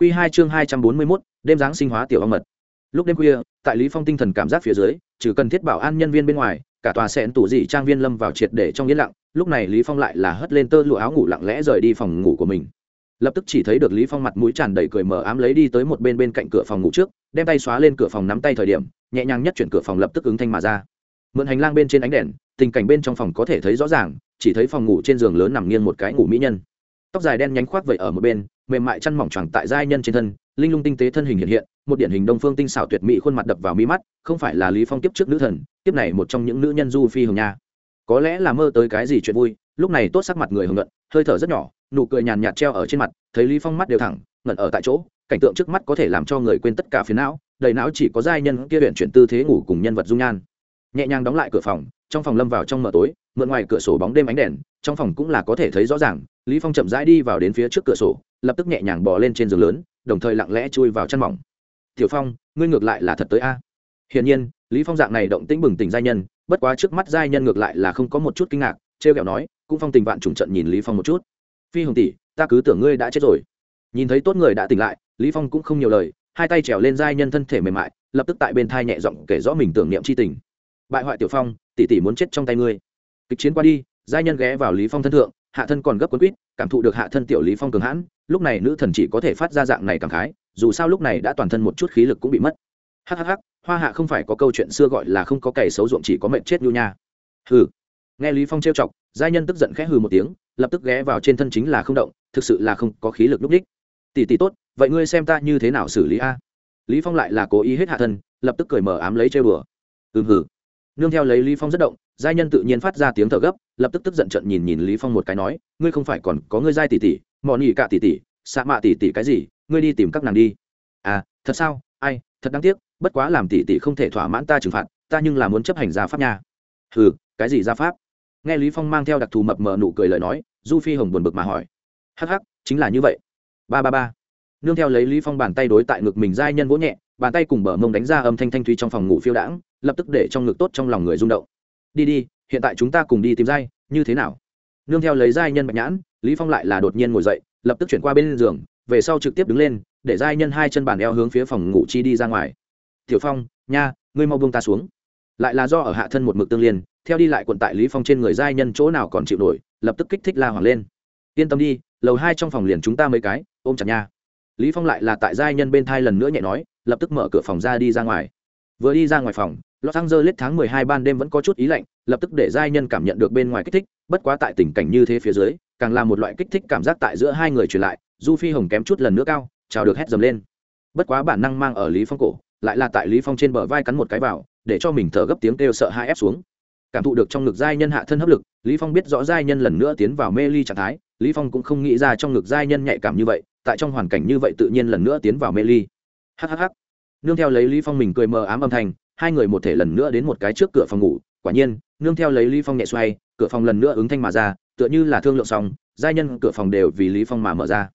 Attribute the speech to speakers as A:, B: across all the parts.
A: Quy 2 chương 241, đêm giáng sinh hóa tiểu ong mật. Lúc đêm khuya, tại Lý Phong tinh thần cảm giác phía dưới, trừ cần thiết bảo an nhân viên bên ngoài, cả tòa sẹn tủ dị trang viên lâm vào triệt để trong yên lặng, lúc này Lý Phong lại là hất lên tơ lụa áo ngủ lặng lẽ rời đi phòng ngủ của mình. Lập tức chỉ thấy được Lý Phong mặt mũi tràn đầy cười mờ ám lấy đi tới một bên bên cạnh cửa phòng ngủ trước, đem tay xóa lên cửa phòng nắm tay thời điểm, nhẹ nhàng nhất chuyển cửa phòng lập tức ứng thanh mà ra. Mượn hành lang bên trên ánh đèn, tình cảnh bên trong phòng có thể thấy rõ ràng, chỉ thấy phòng ngủ trên giường lớn nằm nghiêng một cái ngủ mỹ nhân tóc dài đen nhánh khoác vậy ở một bên, mềm mại chăn mỏng choàng tại giai nhân trên thân, linh lung tinh tế thân hình hiện hiện, một điển hình đông phương tinh xảo tuyệt mỹ khuôn mặt đập vào mi mắt, không phải là lý phong tiếp trước nữ thần tiếp này một trong những nữ nhân du phi hồng nha. Có lẽ là mơ tới cái gì chuyện vui, lúc này tốt sắc mặt người hồng nhuận, hơi thở rất nhỏ, nụ cười nhàn nhạt treo ở trên mặt, thấy lý phong mắt đều thẳng, ngẩn ở tại chỗ, cảnh tượng trước mắt có thể làm cho người quên tất cả phiền não, đầy não chỉ có giai nhân kia luyện chuyển tư thế ngủ cùng nhân vật dung nhan. Nhẹ nhàng đóng lại cửa phòng, trong phòng lâm vào trong mờ tối, mượn ngoài cửa sổ bóng đêm ánh đèn trong phòng cũng là có thể thấy rõ ràng, lý phong chậm rãi đi vào đến phía trước cửa sổ, lập tức nhẹ nhàng bò lên trên giường lớn, đồng thời lặng lẽ chui vào chăn mỏng. Tiểu phong, ngươi ngược lại là thật tới a. Hiển nhiên, lý phong dạng này động tĩnh bừng tỉnh giai nhân, bất quá trước mắt giai nhân ngược lại là không có một chút kinh ngạc treo kẹo nói, cũng phong tình vạn trùng trận nhìn lý phong một chút. Phi hồng tỷ, ta cứ tưởng ngươi đã chết rồi. Nhìn thấy tốt người đã tỉnh lại, lý phong cũng không nhiều lời, hai tay trèo lên giai nhân thân thể mềm mại, lập tức tại bên thai nhẹ giọng kể rõ mình tưởng niệm chi tình. Bại hoại tiểu phong, tỷ tỷ muốn chết trong tay ngươi. Kịch chiến qua đi giai nhân ghé vào lý phong thân thượng, hạ thân còn gấp quấn quýt, cảm thụ được hạ thân tiểu lý phong cường hãn, lúc này nữ thần chỉ có thể phát ra dạng này cảm khái, dù sao lúc này đã toàn thân một chút khí lực cũng bị mất. Hhh hoa hạ không phải có câu chuyện xưa gọi là không có cày xấu ruộng chỉ có mệnh chết nhu nha. Hừ. Nghe lý phong trêu chọc, giai nhân tức giận khẽ hừ một tiếng, lập tức ghé vào trên thân chính là không động, thực sự là không có khí lực lúc đích. Tỷ tỷ tốt, vậy ngươi xem ta như thế nào xử lý a? Lý phong lại là cố ý hết hạ thân, lập tức cười mở ám lấy chơi bừa ừm hừ. Nương theo lấy lý phong rất động, giai nhân tự nhiên phát ra tiếng thở gấp lập tức tức giận trận nhìn nhìn lý phong một cái nói, ngươi không phải còn có ngươi giai tỷ tỷ, mọn nhị cả tỷ tỷ xạ mạ tỷ tỷ cái gì, ngươi đi tìm các nàng đi. À thật sao? Ai, thật đáng tiếc, bất quá làm tỷ tỷ không thể thỏa mãn ta trừng phạt, ta nhưng là muốn chấp hành gia pháp nha. Hừ, cái gì gia pháp? Nghe lý phong mang theo đặc thù mập mờ nụ cười lời nói, du phi hồng buồn bực mà hỏi. Hắc hắc, chính là như vậy. Ba ba ba. Nương theo lấy lý phong bàn tay đối tại ngực mình giai nhân vỗ nhẹ, bàn tay cùng bờ mông đánh ra âm thanh thanh thúy trong phòng ngủ phiêu đãng, lập tức để trong ngực tốt trong lòng người rung động. Đi đi hiện tại chúng ta cùng đi tìm giai, như thế nào? Nương theo lấy giai nhân bạch nhãn, lý phong lại là đột nhiên ngồi dậy, lập tức chuyển qua bên giường, về sau trực tiếp đứng lên, để giai nhân hai chân bàn eo hướng phía phòng ngủ chi đi ra ngoài. Tiểu phong, nha, ngươi mau buông ta xuống. Lại là do ở hạ thân một mực tương liên, theo đi lại quận tại lý phong trên người giai nhân chỗ nào còn chịu nổi, lập tức kích thích la hoàng lên. Yên tâm đi, lầu hai trong phòng liền chúng ta mấy cái, ôm chặt nha. Lý phong lại là tại giai nhân bên thai lần nữa nhẹ nói, lập tức mở cửa phòng ra đi ra ngoài. Vừa đi ra ngoài phòng Los Angeles tháng 12 ban đêm vẫn có chút ý lạnh, lập tức để giai nhân cảm nhận được bên ngoài kích thích, bất quá tại tình cảnh như thế phía dưới, càng là một loại kích thích cảm giác tại giữa hai người truyền lại, Du Phi Hồng kém chút lần nữa cao, chào được hét dầm lên. Bất quá bản năng mang ở Lý Phong cổ, lại là tại Lý Phong trên bờ vai cắn một cái vào, để cho mình thở gấp tiếng kêu sợ hai ép xuống. Cảm thụ được trong ngực giai nhân hạ thân hấp lực, Lý Phong biết rõ giai nhân lần nữa tiến vào mê ly trạng thái, Lý Phong cũng không nghĩ ra trong ngực giai nhân nhạy cảm như vậy, tại trong hoàn cảnh như vậy tự nhiên lần nữa tiến vào mê ly. Hắc hắc hắc. Nương theo lấy Lý Phong mình cười mờ ám âm thanh, hai người một thể lần nữa đến một cái trước cửa phòng ngủ, quả nhiên, nương theo lấy lý phong nhẹ xoay, cửa phòng lần nữa ứng thanh mà ra, tựa như là thương lượng xong, giai nhân cửa phòng đều vì lý phong mà mở ra.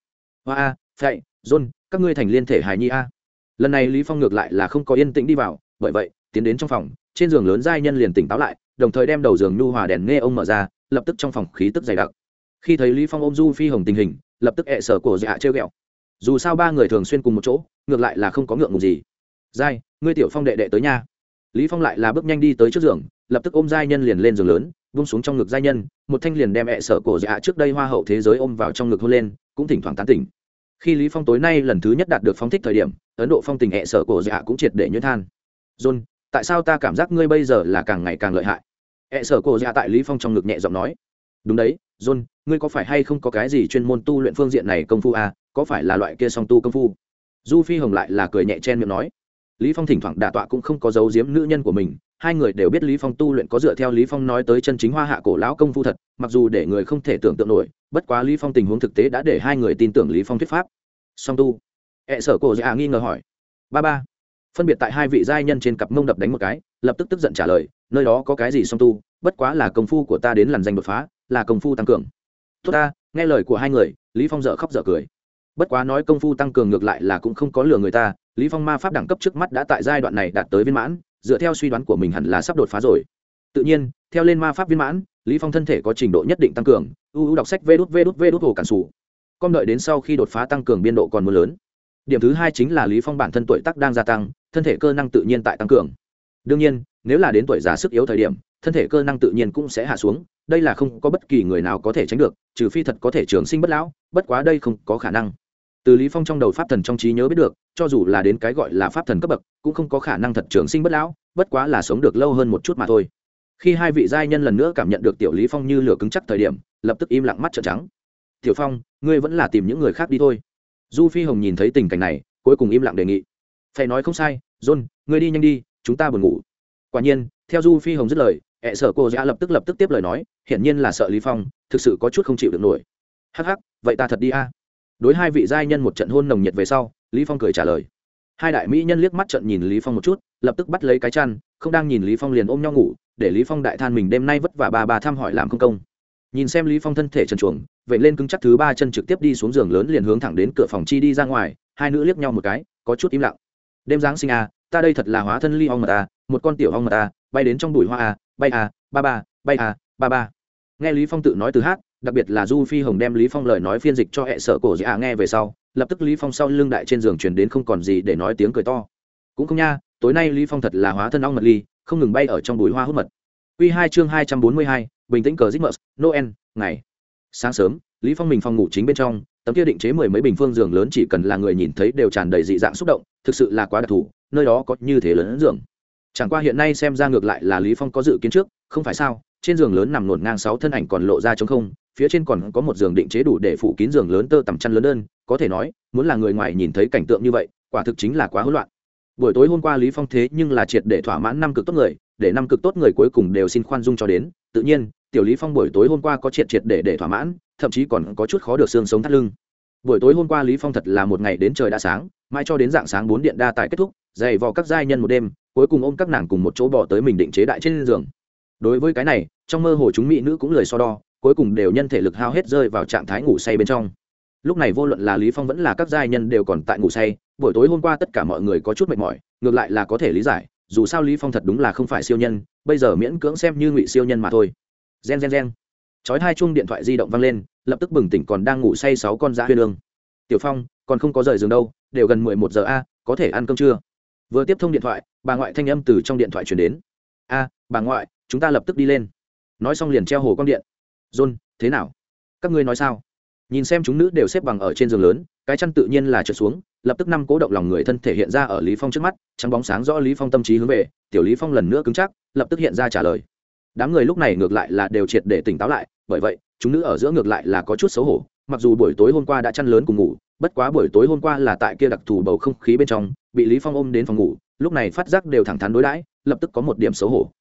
A: Hoa a phạy john, các ngươi thành liên thể hài nhi a. Lần này lý phong ngược lại là không có yên tĩnh đi vào, bởi vậy, tiến đến trong phòng, trên giường lớn giai nhân liền tỉnh táo lại, đồng thời đem đầu giường nhu hòa đèn nghe ông mở ra, lập tức trong phòng khí tức dày đặc. Khi thấy lý phong ôm du phi hồng tình hình, lập tức ẹ sở cổ dạ trêu ghẹo. Dù sao ba người thường xuyên cùng một chỗ, ngược lại là không có ngượng ngùng gì. Giai, ngươi tiểu phong đệ đệ tới nha lý phong lại là bước nhanh đi tới trước giường, lập tức ôm giai nhân liền lên giường lớn, vung xuống trong ngực giai nhân, một thanh liền đem ẹ sợ cổ dạ trước đây hoa hậu thế giới ôm vào trong ngực hôn lên, cũng thỉnh thoảng tán tỉnh. Khi lý phong tối nay lần thứ nhất đạt được phong thích thời điểm, ấn độ phong tình ẹ sợ cổ dạ cũng triệt để nhuyễn than. John, tại sao ta cảm giác ngươi bây giờ là càng ngày càng lợi hại? Ẹ sợ cổ dạ tại lý phong trong ngực nhẹ giọng nói. Đúng đấy, john, ngươi có phải hay không có cái gì chuyên môn tu luyện phương diện này công phu à? Có phải là loại kia song tu công phu? Du phi hồng lại là cười nhẹ chen miệng nói lý phong thỉnh thoảng đả tọa cũng không có giấu giếm nữ nhân của mình, hai người đều biết lý phong tu luyện có dựa theo lý phong nói tới chân chính hoa hạ cổ lão công phu thật, mặc dù để người không thể tưởng tượng nổi, bất quá lý phong tình huống thực tế đã để hai người tin tưởng lý phong thuyết pháp. Song tu. Ẹ sở cổ dạ nghi ngờ hỏi. Ba ba. Phân biệt tại hai vị giai nhân trên cặp mông đập đánh một cái, lập tức tức giận trả lời, nơi đó có cái gì song tu, bất quá là công phu của ta đến làn danh đột phá, là công phu tăng cường. Tốt ta, nghe lời của hai người, lý phong dở khóc dở cười bất quá nói công phu tăng cường ngược lại là cũng không có lừa người ta, lý phong ma pháp đẳng cấp trước mắt đã tại giai đoạn này đạt tới viên mãn, dựa theo suy đoán của mình hẳn là sắp đột phá rồi. Tự nhiên, theo lên ma pháp viên mãn, lý phong thân thể có trình độ nhất định tăng cường ưu đọc sách vê đút vê đút vê đút hồ cản sủ. Con đợi đến sau khi đột phá tăng cường biên độ còn mưa lớn. Điểm thứ hai chính là lý phong bản thân tuổi tác đang gia tăng, thân thể cơ năng tự nhiên tại tăng cường. Đương nhiên, nếu là đến tuổi già sức yếu thời điểm, thân thể cơ năng tự nhiên cũng sẽ hạ xuống, đây là không có bất kỳ người nào có thể tránh được, trừ phi thật có thể trường sinh bất lão, bất quá đây không có khả năng từ lý phong trong đầu pháp thần trong trí nhớ biết được, cho dù là đến cái gọi là pháp thần cấp bậc, cũng không có khả năng thật trường sinh bất lão, bất quá là sống được lâu hơn một chút mà thôi. Khi hai vị giai nhân lần nữa cảm nhận được tiểu lý phong như lửa cứng chắc thời điểm, lập tức im lặng mắt trợn trắng. Tiểu phong, ngươi vẫn là tìm những người khác đi thôi. Du phi hồng nhìn thấy tình cảnh này, cuối cùng im lặng đề nghị. Phải nói không sai, john, ngươi đi nhanh đi, chúng ta buồn ngủ. Quả nhiên, theo du phi hồng dứt lời, ẹ sợ cô giã lập tức lập tức tiếp lời nói, hiển nhiên là sợ lý phong, thực sự có chút không chịu được nổi. Hắc hắc, vậy ta thật đi a đối hai vị giai nhân một trận hôn nồng nhiệt về sau, lý phong cười trả lời. Hai đại mỹ nhân liếc mắt trận nhìn lý phong một chút, lập tức bắt lấy cái chăn, không đang nhìn lý phong liền ôm nhau ngủ, để lý phong đại than mình đêm nay vất vả bà bà thăm hỏi làm không công. Nhìn xem lý phong thân thể trần chuồng vậy lên cứng chắc thứ ba chân trực tiếp đi xuống giường lớn liền hướng thẳng đến cửa phòng chi đi ra ngoài, hai nữ liếc nhau một cái, có chút im lặng. Đêm giáng sinh à ta đây thật là hóa thân ly ong mà ta, một con tiểu ong mà ta, bay đến trong bụi hoa à bay à ba ba, bay à ba ba. Nghe lý phong tự nói từ hát đặc biệt là du phi hồng đem lý phong lời nói phiên dịch cho hệ sở cổ dạ nghe về sau lập tức lý phong sau lưng đại trên giường truyền đến không còn gì để nói tiếng cười to cũng không nha tối nay lý phong thật là hóa thân ong mật ly không ngừng bay ở trong bụi hoa hút mật quy hai chương hai trăm bốn mươi hai, bình tĩnh cờ Christmas, Noel, ngày. Sáng sớm, Lý Phong mình phòng ngủ chính bên trong, tấm kia định chế mười mấy bình phương giường lớn chỉ cần là người nhìn thấy đều tràn đầy dị dạng xúc động, thực sự là quá đặc thù, nơi đó có như thế lớn giường. Chẳng qua hiện nay xem ra ngược lại là Lý Phong có dự kiến trước, không phải sao? Trên giường lớn nằm nổn ngang sáu thân ảnh còn lộ ra trống không, phía trên còn có một giường định chế đủ để phủ kín giường lớn tơ tằm chăn lớn đơn, có thể nói, muốn là người ngoài nhìn thấy cảnh tượng như vậy, quả thực chính là quá hỗn loạn. Buổi tối hôm qua Lý Phong thế nhưng là triệt để thỏa mãn năm cực tốt người, để năm cực tốt người cuối cùng đều xin khoan dung cho đến, tự nhiên, tiểu Lý Phong buổi tối hôm qua có triệt triệt để để thỏa mãn, thậm chí còn có chút khó được xương sống thắt lưng. Buổi tối hôm qua Lý Phong thật là một ngày đến trời đã sáng, mai cho đến dạng sáng bốn điện đa tại kết thúc, dày vò các giai nhân một đêm, cuối cùng ôm các nàng cùng một chỗ bỏ tới mình định chế đại trên giường đối với cái này, trong mơ hồ chúng mỹ nữ cũng lười so đo, cuối cùng đều nhân thể lực hao hết rơi vào trạng thái ngủ say bên trong. Lúc này vô luận là lý phong vẫn là các giai nhân đều còn tại ngủ say, buổi tối hôm qua tất cả mọi người có chút mệt mỏi, ngược lại là có thể lý giải, dù sao lý phong thật đúng là không phải siêu nhân, bây giờ miễn cưỡng xem như ngụy siêu nhân mà thôi. Gen gen gen. Chói hai chuông điện thoại di động vang lên, lập tức bừng tỉnh còn đang ngủ say sáu con dã huyên lương. Tiểu phong, còn không có rời giường đâu, đều gần mười một giờ a, có thể ăn cơm chưa? Vừa tiếp thông điện thoại, bà ngoại thanh âm từ trong điện thoại truyền đến. A, bà ngoại chúng ta lập tức đi lên. Nói xong liền treo hồ quang điện. John, thế nào? Các ngươi nói sao? Nhìn xem chúng nữ đều xếp bằng ở trên giường lớn, cái chăn tự nhiên là trượt xuống, lập tức năm cố động lòng người thân thể hiện ra ở lý phong trước mắt, trắng bóng sáng rõ lý phong tâm trí hướng về, tiểu lý phong lần nữa cứng chắc, lập tức hiện ra trả lời. Đám người lúc này ngược lại là đều triệt để tỉnh táo lại, bởi vậy, chúng nữ ở giữa ngược lại là có chút xấu hổ, mặc dù buổi tối hôm qua đã chăn lớn cùng ngủ, bất quá buổi tối hôm qua là tại kia đặc thù bầu không khí bên trong, bị lý phong ôm đến phòng ngủ, lúc này phát giác đều thẳng thắn đối đãi, lập tức có một điểm xấu hổ.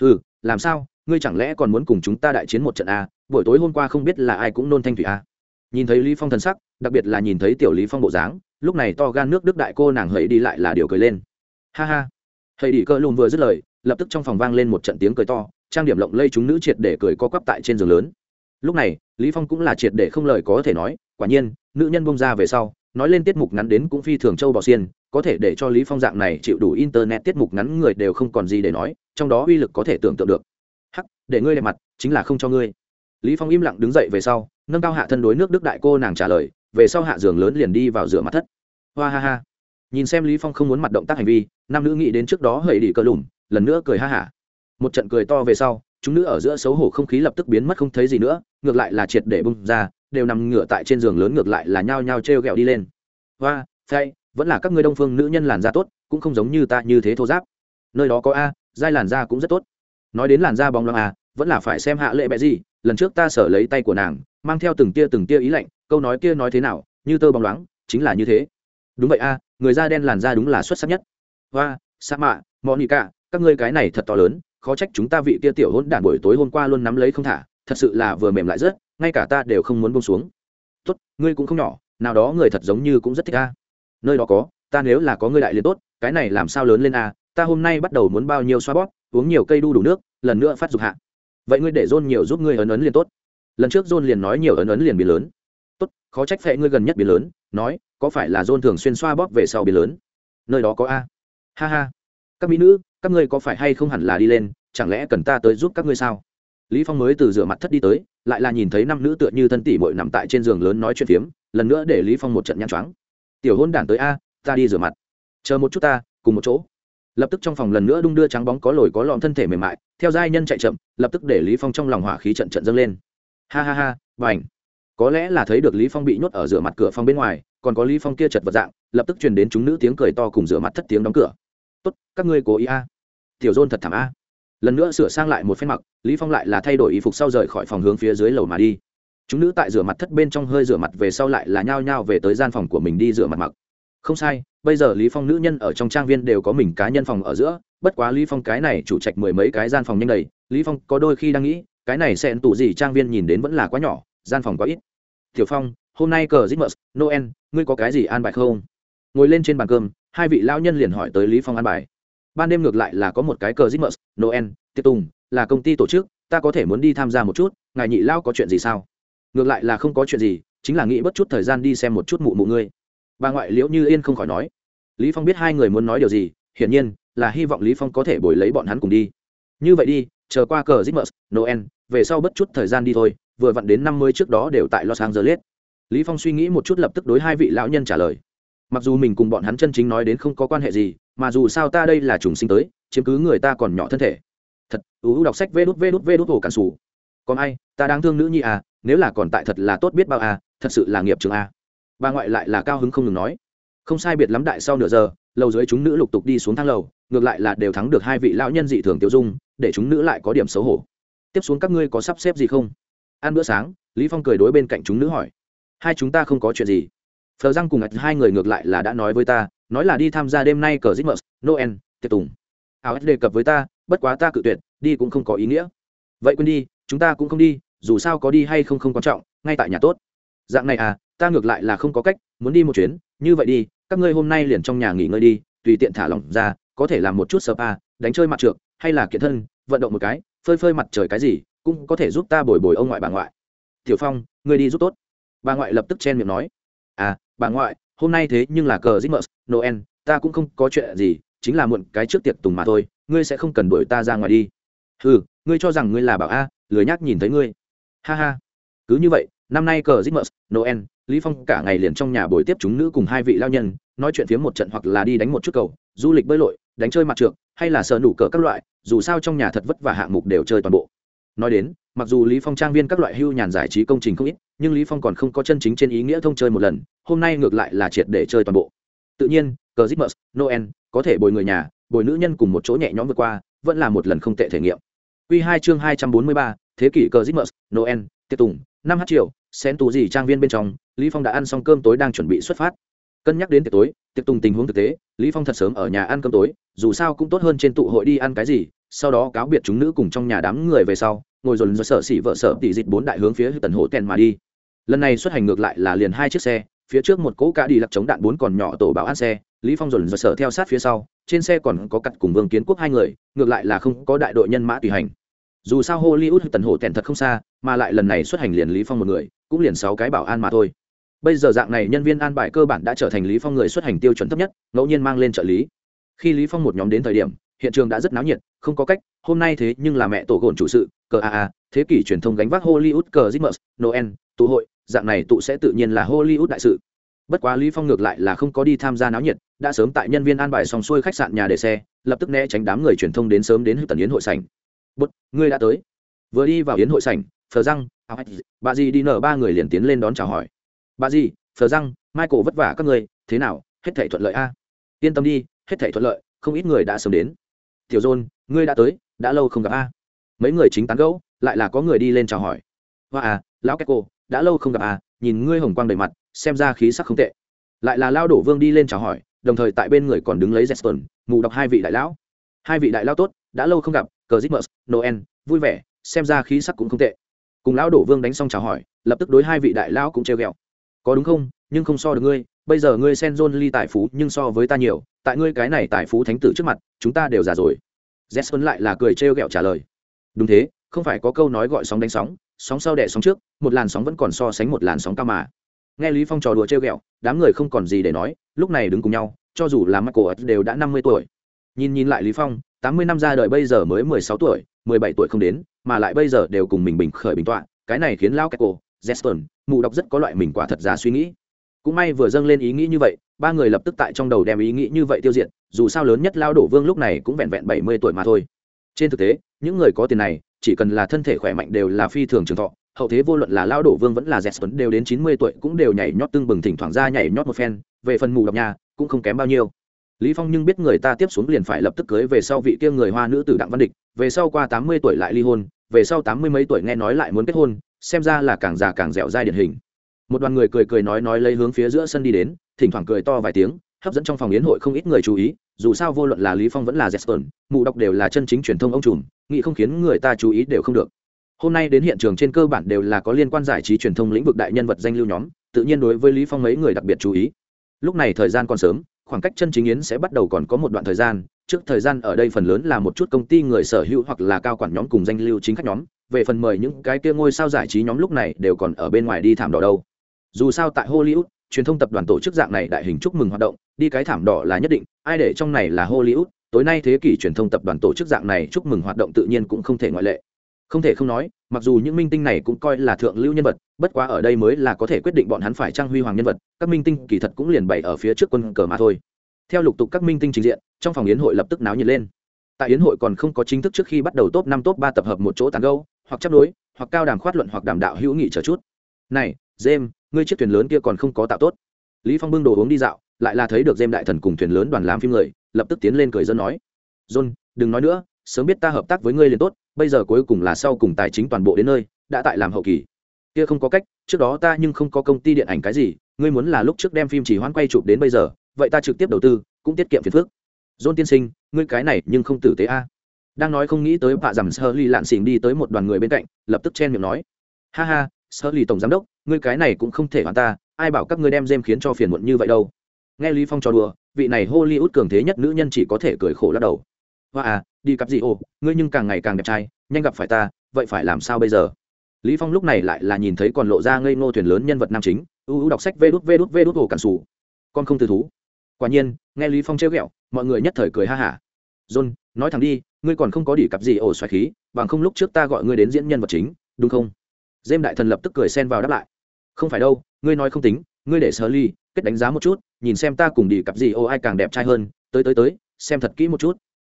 A: Ừ làm sao, ngươi chẳng lẽ còn muốn cùng chúng ta đại chiến một trận a à? buổi tối hôm qua không biết là ai cũng nôn thanh thủy a à? nhìn thấy lý phong thần sắc, đặc biệt là nhìn thấy tiểu lý phong bộ dáng, lúc này to gan nước đức đại cô nàng hãy đi lại là điều cười lên ha ha hãy đi cơ luôn vừa dứt lời, lập tức trong phòng vang lên một trận tiếng cười to, trang điểm lộng lây chúng nữ triệt để cười co quắp tại trên giường lớn lúc này, lý phong cũng là triệt để không lời có thể nói, quả nhiên, nữ nhân bông ra về sau nói lên tiết mục ngắn đến cũng phi thường châu bò xiên, có thể để cho lý phong dạng này chịu đủ internet tiết mục ngắn người đều không còn gì để nói, trong đó uy lực có thể tưởng tượng được. Hắc, để ngươi đẹp mặt, chính là không cho ngươi. Lý phong im lặng đứng dậy về sau, nâng cao hạ thân đối nước đức đại cô nàng trả lời, về sau hạ giường lớn liền đi vào rửa mặt thất. Hoa ha ha. Nhìn xem lý phong không muốn mặt động tác hành vi, nam nữ nghĩ đến trước đó hầy đi cờ lủng lần nữa cười ha hả. Một trận cười to về sau, chúng nữ ở giữa xấu hổ không khí lập tức biến mất không thấy gì nữa, ngược lại là triệt để bung ra đều nằm ngửa tại trên giường lớn ngược lại là nhao nhao treo gẹo đi lên. Hoa thay vẫn là các ngươi đông phương nữ nhân làn da tốt, cũng không giống như ta như thế thô giáp. Nơi đó có a dai làn da cũng rất tốt. Nói đến làn da bóng loáng a, vẫn là phải xem hạ lệ bẹ gì, lần trước ta sở lấy tay của nàng, mang theo từng tia từng tia ý lạnh, câu nói kia nói thế nào, như tơ bóng loáng, chính là như thế. Đúng vậy a, người da đen làn da đúng là xuất sắc nhất. Hoa sa mạ monica, các ngươi cái này thật to lớn, khó trách chúng ta vị kia tiểu hôn đản buổi tối hôm qua luôn nắm lấy không thả, thật sự là vừa mềm lại rất ngay cả ta đều không muốn bông xuống. Tốt, ngươi cũng không nhỏ, nào đó người thật giống như cũng rất thích a nơi đó có, ta nếu là có ngươi đại liền tốt, cái này làm sao lớn lên a ta hôm nay bắt đầu muốn bao nhiêu xoa bóp, uống nhiều cây đu đủ nước, lần nữa phát dục hạ. Vậy ngươi để dôn nhiều giúp ngươi ấn ấn liền tốt. Lần trước dôn liền nói nhiều ấn ấn liền biến lớn. Tốt, khó trách phệ ngươi gần nhất biến lớn, nói, có phải là dôn thường xuyên xoa bóp về sau biến lớn? Nơi đó có a. Ha ha. Các mỹ nữ, các ngươi có phải hay không hẳn là đi lên, chẳng lẽ cần ta tới giúp các ngươi sao? Lý phong mới từ rửa mặt thất đi tới, lại là nhìn thấy năm nữ tựa như thân tỷ muội nằm tại trên giường lớn nói chuyện phiếm, lần nữa để lý phong một trận nhăn choáng. Tiểu hôn đản tới a, ta đi rửa mặt. Chờ một chút ta, cùng một chỗ. Lập tức trong phòng lần nữa đung đưa trắng bóng có lồi có lõm thân thể mềm mại, theo giai nhân chạy chậm, lập tức để lý phong trong lòng hỏa khí trận trận dâng lên. Ha ha ha bảnh. có lẽ là thấy được lý phong bị nhốt ở rửa mặt cửa phòng bên ngoài, còn có lý phong kia chật vật dạng, lập tức truyền đến chúng nữ tiếng cười to cùng rửa mặt thất tiếng đóng cửa. Tốt, các ngươi cố ý a. Tiểu dôn thật thảm a lần nữa sửa sang lại một phen mặc lý phong lại là thay đổi y phục sau rời khỏi phòng hướng phía dưới lầu mà đi chúng nữ tại rửa mặt thất bên trong hơi rửa mặt về sau lại là nhao nhao về tới gian phòng của mình đi rửa mặt mặc không sai bây giờ lý phong nữ nhân ở trong trang viên đều có mình cá nhân phòng ở giữa bất quá lý phong cái này chủ trạch mười mấy cái gian phòng nhanh đầy lý phong có đôi khi đang nghĩ cái này sẽ tủ gì trang viên nhìn đến vẫn là quá nhỏ gian phòng quá ít tiểu phong hôm nay cờ Christmas, Noel, ngươi có cái gì an bài không? Ngồi lên trên bàn cơm, hai vị lão nhân liền hỏi tới Lý Phong an bài. Ban đêm ngược lại là có một cái cờ Christmas, Noel, tiệc tùng, là công ty tổ chức, ta có thể muốn đi tham gia một chút, ngài nhị lão có chuyện gì sao? Ngược lại là không có chuyện gì, chính là nghĩ bất chút thời gian đi xem một chút mụ mụ ngươi. Bà ngoại Liễu Như Yên không khỏi nói. Lý Phong biết hai người muốn nói điều gì, hiển nhiên là hy vọng Lý Phong có thể bồi lấy bọn hắn cùng đi. Như vậy đi, chờ qua cờ Christmas, Noel, về sau bất chút thời gian đi thôi, vừa vặn đến năm mươi trước đó đều tại Los Angeles lý phong suy nghĩ một chút lập tức đối hai vị lão nhân trả lời mặc dù mình cùng bọn hắn chân chính nói đến không có quan hệ gì, mà dù sao ta đây là trùng sinh tới, chiếm cứ người ta còn nhỏ thân thể. Thật, ưu đọc sách vê đút vê đút vê đút hồ cản sủ. Còn ai, ta đang thương nữ nhi à nếu là còn tại thật là tốt biết bao à thật sự là nghiệp trường à. Bà ngoại lại là cao hứng không ngừng nói. Không sai biệt lắm đại sau nửa giờ, lầu dưới chúng nữ lục tục đi xuống thang lầu, ngược lại là đều thắng được hai vị lão nhân dị thường tiêu dung, để chúng nữ lại có điểm xấu hổ. Tiếp xuống các ngươi có sắp xếp gì không? Ăn bữa sáng, lý phong cười đối bên cạnh chúng nữ hỏi. Hai chúng ta không có chuyện gì phờ răng cùng ạch hai người ngược lại là đã nói với ta nói là đi tham gia đêm nay cờ Christmas, Noel, tiệc tùng. Áo đề cập với ta, bất quá ta cự tuyệt, đi cũng không có ý nghĩa. Vậy quên đi, chúng ta cũng không đi, dù sao có đi hay không không quan trọng, ngay tại nhà tốt. Dạng này à, ta ngược lại là không có cách, muốn đi một chuyến, như vậy đi, các ngươi hôm nay liền trong nhà nghỉ ngơi đi, tùy tiện thả lỏng ra, có thể làm một chút spa, à, đánh chơi mặt trượt, hay là kiện thân, vận động một cái, phơi phơi mặt trời cái gì, cũng có thể giúp ta bồi bồi ông ngoại bà ngoại. Tiểu Phong, ngươi đi giúp tốt bà ngoại lập tức chen miệng nói à bà ngoại hôm nay thế nhưng là cờ Christmas, Noel, ta cũng không có chuyện gì, chính là muộn cái trước tiệc tùng mà thôi, ngươi sẽ không cần đuổi ta ra ngoài đi. Hừ, ngươi cho rằng ngươi là bảo a, lười nhác nhìn thấy ngươi. Ha ha. Cứ như vậy, năm nay cờ Christmas, Noel, Lý Phong cả ngày liền trong nhà buổi tiếp chúng nữ cùng hai vị lao nhân, nói chuyện phía một trận hoặc là đi đánh một chút cầu, du lịch bơi lội, đánh chơi mặt trượng, hay là sờ nủ cờ các loại, dù sao trong nhà thật vất vả hạng mục đều chơi toàn bộ. Nói đến, mặc dù Lý Phong trang viên các loại hưu nhàn giải trí công trình không ít, nhưng lý phong còn không có chân chính trên ý nghĩa thông chơi một lần hôm nay ngược lại là triệt để chơi toàn bộ. Tự nhiên cờ Christmas, noel có thể bồi người nhà bồi nữ nhân cùng một chỗ nhẹ nhõm vượt qua vẫn là một lần không tệ thể nghiệm. Quy hai chương hai trăm bốn mươi ba, thế kỷ cờ Christmas, noel tiệc tùng năm h chiều xén tù gì trang viên bên trong lý phong đã ăn xong cơm tối đang chuẩn bị xuất phát. Cân nhắc đến tiệc tối tiệc tùng tình huống thực tế lý phong thật sớm ở nhà ăn cơm tối dù sao cũng tốt hơn trên tụ hội đi ăn cái gì sau đó cáo biệt chúng nữ cùng trong nhà đám người về sau ngồi dồn dồn sợ xỉ vợ sợ tỷ dịch bốn đại hướng phía tần hổ tèn mà đi. Lần này xuất hành ngược lại là liền hai chiếc xe, phía trước một cỗ cá đi lặc chống đạn bốn còn nhỏ tổ bảo an xe, lý phong dồn dồn sở theo sát phía sau, trên xe còn có cặt cùng vương kiến quốc hai người, ngược lại là không có đại đội nhân mã tùy hành. Dù sao hollywood tần hổ tèn thật không xa, mà lại lần này xuất hành liền lý phong một người, cũng liền sáu cái bảo an mà thôi. Bây giờ dạng này nhân viên an bài cơ bản đã trở thành lý phong người xuất hành tiêu chuẩn thấp nhất, ngẫu nhiên mang lên trợ lý. Khi lý phong một nhóm đến thời điểm hiện trường đã rất náo nhiệt không có cách hôm nay thế nhưng là mẹ tổ gồn chủ sự cờ a a thế kỷ truyền thông gánh vác hollywood cờ Christmas, noel tụ hội dạng này tụ sẽ tự nhiên là hollywood đại sự. Bất quá lý phong ngược lại là không có đi tham gia náo nhiệt đã sớm tại nhân viên an bài xong xuôi khách sạn nhà để xe lập tức né tránh đám người truyền thông đến sớm đến tần yến hội sảnh. Bút ngươi đã tới. Vừa đi vào yến hội sảnh phờ răng à, bà gì đi nở ba người liền tiến lên đón chào hỏi. Bà gì phờ răng michael vất vả các người thế nào? Hết thảy thuận lợi a? Yên tâm đi hết thảy thuận lợi không ít người đã sớm đến tiểu dôn ngươi đã tới đã lâu không gặp a. Mấy người chính tán gẫu lại là có người đi lên chào hỏi. Hoa à lão kết cô đã lâu không gặp à nhìn ngươi hồng quang đầy mặt xem ra khí sắc không tệ. Lại là lao đổ vương đi lên chào hỏi đồng thời tại bên người còn đứng lấy Jeston, mù đọc hai vị đại lão. Hai vị đại lão tốt đã lâu không gặp cờ Christmas, Noel, vui vẻ xem ra khí sắc cũng không tệ. Cùng lão đổ vương đánh xong chào hỏi lập tức đối hai vị đại lão cũng treo ghẹo. Có đúng không? Nhưng không so được ngươi bây giờ ngươi sen john ly tài phú nhưng so với ta nhiều, tại ngươi cái này tài phú thánh tử trước mặt, chúng ta đều già rồi. Jeston lại là cười treo ghẹo trả lời. Đúng thế, không phải có câu nói gọi sóng đánh sóng sóng sau đẻ sóng trước, một làn sóng vẫn còn so sánh một làn sóng cao mà. Nghe lý phong trò đùa trêu ghẹo, đám người không còn gì để nói, lúc này đứng cùng nhau, cho dù là michael đều đã năm mươi tuổi. Nhìn nhìn lại lý phong, tám mươi năm ra đời bây giờ mới mười sáu tuổi, mười bảy tuổi không đến, mà lại bây giờ đều cùng mình bình khởi bình tọa, cái này khiến lao kẹt cổ Jeston mù đọc rất có loại mình quả thật ra suy nghĩ cũng may vừa dâng lên ý nghĩ như vậy, ba người lập tức tại trong đầu đem ý nghĩ như vậy tiêu diệt, dù sao lớn nhất lao đổ vương lúc này cũng vẹn vẹn bảy mươi tuổi mà thôi. Trên thực tế, những người có tiền này, chỉ cần là thân thể khỏe mạnh đều là phi thường trường thọ, hậu thế vô luận là lao đổ vương vẫn là dẹt tuấn đều đến chín mươi tuổi cũng đều nhảy nhót tưng bừng thỉnh thoảng ra nhảy nhót một phen, về phần mù đọc nhà, cũng không kém bao nhiêu. Lý phong nhưng biết người ta tiếp xuống liền phải lập tức cưới về sau vị kia người hoa nữ tử đặng văn địch, về sau qua tám mươi tuổi lại ly hôn, về sau tám mươi mấy tuổi nghe nói lại muốn kết hôn, xem ra là càng già càng dẻo dai điển hình một đoàn người cười cười nói nói lấy hướng phía giữa sân đi đến, thỉnh thoảng cười to vài tiếng, hấp dẫn trong phòng yến hội không ít người chú ý, dù sao vô luận là lý phong vẫn là jesper mụ đọc đều là chân chính truyền thông ông trùm, nghĩ không khiến người ta chú ý đều không được. Hôm nay đến hiện trường trên cơ bản đều là có liên quan giải trí truyền thông lĩnh vực đại nhân vật danh lưu nhóm, tự nhiên đối với lý phong mấy người đặc biệt chú ý. Lúc này thời gian còn sớm, khoảng cách chân chính yến sẽ bắt đầu còn có một đoạn thời gian, trước thời gian ở đây phần lớn là một chút công ty người sở hữu hoặc là cao quản nhóm cùng danh lưu chính khách nhóm, về phần mời những cái kia ngôi sao giải trí nhóm lúc này đều còn ở bên ngoài đi thảm đỏ đâu dù sao tại hollywood, truyền thông tập đoàn tổ chức dạng này đại hình chúc mừng hoạt động, đi cái thảm đỏ là nhất định, ai để trong này là hollywood, tối nay thế kỷ truyền thông tập đoàn tổ chức dạng này chúc mừng hoạt động tự nhiên cũng không thể ngoại lệ. Không thể không nói, mặc dù những minh tinh này cũng coi là thượng lưu nhân vật, bất quá ở đây mới là có thể quyết định bọn hắn phải trang huy hoàng nhân vật, các minh tinh kỳ thật cũng liền bày ở phía trước quân cờ mà thôi. Theo lục tục các minh tinh trình diện, trong phòng yến hội lập tức náo nhiệt lên. Tại yến hội còn không có chính thức trước khi bắt đầu top năm, top ba tập hợp một chỗ tàn gâu hoặc chấp đối, hoặc cao đàm khoát luận, hoặc đàm đạo hữu nghị chờ chút. Này jem, ngươi chiếc thuyền lớn kia còn không có tạo tốt. Lý phong bưng đồ uống đi dạo, lại là thấy được jem đại thần cùng thuyền lớn đoàn làm phim người, lập tức tiến lên cười dân nói. John, đừng nói nữa, sớm biết ta hợp tác với ngươi liền tốt, bây giờ cuối cùng là sau cùng tài chính toàn bộ đến nơi, đã tại làm hậu kỳ. Kia không có cách, trước đó ta nhưng không có công ty điện ảnh cái gì, ngươi muốn là lúc trước đem phim chỉ hoãn quay chụp đến bây giờ, vậy ta trực tiếp đầu tư, cũng tiết kiệm phiền phức. John tiên sinh, ngươi cái này nhưng không tử tế a. Đang nói không nghĩ tới bạ dằm sơ ly lạn xỉn đi tới một đoàn người bên cạnh, lập tức chen miệng nói. Ha ha sơ ly tổng giám đốc ngươi cái này cũng không thể hoàn ta, ai bảo các ngươi đem dêm khiến cho phiền muộn như vậy đâu. Nghe lý phong trò đùa, vị này hollywood cường thế nhất nữ nhân chỉ có thể cười khổ lắc đầu. Hoa à đi cặp gì ồ, ngươi nhưng càng ngày càng đẹp trai, nhanh gặp phải ta, vậy phải làm sao bây giờ? Lý phong lúc này lại là nhìn thấy còn lộ ra ngây ngô thuyền lớn nhân vật nam chính ưu ưu đọc sách vê đút vê đút vê đút hồ cản sủ. Con không từ thú. Quả nhiên, nghe lý phong trêu ghẹo, mọi người nhất thời cười ha hả. John, nói thẳng đi, ngươi còn không có đỉ cặp gì ổ xoáy khí, bằng không lúc trước ta gọi ngươi đến diễn nhân vật chính, đúng không? Dêm đại thần lập tức cười xen vào đáp lại không phải đâu, ngươi nói không tính, ngươi để sơ ly kết đánh giá một chút, nhìn xem ta cùng đi cặp gì ô ai càng đẹp trai hơn, tới tới tới, xem thật kỹ một chút.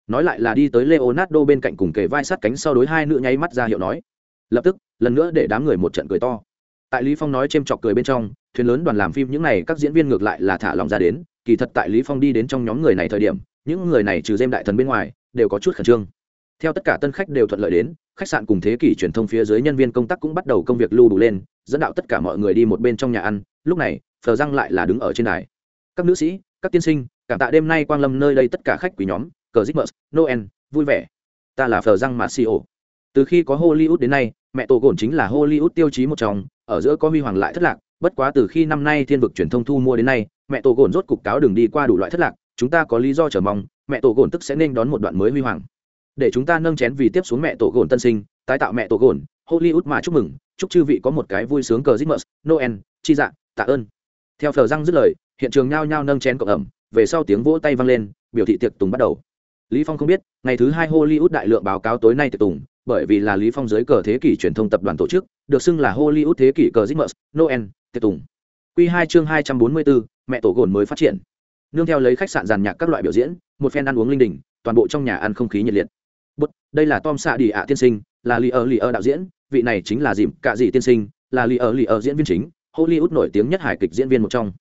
A: Nói lại là đi tới leonardo bên cạnh cùng kề vai sát cánh sau đối hai nữ nháy mắt ra hiệu nói. Lập tức, lần nữa để đám người một trận cười to. Tại lý phong nói chêm chọc cười bên trong, thuyền lớn đoàn làm phim những này các diễn viên ngược lại là thả lòng ra đến, kỳ thật tại lý phong đi đến trong nhóm người này thời điểm, những người này trừ dêm đại thần bên ngoài, đều có chút khẩn trương. Theo tất cả tân khách đều thuận lợi đến khách sạn cùng thế kỷ truyền thông phía dưới nhân viên công tác cũng bắt đầu công việc lưu đủ lên, dẫn đạo tất cả mọi người đi một bên trong nhà ăn. Lúc này, phờ răng lại là đứng ở trên đài. Các nữ sĩ, các tiên sinh, cảm tạ đêm nay quang lâm nơi đây tất cả khách quý nhóm. Cờ zigmus noel, vui vẻ. Ta là phờ răng mà ceo từ khi có hollywood đến nay, mẹ tổ gồn chính là hollywood tiêu chí một trong. Ở giữa có huy hoàng lại thất lạc, bất quá từ khi năm nay thiên vực truyền thông thu mua đến nay, mẹ tổ gồn rốt cục cáo đường đi qua đủ loại thất lạc. Chúng ta có lý do chờ mong, mẹ tổ gồn tức sẽ nên đón một đoạn mới huy hoàng để chúng ta nâng chén vì tiếp xuống mẹ tổ gồn tân sinh, tái tạo mẹ tổ gồn, hollywood mà chúc mừng, chúc chư vị có một cái vui sướng cờ christmas, noel, chi dạng tạ ơn. Theo phờ răng dứt lời, hiện trường nhao nhao nâng chén cộng ẩm, về sau tiếng vỗ tay vang lên, biểu thị tiệc tùng bắt đầu. Lý phong không biết, ngày thứ hai hollywood đại lượng báo cáo tối nay tiệc tùng, bởi vì là lý phong dưới cờ thế kỷ truyền thông tập đoàn tổ chức, được xưng là hollywood thế kỷ cờ christmas, noel, tiệc tùng. Quy hai chương hai trăm bốn mươi bốn mẹ tổ gồn mới phát triển. Nương theo lấy khách sạn giàn nhạc các loại biểu diễn, một phen ăn uống linh đình, toàn bộ trong nhà ăn không khí nhiệt liệt bút, đây là tom xạ đi ạ tiên sinh, là li ở li ở đạo diễn, vị này chính là dìm cạ dị tiên sinh, là li ở li ở diễn viên chính, hollywood nổi tiếng nhất hài kịch diễn viên một trong.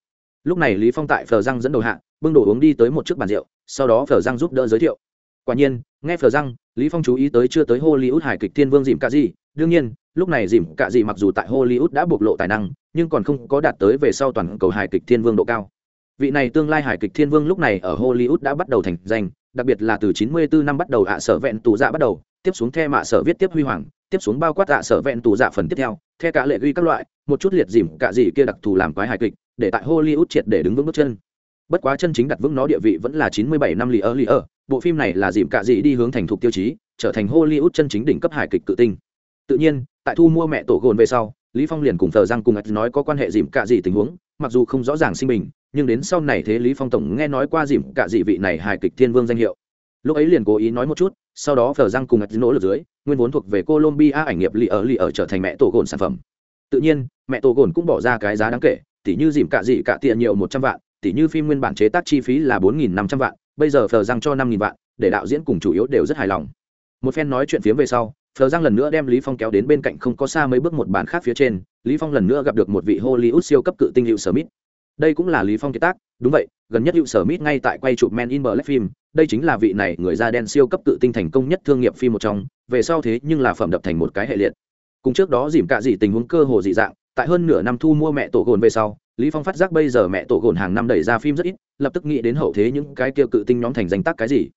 A: Lúc này lý phong tại phờ răng dẫn đầu hạ, bưng đồ uống đi tới một chiếc bàn rượu, sau đó phờ răng giúp đỡ giới thiệu. Quả nhiên, nghe phờ răng, lý phong chú ý tới chưa tới hollywood hài kịch thiên vương dìm cạ dị đương nhiên, lúc này dìm cạ dị mặc dù tại hollywood đã bộc lộ tài năng, nhưng còn không có đạt tới về sau toàn cầu hài kịch thiên vương độ cao. Vị này tương lai hài kịch thiên vương lúc này ở hollywood đã bắt đầu thành danh đặc biệt là từ 94 năm bắt đầu ạ sở vẹn tù dạ bắt đầu, tiếp xuống the mạ sở viết tiếp huy hoàng, tiếp xuống bao quát ạ sở vẹn tù dạ phần tiếp theo, the cả lệ ghi các loại, một chút liệt dìm cả gì kia đặc thù làm quái hài kịch, để tại hollywood triệt để đứng vững bước chân. Bất quá chân chính đặt vững nó địa vị vẫn là 97 năm lì ở lì ở bộ phim này là dìm cả gì đi hướng thành thục tiêu chí, trở thành hollywood chân chính đỉnh cấp hài kịch tự tinh. Tự nhiên, tại thu mua mẹ tổ gồn về sau, lý phong liền cùng thờ răng cùng nói có quan hệ dìm cả gì tình huống, mặc dù không rõ ràng sinh bình nhưng đến sau này thế lý phong tổng nghe nói qua dìm cả dị vị này hài kịch thiên vương danh hiệu. Lúc ấy liền cố ý nói một chút, sau đó phờ răng cùng ngạch nỗ lực dưới, nguyên vốn thuộc về colombia ảnh nghiệp lì ở lì ở trở thành mẹ tổ gồn sản phẩm. Tự nhiên, mẹ tổ gồn cũng bỏ ra cái giá đáng kể tỷ như dìm cạ dị cạ tiện nhiều một trăm vạn tỷ như phim nguyên bản chế tác chi phí là bốn nghìn năm trăm vạn, bây giờ phờ răng cho năm nghìn vạn, để đạo diễn cùng chủ yếu đều rất hài lòng. Một phen nói chuyện phía về sau phờ răng lần nữa đem lý phong kéo đến bên cạnh không có xa mấy bước một bàn khác phía trên, lý phong lần nữa gặp được một vị hollywood siêu cấp cự tinh hiệu smith đây cũng là lý phong kiệt tác. Đúng vậy, gần nhất hiệu mít ngay tại quay chụp men in black phim. Đây chính là vị này người da đen siêu cấp cự tinh thành công nhất thương nghiệp phim một trong. Về sau thế nhưng là phẩm đập thành một cái hệ liệt. Cùng trước đó dìm cả gì tình huống cơ hồ dị dạng, tại hơn nửa năm thu mua mẹ tổ gồn về sau, lý phong phát giác bây giờ mẹ tổ gồn hàng năm đẩy ra phim rất ít, lập tức nghĩ đến hậu thế những cái kia cự tinh nhóm thành danh tác cái gì.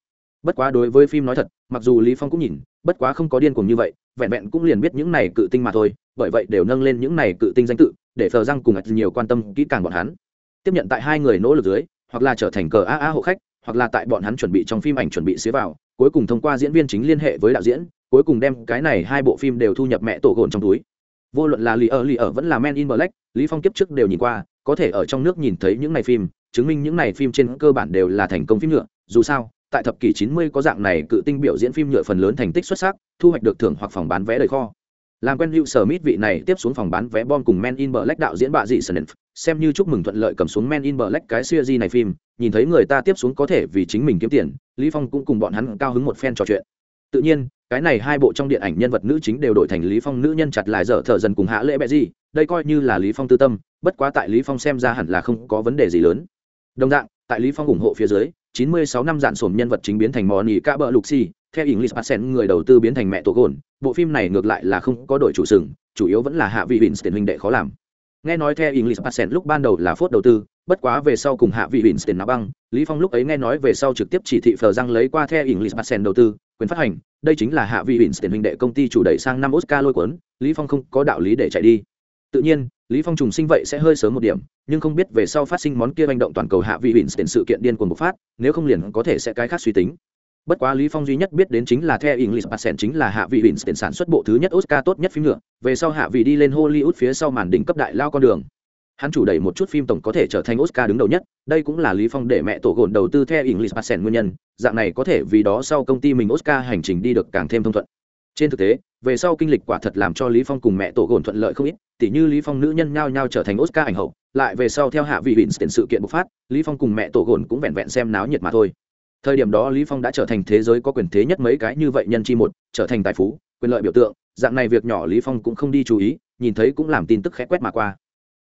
A: Bất quá đối với phim nói thật, mặc dù lý phong cũng nhìn, bất quá không có điên cuồng như vậy, vẹn vẹn cũng liền biết những này cự tinh mà thôi, bởi vậy đều nâng lên những này cự tinh danh tự, để phờ răng cùng nhiều quan tâm kỹ càng bọn hắn tiếp nhận tại hai người nỗ lực dưới, hoặc là trở thành cờ a a hộ khách, hoặc là tại bọn hắn chuẩn bị trong phim ảnh chuẩn bị xế vào, cuối cùng thông qua diễn viên chính liên hệ với đạo diễn, cuối cùng đem cái này hai bộ phim đều thu nhập mẹ tổ gồn trong túi. Vô luận là lì ở lì ở vẫn là men in black, lý phong kiếp trước đều nhìn qua, có thể ở trong nước nhìn thấy những này phim, chứng minh những này phim trên cơ bản đều là thành công phim nhựa. Dù sao, tại thập kỷ 90 có dạng này cự tinh biểu diễn phim nhựa phần lớn thành tích xuất sắc, thu hoạch được thưởng hoặc phòng bán vé đầy kho làm quen hữu sở mít vị này tiếp xuống phòng bán vé bom cùng men in black đạo diễn bạ dị sơn xem như chúc mừng thuận lợi cầm xuống men in black cái series này phim, nhìn thấy người ta tiếp xuống có thể vì chính mình kiếm tiền, lý phong cũng cùng bọn hắn cao hứng một phen trò chuyện. Tự nhiên, cái này hai bộ trong điện ảnh nhân vật nữ chính đều đổi thành lý phong nữ nhân chặt lại dở thở dần cùng hạ lễ bẹ gì đây coi như là lý phong tư tâm, bất quá tại lý phong xem ra hẳn là không có vấn đề gì lớn. Đồng dạng, tại lý phong ủng hộ phía dưới 96 năm dạn sổm nhân vật chính biến thành mò nỉ cạ bờ lục xì, theo English Patient người đầu tư biến thành mẹ tổ gồn bộ phim này ngược lại là không có đổi chủ sừng, chủ yếu vẫn là hạ vị tiền huynh đệ khó làm. Nghe nói theo English Patient lúc ban đầu là phốt đầu tư, bất quá về sau cùng hạ vị tiền nó băng, lý phong lúc ấy nghe nói về sau trực tiếp chỉ thị phờ răng lấy qua theo English Patient đầu tư, quyền phát hành, đây chính là hạ vị tiền huynh đệ công ty chủ đẩy sang năm Oscar lôi cuốn, lý phong không có đạo lý để chạy đi. Tự nhiên, lý phong trùng sinh vậy sẽ hơi sớm một điểm, nhưng không biết về sau phát sinh món kia hành động toàn cầu hạ vị tiền sự kiện điên cuồng bộc phát, nếu không liền có thể sẽ cái khác suy tính bất quá lý phong duy nhất biết đến chính là theo english patient chính là hạ vị winston sản xuất bộ thứ nhất oscar tốt nhất phim nữa. Về sau hạ vị đi lên hollywood phía sau màn đỉnh cấp đại lao con đường. Hắn chủ đẩy một chút phim tổng có thể trở thành oscar đứng đầu nhất. Đây cũng là lý phong để mẹ tổ gồn đầu tư theo english patient nguyên nhân. Dạng này có thể vì đó sau công ty mình oscar hành trình đi được càng thêm thông thuận. Trên thực tế, về sau kinh lịch quả thật làm cho lý phong cùng mẹ tổ gồn thuận lợi không ít. Tỉ như lý phong nữ nhân nhao nhao trở thành oscar ảnh hậu, lại về sau theo hạ vị winston sự kiện bộc phát, lý phong cùng mẹ tổ gồn cũng vẹn vẹn xem náo nhiệt mà thôi thời điểm đó lý phong đã trở thành thế giới có quyền thế nhất mấy cái như vậy nhân chi một, trở thành tài phú, quyền lợi biểu tượng. Dạng này việc nhỏ lý phong cũng không đi chú ý, nhìn thấy cũng làm tin tức khẽ quét mà qua.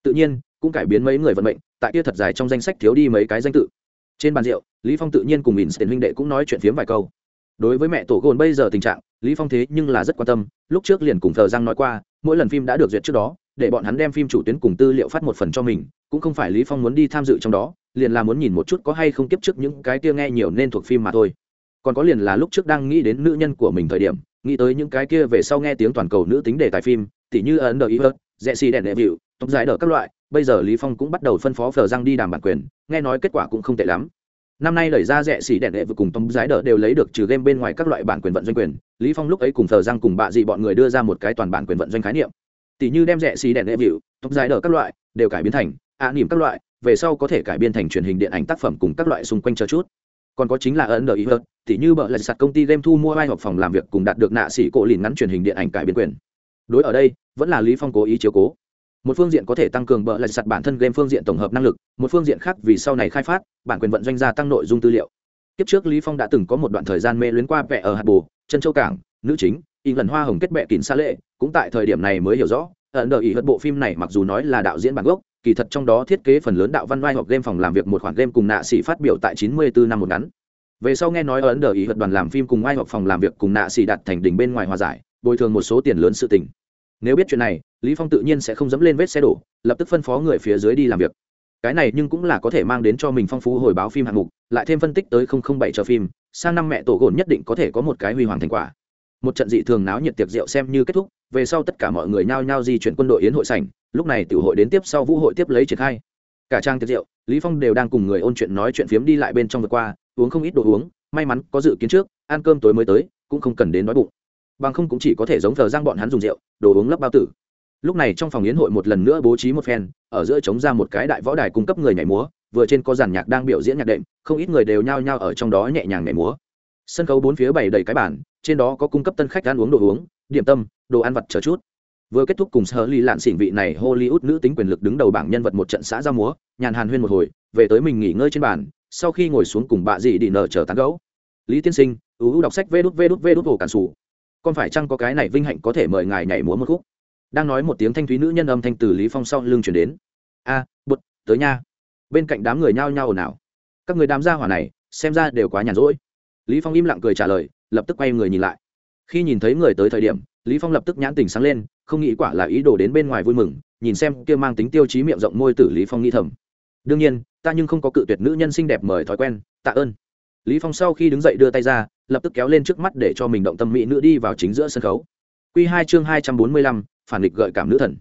A: Tự nhiên, cũng cải biến mấy người vận mệnh, tại kia thật dài trong danh sách thiếu đi mấy cái danh tự. Trên bàn rượu, lý phong tự nhiên cùng Winston huynh đệ cũng nói chuyện phiếm vài câu. Đối với mẹ tổ gồn bây giờ tình trạng, lý phong thế nhưng là rất quan tâm, lúc trước liền cùng thờ giang nói qua, mỗi lần phim đã được duyệt trước đó để bọn hắn đem phim chủ tuyến cùng tư liệu phát một phần cho mình, cũng không phải lý phong muốn đi tham dự trong đó, liền là muốn nhìn một chút có hay không tiếp trước những cái kia nghe nhiều nên thuộc phim mà thôi. Còn có liền là lúc trước đang nghĩ đến nữ nhân của mình thời điểm, nghĩ tới những cái kia về sau nghe tiếng toàn cầu nữ tính đề tài phim, tỉ như ấn đờ ý hớt, dẹ xì đèn đệ vịu, tóc giải đờ các loại, bây giờ lý phong cũng bắt đầu phân phó phờ răng đi đàm bản quyền, nghe nói kết quả cũng không tệ lắm. Năm nay đẩy ra rẻ xỉ đèn đệ vừa cùng tông giải đỡ đều lấy được trừ game bên ngoài các loại bản quyền vận doanh quyền, lý phong lúc ấy cùng thờ Giang cùng bạ dị bọn người đưa ra một cái toàn bản quyền vận doanh khái niệm tỷ như đem rẻ xì đèn đệ vịu tóc dài đỡ các loại đều cải biến thành ạ à, các loại về sau có thể cải biên thành truyền hình điện ảnh tác phẩm cùng các loại xung quanh chờ chút. Còn có chính là ấn đờ ý hơn tỷ như bợ lại sạt công ty game thu mua vai hoặc phòng làm việc cùng đạt được nạ sĩ cổ lìn ngắn truyền hình điện ảnh cải biên quyền. Đối ở đây vẫn là lý phong cố ý chiếu cố. Một phương diện có thể tăng cường bợ lại sạt bản thân game phương diện tổng hợp năng lực một phương diện khác vì sau này khai phát bản quyền vận doanh gia tăng nội dung tư liệu. Kiếp trước lý phong đã từng có một đoạn thời gian mê luyến qua vẽ ở hạt bù chân châu cảng nữ chính in lần hoa hồng kết bệ kín xa lệ, cũng tại thời điểm này mới hiểu rõ, ẩn đờ ý hất bộ phim này mặc dù nói là đạo diễn bản gốc, kỳ thật trong đó thiết kế phần lớn đạo văn vai hoặc game phòng làm việc một khoản game cùng nạ sĩ phát biểu tại 94 năm một ngắn. Về sau nghe nói ấn đờ ý hất đoàn làm phim cùng ai hoặc phòng làm việc cùng nạ sĩ đặt thành đỉnh bên ngoài hòa giải, bồi thường một số tiền lớn sự tình. Nếu biết chuyện này, lý phong tự nhiên sẽ không dẫm lên vết xe đổ, lập tức phân phó người phía dưới đi làm việc. Cái này nhưng cũng là có thể mang đến cho mình phong phú hồi báo phim hạng mục, lại thêm phân tích tới 007 cho phim, sang năm mẹ tổ gồn nhất định có thể có một cái huy hoàng thành quả một trận dị thường náo nhiệt tiệc rượu xem như kết thúc, về sau tất cả mọi người nhao nhao di chuyển quân đội yến hội sảnh, lúc này tiểu hội đến tiếp sau vũ hội tiếp lấy triển khai. Cả trang tiệc rượu, lý phong đều đang cùng người ôn chuyện nói chuyện phiếm đi lại bên trong vượt qua, uống không ít đồ uống, may mắn có dự kiến trước, ăn cơm tối mới tới, cũng không cần đến đói bụng. Bằng không cũng chỉ có thể giống thờ giang bọn hắn dùng rượu, đồ uống lấp bao tử. Lúc này trong phòng yến hội một lần nữa bố trí một phen, ở giữa chống ra một cái đại võ đài cung cấp người nhảy múa, vừa trên có giàn nhạc đang biểu diễn nhạc đệm, không ít người đều nhao nhao ở trong đó nhẹ nhàng nhảy múa sân khấu bốn phía bày đầy cái bản trên đó có cung cấp tân khách ăn uống đồ uống điểm tâm đồ ăn vặt chờ chút. Vừa kết thúc cùng sở ly lạn xỉn vị này hollywood nữ tính quyền lực đứng đầu bảng nhân vật một trận xã giao múa nhàn hàn huyên một hồi về tới mình nghỉ ngơi trên bàn sau khi ngồi xuống cùng bà dì đi nở chờ tán gấu lý tiên sinh ưu đọc sách vê đút vê đút vê đút hồ cản sủ. Con phải chăng có cái này vinh hạnh có thể mời ngài nhảy múa một khúc? Đang nói một tiếng thanh thúy nữ nhân âm thanh từ lý phong sau lưng chuyển đến. A à, bụt tới nha. Bên cạnh đám người nhao nhao ồn ào. Các người đám gia hỏa này xem ra đều quá nhàn rỗi lý phong im lặng cười trả lời lập tức quay người nhìn lại. Khi nhìn thấy người tới thời điểm lý phong lập tức nhãn tình sáng lên không nghĩ quả là ý đồ đến bên ngoài vui mừng nhìn xem kia mang tính tiêu chí miệng rộng môi tử lý phong nghĩ thầm. Đương nhiên ta nhưng không có cự tuyệt nữ nhân xinh đẹp mời thói quen tạ ơn. Lý phong sau khi đứng dậy đưa tay ra lập tức kéo lên trước mắt để cho mình động tâm mỹ nữ đi vào chính giữa sân khấu. Quy hai chương hai trăm bốn mươi lăm, phản nghịch gợi cảm nữ thần.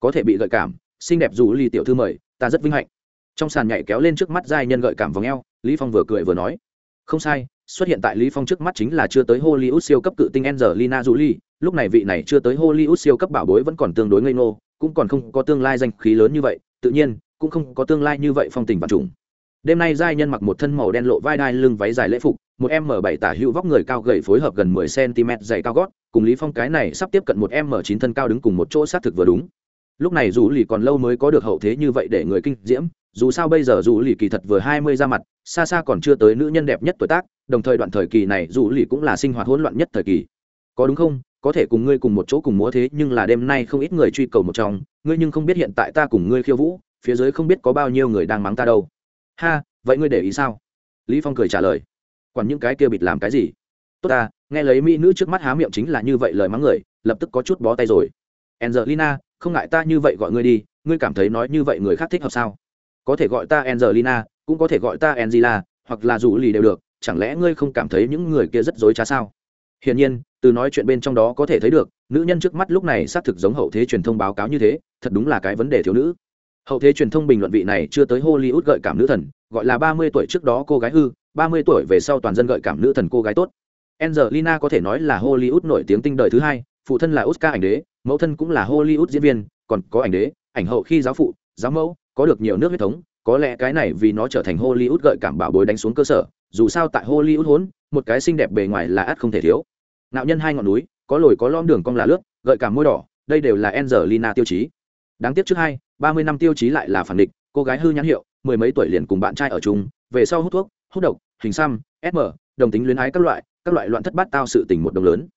A: Có thể bị gợi cảm xinh đẹp dù ly tiểu thư mời ta rất vinh hạnh. Trong sàn nhảy kéo lên trước mắt giai nhân gợi cảm vòng eo lý phong vừa cười vừa nói không sai, xuất hiện tại lý phong trước mắt chính là chưa tới hollywood siêu cấp cự tinh angelina jolie, lúc này vị này chưa tới hollywood siêu cấp bảo bối vẫn còn tương đối ngây ngô, cũng còn không có tương lai danh khí lớn như vậy, tự nhiên, cũng không có tương lai như vậy phong tình và trùng đêm nay giai nhân mặc một thân màu đen lộ vai đai lưng váy dài lễ phục, một m bảy tả hữu vóc người cao gầy phối hợp gần mười cm dày cao gót, cùng lý phong cái này sắp tiếp cận một m chín thân cao đứng cùng một chỗ sát thực vừa đúng. Lúc này dù lì còn lâu mới có được hậu thế như vậy để người kinh diễm dù sao bây giờ dù lì kỳ thật vừa hai mươi ra mặt, xa xa còn chưa tới nữ nhân đẹp nhất tuổi tác, đồng thời đoạn thời kỳ này dù lì cũng là sinh hoạt hỗn loạn nhất thời kỳ. Có đúng không? Có thể cùng ngươi cùng một chỗ cùng múa thế, nhưng là đêm nay không ít người truy cầu một trong, ngươi nhưng không biết hiện tại ta cùng ngươi khiêu vũ, phía dưới không biết có bao nhiêu người đang mắng ta đâu. Ha, vậy ngươi để ý sao? Lý phong cười trả lời. Còn những cái kia bịt làm cái gì? Tốt ta, nghe lấy mỹ nữ trước mắt há miệng chính là như vậy lời mắng người, lập tức có chút bó tay rồi. Angelina, không ngại ta như vậy gọi ngươi đi, ngươi cảm thấy nói như vậy người khác thích hợp sao? Có thể gọi ta angelina, cũng có thể gọi ta angela, hoặc là dù lì đều được, chẳng lẽ ngươi không cảm thấy những người kia rất dối trá sao? Hiển nhiên, từ nói chuyện bên trong đó có thể thấy được, nữ nhân trước mắt lúc này xác thực giống hậu thế truyền thông báo cáo như thế, thật đúng là cái vấn đề thiếu nữ. Hậu thế truyền thông bình luận vị này chưa tới hollywood gợi cảm nữ thần, gọi là ba mươi tuổi trước đó cô gái hư, ba mươi tuổi về sau toàn dân gợi cảm nữ thần cô gái tốt. Angelina có thể nói là hollywood nổi tiếng tinh đời thứ hai, phụ thân là oscar ảnh đế, mẫu thân cũng là hollywood diễn viên, còn có ảnh đế, ảnh hậu khi giáo phụ, giáo mẫu có được nhiều nước huyết thống, có lẽ cái này vì nó trở thành hollywood gợi cảm bảo bối đánh xuống cơ sở, dù sao tại hollywood hốn, một cái xinh đẹp bề ngoài là ắt không thể thiếu. Nạo nhân hai ngọn núi, có lồi có lõm đường cong là lướt, gợi cảm môi đỏ, đây đều là angelina tiêu chí. Đáng tiếc trước hai, ba mươi năm tiêu chí lại là phản địch, cô gái hư nhãn hiệu, mười mấy tuổi liền cùng bạn trai ở chung, về sau hút thuốc, hút độc, hình xăm sm đồng tính luyến ái các loại các loại loạn thất bát tao sự tình một đồng lớn.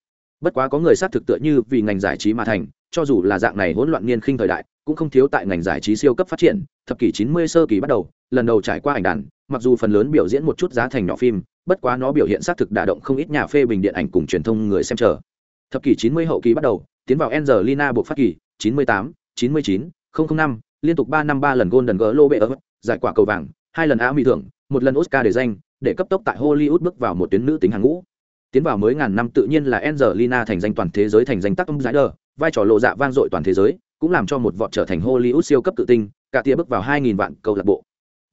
A: Bất quá có người xác thực tựa như vì ngành giải trí mà thành, cho dù là dạng này hỗn loạn niên khinh thời đại cũng không thiếu tại ngành giải trí siêu cấp phát triển, thập kỷ chín mươi sơ kỳ bắt đầu, lần đầu trải qua ảnh đàn, mặc dù phần lớn biểu diễn một chút giá thành nhỏ phim, bất quá nó biểu hiện xác thực đả động không ít nhà phê bình điện ảnh cùng truyền thông người xem chờ. Thập kỷ chín mươi hậu kỳ bắt đầu, tiến vào Angelina buộc phát kỳ, chín mươi tám, chín mươi chín năm, liên tục ba năm ba lần Golden Globe giải quả cầu vàng, hai lần Emmy thưởng, một lần Oscar để danh, để cấp tốc tại Hollywood bước vào một tuyến nữ tính hàng ngũ. Tiến vào mới ngàn năm tự nhiên là Angelina thành danh toàn thế giới thành danh tác âm giải đờ vai trò lộ dạ vang dội toàn thế giới cũng làm cho một vọt trở thành Hollywood siêu cấp tự tinh cả tia bước vào 2.000 vạn câu lạc bộ.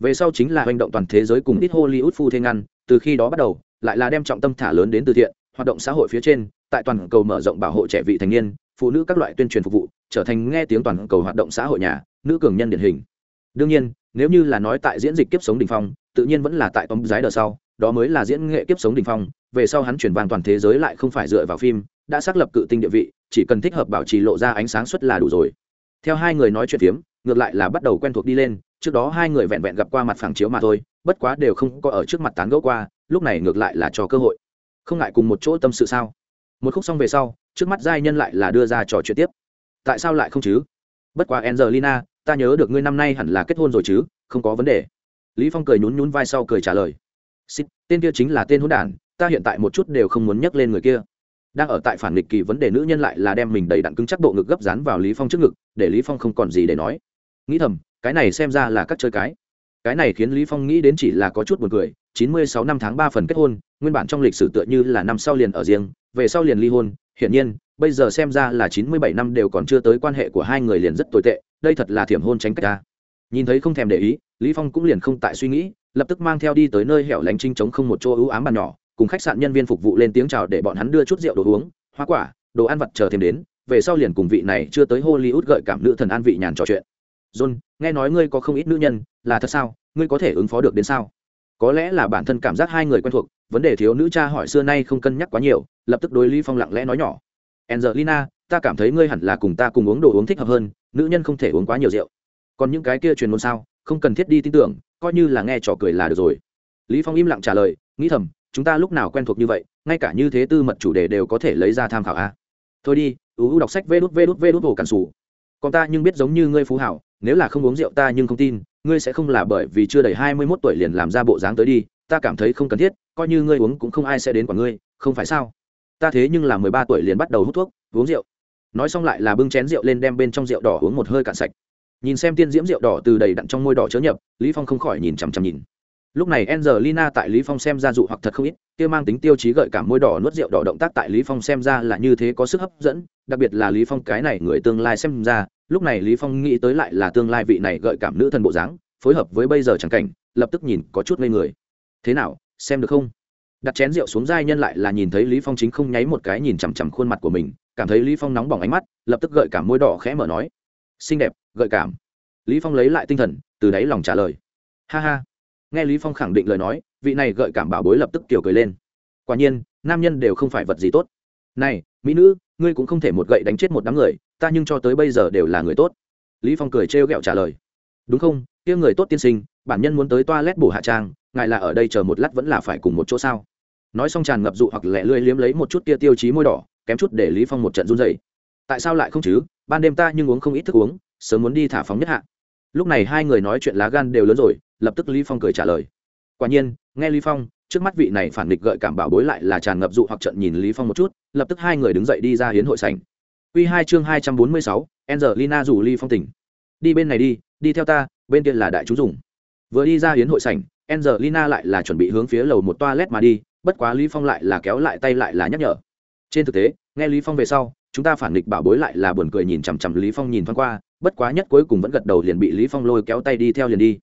A: Về sau chính là hành động toàn thế giới cùng ít Hollywood phu thế ngăn, từ khi đó bắt đầu, lại là đem trọng tâm thả lớn đến từ thiện, hoạt động xã hội phía trên, tại toàn cầu mở rộng bảo hộ trẻ vị thành niên, phụ nữ các loại tuyên truyền phục vụ, trở thành nghe tiếng toàn cầu hoạt động xã hội nhà, nữ cường nhân điển hình. Đương nhiên, nếu như là nói tại diễn dịch kiếp sống đỉnh phong, tự nhiên vẫn là tại tóm giái đờ sau, đó mới là diễn nghệ kiếp sống đỉnh phong, về sau hắn chuyển vàng toàn thế giới lại không phải dựa vào phim, đã xác lập cự tinh địa vị chỉ cần thích hợp bảo trì lộ ra ánh sáng suất là đủ rồi. Theo hai người nói chuyện phiếm, ngược lại là bắt đầu quen thuộc đi lên, trước đó hai người vẹn vẹn gặp qua mặt phẳng chiếu mà thôi, bất quá đều không có ở trước mặt tán gẫu qua, lúc này ngược lại là cho cơ hội. Không ngại cùng một chỗ tâm sự sao? Một khúc xong về sau, trước mắt giai nhân lại là đưa ra trò chuyện tiếp. Tại sao lại không chứ? Bất quá angelina, ta nhớ được ngươi năm nay hẳn là kết hôn rồi chứ, không có vấn đề. Lý phong cười nhún nhún vai sau cười trả lời. Xin tên kia chính là tên hỗn đản, ta hiện tại một chút đều không muốn nhắc lên người kia đang ở tại phản nghịch kỳ vấn đề nữ nhân lại là đem mình đầy đặn cứng chắc bộ ngực gấp dán vào lý phong trước ngực, để lý phong không còn gì để nói. Nghĩ thầm, cái này xem ra là các chơi cái. Cái này khiến lý phong nghĩ đến chỉ là có chút buồn cười 96 năm tháng 3 phần kết hôn, nguyên bản trong lịch sử tựa như là năm sau liền ở riêng, về sau liền ly hôn, hiển nhiên, bây giờ xem ra là 97 năm đều còn chưa tới quan hệ của hai người liền rất tồi tệ, đây thật là thiểm hôn tránh cách ta. Nhìn thấy không thèm để ý, lý phong cũng liền không tại suy nghĩ, lập tức mang theo đi tới nơi hẻo lánh trinh trống không một chỗ ưu ám bàn nhỏ cùng khách sạn nhân viên phục vụ lên tiếng chào để bọn hắn đưa chút rượu đồ uống, hoa quả, đồ ăn vặt chờ thêm đến, về sau liền cùng vị này chưa tới hollywood gợi cảm nữ thần an vị nhàn trò chuyện. John, nghe nói ngươi có không ít nữ nhân, là thật sao? Ngươi có thể ứng phó được đến sao? Có lẽ là bản thân cảm giác hai người quen thuộc, vấn đề thiếu nữ cha hỏi xưa nay không cân nhắc quá nhiều, lập tức đối lý phong lặng lẽ nói nhỏ. Angelina, ta cảm thấy ngươi hẳn là cùng ta cùng uống đồ uống thích hợp hơn, nữ nhân không thể uống quá nhiều rượu. Còn những cái kia truyền ngôn sao? Không cần thiết đi tin tưởng, coi như là nghe trò cười là được rồi. Lý phong im lặng trả lời, nghĩ thầm chúng ta lúc nào quen thuộc như vậy, ngay cả như thế tư mật chủ đề đều có thể lấy ra tham khảo a thôi đi, ú đọc sách vê đút vê đút vê đút hồ cản xù còn ta nhưng biết giống như ngươi phú hảo, nếu là không uống rượu ta nhưng không tin, ngươi sẽ không là bởi vì chưa đầy hai mươi mốt tuổi liền làm ra bộ dáng tới đi, ta cảm thấy không cần thiết, coi như ngươi uống cũng không ai sẽ đến quả ngươi, không phải sao? Ta thế nhưng là mười ba tuổi liền bắt đầu hút thuốc, uống rượu. Nói xong lại là bưng chén rượu lên đem bên trong rượu đỏ uống một hơi cạn sạch. Nhìn xem tiên diễm rượu đỏ từ đầy đặn trong môi đỏ chớ nhập, lý phong không khỏi nhìn chằm chằm nhìn lúc này angelina tại lý phong xem ra dụ hoặc thật không ít, kia mang tính tiêu chí gợi cảm môi đỏ nuốt rượu đỏ động tác tại lý phong xem ra là như thế có sức hấp dẫn, đặc biệt là lý phong cái này người tương lai xem ra, lúc này lý phong nghĩ tới lại là tương lai vị này gợi cảm nữ thần bộ dáng, phối hợp với bây giờ chẳng cảnh, lập tức nhìn có chút ngây người. Thế nào, xem được không? Đặt chén rượu xuống giai nhân lại là nhìn thấy lý phong chính không nháy một cái nhìn chằm chằm khuôn mặt của mình, cảm thấy lý phong nóng bỏng ánh mắt, lập tức gợi cảm môi đỏ khẽ mở nói. Xinh đẹp, gợi cảm. Lý phong lấy lại tinh thần, từ đáy lòng trả lời. Ha ha nghe lý phong khẳng định lời nói, vị này gợi cảm bảo bối lập tức tiểu cười lên. Quả nhiên, nam nhân đều không phải vật gì tốt. Này, mỹ nữ, ngươi cũng không thể một gậy đánh chết một đám người, ta nhưng cho tới bây giờ đều là người tốt. Lý phong cười trêu ghẹo trả lời. Đúng không, kia người tốt tiên sinh, bản nhân muốn tới toilet bổ hạ trang, ngài là ở đây chờ một lát vẫn là phải cùng một chỗ sao? Nói xong tràn ngập dụ hoặc lẹ lưỡi liếm lấy một chút tia tiêu chí môi đỏ, kém chút để lý phong một trận run rẩy. Tại sao lại không chứ? Ban đêm ta nhưng uống không ít thức uống, sớm muốn đi thả phóng nhất hạ. Lúc này hai người nói chuyện lá gan đều lớn rồi lập tức lý phong cười trả lời quả nhiên nghe lý phong trước mắt vị này phản nghịch gợi cảm bảo bối lại là tràn ngập dụ hoặc trận nhìn lý phong một chút lập tức hai người đứng dậy đi ra hiến hội sảnh quy hai chương hai trăm bốn mươi sáu, Angelina rủ Lý Phong tỉnh. Đi bên này đi, đi theo ta, bên kia là đại chúng dùng. Vừa đi ra hiến hội sảnh, Angelina lại là chuẩn bị hướng phía lầu một toilet mà đi, bất quá Lý Phong lại là kéo lại tay lại là nhắc nhở. Trên thực tế, nghe Lý Phong về sau, chúng ta phản nghịch bảo bối lại là buồn cười nhìn chằm chằm Lý Phong nhìn thoáng qua, bất quá nhất cuối cùng vẫn gật đầu liền bị Lý Phong lôi kéo tay đi theo liền đi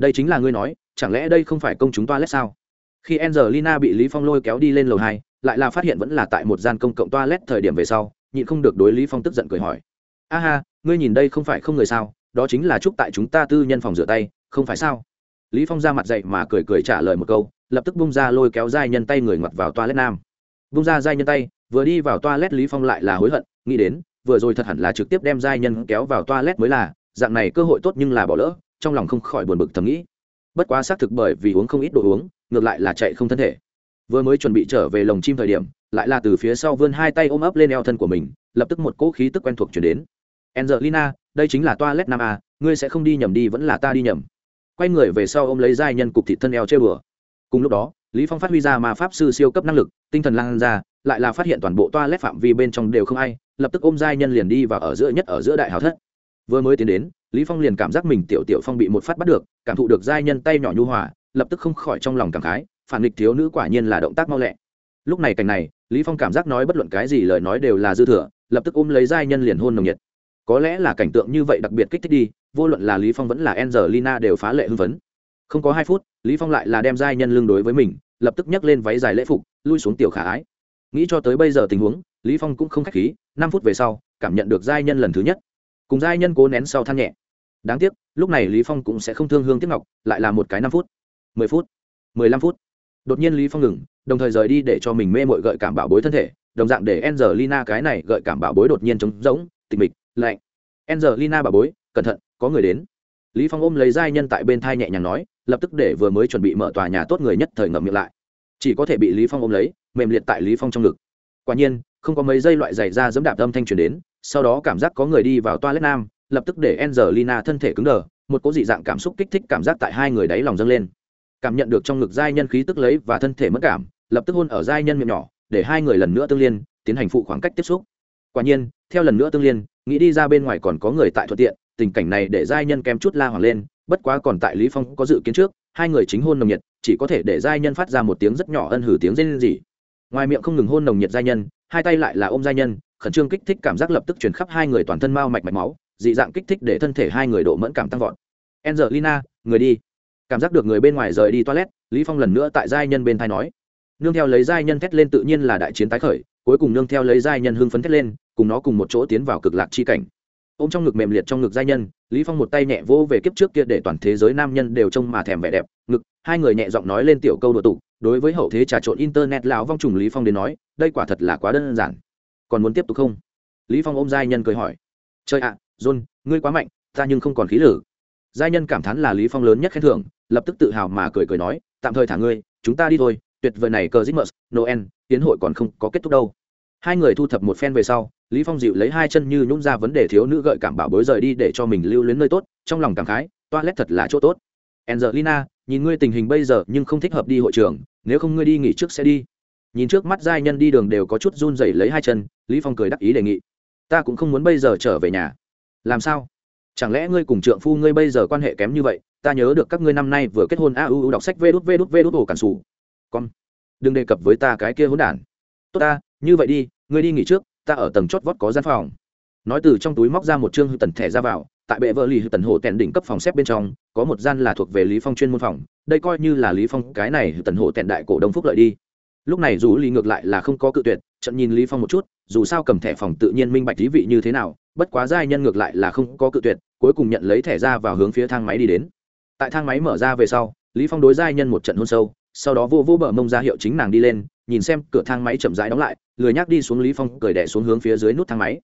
A: đây chính là ngươi nói, chẳng lẽ đây không phải công chúng toilet sao? Khi angelina bị lý phong lôi kéo đi lên lầu hai, lại là phát hiện vẫn là tại một gian công cộng toilet thời điểm về sau, nhịn không được đối lý phong tức giận cười hỏi. A ha, ngươi nhìn đây không phải không người sao, đó chính là chúc tại chúng ta tư nhân phòng rửa tay, không phải sao? Lý phong ra mặt dậy mà cười cười trả lời một câu, lập tức bung ra lôi kéo dai nhân tay người ngoặt vào toilet nam. Bung ra dai nhân tay, vừa đi vào toilet lý phong lại là hối hận, nghĩ đến, vừa rồi thật hẳn là trực tiếp đem giai nhân kéo vào toilet mới là, dạng này cơ hội tốt nhưng là bỏ lỡ trong lòng không khỏi buồn bực thầm nghĩ. Bất quá xác thực bởi vì uống không ít đồ uống, ngược lại là chạy không thân thể. Vừa mới chuẩn bị trở về lồng chim thời điểm, lại là từ phía sau vươn hai tay ôm ấp lên eo thân của mình, lập tức một cỗ khí tức quen thuộc chuyển đến. Angelina, đây chính là toilet nam a, ngươi sẽ không đi nhầm đi, vẫn là ta đi nhầm. Quay người về sau ôm lấy giai nhân cục thịt thân eo chơi bừa cùng lúc đó, lý phong phát huy ra mà pháp sư siêu cấp năng lực, tinh thần lan ra, lại là phát hiện toàn bộ toilet phạm vi bên trong đều không ai, lập tức ôm giai nhân liền đi vào ở giữa nhất, ở giữa đại hào thất vừa mới tiến đến, lý phong liền cảm giác mình tiểu tiểu phong bị một phát bắt được, cảm thụ được giai nhân tay nhỏ nhu hòa, lập tức không khỏi trong lòng cảm khái, phản nghịch thiếu nữ quả nhiên là động tác mau lẹ. Lúc này cảnh này, lý phong cảm giác nói bất luận cái gì lời nói đều là dư thừa, lập tức ôm lấy giai nhân liền hôn nồng nhiệt. Có lẽ là cảnh tượng như vậy đặc biệt kích thích đi, vô luận là lý phong vẫn là angelina đều phá lệ hưng phấn. Không có hai phút, lý phong lại là đem giai nhân lưng đối với mình, lập tức nhấc lên váy dài lễ phục, lui xuống tiểu khả ái. Nghĩ cho tới bây giờ tình huống, lý phong cũng không khách khí, năm phút về sau, cảm nhận được giai nhân lần thứ nhất cùng giai nhân cố nén sau than nhẹ. Đáng tiếc, lúc này lý phong cũng sẽ không thương hương tiếc ngọc, lại là một cái năm phút, mười phút, mười lăm phút. Đột nhiên lý phong ngừng, đồng thời rời đi để cho mình mê mội gợi cảm bảo bối thân thể, đồng dạng để Angelina cái này gợi cảm bảo bối đột nhiên trống rỗng, tịch mịch, lạnh. Angelina bảo bối, cẩn thận, có người đến. Lý phong ôm lấy giai nhân tại bên thai nhẹ nhàng nói, lập tức để vừa mới chuẩn bị mở tòa nhà tốt người nhất thời ngậm miệng lại. Chỉ có thể bị lý phong ôm lấy, mềm liệt tại lý phong trong ngực. Quả nhiên, không có mấy giây loại giày ra dẫm đạp âm thanh truyền đến sau đó cảm giác có người đi vào toilet nam lập tức để Angelina thân thể cứng đờ, một cỗ dị dạng cảm xúc kích thích cảm giác tại hai người đáy lòng dâng lên. Cảm nhận được trong ngực giai nhân khí tức lấy và thân thể mất cảm, lập tức hôn ở giai nhân miệng nhỏ, để hai người lần nữa tương liên, tiến hành phụ khoảng cách tiếp xúc. Quả nhiên, theo lần nữa tương liên, nghĩ đi ra bên ngoài còn có người tại thuận tiện, tình cảnh này để giai nhân kém chút la hoàng lên, bất quá còn tại Lý Phong có dự kiến trước, hai người chính hôn nồng nhiệt, chỉ có thể để giai nhân phát ra một tiếng rất nhỏ ân hử tiếng rên rỉ. Ngoài miệng không ngừng hôn nồng nhiệt giai nhân, hai tay lại là ôm giai nhân, khẩn trương kích thích cảm giác lập tức truyền khắp hai người toàn thân mao mạch mạch máu, dị dạng kích thích để thân thể hai người độ mẫn cảm tăng vọt. Angelina người đi. Cảm giác được người bên ngoài rời đi toilet lý phong lần nữa tại giai nhân bên thai nói. Nương theo lấy giai nhân thét lên tự nhiên là đại chiến tái khởi cuối cùng nương theo lấy giai nhân hưng phấn thét lên cùng nó cùng một chỗ tiến vào cực lạc chi cảnh. Ôm trong ngực mềm liệt trong ngực giai nhân lý phong một tay nhẹ vỗ về kiếp trước kia để toàn thế giới nam nhân đều trông mà thèm vẻ đẹp ngực hai người nhẹ giọng nói lên tiểu câu đùa tụ đối với hậu thế trà trộn internet lão vong trùng lý phong đến nói đây quả thật là quá đơn giản còn muốn tiếp tục không lý phong ôm giai nhân cười hỏi Trời ạ john ngươi quá mạnh ta nhưng không còn khí lử giai nhân cảm thán là lý phong lớn nhất khen thưởng lập tức tự hào mà cười cười nói tạm thời thả ngươi chúng ta đi thôi tuyệt vời này cờ Christmas, Noel, tiến hội còn không có kết thúc đâu. Hai người thu thập một phen về sau, Lý Phong dịu lấy hai chân như nhũn ra vấn đề thiếu nữ gợi cảm bảo bối rời đi để cho mình lưu luyến nơi tốt, trong lòng cảm khái, toilet thật là chỗ tốt. Angelina, nhìn ngươi tình hình bây giờ nhưng không thích hợp đi hội trường, nếu không ngươi đi nghỉ trước sẽ đi. Nhìn trước mắt giai nhân đi đường đều có chút run rẩy lấy hai chân, Lý Phong cười đắc ý đề nghị. Ta cũng không muốn bây giờ trở về nhà. Làm sao? Chẳng lẽ ngươi cùng trượng phu ngươi bây giờ quan hệ kém như vậy? Ta nhớ được các ngươi năm nay vừa kết hôn a u đọc sách vê đút vê đút vê đút ổ cản sủ. Con đừng đề cập với ta cái kia hỗn đản tốt ta như vậy đi ngươi đi nghỉ trước ta ở tầng chót vót có gian phòng nói từ trong túi móc ra một chương hư tần thẻ ra vào tại bệ vợ lì hư tần hồ tèn đỉnh cấp phòng xếp bên trong có một gian là thuộc về lý phong chuyên môn phòng đây coi như là lý phong cái này hư tần hồ tèn đại cổ đông phúc lợi đi lúc này dù lý ngược lại là không có cự tuyệt trận nhìn lý phong một chút, dù sao cầm thẻ phòng tự nhiên minh bạch thí vị như thế nào, bất quá giai nhân ngược lại là không có cự tuyệt, cuối cùng nhận lấy thẻ ra vào hướng phía thang máy đi đến. Tại thang máy mở ra về sau, lý phong đối giai nhân một trận hôn sâu, sau đó vô vô bờ mông ra hiệu chính nàng đi lên, nhìn xem cửa thang máy chậm rãi đóng lại, lười nhác đi xuống lý phong, cười đẻ xuống hướng phía dưới nút thang máy.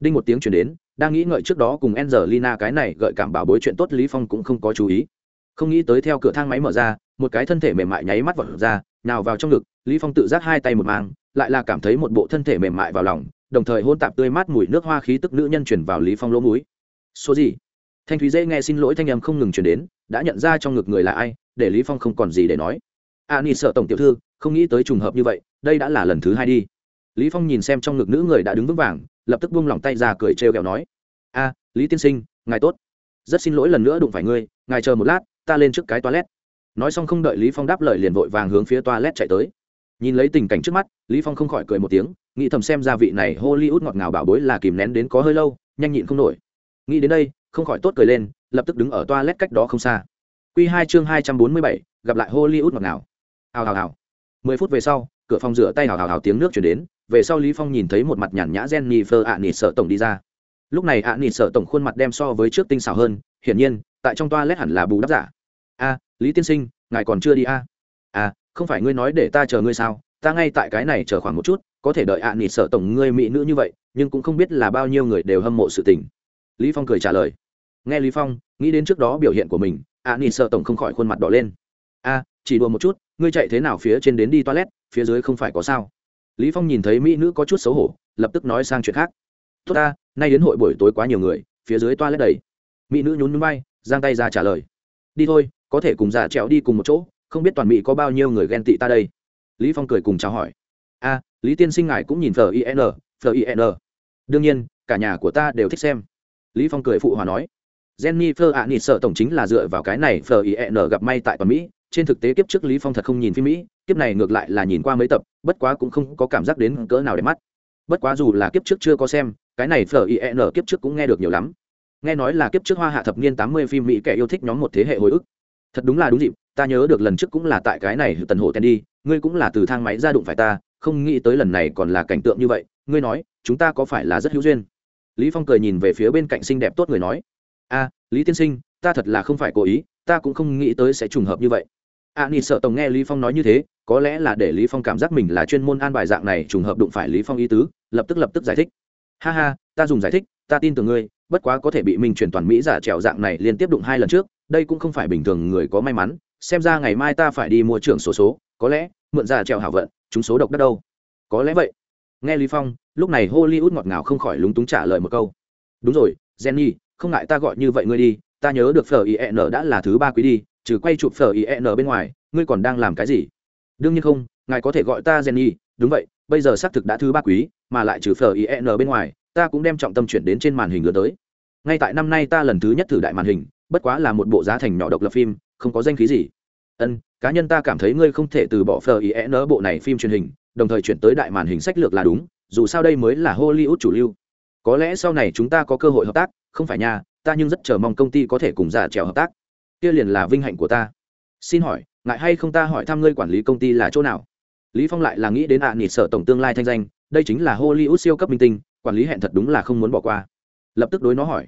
A: Đinh một tiếng chuyển đến, đang nghĩ ngợi trước đó cùng Angelina cái này gợi cảm bảo bối chuyện tốt lý phong cũng không có chú ý. Không nghĩ tới theo cửa thang máy mở ra, một cái thân thể mềm mại nháy mắt vào ra nào vào trong ngực, lý phong tự giác hai tay một mang, lại là cảm thấy một bộ thân thể mềm mại vào lòng, đồng thời hôn tạp tươi mát mùi nước hoa khí tức nữ nhân chuyển vào lý phong lỗ mũi. Số gì? Thanh thúy dễ nghe xin lỗi thanh em không ngừng chuyển đến, đã nhận ra trong ngực người là ai, để lý phong không còn gì để nói. A ni sợ tổng tiểu thư, không nghĩ tới trùng hợp như vậy, đây đã là lần thứ hai đi. Lý phong nhìn xem trong ngực nữ người đã đứng vững vàng, lập tức buông lỏng tay ra cười trêu ghẹo nói, a, lý tiên sinh, ngài tốt. Rất xin lỗi lần nữa đụng phải ngươi, ngài chờ một lát, ta lên trước cái toilet nói xong không đợi lý phong đáp lời liền vội vàng hướng phía toilet chạy tới. Nhìn lấy tình cảnh trước mắt, lý phong không khỏi cười một tiếng, nghĩ thầm xem ra vị này hollywood ngọt ngào bảo bối là kìm nén đến có hơi lâu, nhanh nhịn không nổi. Nghĩ đến đây, không khỏi tốt cười lên, lập tức đứng ở toilet cách đó không xa. Quy hai chương hai trăm bốn mươi bảy, gặp lại hollywood ngọt ngào. Hào hào hào. Mười phút về sau, cửa phòng rửa tay hào hào hào tiếng nước chuyển đến, về sau lý phong nhìn thấy một mặt nhàn nhã jennifer ạ nịt sợ tổng đi ra. Lúc này ạ nịt sợ tổng khuôn mặt đem so với trước tinh xảo hơn, hiển nhiên, tại trong toilet hẳn là bù đắp giả lý tiên sinh, ngài còn chưa đi a à không phải ngươi nói để ta chờ ngươi sao? Ta ngay tại cái này chờ khoảng một chút, có thể đợi ạ nịt sợ tổng ngươi mỹ nữ như vậy, nhưng cũng không biết là bao nhiêu người đều hâm mộ sự tình. Lý phong cười trả lời. Nghe lý phong, nghĩ đến trước đó biểu hiện của mình, ạ nịt sợ tổng không khỏi khuôn mặt đỏ lên. A chỉ đùa một chút, ngươi chạy thế nào phía trên đến đi toilet, phía dưới không phải có sao? Lý phong nhìn thấy mỹ nữ có chút xấu hổ, lập tức nói sang chuyện khác. Tốt ta, nay đến hội buổi tối quá nhiều người, phía dưới toilet đầy. Mỹ nữ nhún nhún bay giang tay ra trả lời. Đi thôi có thể cùng giả trèo đi cùng một chỗ, không biết toàn mỹ có bao nhiêu người ghen tị ta đây. Lý phong cười cùng chào hỏi. A, lý tiên sinh ngài cũng nhìn phở in phở in đương nhiên, cả nhà của ta đều thích xem. Lý phong cười phụ hòa nói. Jennifer ạ nịt sợ tổng chính là dựa vào cái này phở in gặp may tại toàn mỹ. Trên thực tế kiếp trước lý phong thật không nhìn phim mỹ, kiếp này ngược lại là nhìn qua mấy tập, bất quá cũng không có cảm giác đến cỡ nào để mắt. Bất quá dù là kiếp trước chưa có xem, cái này phở in kiếp trước cũng nghe được nhiều lắm. Nghe nói là kiếp trước hoa hạ thập niên tám mươi phim mỹ kẻ yêu thích nhóm một thế hệ hồi ức thật đúng là đúng dịp, ta nhớ được lần trước cũng là tại cái này tần hộ tên đi, ngươi cũng là từ thang máy ra đụng phải ta, không nghĩ tới lần này còn là cảnh tượng như vậy, ngươi nói, chúng ta có phải là rất hữu duyên? Lý phong cười nhìn về phía bên cạnh xinh đẹp tốt người nói, a, lý tiên sinh, ta thật là không phải cố ý, ta cũng không nghĩ tới sẽ trùng hợp như vậy. A nị sợ tổng nghe lý phong nói như thế, có lẽ là để lý phong cảm giác mình là chuyên môn an bài dạng này trùng hợp đụng phải lý phong ý tứ, lập tức lập tức giải thích, ha ha, ta dùng giải thích ta tin tưởng ngươi, bất quá có thể bị minh chuyển toàn mỹ giả trèo dạng này liên tiếp đụng hai lần trước, đây cũng không phải bình thường người có may mắn, xem ra ngày mai ta phải đi mua trưởng số số, có lẽ, mượn giả trèo hảo vận, chúng số độc đất đâu. Có lẽ vậy. Nghe lý phong, lúc này hollywood ngọt ngào không khỏi lúng túng trả lời một câu. Đúng rồi, jenny, không ngại ta gọi như vậy ngươi đi, ta nhớ được phở ien đã là thứ ba quý đi, trừ quay chụp phở ien bên ngoài, ngươi còn đang làm cái gì? Đương nhiên không, ngài có thể gọi ta jenny, đúng vậy, bây giờ xác thực đã thứ ba quý, mà lại trừ phở ien bên ngoài ta cũng đem trọng tâm chuyển đến trên màn hình lớn tới. Ngay tại năm nay ta lần thứ nhất thử đại màn hình, bất quá là một bộ giá thành nhỏ độc lập phim, không có danh khí gì. Ân, cá nhân ta cảm thấy ngươi không thể từ bỏ phở nỡ bộ này phim truyền hình, đồng thời chuyển tới đại màn hình sách lược là đúng, dù sao đây mới là hollywood chủ lưu. Có lẽ sau này chúng ta có cơ hội hợp tác, không phải nha, ta nhưng rất chờ mong công ty có thể cùng giả trèo hợp tác. Kia liền là vinh hạnh của ta. Xin hỏi, ngại hay không ta hỏi thăm ngươi quản lý công ty là chỗ nào? Lý phong lại là nghĩ đến ạ à nịt sở tổng tương lai thanh danh, đây chính là hollywood siêu cấp minh tinh quản lý hẹn thật đúng là không muốn bỏ qua. Lập tức đối nó hỏi,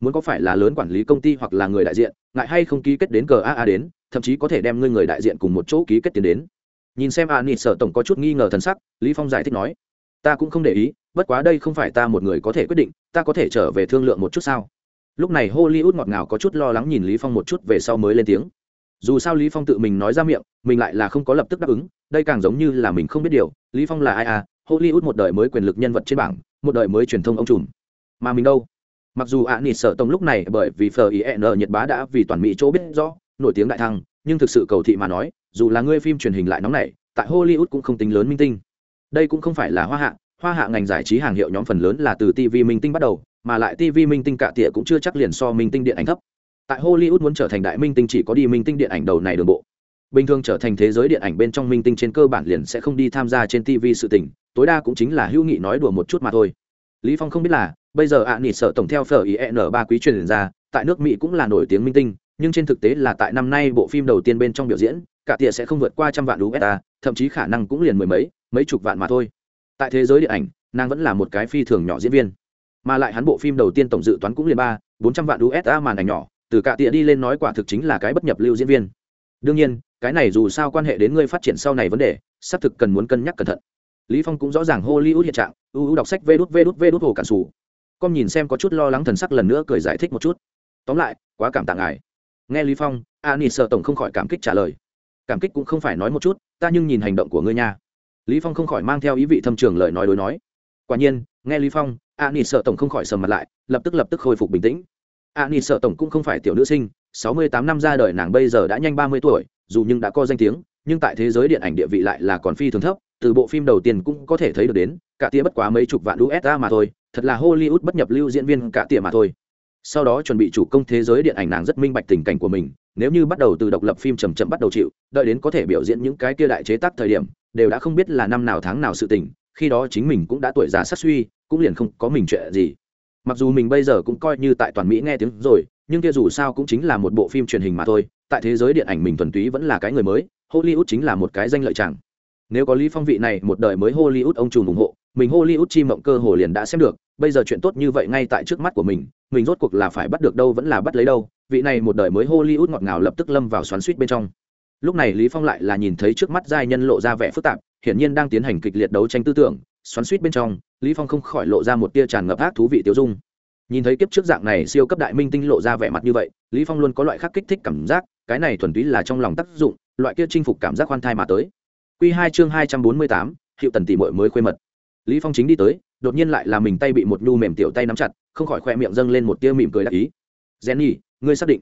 A: muốn có phải là lớn quản lý công ty hoặc là người đại diện, ngại hay không ký kết đến cờ đến, thậm chí có thể đem ngươi người đại diện cùng một chỗ ký kết tiền đến? Nhìn xem A à nịt sở tổng có chút nghi ngờ thần sắc, lý phong giải thích nói, ta cũng không để ý, bất quá đây không phải ta một người có thể quyết định, ta có thể trở về thương lượng một chút sao? Lúc này hollywood ngọt ngào có chút lo lắng nhìn lý phong một chút về sau mới lên tiếng. Dù sao lý phong tự mình nói ra miệng, mình lại là không có lập tức đáp ứng, đây càng giống như là mình không biết điều, lý phong là ai à hollywood một đời mới quyền lực nhân vật trên bảng, một đời mới truyền thông ông trùm. Mà mình đâu? Mặc dù ạ nịt sợ tông lúc này bởi vì fin nhật bá đã vì toàn mỹ chỗ biết rõ, nổi tiếng đại thăng, nhưng thực sự cầu thị mà nói, dù là ngươi phim truyền hình lại nóng này tại hollywood cũng không tính lớn minh tinh. Đây cũng không phải là hoa hạ hoa hạ ngành giải trí hàng hiệu nhóm phần lớn là từ tv minh tinh bắt đầu, mà lại tv minh tinh cả tỉa cũng chưa chắc liền so minh tinh điện ảnh thấp. Tại hollywood muốn trở thành đại minh tinh chỉ có đi minh tinh điện ảnh đầu này đường bộ. Bình thường trở thành thế giới điện ảnh bên trong minh tinh trên cơ bản liền sẽ không đi tham gia trên tv sự tình tối đa cũng chính là hữu nghị nói đùa một chút mà thôi. Lý phong không biết là bây giờ ạ à, nỉ sợ tổng theo phở in ba quý truyền ra tại nước mỹ cũng là nổi tiếng minh tinh nhưng trên thực tế là tại năm nay bộ phim đầu tiên bên trong biểu diễn cả tỉa sẽ không vượt qua trăm vạn usd thậm chí khả năng cũng liền mười mấy mấy chục vạn mà thôi. Tại thế giới điện ảnh nàng vẫn là một cái phi thường nhỏ diễn viên. Mà lại hắn bộ phim đầu tiên tổng dự toán cũng liền ba bốn trăm vạn usd màn ảnh nhỏ từ cả tỉa đi lên nói quả thực chính là cái bất nhập lưu diễn viên. Đương nhiên cái này dù sao quan hệ đến ngươi phát triển sau này vấn đề xác thực cần muốn cân nhắc cẩn thận lý phong cũng rõ ràng hollywood hiện trạng ưu đọc sách vê đút vê đút vê đút hồ cản sủ. Con nhìn xem có chút lo lắng thần sắc lần nữa cười giải thích một chút. Tóm lại, quá cảm tạ ngài. Nghe lý phong a sợ tổng không khỏi cảm kích trả lời. Cảm kích cũng không phải nói một chút, ta nhưng nhìn hành động của ngươi nha. Lý phong không khỏi mang theo ý vị thâm trường lời nói đối nói. Quả nhiên, nghe lý phong a sợ tổng không khỏi sầm mặt lại, lập tức lập tức khôi phục bình tĩnh. A sợ tổng cũng không phải tiểu nữ sinh, sáu mươi tám năm ra đời nàng bây giờ đã nhanh ba mươi tuổi, dù nhưng đã có danh tiếng, nhưng tại thế giới điện ảnh địa vị lại là còn phi thường thấp từ bộ phim đầu tiên cũng có thể thấy được đến, cả tia bất quá mấy chục vạn usd mà thôi, thật là hollywood bất nhập lưu diễn viên cả tia mà thôi. Sau đó chuẩn bị chủ công thế giới điện ảnh nàng rất minh bạch tình cảnh của mình, nếu như bắt đầu từ độc lập phim chầm chậm bắt đầu chịu, đợi đến có thể biểu diễn những cái kia đại chế tác thời điểm, đều đã không biết là năm nào tháng nào sự tình, khi đó chính mình cũng đã tuổi già sát suy, cũng liền không có mình chuyện gì. Mặc dù mình bây giờ cũng coi như tại toàn mỹ nghe tiếng rồi, nhưng kia dù sao cũng chính là một bộ phim truyền hình mà thôi, tại thế giới điện ảnh mình thuần túy vẫn là cái người mới, hollywood chính là một cái danh lợi chẳng nếu có lý phong vị này, một đời mới hollywood ông trùm ủng hộ, mình hollywood chi mộng cơ hồ liền đã xem được. Bây giờ chuyện tốt như vậy ngay tại trước mắt của mình mình rốt cuộc là phải bắt được đâu vẫn là bắt lấy đâu. Vị này một đời mới hollywood ngọt ngào lập tức lâm vào xoắn suýt bên trong. Lúc này lý phong lại là nhìn thấy trước mắt giai nhân lộ ra vẻ phức tạp, hiển nhiên đang tiến hành kịch liệt đấu tranh tư tưởng. Xoắn suýt bên trong, lý phong không khỏi lộ ra một tia tràn ngập ác thú vị tiêu dung. Nhìn thấy kiếp trước dạng này siêu cấp đại minh tinh lộ ra vẻ mặt như vậy, lý phong luôn có loại khác kích thích cảm giác, cái này thuần túy là trong lòng tác dụng, loại kia chinh phục cảm giác khoan thai mà tới quy hai chương hai trăm bốn mươi tám, hiệu tần tỷ muội mới khuê mật. Lý phong chính đi tới đột nhiên lại là mình tay bị một nhu mềm tiểu tay nắm chặt không khỏi khoe miệng dâng lên một tia mỉm cười đắc ý. Jenny ngươi xác định?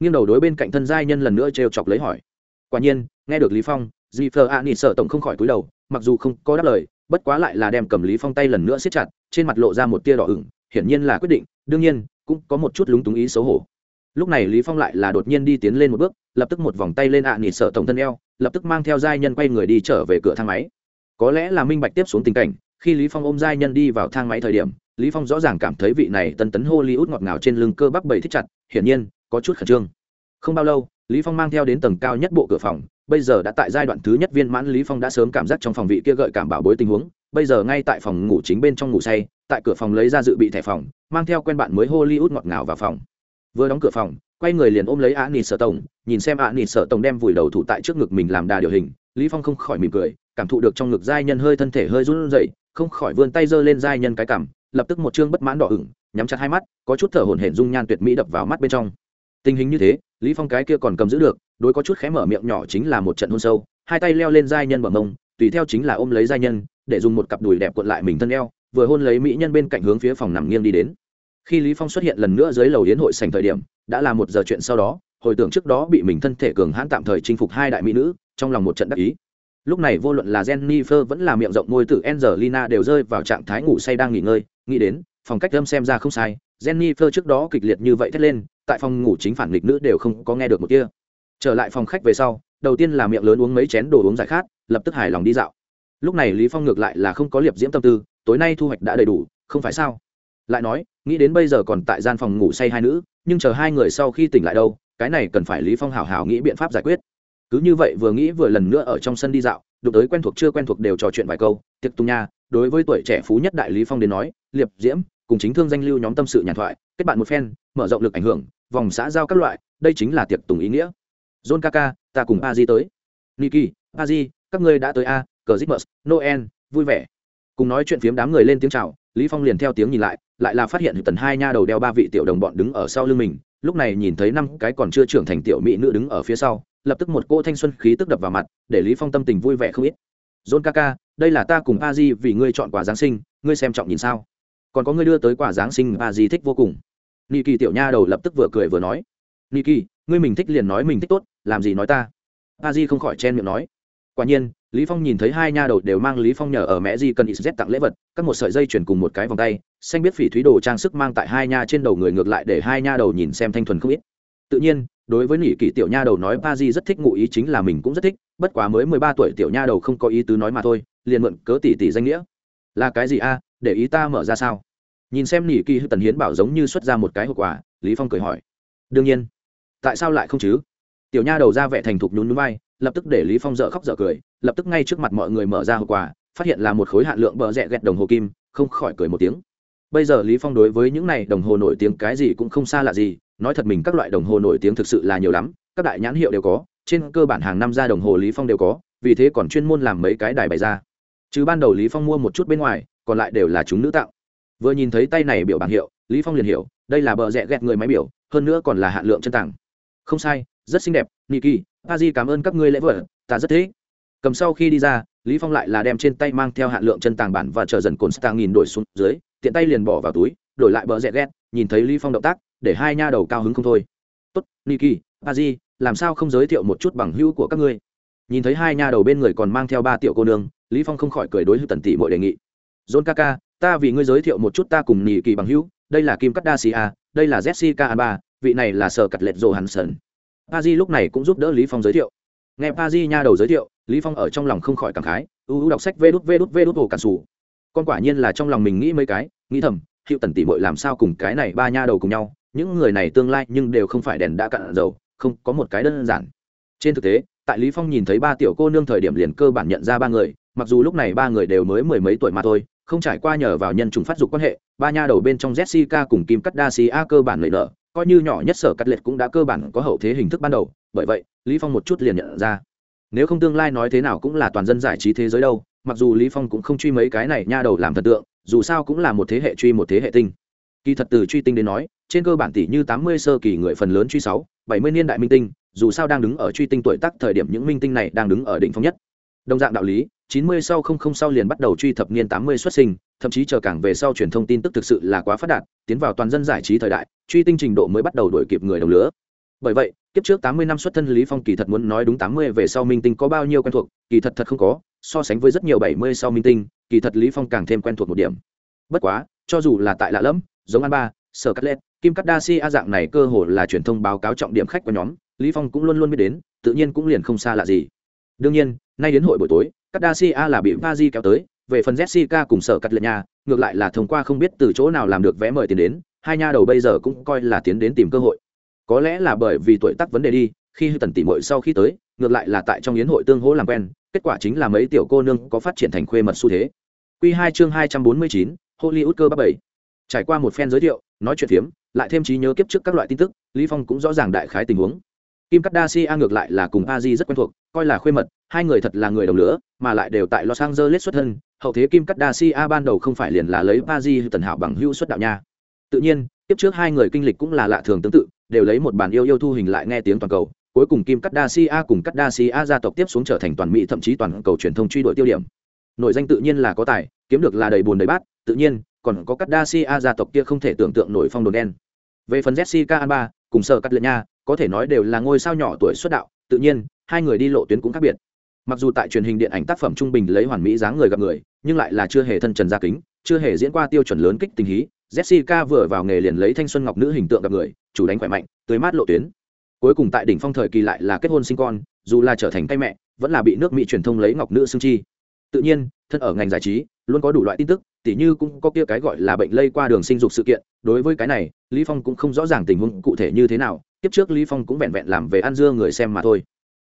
A: Nghiêng đầu đối bên cạnh thân giai nhân lần nữa trêu chọc lấy hỏi. Quả nhiên nghe được lý phong di Ani sợ tổng không khỏi cúi đầu mặc dù không có đáp lời bất quá lại là đem cầm lý phong tay lần nữa siết chặt trên mặt lộ ra một tia đỏ ửng hiển nhiên là quyết định đương nhiên cũng có một chút lúng túng ý xấu hổ lúc này lý phong lại là đột nhiên đi tiến lên một bước, lập tức một vòng tay lên ạ à sợ tổng thân eo, lập tức mang theo giai nhân quay người đi trở về cửa thang máy. Có lẽ là minh bạch tiếp xuống tình cảnh, khi lý phong ôm giai nhân đi vào thang máy thời điểm, lý phong rõ ràng cảm thấy vị này tân tấn hollywood ngọt ngào trên lưng cơ bắp bầy thích chặt, hiển nhiên, có chút khẩn trương. Không bao lâu, lý phong mang theo đến tầng cao nhất bộ cửa phòng, bây giờ đã tại giai đoạn thứ nhất viên mãn lý phong đã sớm cảm giác trong phòng vị kia gợi cảm bảo bối tình huống, bây giờ ngay tại phòng ngủ chính bên trong ngủ say, tại cửa phòng lấy ra dự bị thẻ phòng, mang theo quen bạn mới hollywood ngọt ngào vào phòng vừa đóng cửa phòng, quay người liền ôm lấy ạ nịt sở tổng, nhìn xem ạ nịt sở tổng đem vùi đầu thủ tại trước ngực mình làm đà điều hình. Lý phong không khỏi mỉm cười, cảm thụ được trong ngực giai nhân hơi thân thể hơi run rẩy, không khỏi vươn tay giơ lên giai nhân cái cằm, lập tức một trương bất mãn đỏ ửng, nhắm chặt hai mắt, có chút thở hổn hển dung nhan tuyệt mỹ đập vào mắt bên trong. Tình hình như thế, lý phong cái kia còn cầm giữ được, đối có chút khẽ mở miệng nhỏ chính là một trận hôn sâu, hai tay leo lên giai nhân bờ mông, tùy theo chính là ôm lấy giai nhân, để dùng một cặp đùi đẹp cuộn lại mình thân eo, vừa hôn lấy mỹ nhân bên cạnh hướng phía phòng nằm nghiêng đi đến khi lý phong xuất hiện lần nữa dưới lầu yến hội sành thời điểm, đã là một giờ chuyện sau đó, hồi tưởng trước đó bị mình thân thể cường hãn tạm thời chinh phục hai đại mỹ nữ, trong lòng một trận đắc ý. Lúc này vô luận là jennifer vẫn là miệng rộng môi tử angelina đều rơi vào trạng thái ngủ say đang nghỉ ngơi, nghĩ đến phòng cách âm xem ra không sai, jennifer trước đó kịch liệt như vậy thét lên, tại phòng ngủ chính phản nghịch nữ đều không có nghe được một kia trở lại phòng khách về sau, đầu tiên là miệng lớn uống mấy chén đồ uống giải khát, lập tức hài lòng đi dạo. Lúc này lý phong ngược lại là không có liệp diễm tâm tư, tối nay thu hoạch đã đầy đủ, không phải sao? Lại nói nghĩ đến bây giờ còn tại gian phòng ngủ say hai nữ, nhưng chờ hai người sau khi tỉnh lại đâu, cái này cần phải lý phong hảo hảo nghĩ biện pháp giải quyết. Cứ như vậy vừa nghĩ vừa lần nữa ở trong sân đi dạo, đụng tới quen thuộc chưa quen thuộc đều trò chuyện vài câu, tiệc tung nha, đối với tuổi trẻ phú nhất đại lý phong đến nói, liệp, diễm, cùng chính thương danh lưu nhóm tâm sự nhàn thoại, kết bạn một phen, mở rộng lực ảnh hưởng, vòng xã giao các loại, đây chính là tiệc tùng ý nghĩa. John kaka, ta cùng a di tới. Niki, a di, các ngươi đã tới a cờ noel, vui vẻ. Cùng nói chuyện phiếm đám người lên tiếng chào lý phong liền theo tiếng nhìn lại lại là phát hiện tần hai nha đầu đeo ba vị tiểu đồng bọn đứng ở sau lưng mình lúc này nhìn thấy năm cái còn chưa trưởng thành tiểu mỹ nữ đứng ở phía sau lập tức một cô thanh xuân khí tức đập vào mặt để lý phong tâm tình vui vẻ không ít. John kaka đây là ta cùng a di vì ngươi chọn quà giáng sinh ngươi xem trọng nhìn sao? Còn có ngươi đưa tới quà giáng sinh a di thích vô cùng. Niki tiểu nha đầu lập tức vừa cười vừa nói. Niki, ngươi mình thích liền nói mình thích tốt làm gì nói ta? A di không khỏi chen miệng nói. Quả nhiên lý phong nhìn thấy hai nha đầu đều mang lý phong nhờ ở mẹ di cần xz tặng lễ vật, các một sợi dây chuyển cùng một cái vòng tay, xanh biết phỉ thúy đồ trang sức mang tại hai nha trên đầu người ngược lại để hai nha đầu nhìn xem thanh thuần không ít. Tự nhiên, đối với nỉ kỷ tiểu nha đầu nói ba di rất thích ngụ ý chính là mình cũng rất thích, bất quá mới mười ba tuổi tiểu nha đầu không có ý tứ nói mà thôi, liền mượn cớ tỷ tỷ danh nghĩa. Là cái gì a? Để ý ta mở ra sao? Nhìn xem nỉ kỳ tần hiến bảo giống như xuất ra một cái hậu quả lý phong cười hỏi. Đương nhiên. Tại sao lại không chứ? Tiểu nha đầu ra vẻ thành thục nhún nhún vai, lập tức để lý phong dở khóc dở cười lập tức ngay trước mặt mọi người mở ra hộp quà, phát hiện là một khối hạn lượng bờ rẽ ghẹt đồng hồ kim không khỏi cười một tiếng. Bây giờ lý phong đối với những này đồng hồ nổi tiếng cái gì cũng không xa lạ gì nói thật mình các loại đồng hồ nổi tiếng thực sự là nhiều lắm các đại nhãn hiệu đều có trên cơ bản hàng năm ra đồng hồ lý phong đều có vì thế còn chuyên môn làm mấy cái đài bày ra. Chứ ban đầu lý phong mua một chút bên ngoài còn lại đều là chúng nữ tạo. Vừa nhìn thấy tay này biểu bảng hiệu lý phong liền hiểu đây là bờ rẽ ghẹt người máy biểu hơn nữa còn là hạn lượng chân tặng. Không sai rất xinh đẹp niki a di cảm ơn các ngươi lễ vật ta rất thích cầm sau khi đi ra lý phong lại là đem trên tay mang theo hạn lượng chân tàng bản và chờ dần cồn stang nghìn đổi xuống dưới tiện tay liền bỏ vào túi đổi lại bờ rẽ ghét nhìn thấy lý phong động tác để hai nha đầu cao hứng không thôi. Tốt niki Aji, làm sao không giới thiệu một chút bằng hữu của các ngươi? Nhìn thấy hai nha đầu bên người còn mang theo ba tiểu cô nương lý phong không khỏi cười đối hữu tần tỷ mọi đề nghị. John kaka ta vì ngươi giới thiệu một chút ta cùng nỉ kỳ bằng hữu đây là kim cắt đa đây là jessica alba vị này là sở cật lệch johansson pa lúc này cũng giúp đỡ lý phong giới thiệu. Nghe Aji nha đầu giới thiệu lý phong ở trong lòng không khỏi cảm khái, u u đọc sách vê đút vê đút vê đút hồ cản sủ. Con quả nhiên là trong lòng mình nghĩ mấy cái, nghĩ thầm, hiệu tần tỷ muội làm sao cùng cái này ba nha đầu cùng nhau, những người này tương lai nhưng đều không phải đèn đã cạn dầu, không có một cái đơn giản. Trên thực tế, tại lý phong nhìn thấy ba tiểu cô nương thời điểm liền cơ bản nhận ra ba người, mặc dù lúc này ba người đều mới mười mấy tuổi mà thôi, không trải qua nhờ vào nhân trùng phát dục quan hệ, ba nha đầu bên trong jessica cùng kim cắt đa xí a cơ bản lợi nợ coi như nhỏ nhất sở cắt liệt cũng đã cơ bản có hậu thế hình thức ban đầu, bởi vậy, lý phong một chút liền nhận ra nếu không tương lai nói thế nào cũng là toàn dân giải trí thế giới đâu, mặc dù lý phong cũng không truy mấy cái này nha đầu làm thần tượng, dù sao cũng là một thế hệ truy một thế hệ tinh. Kỳ thật từ truy tinh đến nói, trên cơ bản tỷ như tám mươi sơ kỳ người phần lớn truy sáu, bảy mươi niên đại minh tinh, dù sao đang đứng ở truy tinh tuổi tác thời điểm những minh tinh này đang đứng ở đỉnh phong nhất. Đồng dạng đạo lý, chín mươi sau không không sau liền bắt đầu truy thập niên tám mươi xuất sinh, thậm chí chờ càng về sau truyền thông tin tức thực sự là quá phát đạt, tiến vào toàn dân giải trí thời đại, truy tinh trình độ mới bắt đầu đổi kịp người đồng lứa bởi vậy, kiếp trước tám mươi năm xuất thân lý phong kỳ thật muốn nói đúng tám mươi về sau minh tinh có bao nhiêu quen thuộc, kỳ thật thật không có, so sánh với rất nhiều bảy mươi sau minh tinh, kỳ thật lý phong càng thêm quen thuộc một điểm. Bất quá, cho dù là tại lạ lẫm, giống an ba sở cắt lết kim cắt đa si a dạng này cơ hồ là truyền thông báo cáo trọng điểm khách của nhóm, lý phong cũng luôn luôn biết đến, tự nhiên cũng liền không xa lạ gì. Đương nhiên, nay đến hội buổi tối cắt đa si a là bị va di kéo tới, về phần jessica cùng sở cắt lệ nhà, ngược lại là thông qua không biết từ chỗ nào làm được vé mời tiền đến, hai nha đầu bây giờ cũng coi là tiến đến tìm cơ hội có lẽ là bởi vì tuổi tác vấn đề đi, khi hư tần tỉ mội sau khi tới, ngược lại là tại trong yến hội tương hỗ làm quen, kết quả chính là mấy tiểu cô nương có phát triển thành khuê mật xu thế. Q hai chương hai trăm bốn mươi chín, hollywood cơ ba bảy. Trải qua một phen giới thiệu, nói chuyện phiếm, lại thêm trí nhớ kiếp trước các loại tin tức, lý phong cũng rõ ràng đại khái tình huống. Kim cắt darcy ngược lại là cùng a di rất quen thuộc, coi là khuê mật, hai người thật là người đồng lửa, mà lại đều tại los angeles xuất thân, hậu thế kim cắt darcy ban đầu không phải liền là lấy a di tần hảo bằng hữu xuất đạo nha. Tự nhiên tiếp trước hai người kinh lịch cũng là lạ thường tương tự đều lấy một bản yêu yêu thu hình lại nghe tiếng toàn cầu, cuối cùng kim Cát Đa Si A cùng Cát Đa Si A gia tộc tiếp xuống trở thành toàn mỹ, thậm chí toàn cầu truyền thông truy đuổi tiêu điểm. Nội danh tự nhiên là có tài, kiếm được là đầy bùn đầy bát, tự nhiên, còn có Cát Đa Si A gia tộc kia không thể tưởng tượng nổi phong đồn đen. Về phần jessica alba cùng sở cắt lệ nha, có thể nói đều là ngôi sao nhỏ tuổi xuất đạo, tự nhiên, hai người đi lộ tuyến cũng khác biệt. Mặc dù tại truyền hình điện ảnh tác phẩm trung bình lấy hoàn mỹ dáng người gặp người, nhưng lại là chưa hề thân trần gia kính, chưa hề diễn qua tiêu chuẩn lớn kích tình hí jessica vừa vào nghề liền lấy thanh xuân ngọc nữ hình tượng gặp người, chủ đánh khỏe mạnh, tươi mát lộ tuyến. Cuối cùng tại đỉnh phong thời kỳ lại là kết hôn sinh con, dù là trở thành tay mẹ, vẫn là bị nước mỹ truyền thông lấy ngọc nữ xương chi. Tự nhiên, thân ở ngành giải trí, luôn có đủ loại tin tức, tỉ như cũng có kia cái gọi là bệnh lây qua đường sinh dục sự kiện. Đối với cái này, lý phong cũng không rõ ràng tình huống cụ thể như thế nào tiếp trước lý phong cũng vẹn vẹn làm về ăn dưa người xem mà thôi.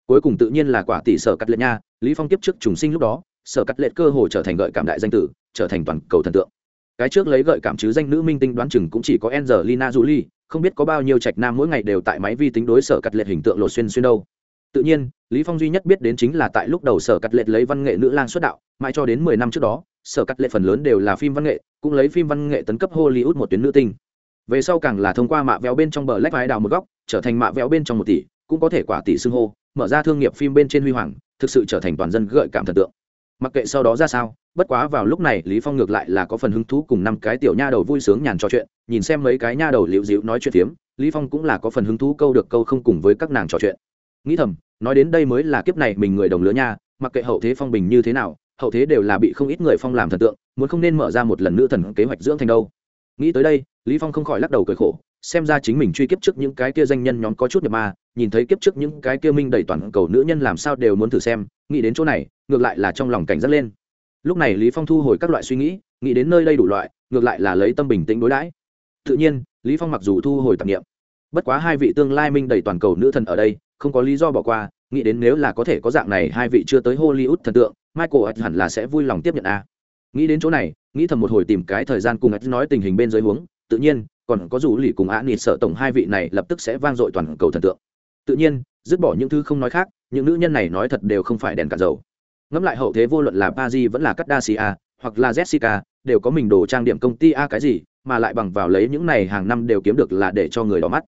A: Cuối cùng tự nhiên là quả tỷ sở cắt lệ nha, lý phong tiếp trước trùng sinh lúc đó, sở cắt lệ cơ hồ trở thành gợi cảm đại danh tử, trở thành toàn cầu thần tượng cái trước lấy gợi cảm chứ danh nữ minh tinh đoán chừng cũng chỉ có Angelina Jolie, không biết có bao nhiêu trạch nam mỗi ngày đều tại máy vi tính đối sở cắt lệ hình tượng lột xuyên xuyên đâu. Tự nhiên, lý phong duy nhất biết đến chính là tại lúc đầu sở cắt lệ lấy văn nghệ nữ lang xuất đạo, mãi cho đến mười năm trước đó, sở cắt lệ phần lớn đều là phim văn nghệ, cũng lấy phim văn nghệ tấn cấp hollywood một tuyến nữ tinh. Về sau càng là thông qua mạ véo bên trong bờ lách vai đào một góc, trở thành mạ véo bên trong một tỷ, cũng có thể quả tỷ xưng hô, mở ra thương nghiệp phim bên trên huy hoàng, thực sự trở thành toàn dân gợi cảm thần tượng mặc kệ sau đó ra sao, bất quá vào lúc này, lý phong ngược lại là có phần hứng thú cùng năm cái tiểu nha đầu vui sướng nhàn trò chuyện, nhìn xem mấy cái nha đầu liễu dịu nói chuyện phiếm, lý phong cũng là có phần hứng thú câu được câu không cùng với các nàng trò chuyện. Nghĩ thầm, nói đến đây mới là kiếp này mình người đồng lứa nha, mặc kệ hậu thế phong bình như thế nào, hậu thế đều là bị không ít người phong làm thần tượng, muốn không nên mở ra một lần nữa thần kế hoạch dưỡng thành đâu. Nghĩ tới đây, lý phong không khỏi lắc đầu cười khổ, xem ra chính mình truy kiếp trước những cái kia danh nhân nhóm có chút nhập ma nhìn thấy kiếp trước những cái kia minh đầy toàn cầu nữ nhân làm sao đều muốn thử xem, nghĩ đến chỗ này, ngược lại là trong lòng cảnh giác lên. Lúc này lý phong thu hồi các loại suy nghĩ nghĩ đến nơi đây đủ loại, ngược lại là lấy tâm bình tĩnh đối đãi. Tự nhiên, lý phong mặc dù thu hồi tạp niệm, bất quá hai vị tương lai minh đầy toàn cầu nữ thần ở đây, không có lý do bỏ qua, nghĩ đến nếu là có thể có dạng này hai vị chưa tới hollywood thần tượng, michael hẳn là sẽ vui lòng tiếp nhận a. Nghĩ đến chỗ này, nghĩ thầm một hồi tìm cái thời gian cùng nói tình hình bên dưới huống, tự nhiên, còn có dù lì cùng á nịt sợ tổng hai vị này lập tức sẽ vang dội toàn cầu thần tượng tự nhiên, dứt bỏ những thứ không nói khác, những nữ nhân này nói thật đều không phải đèn cả dầu. Ngẫm lại hậu thế vô luận là Paris vẫn là Cardassia hoặc là Jessica, đều có mình đồ trang điểm công ty a cái gì, mà lại bằng vào lấy những này hàng năm đều kiếm được là để cho người đỏ mắt.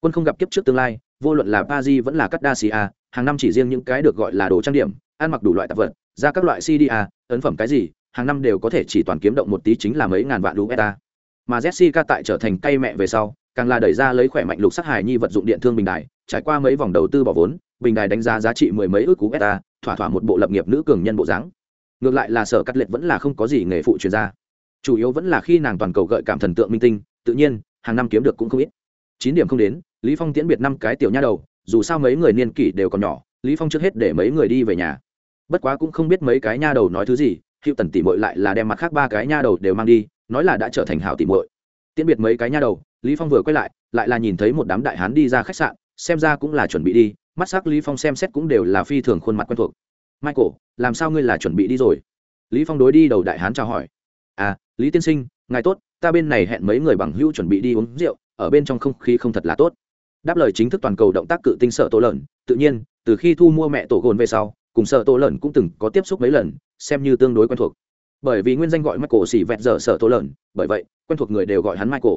A: Quân không gặp kiếp trước tương lai, vô luận là Paris vẫn là Cardassia hàng năm chỉ riêng những cái được gọi là đồ trang điểm, ăn mặc đủ loại tạp vật, ra các loại CDA ấn phẩm cái gì, hàng năm đều có thể chỉ toàn kiếm động một tí chính là mấy ngàn vạn USD mà Jessica tại trở thành cây mẹ về sau càng là đẩy ra lấy khỏe mạnh lục sắc hài nhi vật dụng điện thương bình đài, trải qua mấy vòng đầu tư bỏ vốn, bình đài đánh giá giá trị mười mấy ước cú beta, thỏa thỏa một bộ lập nghiệp nữ cường nhân bộ dáng. Ngược lại là sở cắt liệt vẫn là không có gì nghề phụ truyền gia. Chủ yếu vẫn là khi nàng toàn cầu gợi cảm thần tượng minh tinh, tự nhiên, hàng năm kiếm được cũng không ít. Chín điểm không đến, lý phong tiễn biệt năm cái tiểu nha đầu, dù sao mấy người niên kỷ đều còn nhỏ, lý phong trước hết để mấy người đi về nhà. Bất quá cũng không biết mấy cái nha đầu nói thứ gì hiệu tần tỉ muội lại là đem mặt khác ba cái nha đầu đều mang đi, nói là đã trở thành hảo tỉ muội. Tiễn biệt mấy cái nha đầu lý phong vừa quay lại lại là nhìn thấy một đám đại hán đi ra khách sạn, xem ra cũng là chuẩn bị đi, mắt sắc lý phong xem xét cũng đều là phi thường khuôn mặt quen thuộc. Michael, làm sao ngươi là chuẩn bị đi rồi? Lý phong đối đi đầu đại hán chào hỏi. À lý tiên sinh, ngài tốt, ta bên này hẹn mấy người bằng hữu chuẩn bị đi uống rượu, ở bên trong không khí không thật là tốt. Đáp lời chính thức toàn cầu động tác cự tinh sợ tổ lợn, tự nhiên, từ khi thu mua mẹ tổ gồn về sau, cùng sợ tổ lợn cũng từng có tiếp xúc mấy lần, xem như tương đối quen thuộc. Bởi vì nguyên danh gọi michael xỉ vẹt giờ sợ tổ lợn, bởi vậy, quen thuộc người đều gọi hắn michael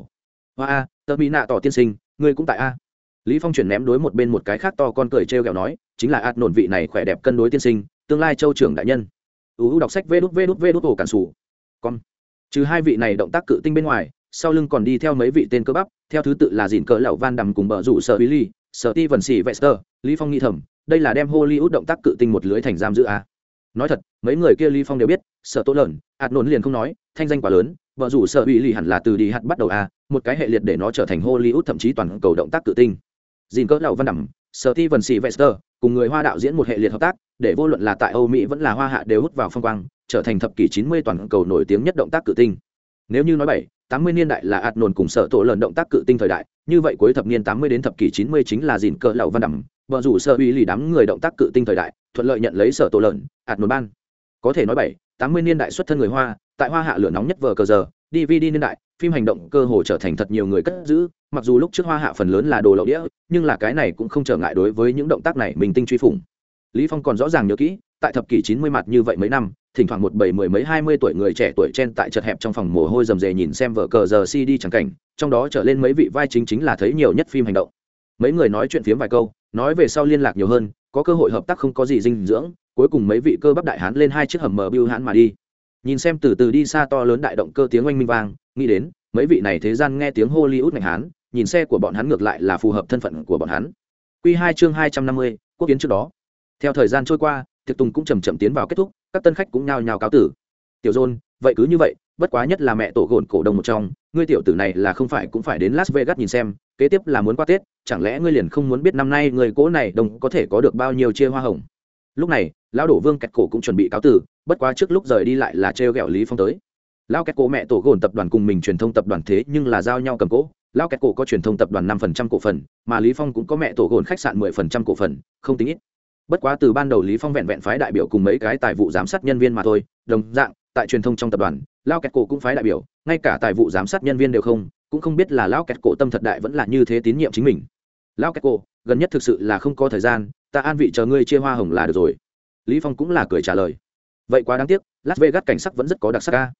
A: hoa a, tờ mỹ nạ tỏ tiên sinh, ngươi cũng tại a. Lý phong chuyển ném đối một bên một cái khác to con cười treo gẹo nói, chính là ạt nổn vị này khỏe đẹp cân đối tiên sinh, tương lai châu trưởng đại nhân. Uu đọc sách vê đút vê đút vê đút ổ cản sủ. Con trừ hai vị này động tác cự tinh bên ngoài, sau lưng còn đi theo mấy vị tên cơ bắp, theo thứ tự là dìn cỡ lẩu van đầm cùng bờ rủ sở billy sở ti vần xỉ vester, lý phong nghĩ thầm, đây là đem hollywood động tác cự tinh một lưới thành giam giữ a. Nói thật, mấy người kia lý phong đều biết sở tốt lợn, ạt nổn liền không nói, thanh danh quá lớn vợ rủ sợ bị lì hẳn là từ đi hạt bắt đầu a một cái hệ liệt để nó trở thành hollywood, thậm chí toàn cầu động tác tự tinh. Dìn cỡ lậu văn đẳng, sở ti vần xì vester, cùng người hoa đạo diễn một hệ liệt hợp tác, để vô luận là tại âu mỹ vẫn là hoa hạ đều hút vào phong quang, trở thành thập kỷ chín mươi toàn cầu nổi tiếng nhất động tác cự tinh. Nếu như nói bảy, tám mươi niên đại là ạt nồn cùng sở tổ lần động tác cự tinh thời đại, như vậy cuối thập niên tám mươi đến thập kỷ chín mươi chính là dìn cỡ lậu văn đẳng vợ rủ sợ uy lì đám người động tác cự tinh thời đại, thuận lợi nhận lấy sở tổ lợn ạt nồn ban. Có thể nói bảy, tám mươi niên đại xuất thân người hoa tại hoa hạ lửa nóng nhất vờ cờ giờ dvd niên đại, phim hành động cơ hồ trở thành thật nhiều người cất giữ, mặc dù lúc trước hoa hạ phần lớn là đồ lậu đĩa, nhưng là cái này cũng không trở ngại đối với những động tác này mình tinh truy phủng. Lý phong còn rõ ràng nhớ kỹ, tại thập kỷ chín mươi mặt như vậy mấy năm, thỉnh thoảng một bảy mười mấy hai mươi tuổi người trẻ tuổi trên tại chật hẹp trong phòng mồ hôi rầm rề nhìn xem vở cờ giờ cd chẳng cảnh, trong đó trở lên mấy vị vai chính chính là thấy nhiều nhất phim hành động. Mấy người nói chuyện phiếm vài câu, nói về sau liên lạc nhiều hơn, có cơ hội hợp tác không có gì dinh dưỡng, cuối cùng mấy vị cơ bắp đại hán lên hai chiếc hầm mờ bưu hãn mà đi nhìn xem từ từ đi xa to lớn đại động cơ tiếng oanh minh vang, nghĩ đến, mấy vị này thế gian nghe tiếng hollywood ngành hán, nhìn xe của bọn hắn ngược lại là phù hợp thân phận của bọn hắn. Q hai chương hai trăm năm mươi, quốc kiến trước đó. Theo thời gian trôi qua, tiệc tùng cũng chầm chậm tiến vào kết thúc, các tân khách cũng nhao nhao cáo tử. Tiểu dôn vậy cứ như vậy, bất quá nhất là mẹ tổ gồn cổ đông một trong, ngươi tiểu tử này là không phải cũng phải đến las vegas nhìn xem, kế tiếp là muốn qua tết, chẳng lẽ ngươi liền không muốn biết năm nay người cố này đồng có thể có được bao nhiêu chia hoa hồng? Lúc này, lão đổ vương kẹt cổ cũng chuẩn bị cáo tử bất quá trước lúc rời đi lại là trêu ghẹo lý phong tới. Lão kẹt cổ mẹ tổ gồn tập đoàn cùng mình truyền thông tập đoàn thế nhưng là giao nhau cầm cố. Lão kẹt cổ có truyền thông tập đoàn năm phần trăm cổ phần, mà lý phong cũng có mẹ tổ gồn khách sạn mười phần trăm cổ phần, không tính ít. Bất quá từ ban đầu lý phong vẹn vẹn phái đại biểu cùng mấy cái tài vụ giám sát nhân viên mà thôi. Đồng dạng, tại truyền thông trong tập đoàn, lão kẹt cổ cũng phái đại biểu, ngay cả tài vụ giám sát nhân viên đều không, cũng không biết là lão kẹt cổ tâm thật đại vẫn là như thế tín nhiệm chính mình. Lão kẹt cổ, gần nhất thực sự là không có thời gian ta an vị chờ ngươi chia hoa hồng là được rồi. Lý phong cũng là cười trả lời. Vậy quá đáng tiếc, las vegas cảnh sắc vẫn rất có đặc sắc ca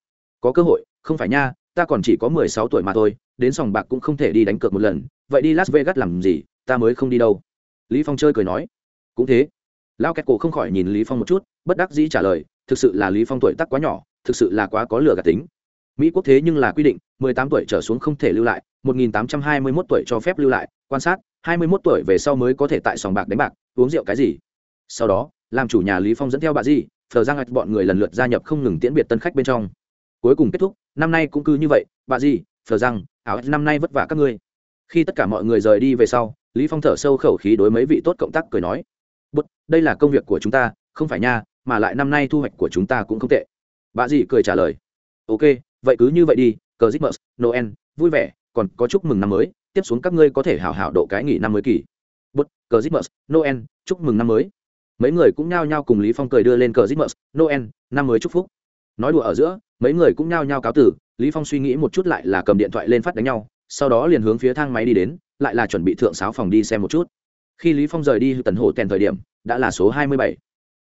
A: có cơ hội, không phải nha, ta còn chỉ có mười sáu tuổi mà thôi, đến sòng bạc cũng không thể đi đánh cược một lần. Vậy đi las vegas làm gì, ta mới không đi đâu. Lý phong chơi cười nói. Cũng thế. Lao kẹt cổ không khỏi nhìn lý phong một chút, bất đắc dĩ trả lời, thực sự là lý phong tuổi tác quá nhỏ, thực sự là quá có lừa gạt tính. Mỹ quốc thế nhưng là quy định 18 tuổi trở xuống không thể lưu lại 1821 tuổi cho phép lưu lại, quan sát 21 tuổi về sau mới có thể tại sòng bạc đánh bạc, uống rượu cái gì? Sau đó, làm chủ nhà lý phong dẫn theo bà gì thờ giang ạch bọn người lần lượt gia nhập không ngừng tiễn biệt tân khách bên trong. Cuối cùng kết thúc, năm nay cũng cứ như vậy, bà gì thờ giang, áo năm nay vất vả các ngươi. Khi tất cả mọi người rời đi về sau, lý phong thở sâu khẩu khí đối mấy vị tốt cộng tác cười nói bút đây là công việc của chúng ta, không phải nha, mà lại năm nay thu hoạch của chúng ta cũng không tệ. Bà dì cười trả lời, ok, vậy cứ như vậy đi, cờ noel, vui vẻ, còn có chúc mừng năm mới tiếp xuống các ngươi có thể hảo hảo độ cái nghỉ năm mới kỳ. Bút cờ noel, chúc mừng năm mới. Mấy người cũng nhao nhao cùng lý phong cười đưa lên cờ noel, năm mới chúc phúc. Nói đùa ở giữa, mấy người cũng nhao nhao cáo tử lý phong suy nghĩ một chút lại là cầm điện thoại lên phát đánh nhau, sau đó liền hướng phía thang máy đi đến, lại là chuẩn bị thượng sáo phòng đi xem một chút. Khi lý phong rời đi tần hồ tèn thời điểm, đã là số 27.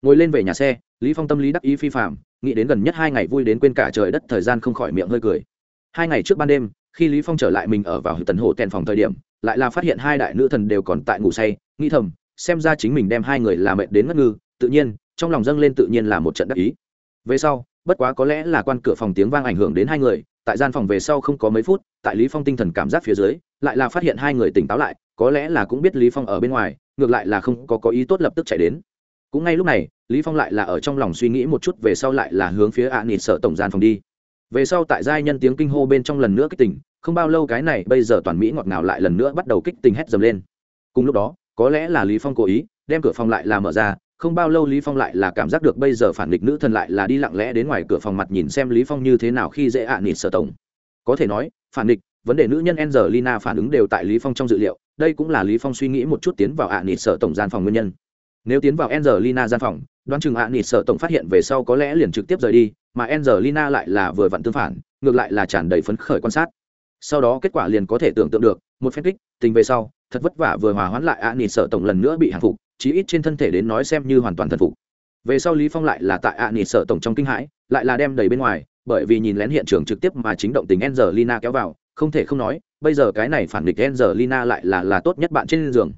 A: ngồi lên về nhà xe, lý phong tâm lý đắc ý phi phạm, nghĩ đến gần nhất hai ngày vui đến quên cả trời đất, thời gian không khỏi miệng hơi cười. Hai ngày trước ban đêm khi lý phong trở lại mình ở vào tần hồ tèn phòng thời điểm, lại là phát hiện hai đại nữ thần đều còn tại ngủ say, nghĩ thầm, xem ra chính mình đem hai người làm mệt đến ngất ngư, tự nhiên, trong lòng dâng lên tự nhiên là một trận đắc ý. Về sau, bất quá có lẽ là quan cửa phòng tiếng vang ảnh hưởng đến hai người, tại gian phòng về sau không có mấy phút, tại lý phong tinh thần cảm giác phía dưới, lại là phát hiện hai người tỉnh táo lại, có lẽ là cũng biết lý phong ở bên ngoài, ngược lại là không có có ý tốt lập tức chạy đến. Cũng ngay lúc này, lý phong lại là ở trong lòng suy nghĩ một chút về sau lại là hướng phía ạ à nịt sợ tổng gian phòng đi về sau tại giai nhân tiếng kinh hô bên trong lần nữa kích tình, không bao lâu cái này bây giờ toàn mỹ ngọt ngào lại lần nữa bắt đầu kích tình hét dầm lên cùng lúc đó có lẽ là lý phong cố ý đem cửa phòng lại là mở ra không bao lâu lý phong lại là cảm giác được bây giờ phản nghịch nữ thần lại là đi lặng lẽ đến ngoài cửa phòng mặt nhìn xem lý phong như thế nào khi dễ ạ à nịt sở tổng có thể nói phản nghịch vấn đề nữ nhân Angelina phản ứng đều tại Lý Phong trong dự liệu, đây cũng là Lý Phong suy nghĩ một chút tiến vào ạ à nịt sở tổng gian phòng nguyên nhân. Nếu tiến vào Angelina gian phòng, đoán chừng ạ à nịt sở tổng phát hiện về sau có lẽ liền trực tiếp rời đi, mà Angelina lại là vừa vặn tương phản, ngược lại là tràn đầy phấn khởi quan sát. Sau đó kết quả liền có thể tưởng tượng được, một phen kích, tình về sau, thật vất vả vừa hòa hoãn lại ạ sợ sở tổng lần nữa bị hàng phục, chí ít trên thân thể đến nói xem như hoàn toàn thần phục về sau lý phong lại là tại ạ sợ tổng trong kinh hãi lại là đem đầy bên ngoài bởi vì nhìn lén hiện trường trực tiếp mà chính động tình Angelina kéo vào không thể không nói bây giờ cái này phản địch Angelina lại là là tốt nhất bạn trên giường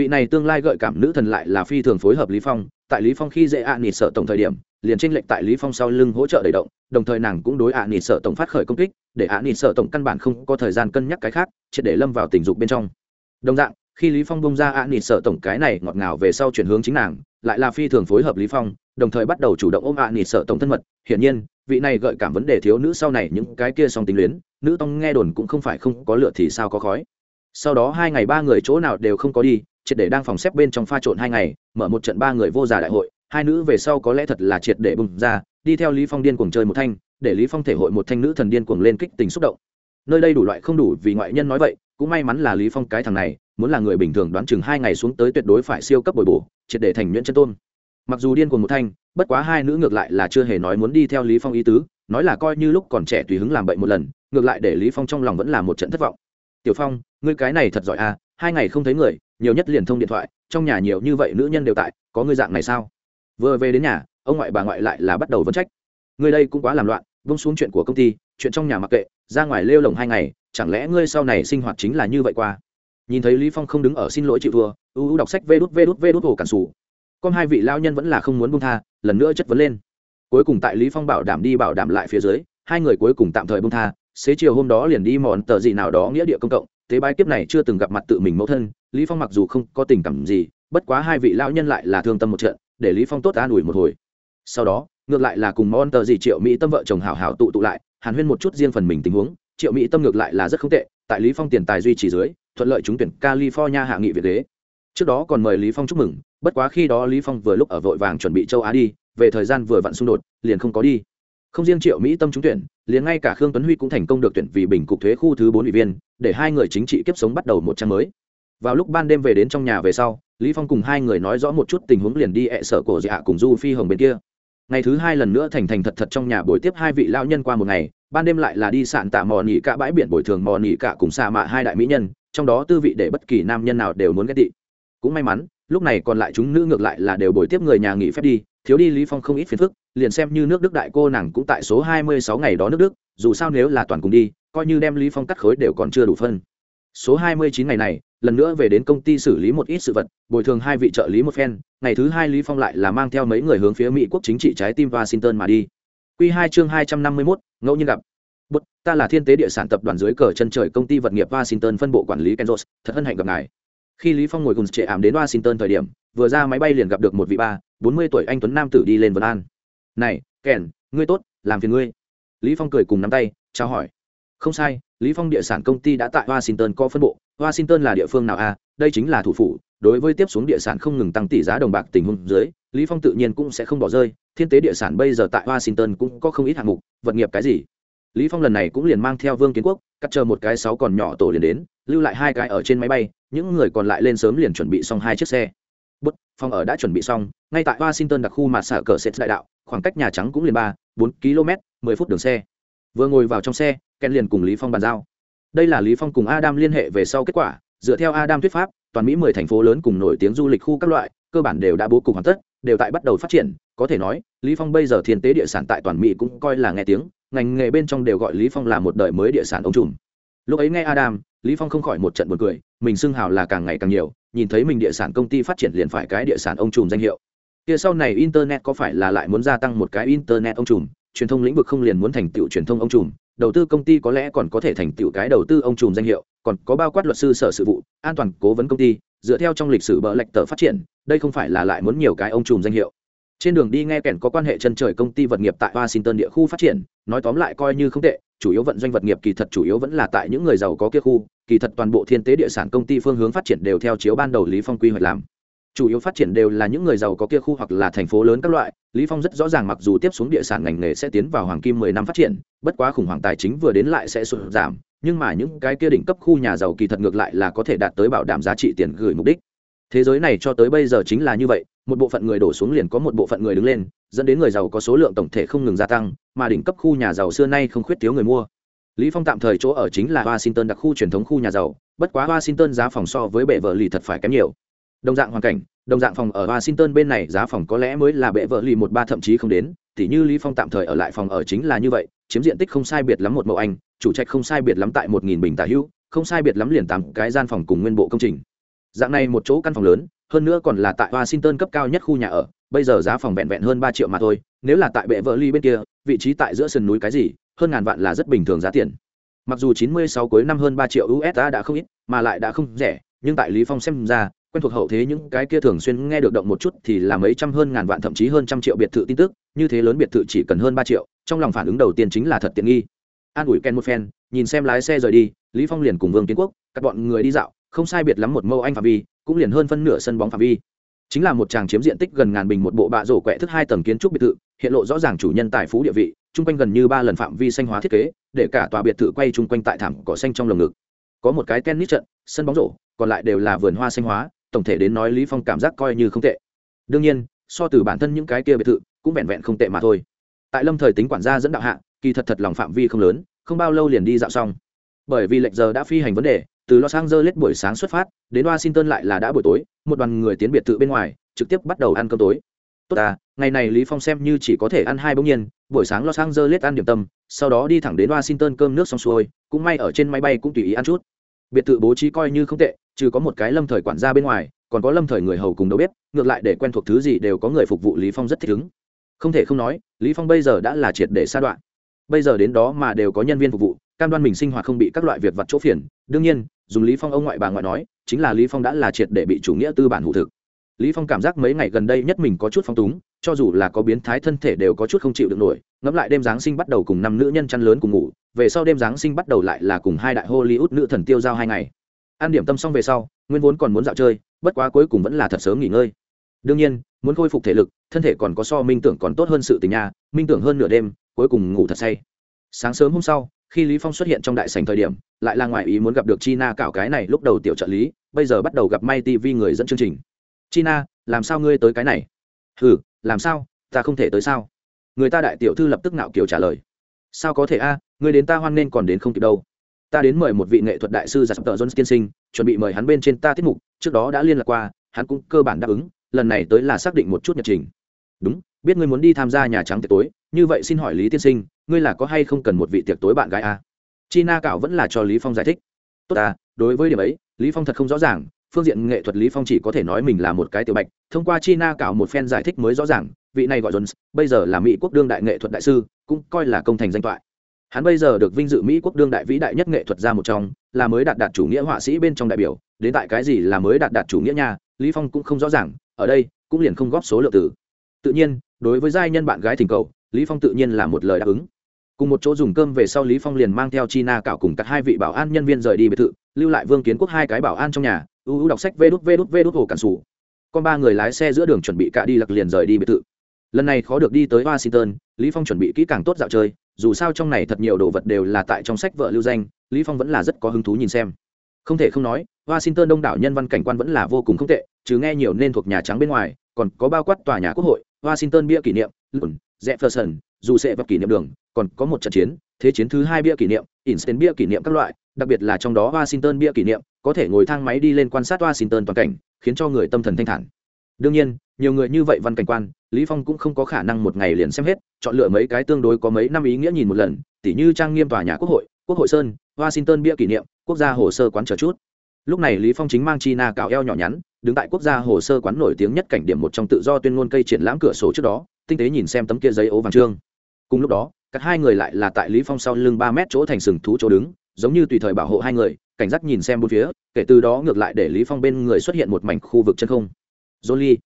A: vị này tương lai gợi cảm nữ thần lại là phi thường phối hợp lý phong. Tại lý phong khi dễ ạ nịt sợ tổng thời điểm, liền tranh lệnh tại lý phong sau lưng hỗ trợ đầy động, đồng thời nàng cũng đối ạ nịt sợ tổng phát khởi công kích, để ạ nịt sợ tổng căn bản không có thời gian cân nhắc cái khác chỉ để lâm vào tình dục bên trong. Đồng dạng, khi lý phong bông ra ạ nịt sợ tổng cái này ngọt ngào về sau chuyển hướng chính nàng, lại là phi thường phối hợp lý phong, đồng thời bắt đầu chủ động ôm ạ nịt sợ tổng thân mật. Hiển nhiên, vị này gợi cảm vấn đề thiếu nữ sau này những cái kia song tính luyến, nữ tông nghe đồn cũng không phải không có lựa thì sao có khói. Sau đó hai ngày ba người chỗ nào đều không có đi triệt để đang phòng xếp bên trong pha trộn hai ngày, mở một trận ba người vô giả đại hội, hai nữ về sau có lẽ thật là triệt để bùng ra, đi theo lý phong điên cuồng chơi một thanh, để lý phong thể hội một thanh nữ thần điên cuồng lên kích tình xúc động. Nơi đây đủ loại không đủ vì ngoại nhân nói vậy, cũng may mắn là lý phong cái thằng này, muốn là người bình thường đoán chừng hai ngày xuống tới tuyệt đối phải siêu cấp bồi bổ, triệt để thành nhuyễn chân tôn. Mặc dù điên cuồng một thanh, bất quá hai nữ ngược lại là chưa hề nói muốn đi theo lý phong ý tứ, nói là coi như lúc còn trẻ tùy hứng làm bậy một lần, ngược lại để lý phong trong lòng vẫn là một trận thất vọng. Tiểu phong, ngươi cái này thật giỏi à hai ngày không thấy người nhiều nhất liền thông điện thoại, trong nhà nhiều như vậy nữ nhân đều tại, có ngươi dạng này sao? Vừa về đến nhà, ông ngoại bà ngoại lại là bắt đầu vấn trách. Ngươi đây cũng quá làm loạn vung xuống chuyện của công ty, chuyện trong nhà mặc kệ, ra ngoài lêu lồng hai ngày, chẳng lẽ ngươi sau này sinh hoạt chính là như vậy qua? Nhìn thấy lý phong không đứng ở xin lỗi chịu thua, u u đọc sách vê đút vê đút vê đút hồ cản sủ. Con hai vị lao nhân vẫn là không muốn buông tha, lần nữa chất vấn lên. Cuối cùng tại lý phong bảo đảm đi bảo đảm lại phía dưới, hai người cuối cùng tạm thời buông tha, xế chiều hôm đó liền đi mòn tờ gì nào đó nghĩa địa công cộng, tế bái kiếp này chưa từng gặp mặt tự mình mẫu thân lý phong mặc dù không có tình cảm gì, bất quá hai vị lão nhân lại là thương tâm một trận, để lý phong tốt an ủi một hồi. Sau đó, ngược lại là cùng món tờ gì triệu mỹ tâm vợ chồng hảo hảo tụ tụ lại, hàn huyên một chút riêng phần mình tình huống. Triệu mỹ tâm ngược lại là rất không tệ, tại lý phong tiền tài duy trì dưới, thuận lợi trúng tuyển california hạ nghị việt đế trước đó còn mời lý phong chúc mừng, bất quá khi đó lý phong vừa lúc ở vội vàng chuẩn bị châu á đi, về thời gian vừa vặn xung đột, liền không có đi. Không riêng triệu mỹ tâm trúng tuyển, liền ngay cả khương tuấn huy cũng thành công được tuyển vì bình cục thuế khu thứ bốn ủy viên, để hai người chính trị kiếp sống bắt đầu một trang mới vào lúc ban đêm về đến trong nhà về sau, lý phong cùng hai người nói rõ một chút tình huống liền đi ẹ sở cổ dạ cùng du phi hồng bên kia. Ngày thứ hai lần nữa thành thành thật thật trong nhà buổi tiếp hai vị lão nhân qua một ngày, ban đêm lại là đi sạn tạ mò nỉ cả bãi biển bồi thường mò nỉ cả cùng xa mạ hai đại mỹ nhân, trong đó tư vị để bất kỳ nam nhân nào đều muốn ghét tị. Cũng may mắn, lúc này còn lại chúng nữ ngược lại là đều bồi tiếp người nhà nghỉ phép đi, thiếu đi lý phong không ít phiền phức, liền xem như nước đức đại cô nàng cũng tại số 26 ngày đó nước đức, dù sao nếu là toàn cùng đi, coi như đem lý phong cắt khối đều còn chưa đủ phân số 29 ngày này lần nữa về đến công ty xử lý một ít sự vật bồi thường hai vị trợ lý một phen ngày thứ hai lý phong lại là mang theo mấy người hướng phía mỹ quốc chính trị trái tim washington mà đi. Quy 2 chương 251, ngẫu nhiên gặp. Bút, ta là thiên tế địa sản tập đoàn dưới cờ chân trời công ty vật nghiệp washington phân bộ quản lý kenros. thật hân hạnh gặp ngài. Khi lý phong ngồi cùng trệ ảm đến washington thời điểm vừa ra máy bay liền gặp được một vị ba bốn mươi tuổi anh tuấn nam tử đi lên vân an. Này kèn ngươi tốt làm phiền ngươi. Lý phong cười cùng nắm tay chào hỏi. Không sai lý phong địa sản công ty đã tại washington có phân bộ. Washington là địa phương nào à? Đây chính là thủ phủ. Đối với tiếp xuống địa sản không ngừng tăng tỷ giá đồng bạc tình huống dưới, lý phong tự nhiên cũng sẽ không bỏ rơi. Thiên tế địa sản bây giờ tại washington cũng có không ít hạng mục. Vật nghiệp cái gì? Lý phong lần này cũng liền mang theo vương kiến quốc, cắt chờ một cái sáu còn nhỏ tổ liền đến, lưu lại hai cái ở trên máy bay. Những người còn lại lên sớm liền chuẩn bị xong hai chiếc xe. Bút, phòng ở đã chuẩn bị xong. Ngay tại washington đặc khu mà xả cờ sệt đại đạo, khoảng cách nhà trắng cũng liền ba, bốn km, mười phút đường xe. Vừa ngồi vào trong xe ken liền cùng lý phong bàn giao. Đây là lý phong cùng adam liên hệ về sau kết quả, dựa theo adam thuyết pháp, toàn mỹ mười thành phố lớn cùng nổi tiếng du lịch khu các loại, cơ bản đều đã bố cục hoàn tất, đều tại bắt đầu phát triển. Có thể nói, lý phong bây giờ thiên tế địa sản tại toàn mỹ cũng coi là nghe tiếng, ngành nghề bên trong đều gọi lý phong là một đời mới địa sản ông trùm. Lúc ấy nghe adam, lý phong không khỏi một trận buồn cười, mình xưng hào là càng ngày càng nhiều, nhìn thấy mình địa sản công ty phát triển liền phải cái địa sản ông trùm danh hiệu. Kia sau này internet có phải là lại muốn gia tăng một cái internet ông trùm, truyền thông lĩnh vực không liền muốn thành tựu truyền thông ông trùm đầu tư công ty có lẽ còn có thể thành tựu cái đầu tư ông trùm danh hiệu, còn có bao quát luật sư sở sự vụ, an toàn cố vấn công ty, dựa theo trong lịch sử bỡ lệch tờ phát triển, đây không phải là lại muốn nhiều cái ông trùm danh hiệu. Trên đường đi nghe kèn có quan hệ chân trời công ty vật nghiệp tại washington địa khu phát triển, nói tóm lại coi như không tệ, chủ yếu vận doanh vật nghiệp kỳ thật chủ yếu vẫn là tại những người giàu có kia khu, kỳ thật toàn bộ thiên tế địa sản công ty phương hướng phát triển đều theo chiếu ban đầu lý phong quy hoạch làm chủ yếu phát triển đều là những người giàu có kia khu hoặc là thành phố lớn các loại. Lý phong rất rõ ràng mặc dù tiếp xuống địa sản ngành nghề sẽ tiến vào hoàng kim 10 năm phát triển, bất quá khủng hoảng tài chính vừa đến lại sẽ sụt giảm, nhưng mà những cái kia đỉnh cấp khu nhà giàu kỳ thật ngược lại là có thể đạt tới bảo đảm giá trị tiền gửi mục đích. Thế giới này cho tới bây giờ chính là như vậy, một bộ phận người đổ xuống liền có một bộ phận người đứng lên, dẫn đến người giàu có số lượng tổng thể không ngừng gia tăng, mà đỉnh cấp khu nhà giàu xưa nay không khuyết thiếu người mua. Lý phong tạm thời chỗ ở chính là washington, đặc khu truyền thống khu nhà giàu, bất quá washington giá phòng so với bệ vợ lì thật phải kém nhiều đồng dạng hoàn cảnh, đồng dạng phòng ở washington bên này giá phòng có lẽ mới là bệ vợ lì một ba thậm chí không đến, tỉ như lý phong tạm thời ở lại phòng ở chính là như vậy, chiếm diện tích không sai biệt lắm một mẫu anh, chủ trạch không sai biệt lắm tại một nghìn bình tả hữu, không sai biệt lắm liền tám cái gian phòng cùng nguyên bộ công trình. Dạng này một chỗ căn phòng lớn, hơn nữa còn là tại washington cấp cao nhất khu nhà ở, bây giờ giá phòng vẹn vẹn hơn ba triệu mà thôi, nếu là tại bệ vợ ly bên kia, vị trí tại giữa sườn núi cái gì, hơn ngàn vạn là rất bình thường giá tiền. Mặc dù 96 cuối năm hơn ba triệu usd đã không ít, mà lại đã không rẻ, nhưng tại lý phong xem ra quen thuộc hậu thế những cái kia thường xuyên nghe được động một chút thì là mấy trăm hơn ngàn vạn, thậm chí hơn trăm triệu biệt thự tin tức, như thế lớn biệt thự chỉ cần hơn ba triệu, trong lòng phản ứng đầu tiên chính là thật tiện nghi. An ủi ken một phen, nhìn xem lái xe rời đi, lý phong liền cùng vương kiến quốc, các bọn người đi dạo, không sai biệt lắm một mâu anh phạm vi, cũng liền hơn phân nửa sân bóng phạm vi. Chính là một tràng chiếm diện tích gần ngàn bình một bộ bạ rổ quẹ thức hai tầng kiến trúc biệt thự, hiện lộ rõ ràng chủ nhân tài phú địa vị, chung quanh gần như ba lần phạm vi xanh hóa thiết kế, để cả tòa biệt thự quay chung quanh tại thảm cỏ xanh trong lồng ngực. Có một cái tennis trận, sân bóng rổ, còn lại đều là vườn hoa xanh hóa tổng thể đến nói lý phong cảm giác coi như không tệ. Đương nhiên, so từ bản thân những cái kia biệt thự cũng vẹn vẹn không tệ mà thôi. Tại lâm thời tính quản gia dẫn đạo hạ, kỳ thật thật lòng phạm vi không lớn, không bao lâu liền đi dạo xong. Bởi vì lệnh giờ đã phi hành vấn đề, từ los angeles buổi sáng xuất phát, đến washington lại là đã buổi tối, một đoàn người tiến biệt thự bên ngoài, trực tiếp bắt đầu ăn cơm tối. Tốt à ngày này lý phong xem như chỉ có thể ăn hai bỗng nhiên, buổi sáng los angeles ăn điểm tâm, sau đó đi thẳng đến washington cơm nước xong xuôi, cũng may ở trên máy bay cũng tùy ý ăn chút. Biệt thự bố trí coi như không tệ trừ có một cái lâm thời quản gia bên ngoài, còn có lâm thời người hầu cùng đầu bếp, ngược lại để quen thuộc thứ gì đều có người phục vụ lý phong rất thích ứng. Không thể không nói, lý phong bây giờ đã là triệt để sa đoạn. Bây giờ đến đó mà đều có nhân viên phục vụ, cam đoan mình sinh hoạt không bị các loại việc vặt chỗ phiền. Đương nhiên, dùng lý phong ông ngoại bà ngoại nói, chính là lý phong đã là triệt để bị chủ nghĩa tư bản hủ thực. Lý phong cảm giác mấy ngày gần đây nhất mình có chút phong túng, cho dù là có biến thái thân thể đều có chút không chịu được nổi. Ngẫm lại đêm giáng sinh bắt đầu cùng năm nữ nhân chăn lớn cùng ngủ, về sau đêm giáng sinh bắt đầu lại là cùng hai đại hollywood nữ thần tiêu giao hai ngày ăn điểm tâm xong về sau nguyên vốn còn muốn dạo chơi bất quá cuối cùng vẫn là thật sớm nghỉ ngơi. Đương nhiên muốn khôi phục thể lực thân thể còn có so minh tưởng còn tốt hơn sự tình nhà, minh tưởng hơn nửa đêm cuối cùng ngủ thật say. Sáng sớm hôm sau khi lý phong xuất hiện trong đại sảnh thời điểm lại là ngoại ý muốn gặp được china cảo cái này lúc đầu tiểu trợ lý bây giờ bắt đầu gặp may tv người dẫn chương trình. China làm sao ngươi tới cái này? Ừ làm sao? Ta không thể tới sao? Người ta đại tiểu thư lập tức nạo kiều trả lời. Sao có thể a? Người đến ta hoan nên còn đến không kịp đâu ta đến mời một vị nghệ thuật đại sư giặt tờ jones tiên sinh, chuẩn bị mời hắn bên trên ta tiết mục, trước đó đã liên lạc qua, hắn cũng cơ bản đáp ứng, lần này tới là xác định một chút nhật trình. Đúng, biết ngươi muốn đi tham gia nhà trắng tiệc tối, như vậy xin hỏi lý tiên sinh, ngươi là có hay không cần một vị tiệc tối bạn gái a china cạo vẫn là cho lý phong giải thích. Tốt à đối với điểm ấy, lý phong thật không rõ ràng, phương diện nghệ thuật lý phong chỉ có thể nói mình là một cái tiểu bạch, thông qua china cạo một phen giải thích mới rõ ràng, vị này gọi jones, bây giờ là mỹ quốc đương đại nghệ thuật đại sư, cũng coi là công thành danh toại hắn bây giờ được vinh dự mỹ quốc đương đại vĩ đại nhất nghệ thuật ra một trong, là mới đạt đạt chủ nghĩa họa sĩ bên trong đại biểu, đến tại cái gì là mới đạt đạt chủ nghĩa nhà lý phong cũng không rõ ràng, ở đây, cũng liền không góp số lượng tử tự nhiên, đối với giai nhân bạn gái thỉnh cầu, lý phong tự nhiên là một lời đáp ứng. Cùng một chỗ dùng cơm về sau lý phong liền mang theo china cạo cùng cắt hai vị bảo an nhân viên rời đi biệt thự, lưu lại vương kiến quốc hai cái bảo an trong nhà, u u đọc sách vê đút vê đút vê đút hồ cản sủ. Con ba người lái xe giữa đường chuẩn bị cả đi lặc liền rời đi biệt thự. Lần này khó được đi tới washington, lý phong chuẩn bị kỹ càng tốt dạo chơi dù sao trong này thật nhiều đồ vật đều là tại trong sách vợ lưu danh, lý phong vẫn là rất có hứng thú nhìn xem. Không thể không nói, washington đông đảo nhân văn cảnh quan vẫn là vô cùng không tệ, chứ nghe nhiều nên thuộc nhà trắng bên ngoài, còn có bao quát tòa nhà quốc hội, washington bia kỷ niệm lùn jefferson, dù sẽ vào kỷ niệm đường, còn có một trận chiến, thế chiến thứ hai bia kỷ niệm instant bia kỷ niệm các loại, đặc biệt là trong đó washington bia kỷ niệm, có thể ngồi thang máy đi lên quan sát washington toàn cảnh, khiến cho người tâm thần thanh thản. Đương nhiên nhiều người như vậy văn cảnh quan, lý phong cũng không có khả năng một ngày liền xem hết, chọn lựa mấy cái tương đối có mấy năm ý nghĩa nhìn một lần, tỉ như trang nghiêm tòa nhà quốc hội quốc hội sơn, washington bia kỷ niệm, quốc gia hồ sơ quán chờ chút lúc này lý phong chính mang china cạo eo nhỏ nhắn, đứng tại quốc gia hồ sơ quán nổi tiếng nhất cảnh điểm một trong tự do tuyên ngôn cây triển lãm cửa sổ trước đó, tinh tế nhìn xem tấm kia giấy ố vàng trương cùng lúc đó, các hai người lại là tại lý phong sau lưng ba mét chỗ thành sừng thú chỗ đứng, giống như tùy thời bảo hộ hai người, cảnh giác nhìn xem bốn phía, kể từ đó ngược lại để lý phong bên người xuất hiện một mảnh khu vực chân không Jolie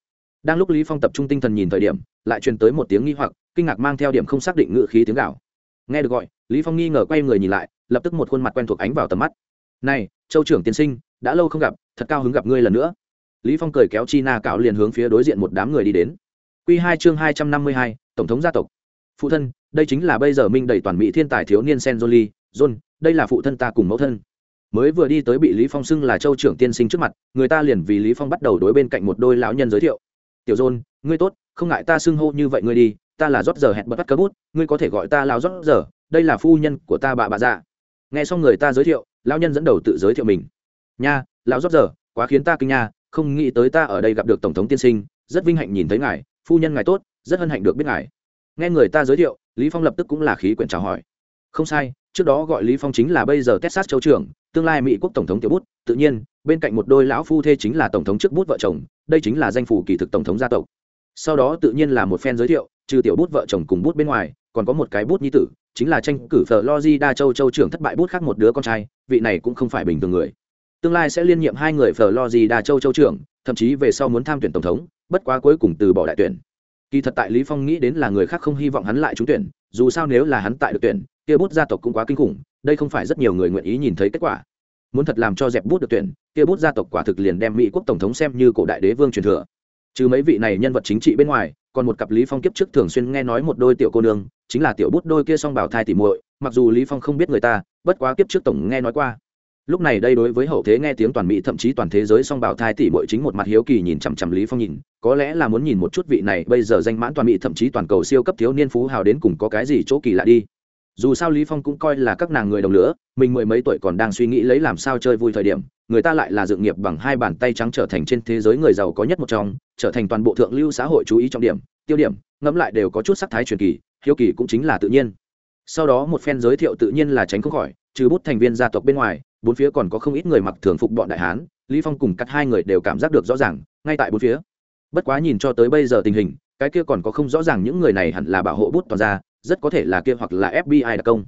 A: đang lúc lý phong tập trung tinh thần nhìn thời điểm lại truyền tới một tiếng nghi hoặc kinh ngạc mang theo điểm không xác định ngựa khí tiếng gạo nghe được gọi lý phong nghi ngờ quay người nhìn lại lập tức một khuôn mặt quen thuộc ánh vào tầm mắt. Này châu trưởng tiên sinh đã lâu không gặp thật cao hứng gặp ngươi lần nữa. Lý phong cười kéo chi na cạo liền hướng phía đối diện một đám người đi đến. Quy hai chương hai trăm năm mươi hai, tổng thống gia tộc. Phụ thân đây chính là bây giờ minh đầy toàn mỹ thiên tài thiếu niên sen jolie john đây là phụ thân ta cùng mẫu thân. Mới vừa đi tới bị lý phong xưng là châu trưởng tiên sinh trước mặt người ta liền vì lý phong bắt đầu đối bên cạnh một đôi lão nhân giới thiệu tiểu Dôn, ngươi tốt không ngại ta xưng hô như vậy ngươi đi ta là rót giờ hẹn bật bắt cơ bút ngươi có thể gọi ta lao rót giờ đây là phu nhân của ta bà bà dạ. Nghe xong người ta giới thiệu lão nhân dẫn đầu tự giới thiệu mình. Nha lão rót giờ quá khiến ta kinh nha không nghĩ tới ta ở đây gặp được tổng thống tiên sinh rất vinh hạnh nhìn thấy ngài phu nhân ngài tốt rất hân hạnh được biết ngài. Nghe người ta giới thiệu lý phong lập tức cũng là khí quyển chào hỏi. Không sai trước đó gọi lý phong chính là bây giờ texas châu trưởng tương lai mỹ quốc tổng thống tiểu bút, tự nhiên, bên cạnh một đôi lão phu thê chính là tổng thống trước bút vợ chồng, đây chính là danh phủ kỳ thực tổng thống gia tộc. Sau đó tự nhiên là một phen giới thiệu, trừ tiểu bút vợ chồng cùng bút bên ngoài, còn có một cái bút nhi tử, chính là tranh cử Florida châu châu trưởng thất bại bút khác một đứa con trai, vị này cũng không phải bình thường người. Tương lai sẽ liên nhiệm hai người Florida châu châu trưởng, thậm chí về sau muốn tham tuyển tổng thống, bất quá cuối cùng từ bỏ đại tuyển. Kỳ thật tại lý phong nghĩ đến là người khác không hy vọng hắn lại trúng tuyển, dù sao nếu là hắn tại được tuyển kia bút gia tộc cũng quá kinh khủng, đây không phải rất nhiều người nguyện ý nhìn thấy kết quả. Muốn thật làm cho dẹp bút được tuyển, kia bút gia tộc quả thực liền đem mỹ quốc tổng thống xem như cổ đại đế vương truyền thừa. Trừ mấy vị này nhân vật chính trị bên ngoài, còn một cặp lý phong kiếp trước thường xuyên nghe nói một đôi tiểu cô nương, chính là tiểu bút đôi kia song bảo thai tỉ muội, mặc dù lý phong không biết người ta, bất quá kiếp trước tổng nghe nói qua. Lúc này đây đối với hậu thế nghe tiếng toàn mỹ, thậm chí toàn thế giới song bảo thai tỷ muội chính một mặt hiếu kỳ nhìn chằm chằm lý phong nhìn, có lẽ là muốn nhìn một chút vị này bây giờ danh mãn toàn mỹ, thậm chí toàn cầu siêu cấp thiếu niên phú hào đến cùng có cái gì chỗ kỳ lạ đi dù sao lý phong cũng coi là các nàng người đồng lửa mình mười mấy tuổi còn đang suy nghĩ lấy làm sao chơi vui thời điểm, người ta lại là dựng nghiệp bằng hai bàn tay trắng trở thành trên thế giới người giàu có nhất một trong, trở thành toàn bộ thượng lưu xã hội chú ý trọng điểm, tiêu điểm, ngẫm lại đều có chút sắc thái truyền kỳ, hiếu kỳ cũng chính là tự nhiên. Sau đó một phen giới thiệu tự nhiên là tránh không khỏi, trừ bút thành viên gia tộc bên ngoài, bốn phía còn có không ít người mặc thường phục bọn đại hán, lý phong cùng cắt hai người đều cảm giác được rõ ràng, ngay tại bốn phía. Bất quá nhìn cho tới bây giờ tình hình, cái kia còn có không rõ ràng những người này hẳn là bảo hộ bút toàn ra rất có thể là kia hoặc là fbi đặc công.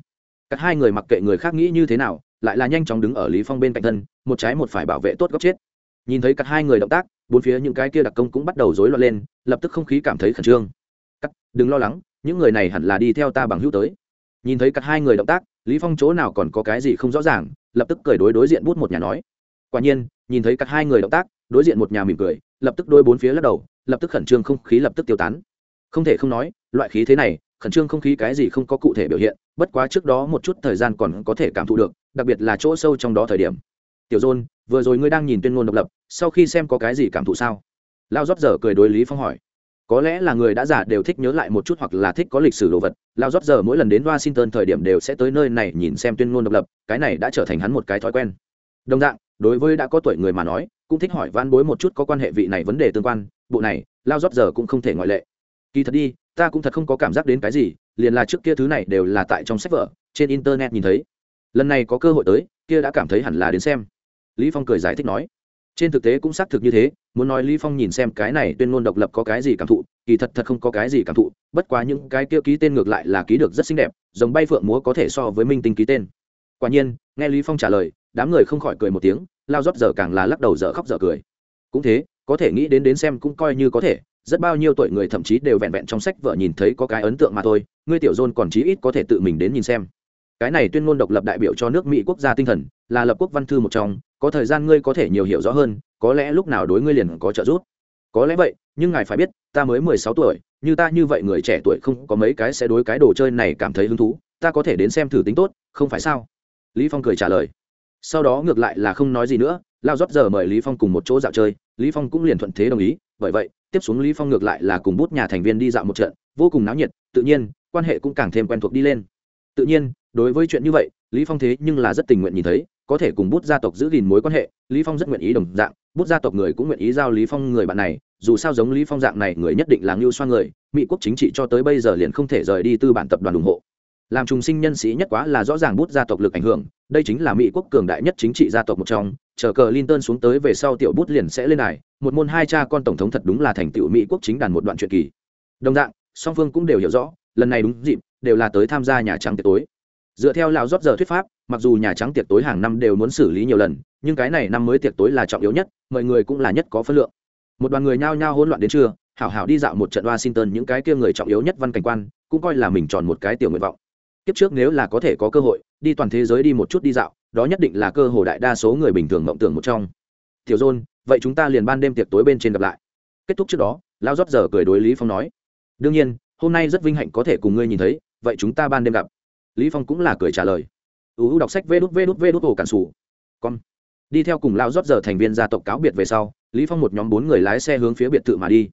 A: Cắt hai người mặc kệ người khác nghĩ như thế nào, lại là nhanh chóng đứng ở lý phong bên cạnh thân, một trái một phải bảo vệ tốt góc chết. Nhìn thấy cắt hai người động tác, bốn phía những cái kia đặc công cũng bắt đầu rối loạn lên, lập tức không khí cảm thấy khẩn trương. Cắt, đừng lo lắng, những người này hẳn là đi theo ta bằng hữu tới. Nhìn thấy cắt hai người động tác, lý phong chỗ nào còn có cái gì không rõ ràng, lập tức cười đối đối diện bút một nhà nói. Quả nhiên, nhìn thấy cắt hai người động tác, đối diện một nhà mỉm cười, lập tức đôi bốn phía lắc đầu, lập tức khẩn trương không khí lập tức tiêu tán. Không thể không nói, loại khí thế này khẩn trương không khí cái gì không có cụ thể biểu hiện, bất quá trước đó một chút thời gian còn có thể cảm thụ được, đặc biệt là chỗ sâu trong đó thời điểm. Tiểu dôn, vừa rồi ngươi đang nhìn tuyên ngôn độc lập, sau khi xem có cái gì cảm thụ sao? Lao rót giờ cười đối lý phong hỏi. Có lẽ là người đã giả đều thích nhớ lại một chút hoặc là thích có lịch sử đồ vật. Lao rót giờ mỗi lần đến washington thời điểm đều sẽ tới nơi này nhìn xem tuyên ngôn độc lập, cái này đã trở thành hắn một cái thói quen. Đồng dạng, đối với đã có tuổi người mà nói, cũng thích hỏi van bối một chút có quan hệ vị này vấn đề tương quan, bộ này, lao rót giờ cũng không thể ngoại lệ. Kỳ thật đi ta cũng thật không có cảm giác đến cái gì, liền là trước kia thứ này đều là tại trong sách vở, trên internet nhìn thấy. Lần này có cơ hội tới, kia đã cảm thấy hẳn là đến xem. Lý phong cười giải thích nói. Trên thực tế cũng xác thực như thế, muốn nói lý phong nhìn xem cái này tuyên ngôn độc lập có cái gì cảm thụ, kỳ thật thật không có cái gì cảm thụ, bất quá những cái kia ký tên ngược lại là ký được rất xinh đẹp, giống bay phượng múa có thể so với minh tinh ký tên. Quả nhiên, nghe lý phong trả lời, đám người không khỏi cười một tiếng, lao rót giờ càng là lắc đầu dở khóc dở cười. Cũng thế, có thể nghĩ đến đến xem cũng coi như có thể rất bao nhiêu tuổi người thậm chí đều vẹn vẹn trong sách vợ nhìn thấy có cái ấn tượng mà thôi, ngươi tiểu dôn còn chí ít có thể tự mình đến nhìn xem. Cái này tuyên ngôn độc lập đại biểu cho nước mỹ quốc gia tinh thần, là lập quốc văn thư một trong, có thời gian ngươi có thể nhiều hiểu rõ hơn, có lẽ lúc nào đối ngươi liền có trợ giúp. Có lẽ vậy, nhưng ngài phải biết, ta mới mười sáu tuổi, như ta như vậy người trẻ tuổi không có mấy cái sẽ đối cái đồ chơi này cảm thấy hứng thú, ta có thể đến xem thử tính tốt, không phải sao? Lý phong cười trả lời. Sau đó ngược lại là không nói gì nữa, lao rót giờ mời lý phong cùng một chỗ dạo chơi, lý phong cũng liền thuận thế đồng ý, bởi vậy tiếp xuống lý phong ngược lại là cùng bút nhà thành viên đi dạo một trận, vô cùng náo nhiệt, tự nhiên, quan hệ cũng càng thêm quen thuộc đi lên. Tự nhiên, đối với chuyện như vậy, lý phong thế nhưng là rất tình nguyện nhìn thấy, có thể cùng bút gia tộc giữ gìn mối quan hệ, lý phong rất nguyện ý đồng dạng, bút gia tộc người cũng nguyện ý giao lý phong người bạn này, dù sao giống lý phong dạng này người nhất định là ngưu xoan người, mỹ quốc chính trị cho tới bây giờ liền không thể rời đi tư bản tập đoàn ủng hộ. Làm trùng sinh nhân sĩ nhất quá là rõ ràng bút gia tộc lực ảnh hưởng, đây chính là mỹ quốc cường đại nhất chính trị gia tộc một trong, chờ cờ linton xuống tới về sau tiểu bút liền sẽ lên này một môn hai cha con tổng thống thật đúng là thành tựu mỹ quốc chính đàn một đoạn truyện kỳ. Đồng dạng, song phương cũng đều hiểu rõ, lần này đúng dịp, đều là tới tham gia nhà trắng tiệc tối. Dựa theo lão rót giờ thuyết pháp, mặc dù nhà trắng tiệc tối hàng năm đều muốn xử lý nhiều lần, nhưng cái này năm mới tiệc tối là trọng yếu nhất, mọi người cũng là nhất có phân lượng. Một đoàn người nhao nhao hỗn loạn đến trưa, hảo hảo đi dạo một trận washington những cái kia người trọng yếu nhất văn cảnh quan, cũng coi là mình tròn một cái tiểu nguyện vọng. Kiếp trước nếu là có thể có cơ hội, đi toàn thế giới đi một chút đi dạo, đó nhất định là cơ hội đại đa số người bình thường mộng tưởng một trong tiểu dôn, vậy chúng ta liền ban đêm tiệc tối bên trên gặp lại. Kết thúc trước đó lao rót giờ cười đối lý phong nói, đương nhiên, hôm nay rất vinh hạnh có thể cùng ngươi nhìn thấy, vậy chúng ta ban đêm gặp. Lý phong cũng là cười trả lời uu đọc sách vê đút vê đút vê đút ổ cản sủ. Con, đi theo cùng lao rót giờ thành viên gia tộc cáo biệt về sau, lý phong một nhóm bốn người lái xe hướng phía biệt thự mà đi.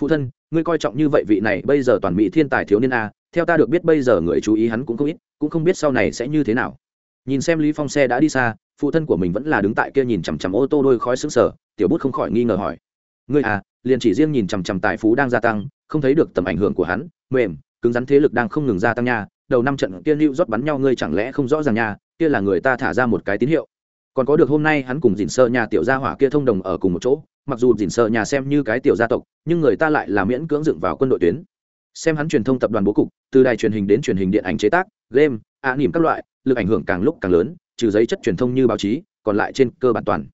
A: Phụ thân, ngươi coi trọng như vậy vị này bây giờ toàn mỹ thiên tài thiếu niên a, theo ta được biết bây giờ người chú ý hắn cũng không ít, cũng không biết sau này sẽ như thế nào. Nhìn xem lý phong xe đã đi xa phụ thân của mình vẫn là đứng tại kia nhìn chằm chằm ô tô đôi khói sững sờ, tiểu bút không khỏi nghi ngờ hỏi. Ngươi à liền chỉ riêng nhìn chằm chằm tài phú đang gia tăng, không thấy được tầm ảnh hưởng của hắn, mềm, cứng rắn thế lực đang không ngừng gia tăng nha, đầu năm trận kia lưu rót bắn nhau ngươi chẳng lẽ không rõ ràng nha, kia là người ta thả ra một cái tín hiệu. Còn có được hôm nay hắn cùng dình sơ nhà tiểu gia hỏa kia thông đồng ở cùng một chỗ, mặc dù dình sơ nhà xem như cái tiểu gia tộc, nhưng người ta lại là miễn cưỡng dựng vào quân đội tuyến. Xem hắn truyền thông tập đoàn bố cục, từ đài truyền hình đến truyền hình điện ảnh chế tác, game ạ nỉm các loại, lực ảnh hưởng càng lúc càng lớn trừ giấy chất truyền thông như báo chí, còn lại trên cơ bản toàn.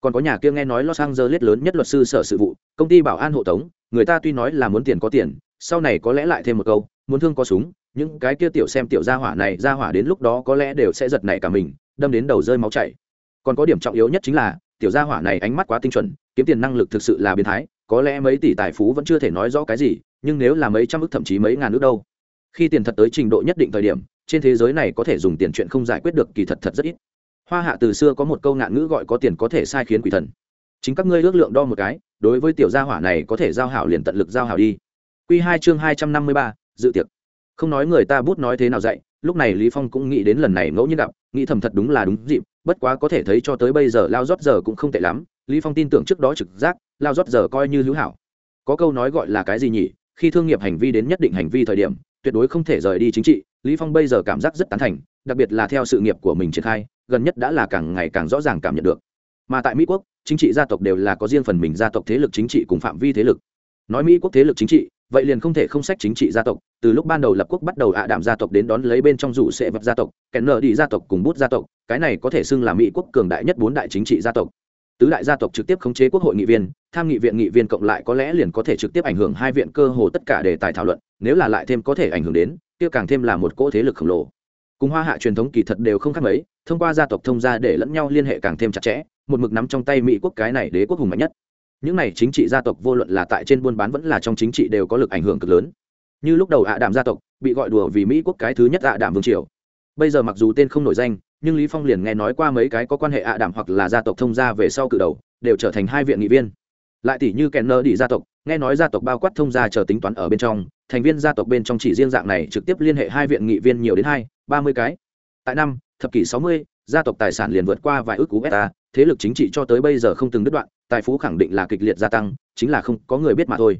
A: Còn có nhà kia nghe nói los angeles lớn nhất luật sư sở sự vụ, công ty bảo an hộ tống, người ta tuy nói là muốn tiền có tiền, sau này có lẽ lại thêm một câu, muốn thương có súng, những cái kia tiểu xem tiểu gia hỏa này, gia hỏa đến lúc đó có lẽ đều sẽ giật nảy cả mình, đâm đến đầu rơi máu chảy. Còn có điểm trọng yếu nhất chính là, tiểu gia hỏa này ánh mắt quá tinh chuẩn, kiếm tiền năng lực thực sự là biến thái, có lẽ mấy tỷ tài phú vẫn chưa thể nói rõ cái gì, nhưng nếu là mấy trăm ức thậm chí mấy ngàn ức đâu. Khi tiền thật tới trình độ nhất định thời điểm trên thế giới này có thể dùng tiền chuyện không giải quyết được kỳ thật thật rất ít. Hoa hạ từ xưa có một câu ngạn ngữ gọi có tiền có thể sai khiến quỷ thần. Chính các ngươi ước lượng đo một cái, đối với tiểu gia hỏa này có thể giao hảo liền tận lực giao hảo đi. Q hai chương hai trăm năm mươi ba, dự tiệc. Không nói người ta bút nói thế nào dạy, lúc này lý phong cũng nghĩ đến lần này ngẫu nhiên gặp, nghĩ thầm thật đúng là đúng dịp, bất quá có thể thấy cho tới bây giờ lao rót giờ cũng không tệ lắm, lý phong tin tưởng trước đó trực giác, lao rót giờ coi như hữu hảo. Có câu nói gọi là cái gì nhỉ, khi thương nghiệp hành vi đến nhất định hành vi thời điểm tuyệt đối không thể rời đi chính trị, lý phong bây giờ cảm giác rất tán thành, đặc biệt là theo sự nghiệp của mình triển khai, gần nhất đã là càng ngày càng rõ ràng cảm nhận được. Mà tại mỹ quốc, chính trị gia tộc đều là có riêng phần mình gia tộc thế lực chính trị cùng phạm vi thế lực. Nói mỹ quốc thế lực chính trị, vậy liền không thể không sách chính trị gia tộc, từ lúc ban đầu lập quốc bắt đầu ạ đạm gia tộc đến đón lấy bên trong rủ sẽ vật gia tộc kèn nợ đi gia tộc cùng bút gia tộc, cái này có thể xưng là mỹ quốc cường đại nhất bốn đại chính trị gia tộc tứ đại gia tộc trực tiếp khống chế quốc hội nghị viên, tham nghị viện nghị viên cộng lại có lẽ liền có thể trực tiếp ảnh hưởng hai viện cơ hồ tất cả đề tài thảo luận, nếu là lại thêm có thể ảnh hưởng đến, kia càng thêm là một cỗ thế lực khổng lồ. Cùng hoa hạ truyền thống kỳ thật đều không khác mấy, thông qua gia tộc thông gia để lẫn nhau liên hệ càng thêm chặt chẽ, một mực nắm trong tay mỹ quốc cái này đế quốc hùng mạnh nhất. Những này chính trị gia tộc vô luận là tại trên buôn bán vẫn là trong chính trị đều có lực ảnh hưởng cực lớn. Như lúc đầu ạ đạm gia tộc, bị gọi đùa vì mỹ quốc cái thứ nhất ạ đạm vương triều. Bây giờ mặc dù tên không nổi danh nhưng lý phong liền nghe nói qua mấy cái có quan hệ ạ đảm hoặc là gia tộc thông gia về sau cử đầu, đều trở thành hai viện nghị viên. Lại tỷ như kèn nơ đi gia tộc, nghe nói gia tộc bao quát thông gia chờ tính toán ở bên trong, thành viên gia tộc bên trong chỉ riêng dạng này trực tiếp liên hệ hai viện nghị viên nhiều đến hai, ba mươi cái. Tại năm, thập kỷ sáu mươi, gia tộc tài sản liền vượt qua vài ước cú beta thế lực chính trị cho tới bây giờ không từng đứt đoạn, tài phú khẳng định là kịch liệt gia tăng, chính là không có người biết mà thôi.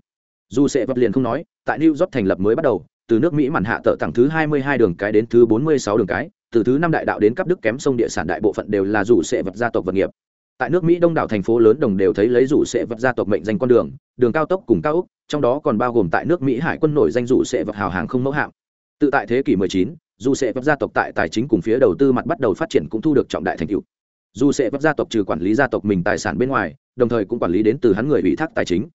A: Dù sẽ vật liền không nói, tại new york thành lập mới bắt đầu từ nước mỹ mặn hạ tợ tặng thứ 22 đường cái đến thứ 46 đường cái từ thứ năm đại đạo đến cấp đức kém sông địa sản đại bộ phận đều là rủ sẽ vật gia tộc vật nghiệp. Tại nước mỹ đông đảo thành phố lớn đồng đều thấy lấy rủ sẽ vật gia tộc mệnh danh con đường đường cao tốc cùng cao úc trong đó còn bao gồm tại nước mỹ hải quân nổi danh rủ sẽ vật hào hàng không mẫu hạm. Tự tại thế kỷ 19, dù sẽ vật gia tộc tại tài chính cùng phía đầu tư mặt bắt đầu phát triển cũng thu được trọng đại thành tựu. Dù sẽ vật gia tộc trừ quản lý gia tộc mình tài sản bên ngoài đồng thời cũng quản lý đến từ hắn người ủy thác tài chính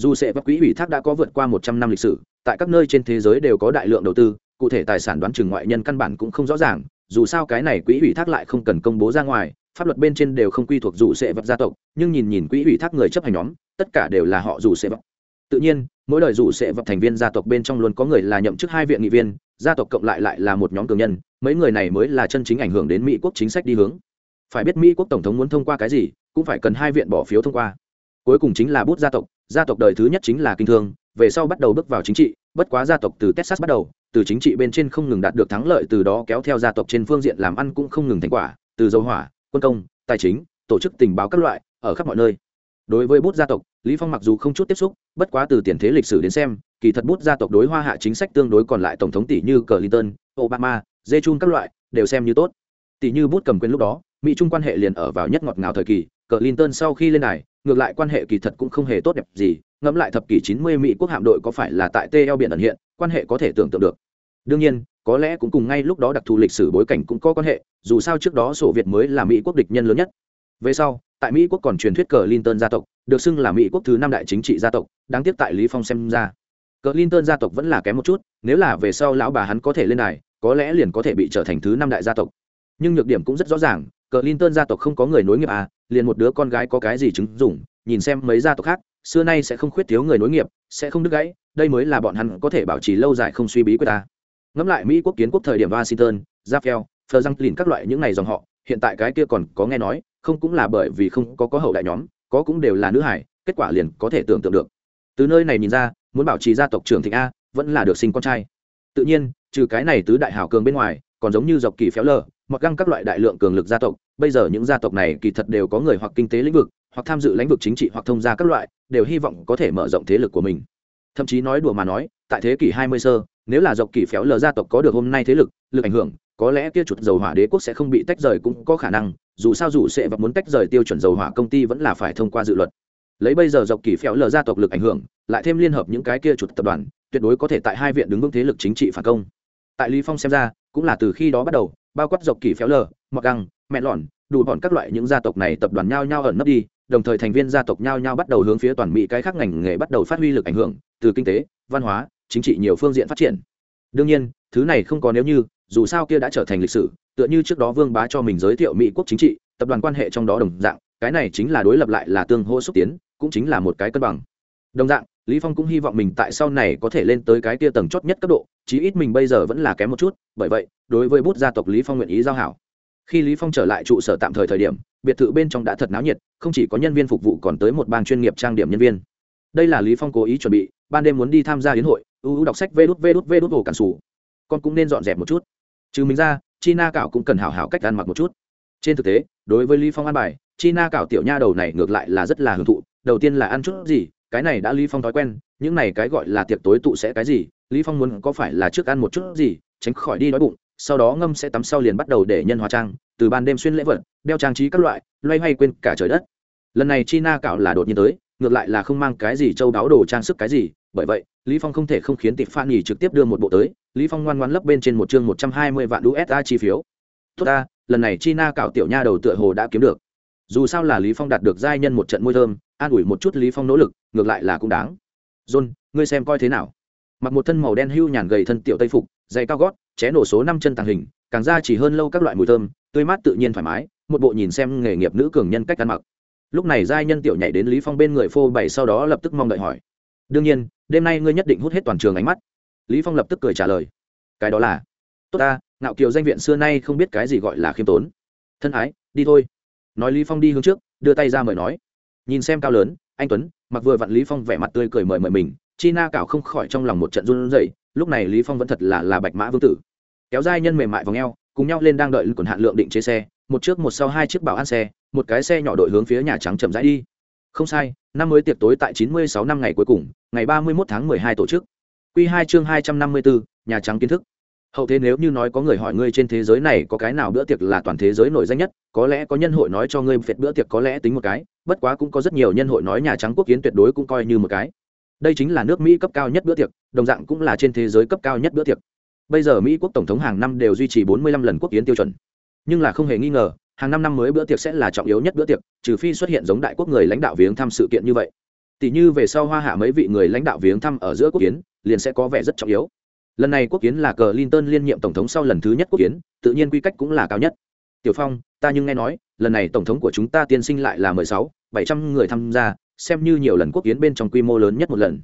A: dù sẽ vấp quỹ ủy thác đã có vượt qua một trăm năm lịch sử, tại các nơi trên thế giới đều có đại lượng đầu tư, cụ thể tài sản đoán chừng ngoại nhân căn bản cũng không rõ ràng, dù sao cái này quỹ ủy thác lại không cần công bố ra ngoài, pháp luật bên trên đều không quy thuộc dù sẽ vấp gia tộc, nhưng nhìn nhìn quỹ ủy thác người chấp hành nhóm, tất cả đều là họ dù sẽ vấp. Tự nhiên, mỗi đời dù sẽ vấp thành viên gia tộc bên trong luôn có người là nhậm chức hai viện nghị viên, gia tộc cộng lại lại là một nhóm cường nhân, mấy người này mới là chân chính ảnh hưởng đến mỹ quốc chính sách đi hướng. Phải biết mỹ quốc tổng thống muốn thông qua cái gì, cũng phải cần hai viện bỏ phiếu thông qua. Cuối cùng chính là bút gia tộc gia tộc đời thứ nhất chính là kinh thương, về sau bắt đầu bước vào chính trị, bất quá gia tộc từ texas bắt đầu, từ chính trị bên trên không ngừng đạt được thắng lợi, từ đó kéo theo gia tộc trên phương diện làm ăn cũng không ngừng thành quả, từ dầu hỏa, quân công, tài chính, tổ chức tình báo các loại, ở khắp mọi nơi. Đối với bút gia tộc, lý phong mặc dù không chút tiếp xúc, bất quá từ tiền thế lịch sử đến xem, kỳ thật bút gia tộc đối hoa hạ chính sách tương đối còn lại tổng thống tỷ như clinton, obama dê chun các loại, đều xem như tốt. Tỷ như bút cầm quyền lúc đó, mỹ trung quan hệ liền ở vào nhất ngọt ngào thời kỳ, clinton sau khi lên này ngược lại quan hệ kỳ thật cũng không hề tốt đẹp gì, ngẫm lại thập kỷ 90 mỹ quốc hạm đội có phải là tại tê eo biển ẩn hiện, quan hệ có thể tưởng tượng được. Đương nhiên, có lẽ cũng cùng ngay lúc đó đặc thù lịch sử bối cảnh cũng có quan hệ, dù sao trước đó sổ việt mới là mỹ quốc địch nhân lớn nhất. Về sau, tại mỹ quốc còn truyền thuyết cờ linton gia tộc, được xưng là mỹ quốc thứ năm đại chính trị gia tộc, đáng tiếc tại lý phong xem ra cờ linton gia tộc vẫn là kém một chút, nếu là về sau lão bà hắn có thể lên đài, có lẽ liền có thể bị trở thành thứ năm đại gia tộc. Nhưng nhược điểm cũng rất rõ ràng cờ linton gia tộc không có người nối nghiệp à liền một đứa con gái có cái gì chứng dụng nhìn xem mấy gia tộc khác xưa nay sẽ không khuyết thiếu người nối nghiệp sẽ không đứt gãy đây mới là bọn hắn có thể bảo trì lâu dài không suy bí của ta. Ngẫm lại mỹ quốc kiến quốc thời điểm washington Raphael, lìn các loại những này dòng họ hiện tại cái kia còn có nghe nói không cũng là bởi vì không có có hậu đại nhóm có cũng đều là nữ hải kết quả liền có thể tưởng tượng được. Từ nơi này nhìn ra muốn bảo trì gia tộc trưởng thịnh a vẫn là được sinh con trai. Tự nhiên trừ cái này tứ đại hảo cường bên ngoài còn giống như dọc kỳ phéo lờ mặc găng các loại đại lượng cường lực gia tộc, bây giờ những gia tộc này kỳ thật đều có người hoặc kinh tế lĩnh vực, hoặc tham dự lĩnh vực chính trị hoặc thông gia các loại, đều hy vọng có thể mở rộng thế lực của mình. Thậm chí nói đùa mà nói, tại thế kỷ 20 sơ, nếu là dọc kỳ phéo lờ gia tộc có được hôm nay thế lực lực ảnh hưởng, có lẽ kia chuột dầu hỏa đế quốc sẽ không bị tách rời cũng có khả năng, dù sao dù sẽ và muốn tách rời tiêu chuẩn dầu hỏa công ty vẫn là phải thông qua dự luật. Lấy bây giờ dọc kỳ phéo lờ gia tộc lực ảnh hưởng, lại thêm liên hợp những cái kia chuột tập đoàn, tuyệt đối có thể tại hai viện đứng vững thế lực chính trị phản công. Tại lý phong xem ra, cũng là từ khi đó bắt đầu bao quát dọc kỳ phéo lờ mặc găng, mẹ lọn, đủ bọn các loại những gia tộc này tập đoàn nhau nhau ẩn nấp đi, đồng thời thành viên gia tộc nhau nhau bắt đầu hướng phía toàn mỹ cái khác ngành nghề bắt đầu phát huy lực ảnh hưởng, từ kinh tế, văn hóa, chính trị nhiều phương diện phát triển. Đương nhiên, thứ này không có nếu như, dù sao kia đã trở thành lịch sử, tựa như trước đó vương bá cho mình giới thiệu mỹ quốc chính trị, tập đoàn quan hệ trong đó đồng dạng, cái này chính là đối lập lại là tương hỗ xúc tiến, cũng chính là một cái cân bằng. Đồng dạng lý phong cũng hy vọng mình tại sau này có thể lên tới cái kia tầng chót nhất cấp độ, chí ít mình bây giờ vẫn là kém một chút, bởi vậy, đối với bút gia tộc lý phong nguyện ý giao hảo. Khi lý phong trở lại trụ sở tạm thời thời điểm, biệt thự bên trong đã thật náo nhiệt, không chỉ có nhân viên phục vụ còn tới một bang chuyên nghiệp trang điểm nhân viên. Đây là lý phong cố ý chuẩn bị, ban đêm muốn đi tham gia hiến hội ưu đọc sách vê đút vê đút vê đút hồ cản sủ. Con cũng nên dọn dẹp một chút. Trừ mình ra, china cảo cũng cần hảo hảo cách ăn mặc một chút. Trên thực tế, đối với lý phong ăn bài, china cảo tiểu nha đầu này ngược lại là rất là hưởng thụ, đầu tiên là ăn chút gì cái này đã lý phong thói quen, những này cái gọi là tiệc tối tụ sẽ cái gì? Lý phong muốn có phải là trước ăn một chút gì, tránh khỏi đi đói bụng, sau đó ngâm sẽ tắm sau liền bắt đầu để nhân hóa trang, từ ban đêm xuyên lễ vật, đeo trang trí các loại, loay hoay quên cả trời đất. Lần này china cảo là đột nhiên tới, ngược lại là không mang cái gì châu đáo đồ trang sức cái gì, bởi vậy, lý phong không thể không khiến tịp phan nghỉ trực tiếp đưa một bộ tới, lý phong ngoan ngoan lấp bên trên một chương một trăm hai mươi vạn usd chi phiếu. Tốt ta, lần này china cảo tiểu nha đầu tựa hồ đã kiếm được. Dù sao là lý phong đạt được giai nhân một trận môi thơm an ủi một chút lý phong nỗ lực, ngược lại là cũng đáng. John, ngươi xem coi thế nào? Mặc một thân màu đen hưu nhàn gầy thân tiểu tây phục, giày cao gót, ché nổ số năm chân tàng hình, càng ra chỉ hơn lâu các loại mùi thơm, tươi mát tự nhiên thoải mái, một bộ nhìn xem nghề nghiệp nữ cường nhân cách ăn mặc. Lúc này giai nhân tiểu nhảy đến lý phong bên người phô bày sau đó lập tức mong đợi hỏi. Đương nhiên, đêm nay ngươi nhất định hút hết toàn trường ánh mắt. Lý phong lập tức cười trả lời. Cái đó là, tốt ta, ngạo kiều danh viện xưa nay không biết cái gì gọi là khiêm tốn. Thân ái, đi thôi. Nói lý phong đi hướng trước, đưa tay ra mời nói nhìn xem cao lớn anh tuấn mặc vừa vặn lý phong vẻ mặt tươi cười mời mời mình china cảo không khỏi trong lòng một trận run rẩy lúc này lý phong vẫn thật là là bạch mã vương tử. Kéo dai nhân mềm mại vào eo, cùng nhau lên đang đợi còn hạn lượng định chế xe một trước một sau hai chiếc bảo an xe một cái xe nhỏ đội hướng phía nhà trắng chậm rãi đi. Không sai năm mới tiệc tối tại 96 năm ngày cuối cùng ngày 31 tháng 12 tổ chức. Quy 2 chương 254, nhà trắng kiến thức. Hậu thế nếu như nói có người hỏi ngươi trên thế giới này có cái nào bữa tiệc là toàn thế giới nổi danh nhất có lẽ có nhân hội nói cho ngươi phệt bữa tiệc có lẽ tính một cái bất quá cũng có rất nhiều nhân hội nói nhà trắng quốc kiến tuyệt đối cũng coi như một cái. Đây chính là nước mỹ cấp cao nhất bữa tiệc, đồng dạng cũng là trên thế giới cấp cao nhất bữa tiệc. Bây giờ mỹ quốc tổng thống hàng năm đều duy trì 45 lần quốc kiến tiêu chuẩn. Nhưng là không hề nghi ngờ, hàng năm năm mới bữa tiệc sẽ là trọng yếu nhất bữa tiệc, trừ phi xuất hiện giống đại quốc người lãnh đạo viếng thăm sự kiện như vậy. Tỷ như về sau hoa hạ mấy vị người lãnh đạo viếng thăm ở giữa quốc kiến, liền sẽ có vẻ rất trọng yếu. Lần này quốc kiến là cờ linton liên nhiệm tổng thống sau lần thứ nhất quốc kiến, tự nhiên quy cách cũng là cao nhất. Tiểu phong, ta nhưng nghe nói, lần này tổng thống của chúng ta tiên sinh lại là mười sáu bảy trăm người tham gia, xem như nhiều lần quốc kiến bên trong quy mô lớn nhất một lần.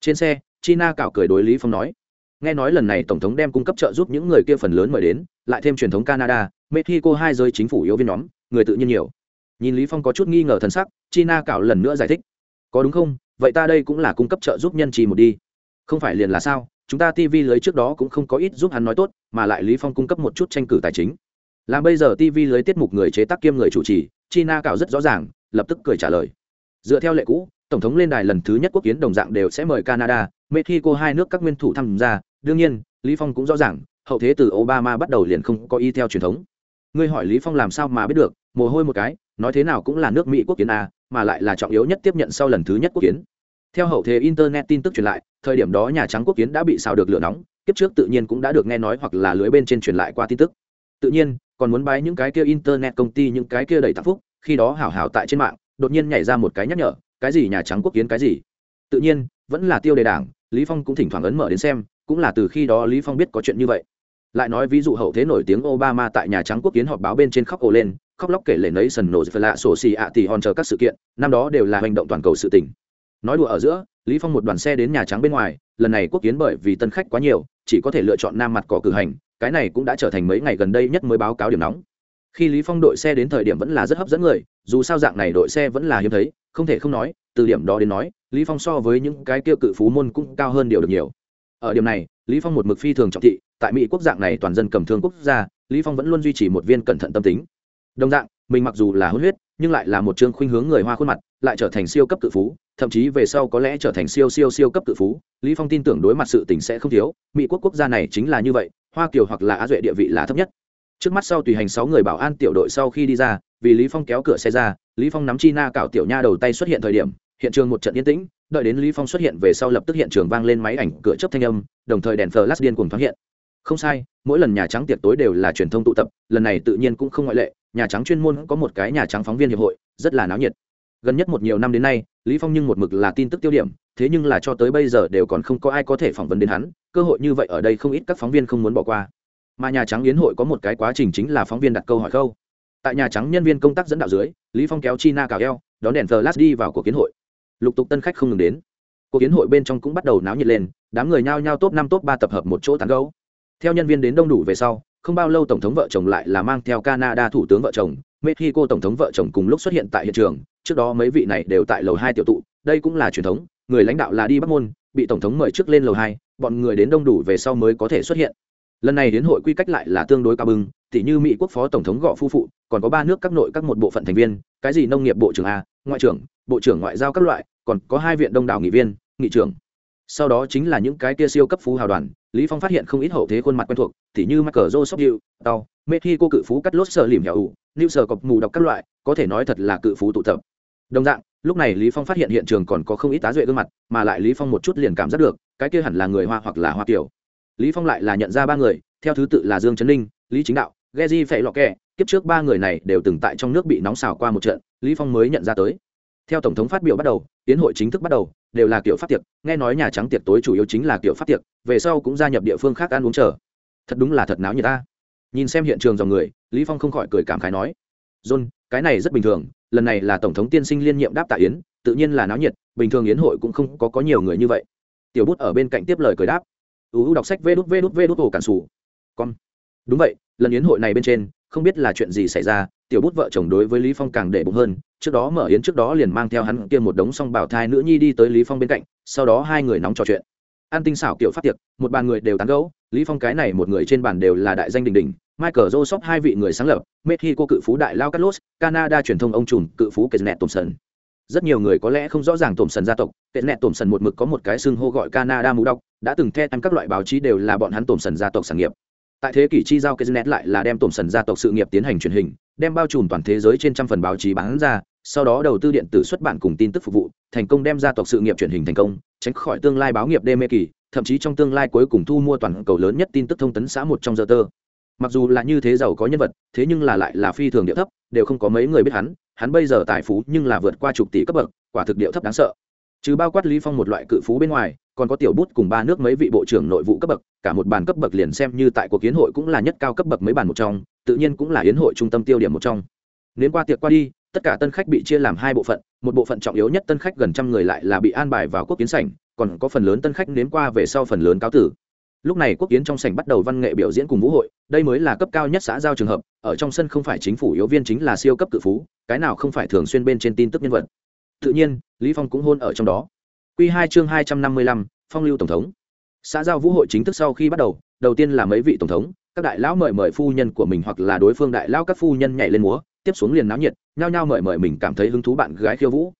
A: Trên xe, china cạo cười đối lý phong nói, nghe nói lần này tổng thống đem cung cấp trợ giúp những người kia phần lớn mời đến, lại thêm truyền thống canada, mexico hai giới chính phủ yếu viên nhóm, người tự nhiên nhiều. Nhìn lý phong có chút nghi ngờ thần sắc, china cạo lần nữa giải thích, có đúng không? Vậy ta đây cũng là cung cấp trợ giúp nhân trì một đi. Không phải liền là sao? Chúng ta tv lưới trước đó cũng không có ít giúp hắn nói tốt, mà lại lý phong cung cấp một chút tranh cử tài chính. Làm bây giờ tv lưới tiết mục người chế tác kiêm người chủ trì, china cạo rất rõ ràng lập tức cười trả lời. Dựa theo lệ cũ, tổng thống lên đài lần thứ nhất quốc kiến đồng dạng đều sẽ mời canada, mexico hai nước các nguyên thủ tham gia. Đương nhiên, lý phong cũng rõ ràng, hậu thế từ obama bắt đầu liền không có y theo truyền thống. Ngươi hỏi lý phong làm sao mà biết được, mồ hôi một cái, nói thế nào cũng là nước mỹ quốc kiến a, mà lại là trọng yếu nhất tiếp nhận sau lần thứ nhất quốc kiến. Theo hậu thế internet tin tức truyền lại, thời điểm đó nhà trắng quốc kiến đã bị xào được lửa nóng, kiếp trước tự nhiên cũng đã được nghe nói hoặc là lưới bên trên truyền lại qua tin tức. Tự nhiên, còn muốn bái những cái kia internet công ty, những cái kia đầy tạp phúc khi đó hảo hảo tại trên mạng, đột nhiên nhảy ra một cái nhắc nhở, cái gì nhà trắng quốc kiến cái gì? Tự nhiên, vẫn là tiêu đề đảng, lý phong cũng thỉnh thoảng ấn mở đến xem, cũng là từ khi đó lý phong biết có chuyện như vậy. Lại nói ví dụ hậu thế nổi tiếng obama tại nhà trắng quốc kiến họp báo bên trên khóc ồ lên, khóc lóc kể lể nấy sần nổ lạ sổ xì ạ tỷ hòn chờ các sự kiện, năm đó đều là hành động toàn cầu sự tình. Nói đùa ở giữa, lý phong một đoàn xe đến nhà trắng bên ngoài, lần này quốc kiến bởi vì tân khách quá nhiều, chỉ có thể lựa chọn nam mặt cỏ cử hành, cái này cũng đã trở thành mấy ngày gần đây nhất mới báo cáo điểm nóng khi lý phong đội xe đến thời điểm vẫn là rất hấp dẫn người, dù sao dạng này đội xe vẫn là hiếm thấy, không thể không nói, từ điểm đó đến nói, lý phong so với những cái kia cự phú môn cũng cao hơn điều được nhiều. Ở điểm này, lý phong một mực phi thường trọng thị, tại mỹ quốc dạng này toàn dân cầm thương quốc gia, lý phong vẫn luôn duy trì một viên cẩn thận tâm tính. Đồng dạng, mình mặc dù là hôn huyết, nhưng lại là một chương khuynh hướng người hoa khuôn mặt, lại trở thành siêu cấp cự phú, thậm chí về sau có lẽ trở thành siêu siêu siêu cấp cự phú, lý phong tin tưởng đối mặt sự tình sẽ không thiếu. Mỹ quốc quốc gia này chính là như vậy, hoa kiều hoặc là á duệ địa vị là thấp nhất trước mắt sau tùy hành sáu người bảo an tiểu đội sau khi đi ra, vì lý phong kéo cửa xe ra, lý phong nắm chi na cạo tiểu nha đầu tay xuất hiện thời điểm, hiện trường một trận yên tĩnh, đợi đến lý phong xuất hiện về sau lập tức hiện trường vang lên máy ảnh, cửa chớp thanh âm, đồng thời đèn flash điên cuồng thoáng hiện. Không sai, mỗi lần nhà trắng tiệc tối đều là truyền thông tụ tập, lần này tự nhiên cũng không ngoại lệ, nhà trắng chuyên môn có một cái nhà trắng phóng viên hiệp hội, rất là náo nhiệt. Gần nhất một nhiều năm đến nay, lý phong nhưng một mực là tin tức tiêu điểm, thế nhưng là cho tới bây giờ đều còn không có ai có thể phỏng vấn đến hắn, cơ hội như vậy ở đây không ít các phóng viên không muốn bỏ qua mà nhà trắng yến hội có một cái quá trình chính là phóng viên đặt câu hỏi khâu. Tại nhà trắng nhân viên công tác dẫn đạo dưới, lý phong kéo china cào eo, đón đèn flash đi vào cuộc kiến hội. Lục tục tân khách không ngừng đến. Cuộc kiến hội bên trong cũng bắt đầu náo nhiệt lên, đám người nhao nhao top năm, top ba tập hợp một chỗ tán gấu theo nhân viên đến đông đủ về sau, không bao lâu tổng thống vợ chồng lại là mang theo canada thủ tướng vợ chồng, mexico tổng thống vợ chồng cùng lúc xuất hiện tại hiện trường. Trước đó mấy vị này đều tại lầu hai tiểu tụ, đây cũng là truyền thống, người lãnh đạo là đi bắc môn, bị tổng thống mời trước lên lầu hai, bọn người đến đông đủ về sau mới có thể xuất hiện lần này đến hội quy cách lại là tương đối cao bưng tỷ như mỹ quốc phó tổng thống gọ phu phụ, còn có ba nước các nội các một bộ phận thành viên, cái gì nông nghiệp bộ trưởng a, ngoại trưởng, bộ trưởng ngoại giao các loại, còn có hai viện đông đảo nghị viên, nghị trưởng sau đó chính là những cái kia siêu cấp phú hào đoàn, lý phong phát hiện không ít hậu thế khuôn mặt quen thuộc, tỉ như michael joseph hiệu tàu mexico cự phú cắt lốt sờ lìm hẻo ủ lưu sở cọc mù đọc các loại, có thể nói thật là cự phú tụ tập đồng dạng, lúc này lý phong phát hiện hiện trường còn có không ít tá duệ gương mặt, mà lại lý phong một chút liền cảm giác được, cái kia hẳn là người hoa hoặc là hoa tiểu lý phong lại là nhận ra ba người, theo thứ tự là dương trấn ninh, lý chính đạo geji phệ lọ kẹ kiếp trước ba người này đều từng tại trong nước bị nóng xào qua một trận, lý phong mới nhận ra tới. Theo tổng thống phát biểu bắt đầu, tiến hội chính thức bắt đầu, đều là kiểu phát tiệc, nghe nói nhà trắng tiệc tối chủ yếu chính là kiểu phát tiệc, về sau cũng gia nhập địa phương khác ăn uống chờ. Thật đúng là thật náo như ta. Nhìn xem hiện trường dòng người, lý phong không khỏi cười cảm khái nói, john, cái này rất bình thường, lần này là tổng thống tiên sinh liên nhiệm đáp tạ yến, tự nhiên là náo nhiệt, bình thường yến hội cũng không có có nhiều người như vậy. Tiểu bút ở bên cạnh tiếp lời cười đáp uu đọc sách vê đút vê đút vê đút ổ cản sủ. Con đúng vậy, lần yến hội này bên trên, không biết là chuyện gì xảy ra, tiểu bút vợ chồng đối với lý phong càng để bụng hơn, trước đó mở yến trước đó liền mang theo hắn kia một đống song bảo thai nữ nhi đi tới lý phong bên cạnh, sau đó hai người nóng trò chuyện. An tinh xảo kiểu phát tiệc, một bàn người đều tán gẫu, lý phong cái này một người trên bàn đều là đại danh đình đình michael joseph hai vị người sáng lập, mexico cự phú đại lao carlos canada truyền thông ông trùm cự phú kenneth thompson rất nhiều người có lẽ không rõ ràng tổm sần gia tộc tệ nẹ tổm sần một mực có một cái xưng hô gọi canada mũ đọc đã từng theo ăn các loại báo chí đều là bọn hắn tổm sần gia tộc sản nghiệp. Tại thế kỷ chi giao kết lại là đem tổm sần gia tộc sự nghiệp tiến hành truyền hình, đem bao trùm toàn thế giới trên trăm phần báo chí bán ra, sau đó đầu tư điện tử xuất bản cùng tin tức phục vụ, thành công đem gia tộc sự nghiệp truyền hình thành công, tránh khỏi tương lai báo nghiệp đê mê kỳ, thậm chí trong tương lai cuối cùng thu mua toàn cầu lớn nhất tin tức thông tấn xã một trong giờ tơ mặc dù là như thế giàu có nhân vật, thế nhưng là lại là phi thường địa thấp, đều không có mấy người biết hắn hắn bây giờ tài phú nhưng là vượt qua chục tỷ cấp bậc, quả thực điệu thấp đáng sợ. Chứ bao quát lý phong một loại cự phú bên ngoài, còn có tiểu bút cùng ba nước mấy vị bộ trưởng nội vụ cấp bậc, cả một bàn cấp bậc liền xem như tại cuộc kiến hội cũng là nhất cao cấp bậc mấy bàn một trong, tự nhiên cũng là yến hội trung tâm tiêu điểm một trong. Nếu qua tiệc qua đi, tất cả tân khách bị chia làm hai bộ phận, một bộ phận trọng yếu nhất tân khách gần trăm người lại là bị an bài vào quốc kiến sảnh, còn có phần lớn tân khách nếm qua về sau phần lớn cáo tử lúc này quốc kiến trong sảnh bắt đầu văn nghệ biểu diễn cùng vũ hội đây mới là cấp cao nhất xã giao trường hợp ở trong sân không phải chính phủ yếu viên chính là siêu cấp cự phú cái nào không phải thường xuyên bên trên tin tức nhân vật. Tự nhiên lý phong cũng hôn ở trong đó. Quy hai chương hai trăm năm mươi lăm, phong lưu tổng thống. Xã giao vũ hội chính thức sau khi bắt đầu đầu tiên là mấy vị tổng thống các đại lão mời mời phu nhân của mình hoặc là đối phương đại lão các phu nhân nhảy lên múa tiếp xuống liền náo nhiệt nhao nhao mời mời mình cảm thấy hứng thú bạn gái khiêu vũ.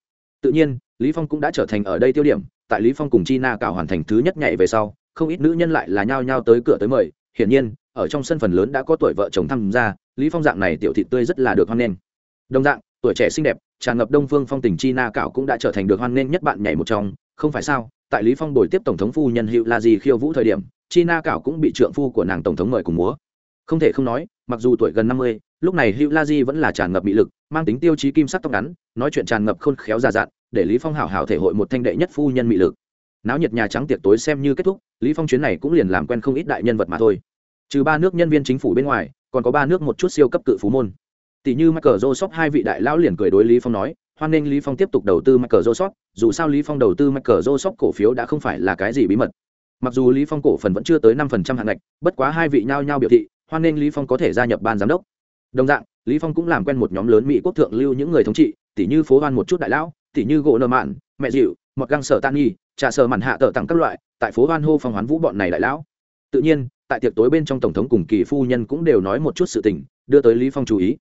A: Tự nhiên lý phong cũng đã trở thành ở đây tiêu điểm tại lý phong cùng chi na cảo hoàn thành thứ nhất nhảy về sau không ít nữ nhân lại là nhao nhao tới cửa tới mời. Hiển nhiên, ở trong sân phần lớn đã có tuổi vợ chồng tham gia, lý phong dạng này tiểu thị tươi rất là được hoan nghênh. Đồng dạng, tuổi trẻ xinh đẹp, tràn ngập đông phương phong tình chi na cảo cũng đã trở thành được hoan nghênh nhất bạn nhảy một trong. Không phải sao, tại lý phong bồi tiếp tổng thống phu nhân hiệu là gì khiêu vũ thời điểm, chi na cảo cũng bị trượng phu của nàng tổng thống mời cùng múa. Không thể không nói, mặc dù tuổi gần năm mươi, lúc này hữu la di vẫn là tràn ngập bị lực, mang tính tiêu chí kim sắc tóc ngắn, nói chuyện tràn ngập khôn khéo già dặn, để lý phong hảo hảo thể hội một thanh đệ nhất phu nhân mị lực náo nhiệt nhà trắng tiệc tối xem như kết thúc lý phong chuyến này cũng liền làm quen không ít đại nhân vật mà thôi trừ ba nước nhân viên chính phủ bên ngoài còn có ba nước một chút siêu cấp cự phú môn tỷ như Michael Joseph hai vị đại lão liền cười đối Lý Phong nói, hoan nghênh Lý Phong tiếp tục đầu tư Michael Joseph, dù sao Lý Phong đầu tư Michael Joseph cổ phiếu đã không phải là cái gì bí mật. Mặc dù Lý Phong cổ phần vẫn chưa tới 5% hạn ngạch, bất quá hai vị nhao nhao biểu thị, hoan nghênh Lý Phong có thể gia nhập ban giám đốc. Đồng dạng, Lý Phong cũng làm quen một nhóm lớn Mỹ quốc thượng lưu những người thống trị, tỷ như phố hoan một chút đại lão, tỷ như gỗ nợ mạn, mẹ dịu, một găng sở tan nghi, trà sở mặn hạ tờ tặng các loại, tại phố hoan hô phong hoán vũ bọn này đại lão. Tự nhiên, tại tiệc tối bên trong tổng thống cùng kỳ phu nhân cũng đều nói một chút sự tình, đưa tới Lý Phong chú ý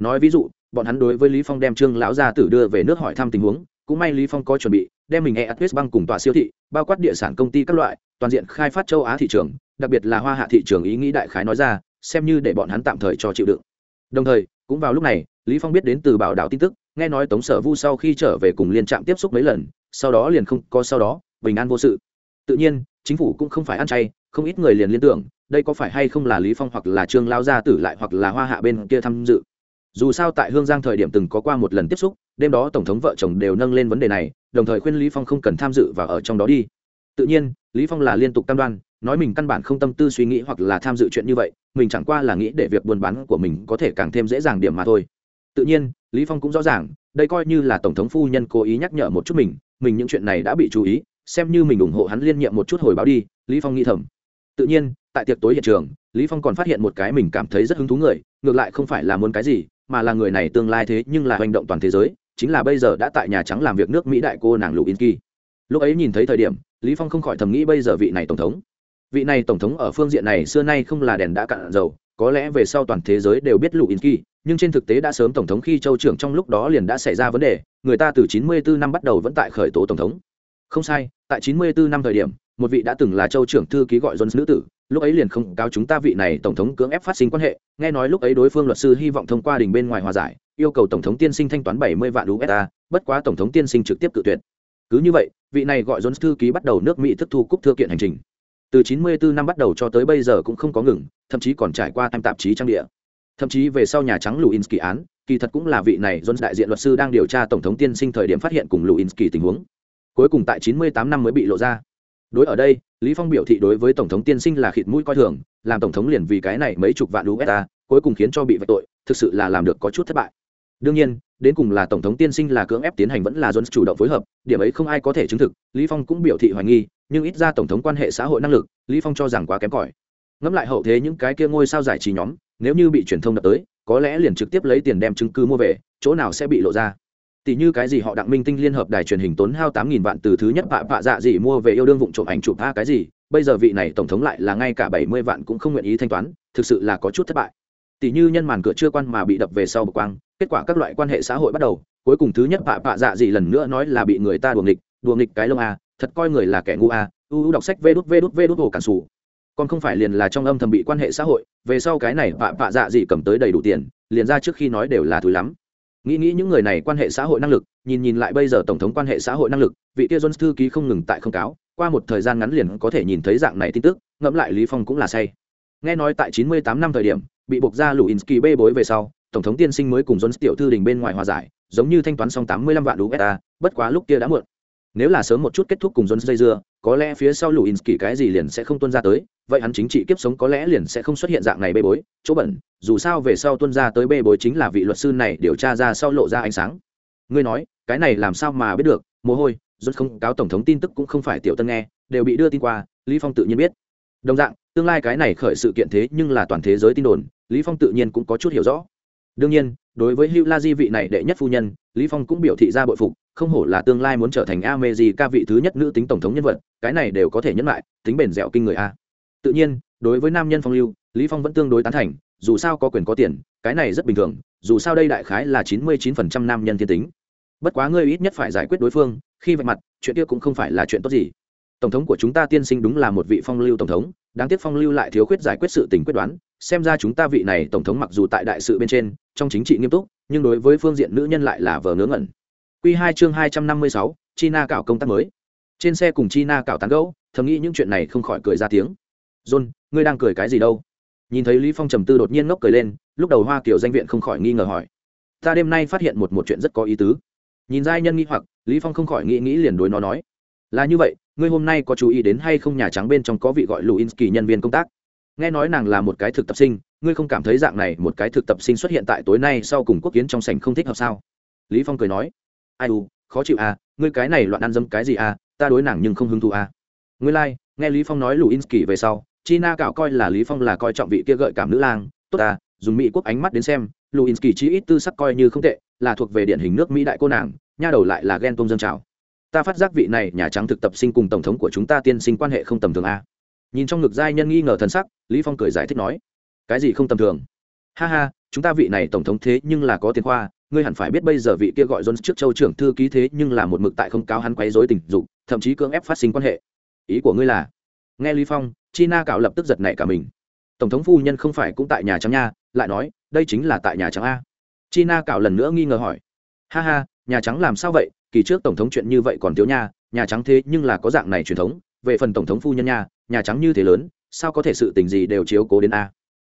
A: nói ví dụ bọn hắn đối với lý phong đem trương lão gia tử đưa về nước hỏi thăm tình huống cũng may lý phong có chuẩn bị đem mình e băng cùng tòa siêu thị bao quát địa sản công ty các loại toàn diện khai phát châu á thị trường đặc biệt là hoa hạ thị trường ý nghĩ đại khái nói ra xem như để bọn hắn tạm thời cho chịu đựng đồng thời cũng vào lúc này lý phong biết đến từ bảo đảo tin tức nghe nói tống sở vu sau khi trở về cùng liên trạm tiếp xúc mấy lần sau đó liền không có sau đó, bình an vô sự. Tự nhiên, chính phủ cũng không phải ăn chay, không ít người liền liên tưởng, đây có phải hay không là lý phong hoặc là trương lao gia tử lại hoặc là hoa hạ bên kia tham dự. Dù sao tại hương giang thời điểm từng có qua một lần tiếp xúc, đêm đó tổng thống vợ chồng đều nâng lên vấn đề này, đồng thời khuyên lý phong không cần tham dự và ở trong đó đi. Tự nhiên, lý phong là liên tục cam đoan, nói mình căn bản không tâm tư suy nghĩ hoặc là tham dự chuyện như vậy, mình chẳng qua là nghĩ để việc buôn bán của mình có thể càng thêm dễ dàng điểm mà thôi. Tự nhiên, lý phong cũng rõ ràng, đây coi như là tổng thống phu nhân cố ý nhắc nhở một chút mình mình những chuyện này đã bị chú ý xem như mình ủng hộ hắn liên nhiệm một chút hồi báo đi lý phong nghĩ thầm tự nhiên tại tiệc tối hiện trường lý phong còn phát hiện một cái mình cảm thấy rất hứng thú người ngược lại không phải là muốn cái gì mà là người này tương lai thế nhưng là hành động toàn thế giới chính là bây giờ đã tại nhà trắng làm việc nước mỹ đại cô nàng lục Inky. lúc ấy nhìn thấy thời điểm lý phong không khỏi thầm nghĩ bây giờ vị này tổng thống vị này tổng thống ở phương diện này xưa nay không là đèn đã cạn dầu có lẽ về sau toàn thế giới đều biết lục Inky, nhưng trên thực tế đã sớm tổng thống khi châu trưởng trong lúc đó liền đã xảy ra vấn đề người ta từ 94 năm bắt đầu vẫn tại khởi tố tổng thống. Không sai, tại 94 năm thời điểm, một vị đã từng là châu trưởng thư ký gọi jones nữ tử, lúc ấy liền không cáo chúng ta vị này tổng thống cưỡng ép phát sinh quan hệ, nghe nói lúc ấy đối phương luật sư hy vọng thông qua đình bên ngoài hòa giải, yêu cầu tổng thống tiên sinh thanh toán bảy mươi vạn usd bất quá tổng thống tiên sinh trực tiếp cự tuyệt. Cứ như vậy, vị này gọi jones thư ký bắt đầu nước mỹ thức thu cúc thư kiện hành trình. Từ 94 năm bắt đầu cho tới bây giờ cũng không có ngừng, thậm chí còn trải qua tam tạp chí trang địa. Thậm chí về sau nhà trắng Lewinsky án kỳ thật cũng là vị này jones đại diện luật sư đang điều tra tổng thống tiên sinh thời điểm phát hiện cùng luinsky tình huống. Cuối cùng tại 98 năm mới bị lộ ra. Đối ở đây, lý phong biểu thị đối với tổng thống tiên sinh là khịt mũi coi thường, làm tổng thống liền vì cái này mấy chục vạn usd cuối cùng khiến cho bị vạch tội, thực sự là làm được có chút thất bại. Đương nhiên, đến cùng là tổng thống tiên sinh là cưỡng ép tiến hành vẫn là jones chủ động phối hợp, điểm ấy không ai có thể chứng thực, lý phong cũng biểu thị hoài nghi, nhưng ít ra tổng thống quan hệ xã hội năng lực, lý phong cho rằng quá kém cỏi. Ngẫm lại hậu thế những cái kia ngôi sao giải trí nhóm, nếu như bị truyền thông đập tới có lẽ liền trực tiếp lấy tiền đem chứng cứ mua về, chỗ nào sẽ bị lộ ra. Tỷ như cái gì họ đặng minh tinh liên hợp đài truyền hình tốn hao tám nghìn vạn từ thứ nhất vạ vạ dạ gì mua về yêu đương vụng trộm ảnh chụp tha cái gì, bây giờ vị này tổng thống lại là ngay cả bảy mươi vạn cũng không nguyện ý thanh toán, thực sự là có chút thất bại. Tỷ như nhân màn cửa chưa quan mà bị đập về sau bực quang, kết quả các loại quan hệ xã hội bắt đầu, cuối cùng thứ nhất bạ bạ dạ gì lần nữa nói là bị người ta đùa nghịch đùa nghịch cái lông a, thật coi người là kẻ ngu a, u u đọc sách vê đút vê đút vê đút hồ cản sủ còn không phải liền là trong âm thầm bị quan hệ xã hội, về sau cái này vạ vạ dạ gì cầm tới đầy đủ tiền, liền ra trước khi nói đều là thứ lắm. Nghĩ nghĩ những người này quan hệ xã hội năng lực, nhìn nhìn lại bây giờ tổng thống quan hệ xã hội năng lực, vị kia jones thư ký không ngừng tại không cáo, qua một thời gian ngắn liền có thể nhìn thấy dạng này tin tức, ngẫm lại lý phong cũng là say. Nghe nói tại 98 năm thời điểm, bị buộc ra Luinsky bê bối về sau, tổng thống tiên sinh mới cùng jones tiểu thư đình bên ngoài hòa giải, giống như thanh toán xong 85 vạn USD bất quá lúc kia đã muộn. Nếu là sớm một chút kết thúc cùng jones dây dưa có lẽ phía sau Luinsky cái gì liền sẽ không tuân ra tới, vậy hắn chính trị kiếp sống có lẽ liền sẽ không xuất hiện dạng này bê bối, chỗ bẩn, dù sao về sau tuân ra tới bê bối chính là vị luật sư này điều tra ra sau lộ ra ánh sáng. Ngươi nói, cái này làm sao mà biết được, mồ hôi, rốt không, cáo tổng thống tin tức cũng không phải tiểu tân nghe, đều bị đưa tin qua, lý phong tự nhiên biết. Đồng dạng, tương lai cái này khởi sự kiện thế nhưng là toàn thế giới tin đồn, lý phong tự nhiên cũng có chút hiểu rõ. Đương nhiên đối với hugh la di vị này đệ nhất phu nhân, lý phong cũng biểu thị ra bội phục, không hổ là tương lai muốn trở thành ca vị thứ nhất nữ tính tổng thống nhân vật, cái này đều có thể nhấn lại, tính bền dẻo kinh người a. Tự nhiên, đối với nam nhân phong lưu, lý phong vẫn tương đối tán thành, dù sao có quyền có tiền, cái này rất bình thường, dù sao đây đại khái là chín mươi 99% nam nhân thiên tính. Bất quá ngươi ít nhất phải giải quyết đối phương, khi vạch mặt, chuyện kia cũng không phải là chuyện tốt gì. Tổng thống của chúng ta tiên sinh đúng là một vị phong lưu tổng thống, đáng tiếc phong lưu lại thiếu khuyết giải quyết sự tình quyết đoán xem ra chúng ta vị này tổng thống mặc dù tại đại sự bên trên, trong chính trị nghiêm túc, nhưng đối với phương diện nữ nhân lại là vờ ngớ ngẩn. Q hai chương hai trăm năm mươi sáu, china cạo công tác mới. Trên xe cùng china cạo tán gẫu, thầm nghĩ những chuyện này không khỏi cười ra tiếng. John, ngươi đang cười cái gì đâu? Nhìn thấy lý phong trầm tư đột nhiên ngốc cười lên, lúc đầu hoa kiểu danh viện không khỏi nghi ngờ hỏi. Ta đêm nay phát hiện một một chuyện rất có ý tứ. Nhìn giai nhân nghi hoặc, lý phong không khỏi nghĩ nghĩ liền đối nó nói. Là như vậy, ngươi hôm nay có chú ý đến hay không nhà trắng bên trong có vị gọi luinsky nhân viên công tác? Nghe nói nàng là một cái thực tập sinh ngươi không cảm thấy dạng này một cái thực tập sinh xuất hiện tại tối nay sau cùng quốc kiến trong sảnh không thích hợp sao? Lý phong cười nói. Ai u khó chịu à ngươi cái này loạn ăn dâm cái gì à ta đối nàng nhưng không hứng thú à. Ngươi lai like, nghe lý phong nói luinsky về sau china cạo coi là lý phong là coi trọng vị kia gợi cảm nữ lang. Tốt à dùng mỹ quốc ánh mắt đến xem luinsky chỉ ít tư sắc coi như không tệ là thuộc về điển hình nước mỹ đại cô nàng nha đầu lại là ghen tông dân trào. Ta phát giác vị này nhà trắng thực tập sinh cùng tổng thống của chúng ta tiên sinh quan hệ không tầm thường a nhìn trong ngực giai nhân nghi ngờ thần sắc, lý phong cười giải thích nói, cái gì không tầm thường? Ha ha, chúng ta vị này tổng thống thế nhưng là có tiền khoa, ngươi hẳn phải biết bây giờ vị kia gọi Jones trước châu trưởng thư ký thế nhưng là một mực tại không cáo hắn quấy rối tình dục, thậm chí cưỡng ép phát sinh quan hệ. Ý của ngươi là? Nghe lý phong, china cạo lập tức giật nảy cả mình. Tổng thống phu nhân không phải cũng tại nhà trắng nha, lại nói, đây chính là tại nhà trắng a. China cạo lần nữa nghi ngờ hỏi, ha ha, nhà trắng làm sao vậy? Kỳ trước tổng thống chuyện như vậy còn thiếu nha, nhà trắng thế nhưng là có dạng này truyền thống về phần tổng thống phu nhân nhà, nhà trắng như thế lớn sao có thể sự tình gì đều chiếu cố đến a?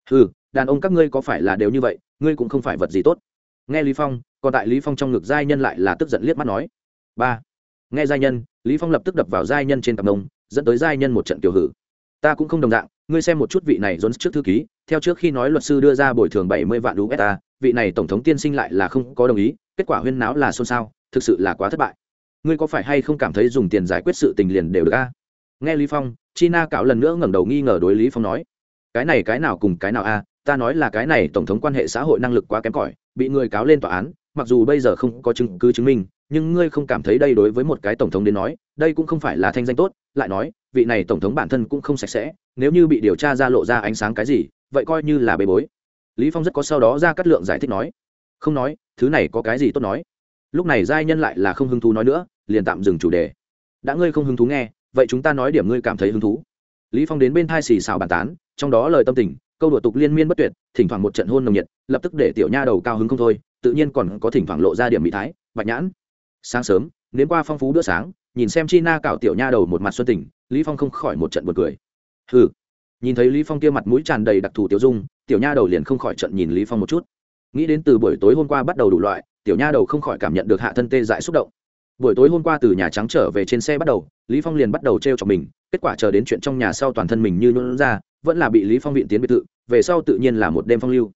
A: Ừ đàn ông các ngươi có phải là đều như vậy ngươi cũng không phải vật gì tốt. Nghe lý phong còn tại lý phong trong ngực giai nhân lại là tức giận liếc mắt nói. Ba nghe giai nhân lý phong lập tức đập vào giai nhân trên cặp mông dẫn tới giai nhân một trận tiểu hử. Ta cũng không đồng dạng ngươi xem một chút vị này dồn trước thư ký theo trước khi nói luật sư đưa ra bồi thường bảy mươi vạn usd vị này tổng thống tiên sinh lại là không có đồng ý kết quả huyên náo là xôn xao thực sự là quá thất bại. Ngươi có phải hay không cảm thấy dùng tiền giải quyết sự tình liền đều được a? Nghe lý phong, china cạo lần nữa ngẩng đầu nghi ngờ đối lý phong nói, cái này cái nào cùng cái nào a ta nói là cái này tổng thống quan hệ xã hội năng lực quá kém cỏi, bị người cáo lên tòa án, mặc dù bây giờ không có chứng cứ chứng minh, nhưng ngươi không cảm thấy đây đối với một cái tổng thống đến nói, đây cũng không phải là thanh danh tốt, lại nói, vị này tổng thống bản thân cũng không sạch sẽ, nếu như bị điều tra ra lộ ra ánh sáng cái gì, vậy coi như là bê bối. Lý phong rất có sau đó ra cắt lượng giải thích nói, không nói, thứ này có cái gì tốt nói? Lúc này giai nhân lại là không hứng thú nói nữa, liền tạm dừng chủ đề. Đã ngươi không hứng thú nghe vậy chúng ta nói điểm ngươi cảm thấy hứng thú. Lý phong đến bên thai xì xào bàn tán, trong đó lời tâm tình, câu đùa tục liên miên bất tuyệt, thỉnh thoảng một trận hôn nồng nhiệt, lập tức để tiểu nha đầu cao hứng không thôi, tự nhiên còn có thỉnh thoảng lộ ra điểm mỹ thái, bạch nhãn. Sáng sớm đến qua phong phú bữa sáng, nhìn xem chi na cạo tiểu nha đầu một mặt xuân tình, lý phong không khỏi một trận buồn cười. Hừ. Nhìn thấy lý phong kia mặt mũi tràn đầy đặc thù tiểu dung, tiểu nha đầu liền không khỏi trận nhìn lý phong một chút. Nghĩ đến từ buổi tối hôm qua bắt đầu đủ loại, tiểu nha đầu không khỏi cảm nhận được hạ thân tê dại xúc động buổi tối hôm qua từ nhà trắng trở về trên xe bắt đầu lý phong liền bắt đầu treo cho mình kết quả chờ đến chuyện trong nhà sau toàn thân mình như nhuận ra vẫn là bị lý phong viện tiến biệt thự về sau tự nhiên là một đêm phong lưu.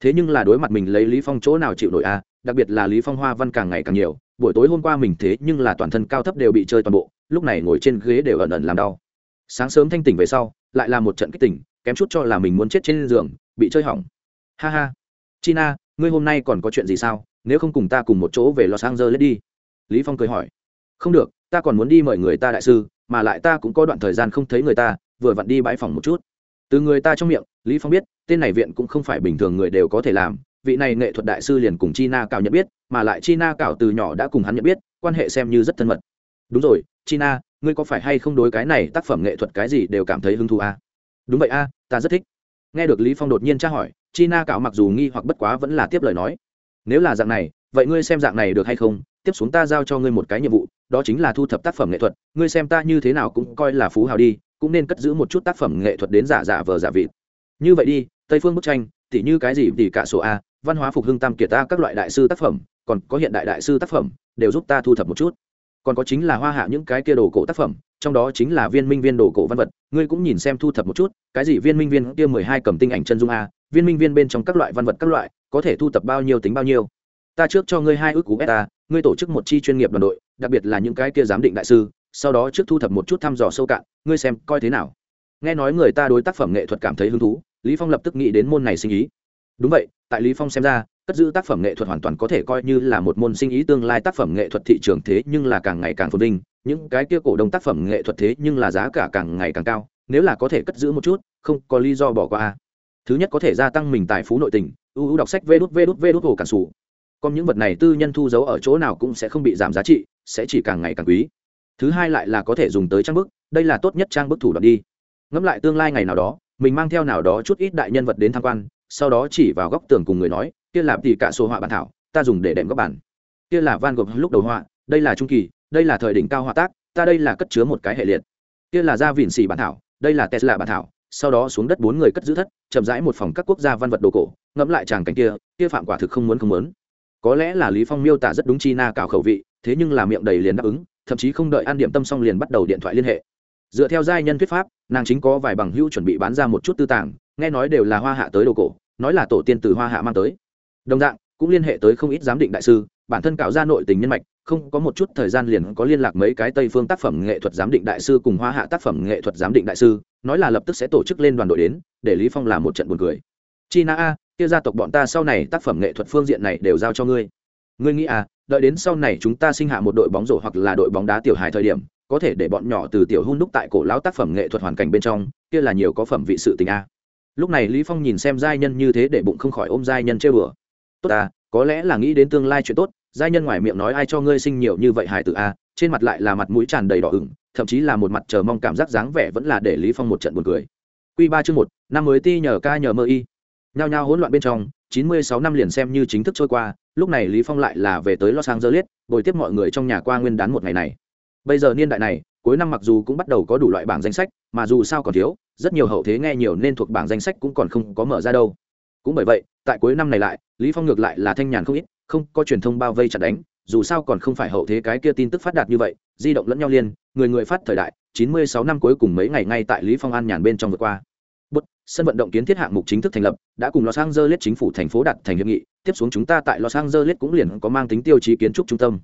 A: Thế nhưng là đối mặt mình lấy lý phong chỗ nào chịu nổi a à, đặc biệt là lý phong hoa văn càng ngày càng nhiều buổi tối hôm qua mình thế nhưng là toàn thân cao thấp đều bị chơi toàn bộ lúc này ngồi trên ghế đều ẩn ẩn làm đau. Sáng sớm thanh tỉnh về sau lại là một trận kích tỉnh kém chút cho là mình muốn chết trên giường bị chơi hỏng. Ha ha. China ngươi hôm nay còn có chuyện gì sao? Nếu không cùng ta cùng một chỗ về los angeles đi lý phong cười hỏi, không được, ta còn muốn đi mời người ta đại sư, mà lại ta cũng có đoạn thời gian không thấy người ta, vừa vặn đi bãi phòng một chút. Từ người ta trong miệng, lý phong biết, tên này viện cũng không phải bình thường người đều có thể làm, vị này nghệ thuật đại sư liền cùng china cào nhận biết, mà lại china cào từ nhỏ đã cùng hắn nhận biết, quan hệ xem như rất thân mật. Đúng rồi, china, ngươi có phải hay không đối cái này tác phẩm nghệ thuật cái gì đều cảm thấy hứng thú à? đúng vậy a, ta rất thích. Nghe được lý phong đột nhiên tra hỏi, china cào mặc dù nghi hoặc bất quá vẫn là tiếp lời nói, nếu là dạng này, vậy ngươi xem dạng này được hay không? Tiếp xuống ta giao cho ngươi một cái nhiệm vụ, đó chính là thu thập tác phẩm nghệ thuật, ngươi xem ta như thế nào cũng coi là phú hào đi, cũng nên cất giữ một chút tác phẩm nghệ thuật đến giả giả vờ giả vịt. Như vậy đi, tây phương bức tranh, tỉ như cái gì tỉ cả số a, văn hóa phục hưng tam kiệt ta, các loại đại sư tác phẩm, còn có hiện đại đại sư tác phẩm, đều giúp ta thu thập một chút. Còn có chính là hoa hạ những cái kia đồ cổ tác phẩm, trong đó chính là viên minh viên đồ cổ văn vật, ngươi cũng nhìn xem thu thập một chút, cái gì viên minh viên kia mười hai cầm tinh ảnh chân dung a, viên minh viên bên trong các loại văn vật các loại, có thể thu thập bao nhiêu tính bao nhiêu ta trước cho ngươi hai ước cú beta, ngươi tổ chức một chi chuyên nghiệp đoàn đội, đặc biệt là những cái kia giám định đại sư, sau đó trước thu thập một chút thăm dò sâu cạn, ngươi xem coi thế nào. Nghe nói người ta đối tác phẩm nghệ thuật cảm thấy hứng thú, lý phong lập tức nghĩ đến môn này sinh ý. Đúng vậy, tại lý phong xem ra, cất giữ tác phẩm nghệ thuật hoàn toàn có thể coi như là một môn sinh ý tương lai tác phẩm nghệ thuật thị trường thế nhưng là càng ngày càng phồn vinh, những cái kia cổ đông tác phẩm nghệ thuật thế nhưng là giá cả càng ngày càng cao, nếu là có thể cất giữ một chút, không có lý do bỏ qua thứ nhất có thể gia tăng mình tài phú nội tình ưu đọc sách vê đút vê đút vê đút hồ cản sủ còn những vật này tư nhân thu giấu ở chỗ nào cũng sẽ không bị giảm giá trị, sẽ chỉ càng ngày càng quý. Thứ hai lại là có thể dùng tới trang bức, đây là tốt nhất trang bức thủ đoạn đi. Ngẫm lại tương lai ngày nào đó, mình mang theo nào đó chút ít đại nhân vật đến tham quan, sau đó chỉ vào góc tường cùng người nói, kia là thì cả số họa bản thảo, ta dùng để đệm góc bản. Kia là van gộp lúc đầu họa, đây là trung kỳ, đây là thời đỉnh cao họa tác, ta đây là cất chứa một cái hệ liệt. Kia là da vỉn xì bản thảo, đây là tesla bản thảo, sau đó xuống đất bốn người cất giữ thất, chậm rãi một phòng các quốc gia văn vật đồ cổ, ngẫm lại chàng cảnh kia kia phạm quả thực không muốn không muốn có lẽ là lý phong miêu tả rất đúng chi na cào khẩu vị, thế nhưng là miệng đầy liền đáp ứng, thậm chí không đợi ăn điểm tâm xong liền bắt đầu điện thoại liên hệ. Dựa theo giai nhân thuyết pháp, nàng chính có vài bằng hữu chuẩn bị bán ra một chút tư tàng, nghe nói đều là hoa hạ tới đồ cổ, nói là tổ tiên từ hoa hạ mang tới. Đồng dạng, cũng liên hệ tới không ít giám định đại sư, bản thân cạo ra nội tình nhân mạch, không có một chút thời gian liền có liên lạc mấy cái tây phương tác phẩm nghệ thuật giám định đại sư cùng hoa hạ tác phẩm nghệ thuật giám định đại sư, nói là lập tức sẽ tổ chức lên đoàn đội đến, để lý phong làm một trận buồn cười. China a kia gia tộc bọn ta sau này tác phẩm nghệ thuật phương diện này đều giao cho ngươi. Ngươi nghĩ à đợi đến sau này chúng ta sinh hạ một đội bóng rổ hoặc là đội bóng đá tiểu hài thời điểm, có thể để bọn nhỏ từ tiểu hun đúc tại cổ lão tác phẩm nghệ thuật hoàn cảnh bên trong, kia là nhiều có phẩm vị sự tình a. Lúc này lý phong nhìn xem giai nhân như thế để bụng không khỏi ôm giai nhân chơi bừa tốt à có lẽ là nghĩ đến tương lai chuyện tốt, giai nhân ngoài miệng nói ai cho ngươi sinh nhiều như vậy hài tử a, trên mặt lại là mặt mũi tràn đầy đỏ ửng, thậm chí là một mặt chờ mong cảm giác dáng vẻ vẫn là để lý phong một trận buồn cười. Quy ba chương một, năm mới ti nhờ ca nhờ mơ y nhao nhao hỗn loạn bên trong, chín mươi sáu năm liền xem như chính thức trôi qua, lúc này lý phong lại là về tới los angeles, bồi tiếp mọi người trong nhà qua nguyên đán một ngày này. Bây giờ niên đại này, cuối năm mặc dù cũng bắt đầu có đủ loại bảng danh sách, mà dù sao còn thiếu, rất nhiều hậu thế nghe nhiều nên thuộc bảng danh sách cũng còn không có mở ra đâu. Cũng bởi vậy, tại cuối năm này lại, lý phong ngược lại là thanh nhàn không ít, không có truyền thông bao vây chặt đánh, dù sao còn không phải hậu thế cái kia tin tức phát đạt như vậy, di động lẫn nhau liên, người người phát thời đại, chín mươi sáu năm cuối cùng mấy ngày ngay tại lý phong an nhàn bên trong vượt qua sân vận động kiến thiết hạng mục chính thức thành lập, đã cùng los angeles chính phủ thành phố đặt thành hiệp nghị, tiếp xuống chúng ta tại los angeles cũng liền có mang tính tiêu chí kiến trúc trung tâm.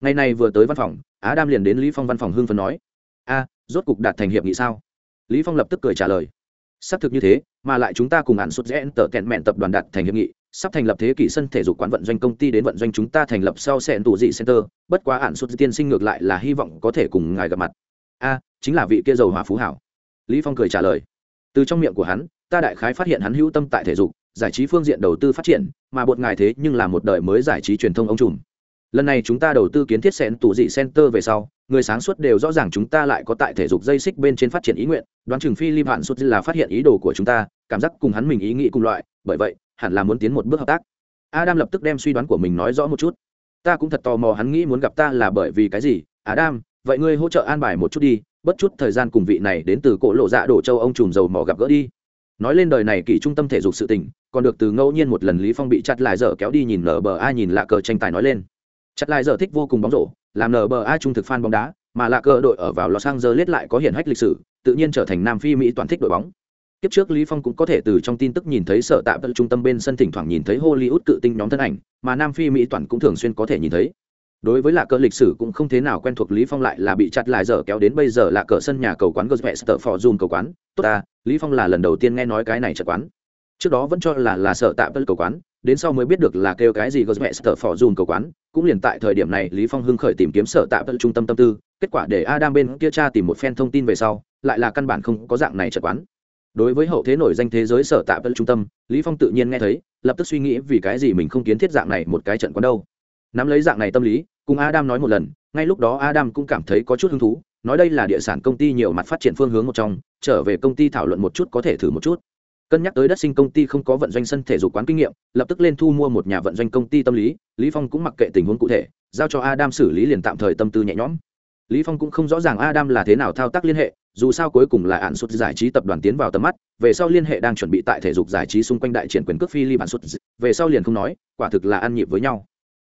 A: Ngày này vừa tới văn phòng á đam liền đến lý phong văn phòng hưng phấn nói, a, rốt cục đạt thành hiệp nghị sao? Lý phong lập tức cười trả lời, xác thực như thế, mà lại chúng ta cùng hạn suất rẽ tờ kẹn mẹn tập đoàn đạt thành hiệp nghị, sắp thành lập thế kỷ sân thể dục quán vận doanh công ty đến vận doanh chúng ta thành lập sau sẽ tủ dị center, bất quá hạn suất tiên sinh ngược lại là hy vọng có thể cùng ngài gặp mặt. A, chính là vị kia giàu hòa phú hảo. Lý phong cười trả lời từ trong miệng của hắn, ta đại khái phát hiện hắn hữu tâm tại thể dục, giải trí phương diện đầu tư phát triển, mà bột ngài thế nhưng là một đời mới giải trí truyền thông ông trùm. Lần này chúng ta đầu tư kiến thiết sen tủ dị center về sau, người sáng suốt đều rõ ràng chúng ta lại có tại thể dục dây xích bên trên phát triển ý nguyện, đoán chừng phi lim hạn suốt là phát hiện ý đồ của chúng ta, cảm giác cùng hắn mình ý nghĩ cùng loại, bởi vậy, hẳn là muốn tiến một bước hợp tác. Adam lập tức đem suy đoán của mình nói rõ một chút. Ta cũng thật tò mò hắn nghĩ muốn gặp ta là bởi vì cái gì. Adam, vậy ngươi hỗ trợ an bài một chút đi bất chút thời gian cùng vị này đến từ cổ lộ dạ đổ châu ông trùm dầu mỏ gặp gỡ đi. Nói lên đời này kỳ trung tâm thể dục sự tình, còn được từ ngẫu nhiên một lần lý phong bị chặt lại dở kéo đi nhìn nở bờ ai nhìn lạ cờ tranh tài nói lên. Chặt lại dở thích vô cùng bóng rổ, làm nở bờ ai trung thực fan bóng đá, mà lạ cờ đội ở vào los angeles lại có hiển hách lịch sử, tự nhiên trở thành nam phi mỹ toàn thích đội bóng. Kiếp trước lý phong cũng có thể từ trong tin tức nhìn thấy sở tạm trung tâm bên sân thỉnh thoảng nhìn thấy hollywood cự tinh nhóm thân ảnh, mà nam phi mỹ toàn cũng thường xuyên có thể nhìn thấy đối với lạ cờ lịch sử cũng không thế nào quen thuộc lý phong lại là bị chặt lại giờ kéo đến bây giờ là cờ sân nhà cầu quán Gosvester for Zoom cầu quán. Tốt ta, lý phong là lần đầu tiên nghe nói cái này trận quán. Trước đó vẫn cho là là sở tạm cầu quán, đến sau mới biết được là kêu cái gì Gosvester for Zoom cầu quán. Cũng liền tại thời điểm này, lý phong hưng khởi tìm kiếm sở tạm trung tâm tâm tư, kết quả để adam bên kia tra tìm một phen thông tin về sau, lại là căn bản không có dạng này trận quán. Đối với hậu thế nổi danh thế giới sở tạ vân trung tâm, lý phong tự nhiên nghe thấy, lập tức suy nghĩ vì cái gì mình không kiến thiết dạng này một cái trận quán đâu nắm lấy dạng này tâm lý cùng adam nói một lần ngay lúc đó adam cũng cảm thấy có chút hứng thú nói đây là địa sản công ty nhiều mặt phát triển phương hướng một trong trở về công ty thảo luận một chút có thể thử một chút. Cân nhắc tới đất sinh công ty không có vận doanh sân thể dục quán kinh nghiệm lập tức lên thu mua một nhà vận doanh công ty tâm lý lý phong cũng mặc kệ tình huống cụ thể giao cho adam xử lý liền tạm thời tâm tư nhẹ nhõm. Lý phong cũng không rõ ràng adam là thế nào thao tác liên hệ dù sao cuối cùng là ạn xuất giải trí tập đoàn tiến vào tầm mắt về sau liên hệ đang chuẩn bị tại thể dục giải trí xung quanh đại triển quyền cước phi li bản xuất, về sau liền không nói quả thực là ăn nhịp với nhau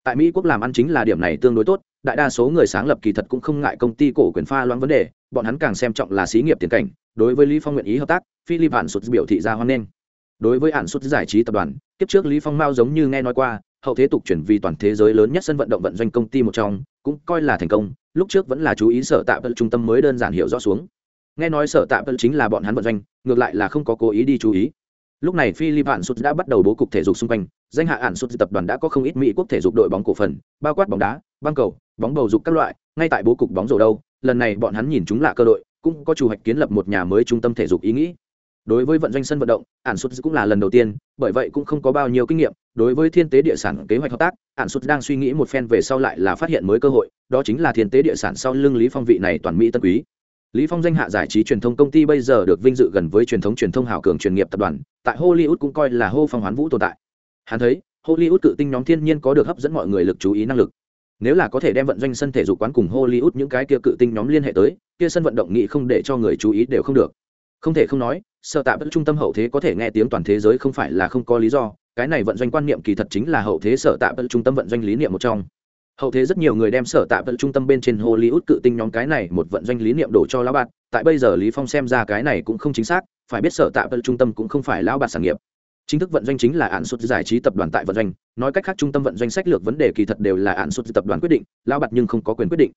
A: tại mỹ quốc làm ăn chính là điểm này tương đối tốt, đại đa số người sáng lập kỳ thật cũng không ngại công ty cổ quyền pha loãng vấn đề, bọn hắn càng xem trọng là xí nghiệp tiền cảnh, đối với lý phong nguyện ý hợp tác, philip hạn Sụt biểu thị ra hoan nghênh. Đối với hạn sụt giải trí tập đoàn tiếp trước lý phong mao giống như nghe nói qua, hậu thế tục chuyển vì toàn thế giới lớn nhất sân vận động vận doanh công ty một trong, cũng coi là thành công, lúc trước vẫn là chú ý sở tạm trung tâm mới đơn giản hiểu rõ xuống. Nghe nói sở tạm chính là bọn hắn vận doanh, ngược lại là không có cố ý đi chú ý lúc này philip hạn sụt đã bắt đầu bố cục thể dục xung quanh. Danh hạ hạn sụt tập đoàn đã có không ít mỹ quốc thể dục đội bóng cổ phần, bao quát bóng đá, băng cầu, bóng bầu dục các loại, ngay tại bố cục bóng rổ đâu. Lần này bọn hắn nhìn chúng lạ cơ đội, cũng có chủ hoạch kiến lập một nhà mới trung tâm thể dục ý nghĩ. Đối với vận doanh sân vận động ản sụt cũng là lần đầu tiên, bởi vậy cũng không có bao nhiêu kinh nghiệm. Đối với thiên tế địa sản kế hoạch hợp tác ản sụt đang suy nghĩ một phen về sau lại là phát hiện mới cơ hội, đó chính là thiên tế địa sản sau lưng lý phong vị này toàn mỹ tân quý lý phong danh hạ giải trí truyền thông công ty bây giờ được vinh dự gần với truyền thống truyền thông hào cường truyền nghiệp tập đoàn, tại hollywood cũng coi là hô phong hoán vũ tồn tại. Hắn thấy, hollywood cự tinh nhóm thiên nhiên có được hấp dẫn mọi người lực chú ý năng lực. Nếu là có thể đem vận doanh sân thể dục quán cùng hollywood những cái kia cự tinh nhóm liên hệ tới, kia sân vận động nghị không để cho người chú ý đều không được. Không thể không nói, sở tạ bất trung tâm hậu thế có thể nghe tiếng toàn thế giới không phải là không có lý do, cái này vận doanh quan niệm kỳ thật chính là hậu thế sở tạ bất trung tâm vận doanh lý niệm một trong hậu thế rất nhiều người đem sở tạ vận trung tâm bên trên hollywood cự tinh nhóm cái này một vận doanh lý niệm đổ cho lão bạt. Tại bây giờ lý phong xem ra cái này cũng không chính xác, phải biết sở tạ vận trung tâm cũng không phải lão bạt sản nghiệp. Chính thức vận doanh chính là án xuất giải trí tập đoàn tại vận doanh. Nói cách khác trung tâm vận doanh sách lược vấn đề kỳ thật đều là án xuất tập đoàn quyết định, lão bạt nhưng không có quyền quyết định.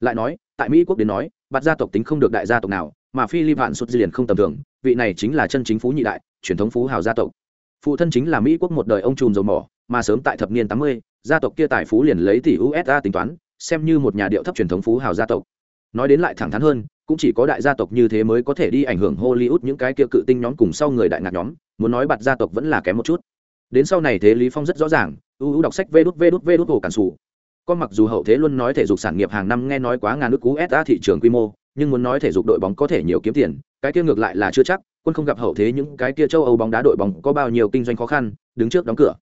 A: Lại nói, tại mỹ quốc đến nói, bạt gia tộc tính không được đại gia tộc nào, mà philip hạn xuất liền không tầm thường. Vị này chính là chân chính phú nhị đại, truyền thống phú hào gia tộc. Phụ thân chính là mỹ quốc một đời ông trùm dầu mỏ, mà sớm tại thập niên tám mươi gia tộc kia tài phú liền lấy tỷ usa tính toán, xem như một nhà điệu thấp truyền thống phú hào gia tộc. Nói đến lại thẳng thắn hơn, cũng chỉ có đại gia tộc như thế mới có thể đi ảnh hưởng hollywood những cái kia cự tinh nhóm cùng sau người đại ngạc nhóm, muốn nói bạt gia tộc vẫn là kém một chút. Đến sau này thế lý phong rất rõ ràng ưu ưu đọc sách vê đút vê đút vê đút hồ cản sủ. Có mặc dù hậu thế luôn nói thể dục sản nghiệp hàng năm nghe nói quá ngàn nước cú sa thị trường quy mô, nhưng muốn nói thể dục đội bóng có thể nhiều kiếm tiền, cái kia ngược lại là chưa chắc, quân không gặp hậu thế những cái kia châu âu bóng đá đội bóng có bao nhiêu kinh doanh khó khăn, đứng trước đóng cửa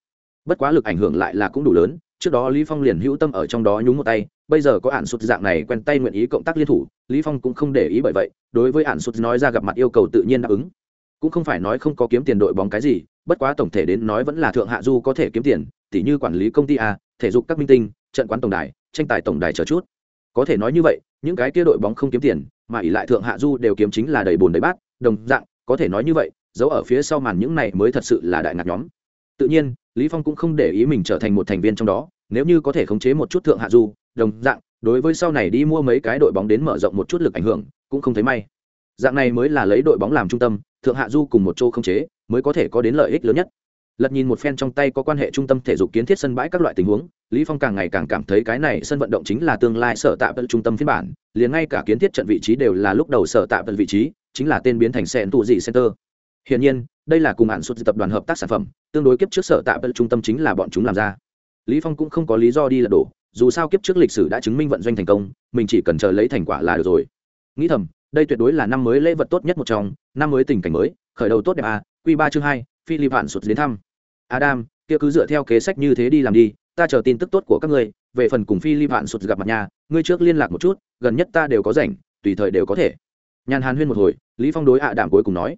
A: bất quá lực ảnh hưởng lại là cũng đủ lớn, trước đó lý phong liền hữu tâm ở trong đó nhúng một tay, bây giờ có ản sụt dạng này quen tay nguyện ý cộng tác liên thủ, lý phong cũng không để ý bởi vậy, đối với ản sụt nói ra gặp mặt yêu cầu tự nhiên đáp ứng. Cũng không phải nói không có kiếm tiền đội bóng cái gì, bất quá tổng thể đến nói vẫn là thượng hạ du có thể kiếm tiền, tỉ như quản lý công ty a, thể dục các minh tinh, trận quán tổng đài, tranh tài tổng đài chờ chút. Có thể nói như vậy, những cái kia đội bóng không kiếm tiền, mà ỉ lại thượng hạ du đều kiếm chính là đầy bồn đầy bát, đồng dạng, có thể nói như vậy, giấu ở phía sau màn những này mới thật sự là đại ngạc nhóm tự nhiên, lý phong cũng không để ý mình trở thành một thành viên trong đó, nếu như có thể khống chế một chút thượng hạ du, đồng dạng, đối với sau này đi mua mấy cái đội bóng đến mở rộng một chút lực ảnh hưởng, cũng không thấy may. Dạng này mới là lấy đội bóng làm trung tâm, thượng hạ du cùng một chỗ khống chế, mới có thể có đến lợi ích lớn nhất. Lật nhìn một phen trong tay có quan hệ trung tâm thể dục kiến thiết sân bãi các loại tình huống, lý phong càng ngày càng cảm thấy cái này sân vận động chính là tương lai sở tạ trung tâm phiên bản, liền ngay cả kiến thiết trận vị trí đều là lúc đầu sở tạ vị trí, chính là tên biến thành sen tụ dị center hiển nhiên, đây là cùng hạn xuất tập đoàn hợp tác sản phẩm, tương đối kiếp trước sở tạ trung tâm chính là bọn chúng làm ra. Lý phong cũng không có lý do đi lật đổ, dù sao kiếp trước lịch sử đã chứng minh vận doanh thành công, mình chỉ cần chờ lấy thành quả là được rồi. Nghĩ thầm, đây tuyệt đối là năm mới lễ vật tốt nhất một trong, năm mới tình cảnh mới, khởi đầu tốt đẹp à q ba chương hai, philip hạn sụt đến thăm. Adam, kia cứ dựa theo kế sách như thế đi làm đi, ta chờ tin tức tốt của các ngươi, về phần cùng philip hạn sụt gặp mặt nhà, ngươi trước liên lạc một chút, gần nhất ta đều có rảnh, tùy thời đều có thể. Nhàn hàn huyên một hồi, lý phong đối ạ đảm cuối cùng nói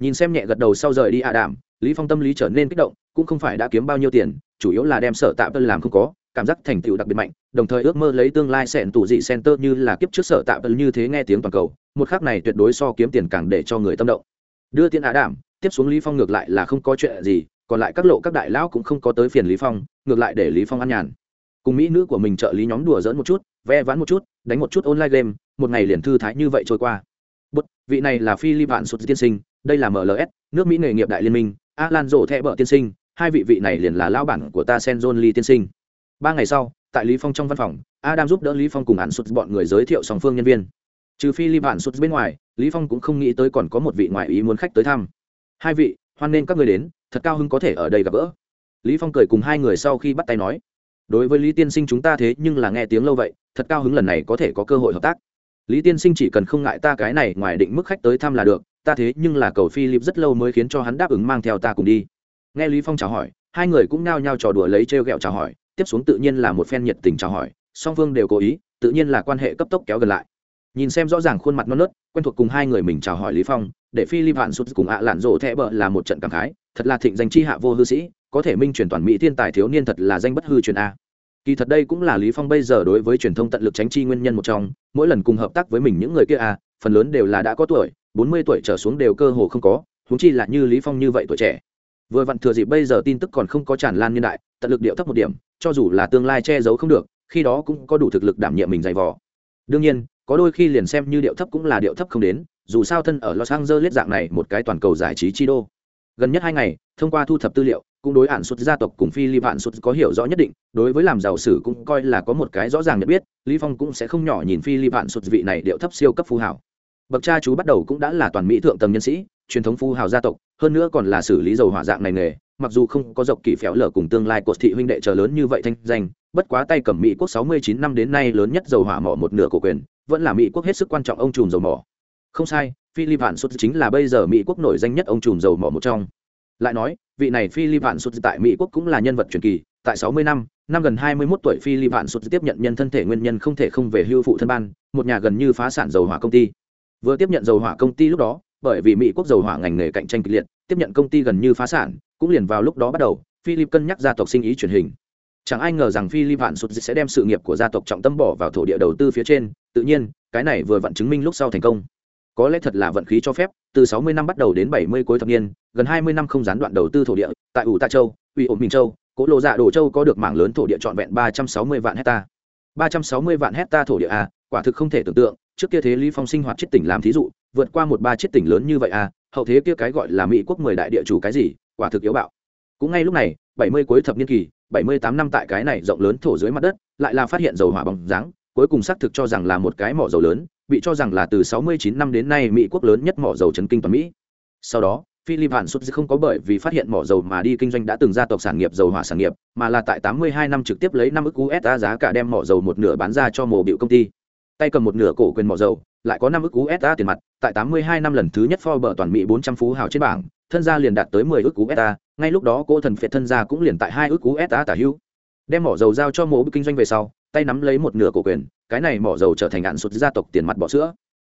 A: nhìn xem nhẹ gật đầu sau rời đi ạ đảm lý phong tâm lý trở nên kích động, cũng không phải đã kiếm bao nhiêu tiền, chủ yếu là đem sở tạ tân làm không có, cảm giác thành tựu đặc biệt mạnh, đồng thời ước mơ lấy tương lai sẹn tủ dị center như là kiếp trước sở tạ tân như thế nghe tiếng toàn cầu, một khắc này tuyệt đối so kiếm tiền càng để cho người tâm động. Đưa tiền ạ đảm tiếp xuống lý phong ngược lại là không có chuyện gì, còn lại các lộ các đại lão cũng không có tới phiền lý phong, ngược lại để lý phong ăn nhàn. Cùng mỹ nữ của mình trợ lý nhóm đùa dỡn một chút, ve vãn một chút, đánh một chút online game, một ngày liền thư thái như vậy trôi qua. Bút, vị này là philip vạn sụt tiên sinh đây là mls nước mỹ nghề nghiệp đại liên minh, alan rổ thẹ bợ tiên sinh, hai vị vị này liền là lao bản của ta sen john lee tiên sinh. Ba ngày sau, tại lý phong trong văn phòng, adam giúp đỡ lý phong cùng hạn sụt bọn người giới thiệu song phương nhân viên. Trừ phi lý bản sụt bên ngoài, lý phong cũng không nghĩ tới còn có một vị ngoại ý muốn khách tới thăm. Hai vị, hoan nên các người đến, thật cao hứng có thể ở đây gặp gỡ. Lý phong cười cùng hai người sau khi bắt tay nói, đối với lý tiên sinh chúng ta thế nhưng là nghe tiếng lâu vậy, thật cao hứng lần này có thể có cơ hội hợp tác. Lý tiên sinh chỉ cần không ngại ta cái này, ngoài định mức khách tới thăm là được ta thế nhưng là cầu philip rất lâu mới khiến cho hắn đáp ứng mang theo ta cùng đi. Nghe lý phong chào hỏi, hai người cũng nao nhao trò đùa lấy trêu ghẹo chào hỏi, tiếp xuống tự nhiên là một phen nhiệt tình chào hỏi, song phương đều cố ý, tự nhiên là quan hệ cấp tốc kéo gần lại. Nhìn xem rõ ràng khuôn mặt non nớt, quen thuộc cùng hai người mình chào hỏi lý phong, để philip hạn sút cùng ạ lạn rộ thẹ bợ là một trận cảm khái, thật là thịnh danh chi hạ vô hư sĩ, có thể minh truyền toàn mỹ thiên tài thiếu niên thật là danh bất hư truyền a. Kỳ thật đây cũng là lý phong bây giờ đối với truyền thông tận lực tránh chi nguyên nhân một trong, mỗi lần cùng hợp tác với mình những người kia a, phần lớn đều là đã có tuổi bốn mươi tuổi trở xuống đều cơ hồ không có, huống chi là như lý phong như vậy tuổi trẻ. Vừa vặn thừa dịp bây giờ tin tức còn không có tràn lan niên đại, tận lực điệu thấp một điểm, cho dù là tương lai che giấu không được, khi đó cũng có đủ thực lực đảm nhiệm mình dày vò. Đương nhiên, có đôi khi liền xem như điệu thấp cũng là điệu thấp không đến, dù sao thân ở los angeles dạng này một cái toàn cầu giải trí chi đô. Gần nhất hai ngày, thông qua thu thập tư liệu, cũng đối hạn suất gia tộc cùng phi li vạn suất có hiểu rõ nhất định, đối với làm giàu sử cũng coi là có một cái rõ ràng nhận biết, lý phong cũng sẽ không nhỏ nhìn phi li vạn suất vị này điệu thấp siêu cấp phú hảo bậc cha chú bắt đầu cũng đã là toàn mỹ thượng tầng nhân sĩ, truyền thống phu hào gia tộc, hơn nữa còn là xử lý dầu hỏa dạng này nghề, mặc dù không có dọc kỳ phéo lở cùng tương lai cột thị huynh đệ chờ lớn như vậy thanh danh, bất quá tay cầm mỹ quốc 69 năm đến nay lớn nhất dầu hỏa mỏ một nửa cổ quyền, vẫn là mỹ quốc hết sức quan trọng ông trùm dầu mỏ. Không sai, philip vạn xuất chính là bây giờ mỹ quốc nổi danh nhất ông trùm dầu mỏ một trong. Lại nói, vị này philip vạn xuất tại mỹ quốc cũng là nhân vật truyền kỳ, tại 60 năm năm gần 21 tuổi philip vạn xuất tiếp nhận nhân thân thể nguyên nhân không thể không về hưu phụ thân ban, một nhà gần như phá sản dầu hỏa công ty vừa tiếp nhận dầu hỏa công ty lúc đó, bởi vì mỹ quốc dầu hỏa ngành nghề cạnh tranh kịch liệt, tiếp nhận công ty gần như phá sản, cũng liền vào lúc đó bắt đầu, philip cân nhắc gia tộc sinh ý truyền hình. Chẳng ai ngờ rằng philip vạn sụt sẽ đem sự nghiệp của gia tộc trọng tâm bỏ vào thổ địa đầu tư phía trên, tự nhiên, cái này vừa vặn chứng minh lúc sau thành công. Có lẽ thật là vận khí cho phép, từ 60 năm bắt đầu đến 70 cuối thập niên, gần 20 năm không gián đoạn đầu tư thổ địa, tại ủ tạ châu, ủy ổn bình châu, cố lộ dạ đổ châu có được mảng lớn thổ địa trọn vẹn 360 vạn hecta. 360 vạn hecta thổ địa a, quả thực không thể tưởng tượng trước kia thế lý phong sinh hoạt chết tỉnh làm thí dụ vượt qua một ba chết tỉnh lớn như vậy à hậu thế kia cái gọi là mỹ quốc mười đại địa chủ cái gì quả thực yếu bạo cũng ngay lúc này 70 cuối thập niên kỳ 78 năm tại cái này rộng lớn thổ dưới mặt đất lại là phát hiện dầu hỏa bóng dáng cuối cùng xác thực cho rằng là một cái mỏ dầu lớn bị cho rằng là từ 69 năm đến nay mỹ quốc lớn nhất mỏ dầu chấn kinh toàn mỹ sau đó Philip Vạn Sút không có bởi vì phát hiện mỏ dầu mà đi kinh doanh đã từng gia tộc sản nghiệp dầu hỏa sản nghiệp, mà là tại 82 năm trực tiếp lấy 5 ức USD giá cả đem mỏ dầu một nửa bán ra cho mổ biểu công ty. Tay cầm một nửa cổ quyền mỏ dầu, lại có năm ước usa tiền mặt, tại 82 năm lần thứ nhất Forbes toàn Mỹ 400 phú hào trên bảng, thân gia liền đạt tới 10 ước usa ngay lúc đó cô thần phệ thân gia cũng liền tại hai ước usa tả hữu. Đem mỏ dầu giao cho mộ kinh doanh về sau, tay nắm lấy một nửa cổ quyền, cái này mỏ dầu trở thành ngạn sụt gia tộc tiền mặt bỏ sữa.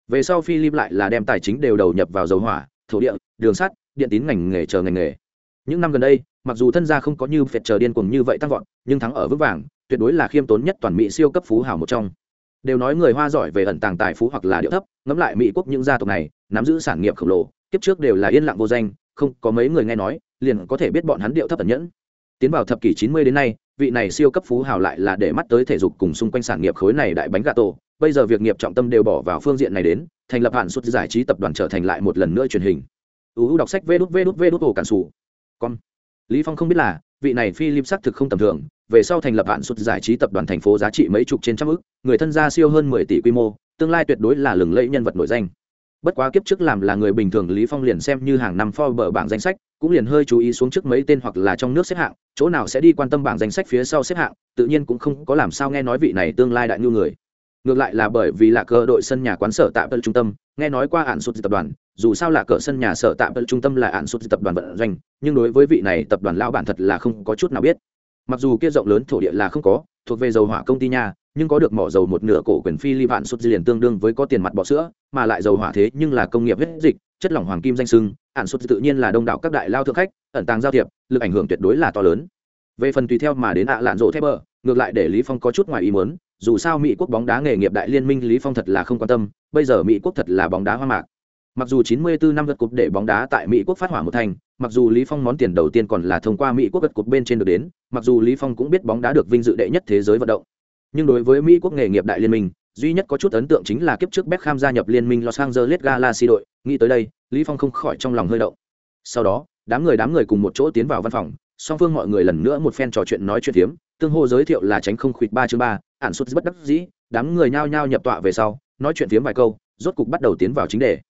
A: Về sau Philip lại là đem tài chính đều đầu nhập vào dầu hỏa, thổ địa, đường sắt, điện tín ngành nghề chờ ngành nghề những năm gần đây mặc dù thân gia không có như phiệt chờ điên cuồng như vậy tăng vọt nhưng thắng ở vững vàng tuyệt đối là khiêm tốn nhất toàn mỹ siêu cấp phú hào một trong đều nói người hoa giỏi về ẩn tàng tài phú hoặc là điệu thấp, ngẫm lại mỹ quốc những gia tộc này, nắm giữ sản nghiệp khổng lồ, kiếp trước đều là yên lặng vô danh, không có mấy người nghe nói, liền có thể biết bọn hắn điệu thấp ẩn nhẫn. Tiến vào thập kỷ 90 đến nay, vị này siêu cấp phú hào lại là để mắt tới thể dục cùng xung quanh sản nghiệp khối này đại bánh gà tổ. Bây giờ việc nghiệp trọng tâm đều bỏ vào phương diện này đến, thành lập hạn suất giải trí tập đoàn trở thành lại một lần nữa truyền hình. Uu đọc sách vê đút vê đút vê đút ổ cản xù con lý phong không biết là, vị này philip xác thực không tầm thường về sau thành lập hạn suất giải trí tập đoàn thành phố giá trị mấy chục trên trăm ức người thân gia siêu hơn 10 tỷ quy mô, tương lai tuyệt đối là lừng lẫy nhân vật nổi danh. Bất quá kiếp trước làm là người bình thường, lý phong liền xem như hàng năm Forbes bảng danh sách, cũng liền hơi chú ý xuống trước mấy tên hoặc là trong nước xếp hạng, chỗ nào sẽ đi quan tâm bảng danh sách phía sau xếp hạng, tự nhiên cũng không có làm sao nghe nói vị này tương lai đại nhu người. Ngược lại là bởi vì là cơ đội sân nhà quán sở tại trung tâm, nghe nói qua hạn sụt tập đoàn, dù sao là cỡ sân nhà sở tạm trung tâm là hạn sụt tập đoàn vận doanh, nhưng đối với vị này tập đoàn lão bản thật là không có chút nào biết mặc dù kia rộng lớn thổ địa là không có, thuộc về dầu hỏa công ty nhà nhưng có được mỏ dầu một nửa cổ quyền phi li vạn sụt liền tương đương với có tiền mặt bỏ sữa, mà lại dầu hỏa thế nhưng là công nghiệp huyết dịch, chất lỏng hoàng kim danh sưng ạn sụt tự nhiên là đông đảo các đại lao thượng khách, ẩn tàng giao thiệp, lực ảnh hưởng tuyệt đối là to lớn. Về phần tùy theo mà đến ạ à lạn rộ thép bờ, ngược lại để lý phong có chút ngoài ý muốn, dù sao mỹ quốc bóng đá nghề nghiệp đại liên minh lý phong thật là không quan tâm, bây giờ mỹ quốc thật là bóng đá hoa mạc. Mặc dù 94 năm vượt cục để bóng đá tại mỹ quốc phát hỏa một thành mặc dù lý phong món tiền đầu tiên còn là thông qua mỹ quốc gật cuộc bên trên được đến, mặc dù lý phong cũng biết bóng đá được vinh dự đệ nhất thế giới vận động. Nhưng đối với mỹ quốc nghề nghiệp đại liên minh, duy nhất có chút ấn tượng chính là kiếp trước Beckham gia nhập liên minh Los Angeles Galaxy đội. Nghĩ tới đây, lý phong không khỏi trong lòng hơi động. Sau đó, đám người đám người cùng một chỗ tiến vào văn phòng, song phương mọi người lần nữa một phen trò chuyện nói chuyện tiếm tương hô giới thiệu là tránh không khuyết ba chương ba, ản suất bất đắc dĩ, đám người nhao nhao nhập tọa về sau, nói chuyện tiếm vài câu, rốt cục bắt đầu tiến vào chính đề.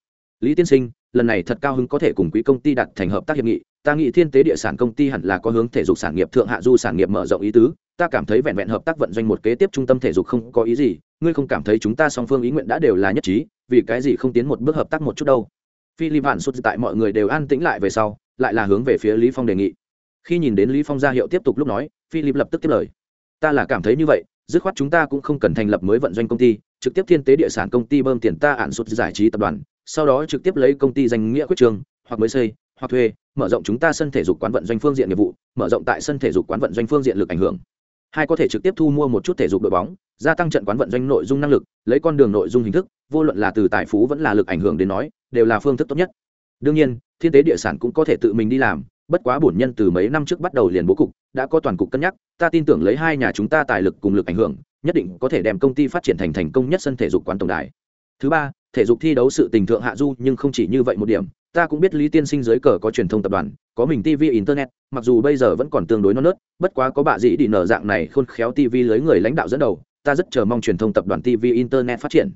A: Lý tiên sinh lần này thật cao hứng có thể cùng quý công ty đặt thành hợp tác hiệp nghị, ta nghĩ thiên tế địa sản công ty hẳn là có hướng thể dục sản nghiệp, thượng hạ du sản nghiệp mở rộng ý tứ, ta cảm thấy vẹn vẹn hợp tác vận doanh một kế tiếp trung tâm thể dục không có ý gì, ngươi không cảm thấy chúng ta song phương ý nguyện đã đều là nhất trí, vì cái gì không tiến một bước hợp tác một chút đâu. Philip vạn xuất tại mọi người đều an tĩnh lại về sau, lại là hướng về phía lý phong đề nghị. Khi nhìn đến lý phong ra hiệu tiếp tục lúc nói, philip lập tức tiếp lời. Ta là cảm thấy như vậy, dứt khoát chúng ta cũng không cần thành lập mới vận doanh công ty, trực tiếp thiên tế địa sản công ty bơm tiền ta ản xuất giải trí tập đoàn sau đó trực tiếp lấy công ty danh nghĩa quyết trường, hoặc mới xây, hoặc thuê, mở rộng chúng ta sân thể dục quán vận doanh phương diện nghiệp vụ, mở rộng tại sân thể dục quán vận doanh phương diện lực ảnh hưởng. Hai có thể trực tiếp thu mua một chút thể dục đội bóng, gia tăng trận quán vận doanh nội dung năng lực, lấy con đường nội dung hình thức, vô luận là từ tài phú vẫn là lực ảnh hưởng đến nói, đều là phương thức tốt nhất. Đương nhiên, thiên tế địa sản cũng có thể tự mình đi làm, bất quá bổn nhân từ mấy năm trước bắt đầu liền bố cục, đã có toàn cục cân nhắc, ta tin tưởng lấy hai nhà chúng ta tài lực cùng lực ảnh hưởng, nhất định có thể đem công ty phát triển thành thành công nhất sân thể dục quán tổng đài. Thứ ba thể dục thi đấu sự tình thượng hạ du nhưng không chỉ như vậy một điểm. Ta cũng biết lý tiên sinh dưới cờ có truyền thông tập đoàn, có mình tv internet, mặc dù bây giờ vẫn còn tương đối non nớt, bất quá có bạ dĩ đi nở dạng này khôn khéo tv lưới người lãnh đạo dẫn đầu, ta rất chờ mong truyền thông tập đoàn tv internet phát triển.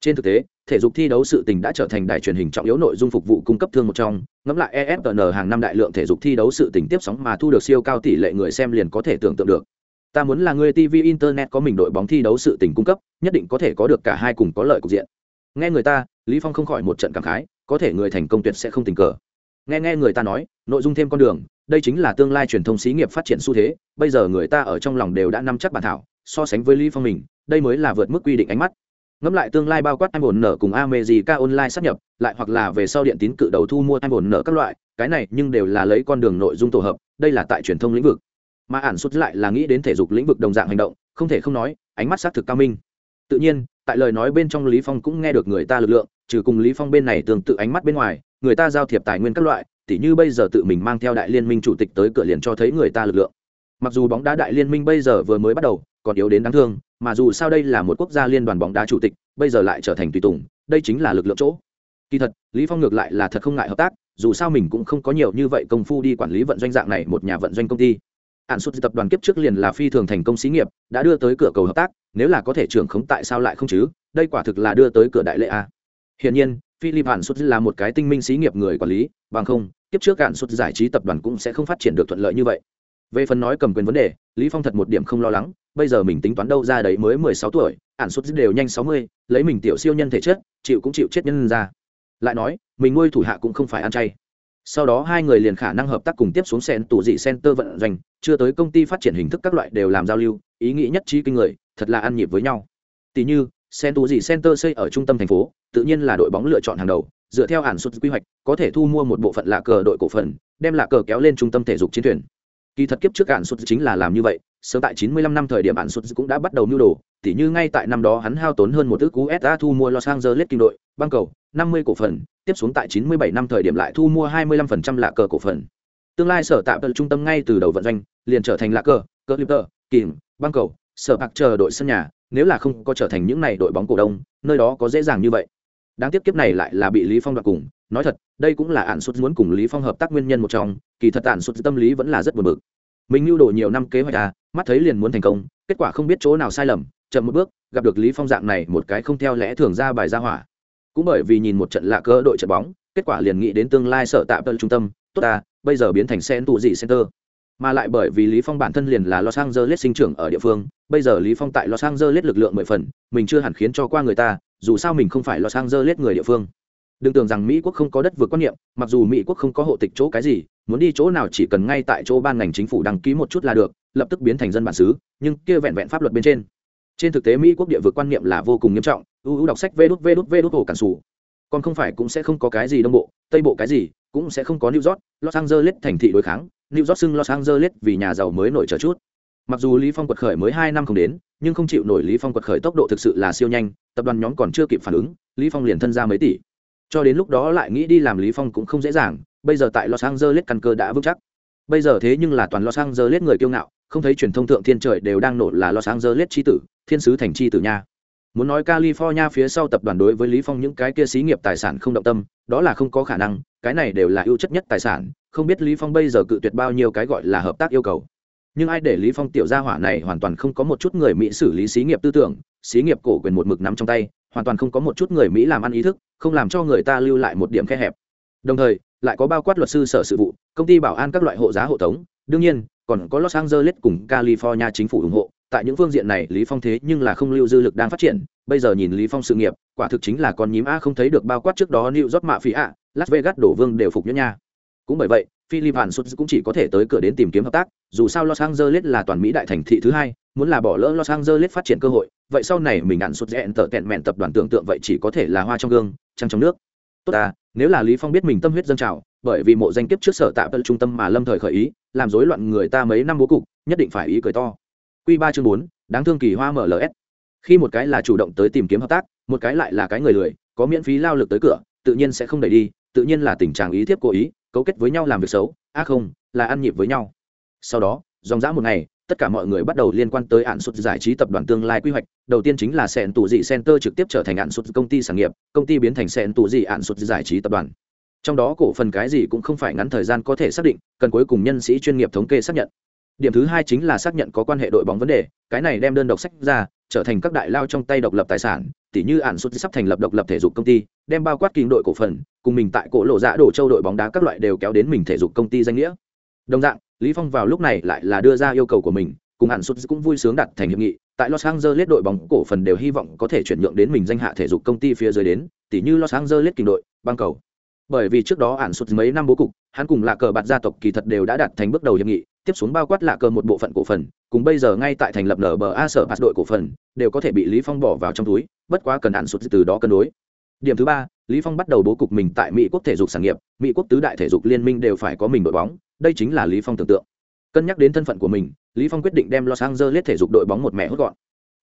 A: Trên thực tế, thể dục thi đấu sự tình đã trở thành đài truyền hình trọng yếu nội dung phục vụ cung cấp thương một trong, ngẫm lại efn hàng năm đại lượng thể dục thi đấu sự tình tiếp sóng mà thu được siêu cao tỷ lệ người xem liền có thể tưởng tượng được. Ta muốn là người tv internet có mình đội bóng thi đấu sự tình cung cấp, nhất định có thể có được cả hai cùng có lợi cục diện nghe người ta, lý phong không khỏi một trận cảm khái, có thể người thành công tuyệt sẽ không tình cờ. Nghe nghe người ta nói, nội dung thêm con đường, đây chính là tương lai truyền thông xí nghiệp phát triển xu thế, bây giờ người ta ở trong lòng đều đã nắm chắc bản thảo, so sánh với lý phong mình, đây mới là vượt mức quy định ánh mắt. Ngẫm lại tương lai bao quát anh ổn nở cùng America online sát nhập, lại hoặc là về sau điện tín cự đầu thu mua anh ổn nở các loại, cái này nhưng đều là lấy con đường nội dung tổ hợp, đây là tại truyền thông lĩnh vực. Mà ản xuất lại là nghĩ đến thể dục lĩnh vực đồng dạng hành động, không thể không nói, ánh mắt xác thực cao minh. Tự nhiên tại lời nói bên trong lý phong cũng nghe được người ta lực lượng, trừ cùng lý phong bên này tương tự ánh mắt bên ngoài, người ta giao thiệp tài nguyên các loại, tỉ như bây giờ tự mình mang theo đại liên minh chủ tịch tới cửa liền cho thấy người ta lực lượng. Mặc dù bóng đá đại liên minh bây giờ vừa mới bắt đầu, còn yếu đến đáng thương, mà dù sao đây là một quốc gia liên đoàn bóng đá chủ tịch, bây giờ lại trở thành tùy tùng, đây chính là lực lượng chỗ. Kỳ thật, lý phong ngược lại là thật không ngại hợp tác, dù sao mình cũng không có nhiều như vậy công phu đi quản lý vận doanh dạng này một nhà vận doanh công ty ạn xuất tập đoàn kiếp trước liền là phi thường thành công xí nghiệp, đã đưa tới cửa cầu hợp tác, nếu là có thể trưởng khống tại sao lại không chứ? Đây quả thực là đưa tới cửa đại lệ a. Hiển nhiên, philip ạn xuất là một cái tinh minh xí nghiệp người quản lý, bằng không, kiếp trước ạn xuất giải trí tập đoàn cũng sẽ không phát triển được thuận lợi như vậy. Về phần nói cầm quyền vấn đề, lý phong thật một điểm không lo lắng, bây giờ mình tính toán đâu ra đấy mới mười sáu tuổi ạn xuất đều nhanh sáu mươi, lấy mình tiểu siêu nhân thể chất, chịu cũng chịu chết nhân ra. Lại nói, mình nuôi thủ hạ cũng không phải ăn chay sau đó hai người liền khả năng hợp tác cùng tiếp xuống sen tù dị center vận doanh, chưa tới công ty phát triển hình thức các loại đều làm giao lưu, ý nghĩ nhất trí kinh người, thật là ăn nhịp với nhau. Tỷ như, sen tù dị center xây ở trung tâm thành phố, tự nhiên là đội bóng lựa chọn hàng đầu, dựa theo ản xuất quy hoạch, có thể thu mua một bộ phận lạ cờ đội cổ phần, đem lạ cờ kéo lên trung tâm thể dục chiến thuyền. Kỳ thật kiếp trước ản xuất chính là làm như vậy, sớm tại 95 năm thời điểm ản xuất cũng đã bắt đầu mưu đồ tỉ như ngay tại năm đó hắn hao tốn hơn một ước USA thu mua los angeles kinh đội, băng cầu 50 cổ phần, tiếp xuống tại 97 năm thời điểm lại thu mua 25% lạ cờ cổ phần. Tương lai sở tạm tận trung tâm ngay từ đầu vận doanh, liền trở thành lạ cờ cờ liper kìm, băng cầu, sở bạc chờ đội sân nhà, nếu là không có trở thành những này đội bóng cổ đông, nơi đó có dễ dàng như vậy. Đáng tiếc kiếp này lại là bị lý phong đoạt cùng, nói thật, đây cũng là ản suất muốn cùng lý phong hợp tác nguyên nhân một trong, kỳ thật ản suất tâm lý vẫn là rất buồn bực. Mình lưu đồ nhiều năm kế hoạch à mắt thấy liền muốn thành công, kết quả không biết chỗ nào sai lầm chậm một bước, gặp được lý phong dạng này một cái không theo lẽ thường ra bài ra hỏa. Cũng bởi vì nhìn một trận lạ cơ đội trận bóng, kết quả liền nghĩ đến tương lai sở tạm tân trung tâm, tốt ta, bây giờ biến thành sen tụ gì center. Mà lại bởi vì lý phong bản thân liền là los angeles sinh trưởng ở địa phương, bây giờ lý phong tại los angeles lực lượng mười phần, mình chưa hẳn khiến cho qua người ta, dù sao mình không phải los angeles người địa phương. Đừng tưởng rằng mỹ quốc không có đất vượt quan niệm, mặc dù mỹ quốc không có hộ tịch chỗ cái gì, muốn đi chỗ nào chỉ cần ngay tại chỗ ban ngành chính phủ đăng ký một chút là được, lập tức biến thành dân bản xứ, nhưng kia vẹn vẹn pháp luật bên trên trên thực tế, mỹ quốc địa vực quan niệm là vô cùng nghiêm trọng ưu đọc sách vê đút vê đút vê đút hồ cản xù còn không phải cũng sẽ không có cái gì đông bộ, tây bộ cái gì, cũng sẽ không có new york, los angeles thành thị đối kháng. New york xưng los angeles vì nhà giàu mới nổi trở chút. Mặc dù lý phong quật khởi mới hai năm không đến, nhưng không chịu nổi lý phong quật khởi tốc độ thực sự là siêu nhanh, tập đoàn nhóm còn chưa kịp phản ứng, lý phong liền thân ra mấy tỷ. Cho đến lúc đó lại nghĩ đi làm lý phong cũng không dễ dàng, bây giờ tại los angeles căn cơ đã vững chắc bây giờ thế nhưng là toàn lo sang giờ lết người kiêu ngạo, không thấy truyền thông thượng thiên trời đều đang nổ là lo sang giờ lết chi tử, thiên sứ thành chi tử nha. Muốn nói california phía sau tập đoàn đối với lý phong những cái kia xí nghiệp tài sản không động tâm, đó là không có khả năng, cái này đều là ưu chất nhất tài sản, không biết lý phong bây giờ cự tuyệt bao nhiêu cái gọi là hợp tác yêu cầu. Nhưng ai để lý phong tiểu gia hỏa này hoàn toàn không có một chút người mỹ xử lý xí nghiệp tư tưởng, xí nghiệp cổ quyền một mực nắm trong tay, hoàn toàn không có một chút người mỹ làm ăn ý thức, không làm cho người ta lưu lại một điểm khe hẹp đồng thời, lại có bao quát luật sư sở sự vụ, công ty bảo an các loại hộ giá hộ tống. Đương nhiên, còn có los angeles cùng california chính phủ ủng hộ. Tại những phương diện này, lý phong thế nhưng là không lưu dư lực đang phát triển. Bây giờ nhìn lý phong sự nghiệp, quả thực chính là con nhím a không thấy được bao quát trước đó new york mạ phí a las vegas đổ vương đều phục nhẫn nha. Cũng bởi vậy, philip hàn sút cũng chỉ có thể tới cửa đến tìm kiếm hợp tác. Dù sao los angeles là toàn mỹ đại thành thị thứ hai, muốn là bỏ lỡ los angeles phát triển cơ hội, vậy sau này mình ạn sút rẽn tở tẹn mẹn tập đoàn tưởng tượng vậy chỉ có thể là hoa trong gương, trăng trong nước. Tốt à nếu là lý phong biết mình tâm huyết dâng trào, bởi vì mộ danh kiếp trước sở tạm trung tâm mà lâm thời khởi ý, làm rối loạn người ta mấy năm bố cục, nhất định phải ý cười to. Quy ba chương bốn, đáng thương kỳ hoa mls khi một cái là chủ động tới tìm kiếm hợp tác, một cái lại là cái người lười, có miễn phí lao lực tới cửa, tự nhiên sẽ không đẩy đi, tự nhiên là tình trạng ý thiếp cố ý, cấu kết với nhau làm việc xấu á không, là ăn nhịp với nhau. Sau đó, dòng dã một ngày tất cả mọi người bắt đầu liên quan tới ạn sụt giải trí tập đoàn tương lai quy hoạch. Đầu tiên chính là sẹn tù dị center trực tiếp trở thành ạn sụt công ty sản nghiệp, công ty biến thành sẹn tù dị ạn sụt giải trí tập đoàn. Trong đó cổ phần cái gì cũng không phải ngắn thời gian có thể xác định, cần cuối cùng nhân sĩ chuyên nghiệp thống kê xác nhận. Điểm thứ hai chính là xác nhận có quan hệ đội bóng vấn đề, cái này đem đơn độc sách ra, trở thành các đại lao trong tay độc lập tài sản, tỉ như ạn sụt sắp thành lập độc lập thể dục công ty, đem bao quát kinh đội cổ phần, cùng mình tại cổ lộ giã đổ châu đội bóng đá các loại đều kéo đến mình thể dục công ty danh nghĩa đồng dạng, lý phong vào lúc này lại là đưa ra yêu cầu của mình, cùng ạn sút cũng vui sướng đặt thành hiệp nghị. Tại los angeles đội bóng cổ phần đều hy vọng có thể chuyển nhượng đến mình danh hạ thể dục công ty phía dưới đến, tỉ như los angeles kinh đội, băng cầu. Bởi vì trước đó ạn sút mấy năm bố cục, hắn cùng là cờ bạt gia tộc kỳ thật đều đã đạt thành bước đầu hiệp nghị, tiếp xuống bao quát lạ cờ một bộ phận cổ phần, cùng bây giờ ngay tại thành lập nở bờ a sở bạt đội cổ phần, đều có thể bị lý phong bỏ vào trong túi, bất quá cần hạn sụt từ đó cân đối. Điểm thứ ba, lý phong bắt đầu bố cục mình tại mỹ quốc thể dục sản nghiệp, mỹ quốc tứ đại thể dục liên minh đều phải có mình đội bóng đây chính là lý phong tưởng tượng. Cân nhắc đến thân phận của mình, lý phong quyết định đem los angeles thể dục đội bóng một mẹ hốt gọn.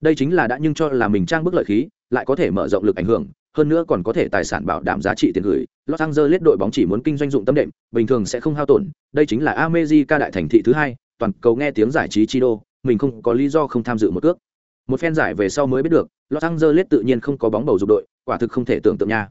A: Đây chính là đã nhưng cho là mình trang bức lợi khí, lại có thể mở rộng lực ảnh hưởng, hơn nữa còn có thể tài sản bảo đảm giá trị tiền gửi. Los angeles đội bóng chỉ muốn kinh doanh dụng tâm đệm, bình thường sẽ không hao tổn. Đây chính là america đại thành thị thứ hai, toàn cầu nghe tiếng giải trí chi đô, mình không có lý do không tham dự một cước. Một phen giải về sau mới biết được, los angeles tự nhiên không có bóng bầu dục đội, quả thực không thể tưởng tượng nha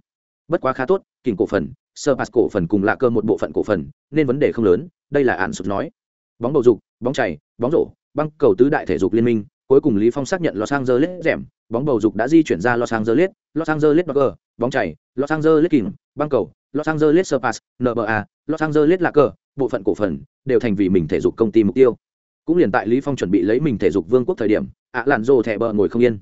A: bất quá khá tốt kỉnh cổ phần sơ pass cổ phần cùng lạ cơ một bộ phận cổ phần nên vấn đề không lớn đây là ạn sụt nói. Bóng bầu dục bóng chảy bóng rổ băng cầu tứ đại thể dục liên minh cuối cùng lý phong xác nhận los angeles rèm bóng bầu dục đã di chuyển ra los angeles los angeles Dodgers, bóng chảy los angeles kings băng cầu los angeles pass nba los angeles lạ cơ bộ phận cổ phần đều thành vì mình thể dục công ty mục tiêu. Cũng liền tại lý phong chuẩn bị lấy mình thể dục vương quốc thời điểm ạ lạn rồ thẻ bờ ngồi không yên.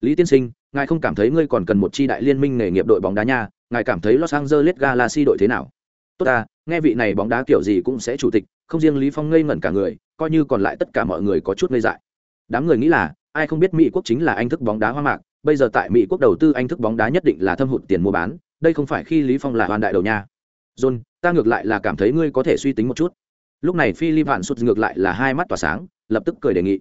A: Lý tiên sinh ngài không cảm thấy ngươi còn cần một chi đại liên minh nghề nghiệp đội bóng đá nha ngài cảm thấy los angeles galaxy đội thế nào? Tốt ta, nghe vị này bóng đá kiểu gì cũng sẽ chủ tịch, không riêng lý phong ngây ngẩn cả người, coi như còn lại tất cả mọi người có chút ngây dại. Đám người nghĩ là, ai không biết mỹ quốc chính là anh thức bóng đá hoa mạc, bây giờ tại mỹ quốc đầu tư anh thức bóng đá nhất định là thâm hụt tiền mua bán, đây không phải khi lý phong là hoàn đại đầu nha. John, ta ngược lại là cảm thấy ngươi có thể suy tính một chút. Lúc này philip Vạn sụt ngược lại là hai mắt tỏa sáng, lập tức cười đề nghị.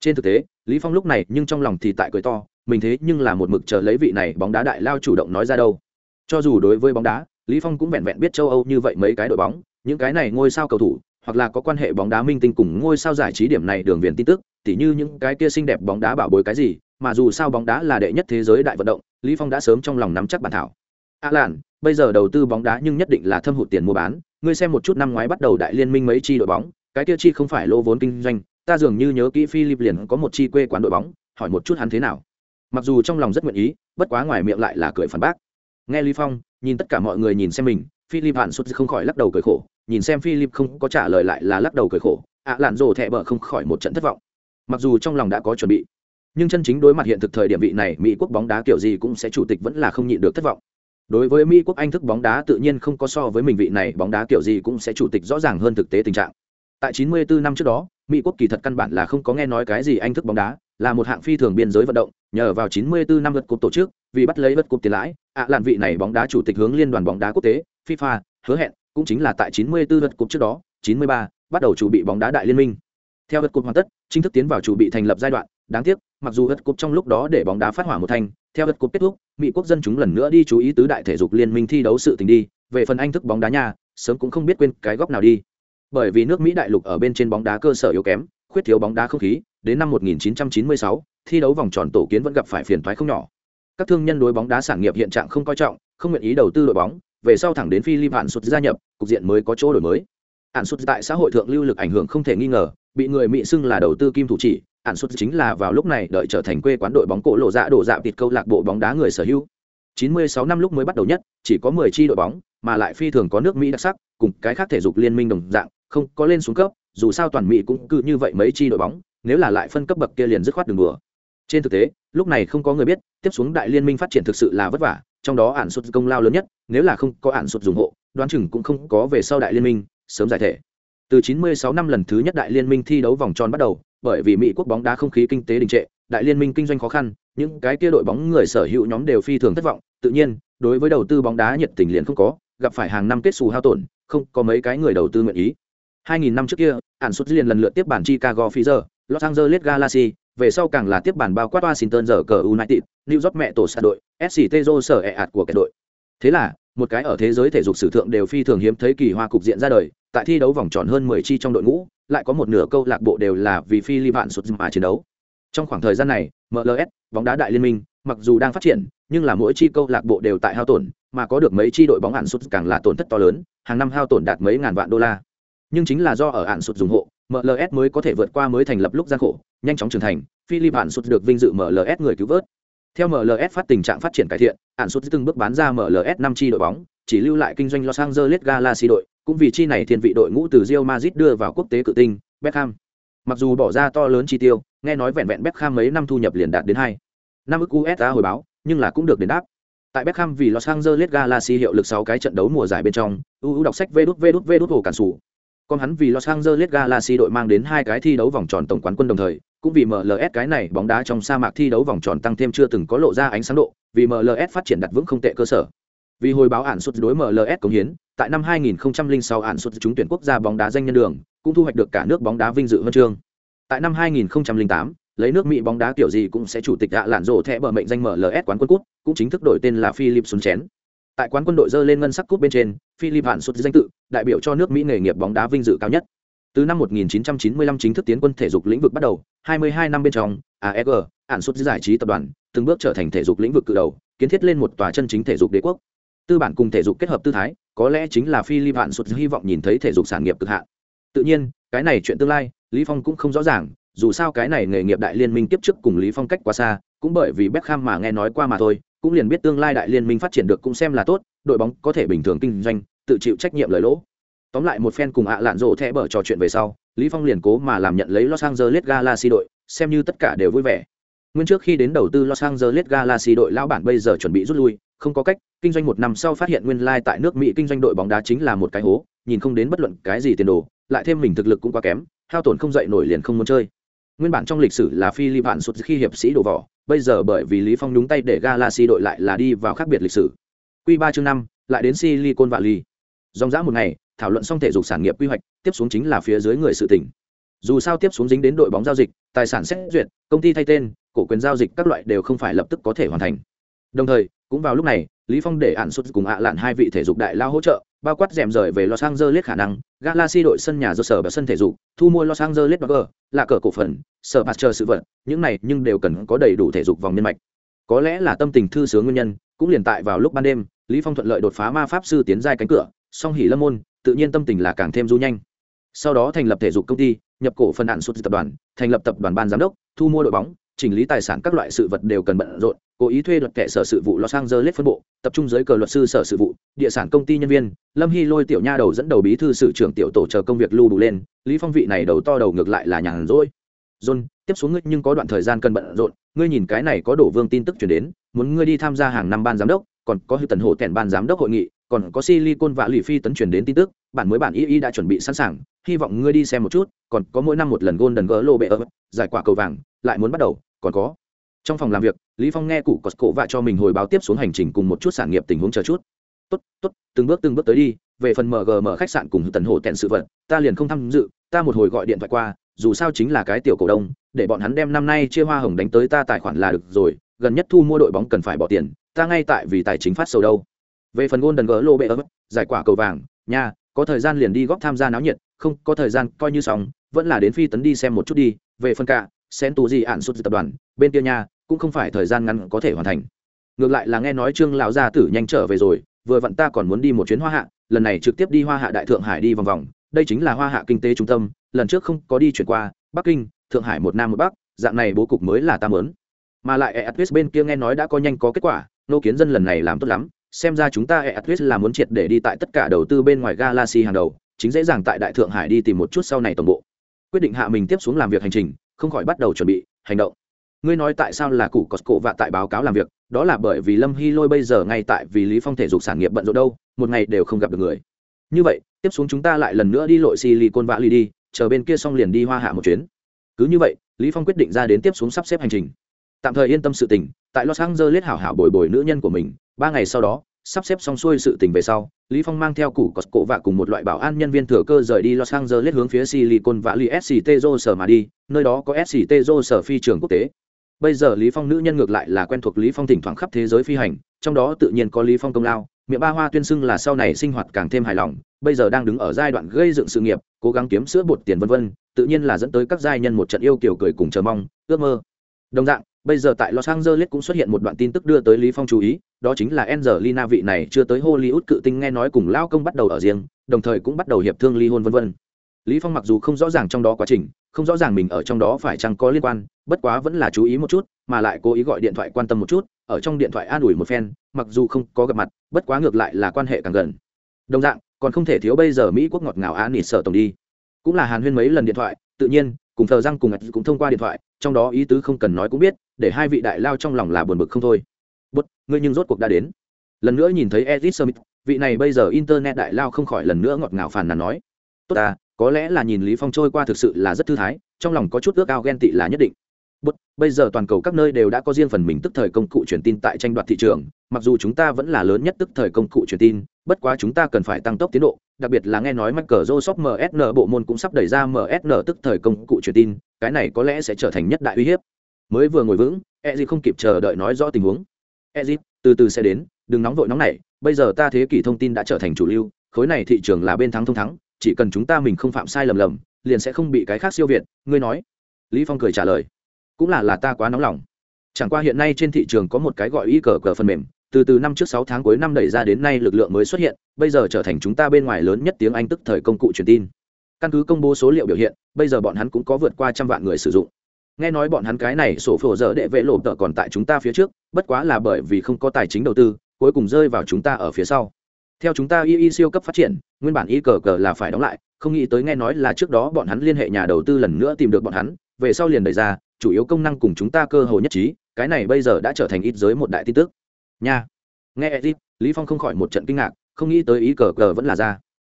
A: Trên thực tế, lý phong lúc này nhưng trong lòng thì tại cười to, mình thế nhưng là một mực chờ lấy vị này bóng đá đại lao chủ động nói ra đâu cho dù đối với bóng đá, lý phong cũng vẹn vẹn biết châu âu như vậy mấy cái đội bóng, những cái này ngôi sao cầu thủ, hoặc là có quan hệ bóng đá minh tinh cùng ngôi sao giải trí điểm này đường viền tin tức, tỉ như những cái kia xinh đẹp bóng đá bảo bối cái gì, mà dù sao bóng đá là đệ nhất thế giới đại vận động, lý phong đã sớm trong lòng nắm chắc bản thảo. A à làn bây giờ đầu tư bóng đá nhưng nhất định là thâm hụt tiền mua bán, ngươi xem một chút năm ngoái bắt đầu đại liên minh mấy chi đội bóng, cái kia chi không phải lô vốn kinh doanh, ta dường như nhớ kỹ philip liền có một chi quê quán đội bóng, hỏi một chút hắn thế nào. Mặc dù trong lòng rất nguyện ý, bất quá ngoài miệng lại là cười phản bác nghe lý phong nhìn tất cả mọi người nhìn xem mình philip hạn xuất không khỏi lắc đầu cười khổ. Nhìn xem philip không có trả lời lại là lắc đầu cười khổ. Ạ à, lạn rồ thẹ bờ không khỏi một trận thất vọng. Mặc dù trong lòng đã có chuẩn bị nhưng chân chính đối mặt hiện thực thời điểm vị này mỹ quốc bóng đá kiểu gì cũng sẽ chủ tịch vẫn là không nhịn được thất vọng. Đối với mỹ quốc anh thức bóng đá tự nhiên không có so với mình vị này bóng đá kiểu gì cũng sẽ chủ tịch rõ ràng hơn thực tế tình trạng. Tại 94 năm trước đó mỹ quốc kỳ thật căn bản là không có nghe nói cái gì anh thức bóng đá là một hạng phi thường biên giới vận động. Nhờ vào 94 năm vượt cục tổ chức vì bắt lấy vượt cục tiền lãi ạ à làn vị này bóng đá chủ tịch hướng liên đoàn bóng đá quốc tế fifa hứa hẹn cũng chính là tại 94 lượt cục trước đó 93 bắt đầu chủ bị bóng đá đại liên minh. Theo lượt cục hoàn tất chính thức tiến vào chủ bị thành lập giai đoạn đáng tiếc mặc dù lượt cục trong lúc đó để bóng đá phát hỏa một thanh theo lượt cục kết thúc mỹ quốc dân chúng lần nữa đi chú ý tứ đại thể dục liên minh thi đấu sự tình đi về phần anh thức bóng đá nhà sớm cũng không biết quên cái góc nào đi. Bởi vì nước mỹ đại lục ở bên trên bóng đá cơ sở yếu kém khuyết thiếu bóng đá không khí đến năm 1996, thi đấu vòng tròn tổ kiến vẫn gặp phải phiền toái không nhỏ các thương nhân đối bóng đá sản nghiệp hiện trạng không coi trọng, không nguyện ý đầu tư đội bóng, về sau thẳng đến philip hạn sụt gia nhập, cục diện mới có chỗ đổi mới. Hạn sụt tại xã hội thượng lưu lực ảnh hưởng không thể nghi ngờ, bị người mỹ xưng là đầu tư kim thủ chỉ hạn sụt chính là vào lúc này đợi trở thành quê quán đội bóng cổ lộ dạ đổ dạ tịt câu lạc bộ bóng đá người sở hữu. 96 năm lúc mới bắt đầu nhất, chỉ có 10 chi đội bóng, mà lại phi thường có nước mỹ đặc sắc, cùng cái khác thể dục liên minh đồng dạng, không có lên xuống cấp, dù sao toàn mỹ cũng cứ như vậy mấy chi đội bóng, nếu là lại phân cấp bậc kia liền dứt khoát đường đùa trên thực tế lúc này không có người biết tiếp xuống đại liên minh phát triển thực sự là vất vả trong đó ản sụt công lao lớn nhất nếu là không có ản sụt dùng hộ đoán chừng cũng không có về sau đại liên minh sớm giải thể. Từ 96 năm lần thứ nhất đại liên minh thi đấu vòng tròn bắt đầu bởi vì mỹ quốc bóng đá không khí kinh tế đình trệ đại liên minh kinh doanh khó khăn những cái kia đội bóng người sở hữu nhóm đều phi thường thất vọng. Tự nhiên đối với đầu tư bóng đá nhiệt tình liền không có gặp phải hàng năm kết xù hao tổn không có mấy cái người đầu tư nguyện ý. 2000 năm trước kia ản sụt liền lần lượt tiếp bản chicago Pfizer, los angeles galaxy về sau càng là tiếp bản bao quát washington giờ cờ united, new york mẹ tổ xa đội sct sở ẹ ạt của cái đội. Thế là, một cái ở thế giới thể dục sử thượng đều phi thường hiếm thấy kỳ hoa cục diện ra đời, tại thi đấu vòng tròn hơn 10 chi trong đội ngũ, lại có một nửa câu lạc bộ đều là vì phi li vạn sụt mà chiến đấu. Trong khoảng thời gian này mls bóng đá đại liên minh, mặc dù đang phát triển, nhưng là mỗi chi câu lạc bộ đều tại hao tổn, mà có được mấy chi đội bóng hạn sụt càng là tổn thất to lớn, hàng năm hao tổn đạt mấy ngàn vạn đô la. Nhưng chính là do ở hạn sụt dùng hộ mls mới có thể vượt qua mới thành lập lúc gian khổ, nhanh chóng trưởng thành, philip Hàn Sút được vinh dự mls người cứu vớt. Theo mls phát tình trạng phát triển cải thiện Hàn Sút từng bước bán ra mls năm chi đội bóng, chỉ lưu lại kinh doanh los angeles galaxy đội, cũng vì chi này thiên vị đội ngũ từ Real Madrid đưa vào quốc tế cự tinh, Beckham. Mặc dù bỏ ra to lớn chi tiêu, nghe nói vẹn vẹn Beckham mấy năm thu nhập liền đạt đến hai, năm ức USD hồi báo, nhưng là cũng được đền đáp. Tại Beckham vì Los Angeles Galaxy hiệu lực 6 cái trận đấu mùa giải bên trong ưu đọc sách vê đút vê hồ cản sủ còn hắn vì Los Angeles Galaxy đội mang đến hai cái thi đấu vòng tròn tổng quán quân đồng thời, cũng vì MLS cái này bóng đá trong sa mạc thi đấu vòng tròn tăng thêm chưa từng có lộ ra ánh sáng độ, vì MLS phát triển đặt vững không tệ cơ sở. Vì hồi báo ản suất đối MLS công hiến, tại năm 2006 ản suất trúng tuyển quốc gia bóng đá danh nhân đường, cũng thu hoạch được cả nước bóng đá vinh dự huân chương. Tại năm 2008 lấy nước mỹ bóng đá kiểu gì cũng sẽ chủ tịch ạ lạn rổ thẻ bờ mệnh danh MLS quán quân cút cũng chính thức đổi tên là Philip Sun chén tại quán quân đội dơ lên ngân sắc cúp bên trên, Philip hạn xuất danh tự, đại biểu cho nước mỹ nghề nghiệp bóng đá vinh dự cao nhất. Từ năm 1995 chính thức tiến quân thể dục lĩnh vực bắt đầu 22 năm bên trong AEG ản xuất giải trí tập đoàn, từng bước trở thành thể dục lĩnh vực cự đầu, kiến thiết lên một tòa chân chính thể dục đế quốc. Tư bản cùng thể dục kết hợp tư thái, có lẽ chính là Philip hạn xuất hy vọng nhìn thấy thể dục sản nghiệp cực hạn. Tự nhiên, cái này chuyện tương lai, lý phong cũng không rõ ràng, dù sao cái này nghề nghiệp đại liên minh tiếp trước cùng lý phong cách quá xa, cũng bởi vì Beckham mà nghe nói qua mà thôi cũng liền biết tương lai đại liên minh phát triển được cũng xem là tốt, đội bóng có thể bình thường kinh doanh, tự chịu trách nhiệm lời lỗ. Tóm lại một phen cùng ạ lạn rộ thẻ bở trò chuyện về sau, lý phong liền cố mà làm nhận lấy los angeles galaxy đội, xem như tất cả đều vui vẻ. Nguyên trước khi đến đầu tư los angeles galaxy đội, lão bản bây giờ chuẩn bị rút lui, không có cách, kinh doanh một năm sau phát hiện nguyên lai like tại nước mỹ kinh doanh đội bóng đá chính là một cái hố, nhìn không đến bất luận cái gì tiền đồ, lại thêm mình thực lực cũng quá kém, hao tổn không dậy nổi liền không muốn chơi. Nguyên bản trong lịch sử là phi li vạn sụt khi hiệp sĩ đổ vỏ bây giờ bởi vì lý phong đúng tay để galaxy đội lại là đi vào khác biệt lịch sử. Quy ba chương năm, lại đến silicon valley. Dòng dã một ngày, thảo luận xong thể dục sản nghiệp quy hoạch, tiếp xuống chính là phía dưới người sự tỉnh dù sao tiếp xuống dính đến đội bóng giao dịch, tài sản xét duyệt, công ty thay tên, cổ quyền giao dịch các loại đều không phải lập tức có thể hoàn thành. Đồng thời cũng vào lúc này, lý phong để ạn xuất cùng ạ lạn hai vị thể dục đại lao hỗ trợ, bao quát rèm rời về los angeles khả năng, galaxy đội sân nhà do sở và sân thể dục, thu mua los angeles burger là cờ cổ phần, sở bạt chờ sự vật, những này nhưng đều cần có đầy đủ thể dục vòng nhân mạch. Có lẽ là tâm tình thư sướng nguyên nhân, cũng liền tại vào lúc ban đêm, lý phong thuận lợi đột phá ma pháp sư tiến giai cánh cửa, song hỉ lâm môn, tự nhiên tâm tình là càng thêm du nhanh. Sau đó thành lập thể dục công ty, nhập cổ phần ạn xuất tập đoàn, thành lập tập đoàn ban giám đốc, thu mua đội bóng chỉnh lý tài sản các loại sự vật đều cần bận rộn, cố ý thuê luật kệ sở sự vụ los angeles phân bộ, tập trung dưới cờ luật sư sở sự vụ, địa sản công ty nhân viên, lâm hy lôi tiểu nha đầu dẫn đầu bí thư sử trưởng tiểu tổ chờ công việc lưu đủ lên, lý phong vị này đầu to đầu ngược lại là nhàn rỗi. John, tiếp xuống ngươi nhưng có đoạn thời gian cần bận rộn, ngươi nhìn cái này có đổ vương tin tức chuyển đến, muốn ngươi đi tham gia hàng năm ban giám đốc, còn có hư tần hổ tèn ban giám đốc hội nghị, còn có silicon và lì phi tấn chuyển đến tin tức, bản mới bản y y đã chuẩn bị sẵn sàng hy vọng ngươi đi xem một chút, còn có mỗi năm một lần golden gỡ lô bệ ấp giải quả cầu vàng, lại muốn bắt đầu, còn có. Trong phòng làm việc, lý phong nghe cụ cosco và cho mình hồi báo tiếp xuống hành trình cùng một chút sản nghiệp tình huống chờ chút. Tốt tốt, từng bước từng bước tới đi, về phần mgm khách sạn cùng tần hộ tẹn sự vật, ta liền không tham dự, ta một hồi gọi điện thoại qua, dù sao chính là cái tiểu cổ đông, để bọn hắn đem năm nay chia hoa hồng đánh tới ta tài khoản là được rồi, gần nhất thu mua đội bóng cần phải bỏ tiền, ta ngay tại vì tài chính phát sầu đâu. Về phần golden gỡ lô bệ ấp giải quả cầu vàng, nha có thời gian liền đi góp tham gia náo nhiệt, không, có thời gian, coi như xong, vẫn là đến phi tấn đi xem một chút đi, về phần cả, xén tù gì ạn xuất tập đoàn, bên kia nhà, cũng không phải thời gian ngắn có thể hoàn thành. Ngược lại là nghe nói trương lão gia tử nhanh trở về rồi, vừa vặn ta còn muốn đi một chuyến hoa hạ, lần này trực tiếp đi hoa hạ đại thượng hải đi vòng vòng, đây chính là hoa hạ kinh tế trung tâm, lần trước không có đi chuyển qua, bắc kinh, thượng hải một nam một bắc, dạng này bố cục mới là ta mớn mà lại eatwest bên kia nghe nói đã có nhanh có kết quả, nô kiến dân lần này làm tốt lắm xem ra chúng ta e atwit là muốn triệt để đi tại tất cả đầu tư bên ngoài galaxy hàng đầu, chính dễ dàng tại đại thượng hải đi tìm một chút sau này tổng bộ. Quyết định hạ mình tiếp xuống làm việc hành trình, không khỏi bắt đầu chuẩn bị, hành động. Ngươi nói tại sao là cụ cosco và tại báo cáo làm việc, đó là bởi vì lâm hy lôi bây giờ ngay tại vì lý phong thể dục sản nghiệp bận rộn đâu, một ngày đều không gặp được người. Như vậy, tiếp xuống chúng ta lại lần nữa đi lội silicon valley đi, chờ bên kia xong liền đi hoa hạ một chuyến. Cứ như vậy, lý phong quyết định ra đến tiếp xuống sắp xếp hành trình tạm thời yên tâm sự tình, tại los angeles hảo hảo bồi bồi nữ nhân của mình, ba ngày sau đó, sắp xếp xong xuôi sự tình về sau, lý phong mang theo củ cọt cổ và cùng một loại bảo an nhân viên thừa cơ rời đi los angeles hướng phía silicon valley sct sở mà đi, nơi đó có sct sở phi trường quốc tế. Bây giờ lý phong nữ nhân ngược lại là quen thuộc lý phong thỉnh thoảng khắp thế giới phi hành, trong đó tự nhiên có lý phong công lao, miệng ba hoa tuyên xưng là sau này sinh hoạt càng thêm hài lòng, bây giờ đang đứng ở giai đoạn gây dựng sự nghiệp, cố gắng kiếm sữa bột tiền vân vân, tự nhiên là dẫn tới các giai nhân một trận yêu kiều cười cùng chờ mong, ước mơ. Đồng dạng bây giờ tại los angeles cũng xuất hiện một đoạn tin tức đưa tới lý phong chú ý, đó chính là angelina vị này chưa tới hollywood cự tinh nghe nói cùng lao công bắt đầu ở riêng, đồng thời cũng bắt đầu hiệp thương ly hôn vân vân. Lý phong mặc dù không rõ ràng trong đó quá trình, không rõ ràng mình ở trong đó phải chăng có liên quan, bất quá vẫn là chú ý một chút, mà lại cố ý gọi điện thoại quan tâm một chút, ở trong điện thoại an ủi một phen, mặc dù không có gặp mặt, bất quá ngược lại là quan hệ càng gần. Đồng dạng, còn không thể thiếu bây giờ mỹ quốc ngọt ngào án nịt sở tổng đi. Cũng là hàn huyên mấy lần điện thoại, tự nhiên cùng thờ răng cùng cũng thông qua điện thoại, trong đó ý tứ không cần nói cũng biết, để hai vị đại lao trong lòng là buồn bực không thôi. Bất ngươi nhưng rốt cuộc đã đến. Lần nữa nhìn thấy edit summit, vị này bây giờ internet đại lao không khỏi lần nữa ngọt ngào phàn nàn nói, tốt à có lẽ là nhìn lý phong trôi qua thực sự là rất thư thái, trong lòng có chút ước ao ghen tị là nhất định. Bất, bây giờ toàn cầu các nơi đều đã có riêng phần mình tức thời công cụ truyền tin tại tranh đoạt thị trường, mặc dù chúng ta vẫn là lớn nhất tức thời công cụ truyền tin, bất quá chúng ta cần phải tăng tốc tiến độ, đặc biệt là nghe nói Microsoft MSN bộ môn cũng sắp đẩy ra MSN tức thời công cụ truyền tin, cái này có lẽ sẽ trở thành nhất đại uy hiếp. Mới vừa ngồi vững, Ezic không kịp chờ đợi nói rõ tình huống. Ezic, từ từ sẽ đến, đừng nóng vội nóng nảy, bây giờ ta thế kỷ thông tin đã trở thành chủ lưu, khối này thị trường là bên thắng thông thắng, chỉ cần chúng ta mình không phạm sai lầm lầm, liền sẽ không bị cái khác siêu việt, ngươi nói. Lý Phong cười trả lời cũng là là ta quá nóng lòng. Chẳng qua hiện nay trên thị trường có một cái gọi y cờ cờ phần mềm, từ từ năm trước sáu tháng cuối năm đẩy ra đến nay lực lượng mới xuất hiện, bây giờ trở thành chúng ta bên ngoài lớn nhất tiếng anh tức thời công cụ truyền tin. Căn cứ công bố số liệu biểu hiện, bây giờ bọn hắn cũng có vượt qua trăm vạn người sử dụng. Nghe nói bọn hắn cái này sổ phổ dở đệ vệ lộ tợ còn tại chúng ta phía trước, bất quá là bởi vì không có tài chính đầu tư, cuối cùng rơi vào chúng ta ở phía sau. Theo chúng ta y y siêu cấp phát triển, nguyên bản y cờ cờ là phải đóng lại, không nghĩ tới nghe nói là trước đó bọn hắn liên hệ nhà đầu tư lần nữa tìm được bọn hắn, về sau liền đẩy ra chủ yếu công năng cùng chúng ta cơ hồ nhất trí, cái này bây giờ đã trở thành ít giới một đại tin tức. Nha. Nghe edip lý phong không khỏi một trận kinh ngạc, không nghĩ tới ý cờ cờ vẫn là ra.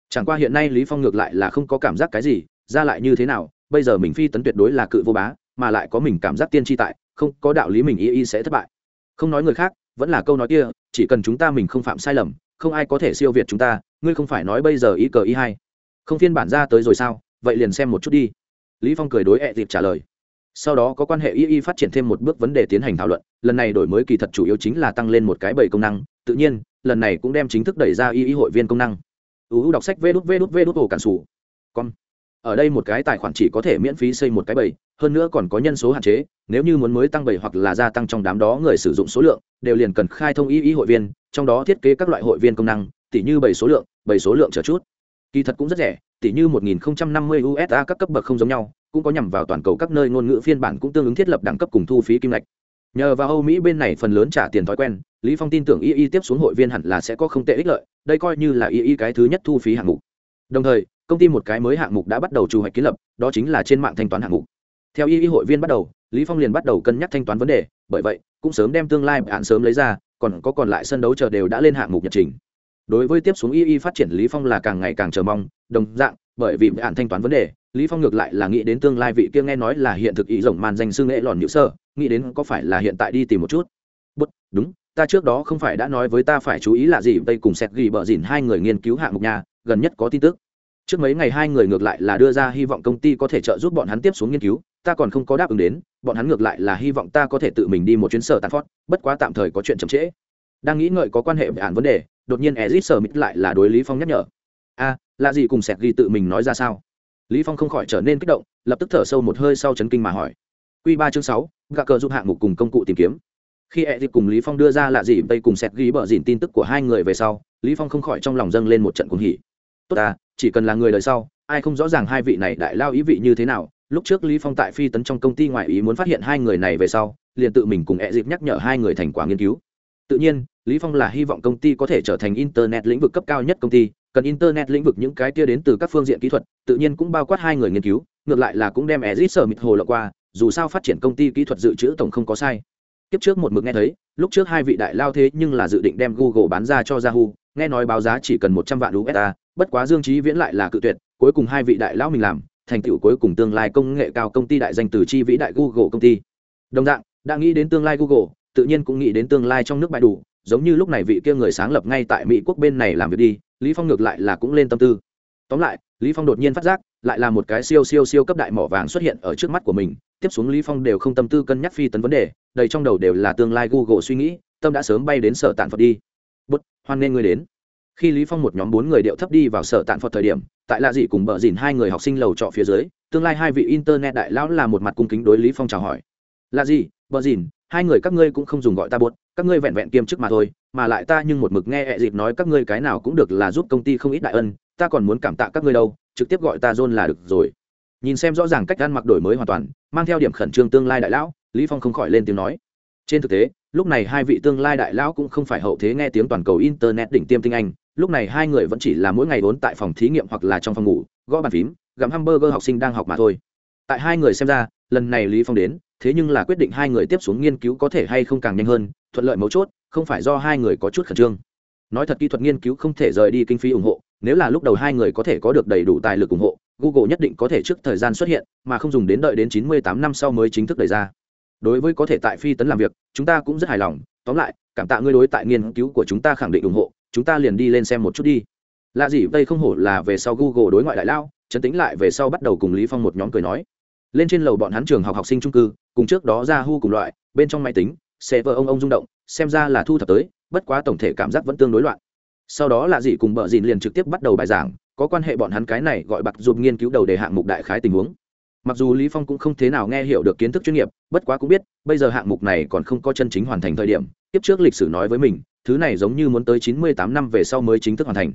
A: Chẳng qua hiện nay lý phong ngược lại là không có cảm giác cái gì, ra lại như thế nào, bây giờ mình phi tấn tuyệt đối là cự vô bá, mà lại có mình cảm giác tiên tri tại, không có đạo lý mình y y sẽ thất bại. Không nói người khác, vẫn là câu nói kia, chỉ cần chúng ta mình không phạm sai lầm, không ai có thể siêu việt chúng ta, ngươi không phải nói bây giờ ý cờ ý hay không phiên bản ra tới rồi sao, vậy liền xem một chút đi. Lý phong cười đối ẹ dịp trả lời sau đó có quan hệ y y phát triển thêm một bước vấn đề tiến hành thảo luận, lần này đổi mới kỳ thật chủ yếu chính là tăng lên một cái bảy công năng, tự nhiên, lần này cũng đem chính thức đẩy ra y y hội viên công năng. Uu đọc sách vê đút vê đút vê đút ổ cản sủ. Con ở đây một cái tài khoản chỉ có thể miễn phí xây một cái bầy, hơn nữa còn có nhân số hạn chế, nếu như muốn mới tăng bầy hoặc là gia tăng trong đám đó người sử dụng số lượng, đều liền cần khai thông y y hội viên, trong đó thiết kế các loại hội viên công năng, tỉ như bầy số lượng, bầy số lượng chờ chút kỳ thật cũng rất rẻ tỷ như 1050 USD các cấp bậc không giống nhau, cũng có nhằm vào toàn cầu các nơi ngôn ngữ phiên bản cũng tương ứng thiết lập đẳng cấp cùng thu phí kim ngạch. Nhờ vào âu mỹ bên này phần lớn trả tiền thói quen, lý phong tin tưởng y y tiếp xuống hội viên hẳn là sẽ có không tệ ích lợi, đây coi như là y y cái thứ nhất thu phí hạng mục. Đồng thời, công ty một cái mới hạng mục đã bắt đầu chủ hoạch kiến lập, đó chính là trên mạng thanh toán hạng mục. Theo y y hội viên bắt đầu, lý phong liền bắt đầu cân nhắc thanh toán vấn đề, bởi vậy, cũng sớm đem tương lai hạn sớm lấy ra, còn có còn lại sân đấu chờ đều đã lên hạng mục nhật trình đối với tiếp xuống y y phát triển, lý phong là càng ngày càng chờ mong. Đồng dạng, bởi vì hạn thanh toán vấn đề, lý phong ngược lại là nghĩ đến tương lai vị kia nghe nói là hiện thực ý rộng màn danh xương nghệ lòn nhữ sơ, nghĩ đến có phải là hiện tại đi tìm một chút. Bất đúng, ta trước đó không phải đã nói với ta phải chú ý là gì đây cùng xét ghi bờ dìn hai người nghiên cứu hạng mục nhà, gần nhất có tin tức. Trước mấy ngày hai người ngược lại là đưa ra hy vọng công ty có thể trợ giúp bọn hắn tiếp xuống nghiên cứu, ta còn không có đáp ứng đến, bọn hắn ngược lại là hy vọng ta có thể tự mình đi một chuyến sở tàn phót, bất quá tạm thời có chuyện chậm trễ đang nghĩ ngợi có quan hệ với án vấn đề, đột nhiên ezit sở mít lại là đối lý phong nhắc nhở. A là gì cùng sẹt ghi tự mình nói ra sao? Lý phong không khỏi trở nên kích động, lập tức thở sâu một hơi sau chấn kinh mà hỏi. Quy ba chương sáu, gạ cờ giúp hạng mục cùng công cụ tìm kiếm. Khi ezit cùng lý phong đưa ra là gì tây cùng sẹt ghi bờ dìn tin tức của hai người về sau, lý phong không khỏi trong lòng dâng lên một trận cuồng hỉ. Tốt à chỉ cần là người đời sau, ai không rõ ràng hai vị này đại lao ý vị như thế nào? Lúc trước lý phong tại phi tấn trong công ty ngoại ý muốn phát hiện hai người này về sau, liền tự mình cùng ẹ dịp nhắc nhở hai người thành quả nghiên cứu tự nhiên, lý phong là hy vọng công ty có thể trở thành internet lĩnh vực cấp cao nhất công ty, cần internet lĩnh vực những cái kia đến từ các phương diện kỹ thuật, tự nhiên cũng bao quát hai người nghiên cứu, ngược lại là cũng đem ezit sở mịt hồ lọc qua, dù sao phát triển công ty kỹ thuật dự trữ tổng không có sai. Kiếp trước một mực nghe thấy, lúc trước hai vị đại lao thế nhưng là dự định đem google bán ra cho yahoo, nghe nói báo giá chỉ cần một trăm vạn usd bất quá dương trí viễn lại là cự tuyệt, cuối cùng hai vị đại lao mình làm, thành tựu cuối cùng tương lai công nghệ cao công ty đại danh từ chi vĩ đại google công ty. Đồng dạng, đã nghĩ đến tương lai google tự nhiên cũng nghĩ đến tương lai trong nước bãi đủ, giống như lúc này vị kia người sáng lập ngay tại mỹ quốc bên này làm việc đi, lý phong ngược lại là cũng lên tâm tư. Tóm lại, lý phong đột nhiên phát giác, lại là một cái siêu siêu siêu cấp đại mỏ vàng xuất hiện ở trước mắt của mình, tiếp xuống lý phong đều không tâm tư cân nhắc phi tấn vấn đề, đầy trong đầu đều là tương lai google suy nghĩ, tâm đã sớm bay đến sở tạn phật đi. Bút hoan nên người đến. Khi lý phong một nhóm bốn người điệu thấp đi vào sở tạn phật thời điểm, tại lạ dị cùng bờ dìn hai người học sinh lầu trọ phía dưới, tương lai hai vị internet đại lão là một mặt cung kính đối lý phong chào hỏi. Lạ gì bờ dìn hai người các ngươi cũng không dùng gọi ta buốt, các ngươi vẹn vẹn kiêm chức mà thôi, mà lại ta nhưng một mực nghe ẹ dịp nói các ngươi cái nào cũng được là giúp công ty không ít đại ân, ta còn muốn cảm tạ các ngươi đâu, trực tiếp gọi ta john là được rồi. Nhìn xem rõ ràng cách ăn mặc đổi mới hoàn toàn, mang theo điểm khẩn trương tương lai đại lão, lý phong không khỏi lên tiếng nói. Trên thực tế, lúc này hai vị tương lai đại lão cũng không phải hậu thế nghe tiếng toàn cầu internet đỉnh tiêm tinh anh, lúc này hai người vẫn chỉ là mỗi ngày vốn tại phòng thí nghiệm hoặc là trong phòng ngủ, gõ bàn phím, gặm hamburger học sinh đang học mà thôi. Tại hai người xem ra lần này lý phong đến, thế nhưng là quyết định hai người tiếp xuống nghiên cứu có thể hay không càng nhanh hơn, thuận lợi mấu chốt, không phải do hai người có chút khẩn trương. Nói thật kỹ thuật nghiên cứu không thể rời đi kinh phí ủng hộ, nếu là lúc đầu hai người có thể có được đầy đủ tài lực ủng hộ, google nhất định có thể trước thời gian xuất hiện, mà không dùng đến đợi đến 98 năm sau mới chính thức đẩy ra. Đối với có thể tại phi tấn làm việc, chúng ta cũng rất hài lòng, tóm lại, cảm tạ ngươi đối tại nghiên cứu của chúng ta khẳng định ủng hộ, chúng ta liền đi lên xem một chút đi. Lạ gì, đây không hổ là về sau google đối ngoại đại lao, chấn Tĩnh lại về sau bắt đầu cùng lý phong một nhóm cười nói lên trên lầu bọn hắn trường học học sinh trung cư, cùng trước đó ra hu cùng loại, bên trong máy tính, xe vợ ông ông rung động, xem ra là thu thập tới, bất quá tổng thể cảm giác vẫn tương đối loạn. Sau đó là gì cùng bợ dìn liền trực tiếp bắt đầu bài giảng, có quan hệ bọn hắn cái này gọi bạc dùm nghiên cứu đầu đề hạng mục đại khái tình huống. Mặc dù lý phong cũng không thế nào nghe hiểu được kiến thức chuyên nghiệp, bất quá cũng biết, bây giờ hạng mục này còn không có chân chính hoàn thành thời điểm tiếp trước lịch sử nói với mình, thứ này giống như muốn tới 98 năm về sau mới chính thức hoàn thành.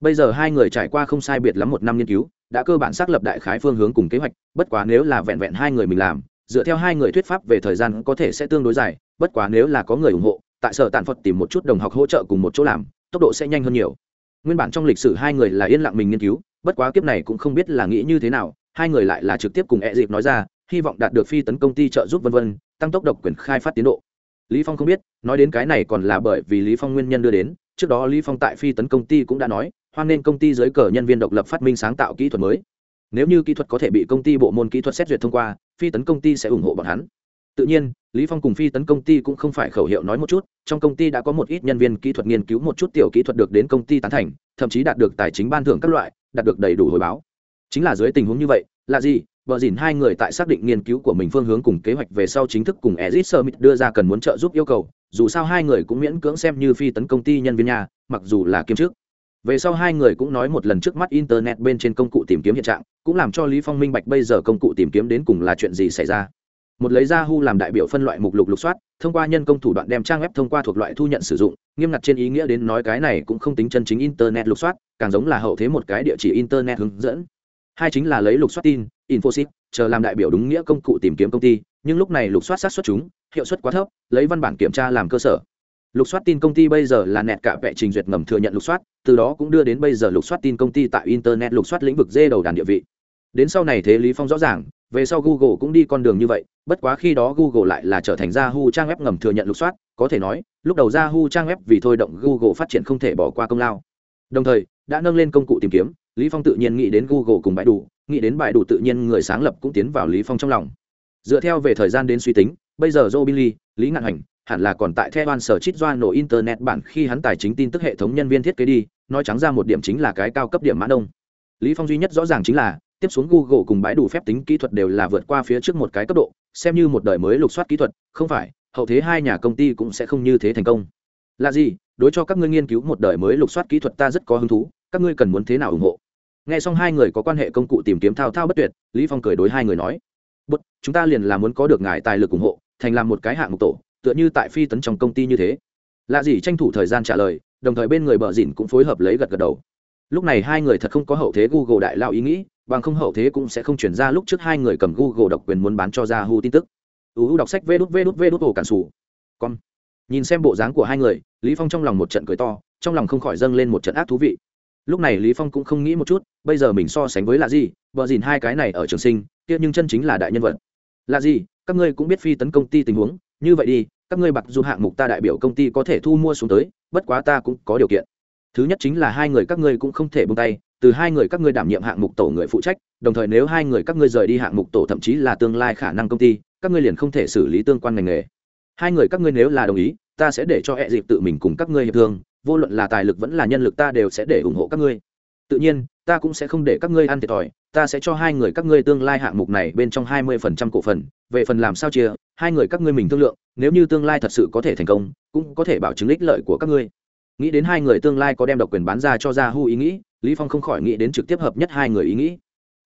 A: Bây giờ hai người trải qua không sai biệt lắm một năm nghiên cứu đã cơ bản xác lập đại khái phương hướng cùng kế hoạch, bất quá nếu là vẹn vẹn hai người mình làm, dựa theo hai người thuyết pháp về thời gian có thể sẽ tương đối dài, bất quá nếu là có người ủng hộ, tại sở tàn phật tìm một chút đồng học hỗ trợ cùng một chỗ làm, tốc độ sẽ nhanh hơn nhiều. Nguyên bản trong lịch sử hai người là yên lặng mình nghiên cứu, bất quá kiếp này cũng không biết là nghĩ như thế nào, hai người lại là trực tiếp cùng e dịp nói ra, hy vọng đạt được phi tấn công ty trợ giúp vân vân, tăng tốc độc quyền khai phát tiến độ. Lý phong không biết, nói đến cái này còn là bởi vì lý phong nguyên nhân đưa đến, trước đó lý phong tại phi tấn công ty cũng đã nói hoan nên công ty dưới cờ nhân viên độc lập phát minh sáng tạo kỹ thuật mới. Nếu như kỹ thuật có thể bị công ty bộ môn kỹ thuật xét duyệt thông qua phi tấn công ty sẽ ủng hộ bọn hắn. Tự nhiên lý phong cùng phi tấn công ty cũng không phải khẩu hiệu nói một chút trong công ty đã có một ít nhân viên kỹ thuật nghiên cứu một chút tiểu kỹ thuật được đến công ty tán thành thậm chí đạt được tài chính ban thưởng các loại đạt được đầy đủ hồi báo. Chính là dưới tình huống như vậy là gì? Vợ dìn hai người tại xác định nghiên cứu của mình phương hướng cùng kế hoạch về sau chính thức cùng Ezit Summit đưa ra cần muốn trợ giúp yêu cầu, dù sao hai người cũng miễn cưỡng xem như phi tấn công ty nhân viên nhà, mặc dù là kiêm chức về sau hai người cũng nói một lần trước mắt internet bên trên công cụ tìm kiếm hiện trạng, cũng làm cho lý phong minh bạch bây giờ công cụ tìm kiếm đến cùng là chuyện gì xảy ra. Một lấy ra hu làm đại biểu phân loại mục lục lục soát, thông qua nhân công thủ đoạn đem trang web thông qua thuộc loại thu nhận sử dụng, nghiêm ngặt trên ý nghĩa đến nói cái này cũng không tính chân chính internet lục soát, càng giống là hậu thế một cái địa chỉ internet hướng dẫn. Hai chính là lấy lục soát tin, infosys, chờ làm đại biểu đúng nghĩa công cụ tìm kiếm công ty, nhưng lúc này lục soát sát xuất chúng, hiệu suất quá thấp, lấy văn bản kiểm tra làm cơ sở lục soát tin công ty bây giờ là nẹt cả vệ trình duyệt ngầm thừa nhận lục soát, từ đó cũng đưa đến bây giờ lục soát tin công ty tại internet lục soát lĩnh vực dê đầu đàn địa vị. Đến sau này thế lý phong rõ ràng, về sau google cũng đi con đường như vậy, bất quá khi đó google lại là trở thành yahoo trang web ngầm thừa nhận lục soát, có thể nói, lúc đầu yahoo trang web vì thôi động google phát triển không thể bỏ qua công lao. Đồng thời, đã nâng lên công cụ tìm kiếm, lý phong tự nhiên nghĩ đến google cùng bãi đủ nghĩ đến bãi đủ tự nhiên người sáng lập cũng tiến vào lý phong trong lòng. Dựa theo về thời gian đến suy tính, bây giờ joe billy, lý ngạn hành hẳn là còn tại theo sở chít doa nổ internet bản khi hắn tài chính tin tức hệ thống nhân viên thiết kế đi, nói trắng ra một điểm chính là cái cao cấp điểm mã đông lý phong duy nhất rõ ràng chính là, tiếp xuống google cùng bãi đủ phép tính kỹ thuật đều là vượt qua phía trước một cái cấp độ, xem như một đời mới lục soát kỹ thuật, không phải, hậu thế hai nhà công ty cũng sẽ không như thế thành công. Là gì? Đối cho các ngươi nghiên cứu một đời mới lục soát kỹ thuật ta rất có hứng thú, các ngươi cần muốn thế nào ủng hộ? Nghe xong hai người có quan hệ công cụ tìm kiếm thao thao bất tuyệt, lý phong cười đối hai người nói, bất, chúng ta liền là muốn có được ngài tài lực ủng hộ, thành làm một cái hạng mục tổ tựa như tại phi tấn trong công ty như thế. Lạ gì tranh thủ thời gian trả lời, đồng thời bên người bờ dìn cũng phối hợp lấy gật gật đầu. Lúc này hai người thật không có hậu thế google đại lao ý nghĩ, bằng không hậu thế cũng sẽ không chuyển ra lúc trước hai người cầm google độc quyền muốn bán cho yahoo tin tức. Uu đọc sách vê đút vê đút vê đút ổ cản xù con nhìn xem bộ dáng của hai người, lý phong trong lòng một trận cười to, trong lòng không khỏi dâng lên một trận ác thú vị. Lúc này lý phong cũng không nghĩ một chút, bây giờ mình so sánh với là gì vợ dìn hai cái này ở trường sinh, kia nhưng chân chính là đại nhân vật. Là gì, các ngươi cũng biết phi tấn công ty tình huống, như vậy đi các ngươi bạc dù hạng mục ta đại biểu công ty có thể thu mua xuống tới bất quá ta cũng có điều kiện thứ nhất chính là hai người các ngươi cũng không thể buông tay từ hai người các ngươi đảm nhiệm hạng mục tổ người phụ trách đồng thời nếu hai người các ngươi rời đi hạng mục tổ thậm chí là tương lai khả năng công ty các ngươi liền không thể xử lý tương quan ngành nghề hai người các ngươi nếu là đồng ý ta sẽ để cho hệ dịp tự mình cùng các ngươi hiệp thương vô luận là tài lực vẫn là nhân lực ta đều sẽ để ủng hộ các ngươi tự nhiên ta cũng sẽ không để các ngươi ăn thiệt thòi ta sẽ cho hai người các ngươi tương lai hạng mục này bên trong hai mươi phần trăm cổ phần về phần làm sao chia hai người các ngươi mình thương lượng nếu như tương lai thật sự có thể thành công, cũng có thể bảo chứng ích lợi của các ngươi. Nghĩ đến hai người tương lai có đem độc quyền bán ra cho ra hu ý nghĩ, lý phong không khỏi nghĩ đến trực tiếp hợp nhất hai người ý nghĩ.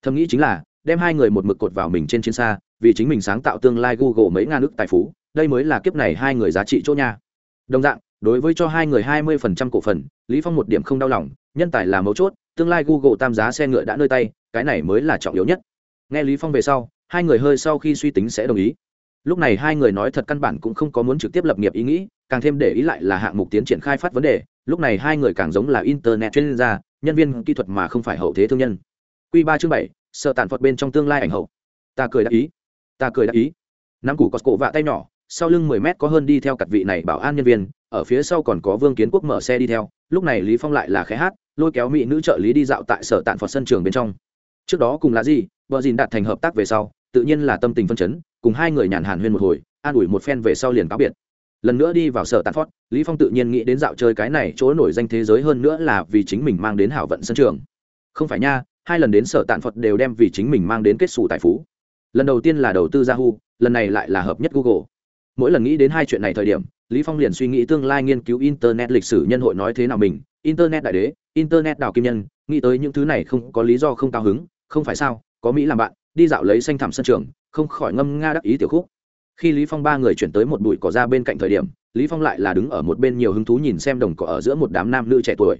A: Thầm nghĩ chính là, đem hai người một mực cột vào mình trên chiến xa, vì chính mình sáng tạo tương lai google mấy ngàn nước tài phú, đây mới là kiếp này hai người giá trị chỗ nha. Đồng dạng, đối với cho hai người hai mươi phần trăm cổ phần, lý phong một điểm không đau lòng, nhân tài là mấu chốt, tương lai google tam giá xe ngựa đã nơi tay, cái này mới là trọng yếu nhất. Nghe lý phong về sau, hai người hơi sau khi suy tính sẽ đồng ý lúc này hai người nói thật căn bản cũng không có muốn trực tiếp lập nghiệp ý nghĩ, càng thêm để ý lại là hạng mục tiến triển khai phát vấn đề. Lúc này hai người càng giống là internet chuyên gia, nhân viên kỹ thuật mà không phải hậu thế thương nhân. Q ba chương bảy, sợ tàn phật bên trong tương lai ảnh hậu. Ta cười đáp ý. Ta cười đáp ý. Nắm củ có cổ vạ tay nhỏ, sau lưng mười mét có hơn đi theo cặt vị này bảo an nhân viên, ở phía sau còn có vương kiến quốc mở xe đi theo. Lúc này lý phong lại là khẽ hát, lôi kéo mỹ nữ trợ lý đi dạo tại sở tạn phật sân trường bên trong. Trước đó cùng là gì? Vợ dìn đạt thành hợp tác về sau, tự nhiên là tâm tình phân chấn cùng hai người nhàn hàn huyên một hồi, an ủi một phen về sau liền cáo biệt. Lần nữa đi vào sở tàn phót, lý phong tự nhiên nghĩ đến dạo chơi cái này chỗ nổi danh thế giới hơn nữa là vì chính mình mang đến hảo vận sân trường. Không phải nha, hai lần đến sở tàn phật đều đem vì chính mình mang đến kết xù tài phú. Lần đầu tiên là đầu tư yahoo, lần này lại là hợp nhất google. Mỗi lần nghĩ đến hai chuyện này thời điểm, lý phong liền suy nghĩ tương lai nghiên cứu internet lịch sử nhân hội nói thế nào mình, internet đại đế, internet đào kim nhân, nghĩ tới những thứ này không có lý do không cao hứng, không phải sao, có mỹ làm bạn đi dạo lấy xanh thảm sân trường không khỏi ngâm nga đắc ý tiểu khúc. Khi lý phong ba người chuyển tới một bụi cỏ ra bên cạnh thời điểm lý phong lại là đứng ở một bên nhiều hứng thú nhìn xem đồng cỏ ở giữa một đám nam nữ trẻ tuổi.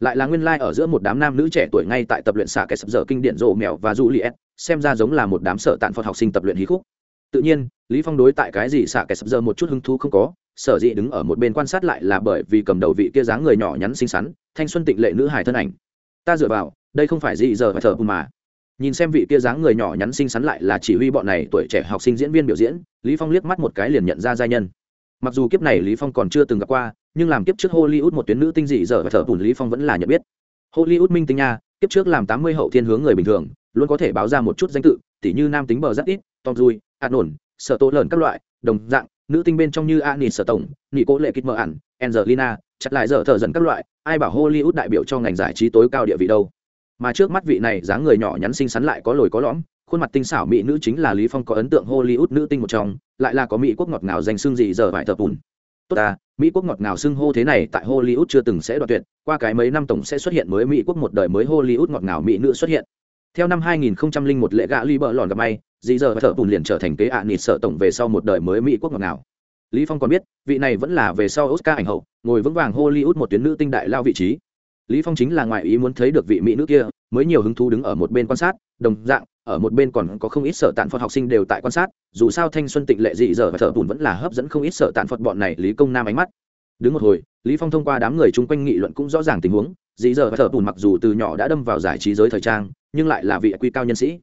A: Lại là nguyên lai like ở giữa một đám nam nữ trẻ tuổi ngay tại tập luyện xả kẻ sập dở kinh điển rộ mèo và du liệt, xem ra giống là một đám sở tạn phật học sinh tập luyện hí khúc. Tự nhiên lý phong đối tại cái gì xả kẻ sập dở một chút hứng thú không có sở dĩ đứng ở một bên quan sát lại là bởi vì cầm đầu vị kia dáng người nhỏ nhắn xinh xắn thanh xuân tịnh lệ nữ hài thân ảnh. Ta dựa vào đây không phải gì giờ phải thở mà nhìn xem vị kia dáng người nhỏ nhắn xinh xắn lại là chỉ huy bọn này tuổi trẻ học sinh diễn viên biểu diễn, lý phong liếc mắt một cái liền nhận ra giai nhân. Mặc dù kiếp này lý phong còn chưa từng gặp qua, nhưng làm kiếp trước hollywood một tuyến nữ tinh dị dở và thở bùn lý phong vẫn là nhận biết. Hollywood minh tinh nha, kiếp trước làm tám mươi hậu thiên hướng người bình thường, luôn có thể báo ra một chút danh tự, tỉ như nam tính bờ rất ít, tom dui ạt nổn sợ tố lợn các loại, đồng dạng, nữ tinh bên trong như Annie sở tổng nị cố lệ kịch mở ẩn angelina, chặt lại dở thở dần các loại, ai bảo hollywood đại biểu cho ngành giải trí tối cao địa vị đâu? Mà trước mắt vị này dáng người nhỏ nhắn xinh xắn lại có lồi có lõm, khuôn mặt tinh xảo mỹ nữ chính là lý phong có ấn tượng hollywood nữ tinh một trong, lại là có mỹ quốc ngọt ngào danh xương gì giờ phải thập bùn tốt ta, mỹ quốc ngọt ngào xưng hô thế này tại hollywood chưa từng sẽ đoạt tuyệt, qua cái mấy năm tổng sẽ xuất hiện mới mỹ quốc một đời mới hollywood ngọt ngào mỹ nữ xuất hiện. Theo năm 2001 lễ gạ ly bờ lòn gặp may dì giờ thợ bùn liền trở thành kế ạ à nịt sợ tổng về sau một đời mới mỹ quốc ngọt ngào. Lý phong còn biết, vị này vẫn là về sau oscar ảnh hậu, ngồi vững vàng hollywood một tuyến nữ tinh đại lao vị trí lý phong chính là ngoại ý muốn thấy được vị mỹ nữ kia, mới nhiều hứng thú đứng ở một bên quan sát, đồng dạng, ở một bên còn có không ít sở tạn phật học sinh đều tại quan sát, dù sao thanh xuân tịnh lệ dị giờ và thợ bùn vẫn là hấp dẫn không ít sở tạn phật bọn này lý công nam ánh mắt. Đứng một hồi, lý phong thông qua đám người chung quanh nghị luận cũng rõ ràng tình huống, dị giờ và thợ bùn mặc dù từ nhỏ đã đâm vào giải trí giới thời trang, nhưng lại là vị quy cao nhân sĩ.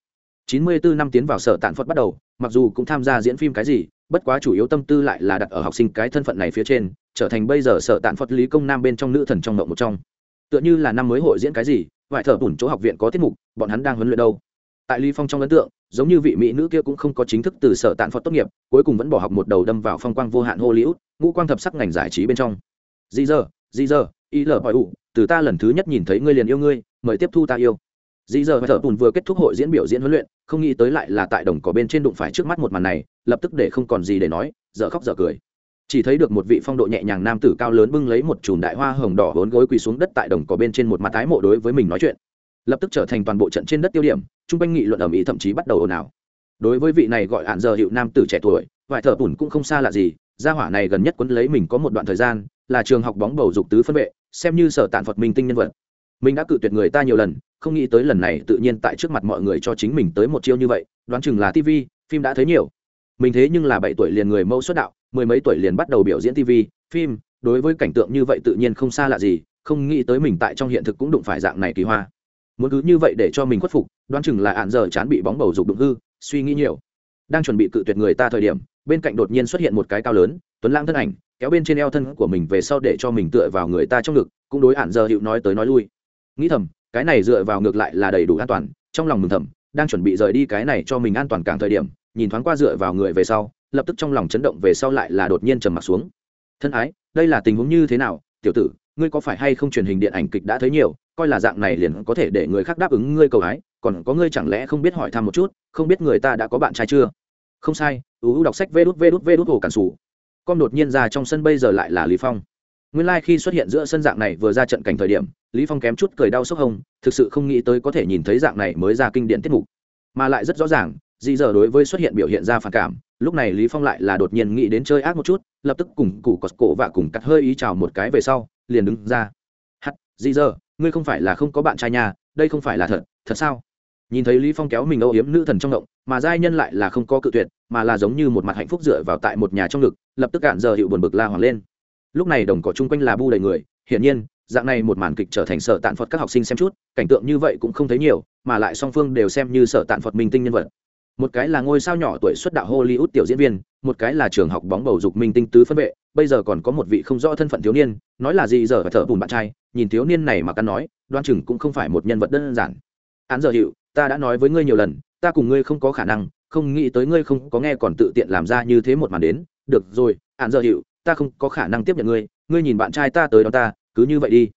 A: 94 năm tiến vào sở tạn phật bắt đầu, mặc dù cũng tham gia diễn phim cái gì, bất quá chủ yếu tâm tư lại là đặt ở học sinh cái thân phận này phía trên, trở thành bây giờ sở tạn phật lý công nam bên trong nữ thần trong mộng một trong tựa như là năm mới hội diễn cái gì, vải thợ bùn chỗ học viện có tiết mục, bọn hắn đang huấn luyện đâu. Tại lý phong trong ấn tượng, giống như vị mỹ nữ kia cũng không có chính thức từ sở tạn phật tốt nghiệp, cuối cùng vẫn bỏ học một đầu đâm vào phong quang vô hạn hollywood, ngũ quang thập sắc ngành giải trí bên trong. Dì giờ dì giờ ý lờ hỏi ủ, từ ta lần thứ nhất nhìn thấy ngươi liền yêu ngươi, mời tiếp thu ta yêu. Dì giờ và thợ bùn vừa kết thúc hội diễn biểu diễn huấn luyện, không nghĩ tới lại là tại đồng cỏ bên trên đụng phải trước mắt một màn này, lập tức để không còn gì để nói, dở khóc dở cười chỉ thấy được một vị phong độ nhẹ nhàng nam tử cao lớn bưng lấy một chùm đại hoa hồng đỏ vốn gối quỳ xuống đất tại đồng cỏ bên trên một mặt tái mộ đối với mình nói chuyện. Lập tức trở thành toàn bộ trận trên đất tiêu điểm chung quanh nghị luận ầm ý thậm chí bắt đầu ồn ào. Đối với vị này gọi hạn giờ hiệu nam tử trẻ tuổi, vài thợ bùn cũng không xa lạ gì, gia hỏa này gần nhất quấn lấy mình có một đoạn thời gian, là trường học bóng bầu dục tứ phân vệ, xem như sở tàn phật minh tinh nhân vật. Mình đã cự tuyệt người ta nhiều lần, không nghĩ tới lần này tự nhiên tại trước mặt mọi người cho chính mình tới một chiêu như vậy, đoán chừng là tv phim đã thấy nhiều. Mình thế nhưng là bảy tuổi liền người mẫu xuất đạo mười mấy tuổi liền bắt đầu biểu diễn tv phim, đối với cảnh tượng như vậy tự nhiên không xa lạ gì, không nghĩ tới mình tại trong hiện thực cũng đụng phải dạng này kỳ hoa. Muốn cứ như vậy để cho mình khuất phục, đoán chừng là ạn giờ chán bị bóng bầu dục đụng hư, suy nghĩ nhiều. Đang chuẩn bị cự tuyệt người ta thời điểm, bên cạnh đột nhiên xuất hiện một cái cao lớn, tuấn lãng thân ảnh, kéo bên trên eo thân của mình về sau để cho mình tựa vào người ta trong ngực, cũng đối ạn giờ hiệu nói tới nói lui. Nghĩ thầm, cái này dựa vào ngược lại là đầy đủ an toàn, trong lòng mừng thầm, đang chuẩn bị rời đi cái này cho mình an toàn càng thời điểm, nhìn thoáng qua dựa vào người về sau lập tức trong lòng chấn động về sau lại là đột nhiên trầm m ặ t xuống. Thân ái, đây là tình huống như thế nào? Tiểu tử, ngươi có phải hay không truyền hình điện ảnh kịch đã thấy nhiều, coi là dạng này liền có thể để người khác đáp ứng ngươi cầu ái còn có ngươi chẳng lẽ không biết hỏi thăm một chút, không biết người ta đã có bạn trai chưa? Không sai ưu đọc sách vê đút vê đút vê đút hồ cản sủ. Con đột nhiên ra trong sân bây giờ lại là lý phong. Nguyên lai、like、khi xuất hiện giữa sân dạng này vừa ra trận cảnh thời điểm, lý phong kém chút cười đau sốc hông thực sự không nghĩ tới có thể nhìn thấy dạng này mới ra kinh điển tiết mục. Mà lại rất rõ ràng dị giờ đối với xuất hiện biểu hiện ra phản cảm lúc này lý phong lại là đột nhiên nghĩ đến chơi ác một chút, lập tức cùng cụ cọt cổ và cùng cắt hơi ý chào một cái về sau, liền đứng ra. Hắt gì giờ ngươi không phải là không có bạn trai nhà đây không phải là thật thật sao? Nhìn thấy lý phong kéo mình âu yếm nữ thần trong động, mà giai nhân lại là không có cự tuyệt, mà là giống như một mặt hạnh phúc dựa vào tại một nhà trong ngực, lập tức cạn giờ hiệu buồn bực la hoàng lên. Lúc này đồng cỏ chung quanh là bu đầy người, hiển nhiên, dạng này một màn kịch trở thành sở tạn phật các học sinh xem chút, cảnh tượng như vậy cũng không thấy nhiều, mà lại song phương đều xem như sở tạn phật minh tinh nhân vật một cái là ngôi sao nhỏ tuổi xuất đạo hollywood tiểu diễn viên, một cái là trường học bóng bầu dục minh tinh tứ phân vệ, bây giờ còn có một vị không rõ thân phận thiếu niên, nói là gì giờ phải thở bùn bạn trai, nhìn thiếu niên này mà căn nói, đoan chừng cũng không phải một nhân vật đơn giản. Án giờ hiệu, ta đã nói với ngươi nhiều lần, ta cùng ngươi không có khả năng, không nghĩ tới ngươi không có nghe còn tự tiện làm ra như thế một màn đến. Được rồi, án giờ hiệu, ta không có khả năng tiếp nhận ngươi ngươi nhìn bạn trai ta tới đó ta, cứ như vậy đi.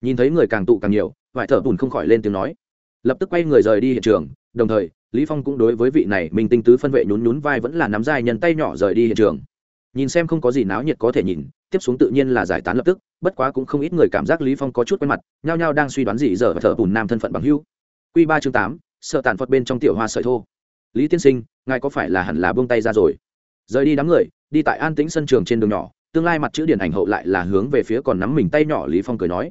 A: Nhìn thấy người càng tụ càng nhiều vải thở bùn không khỏi lên tiếng nói. Lập tức quay người rời đi hiện trường đồng thời, lý phong cũng đối với vị này mình tinh tứ phân vệ nhún nhún vai vẫn là nắm dài nhân tay nhỏ rời đi hiện trường. Nhìn xem không có gì náo nhiệt có thể nhìn, tiếp xuống tự nhiên là giải tán lập tức, bất quá cũng không ít người cảm giác lý phong có chút quen mặt, nhao nhao đang suy đoán gì giờ và thở bùn nam thân phận bằng hữu. Quy ba chương tám, sợ tàn phật bên trong tiểu hoa sợi thô. Lý tiên sinh, ngài có phải là hẳn là buông tay ra rồi? Rời đi đám người, đi tại an tĩnh sân trường trên đường nhỏ, tương lai mặt chữ điển ảnh hậu lại là hướng về phía còn nắm mình tay nhỏ lý phong cười nói.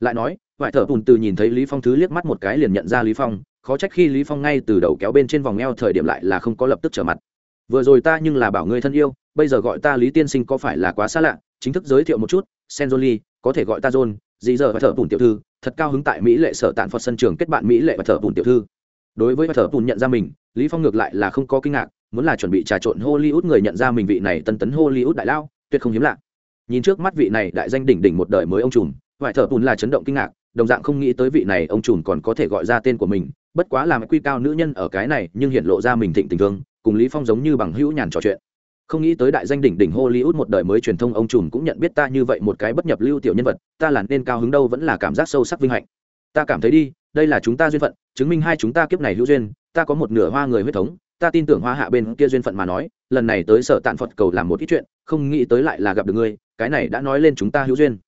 A: Lại nói vải thở bùn từ nhìn thấy lý phong thứ liếc mắt một cái liền nhận ra lý phong khó trách khi lý phong ngay từ đầu kéo bên trên vòng eo thời điểm lại là không có lập tức trở mặt. Vừa rồi ta nhưng là bảo ngươi thân yêu, bây giờ gọi ta lý tiên sinh có phải là quá xa lạ? Chính thức giới thiệu một chút Senjoli có thể gọi ta john, dì giờ và thợ bùn tiểu thư, thật cao hứng tại mỹ lệ sở tạn phật sân trường kết bạn mỹ lệ và thợ bùn tiểu thư. Đối với thợ bùn nhận ra mình, lý phong ngược lại là không có kinh ngạc, muốn là chuẩn bị trà trộn hollywood người nhận ra mình vị này tân tấn hollywood đại lao, tuyệt không hiếm lạ. Nhìn trước mắt vị này đại danh đỉnh đỉnh một đời mới ông trùm vải thợ bùn là chấn động kinh ngạc, đồng dạng không nghĩ tới vị này ông trùm còn có thể gọi ra tên của mình bất quá làm quy cao nữ nhân ở cái này, nhưng hiện lộ ra mình thịnh tình thương, cùng lý phong giống như bằng hữu nhàn trò chuyện. Không nghĩ tới đại danh đỉnh đỉnh hollywood một đời mới truyền thông, ông trùm cũng nhận biết ta như vậy một cái bất nhập lưu tiểu nhân vật, ta là nên cao hứng đâu vẫn là cảm giác sâu sắc vinh hạnh. Ta cảm thấy đi, đây là chúng ta duyên phận, chứng minh hai chúng ta kiếp này hữu duyên, ta có một nửa hoa người huyết thống, ta tin tưởng hoa hạ bên kia duyên phận mà nói, lần này tới sở tạn phật cầu làm một ít chuyện, không nghĩ tới lại là gặp được ngươi, cái này đã nói lên chúng ta hữu duyên.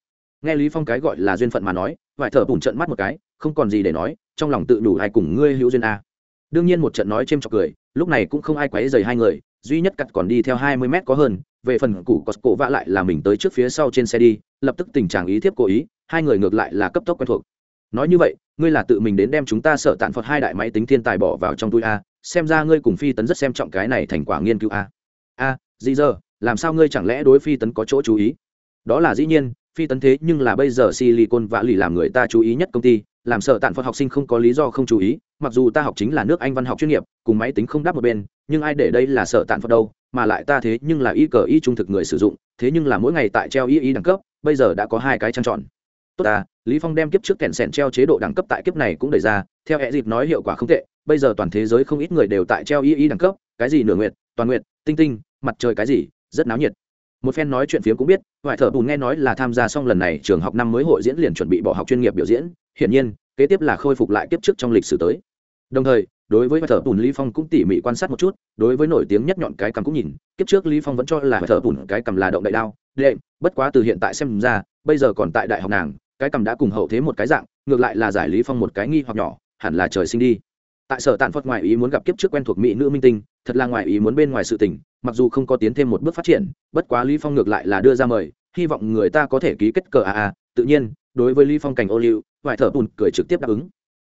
A: Nghe lý phong cái gọi là duyên phận mà nói vải thở bùn trận mắt một cái không còn gì để nói, trong lòng tự đủ ai cùng ngươi hữu duyên a. Đương nhiên một trận nói chêm trọc cười, lúc này cũng không ai quấy dày hai người, duy nhất cặt còn đi theo hai mươi mét có hơn, về phần củ có cổ vạ lại là mình tới trước phía sau trên xe đi, lập tức tình trạng ý thiếp cố ý, hai người ngược lại là cấp tốc quen thuộc. Nói như vậy, ngươi là tự mình đến đem chúng ta sợ tàn phật hai đại máy tính thiên tài bỏ vào trong túi a, xem ra ngươi cùng phi tấn rất xem trọng cái này thành quả nghiên cứu a. A gì giờ làm sao ngươi chẳng lẽ đối phi tấn có chỗ chú ý? Đó là dĩ nhiên, phi tấn thế nhưng là bây giờ silicon vạ lì làm người ta chú ý nhất công ty làm sợ tàn phật học sinh không có lý do không chú ý, mặc dù ta học chính là nước anh văn học chuyên nghiệp, cùng máy tính không đáp một bên, nhưng ai để đây là sợ tàn phật đâu, mà lại ta thế nhưng là y cờ y trung thực người sử dụng, thế nhưng là mỗi ngày tại treo y y đẳng cấp, bây giờ đã có hai cái trang tròn. tốt ta, lý phong đem kiếp trước kẹn sẻn treo chế độ đẳng cấp tại kiếp này cũng đẩy ra, theo hệ dịp nói hiệu quả không tệ, bây giờ toàn thế giới không ít người đều tại treo y y đẳng cấp, cái gì nửa nguyệt, toàn nguyệt, tinh tinh, mặt trời cái gì, rất náo nhiệt một phen nói chuyện phiếm cũng biết ngoại thợ bùn nghe nói là tham gia xong lần này trường học năm mới hội diễn liền chuẩn bị bỏ học chuyên nghiệp biểu diễn, hiển nhiên, kế tiếp là khôi phục lại kiếp trước trong lịch sử tới. Đồng thời, đối với thợ bùn, lý phong cũng tỉ mỉ quan sát một chút, đối với nổi tiếng nhất nhọn cái cầm cũng nhìn, kiếp trước lý phong vẫn cho là thợ bùn cái cầm là động đại đao, đệm, bất quá từ hiện tại xem ra, bây giờ còn tại đại học nàng, cái cầm đã cùng hậu thế một cái dạng, ngược lại là giải lý phong một cái nghi hoặc nhỏ, hẳn là trời sinh đi. Tại sở tàn phật ngoại ý muốn gặp kiếp trước quen thuộc mỹ nữ minh tinh, thật là ngoại ý muốn bên ngoài sự tình mặc dù không có tiến thêm một bước phát triển, bất quá lý phong ngược lại là đưa ra mời, hy vọng người ta có thể ký kết cờ a a. Tự nhiên, đối với lý phong cảnh ô liu vải thợ bùn cười trực tiếp đáp ứng.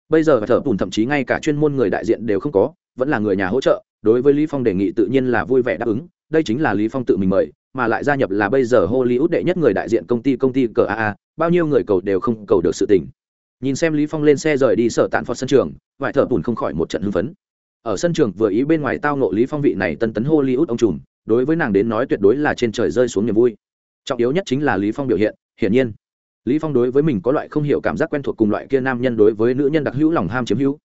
A: Bây giờ Vải thợ bùn thậm chí ngay cả chuyên môn người đại diện đều không có, vẫn là người nhà hỗ trợ, đối với lý phong đề nghị tự nhiên là vui vẻ đáp ứng. Đây chính là lý phong tự mình mời, mà lại gia nhập là bây giờ hollywood đệ nhất người đại diện công ty công ty cờ aa bao nhiêu người cầu đều không cầu được sự tình. Nhìn xem lý phong lên xe rời đi sở tạn phật sân trường vải thợ bùn không khỏi một trận hưng phấn ở sân trường vừa ý bên ngoài tao nộ lý phong vị này tân tấn hollywood ông trùm, đối với nàng đến nói tuyệt đối là trên trời rơi xuống niềm vui. Trọng yếu nhất chính là lý phong biểu hiện, hiển nhiên. Lý phong đối với mình có loại không hiểu cảm giác quen thuộc cùng loại kia nam nhân đối với nữ nhân đặc hữu lòng ham chiếm hữu.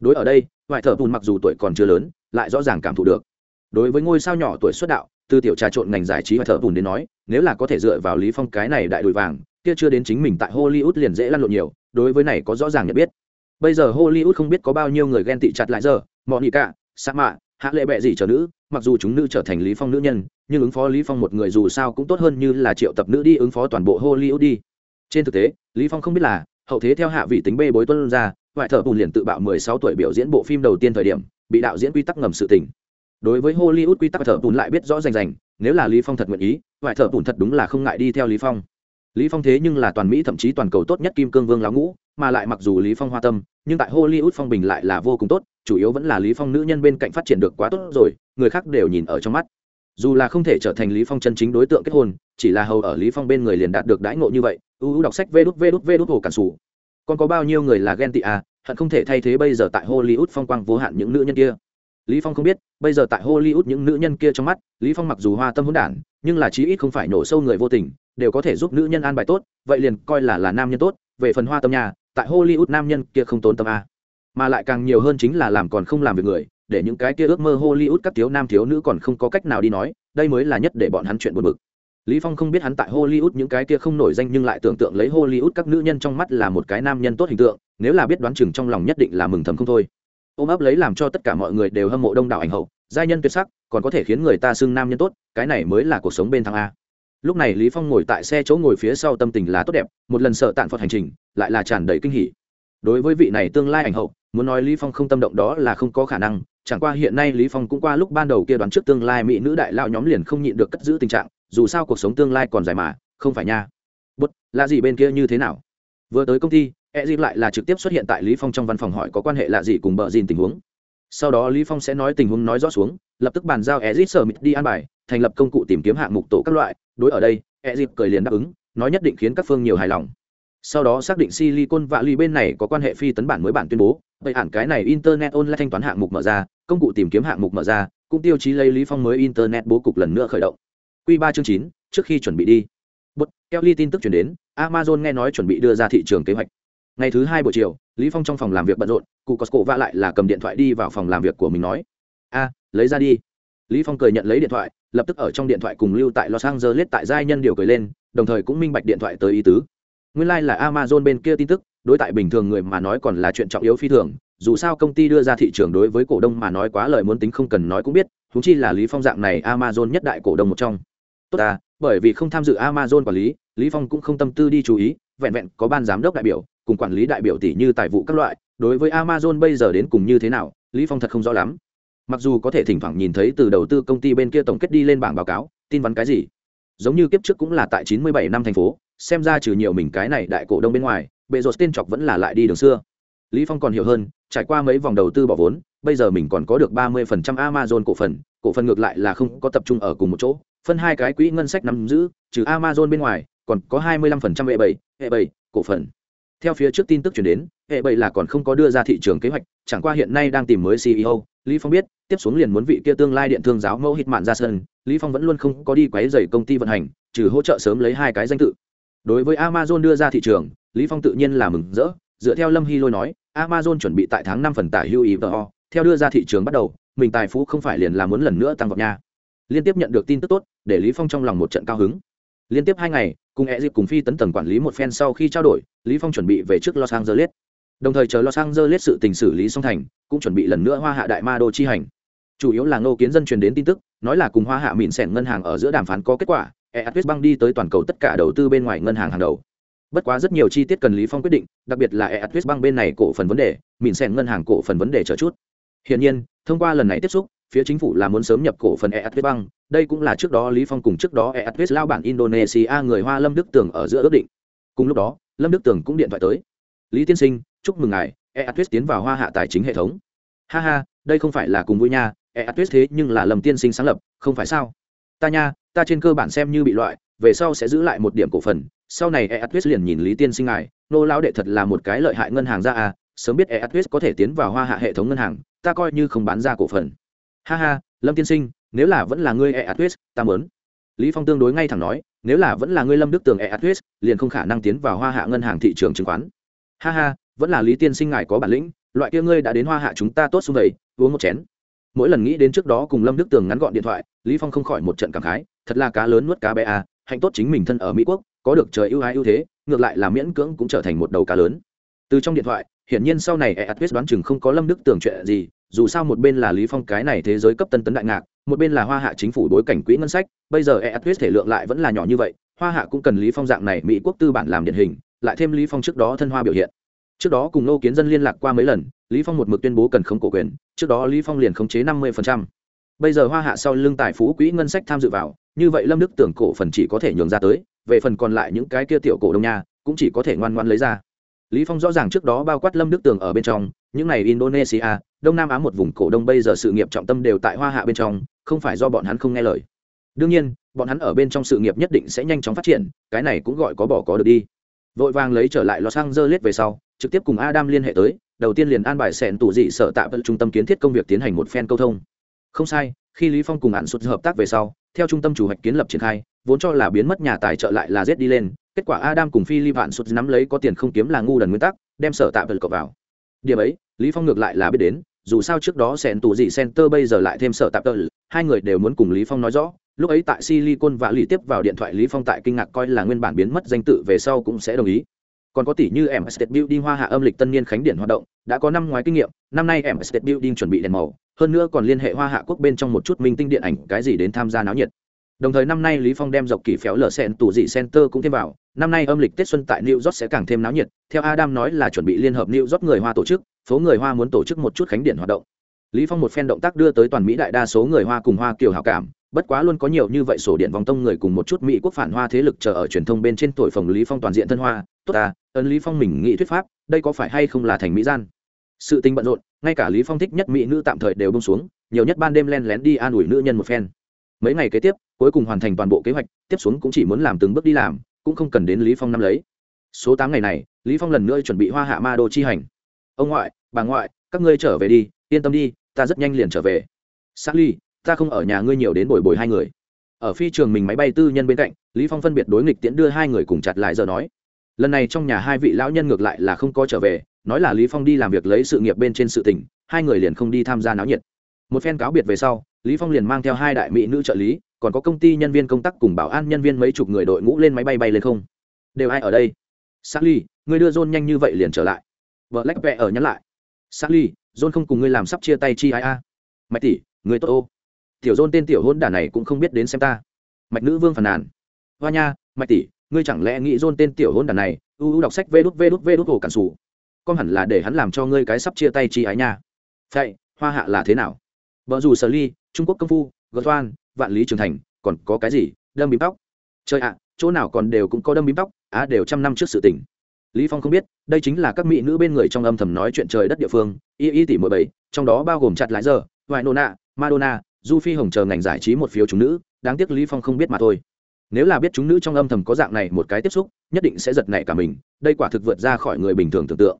A: Đối ở đây, ngoại thợ bùn mặc dù tuổi còn chưa lớn, lại rõ ràng cảm thụ được. Đối với ngôi sao nhỏ tuổi xuất đạo, từ tiểu trà trộn ngành giải trí và thợ bùn đến nói, nếu là có thể dựa vào lý phong cái này đại đùi vàng, kia chưa đến chính mình tại hollywood liền dễ lăn lộn nhiều, đối với này có rõ ràng nhận biết. Bây giờ hollywood không biết có bao nhiêu người ghen tị chặt lại giờ mọi nghị cả, sa mạ, hạ lệ bệ gì trở nữ, mặc dù chúng nữ trở thành lý phong nữ nhân, nhưng ứng phó lý phong một người dù sao cũng tốt hơn như là triệu tập nữ đi ứng phó toàn bộ hollywood đi. Trên thực tế, lý phong không biết là, hậu thế theo hạ vị tính bê bối tuân ra, ngoại thợ bùn liền tự bạo 16 tuổi biểu diễn bộ phim đầu tiên thời điểm, bị đạo diễn quy tắc ngầm sự tình. Đối với hollywood quy tắc thợ bùn lại biết rõ rành rành, nếu là lý phong thật nguyện ý, ngoại thợ bùn thật đúng là không ngại đi theo lý phong. Lý phong thế nhưng là toàn mỹ thậm chí toàn cầu tốt nhất kim cương vương lão ngũ, mà lại mặc dù lý phong hoa tâm, nhưng tại hollywood phong bình lại là vô cùng tốt chủ yếu vẫn là lý phong nữ nhân bên cạnh phát triển được quá tốt rồi, người khác đều nhìn ở trong mắt. Dù là không thể trở thành lý phong chân chính đối tượng kết hôn, chỉ là hầu ở lý phong bên người liền đạt được đãi ngộ như vậy ưu đọc sách vê đút vê đút vê đút hồ cản sủ. Còn có bao nhiêu người là ghen tị à hận không thể thay thế bây giờ tại hollywood phong quang vô hạn những nữ nhân kia. Lý phong không biết, bây giờ tại hollywood những nữ nhân kia trong mắt, lý phong mặc dù hoa tâm hỗn đản, nhưng là chí ít không phải nổ sâu người vô tình, đều có thể giúp nữ nhân an bài tốt, vậy liền coi là là nam nhân tốt. Về phần hoa tâm nhà, tại hollywood nam nhân kia không tốn tâm à mà lại càng nhiều hơn chính là làm còn không làm việc người, để những cái kia ước mơ hollywood các thiếu nam thiếu nữ còn không có cách nào đi nói, đây mới là nhất để bọn hắn chuyện buồn bực. Lý phong không biết hắn tại hollywood những cái kia không nổi danh nhưng lại tưởng tượng lấy hollywood các nữ nhân trong mắt là một cái nam nhân tốt hình tượng, nếu là biết đoán chừng trong lòng nhất định là mừng thầm không thôi. Ôm ấp lấy làm cho tất cả mọi người đều hâm mộ đông đảo ảnh hậu, giai nhân tuyệt sắc, còn có thể khiến người ta xưng nam nhân tốt, cái này mới là cuộc sống bên thằng a. Lúc này lý phong ngồi tại xe chỗ ngồi phía sau tâm tình là tốt đẹp, một lần sợ tạn phật hành trình, lại là tràn đầy kinh hỉ đối với vị này tương lai ảnh hậu, muốn nói lý phong không tâm động đó là không có khả năng, chẳng qua hiện nay lý phong cũng qua lúc ban đầu kia đoán trước tương lai mỹ nữ đại lão nhóm liền không nhịn được cất giữ tình trạng, dù sao cuộc sống tương lai còn dài mà, không phải nha. Bút, là gì bên kia như thế nào? Vừa tới công ty e dịp lại là trực tiếp xuất hiện tại lý phong trong văn phòng hỏi có quan hệ lạ gì cùng bờ dìn tình huống. Sau đó lý phong sẽ nói tình huống nói rõ xuống, lập tức bàn giao ezit sở mịt đi an bài, thành lập công cụ tìm kiếm hạng mục tổ các loại. Đối ở đây ezit cười liền đáp ứng, nói nhất định khiến các phương nhiều hài lòng sau đó xác định silicon valley bên này có quan hệ phi tấn bản mới bản tuyên bố, vậy hẳn cái này internet online thanh toán hạng mục mở ra, công cụ tìm kiếm hạng mục mở ra, cũng tiêu chí lấy lý phong mới internet bố cục lần nữa khởi động. Quy ba chương chín, trước khi chuẩn bị đi. Bút kelly tin tức chuyển đến, amazon nghe nói chuẩn bị đưa ra thị trường kế hoạch. Ngày thứ hai buổi chiều, lý phong trong phòng làm việc bận rộn, cụ costco vạ lại là cầm điện thoại đi vào phòng làm việc của mình nói. A, lấy ra đi. Lý phong cười nhận lấy điện thoại, lập tức ở trong điện thoại cùng lưu tại los angeles tại giai nhân điều cười lên, đồng thời cũng minh bạch điện thoại tới ý tứ nguyên lai là amazon bên kia tin tức, đối tại bình thường người mà nói còn là chuyện trọng yếu phi thường, dù sao công ty đưa ra thị trường đối với cổ đông mà nói quá lời muốn tính không cần nói cũng biết thú chi là lý phong dạng này amazon nhất đại cổ đông một trong. Tốt à bởi vì không tham dự amazon quản lý lý phong cũng không tâm tư đi chú ý, vẹn vẹn có ban giám đốc đại biểu, cùng quản lý đại biểu tỷ như tài vụ các loại, đối với amazon bây giờ đến cùng như thế nào, lý phong thật không rõ lắm. Mặc dù có thể thỉnh thoảng nhìn thấy từ đầu tư công ty bên kia tổng kết đi lên bảng báo cáo, tin vắn cái gì. Giống như kiếp trước cũng là tại 97 năm thành phố xem ra trừ nhiều mình cái này đại cổ đông bên ngoài bệ rột tên chọc vẫn là lại đi đường xưa. Lý phong còn hiểu hơn, trải qua mấy vòng đầu tư bỏ vốn, bây giờ mình còn có được 30% amazon cổ phần cổ phần ngược lại là không có tập trung ở cùng một chỗ, phân hai cái quỹ ngân sách nắm giữ, trừ amazon bên ngoài, còn có 25% hệ e bảy hệ bảy cổ phần. Theo phía trước tin tức chuyển đến hệ bảy là còn không có đưa ra thị trường kế hoạch, chẳng qua hiện nay đang tìm mới ceo lý phong biết, tiếp xuống liền muốn vị kia tương lai điện thương giáo mẫu hít mạn ra sân, lý phong vẫn luôn không có đi quấy rầy công ty vận hành, trừ hỗ trợ sớm lấy hai cái danh tự đối với amazon đưa ra thị trường, lý phong tự nhiên là mừng rỡ, dựa theo lâm hy lôi nói, amazon chuẩn bị tại tháng năm phần tải hưu ý vờ theo đưa ra thị trường bắt đầu, mình tài phú không phải liền là muốn lần nữa tăng vọt nha. Liên tiếp nhận được tin tức tốt, để lý phong trong lòng một trận cao hứng. Liên tiếp hai ngày, cùng e dịp cùng phi tấn tầng quản lý một phen sau khi trao đổi, lý phong chuẩn bị về trước los angeles. Đồng thời chờ los angeles sự tình xử lý Song thành, cũng chuẩn bị lần nữa hoa hạ đại ma đô chi hành. Chủ yếu là ngô kiến dân truyền đến tin tức, nói là cùng hoa hạ mịn sẻn ngân hàng ở giữa đàm phán có kết quả eatwest băng đi tới toàn cầu tất cả đầu tư bên ngoài ngân hàng hàng đầu. Bất quá rất nhiều chi tiết cần lý phong quyết định, đặc biệt là eatwest băng bên này cổ phần vấn đề mịn sẻn ngân hàng cổ phần vấn đề chờ chút. Hiển nhiên, thông qua lần này tiếp xúc, phía chính phủ là muốn sớm nhập cổ phần eatwest băng, đây cũng là trước đó lý phong cùng trước đó eatwest lao bản indonesia người hoa lâm đức tường ở giữa ước định. Cùng lúc đó, lâm đức tường cũng điện thoại tới. Lý tiên sinh, chúc mừng ngài eatwest tiến vào hoa hạ tài chính hệ thống. Ha ha, đây không phải là cùng vui nha eatwest thế nhưng là Lâm tiên sinh sáng lập, không phải sao? Ta nha ta trên cơ bản xem như bị loại, về sau sẽ giữ lại một điểm cổ phần. Sau này eatwest liền nhìn lý tiên sinh ngài, nô lão đệ thật là một cái lợi hại ngân hàng ra à sớm biết eatwest có thể tiến vào hoa hạ hệ thống ngân hàng, ta coi như không bán ra cổ phần. Ha ha, lâm tiên sinh, nếu là vẫn là ngươi eatwest ta mớn lý phong tương đối ngay thẳng nói, nếu là vẫn là ngươi lâm đức tường eatwest liền không khả năng tiến vào hoa hạ ngân hàng thị trường chứng khoán. Ha ha, vẫn là lý tiên sinh ngài có bản lĩnh, loại kia ngươi đã đến hoa hạ chúng ta tốt xuống vậy uống một chén. Mỗi lần nghĩ đến trước đó cùng lâm đức tường ngắn gọn điện thoại, lý phong không khỏi một trận cảm khái thật là cá lớn nuốt cá bé à hạnh tốt chính mình thân ở mỹ quốc, có được trời ưu ái ưu thế, ngược lại là miễn cưỡng cũng trở thành một đầu cá lớn từ trong điện thoại, hiển nhiên sau này eatwest đoán chừng không có lâm đức tưởng chuyện gì, dù sao một bên là lý phong cái này thế giới cấp tân tấn đại ngạc, một bên là hoa hạ chính phủ đối cảnh quỹ ngân sách, bây giờ eatwest thể lượng lại vẫn là nhỏ như vậy, hoa hạ cũng cần lý phong dạng này mỹ quốc tư bản làm điển hình, lại thêm lý phong trước đó thân hoa biểu hiện trước đó cùng nô kiến dân liên lạc qua mấy lần, lý phong một mực tuyên bố cần không cổ quyền, trước đó lý phong liền khống chế 50%. bây giờ hoa hạ sau lưng tài phú quỹ ngân sách tham dự vào như vậy lâm đức tưởng cổ phần chỉ có thể nhường ra tới, về phần còn lại những cái kia tiểu cổ đông nha, cũng chỉ có thể ngoan ngoan lấy ra. Lý phong rõ ràng trước đó bao quát lâm đức tường ở bên trong, những này indonesia, đông nam á một vùng cổ đông bây giờ sự nghiệp trọng tâm đều tại hoa hạ bên trong, không phải do bọn hắn không nghe lời. Đương nhiên, bọn hắn ở bên trong sự nghiệp nhất định sẽ nhanh chóng phát triển, cái này cũng gọi có bỏ có được đi. Vội vàng lấy trở lại los angeles về sau, trực tiếp cùng adam liên hệ tới, đầu tiên liền an bài sẹn tủ dị sở tạ trung tâm kiến thiết công việc tiến hành một phen câu thông không sai, khi lý phong cùng hạn sụt hợp tác về sau, theo trung tâm chủ hoạch kiến lập triển khai, vốn cho là biến mất nhà tài trợ lại là z đi lên, kết quả adam cùng phi li vạn sụt nắm lấy có tiền không kiếm là ngu đần nguyên tắc, đem sở tạm vật cọc vào. Điểm ấy, lý phong ngược lại là biết đến, dù sao trước đó sẹn tủ gì center bây giờ lại thêm sở tạm tợ hai người đều muốn cùng lý phong nói rõ. Lúc ấy tại silicon và lì tiếp vào điện thoại, lý phong tại kinh ngạc coi là nguyên bản biến mất danh tự về sau cũng sẽ đồng ý. Còn có tỷ như em State Building hoa hạ âm lịch tân niên khánh điển hoạt động, đã có năm ngoái kinh nghiệm, năm nay em Building chuẩn bị đèn màu hơn nữa còn liên hệ hoa hạ quốc bên trong một chút minh tinh điện ảnh, cái gì đến tham gia náo nhiệt. Đồng thời năm nay lý phong đem dọc kỳ phéo lở sen tủ dị center cũng thêm vào. Năm nay âm lịch tết xuân tại new york sẽ càng thêm náo nhiệt. Theo adam nói là chuẩn bị liên hợp new york người hoa tổ chức, phố người hoa muốn tổ chức một chút khánh điện hoạt động. Lý phong một phen động tác đưa tới toàn mỹ đại đa số người hoa cùng hoa kiều hảo cảm, bất quá luôn có nhiều như vậy sổ điện vòng tông người cùng một chút mỹ quốc phản hoa thế lực chờ ở truyền thông bên trên tuổi phòng lý phong toàn diện thân hoa. Tốt à ấn lý phong mình nghĩ thuyết pháp, đây có phải hay không là thành mỹ gian? Sự tình bận rộn ngay cả lý phong thích nhất mỹ nữ tạm thời đều bông xuống nhiều nhất ban đêm len lén đi an ủi nữ nhân một phen. Mấy ngày kế tiếp cuối cùng hoàn thành toàn bộ kế hoạch tiếp xuống cũng chỉ muốn làm từng bước đi làm cũng không cần đến lý phong năm lấy. Số tám ngày này lý phong lần nữa chuẩn bị hoa hạ ma đô chi hành. Ông ngoại bà ngoại các ngươi trở về đi yên tâm đi ta rất nhanh liền trở về. Sally, ta không ở nhà ngươi nhiều đến bồi bồi hai người. Ở phi trường mình máy bay tư nhân bên cạnh lý phong phân biệt đối nghịch tiễn đưa hai người cùng chặt lại giờ nói. Lần này trong nhà hai vị lão nhân ngược lại là không có trở về nói là lý phong đi làm việc lấy sự nghiệp bên trên sự tình hai người liền không đi tham gia náo nhiệt. Một phen cáo biệt về sau lý phong liền mang theo hai đại mỹ nữ trợ lý còn có công ty nhân viên công tác cùng bảo an nhân viên mấy chục người đội ngũ lên máy bay bay lên không. Đều ai ở đây? Sally, ngươi đưa John nhanh như vậy liền trở lại. Vợ lách vẹ ở nhắn lại. Sally, John không cùng ngươi làm sắp chia tay chi ai a? Mạch tỷ người tốt ô. Tiểu John tên tiểu hôn đả này cũng không biết đến xem ta. Mạch nữ vương phàn nàn. Hoa nha mạch tỷ ngươi chẳng lẽ nghĩ John tên tiểu hôn đả này u u đọc sách vê đút vê đút vê đút hồ cản sủ con hẳn là để hắn làm cho ngươi cái sắp chia tay chi ái nha. Vậy hoa hạ là thế nào? Vợ dù sở ly, trung quốc công phu gợt toan vạn lý trường thành, còn có cái gì? Đâm bím tóc. Chơi ạ, chỗ nào còn đều cũng có đâm bím tóc, á, đều trăm năm trước sự tình. Lý phong không biết, đây chính là các mỹ nữ bên người trong âm thầm nói chuyện trời đất địa phương, y y tỷ mười bảy, trong đó bao gồm chặt lái giờ vài nona madonna, du phi hồng chờ ngành giải trí một phiếu chúng nữ, đáng tiếc lý phong không biết mà thôi. Nếu là biết chúng nữ trong âm thầm có dạng này một cái tiếp xúc, nhất định sẽ giật nảy cả mình, đây quả thực vượt ra khỏi người bình thường tưởng tượng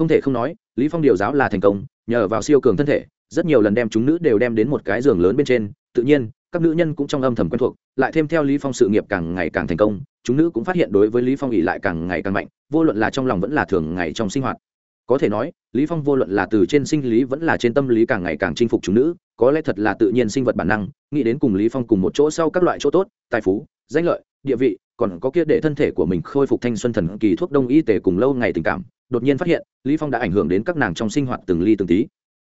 A: không thể không nói, lý phong điều giáo là thành công, nhờ vào siêu cường thân thể, rất nhiều lần đem chúng nữ đều đem đến một cái giường lớn bên trên. Tự nhiên, các nữ nhân cũng trong âm thầm quen thuộc, lại thêm theo lý phong sự nghiệp càng ngày càng thành công, chúng nữ cũng phát hiện đối với lý phong ỉ lại càng ngày càng mạnh, vô luận là trong lòng vẫn là thường ngày trong sinh hoạt. Có thể nói, lý phong vô luận là từ trên sinh lý vẫn là trên tâm lý càng ngày càng chinh phục chúng nữ, có lẽ thật là tự nhiên sinh vật bản năng, nghĩ đến cùng lý phong cùng một chỗ sau các loại chỗ tốt, tài phú, danh lợi, địa vị, còn có kia để thân thể của mình khôi phục thanh xuân thần kỳ thuốc đông y tế cùng lâu ngày tình cảm đột nhiên phát hiện, lý phong đã ảnh hưởng đến các nàng trong sinh hoạt từng ly từng tí.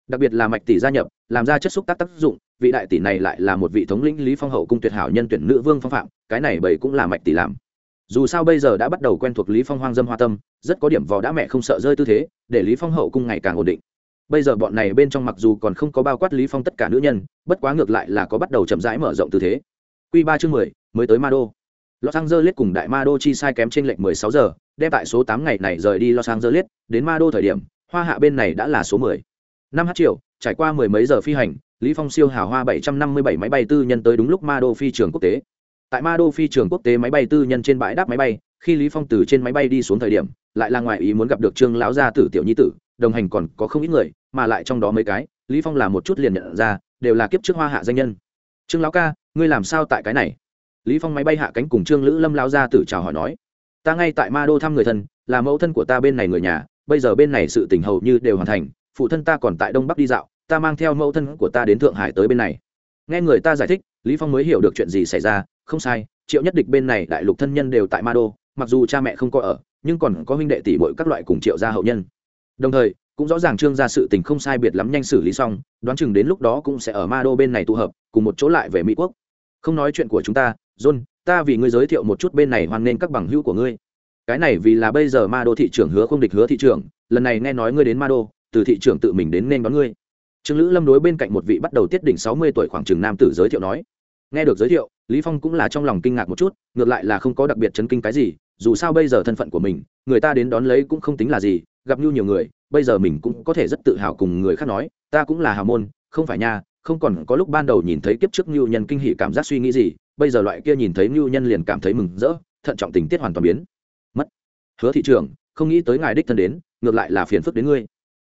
A: Đặc biệt là mạch tỷ gia nhập, làm ra chất xúc tác tác dụng, vị đại tỷ này lại là một vị thống lĩnh lý phong hậu cung tuyệt hảo nhân tuyển nữ vương phong phạm, cái này bởi cũng là mạch tỷ làm. Dù sao bây giờ đã bắt đầu quen thuộc lý phong hoang dâm hoa tâm, rất có điểm vò đã mẹ không sợ rơi tư thế, để lý phong hậu cung ngày càng ổn định. Bây giờ bọn này bên trong mặc dù còn không có bao quát lý phong tất cả nữ nhân, bất quá ngược lại là có bắt đầu chậm rãi mở rộng tư thế. Quy ba chương mười, mới tới ma đô. Los angeles cùng đại ma đô chi sai kém trên lệnh mười sáu giờ đem tại số tám ngày này rời đi los angeles, đến ma đô thời điểm, hoa hạ bên này đã là số mười. Năm h triệu trải qua mười mấy giờ phi hành, lý phong siêu hào hoa bảy trăm năm mươi bảy máy bay tư nhân tới đúng lúc ma đô phi trường quốc tế. Tại ma đô phi trường quốc tế máy bay tư nhân trên bãi đáp máy bay, khi lý phong từ trên máy bay đi xuống thời điểm, lại là ngoài ý muốn gặp được trương lão gia tử tiểu nhi tử, đồng hành còn có không ít người, mà lại trong đó mấy cái, lý phong là một chút liền nhận ra, đều là kiếp trước hoa hạ danh nhân. Trương lão ca, ngươi làm sao tại cái này? Lý phong máy bay hạ cánh cùng trương lữ lâm lão gia tử chào hỏi nói ta ngay tại ma đô thăm người thân, là mẫu thân của ta bên này người nhà, bây giờ bên này sự tình hầu như đều hoàn thành, phụ thân ta còn tại đông bắc đi dạo, ta mang theo mẫu thân của ta đến thượng hải tới bên này. Nghe người ta giải thích, lý phong mới hiểu được chuyện gì xảy ra, không sai, triệu nhất địch bên này đại lục thân nhân đều tại ma đô, mặc dù cha mẹ không có ở, nhưng còn có huynh đệ tỷ muội các loại cùng triệu gia hậu nhân. Đồng thời, cũng rõ ràng trương gia sự tình không sai biệt lắm nhanh xử lý xong, đoán chừng đến lúc đó cũng sẽ ở ma đô bên này tụ hợp, cùng một chỗ lại về mỹ quốc. Không nói chuyện của chúng ta, john ta vì ngươi giới thiệu một chút bên này hoan nghênh các bằng hữu của ngươi. Cái này vì là bây giờ ma đô thị trưởng hứa không địch hứa thị trưởng, lần này nghe nói ngươi đến ma đô, từ thị trưởng tự mình đến nên đón ngươi. Trương lữ lâm đối bên cạnh một vị bắt đầu tiết đỉnh sáu mươi tuổi khoảng chừng nam tử giới thiệu nói. Nghe được giới thiệu, lý phong cũng là trong lòng kinh ngạc một chút, ngược lại là không có đặc biệt chấn kinh cái gì, dù sao bây giờ thân phận của mình, người ta đến đón lấy cũng không tính là gì, gặp như nhiều người, bây giờ mình cũng có thể rất tự hào cùng người khác nói, ta cũng là hào môn, không phải nha, không còn có lúc ban đầu nhìn thấy kiếp trước ngưu nhân kinh hỉ cảm giác suy nghĩ gì bây giờ loại kia nhìn thấy ngưu nhân liền cảm thấy mừng rỡ, thận trọng tình tiết hoàn toàn biến. Mất. Hứa thị trường không nghĩ tới ngài đích thân đến, ngược lại là phiền phức đến ngươi.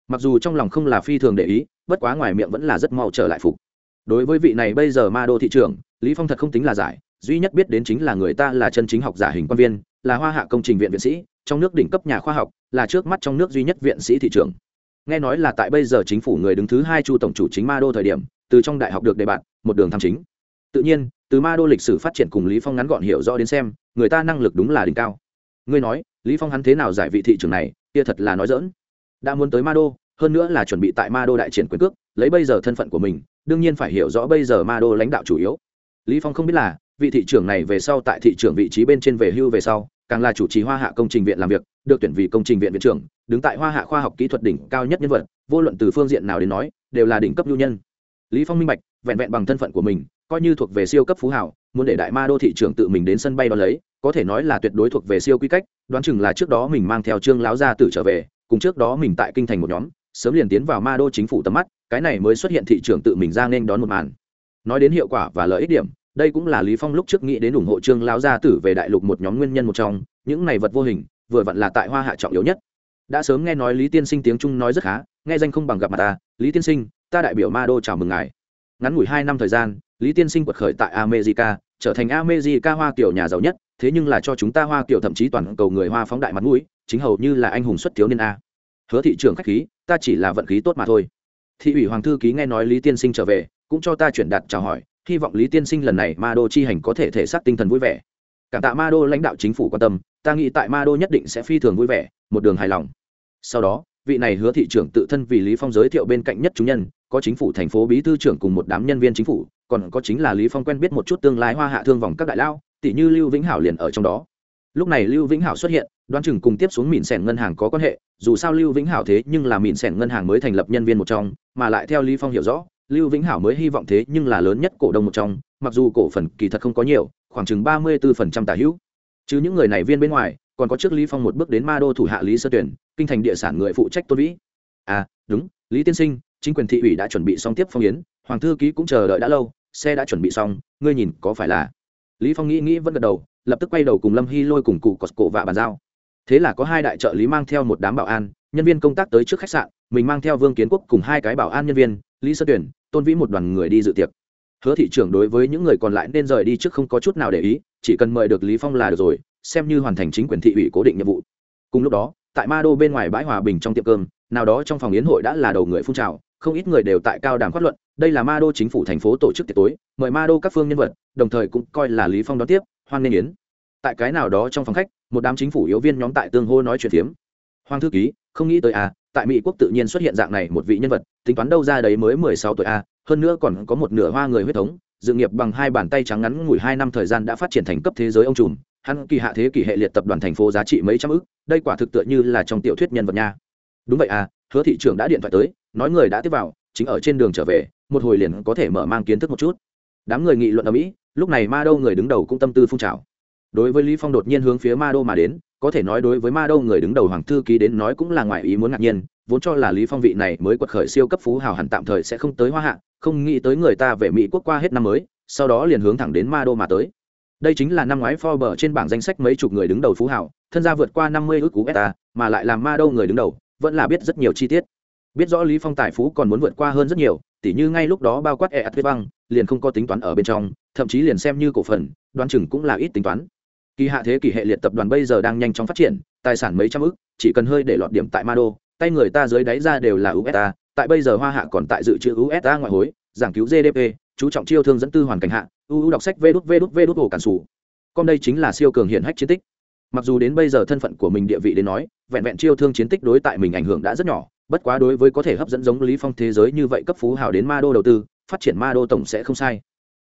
A: Mặc dù trong lòng không là phi thường để ý, bất quá ngoài miệng vẫn là rất mau trở lại phục. Đối với vị này bây giờ ma đô thị trường lý phong thật không tính là giải, duy nhất biết đến chính là người ta là chân chính học giả hình quan viên, là hoa hạ công trình viện viện sĩ, trong nước đỉnh cấp nhà khoa học, là trước mắt trong nước duy nhất viện sĩ thị trường nghe nói là tại bây giờ chính phủ người đứng thứ hai chu tổng chủ chính ma đô thời điểm, từ trong đại học được đề bạt, một đường tham chính tự nhiên, từ ma đô lịch sử phát triển cùng lý phong ngắn gọn hiểu rõ đến xem, người ta năng lực đúng là đỉnh cao. Ngươi nói, lý phong hắn thế nào giải vị thị trường này, kia thật là nói dỡn đã muốn tới ma đô, hơn nữa là chuẩn bị tại ma đô đại triển quyền cước, lấy bây giờ thân phận của mình, đương nhiên phải hiểu rõ bây giờ ma đô lãnh đạo chủ yếu. Lý phong không biết là, vị thị trưởng này về sau tại thị trưởng vị trí bên trên về hưu về sau, càng là chủ trì hoa hạ công trình viện làm việc, được tuyển vì công trình viện viện trưởng, đứng tại hoa hạ khoa học kỹ thuật đỉnh cao nhất nhân vật, vô luận từ phương diện nào đến nói, đều là đỉnh cấp lưu nhân. Lý phong minh bạch, vẹn vẹn bằng thân phận của mình coi như thuộc về siêu cấp phú hảo, muốn để đại ma đô thị trưởng tự mình đến sân bay đón lấy, có thể nói là tuyệt đối thuộc về siêu quy cách, đoán chừng là trước đó mình mang theo trương láo gia tử trở về, cùng trước đó mình tại kinh thành một nhóm, sớm liền tiến vào ma đô chính phủ tầm mắt, cái này mới xuất hiện thị trường tự mình ra nên đón một màn. Nói đến hiệu quả và lợi ích điểm, đây cũng là lý phong lúc trước nghĩ đến ủng hộ trương lão gia tử về đại lục một nhóm nguyên nhân một trong, những này vật vô hình, vừa vặn là tại hoa hạ trọng yếu nhất. Đã sớm nghe nói lý tiên sinh tiếng trung nói rất khá, nghe danh không bằng gặp mặt ta, lý tiên sinh, ta đại biểu ma đô chào mừng ngài. Ngắn ngủi hai năm thời gian lý tiên sinh quật khởi tại america, trở thành america hoa kiểu nhà giàu nhất, thế nhưng là cho chúng ta hoa kiểu thậm chí toàn cầu người hoa phóng đại mặt mũi, chính hầu như là anh hùng xuất thiếu niên a. Hứa thị trường khách khí, ta chỉ là vận khí tốt mà thôi. Thị ủy hoàng thư ký nghe nói lý tiên sinh trở về, cũng cho ta chuyển đạt chào hỏi, hy vọng lý tiên sinh lần này ma đô chi hành có thể thể xác tinh thần vui vẻ. Cảm tạ ma đô lãnh đạo chính phủ quan tâm, ta nghĩ tại ma đô nhất định sẽ phi thường vui vẻ, một đường hài lòng. Sau đó, vị này hứa thị trưởng tự thân vì lý phong giới thiệu bên cạnh nhất chúng nhân, có chính phủ thành phố bí thư trưởng cùng một đám nhân viên chính phủ còn có chính là lý phong quen biết một chút tương lai hoa hạ thương vòng các đại lao, tỷ như lưu vĩnh hảo liền ở trong đó. Lúc này lưu vĩnh hảo xuất hiện, đoán chừng cùng tiếp xuống mìn sẻn ngân hàng có quan hệ, dù sao lưu vĩnh hảo thế nhưng là mìn sẻn ngân hàng mới thành lập nhân viên một trong, mà lại theo lý phong hiểu rõ, lưu vĩnh hảo mới hy vọng thế nhưng là lớn nhất cổ đông một trong, mặc dù cổ phần kỳ thật không có nhiều, khoảng chừng ba mươi 34% tả hữu. Chứ những người này viên bên ngoài, còn có trước lý phong một bước đến ma đô thủ hạ lý sơ tuyển, kinh thành địa sản người phụ trách tôn vĩ. À đúng, lý tiên sinh, chính quyền thị ủy đã chuẩn bị xong tiếp phong yến, hoàng thư ký cũng chờ đợi đã lâu xe đã chuẩn bị xong, ngươi nhìn có phải là? Lý phong nghĩ nghĩ vẫn gật đầu, lập tức quay đầu cùng lâm hy lôi cùng cụ cọt cổ và bàn giao. Thế là có hai đại trợ lý mang theo một đám bảo an, nhân viên công tác tới trước khách sạn, mình mang theo vương kiến quốc cùng hai cái bảo an nhân viên, lý sơ tuyển, tôn vĩ một đoàn người đi dự tiệc. Hứa thị trưởng đối với những người còn lại nên rời đi trước không có chút nào để ý, chỉ cần mời được lý phong là được rồi, xem như hoàn thành chính quyền thị ủy cố định nhiệm vụ. Cùng lúc đó, tại ma đô bên ngoài bãi hòa bình trong tiệm cơm, nào đó trong phòng yến hội đã là đầu người phun trào không ít người đều tại cao đàm phát luận, đây là ma đô chính phủ thành phố tổ chức tiệc tối, mời ma đô các phương nhân vật, đồng thời cũng coi là lý phong đón tiếp, hoan nghênh yến. Tại cái nào đó trong phòng khách, một đám chính phủ yếu viên nhóm tại tương hô nói chuyện phiếm. Hoàng thư ký, không nghĩ tới à tại mỹ quốc tự nhiên xuất hiện dạng này một vị nhân vật, tính toán đâu ra đấy mới mười sáu tuổi a hơn nữa còn có một nửa hoa người huyết thống, dự nghiệp bằng hai bàn tay trắng ngắn ngủi hai năm thời gian đã phát triển thành cấp thế giới ông trùm, hắn kỳ hạ thế kỷ hệ liệt tập đoàn thành phố giá trị mấy trăm ức đây quả thực tựa như là trong tiểu thuyết nhân vật nha. Đúng vậy à hứa thị trưởng đã điện thoại tới nói người đã tiếp vào, chính ở trên đường trở về, một hồi liền có thể mở mang kiến thức một chút. Đám người nghị luận ở mỹ, lúc này ma đô người đứng đầu cũng tâm tư phun trào. Đối với lý phong đột nhiên hướng phía ma đô mà đến, có thể nói đối với ma đô người đứng đầu hoàng thư ký đến nói cũng là ngoài ý muốn ngạc nhiên, vốn cho là lý phong vị này mới quật khởi siêu cấp phú hào hẳn tạm thời sẽ không tới hoa hạ, không nghĩ tới người ta về mỹ quốc qua hết năm mới, sau đó liền hướng thẳng đến ma đô mà tới. Đây chính là năm ngoái Forbes trên bảng danh sách mấy chục người đứng đầu phú hảo thân gia vượt qua năm mươi ước cú beta, mà lại làm ma đô người đứng đầu, vẫn là biết rất nhiều chi tiết biết rõ lý phong tài phú còn muốn vượt qua hơn rất nhiều, tỉ như ngay lúc đó bao quát e tuyết băng, liền không có tính toán ở bên trong, thậm chí liền xem như cổ phần, đoán chừng cũng là ít tính toán. Kỳ hạ thế kỷ hệ liệt tập đoàn bây giờ đang nhanh chóng phát triển, tài sản mấy trăm ức, chỉ cần hơi để lọt điểm tại ma đô tay người ta dưới đáy ra đều là usa tại bây giờ hoa hạ còn tại dự trữ usa ngoại hối, giảng cứu gdp chú trọng chiêu thương dẫn tư hoàn cảnh hạ uu đọc sách vê đút vê đút vê đút hồ cản sủ. Còn đây chính là siêu cường hiện hách chiến tích. Mặc dù đến bây giờ thân phận của mình địa vị đến nói, vẹn vẹn chiêu thương chiến tích đối tại mình ảnh hưởng đã rất nhỏ bất quá đối với có thể hấp dẫn giống lý phong thế giới như vậy cấp phú hào đến ma đô đầu tư, phát triển ma đô tổng sẽ không sai.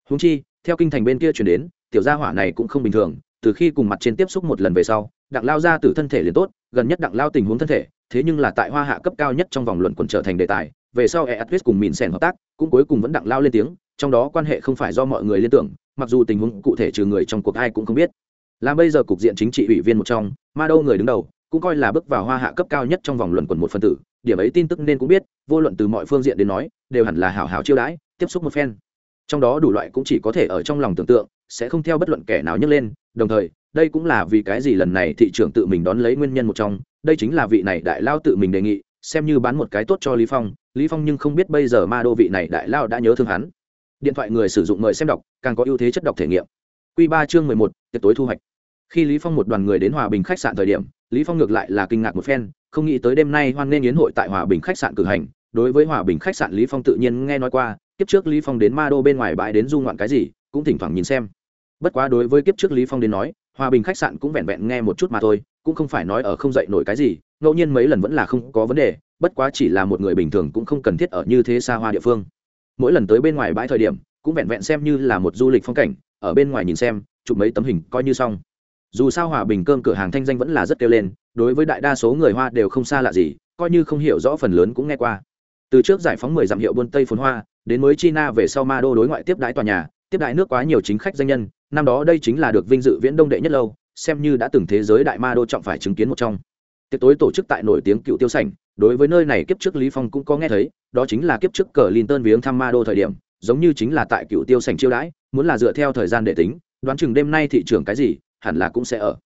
A: Húng chi, theo kinh thành bên kia chuyển đến, tiểu gia hỏa này cũng không bình thường, từ khi cùng mặt trên tiếp xúc một lần về sau, đặng lao ra từ thân thể liền tốt, gần nhất đặng lao tình huống thân thể, thế nhưng là tại hoa hạ cấp cao nhất trong vòng luận quần trở thành đề tài, về sau eatwis cùng mìn sèn hợp tác, cũng cuối cùng vẫn đặng lao lên tiếng, trong đó quan hệ không phải do mọi người liên tưởng, mặc dù tình huống cụ thể trừ người trong cuộc ai cũng không biết. Là bây giờ cục diện chính trị ủy viên một trong, ma đô người đứng đầu, cũng coi là bước vào hoa hạ cấp cao nhất trong vòng luận quần một phân tử điểm ấy tin tức nên cũng biết, vô luận từ mọi phương diện đến nói, đều hẳn là hảo hảo chiêu đãi, tiếp xúc một phen. Trong đó đủ loại cũng chỉ có thể ở trong lòng tưởng tượng, sẽ không theo bất luận kẻ nào nhấc lên, đồng thời, đây cũng là vì cái gì lần này thị trường tự mình đón lấy nguyên nhân một trong, đây chính là vị này đại lao tự mình đề nghị, xem như bán một cái tốt cho lý phong lý phong nhưng không biết bây giờ ma đô vị này đại lao đã nhớ thương hắn. Điện thoại người sử dụng mời xem đọc, càng có ưu thế chất đọc thể nghiệm. Quy ba chương mười một, tiệc tối thu hoạch. Khi lý phong một đoàn người đến hòa bình khách sạn thời điểm, lý phong ngược lại là kinh ngạc một phen không nghĩ tới đêm nay hoan nên yến hội tại hòa bình khách sạn cử hành. Đối với hòa bình khách sạn lý phong tự nhiên nghe nói qua, kiếp trước lý phong đến ma đô bên ngoài bãi đến du ngoạn cái gì, cũng thỉnh thoảng nhìn xem. Bất quá đối với kiếp trước lý phong đến nói, hòa bình khách sạn cũng vẹn vẹn nghe một chút mà thôi, cũng không phải nói ở không dậy nổi cái gì, ngẫu nhiên mấy lần vẫn là không có vấn đề, bất quá chỉ là một người bình thường cũng không cần thiết ở như thế xa hoa địa phương. Mỗi lần tới bên ngoài bãi thời điểm, cũng vẹn vẹn xem như là một du lịch phong cảnh, ở bên ngoài nhìn xem, chụp mấy tấm hình coi như xong dù sao hòa bình cơm cửa hàng thanh danh vẫn là rất kêu lên, đối với đại đa số người hoa đều không xa lạ gì, coi như không hiểu rõ phần lớn cũng nghe qua. Từ trước giải phóng mười dặm hiệu buôn tây phồn hoa, đến mới china về sau ma đô đối ngoại tiếp đái tòa nhà, tiếp đại nước quá nhiều chính khách danh nhân, năm đó đây chính là được vinh dự viễn đông đệ nhất lâu, xem như đã từng thế giới đại ma đô trọng phải chứng kiến một trong. Tiệc tối tổ chức tại nổi tiếng cựu tiêu sảnh, đối với nơi này kiếp trước lý phong cũng có nghe thấy, đó chính là kiếp trước cờ linton viếng thăm ma đô thời điểm, giống như chính là tại cựu tiêu sảnh chiêu đãi, muốn là dựa theo thời gian để tính, đoán chừng đêm nay thị trường cái gì hẳn là cũng sẽ ở.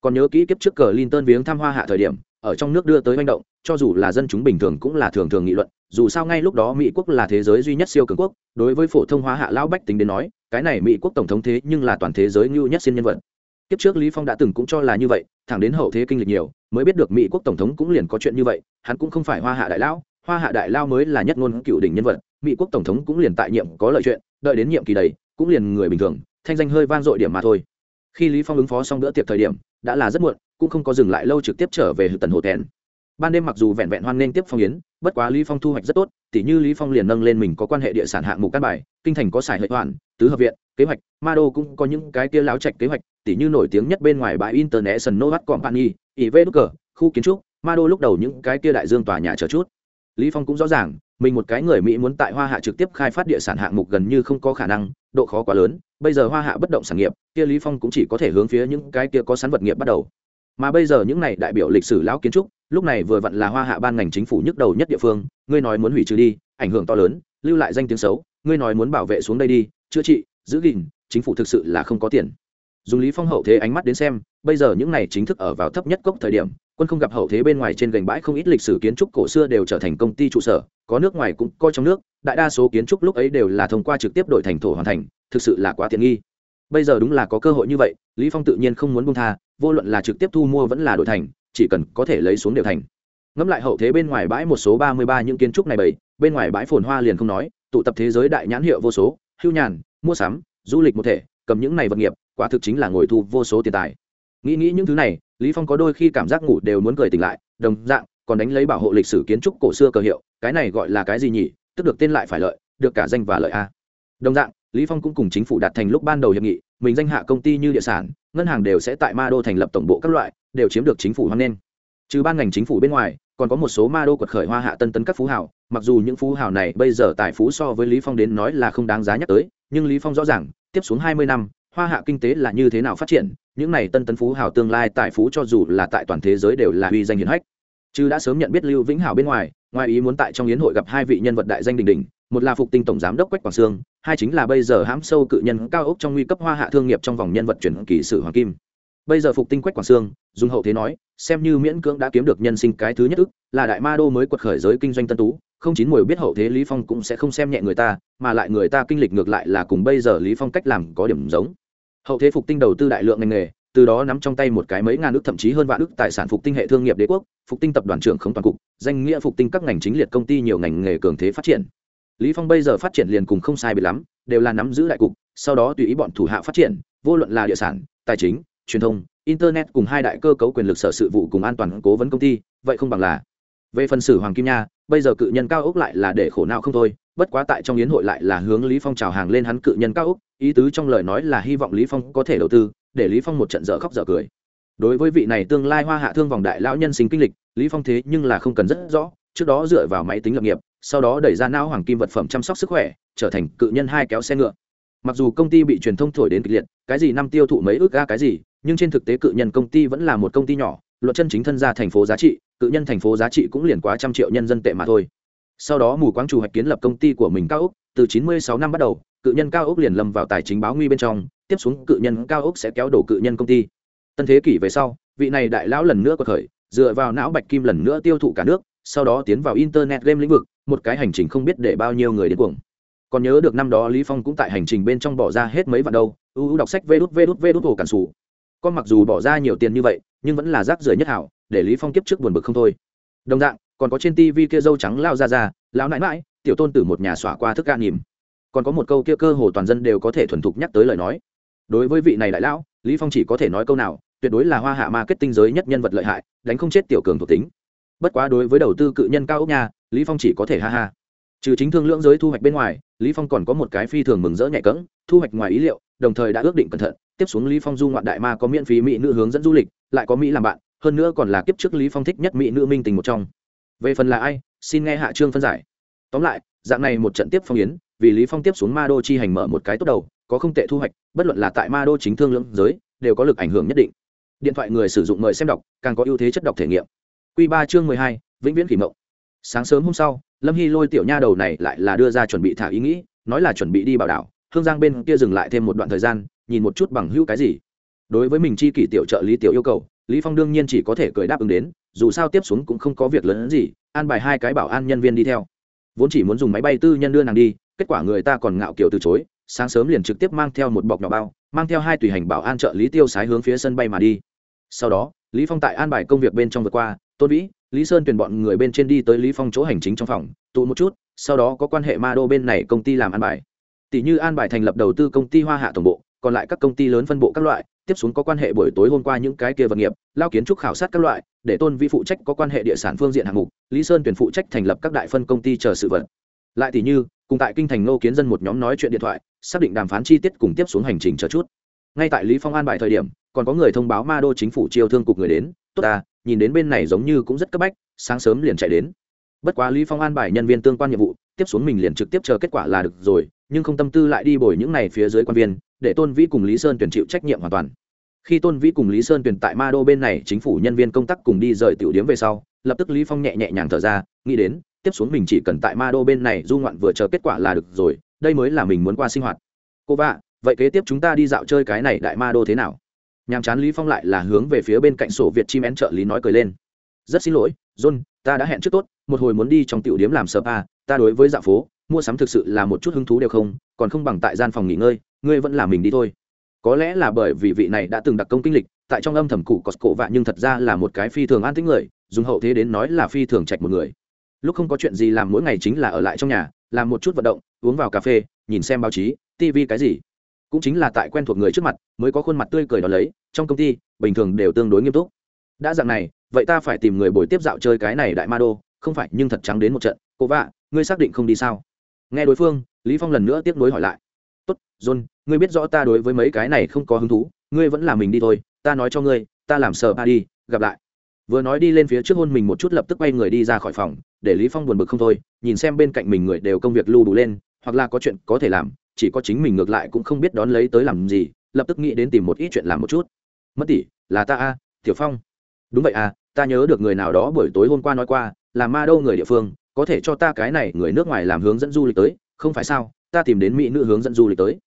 A: Còn nhớ kỹ kiếp trước cờ linton viếng thăm hoa hạ thời điểm, ở trong nước đưa tới manh động, cho dù là dân chúng bình thường cũng là thường thường nghị luận, dù sao ngay lúc đó mỹ quốc là thế giới duy nhất siêu cường quốc, đối với phổ thông Hoa hạ lão bách tính đến nói, cái này mỹ quốc tổng thống thế nhưng là toàn thế giới ngưu nhất xin nhân vật. Kiếp trước lý phong đã từng cũng cho là như vậy, thẳng đến hậu thế kinh lịch nhiều, mới biết được mỹ quốc tổng thống cũng liền có chuyện như vậy, hắn cũng không phải hoa hạ đại lão, hoa hạ đại lao mới là nhất ngôn cựu đỉnh nhân vật, mỹ quốc tổng thống cũng liền tại nhiệm có lợi chuyện, đợi đến nhiệm kỳ đầy, cũng liền người bình thường, thanh danh hơi vang dội điểm mà thôi khi lý phong ứng phó xong bữa tiệc thời điểm, đã là rất muộn, cũng không có dừng lại lâu trực tiếp trở về hự tần hồ tèn. Ban đêm mặc dù vẹn vẹn hoan nghênh tiếp phong yến, bất quá lý phong thu hoạch rất tốt, tỉ như lý phong liền nâng lên mình có quan hệ địa sản hạng mục căn bài, kinh thành có xài hệ hoàn tứ hợp viện, kế hoạch, ma đô cũng có những cái kia láo trạch kế hoạch, tỉ như nổi tiếng nhất bên ngoài bãi international company ivê cờ khu kiến trúc, ma đô lúc đầu những cái kia đại dương tòa nhà chờ chút. Lý phong cũng rõ ràng, mình một cái người mỹ muốn tại hoa hạ trực tiếp khai phát địa sản hạng mục gần như không có khả năng, độ khó quá lớn bây giờ hoa hạ bất động sản nghiệp, kia lý phong cũng chỉ có thể hướng phía những cái kia có sẵn vật nghiệp bắt đầu. Mà bây giờ những này đại biểu lịch sử lão kiến trúc, lúc này vừa vặn là hoa hạ ban ngành chính phủ nhức đầu nhất địa phương, ngươi nói muốn hủy trừ đi, ảnh hưởng to lớn, lưu lại danh tiếng xấu, ngươi nói muốn bảo vệ xuống đây đi, chữa trị, giữ gìn, chính phủ thực sự là không có tiền. Dùng lý phong hậu thế ánh mắt đến xem, bây giờ những này chính thức ở vào thấp nhất cốc thời điểm quân không gặp hậu thế bên ngoài trên gành bãi không ít lịch sử kiến trúc cổ xưa đều trở thành công ty trụ sở, có nước ngoài cũng coi trong nước, đại đa số kiến trúc lúc ấy đều là thông qua trực tiếp đổi thành thổ hoàn thành, thực sự là quá tiện nghi. Bây giờ đúng là có cơ hội như vậy, lý phong tự nhiên không muốn buông tha, vô luận là trực tiếp thu mua vẫn là đổi thành, chỉ cần có thể lấy xuống đều thành. Ngẫm lại hậu thế bên ngoài bãi một số ba mươi ba những kiến trúc này bảy bên ngoài bãi phồn hoa liền không nói, tụ tập thế giới đại nhãn hiệu vô số, hưu nhàn, mua sắm, du lịch một thể, cầm những này vật nghiệp, quả thực chính là ngồi thu vô số tiền tài. Nghĩ nghĩ những thứ này lý phong có đôi khi cảm giác ngủ đều muốn cười tỉnh lại, đồng dạng, còn đánh lấy bảo hộ lịch sử kiến trúc cổ xưa cờ hiệu, cái này gọi là cái gì nhỉ? Tức được tên lại phải lợi, được cả danh và lợi a. Đồng dạng, lý phong cũng cùng chính phủ đạt thành lúc ban đầu hiệp nghị, mình danh hạ công ty như địa sản, ngân hàng đều sẽ tại ma đô thành lập tổng bộ các loại, đều chiếm được chính phủ hoan nghênh. Trừ ban ngành chính phủ bên ngoài, còn có một số ma đô quật khởi hoa hạ tân tấn các phú hào, mặc dù những phú hào này bây giờ tài phú so với lý phong đến nói là không đáng giá nhắc tới, nhưng lý phong rõ ràng, tiếp xuống 20 năm hoa hạ kinh tế là như thế nào phát triển, những này tân tân phú hào tương lai tài phú cho dù là tại toàn thế giới đều là uy danh hiển hách. Chứ đã sớm nhận biết lưu vĩnh hảo bên ngoài ngoài ý muốn tại trong yến hội gặp hai vị nhân vật đại danh đình đình một là phục tinh tổng giám đốc quách quảng sương, hai chính là bây giờ hãm sâu cự nhân cao ốc trong nguy cấp hoa hạ thương nghiệp trong vòng nhân vật chuyển kỳ sử hoàng kim bây giờ phục tinh quách quảng sương, dùng hậu thế nói, xem như miễn cưỡng đã kiếm được nhân sinh cái thứ nhất ức, là đại ma đô mới quật khởi giới kinh doanh tân tú, không chín mùi biết hậu thế lý phong cũng sẽ không xem nhẹ người ta, mà lại người ta kinh lịch ngược lại là cùng bây giờ lý phong cách làm có điểm giống. Hậu thế phục tinh đầu tư đại lượng ngành nghề, từ đó nắm trong tay một cái mấy ngàn ước thậm chí hơn vạn ước tài sản phục tinh hệ thương nghiệp đế quốc, phục tinh tập đoàn trưởng không toàn cục, danh nghĩa phục tinh các ngành chính liệt công ty nhiều ngành nghề cường thế phát triển. Lý phong bây giờ phát triển liền cùng không sai biệt lắm, đều là nắm giữ đại cục, sau đó tùy ý bọn thủ hạ phát triển, vô luận là địa sản, tài chính truyền thông, internet cùng hai đại cơ cấu quyền lực sở sự vụ cùng an toàn cố vấn công ty, vậy không bằng là. Về phần sử hoàng kim nha, bây giờ cự nhân cao ốc lại là để khổ não không thôi, bất quá tại trong yến hội lại là hướng lý phong chào hàng lên hắn cự nhân cao ốc, ý tứ trong lời nói là hy vọng lý phong có thể đầu tư, để lý phong một trận dở khóc dở cười. Đối với vị này tương lai hoa hạ thương vòng đại lão nhân sinh kinh lịch, lý phong thế nhưng là không cần rất rõ, trước đó dựa vào máy tính lập nghiệp, sau đó đẩy ra não hoàng kim vật phẩm chăm sóc sức khỏe, trở thành cự nhân hai kéo xe ngựa. Mặc dù công ty bị truyền thông thổi đến kịch liệt, cái gì năm tiêu thụ mấy ước ga cái gì nhưng trên thực tế cự nhân công ty vẫn là một công ty nhỏ, luật chân chính thân ra thành phố giá trị, cự nhân thành phố giá trị cũng liền quá trăm triệu nhân dân tệ mà thôi. Sau đó mù quáng chủ hoạch kiến lập công ty của mình cao úc từ 96 năm bắt đầu, cự nhân cao úc liền lâm vào tài chính báo nguy bên trong, tiếp xuống cự nhân cao úc sẽ kéo đổ cự nhân công ty. Tân thế kỷ về sau, vị này đại lão lần nữa có khởi dựa vào não bạch kim lần nữa tiêu thụ cả nước, sau đó tiến vào internet game lĩnh vực, một cái hành trình không biết để bao nhiêu người đến cuồng. Còn nhớ được năm đó lý phong cũng tại hành trình bên trong bỏ ra hết mấy vạn đâu ưu đọc sách vê đút vê đút vê đút hồ cản sủ con mặc dù bỏ ra nhiều tiền như vậy nhưng vẫn là rác rưởi nhất hảo để lý phong kiếp trước buồn bực không thôi. Đồng dạng còn có trên tivi kia dâu trắng lao ra ra lão nãi nãi tiểu tôn tử một nhà xỏa qua thức ca nhìm còn có một câu kia cơ hồ toàn dân đều có thể thuần thục nhắc tới lời nói. Đối với vị này đại lão lý phong chỉ có thể nói câu nào tuyệt đối là hoa hạ marketing giới nhất nhân vật lợi hại đánh không chết tiểu cường thuộc tính. Bất quá đối với đầu tư cự nhân cao ốc nhà, lý phong chỉ có thể ha ha. Trừ chính thương lưỡng giới thu hoạch bên ngoài lý phong còn có một cái phi thường mừng rỡ nhẹ cẫng thu hoạch ngoài ý liệu đồng thời đã ước định cẩn thận tiếp xuống lý phong du ngoạn đại ma có miễn phí mỹ nữ hướng dẫn du lịch, lại có mỹ làm bạn, hơn nữa còn là kiếp trước lý phong thích nhất mỹ nữ minh tình một trong. Về phần là ai, xin nghe hạ trương phân giải. Tóm lại, dạng này một trận tiếp phong yến, vì lý phong tiếp xuống ma đô chi hành mở một cái tốt đầu, có không tệ thu hoạch, bất luận là tại ma đô chính thương lưỡng giới, đều có lực ảnh hưởng nhất định. Điện thoại người sử dụng mời xem đọc, càng có ưu thế chất đọc thể nghiệm. Quy ba chương mười hai, vĩnh viễn kỷ mộng. Sáng sớm hôm sau, lâm hy lôi tiểu nha đầu này lại là đưa ra chuẩn bị thả ý nghĩ, nói là chuẩn bị đi bảo đảo, hương giang bên kia dừng lại thêm một đoạn thời gian nhìn một chút bằng hữu cái gì. Đối với mình chi kỷ tiểu trợ lý tiểu yêu cầu, lý phong đương nhiên chỉ có thể cười đáp ứng đến, dù sao tiếp xuống cũng không có việc lớn hơn gì, an bài hai cái bảo an nhân viên đi theo. Vốn chỉ muốn dùng máy bay tư nhân đưa nàng đi, kết quả người ta còn ngạo kiểu từ chối, sáng sớm liền trực tiếp mang theo một bọc nhỏ bao, mang theo hai tùy hành bảo an trợ lý tiêu sái hướng phía sân bay mà đi. Sau đó, lý phong tại an bài công việc bên trong vượt qua, tôn vĩ, lý sơn tuyển bọn người bên trên đi tới lý phong chỗ hành chính trong phòng, tụ một chút, sau đó có quan hệ ma đô bên này công ty làm an bài. Tỷ như an bài thành lập đầu tư công ty hoa hạ tổng bộ còn lại các công ty lớn phân bộ các loại, tiếp xuống có quan hệ buổi tối hôm qua những cái kia vật nghiệp, lao kiến trúc khảo sát các loại, để tôn vi phụ trách có quan hệ địa sản phương diện hạng mục, lý sơn tuyển phụ trách thành lập các đại phân công ty chờ sự vật. Lại thì như, cùng tại kinh thành nô kiến dân một nhóm nói chuyện điện thoại, xác định đàm phán chi tiết cùng tiếp xuống hành trình chờ chút. Ngay tại lý phong an bài thời điểm, còn có người thông báo ma đô chính phủ chiêu thương cục người đến, tốt à nhìn đến bên này giống như cũng rất cấp bách, sáng sớm liền chạy đến. Bất quá lý phong an bài nhân viên tương quan nhiệm vụ tiếp xuống mình liền trực tiếp chờ kết quả là được rồi, nhưng không tâm tư lại đi bồi những này phía dưới quan viên, để tôn vĩ cùng lý sơn tuyển chịu trách nhiệm hoàn toàn. Khi tôn vĩ cùng lý sơn tuyển tại ma đô bên này, chính phủ nhân viên công tác cùng đi rời tiểu điếm về sau, lập tức lý phong nhẹ nhẹ nhàng thở ra, nghĩ đến, tiếp xuống mình chỉ cần tại ma đô bên này du ngoạn vừa chờ kết quả là được rồi, đây mới là mình muốn qua sinh hoạt. Cô vạ, vậy kế tiếp chúng ta đi dạo chơi cái này đại ma đô thế nào? Nhàm chán lý phong lại là hướng về phía bên cạnh sổ việt chim én trợ lý nói cười lên. Rất xin lỗi, john, ta đã hẹn trước tốt, một hồi muốn đi trong tiểu điếm làm spa à, ta đối với dạo phố, mua sắm thực sự là một chút hứng thú đều không, còn không bằng tại gian phòng nghỉ ngơi, ngươi vẫn là mình đi thôi. Có lẽ là bởi vì vị này đã từng đặc công kinh lịch, tại trong âm thầm cụ cọt cổ vạ nhưng thật ra là một cái phi thường an tính người, dùng hậu thế đến nói là phi thường trạch một người. Lúc không có chuyện gì làm mỗi ngày chính là ở lại trong nhà, làm một chút vận động, uống vào cà phê, nhìn xem báo chí tv cái gì. Cũng chính là tại quen thuộc người trước mặt, mới có khuôn mặt tươi cười đó lấy, trong công ty, bình thường đều tương đối nghiêm túc. Đã dạng này, vậy ta phải tìm người buổi tiếp dạo chơi cái này đại ma đô, không phải nhưng thật trắng đến một trận cô vạ, ngươi xác định không đi sao? Nghe đối phương, lý phong lần nữa tiếp nối hỏi lại. Tốt, john, ngươi biết rõ ta đối với mấy cái này không có hứng thú, ngươi vẫn là mình đi thôi, ta nói cho ngươi, ta làm sợ ba đi, gặp lại. Vừa nói đi lên phía trước hôn mình một chút lập tức quay người đi ra khỏi phòng, để lý phong buồn bực không thôi, nhìn xem bên cạnh mình người đều công việc lưu đủ lên, hoặc là có chuyện có thể làm, chỉ có chính mình ngược lại cũng không biết đón lấy tới làm gì, lập tức nghĩ đến tìm một ít chuyện làm một chút. Mất tỷ, là ta a, tiểu phong. Đúng vậy à ta nhớ được người nào đó buổi tối hôm qua nói qua, là ma đâu người địa phương có thể cho ta cái này người nước ngoài làm hướng dẫn du lịch tới, không phải sao? Ta tìm đến mỹ nữ hướng dẫn du lịch tới.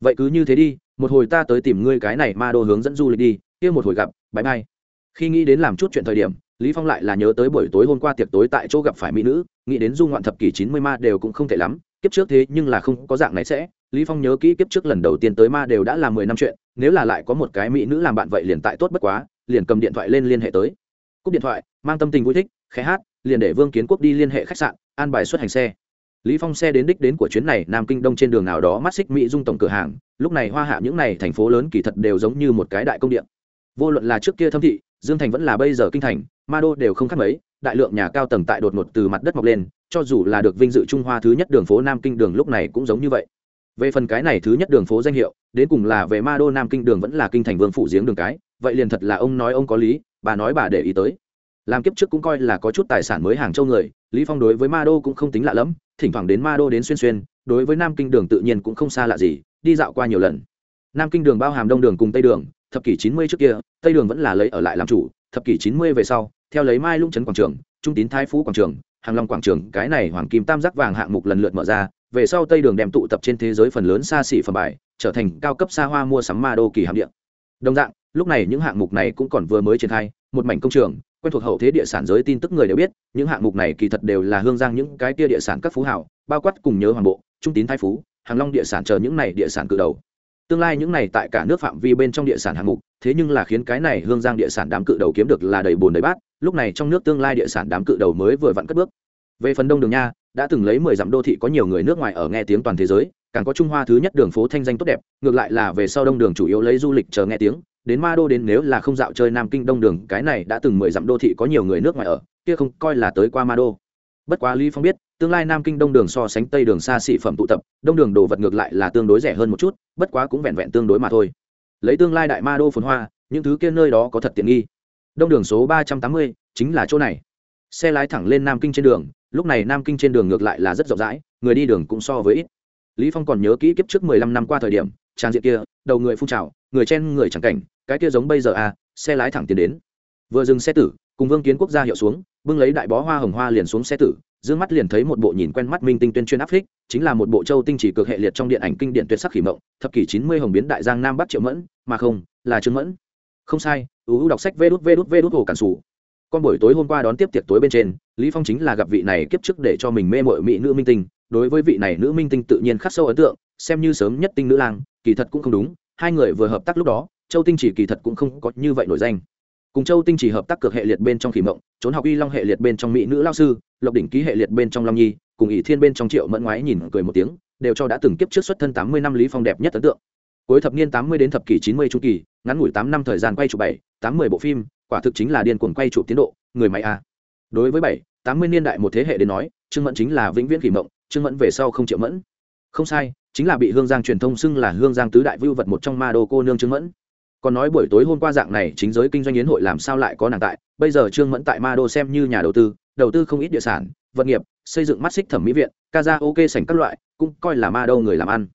A: Vậy cứ như thế đi, một hồi ta tới tìm ngươi cái này ma đô hướng dẫn du lịch đi, kia một hồi gặp bãi mai khi nghĩ đến làm chút chuyện thời điểm, lý phong lại là nhớ tới buổi tối hôm qua tiệc tối tại chỗ gặp phải mỹ nữ, nghĩ đến du ngoạn thập kỷ chín mươi ma đều cũng không thể lắm, kiếp trước thế nhưng là không có dạng này sẽ. Lý phong nhớ kỹ kiếp trước lần đầu tiên tới ma đều đã là mười năm chuyện, nếu là lại có một cái mỹ nữ làm bạn vậy liền tại tốt bất quá, liền cầm điện thoại lên liên hệ tới. Cúp điện thoại, mang tâm tình vui thích, khẽ hát liền để vương kiến quốc đi liên hệ khách sạn, an bài xuất hành xe. Lý phong xe đến đích đến của chuyến này, nam kinh đông trên đường nào đó mắt xích mỹ dung tổng cửa hàng, lúc này hoa hạ những này thành phố lớn kỳ thật đều giống như một cái đại công điện. Vô luận là trước kia thâm thị, dương thành vẫn là bây giờ kinh thành, ma đô đều không khác mấy, đại lượng nhà cao tầng tại đột ngột từ mặt đất mọc lên, cho dù là được vinh dự trung hoa thứ nhất đường phố nam kinh đường lúc này cũng giống như vậy. Về phần cái này thứ nhất đường phố danh hiệu, đến cùng là về ma đô nam kinh đường vẫn là kinh thành vương phủ giếng đường cái, vậy liền thật là ông nói ông có lý, bà nói bà để ý tới làm kiếp trước cũng coi là có chút tài sản mới hàng châu người, lý phong đối với ma đô cũng không tính lạ lắm thỉnh thoảng đến ma đô đến xuyên xuyên, đối với nam kinh đường tự nhiên cũng không xa lạ gì, đi dạo qua nhiều lần. Nam kinh đường bao hàm đông đường cùng tây đường, thập kỷ chín mươi trước kia, tây đường vẫn là lấy ở lại làm chủ, thập kỷ chín mươi về sau, theo lấy mai lũng trấn quảng trường, trung tín thái phú quảng trường, hàng long quảng trường, cái này hoàng kim tam giác vàng hạng mục lần lượt mở ra, về sau tây đường đem tụ tập trên thế giới phần lớn xa xỉ phẩm bài, trở thành cao cấp xa hoa mua sắm ma đô kỳ hạm điện đồng dạng, lúc này những hạng mục này cũng còn vừa mới triển khai, một mảnh công trường quen thuộc hậu thế địa sản giới tin tức người đều biết, những hạng mục này kỳ thật đều là hương giang những cái tia địa sản các phú hảo, bao quát cùng nhớ hoàng bộ, trung tín thái phú, hàng long địa sản chờ những này địa sản cự đầu. Tương lai những này tại cả nước phạm vi bên trong địa sản hạng mục, thế nhưng là khiến cái này hương giang địa sản đám cự đầu kiếm được là đầy bồn đầy bát, lúc này trong nước tương lai địa sản đám cự đầu mới vừa vặn cất bước. Về phần đông đường nha, đã từng lấy mười dặm đô thị có nhiều người nước ngoài ở nghe tiếng toàn thế giới, càng có trung hoa thứ nhất đường phố thanh danh tốt đẹp, ngược lại là về sau đông đường chủ yếu lấy du lịch chờ nghe tiếng đến ma đô đến nếu là không dạo chơi nam kinh đông đường, cái này đã từng mười dặm đô thị có nhiều người nước ngoài ở, kia không coi là tới qua ma đô. Bất quá lý phong biết, tương lai nam kinh đông đường so sánh tây đường xa xỉ phẩm tụ tập, đông đường đồ vật ngược lại là tương đối rẻ hơn một chút, bất quá cũng vẹn vẹn tương đối mà thôi. Lấy tương lai đại ma đô phồn hoa, những thứ kia nơi đó có thật tiện nghi. Đông đường số ba trăm tám mươi, chính là chỗ này. Xe lái thẳng lên nam kinh trên đường, lúc này nam kinh trên đường ngược lại là rất rộng rãi, người đi đường cũng so với ít. Lý phong còn nhớ kỹ kiếp trước mười lăm năm qua thời điểm, trang diện kia, đầu người phun trào, người chen người chẳng cảnh cái kia giống bây giờ à xe lái thẳng tiến đến. Vừa dừng xe tử, cùng vương kiến quốc gia hiệu xuống, bưng lấy đại bó hoa hồng hoa liền xuống xe tử, dương mắt liền thấy một bộ nhìn quen mắt minh tinh tuyên truyền áp phích, chính là một bộ châu tinh chỉ cực hệ liệt trong điện ảnh kinh điện tuyệt sắc khỉ mộng, thập kỷ chín mươi hồng biến đại giang nam bắc triệu mẫn, mà không, là trương mẫn. Không sai ưu đọc sách vê đút vê đút vê đút hồ cản sủ. Con buổi tối hôm qua đón tiếp tiệc tối bên trên, lý phong chính là gặp vị này kiếp trước để cho mình mê mội mỹ nữ minh tinh, đối với vị này nữ minh tinh tự nhiên khắc sâu ấn tượng, xem như sớm nhất tinh nữ lang, kỳ thật cũng không đúng, hai người vừa hợp tác lúc đó châu tinh chỉ kỳ thật cũng không có như vậy nổi danh. Cùng châu tinh chỉ hợp tác cực hệ liệt bên trong khỉ mộng, trốn học y long hệ liệt bên trong mỹ nữ lao sư, lộc đỉnh ký hệ liệt bên trong long nhi, cùng ỷ thiên bên trong triệu mẫn ngoái nhìn cười một tiếng, đều cho đã từng kiếp trước xuất thân tám mươi năm lý phong đẹp nhất ấn tượng. Cuối thập niên tám mươi đến thập kỷ chín mươi chu kỳ, ngắn ngủi tám năm thời gian quay chụp bảy, tám mươi bộ phim, quả thực chính là điên cuồng quay chụp tiến độ, người máy a. Đối với bảy, tám mươi niên đại một thế hệ đến nói, trương mẫn chính là vĩnh viễn khỉ mộng, trương mẫn về sau không triệu mẫn. Không sai, chính là bị hương giang truyền thông xưng là hương giang tứ đại vưu vật một trong ma đô cô nương trương mẫn còn nói buổi tối hôm qua dạng này chính giới kinh doanh yến hội làm sao lại có nàng tại, bây giờ trương mẫn tại ma đô xem như nhà đầu tư đầu tư không ít địa sản vận nghiệp, xây dựng mắt xích thẩm mỹ viện, ca ra ok sảnh các loại, cũng coi là ma đô người làm ăn.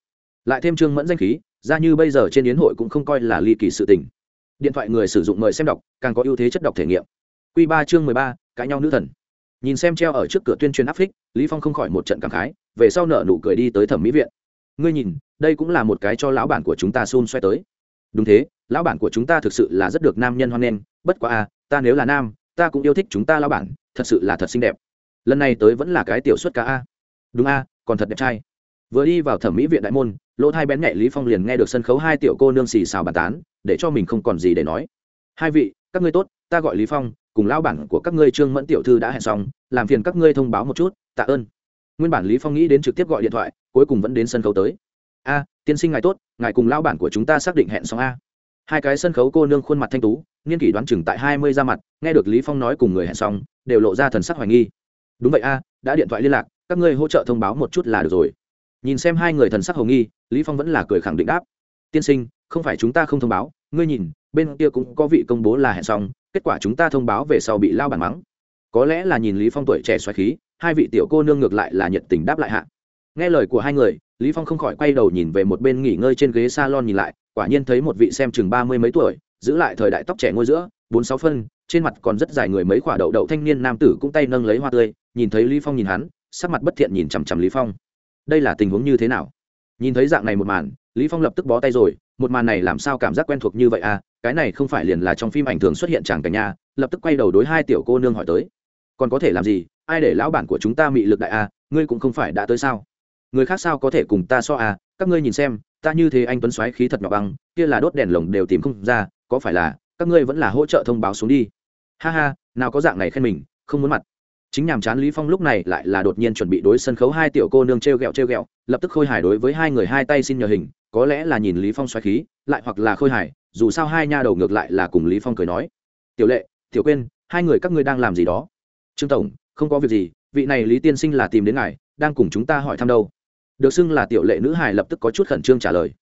A: Lại thêm trương mẫn danh khí, ra như bây giờ trên yến hội cũng không coi là ly kỳ sự tình. Điện thoại người sử dụng mời xem đọc, càng có ưu thế chất đọc thể nghiệm. Q ba chương mười ba, cãi nhau nữ thần. Nhìn xem treo ở trước cửa tuyên truyền áp phích, lý phong không khỏi một trận cảm khái, về sau nợ nụ cười đi tới thẩm mỹ viện. Ngươi nhìn, đây cũng là một cái cho lão bản của chúng ta xôn xoay tới. Đúng thế lão bản của chúng ta thực sự là rất được nam nhân hoan nghênh, bất quá à ta nếu là nam, ta cũng yêu thích chúng ta lão bản, thật sự là thật xinh đẹp. Lần này tới vẫn là cái tiểu xuất ca a. Đúng a, còn thật đẹp trai. Vừa đi vào thẩm mỹ viện đại môn, lỗ thai bén nhạy lý phong liền nghe được sân khấu hai tiểu cô nương xì xào bàn tán, để cho mình không còn gì để nói. Hai vị, các ngươi tốt, ta gọi lý phong, cùng lão bản của các ngươi trương mẫn tiểu thư đã hẹn xong, làm phiền các ngươi thông báo một chút, tạ ơn. Nguyên bản lý phong nghĩ đến trực tiếp gọi điện thoại, cuối cùng vẫn đến sân khấu tới. A, tiên sinh ngài tốt, ngài cùng lão bản của chúng ta xác định hẹn xong a hai cái sân khấu cô nương khuôn mặt thanh tú, niên kỷ đoán chừng tại hai mươi ra mặt, nghe được lý phong nói cùng người hẹn xong, đều lộ ra thần sắc hoài nghi. Đúng vậy a, đã điện thoại liên lạc, các ngươi hỗ trợ thông báo một chút là được rồi. Nhìn xem hai người thần sắc hồng nghi, lý phong vẫn là cười khẳng định đáp. Tiên sinh, không phải chúng ta không thông báo, ngươi nhìn, bên kia cũng có vị công bố là hẹn xong, kết quả chúng ta thông báo về sau bị lao bản mắng. Có lẽ là nhìn lý phong tuổi trẻ xoáy khí, hai vị tiểu cô nương ngược lại là nhiệt tình đáp lại hạ. Nghe lời của hai người, lý phong không khỏi quay đầu nhìn về một bên nghỉ ngơi trên ghế salon nhìn lại quả nhiên thấy một vị xem chừng ba mươi mấy tuổi, giữ lại thời đại tóc trẻ ngôi giữa, bốn sáu phân, trên mặt còn rất dài người mấy quả đậu đậu thanh niên nam tử cũng tay nâng lấy hoa tươi, nhìn thấy lý phong nhìn hắn, sắc mặt bất thiện nhìn chằm chằm lý phong. Đây là tình huống như thế nào? Nhìn thấy dạng này một màn, lý phong lập tức bó tay rồi, một màn này làm sao cảm giác quen thuộc như vậy à? Cái này không phải liền là trong phim ảnh thường xuất hiện chàng cảnh nha, lập tức quay đầu đối hai tiểu cô nương hỏi tới. Còn có thể làm gì? Ai để lão bản của chúng ta mị lực đại à? Ngươi cũng không phải đã tới sao? Người khác sao có thể cùng ta so à? Các ngươi nhìn xem, ta như thế anh tuấn xoáy khí thật nhỏ băng, kia là đốt đèn lồng đều tìm không ra, có phải là các ngươi vẫn là hỗ trợ thông báo xuống đi? Ha ha, nào có dạng này khen mình, không muốn mặt. Chính nhàm chán lý phong lúc này lại là đột nhiên chuẩn bị đối sân khấu hai tiểu cô nương treo gẹo treo gẹo lập tức khôi hài đối với hai người hai tay xin nhờ hình, có lẽ là nhìn lý phong xoáy khí, lại hoặc là khôi hài, dù sao hai nha đầu ngược lại là cùng lý phong cười nói. Tiểu lệ, tiểu quên hai người các ngươi đang làm gì đó? Trương tổng, không có việc gì, vị này lý tiên sinh là tìm đến ngài, đang cùng chúng ta hỏi thăm đâu được xưng là tiểu lệ nữ hài lập tức có chút khẩn trương trả lời.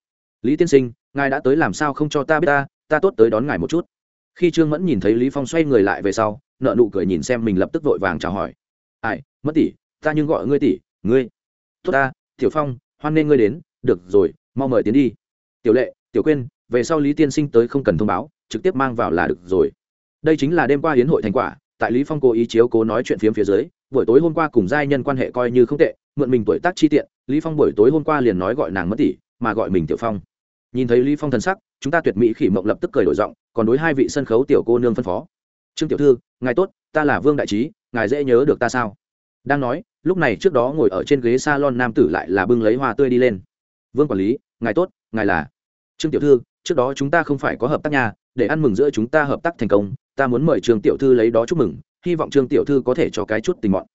A: Lý tiên sinh, ngài đã tới làm sao không cho ta biết ta ta tốt tới đón ngài một chút. Khi trương mẫn nhìn thấy lý phong xoay người lại về sau, nợ nụ cười nhìn xem mình lập tức vội vàng chào hỏi. Ai mất tỷ, ta nhưng gọi ngươi tỷ, ngươi. Tốt ta, tiểu phong, hoan nên ngươi đến, được rồi, mau mời tiến đi. Tiểu lệ, tiểu quyên, về sau lý tiên sinh tới không cần thông báo, trực tiếp mang vào là được rồi. Đây chính là đêm qua hiến hội thành quả, tại lý phong cố ý chiếu cố nói chuyện phiếm phía dưới buổi tối hôm qua cùng giai nhân quan hệ coi như không tệ, mượn mình tuổi tác chi tiện, lý phong buổi tối hôm qua liền nói gọi nàng mất tỷ, mà gọi mình tiểu phong. Nhìn thấy lý phong thần sắc, chúng ta tuyệt mỹ khỉ mộng lập tức cười đổi giọng, còn đối hai vị sân khấu tiểu cô nương phân phó. Trương tiểu thư, ngài tốt, ta là vương đại trí, ngài dễ nhớ được ta sao? Đang nói, lúc này trước đó ngồi ở trên ghế salon nam tử lại là bưng lấy hoa tươi đi lên. Vương quản lý, ngài tốt, ngài là trương tiểu thư, trước đó chúng ta không phải có hợp tác nhà, để ăn mừng giữa chúng ta hợp tác thành công, ta muốn mời trương tiểu thư lấy đó chúc mừng hy vọng trương tiểu thư có thể cho cái chút tình mọn.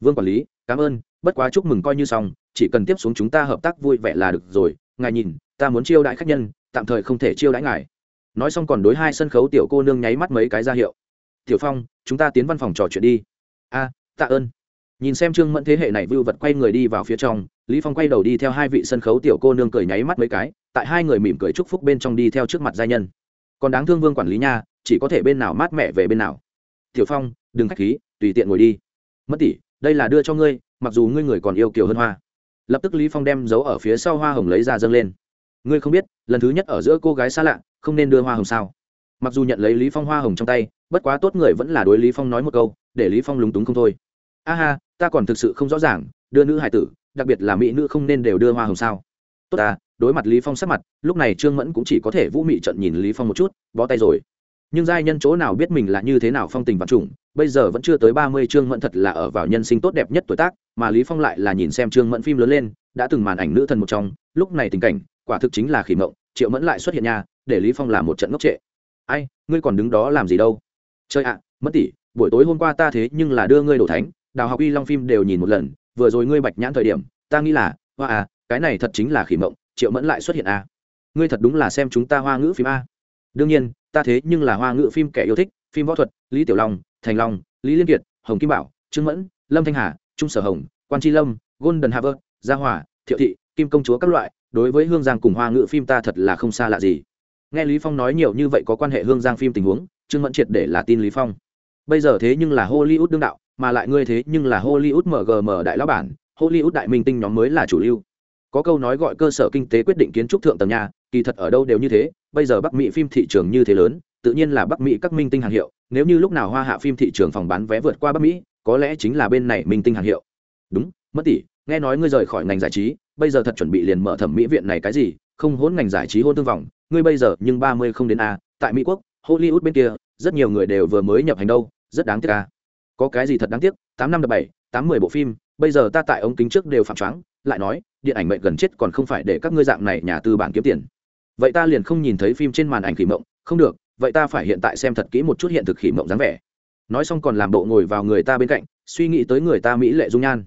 A: Vương quản lý, cảm ơn, bất quá chúc mừng coi như xong, chỉ cần tiếp xuống chúng ta hợp tác vui vẻ là được rồi, ngài nhìn, ta muốn chiêu đãi khách nhân, tạm thời không thể chiêu đãi ngài. Nói xong còn đối hai sân khấu tiểu cô nương nháy mắt mấy cái ra hiệu. Tiểu phong, chúng ta tiến văn phòng trò chuyện đi. A, tạ ơn. Nhìn xem trương mẫn thế hệ này vưu vật quay người đi vào phía trong, lý phong quay đầu đi theo hai vị sân khấu tiểu cô nương cười nháy mắt mấy cái, tại hai người mỉm cười chúc phúc bên trong đi theo trước mặt gia nhân. Còn đáng thương vương quản lý nha, chỉ có thể bên nào mát mẹ về bên nào. Tiểu phong đừng khách khí, tùy tiện ngồi đi. Mất tỷ, đây là đưa cho ngươi, mặc dù ngươi người còn yêu kiều hơn hoa. Lập tức lý phong đem giấu ở phía sau hoa hồng lấy ra dâng lên. Ngươi không biết, lần thứ nhất ở giữa cô gái xa lạ, không nên đưa hoa hồng sao? Mặc dù nhận lấy lý phong hoa hồng trong tay, bất quá tốt người vẫn là đối lý phong nói một câu, để lý phong lúng túng không thôi. A ha, ta còn thực sự không rõ ràng, đưa nữ hải tử, đặc biệt là mỹ nữ không nên đều đưa hoa hồng sao? Tốt ta, đối mặt lý phong sắc mặt, lúc này trương mẫn cũng chỉ có thể vũ mị trận nhìn lý phong một chút, bó tay rồi. Nhưng giai nhân chỗ nào biết mình là như thế nào phong tình vạn trùng bây giờ vẫn chưa tới ba mươi trương mẫn thật là ở vào nhân sinh tốt đẹp nhất tuổi tác, mà lý phong lại là nhìn xem trương mẫn phim lớn lên, đã từng màn ảnh nữ thần một trong, lúc này tình cảnh, quả thực chính là khỉ mộng, triệu mẫn lại xuất hiện nha, để lý phong làm một trận ngốc trệ. Ai, ngươi còn đứng đó làm gì đâu? Chơi ạ mất tỷ, buổi tối hôm qua ta thế nhưng là đưa ngươi đổ thánh, đào học y long phim đều nhìn một lần, vừa rồi ngươi bạch nhãn thời điểm, ta nghĩ là, hoa à cái này thật chính là khỉ mộng, triệu mẫn lại xuất hiện à. ngươi thật đúng là xem chúng ta hoa ngữ phim a. Đương nhiên, ta thế nhưng là hoa ngữ phim kẻ yêu thích, phim võ thuật, lý tiểu long thành long, lý liên kiệt, hồng kim bảo, trương mẫn, lâm thanh hà, trung sở hồng, quan tri lâm, golden haver gia hòa, thiệu thị, kim công chúa các loại, đối với hương giang cùng hoa ngữ phim ta thật là không xa lạ gì. Nghe lý phong nói nhiều như vậy có quan hệ hương giang phim tình huống, trương mẫn triệt để là tin lý phong. Bây giờ thế nhưng là hollywood đương đạo, mà lại ngươi thế nhưng là hollywood mgm đại lão bản, hollywood đại minh tinh nhóm mới là chủ lưu. Có câu nói gọi cơ sở kinh tế quyết định kiến trúc thượng tầng nhà, kỳ thật ở đâu đều như thế, bây giờ bắc mỹ phim thị trường như thế lớn tự nhiên là bắc mỹ các minh tinh hàng hiệu, nếu như lúc nào hoa hạ phim thị trường phòng bán vé vượt qua bắc mỹ, có lẽ chính là bên này minh tinh hàng hiệu. Đúng, mất tỷ, nghe nói ngươi rời khỏi ngành giải trí, bây giờ thật chuẩn bị liền mở thẩm mỹ viện này cái gì, không hôn ngành giải trí hôn thương vọng ngươi bây giờ nhưng ba mươi không đến a, tại mỹ quốc, hollywood bên kia, rất nhiều người đều vừa mới nhập hành đâu, rất đáng tiếc a. Có cái gì thật đáng tiếc, tám năm bảy, tám mười bộ phim, bây giờ ta tại ống kính trước đều phạm choáng, lại nói, điện ảnh mệnh gần chết còn không phải để các ngươi dạng này nhà tư bản kiếm tiền. Vậy ta liền không nhìn thấy phim trên màn ảnh khỉ mộng, không được vậy ta phải hiện tại xem thật kỹ một chút hiện thực khỉ mộng dáng vẻ. Nói xong còn làm bộ ngồi vào người ta bên cạnh, suy nghĩ tới người ta mỹ lệ dung nhan.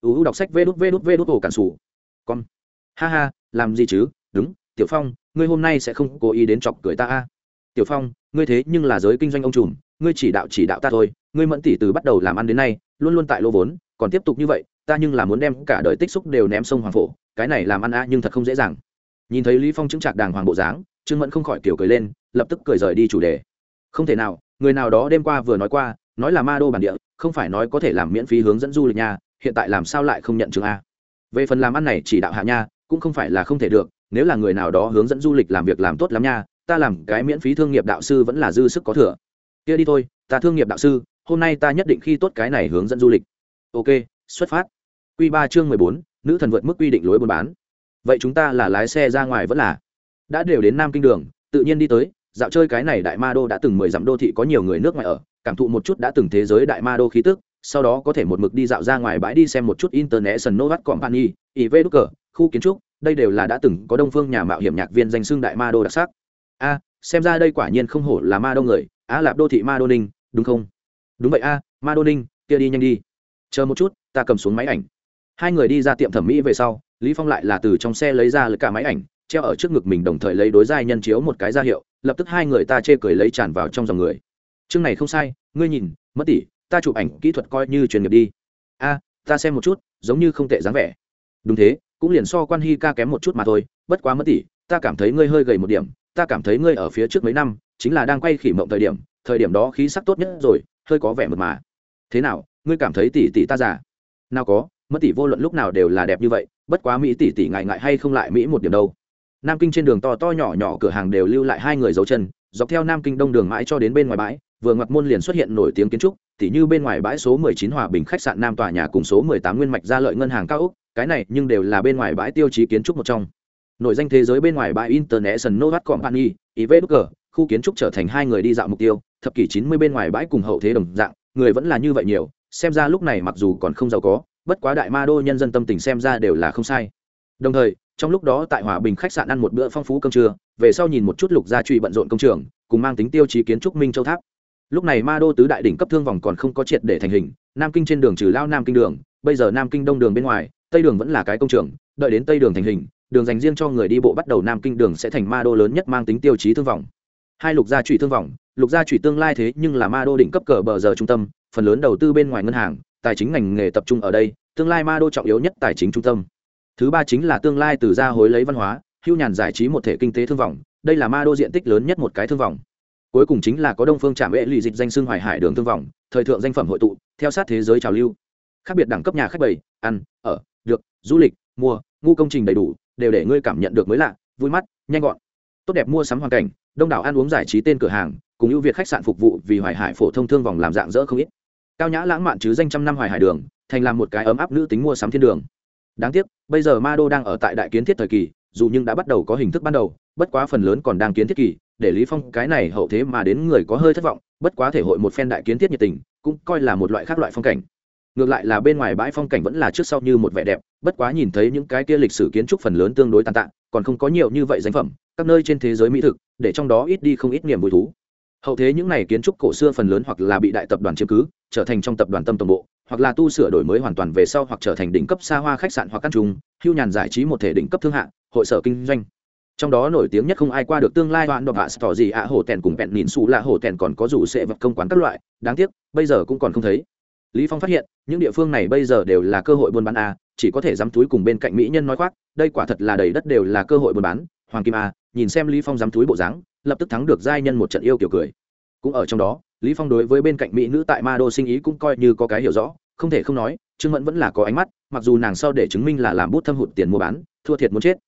A: Uu đọc sách vê đút vê đút vê đút ổ cản sủ. Con. Ha ha, làm gì chứ? Đúng, tiểu phong, ngươi hôm nay sẽ không cố ý đến chọc cười ta a. Tiểu phong, ngươi thế nhưng là giới kinh doanh ông trùm, ngươi chỉ đạo chỉ đạo ta thôi, ngươi mẫn tỷ từ bắt đầu làm ăn đến nay, luôn luôn tại lô vốn, còn tiếp tục như vậy, ta nhưng là muốn đem cả đời tích xúc đều ném sông hoàng phổ, cái này làm ăn a nhưng thật không dễ dàng. Nhìn thấy lý phong chứng trạc đàng hoàng bộ dáng trương mẫn không khỏi kiểu cười lên, lập tức cười rời đi chủ đề. Không thể nào, người nào đó đêm qua vừa nói qua, nói là ma đô bản địa, không phải nói có thể làm miễn phí hướng dẫn du lịch nha, hiện tại làm sao lại không nhận chứng a. Về phần làm ăn này chỉ đạo hạ nha, cũng không phải là không thể được, nếu là người nào đó hướng dẫn du lịch làm việc làm tốt lắm nha, ta làm cái miễn phí thương nghiệp đạo sư vẫn là dư sức có thừa. Kia đi thôi, ta thương nghiệp đạo sư, hôm nay ta nhất định khi tốt cái này hướng dẫn du lịch. Ok, xuất phát. Q ba chương mười bốn, nữ thần vượt mức quy định lối buôn bán. Vậy chúng ta là lái xe ra ngoài vẫn là? Đã đều đến nam kinh đường, tự nhiên đi tới, dạo chơi cái này đại ma đô đã từng mười dặm đô thị có nhiều người nước ngoài ở, cảm thụ một chút đã từng thế giới đại ma đô khí tức, sau đó có thể một mực đi dạo ra ngoài bãi đi xem một chút international novat company iv đức cờ khu kiến trúc, đây đều là đã từng có đông phương nhà mạo hiểm nhạc viên danh xưng đại ma đô đặc sắc. A, xem ra đây quả nhiên không hổ là ma đô người. Á, lạp đô thị ma đô ninh, đúng không? Đúng vậy a, ma đô ninh, kia đi nhanh đi. Chờ một chút, ta cầm xuống máy ảnh. Hai người đi ra tiệm thẩm mỹ về sau, lý phong lại là từ trong xe lấy ra cả máy ảnh treo ở trước ngực mình đồng thời lấy đối giai nhân chiếu một cái ra hiệu, lập tức hai người ta chê cười lấy tràn vào trong dòng người. Chương này không sai, ngươi nhìn, mất tỷ, ta chụp ảnh kỹ thuật coi như truyền nghiệp đi. A, ta xem một chút, giống như không tệ dáng vẻ. Đúng thế, cũng liền so quan hi ca kém một chút mà thôi, bất quá mất tỷ, ta cảm thấy ngươi hơi gầy một điểm, ta cảm thấy ngươi ở phía trước mấy năm, chính là đang quay khỉ mộng thời điểm thời điểm đó khí sắc tốt nhất rồi, hơi có vẻ mật mà. Thế nào, ngươi cảm thấy tỷ tỷ ta già? Nào có, mất tỷ vô luận lúc nào đều là đẹp như vậy, bất quá mỹ tỷ tỷ ngại ngại hay không lại mỹ một điểm đâu nam kinh trên đường to to nhỏ nhỏ cửa hàng đều lưu lại hai người dấu chân, dọc theo nam kinh đông đường mãi cho đến bên ngoài bãi, vừa ngoặt môn liền xuất hiện nổi tiếng kiến trúc, tỉ như bên ngoài bãi số 19 hòa bình khách sạn nam tòa nhà cùng số 18 nguyên mạch gia lợi ngân hàng cao úc, cái này nhưng đều là bên ngoài bãi tiêu chí kiến trúc một trong. Nội danh thế giới bên ngoài bãi international novat company ivdg khu kiến trúc trở thành hai người đi dạo mục tiêu, thập kỷ 90 bên ngoài bãi cùng hậu thế đồng dạng, người vẫn là như vậy nhiều, xem ra lúc này mặc dù còn không giàu có, bất quá đại ma đô nhân dân tâm tình xem ra đều là không sai. Đồng thời trong lúc đó tại hòa bình khách sạn ăn một bữa phong phú cơm trưa, về sau nhìn một chút lục gia truy bận rộn công trường, cùng mang tính tiêu chí kiến trúc minh châu tháp. Lúc này ma đô tứ đại đỉnh cấp thương vòng còn không có triệt để thành hình, nam kinh trên đường trừ lao nam kinh đường, bây giờ nam kinh đông đường bên ngoài, tây đường vẫn là cái công trường, đợi đến tây đường thành hình, đường dành riêng cho người đi bộ bắt đầu nam kinh đường sẽ thành ma đô lớn nhất mang tính tiêu chí thương vòng. Hai lục gia trụy thương vòng, lục gia trụy tương lai thế nhưng là ma đô đỉnh cấp cờ bờ giờ trung tâm, phần lớn đầu tư bên ngoài ngân hàng, tài chính ngành nghề tập trung ở đây, tương lai ma đô trọng yếu nhất tài chính trung tâm thứ ba chính là tương lai từ gia hối lấy văn hóa, hưu nhàn giải trí một thể kinh tế thương vọng, đây là ma đô diện tích lớn nhất một cái thương vọng. Cuối cùng chính là có đông phương trạm vệ lụy dịch danh xưng hoài hải đường thương vọng, thời thượng danh phẩm hội tụ, theo sát thế giới trào lưu. Khác biệt đẳng cấp nhà khách bày, ăn, ở, được, du lịch, mua, ngu công trình đầy đủ, đều để ngươi cảm nhận được mới lạ, vui mắt, nhanh gọn. Tốt đẹp mua sắm hoàn cảnh, đông đảo ăn uống giải trí tên cửa hàng, cùng ưu việt khách sạn phục vụ vì hoài hải phổ thông thương vòng làm dạng dỡ không ít. Cao nhã lãng mạn chứ danh trăm năm hoài hải đường, thành làm một cái ấm áp nữ tính mua sắm thiên đường đáng tiếc, bây giờ ma đô đang ở tại đại kiến thiết thời kỳ, dù nhưng đã bắt đầu có hình thức ban đầu, bất quá phần lớn còn đang kiến thiết kỳ, để lý phong cái này hậu thế mà đến người có hơi thất vọng, bất quá thể hội một phen đại kiến thiết nhiệt tình, cũng coi là một loại khác loại phong cảnh. Ngược lại là bên ngoài bãi phong cảnh vẫn là trước sau như một vẻ đẹp, bất quá nhìn thấy những cái kia lịch sử kiến trúc phần lớn tương đối tàn tạ, còn không có nhiều như vậy danh phẩm, các nơi trên thế giới mỹ thực, để trong đó ít đi không ít niềm vui thú hậu thế những này kiến trúc cổ xưa phần lớn hoặc là bị đại tập đoàn chiếm cứ, trở thành trong tập đoàn tâm tổng bộ, hoặc là tu sửa đổi mới hoàn toàn về sau hoặc trở thành đỉnh cấp xa hoa khách sạn hoặc căn trùng hưu nhàn giải trí một thể đỉnh cấp thương hạng hội sở kinh doanh. Trong đó nổi tiếng nhất không ai qua được tương lai đoạn độc hạ tỏ gì ạ hồ tèn cùng bẹn nhìn xù là hồ tèn còn có rủ sẽ vật công quán các loại, đáng tiếc, bây giờ cũng còn không thấy. Lý phong phát hiện, những địa phương này bây giờ đều là cơ hội buôn bán a, chỉ có thể dám túi cùng bên cạnh mỹ nhân nói khoác, đây quả thật là đầy đất đều là cơ hội buôn bán. Hoàng kim a, nhìn xem lý phong dám túi bộ dáng lập tức thắng được giai nhân một trận yêu kiểu cười. Cũng ở trong đó, lý phong đối với bên cạnh mỹ nữ tại ma đô sinh ý cũng coi như có cái hiểu rõ, không thể không nói, trương mẫn vẫn là có ánh mắt, mặc dù nàng sau để chứng minh là làm bút thâm hụt tiền mua bán, thua thiệt muốn chết.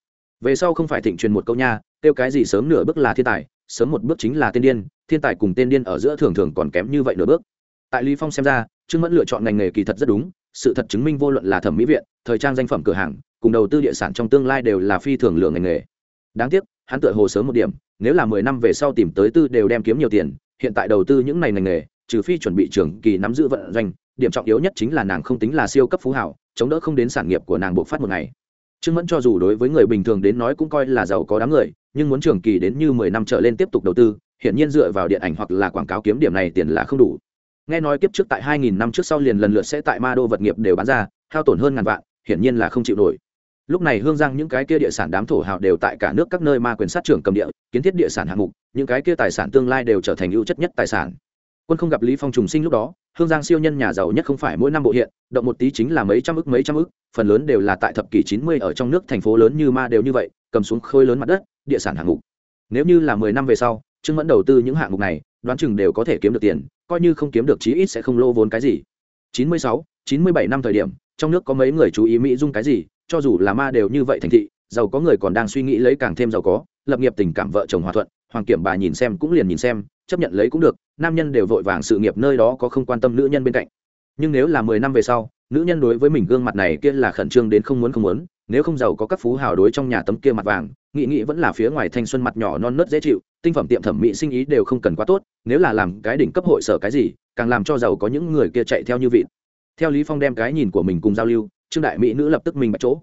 A: Về sau không phải thịnh truyền một câu nha tiêu cái gì sớm nửa bước là thiên tài, sớm một bước chính là tiên điên, thiên tài cùng tiên điên ở giữa thường thường còn kém như vậy nửa bước. Tại lý phong xem ra, trương mẫn lựa chọn ngành nghề kỳ thật rất đúng, sự thật chứng minh vô luận là thẩm mỹ viện, thời trang danh phẩm cửa hàng, cùng đầu tư địa sản trong tương lai đều là phi thường lượng ngành nghề. Đáng tiếc, hắn tựa hồ sớm một điểm nếu là mười năm về sau tìm tới tư đều đem kiếm nhiều tiền, hiện tại đầu tư những này ngành nghề, trừ phi chuẩn bị trường kỳ nắm giữ vận doanh, điểm trọng yếu nhất chính là nàng không tính là siêu cấp phú hảo, chống đỡ không đến sản nghiệp của nàng buộc phát một ngày. Trương mẫn cho dù đối với người bình thường đến nói cũng coi là giàu có đám người, nhưng muốn trường kỳ đến như mười năm trở lên tiếp tục đầu tư, hiển nhiên dựa vào điện ảnh hoặc là quảng cáo kiếm điểm này tiền là không đủ. Nghe nói kiếp trước tại hai nghìn năm trước sau liền lần lượt sẽ tại ma đô vật nghiệp đều bán ra, hao tổn hơn ngàn vạn, hiển nhiên là không chịu nổi lúc này hương giang những cái kia địa sản đám thổ hào đều tại cả nước các nơi ma quyền sát trưởng cầm địa, kiến thiết địa sản hạng mục, những cái kia tài sản tương lai đều trở thành ưu chất nhất tài sản. Quân không gặp lý phong trùng sinh lúc đó, hương giang siêu nhân nhà giàu nhất không phải mỗi năm bộ hiện, động một tí chính là mấy trăm ức mấy trăm ức, phần lớn đều là tại thập kỷ chín mươi ở trong nước thành phố lớn như ma đều như vậy, cầm xuống khơi lớn mặt đất, địa sản hạng mục. Nếu như là mười năm về sau, trương mẫn đầu tư những hạng mục này, đoán chừng đều có thể kiếm được tiền, coi như không kiếm được chí ít sẽ không lô vốn cái gì. Chín mươi sáu, chín mươi bảy năm thời điểm, trong nước có mấy người chú ý mỹ dung cái gì cho dù là ma đều như vậy thành thị, giàu có người còn đang suy nghĩ lấy càng thêm giàu có, lập nghiệp tình cảm vợ chồng hòa thuận, hoàng kiểm bà nhìn xem cũng liền nhìn xem, chấp nhận lấy cũng được, nam nhân đều vội vàng sự nghiệp nơi đó có không quan tâm nữ nhân bên cạnh. Nhưng nếu là mười năm về sau, nữ nhân đối với mình gương mặt này kia là khẩn trương đến không muốn không muốn, nếu không giàu có các phú hào đối trong nhà tấm kia mặt vàng, nghị nghị vẫn là phía ngoài thanh xuân mặt nhỏ non nớt dễ chịu, tinh phẩm tiệm thẩm mỹ sinh ý đều không cần quá tốt, nếu là làm cái đỉnh cấp hội sở cái gì, càng làm cho giàu có những người kia chạy theo như vịt. Theo lý phong đem cái nhìn của mình cùng giao lưu trương đại mỹ nữ lập tức mình bạch chỗ.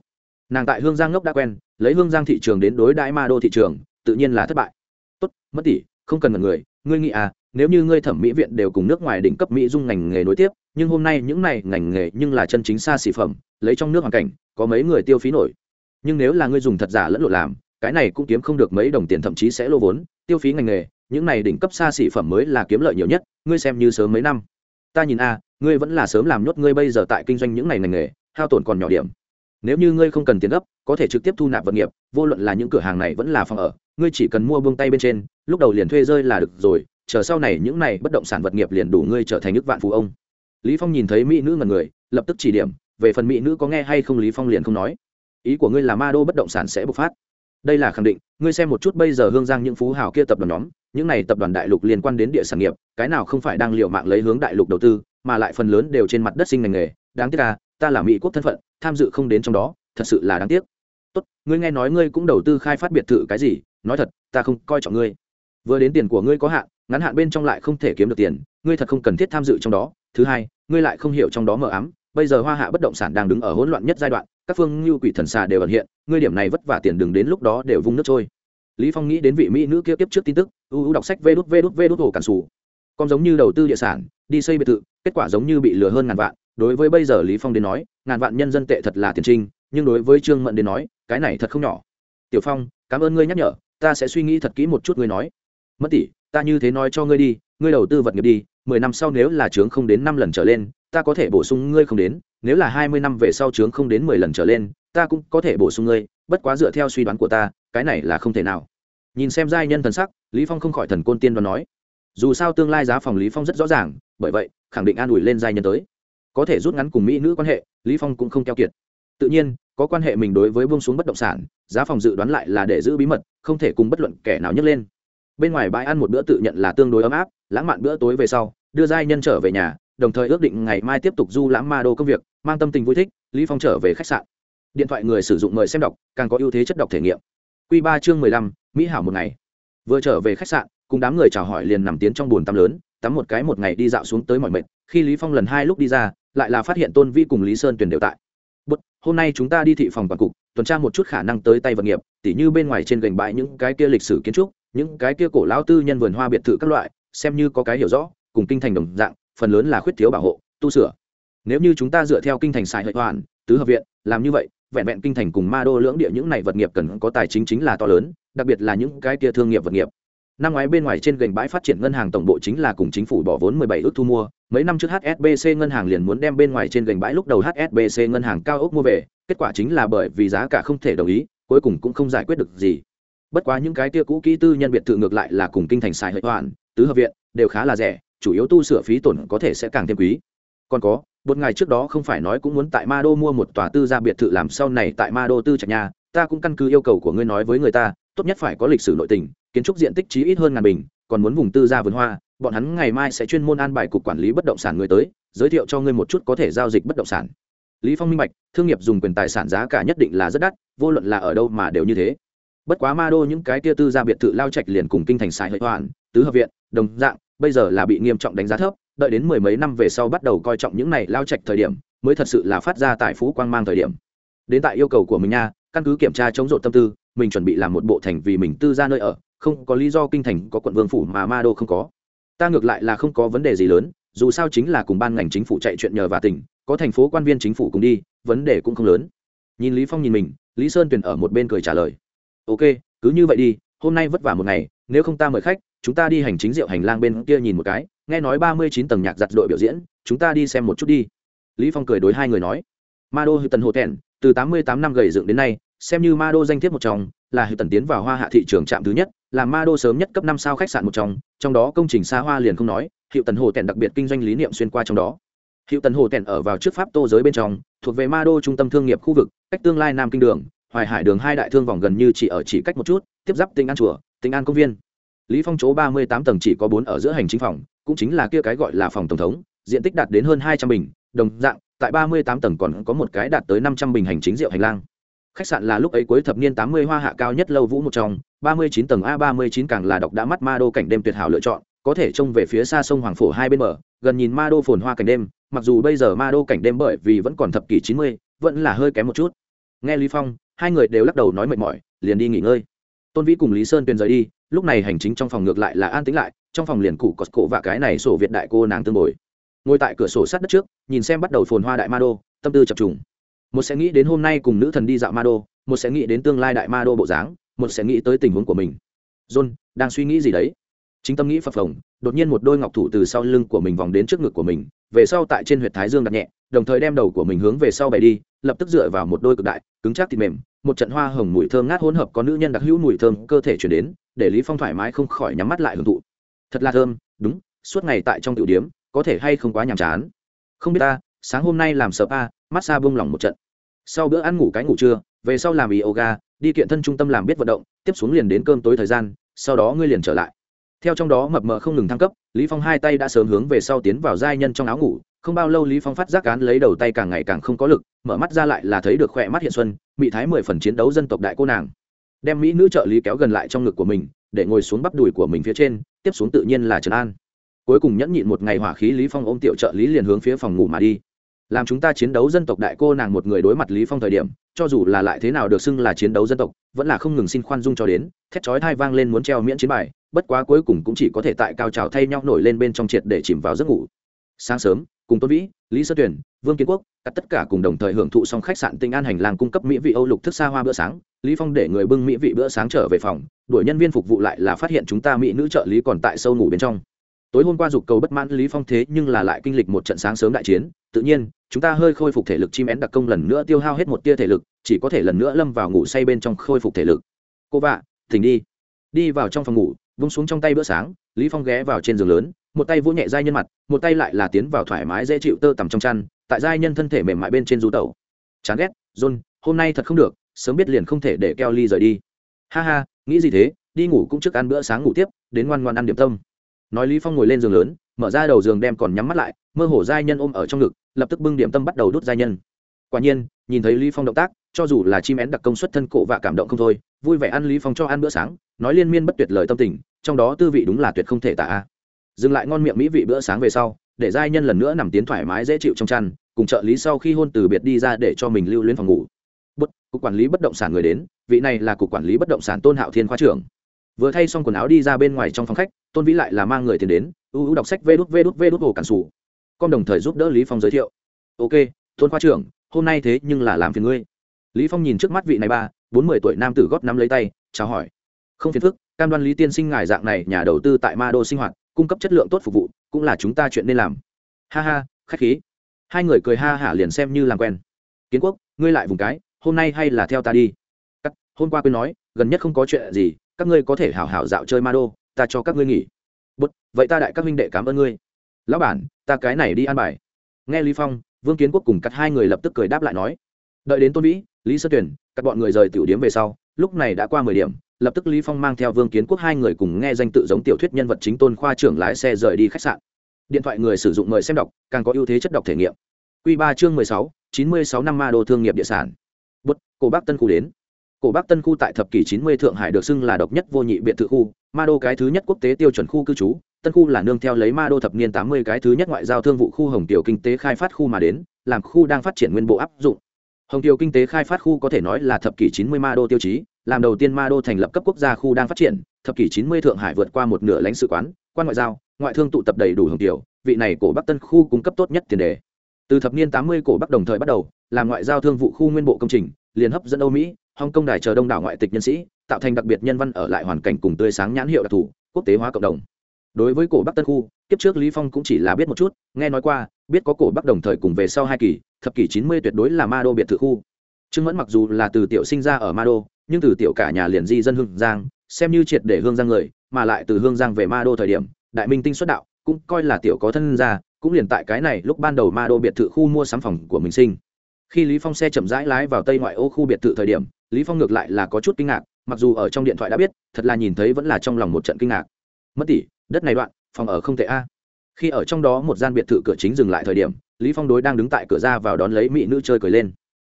A: Nàng tại hương giang ngốc đã quen, lấy hương giang thị trường đến đối đại ma đô thị trường, tự nhiên là thất bại. Tốt, mất tỷ, không cần mật người, ngươi nghĩ à nếu như ngươi thẩm mỹ viện đều cùng nước ngoài đỉnh cấp mỹ dung ngành nghề nối tiếp, nhưng hôm nay những này ngành nghề nhưng là chân chính xa xỉ phẩm, lấy trong nước hoàn cảnh, có mấy người tiêu phí nổi. Nhưng nếu là ngươi dùng thật giả lẫn lộn làm, cái này cũng kiếm không được mấy đồng tiền, thậm chí sẽ lô vốn, tiêu phí ngành nghề, những này đỉnh cấp xa xỉ phẩm mới là kiếm lợi nhiều nhất, ngươi xem như sớm mấy năm. Ta nhìn a ngươi vẫn là sớm làm nhốt ngươi bây giờ tại kinh doanh những này ngành nghề hao tổn còn nhỏ điểm. Nếu như ngươi không cần tiền gấp, có thể trực tiếp thu nạp vật nghiệp, vô luận là những cửa hàng này vẫn là phòng ở, ngươi chỉ cần mua buông tay bên trên, lúc đầu liền thuê rơi là được rồi, chờ sau này những này bất động sản vật nghiệp liền đủ ngươi trở thành nước vạn phú ông. Lý phong nhìn thấy mỹ nữ ngần người, lập tức chỉ điểm, về phần mỹ nữ có nghe hay không lý phong liền không nói. Ý của ngươi là ma đô bất động sản sẽ bộc phát. Đây là khẳng định, ngươi xem một chút bây giờ hương giang những phú hào kia tập đoàn nhóm, những này tập đoàn đại lục liên quan đến địa sản nghiệp, cái nào không phải đang liệu mạng lấy hướng đại lục đầu tư, mà lại phần lớn đều trên mặt đất sinh ngành nghề. Đáng tiếc là ta là mỹ quốc thân phận, tham dự không đến trong đó, thật sự là đáng tiếc. Tốt, ngươi nghe nói ngươi cũng đầu tư khai phát biệt thự cái gì, nói thật, ta không coi trọng ngươi. Vừa đến tiền của ngươi có hạn, ngắn hạn bên trong lại không thể kiếm được tiền, ngươi thật không cần thiết tham dự trong đó. Thứ hai, ngươi lại không hiểu trong đó mờ ám, bây giờ hoa hạ bất động sản đang đứng ở hỗn loạn nhất giai đoạn, các phương như quỷ thần xà đều ẩn hiện, ngươi điểm này vất vả tiền đừng đến lúc đó đều vung nước trôi. Lý phong nghĩ đến vị mỹ nữ kia tiếp trước tin tức, u u đọc sách vê đút vê đút vê đút hồ cản sủ. Con giống như đầu tư địa sản, đi xây biệt thự, kết quả giống như bị lừa hơn ngàn vạn đối với bây giờ lý phong đến nói, ngàn vạn nhân dân tệ thật là tiền trinh, nhưng đối với trương mận đến nói, cái này thật không nhỏ. Tiểu phong, cảm ơn ngươi nhắc nhở, ta sẽ suy nghĩ thật kỹ một chút ngươi nói. Mất tỷ, ta như thế nói cho ngươi đi, ngươi đầu tư vật nghiệp đi, mười năm sau nếu là trướng không đến năm lần trở lên, ta có thể bổ sung ngươi không đến, nếu là hai mươi năm về sau trướng không đến mười lần trở lên, ta cũng có thể bổ sung ngươi, bất quá dựa theo suy đoán của ta, cái này là không thể nào. Nhìn xem giai nhân thần sắc, lý phong không khỏi thần côn tiên đoán nói. Dù sao tương lai giá phòng lý phong rất rõ ràng, bởi vậy, khẳng định an ủi lên giai nhân tới có thể rút ngắn cùng mỹ nữ quan hệ, lý phong cũng không keo kiệt. Tự nhiên, có quan hệ mình đối với buông xuống bất động sản, giá phòng dự đoán lại là để giữ bí mật, không thể cùng bất luận kẻ nào nhấc lên. Bên ngoài bãi ăn một bữa tự nhận là tương đối ấm áp, lãng mạn bữa tối về sau, đưa giai nhân trở về nhà, đồng thời ước định ngày mai tiếp tục du lãm ma đô công việc, mang tâm tình vui thích, lý phong trở về khách sạn. Điện thoại người sử dụng mời xem đọc, càng có ưu thế chất đọc thể nghiệm. Quy ba chương mười lăm, mỹ hảo một ngày. Vừa trở về khách sạn, cùng đám người chào hỏi liền nằm tiến trong buồn tắm lớn, tắm một cái một ngày đi dạo xuống tới mọi mệt khi lý phong lần hai lúc đi ra lại là phát hiện tôn vi cùng lý sơn tuyển đều tại. Bút, hôm nay chúng ta đi thị phòng toàn cục tuần tra một chút khả năng tới tay vật nghiệp tỉ như bên ngoài trên gành bãi những cái kia lịch sử kiến trúc những cái kia cổ lão tư nhân vườn hoa biệt thự các loại xem như có cái hiểu rõ cùng kinh thành đồng dạng phần lớn là khuyết thiếu bảo hộ tu sửa. Nếu như chúng ta dựa theo kinh thành xài hệ hoàn tứ hợp viện làm như vậy vẹn vẹn kinh thành cùng ma đô lưỡng địa những này vật nghiệp cần có tài chính chính là to lớn đặc biệt là những cái kia thương nghiệp vật nghiệp năm ngoái bên ngoài trên gành bãi phát triển ngân hàng tổng bộ chính là cùng chính phủ bỏ vốn 17 ước thu mua. Mấy năm trước hsbc ngân hàng liền muốn đem bên ngoài trên gành bãi lúc đầu hsbc ngân hàng cao ốc mua về. Kết quả chính là bởi vì giá cả không thể đồng ý, cuối cùng cũng không giải quyết được gì. Bất quá những cái kia cũ kỹ tư nhân biệt thự ngược lại là cùng kinh thành xài hệ hoàn tứ hợp viện, đều khá là rẻ, chủ yếu tu sửa phí tổn có thể sẽ càng thêm quý. Còn có, một ngày trước đó không phải nói cũng muốn tại ma đô mua một tòa tư gia biệt thự làm sau này tại ma đô tư trạch nhà, ta cũng căn cứ yêu cầu của ngươi nói với người ta, tốt nhất phải có lịch sử nội tình kiến trúc diện tích chí ít hơn ngàn bình, còn muốn vùng tư gia vườn hoa, bọn hắn ngày mai sẽ chuyên môn an bài cục quản lý bất động sản người tới, giới thiệu cho ngươi một chút có thể giao dịch bất động sản. Lý phong minh bạch, thương nghiệp dùng quyền tài sản giá cả nhất định là rất đắt, vô luận là ở đâu mà đều như thế. Bất quá ma đô những cái tia tư gia biệt thự lao trạch liền cùng kinh thành xài hệ hoàn tứ hợp viện, đồng dạng, bây giờ là bị nghiêm trọng đánh giá thấp, đợi đến mười mấy năm về sau bắt đầu coi trọng những này lao trạch thời điểm, mới thật sự là phát ra tài phú quang mang thời điểm. Đến tại yêu cầu của mình nha, căn cứ kiểm tra chống rộn tâm tư, mình chuẩn bị làm một bộ thành vì mình tư ra nơi ở không có lý do kinh thành có quận vương phủ mà ma đô không có. Ta ngược lại là không có vấn đề gì lớn, dù sao chính là cùng ban ngành chính phủ chạy chuyện nhờ và tỉnh có thành phố quan viên chính phủ cùng đi, vấn đề cũng không lớn. Nhìn lý phong nhìn mình, lý sơn tuyển ở một bên cười trả lời. Ok, cứ như vậy đi, hôm nay vất vả một ngày, nếu không ta mời khách, chúng ta đi hành chính rượu hành lang bên kia nhìn một cái, nghe nói ba mươi chín tầng nhạc giặt đội biểu diễn, chúng ta đi xem một chút đi. Lý phong cười đối hai người nói. Ma đô hư tần hồ thẹn, từ tám mươi tám năm gầy dựng đến nay, xem như ma đô danh thiếp một trong, là hư tần tiến vào hoa hạ thị trường trạm thứ nhất là ma đô sớm nhất cấp năm sao khách sạn một trong trong đó công trình xa hoa liền không nói hiệu tần hồ tèn đặc biệt kinh doanh lý niệm xuyên qua trong đó. Hiệu tần hồ tèn ở vào trước pháp tô giới bên trong, thuộc về ma đô trung tâm thương nghiệp khu vực, cách tương lai nam kinh đường, hoài hải đường hai đại thương vòng gần như chỉ ở chỉ cách một chút, tiếp giáp tỉnh an chùa tỉnh an công viên. Lý phong chỗ ba mươi tám tầng chỉ có bốn ở giữa hành chính phòng, cũng chính là kia cái gọi là phòng tổng thống, diện tích đạt đến hơn hai trăm bình, đồng dạng, tại ba mươi tám tầng còn có một cái đạt tới năm trăm bình hành chính rượu hành lang khách sạn là lúc ấy cuối thập niên tám mươi hoa hạ cao nhất lâu vũ một trong, ba mươi chín tầng a ba mươi chín càng là độc đã mắt ma đô cảnh đêm tuyệt hảo lựa chọn, có thể trông về phía xa sông hoàng phổ hai bên bờ, gần nhìn ma đô phồn hoa cảnh đêm, mặc dù bây giờ ma đô cảnh đêm bởi vì vẫn còn thập kỷ chín mươi, vẫn là hơi kém một chút. Nghe lý phong, hai người đều lắc đầu nói mệt mỏi, liền đi nghỉ ngơi. Tôn vĩ cùng lý sơn tuyền rời đi, lúc này hành chính trong phòng ngược lại là an tĩnh lại, trong phòng liền cụ cọt cổ và cái này sổ việt đại cô nàng tương bồi. Ngồi tại cửa sổ sát đất trước, nhìn xem bắt đầu phồn hoa đại ma đô, tâm tư chập trùng một sẽ nghĩ đến hôm nay cùng nữ thần đi dạo ma đô, một sẽ nghĩ đến tương lai đại ma đô bộ dáng, một sẽ nghĩ tới tình huống của mình. John, đang suy nghĩ gì đấy? Chính tâm nghĩ phập phồng, đột nhiên một đôi ngọc thủ từ sau lưng của mình vòng đến trước ngực của mình, về sau tại trên huyệt thái dương đặt nhẹ, đồng thời đem đầu của mình hướng về sau bày đi, lập tức dựa vào một đôi cực đại, cứng chắc thịt mềm, một trận hoa hồng mùi thơm ngát hỗn hợp có nữ nhân đặc hữu mùi thơm cơ thể chuyển đến, để lý phong thoải mái không khỏi nhắm mắt lại hưởng thụ. Thật là thơm, đúng, suốt ngày tại trong tiểu điếm, có thể hay không quá nhàm chán. Không biết ta, sáng hôm nay làm spa massage bông lỏng một trận sau bữa ăn ngủ cái ngủ trưa, về sau làm yoga, đi kiện thân trung tâm làm biết vận động, tiếp xuống liền đến cơm tối thời gian, sau đó ngươi liền trở lại. Theo trong đó mập mờ không ngừng thăng cấp, lý phong hai tay đã sớm hướng về sau tiến vào giai nhân trong áo ngủ, không bao lâu lý phong phát giác cán lấy đầu tay càng ngày càng không có lực, mở mắt ra lại là thấy được khỏe mắt hiện xuân, mỹ thái mười phần chiến đấu dân tộc đại cô nàng. Đem mỹ nữ trợ lý kéo gần lại trong ngực của mình, để ngồi xuống bắp đùi của mình phía trên, tiếp xuống tự nhiên là trần an. Cuối cùng nhẫn nhịn một ngày hỏa khí lý phong ôm tiểu trợ lý liền hướng phía phòng ngủ mà đi làm chúng ta chiến đấu dân tộc đại cô nàng một người đối mặt lý phong thời điểm, cho dù là lại thế nào được xưng là chiến đấu dân tộc, vẫn là không ngừng xin khoan dung cho đến, thét chói thai vang lên muốn treo miễn chiến bài, bất quá cuối cùng cũng chỉ có thể tại cao trào thay nhau nổi lên bên trong triệt để chìm vào giấc ngủ. Sáng sớm, cùng tôn vĩ, lý sơ tuyển, vương kiến quốc, cắt tất cả cùng đồng thời hưởng thụ xong khách sạn tinh an hành lang cung cấp mỹ vị âu lục thức xa hoa bữa sáng, lý phong để người bưng mỹ vị bữa sáng trở về phòng, đuổi nhân viên phục vụ lại là phát hiện chúng ta mỹ nữ trợ lý còn tại sâu ngủ bên trong tối hôm qua dục cầu bất mãn lý phong thế nhưng là lại kinh lịch một trận sáng sớm đại chiến, tự nhiên, chúng ta hơi khôi phục thể lực chim én đặc công lần nữa tiêu hao hết một tia thể lực, chỉ có thể lần nữa lâm vào ngủ say bên trong khôi phục thể lực. Cô vạ thỉnh đi. Đi vào trong phòng ngủ, vung xuống trong tay bữa sáng, lý phong ghé vào trên giường lớn, một tay vỗ nhẹ giai nhân mặt, một tay lại là tiến vào thoải mái dễ chịu tơ tằm trong chăn, tại giai nhân thân thể mềm mại bên trên rú tẩu. Chán ghét john hôm nay thật không được, sớm biết liền không thể để keo ly rời đi. Ha ha, nghĩ gì thế, đi ngủ cũng trước ăn bữa sáng ngủ tiếp, đến ngoan ngoan ăn điểm tâm nói lý phong ngồi lên giường lớn, mở ra đầu giường đem còn nhắm mắt lại, mơ hồ giai nhân ôm ở trong ngực, lập tức bưng điểm tâm bắt đầu đốt giai nhân. Quả nhiên, nhìn thấy lý phong động tác, cho dù là chim én đặc công suất thân cổ và cảm động không thôi, vui vẻ ăn lý phong cho ăn bữa sáng, nói liên miên bất tuyệt lời tâm tình, trong đó tư vị đúng là tuyệt không thể tả. Dừng lại ngon miệng mỹ vị bữa sáng về sau, để giai nhân lần nữa nằm tiến thoải mái dễ chịu trong chăn, cùng trợ lý sau khi hôn từ biệt đi ra để cho mình lưu lên phòng ngủ. Bất, cục quản lý bất động sản người đến, vị này là cục quản lý bất động sản tôn hạo thiên khoa trưởng vừa thay xong quần áo đi ra bên ngoài trong phòng khách, tôn vĩ lại là mang người tiền đến ưu ưu đọc sách vê đút vê đút vê đút hồ cản sủ. Con đồng thời giúp đỡ lý phong giới thiệu. Ok, tôn khoa trưởng, hôm nay thế nhưng là làm phiền ngươi. Lý phong nhìn trước mắt vị này ba, bốn mươi tuổi nam tử góp nắm lấy tay, chào hỏi. Không phiền phức, cam đoan lý tiên sinh ngài dạng này nhà đầu tư tại ma đô sinh hoạt, cung cấp chất lượng tốt phục vụ, cũng là chúng ta chuyện nên làm. Ha ha, khách khí. Hai người cười ha hả liền xem như làm quen. Kiến quốc, ngươi lại vùng cái, hôm nay hay là theo ta đi. Cắt, hôm qua quên nói, gần nhất không có chuyện gì các ngươi có thể hảo hảo dạo chơi ma đô, ta cho các ngươi nghỉ. Bút, vậy ta đại các minh đệ cảm ơn ngươi. Lão bản, ta cái này đi ăn bài. Nghe lý phong, vương kiến quốc cùng cắt hai người lập tức cười đáp lại nói. Đợi đến tôn vĩ, lý sơ tuyển các bọn người rời tiểu điểm về sau, lúc này đã qua mười điểm, lập tức lý phong mang theo vương kiến quốc hai người cùng nghe danh tự giống tiểu thuyết nhân vật chính tôn khoa trưởng lái xe rời đi khách sạn. Điện thoại người sử dụng mời xem đọc, càng có ưu thế chất đọc thể nghiệm. Quy ba chương mười sáu, chín mươi sáu năm ma đô thương nghiệp địa sản. Bút, cổ bác tân khu đến cổ bắc tân khu tại thập kỷ chín mươi thượng hải được xưng là độc nhất vô nhị biệt thự khu, ma đô cái thứ nhất quốc tế tiêu chuẩn khu cư trú. Tân khu là nương theo lấy ma đô thập niên tám mươi cái thứ nhất ngoại giao thương vụ khu hồng tiểu kinh tế khai phát khu mà đến, làm khu đang phát triển nguyên bộ áp dụng. Hồng tiểu kinh tế khai phát khu có thể nói là thập kỷ chín mươi ma đô tiêu chí, làm đầu tiên ma đô thành lập cấp quốc gia khu đang phát triển, thập kỷ chín mươi thượng hải vượt qua một nửa lãnh sự quán, quan ngoại giao, ngoại thương tụ tập đầy đủ hồng tiểu vị này cổ bắc tân khu cung cấp tốt nhất tiền đề. Từ thập niên tám mươi cổ bắc đồng thời bắt đầu, làm ngoại giao thương vụ khu nguyên bộ công trình, liền hấp dẫn âu mỹ hong kông đài chờ đông đảo ngoại tịch nhân sĩ, tạo thành đặc biệt nhân văn ở lại hoàn cảnh cùng tươi sáng nhãn hiệu đặc thù, quốc tế hóa cộng đồng. Đối với cổ bắc tân khu, kiếp trước lý phong cũng chỉ là biết một chút, nghe nói qua, biết có cổ bắc đồng thời cùng về sau hai kỳ, thập kỷ chín mươi tuyệt đối là ma đô biệt thự khu. Trương mẫn mặc dù là từ tiểu sinh ra ở ma đô nhưng từ tiểu cả nhà liền di dân hương giang, xem như triệt để hương giang người, mà lại từ hương giang về ma đô thời điểm, đại minh tinh xuất đạo, cũng coi là tiểu có thân gia, cũng liền tại cái này lúc ban đầu ma đô biệt thự khu mua sắm phòng của mình sinh khi lý phong xe chậm rãi lái vào tây ngoại ô khu biệt thự thời điểm, lý phong ngược lại là có chút kinh ngạc, mặc dù ở trong điện thoại đã biết, thật là nhìn thấy vẫn là trong lòng một trận kinh ngạc. Mất tỷ, đất này đoạn, phòng ở không tệ a. Khi ở trong đó một gian biệt thự cửa chính dừng lại thời điểm, lý phong đối đang đứng tại cửa ra vào đón lấy mỹ nữ chơi cười lên.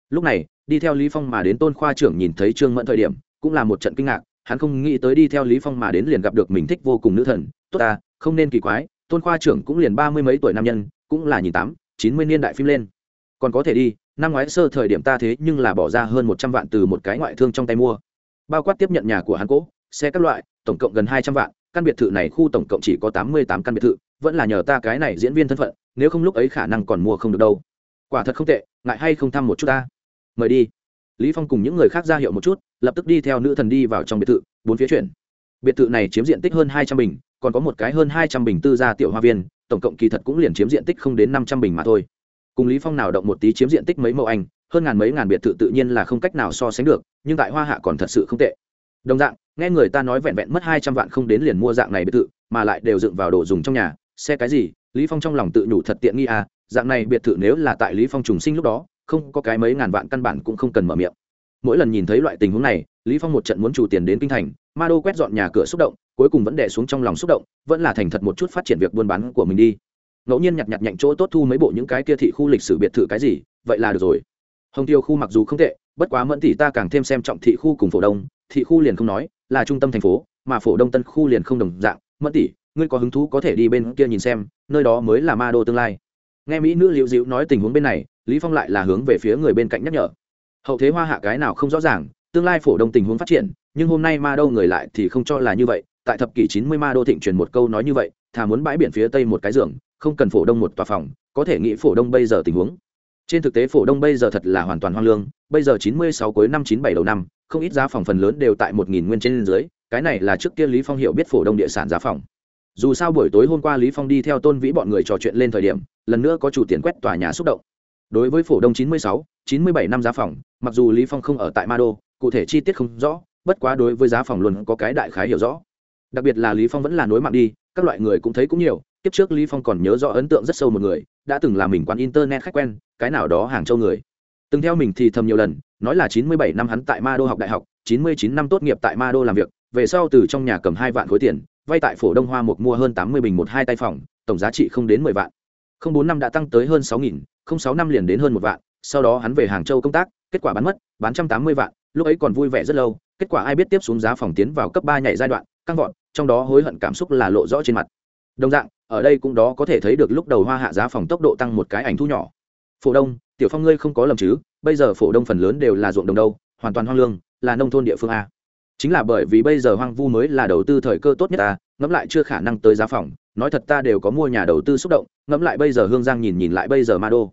A: Lúc này, đi theo lý phong mà đến tôn khoa trưởng nhìn thấy trương mẫn thời điểm, cũng là một trận kinh ngạc, hắn không nghĩ tới đi theo lý phong mà đến liền gặp được mình thích vô cùng nữ thần. Tốt ta, không nên kỳ quái, tôn khoa trưởng cũng liền ba mươi mấy tuổi nam nhân, cũng là nhìn tám, chín mươi niên đại phim lên còn có thể đi, năm ngoái sơ thời điểm ta thế nhưng là bỏ ra hơn một trăm vạn từ một cái ngoại thương trong tay mua. Bao quát tiếp nhận nhà của hắn cỗ, xe các loại, tổng cộng gần hai trăm vạn, căn biệt thự này khu tổng cộng chỉ có tám mươi tám căn biệt thự, vẫn là nhờ ta cái này diễn viên thân phận, nếu không lúc ấy khả năng còn mua không được đâu. Quả thật không tệ, ngại hay không thăm một chút ta. Mời đi. Lý phong cùng những người khác ra hiệu một chút, lập tức đi theo nữ thần đi vào trong biệt thự, bốn phía chuyển. Biệt thự này chiếm diện tích hơn hai trăm bình, còn có một cái hơn hai trăm bình tư gia tiểu hoa viên, tổng cộng kỳ thật cũng liền chiếm diện tích không đến năm trăm bình mà thôi cùng lý phong nào động một tí chiếm diện tích mấy mẫu anh, hơn ngàn mấy ngàn biệt thự tự nhiên là không cách nào so sánh được, nhưng tại hoa hạ còn thật sự không tệ. Đồng dạng, nghe người ta nói vẹn vẹn mất hai trăm vạn không đến liền mua dạng này biệt thự, mà lại đều dựng vào đồ dùng trong nhà, xe cái gì, lý phong trong lòng tự nhủ thật tiện nghi à dạng này biệt thự nếu là tại lý phong trùng sinh lúc đó, không có cái mấy ngàn vạn căn bản cũng không cần mở miệng. Mỗi lần nhìn thấy loại tình huống này, lý phong một trận muốn chủ tiền đến kinh thành ma đô quét dọn nhà cửa xúc động, cuối cùng vẫn đè xuống trong lòng xúc động, vẫn là thành thật một chút phát triển việc buôn bán của mình đi ngẫu nhiên nhặt nhặt nhạnh chỗ tốt thu mấy bộ những cái kia thị khu lịch sử biệt thự cái gì, vậy là được rồi. Hồng tiêu khu mặc dù không tệ, bất quá mẫn tỷ ta càng thêm xem trọng thị khu cùng phổ đông. Thị khu liền không nói, là trung tâm thành phố, mà phổ đông tân khu liền không đồng dạng. Mẫn tỷ, ngươi có hứng thú có thể đi bên kia nhìn xem, nơi đó mới là ma đô tương lai. Nghe mỹ nữ liễu dịu nói tình huống bên này, lý phong lại là hướng về phía người bên cạnh nhắc nhở. Hậu thế hoa hạ cái nào không rõ ràng, tương lai phổ đông tình huống phát triển, nhưng hôm nay ma đô người lại thì không cho là như vậy. Tại thập kỷ 90 ma đô thịnh truyền một câu nói như vậy, thà muốn bãi biển phía tây một cái giường không cần phổ đông một tòa phòng có thể nghĩ phổ đông bây giờ tình huống. Trên thực tế phổ đông bây giờ thật là hoàn toàn hoang lương bây giờ 96 cuối năm 97 đầu năm không ít giá phòng phần lớn đều tại 1.000 nguyên trên dưới cái này là trước kia lý phong hiểu biết phổ đông địa sản giá phòng. Dù sao buổi tối hôm qua lý phong đi theo tôn vĩ bọn người trò chuyện lên thời điểm lần nữa có chủ tiền quét tòa nhà xúc động. Đối với phổ đông 96, 97 năm giá phòng mặc dù lý phong không ở tại ma đô cụ thể chi tiết không rõ bất quá đối với giá phòng luôn có cái đại khái hiểu rõ. Đặc biệt là lý phong vẫn là nối mạng đi các loại người cũng thấy cũng nhiều kiếp trước lý phong còn nhớ rõ ấn tượng rất sâu một người, đã từng là mình quán internet khách quen, cái nào đó hàng châu người. Từng theo mình thì thầm nhiều lần, nói là 97 năm hắn tại ma đô học đại học 99 năm tốt nghiệp tại ma đô làm việc, về sau từ trong nhà cầm hai vạn khối tiền, vay tại phổ đông hoa một mua hơn 80 bình một hai tay phòng, tổng giá trị không đến 10 vạn. không bốn năm đã tăng tới hơn sáu nghìn, không sáu năm liền đến hơn một vạn, sau đó hắn về hàng châu công tác, kết quả bán mất, bán trăm tám mươi vạn, lúc ấy còn vui vẻ rất lâu, kết quả ai biết tiếp xuống giá phòng tiến vào cấp ba nhảy giai đoạn, căng vọt, trong đó hối hận cảm xúc là lộ rõ trên mặt. Đồng dạng ở đây cũng đó có thể thấy được lúc đầu hoa hạ giá phòng tốc độ tăng một cái ảnh thu nhỏ. Phổ đông, tiểu phong ngươi không có lầm chứ, bây giờ phổ đông phần lớn đều là ruộng đồng đâu, hoàn toàn hoang lương, là nông thôn địa phương a. Chính là bởi vì bây giờ hoang vu mới là đầu tư thời cơ tốt nhất ta ngẫm lại chưa khả năng tới giá phòng, nói thật ta đều có mua nhà đầu tư xúc động, ngẫm lại bây giờ hương giang nhìn nhìn lại bây giờ ma đô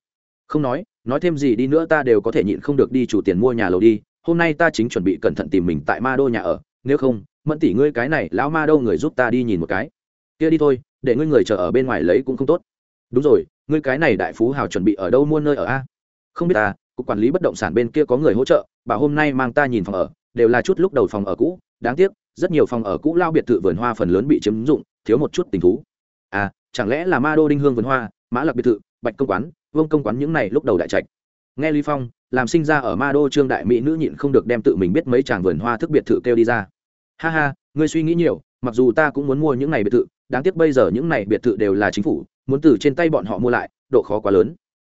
A: không nói nói thêm gì đi nữa ta đều có thể nhịn không được đi chủ tiền mua nhà lầu đi, hôm nay ta chính chuẩn bị cẩn thận tìm mình tại ma đô nhà ở, nếu không, mẫn tỷ ngươi cái này, lão ma đô người giúp ta đi nhìn một cái. Kia đi thôi để ngươi người chờ ở bên ngoài lấy cũng không tốt. Đúng rồi, ngươi cái này đại phú hào chuẩn bị ở đâu mua nơi ở a? Không biết ta, cục quản lý bất động sản bên kia có người hỗ trợ, bà hôm nay mang ta nhìn phòng ở, đều là chút lúc đầu phòng ở cũ, đáng tiếc, rất nhiều phòng ở cũ lao biệt thự vườn hoa phần lớn bị chiếm dụng, thiếu một chút tình thú. À chẳng lẽ là ma đô đinh hương vườn hoa, mã lạc biệt thự, bạch công quán, vương công quán những này lúc đầu đại trạch. Nghe lý phong, làm sinh ra ở ma đô trương đại mỹ nữ nhịn không được đem tự mình biết mấy chàng vườn hoa thức biệt thự kêu đi ra. Ha ha, ngươi suy nghĩ nhiều, mặc dù ta cũng muốn mua những này biệt thự đáng tiếc bây giờ những này biệt thự đều là chính phủ, muốn từ trên tay bọn họ mua lại, độ khó quá lớn.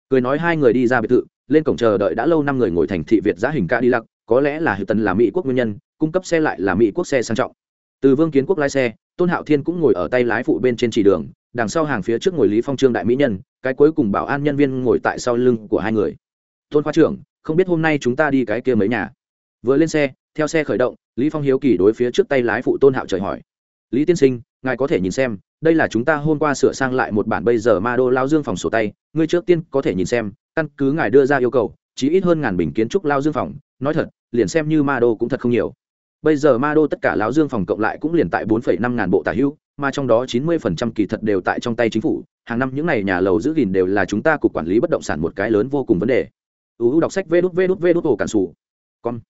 A: Cười nói hai người đi ra biệt thự, lên cổng chờ đợi đã lâu năm người ngồi thành thị việt giá hình ca đi lặc có lẽ là hiệp tần là mỹ quốc nguyên nhân, cung cấp xe lại là mỹ quốc xe sang trọng. Từ vương kiến quốc lái xe, tôn hạo thiên cũng ngồi ở tay lái phụ bên trên chỉ đường, đằng sau hàng phía trước ngồi lý phong trương đại mỹ nhân, cái cuối cùng bảo an nhân viên ngồi tại sau lưng của hai người. Tôn khoa trưởng, không biết hôm nay chúng ta đi cái kia mấy nhà? Vừa lên xe, theo xe khởi động, lý phong hiếu kỳ đối phía trước tay lái phụ tôn hạo trời hỏi. Lý tiên sinh ngài có thể nhìn xem, đây là chúng ta hôm qua sửa sang lại một bản bây giờ ma đô lao dương phòng sổ tay, ngươi trước tiên có thể nhìn xem, căn cứ ngài đưa ra yêu cầu, chỉ ít hơn ngàn bình kiến trúc lao dương phòng, nói thật, liền xem như ma đô cũng thật không nhiều. Bây giờ ma đô tất cả lao dương phòng cộng lại cũng liền tại bốn năm ngàn bộ tả hữu mà trong đó chín mươi phần trăm kỳ thật đều tại trong tay chính phủ, hàng năm những n à y nhà lầu giữ gìn đều là chúng ta cục quản lý bất động sản một cái lớn vô cùng vấn đề. Uu đọc sách vê đút vê đút vê đút, ổ cản sủ. Con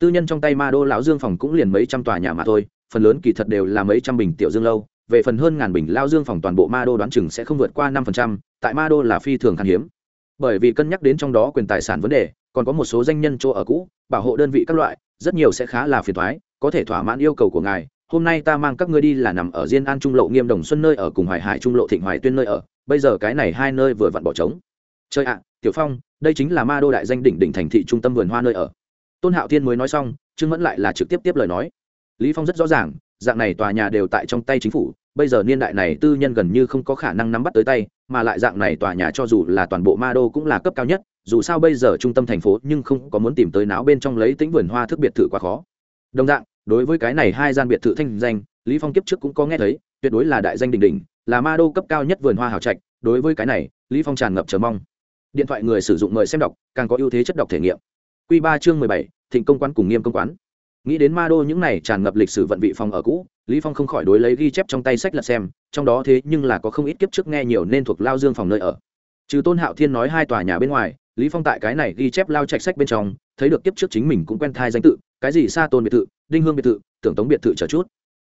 A: tư nhân trong tay ma đô lão dương phòng cũng liền mấy trăm tòa nhà mà thôi phần lớn kỳ thật đều là mấy trăm bình tiểu dương lâu, về phần hơn ngàn bình lao dương phòng toàn bộ ma đô đoán chừng sẽ không vượt qua năm phần trăm, tại ma đô là phi thường khan hiếm. Bởi vì cân nhắc đến trong đó quyền tài sản vấn đề, còn có một số danh nhân chỗ ở cũ, bảo hộ đơn vị các loại, rất nhiều sẽ khá là phiền thoái có thể thỏa mãn yêu cầu của ngài. Hôm nay ta mang các ngươi đi là nằm ở diên an trung lộ nghiêm đồng xuân nơi ở cùng hoài hải trung lộ thịnh hoài tuyên nơi ở, bây giờ cái này hai nơi vừa vặn bỏ trống. Trời ạ, tiểu phong, đây chính là ma đô đại danh đỉnh đỉnh thành thị trung tâm vườn hoa nơi ở. Tôn hạo thiên mới nói xong, trương mẫn lại là trực tiếp tiếp lời nói lý phong rất rõ ràng, dạng này tòa nhà đều tại trong tay chính phủ, bây giờ niên đại này tư nhân gần như không có khả năng nắm bắt tới tay, mà lại dạng này tòa nhà cho dù là toàn bộ ma đô cũng là cấp cao nhất, dù sao bây giờ trung tâm thành phố nhưng không có muốn tìm tới não bên trong lấy tính vườn hoa thức biệt thự quá khó. Đồng dạng, đối với cái này hai gian biệt thự thanh danh, lý phong kiếp trước cũng có nghe thấy, tuyệt đối là đại danh đỉnh đỉnh, là ma đô cấp cao nhất vườn hoa hào trạch, đối với cái này, lý phong tràn ngập chờ mong. Điện thoại người sử dụng mời xem đọc, càng có ưu thế chất đọc thể nghiệm. Quy ba chương mười bảy, thịnh công quán cùng nghiêm công quán nghĩ đến ma đô những này tràn ngập lịch sử vận vị phòng ở cũ lý phong không khỏi đối lấy ghi chép trong tay sách lật xem trong đó thế nhưng là có không ít kiếp trước nghe nhiều nên thuộc lao dương phòng nơi ở. Trừ tôn hạo thiên nói hai tòa nhà bên ngoài lý phong tại cái này ghi chép lao trạch sách bên trong thấy được kiếp trước chính mình cũng quen thai danh tự cái gì sa tôn biệt thự đinh hương biệt thự tưởng tống biệt thự chờ chút.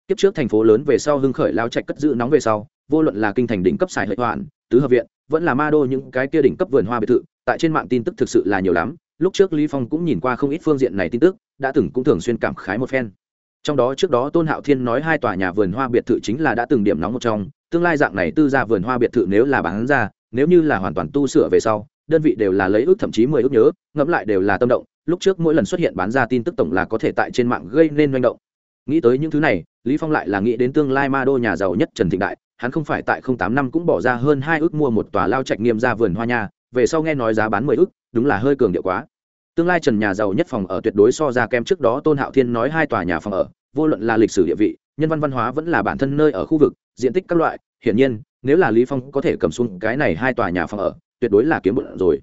A: Kiếp trước thành phố lớn về sau hưng khởi lao trạch cất giữ nóng về sau vô luận là kinh thành đỉnh cấp xài hệ hoạn, tứ hợp viện vẫn là ma đô những cái kia đỉnh cấp vườn hoa biệt thự tại trên mạng tin tức thực sự là nhiều lắm lúc trước lý phong cũng nhìn qua không ít phương diện này tin tức, đã từng cũng thường xuyên cảm khái một phen trong đó trước đó tôn hạo thiên nói hai tòa nhà vườn hoa biệt thự chính là đã từng điểm nóng một trong, tương lai dạng này tư ra vườn hoa biệt thự nếu là bán ra, nếu như là hoàn toàn tu sửa về sau, đơn vị đều là lấy ước thậm chí mười ước nhớ, ngẫm lại đều là tâm động, lúc trước mỗi lần xuất hiện bán ra tin tức tổng là có thể tại trên mạng gây nên manh động nghĩ tới những thứ này, lý phong lại là nghĩ đến tương lai ma đô nhà giàu nhất trần thịnh đại, hắn không phải tại không tám năm cũng bỏ ra hơn hai ước mua một tòa lao trạch nghiêm ra vườn hoa nhà về sau nghe nói giá bán mười ước đúng là hơi cường điệu quá. Tương lai trần nhà giàu nhất phòng ở tuyệt đối so ra kem trước đó tôn hạo thiên nói hai tòa nhà phòng ở, vô luận là lịch sử địa vị, nhân văn văn hóa vẫn là bản thân nơi ở khu vực, diện tích các loại, hiển nhiên, nếu là lý phong có thể cầm xuống cái này hai tòa nhà phòng ở, tuyệt đối là kiếm bụng rồi.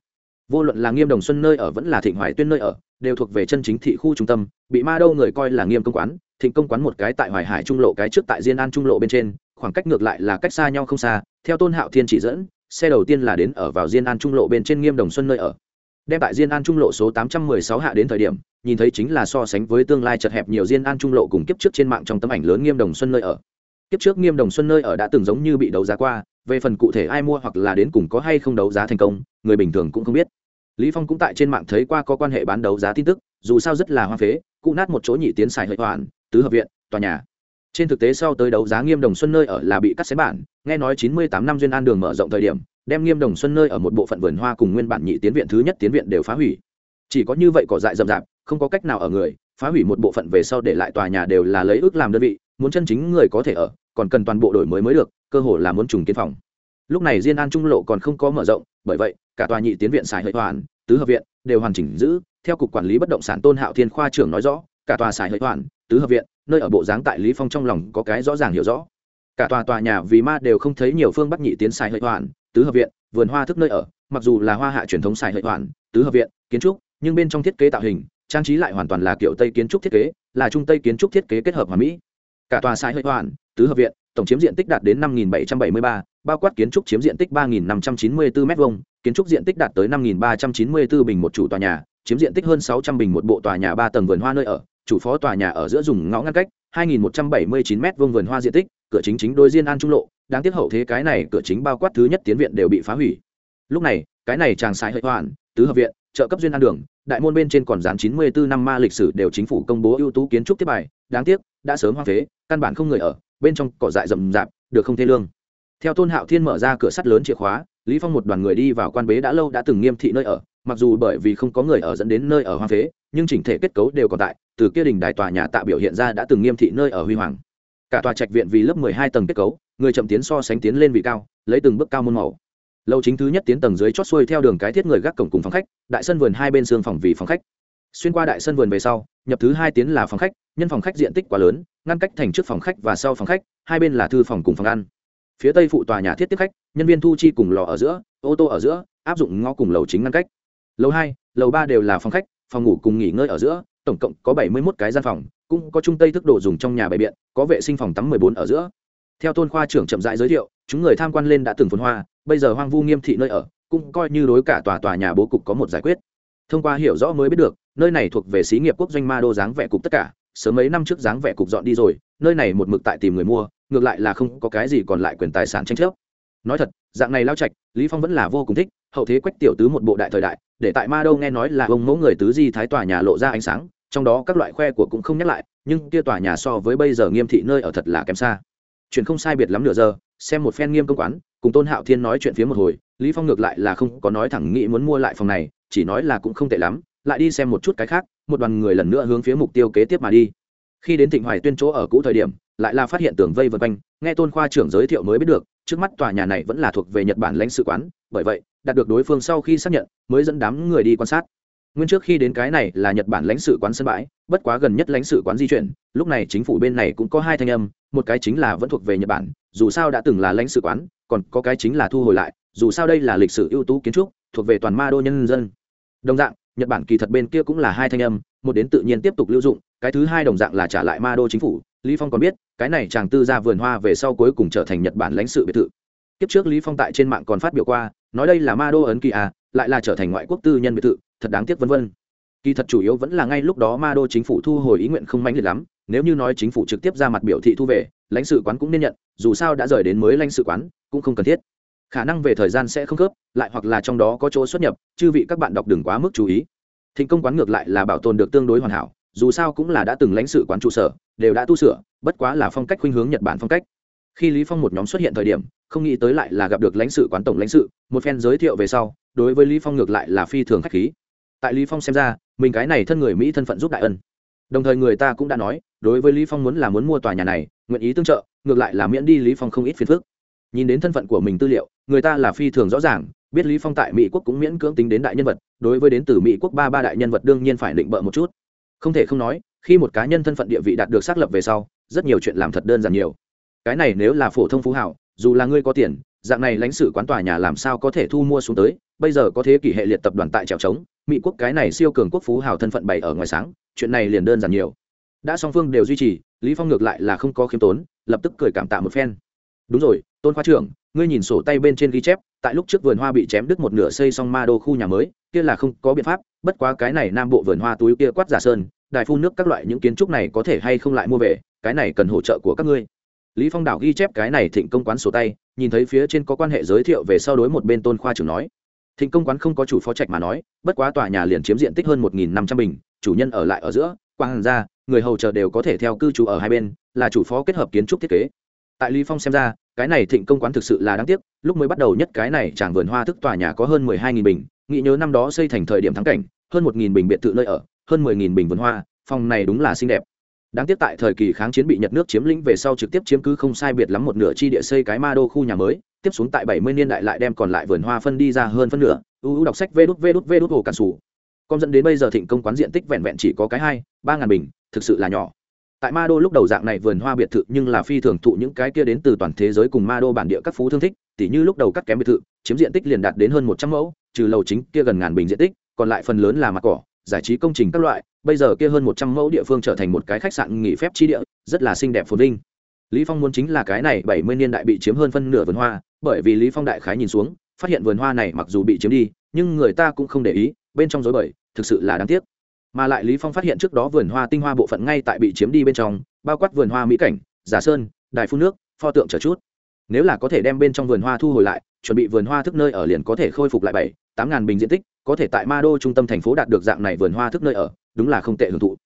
A: Vô luận là nghiêm đồng xuân nơi ở vẫn là thịnh hoài tuyên nơi ở, đều thuộc về chân chính thị khu trung tâm, bị ma đâu người coi là nghiêm công quán, thịnh công quán một cái tại hoài hải trung lộ cái trước tại diên an trung lộ bên trên, khoảng cách ngược lại là cách xa nhau không xa, theo tôn hạo thiên chỉ dẫn xe đầu tiên là đến ở vào diên an trung lộ bên trên nghiêm đồng xuân nơi ở. Đem tại diên an trung lộ số 816 hạ đến thời điểm, nhìn thấy chính là so sánh với tương lai chật hẹp nhiều diên an trung lộ cùng kiếp trước trên mạng trong tấm ảnh lớn nghiêm đồng xuân nơi ở. Kiếp trước nghiêm đồng xuân nơi ở đã từng giống như bị đấu giá qua, về phần cụ thể ai mua hoặc là đến cùng có hay không đấu giá thành công, người bình thường cũng không biết. Lý phong cũng tại trên mạng thấy qua có quan hệ bán đấu giá tin tức, dù sao rất là hoa phế, cụ nát một chỗ nhị tiến xài hơi hoàn tứ hợp viện, tòa nhà trên thực tế sau tới đấu giá nghiêm đồng xuân nơi ở là bị cắt xén bản, nghe nói 98 năm duyên an đường mở rộng thời điểm, đem nghiêm đồng xuân nơi ở một bộ phận vườn hoa cùng nguyên bản nhị tiến viện thứ nhất tiến viện đều phá hủy. Chỉ có như vậy cỏ dại rậm rạp, không có cách nào ở người, phá hủy một bộ phận về sau để lại tòa nhà đều là lấy ước làm đơn vị, muốn chân chính người có thể ở, còn cần toàn bộ đổi mới mới được, cơ hội là muốn trùng kiến phòng. Lúc này diên an trung lộ còn không có mở rộng, bởi vậy, cả tòa nhị tiến viện xài hợi hoàn tứ hợp viện đều hoàn chỉnh giữ, theo cục quản lý bất động sản tôn hạo thiên khoa trưởng nói rõ, cả tòa xài hợi hoàn tứ hợp viện nơi ở bộ dáng tại lý phong trong lòng có cái rõ ràng hiểu rõ. Cả tòa tòa nhà vì ma đều không thấy nhiều phương bắc nhị tiến xài hệ hoàn tứ hợp viện vườn hoa thức nơi ở mặc dù là hoa hạ truyền thống xài hệ hoàn tứ hợp viện kiến trúc nhưng bên trong thiết kế tạo hình trang trí lại hoàn toàn là kiểu tây kiến trúc thiết kế là trung tây kiến trúc thiết kế kết hợp hoàn mỹ. Cả tòa xài hệ hoàn tứ hợp viện tổng chiếm diện tích đạt đến 5.773, bao quát kiến trúc chiếm diện tích 3.594 m2, kiến trúc diện tích đạt tới 5.394 bình một chủ tòa nhà, chiếm diện tích hơn 600 bình một bộ tòa nhà 3 tầng vườn hoa nơi ở, chủ phó tòa nhà ở giữa dùng ngõ ngăn cách, 2.179 m2 vườn hoa diện tích, cửa chính chính đối diên an trung lộ, đáng tiếc hậu thế cái này cửa chính bao quát thứ nhất tiến viện đều bị phá hủy. Lúc này, cái này chàng sai hơi hoàn, tứ hợp viện, trợ cấp duyên an đường, đại môn bên trên còn dán 94 năm ma lịch sử đều chính phủ công bố ưu tú kiến trúc thiết bài, đáng tiếc, đã sớm hoang phế, căn bản không người ở, bên trong cỏ dại rậm rạp, được không thê lương. Theo tôn hạo thiên mở ra cửa sắt lớn chìa khóa lý phong một đoàn người đi vào quan bế đã lâu đã từng nghiêm thị nơi ở mặc dù bởi vì không có người ở dẫn đến nơi ở hoang phế, nhưng chỉnh thể kết cấu đều còn tại, từ kia đình đài tòa nhà tạo biểu hiện ra đã từng nghiêm thị nơi ở huy hoàng. Cả tòa trạch viện vì lớp 12 tầng kết cấu, người chậm tiến so sánh tiến lên vị cao, lấy từng bước cao môn màu. Lâu chính thứ nhất tiến tầng dưới chót xuôi theo đường cái thiết người gác cổng cùng phòng khách, đại sân vườn hai bên xương phòng vì phòng khách. Xuyên qua đại sân vườn về sau, nhập thứ hai tiến là phòng khách, nhân phòng khách diện tích quá lớn, ngăn cách thành trước phòng khách và sau phòng khách, hai bên là thư phòng cùng phòng ăn. Phía tây phụ tòa nhà thiết tiếp khách, nhân viên thu chi cùng lò ở giữa, ô tô ở giữa, áp dụng ngõ cùng lầu chính ngăn cách lầu hai, lầu ba đều là phòng khách, phòng ngủ cùng nghỉ ngơi ở giữa, tổng cộng có bảy mươi một cái gian phòng, cũng có trung tây thức đồ dùng trong nhà bày biện, có vệ sinh phòng tắm mười bốn ở giữa. Theo tôn khoa trưởng chậm rãi giới thiệu, chúng người tham quan lên đã từng phun hoa, bây giờ hoang vu nghiêm thị nơi ở, cũng coi như đối cả tòa tòa nhà bố cục có một giải quyết. Thông qua hiểu rõ mới biết được, nơi này thuộc về xí nghiệp quốc doanh ma đô dáng vẻ cục tất cả, sớm mấy năm trước dáng vẻ cục dọn đi rồi, nơi này một mực tại tìm người mua, ngược lại là không có cái gì còn lại quyền tài sản tranh chấp nói thật, dạng này lao trạch, lý phong vẫn là vô cùng thích, hậu thế quách tiểu tứ một bộ đại thời đại, để tại ma đô nghe nói là ông mẫu người tứ di thái tòa nhà lộ ra ánh sáng, trong đó các loại khoe của cũng không nhắc lại, nhưng kia tòa nhà so với bây giờ nghiêm thị nơi ở thật là kém xa. Chuyện không sai biệt lắm nửa giờ, xem một phen nghiêm công quán, cùng tôn hạo thiên nói chuyện phía một hồi, lý phong ngược lại là không có nói thẳng nghĩ muốn mua lại phòng này, chỉ nói là cũng không tệ lắm, lại đi xem một chút cái khác, một đoàn người lần nữa hướng phía mục tiêu kế tiếp mà đi khi đến thịnh hoài tuyên chỗ ở cũ thời điểm, lại là phát hiện tường vây vân quanh, nghe tôn khoa trưởng giới thiệu mới biết được, trước mắt tòa nhà này vẫn là thuộc về nhật bản lãnh sự quán, bởi vậy, đạt được đối phương sau khi xác nhận, mới dẫn đám người đi quan sát. Nguyên trước khi đến cái này là nhật bản lãnh sự quán sân bãi, bất quá gần nhất lãnh sự quán di chuyển, lúc này chính phủ bên này cũng có hai thanh âm, một cái chính là vẫn thuộc về nhật bản, dù sao đã từng là lãnh sự quán, còn có cái chính là thu hồi lại, dù sao đây là lịch sử ưu tú kiến trúc, thuộc về toàn ma đô nhân dân. Đồng dạng, nhật bản kỳ thật bên kia cũng là hai thanh âm một đến tự nhiên tiếp tục lưu dụng, cái thứ hai đồng dạng là trả lại ma đô chính phủ. Lý phong còn biết, cái này chàng tư gia vườn hoa về sau cuối cùng trở thành nhật bản lãnh sự biệt thự. Kiếp trước lý phong tại trên mạng còn phát biểu qua, nói đây là ma đô ấn kỳ à lại là trở thành ngoại quốc tư nhân biệt thự, thật đáng tiếc vân vân. Kỳ thật chủ yếu vẫn là ngay lúc đó ma đô chính phủ thu hồi ý nguyện không mãnh liệt lắm, nếu như nói chính phủ trực tiếp ra mặt biểu thị thu về, lãnh sự quán cũng nên nhận, dù sao đã rời đến mới lãnh sự quán, cũng không cần thiết. Khả năng về thời gian sẽ không khớp, lại hoặc là trong đó có chỗ xuất nhập, chư vị các bạn đọc đừng quá mức chú ý thịnh công quán ngược lại là bảo tồn được tương đối hoàn hảo, dù sao cũng là đã từng lãnh sự quán trụ sở, đều đã tu sửa, bất quá là phong cách khuynh hướng nhật bản phong cách. Khi lý phong một nhóm xuất hiện thời điểm, không nghĩ tới lại là gặp được lãnh sự quán tổng lãnh sự, một phen giới thiệu về sau, đối với lý phong ngược lại là phi thường khách khí. Tại lý phong xem ra, mình cái này thân người mỹ thân phận giúp đại ân. Đồng thời người ta cũng đã nói, đối với lý phong muốn là muốn mua tòa nhà này, nguyện ý tương trợ, ngược lại là miễn đi lý phong không ít phiền phức nhìn đến thân phận của mình tư liệu, người ta là phi thường rõ ràng, biết lý phong tại mỹ quốc cũng miễn cưỡng tính đến đại nhân vật, đối với đến từ mỹ quốc ba ba đại nhân vật đương nhiên phải định bợ một chút. Không thể không nói, khi một cá nhân thân phận địa vị đạt được xác lập về sau, rất nhiều chuyện làm thật đơn giản nhiều. Cái này nếu là phổ thông phú hảo, dù là ngươi có tiền, dạng này lãnh sự quán tòa nhà làm sao có thể thu mua xuống tới, bây giờ có thế kỷ hệ liệt tập đoàn tại trèo trống, mỹ quốc cái này siêu cường quốc phú hào thân phận bày ở ngoài sáng, chuyện này liền đơn giản nhiều. Đã song phương đều duy trì, lý phong ngược lại là không có khiêm tốn, lập tức cười cảm tạ một phen đúng rồi, tôn khoa trưởng, ngươi nhìn sổ tay bên trên ghi chép, tại lúc trước vườn hoa bị chém đứt một nửa xây xong ma đô khu nhà mới, kia là không có biện pháp, bất quá cái này nam bộ vườn hoa túi kia quát giả sơn, đài phun nước các loại những kiến trúc này có thể hay không lại mua về, cái này cần hỗ trợ của các ngươi. Lý phong đảo ghi chép cái này thịnh công quán sổ tay, nhìn thấy phía trên có quan hệ giới thiệu về sau đối một bên tôn khoa trưởng nói. Thịnh công quán không có chủ phó trạch mà nói, bất quá tòa nhà liền chiếm diện tích hơn một nghìn năm trăm bình, chủ nhân ở lại ở giữa, quang ra, người hầu chờ đều có thể theo cư trú ở hai bên, là chủ phó kết hợp kiến trúc thiết kế tại lý phong xem ra, cái này thịnh công quán thực sự là đáng tiếc, lúc mới bắt đầu nhất cái này chẳng vườn hoa thức tòa nhà có hơn mười hai nghìn bình, nghĩ nhớ năm đó xây thành thời điểm thắng cảnh, hơn một nghìn bình biệt thự nơi ở, hơn mười nghìn bình vườn hoa, phòng này đúng là xinh đẹp. Đáng tiếc tại thời kỳ kháng chiến bị nhật nước chiếm lĩnh về sau trực tiếp chiếm cứ không sai biệt lắm một nửa chi địa xây cái ma đô khu nhà mới, tiếp xuống tại bảy mươi niên đại lại đem còn lại vườn hoa phân đi ra hơn phân nửa uu đọc sách vê đút vê đút vê đút hồ cản sủ. Con dẫn đến bây giờ thịnh công quán diện tích vẹn vẹn chỉ có cái hai, ba ngàn bình, thực sự là nhỏ tại ma đô lúc đầu dạng này vườn hoa biệt thự nhưng là phi thường thụ những cái kia đến từ toàn thế giới cùng ma đô bản địa các phú thương thích, tỉ như lúc đầu cắt kém biệt thự, chiếm diện tích liền đạt đến hơn một trăm mẫu, trừ lầu chính kia gần ngàn bình diện tích, còn lại phần lớn là mặt cỏ, giải trí công trình các loại, bây giờ kia hơn một trăm mẫu địa phương trở thành một cái khách sạn nghỉ phép chi địa, rất là xinh đẹp phồn vinh. Lý phong muốn chính là cái này bảy mươi niên đại bị chiếm hơn phân nửa vườn hoa, bởi vì lý phong đại khái nhìn xuống, phát hiện vườn hoa này mặc dù bị chiếm đi, nhưng người ta cũng không để ý, bên trong dối bời, thực sự là đáng tiếc mà lại lý phong phát hiện trước đó vườn hoa tinh hoa bộ phận ngay tại bị chiếm đi bên trong bao quát vườn hoa mỹ cảnh giả sơn đài phun nước pho tượng chờ chút nếu là có thể đem bên trong vườn hoa thu hồi lại chuẩn bị vườn hoa thức nơi ở liền có thể khôi phục lại bảy tám ngàn bình diện tích có thể tại ma đô trung tâm thành phố đạt được dạng này vườn hoa thức nơi ở đúng là không tệ hưởng thụ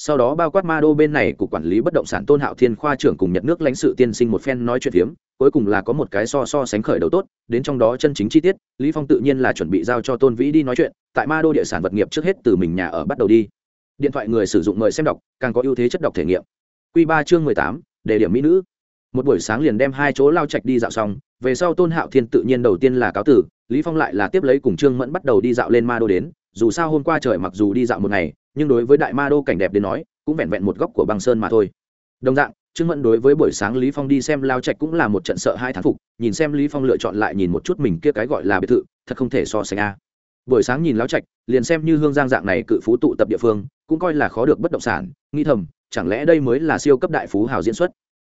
A: sau đó bao quát ma đô bên này cục quản lý bất động sản tôn hạo thiên khoa trưởng cùng nhật nước lãnh sự tiên sinh một phen nói chuyện phiếm, cuối cùng là có một cái so so sánh khởi đầu tốt, đến trong đó chân chính chi tiết, lý phong tự nhiên là chuẩn bị giao cho tôn vĩ đi nói chuyện, tại ma đô địa sản vật nghiệp trước hết từ mình nhà ở bắt đầu đi. Điện thoại người sử dụng mời xem đọc, càng có ưu thế chất đọc thể nghiệm. Quy ba chương mười tám, đề điểm mỹ nữ. Một buổi sáng liền đem hai chỗ lao trạch đi dạo xong, về sau tôn hạo thiên tự nhiên đầu tiên là cáo tử, lý phong lại là tiếp lấy cùng trương mẫn bắt đầu đi dạo lên ma đô đến dù sao hôm qua trời mặc dù đi dạo một ngày, nhưng đối với đại ma đô cảnh đẹp đến nói, cũng vẹn vẹn một góc của băng sơn mà thôi. Đồng dạng, trương mẫn đối với buổi sáng lý phong đi xem lao trạch cũng là một trận sợ hai thán phục, nhìn xem lý phong lựa chọn lại nhìn một chút mình kia cái gọi là biệt thự, thật không thể so sánh a. Buổi sáng nhìn lao trạch, liền xem như hương giang dạng này cự phú tụ tập địa phương, cũng coi là khó được bất động sản nghi thầm, chẳng lẽ đây mới là siêu cấp đại phú hào diễn xuất?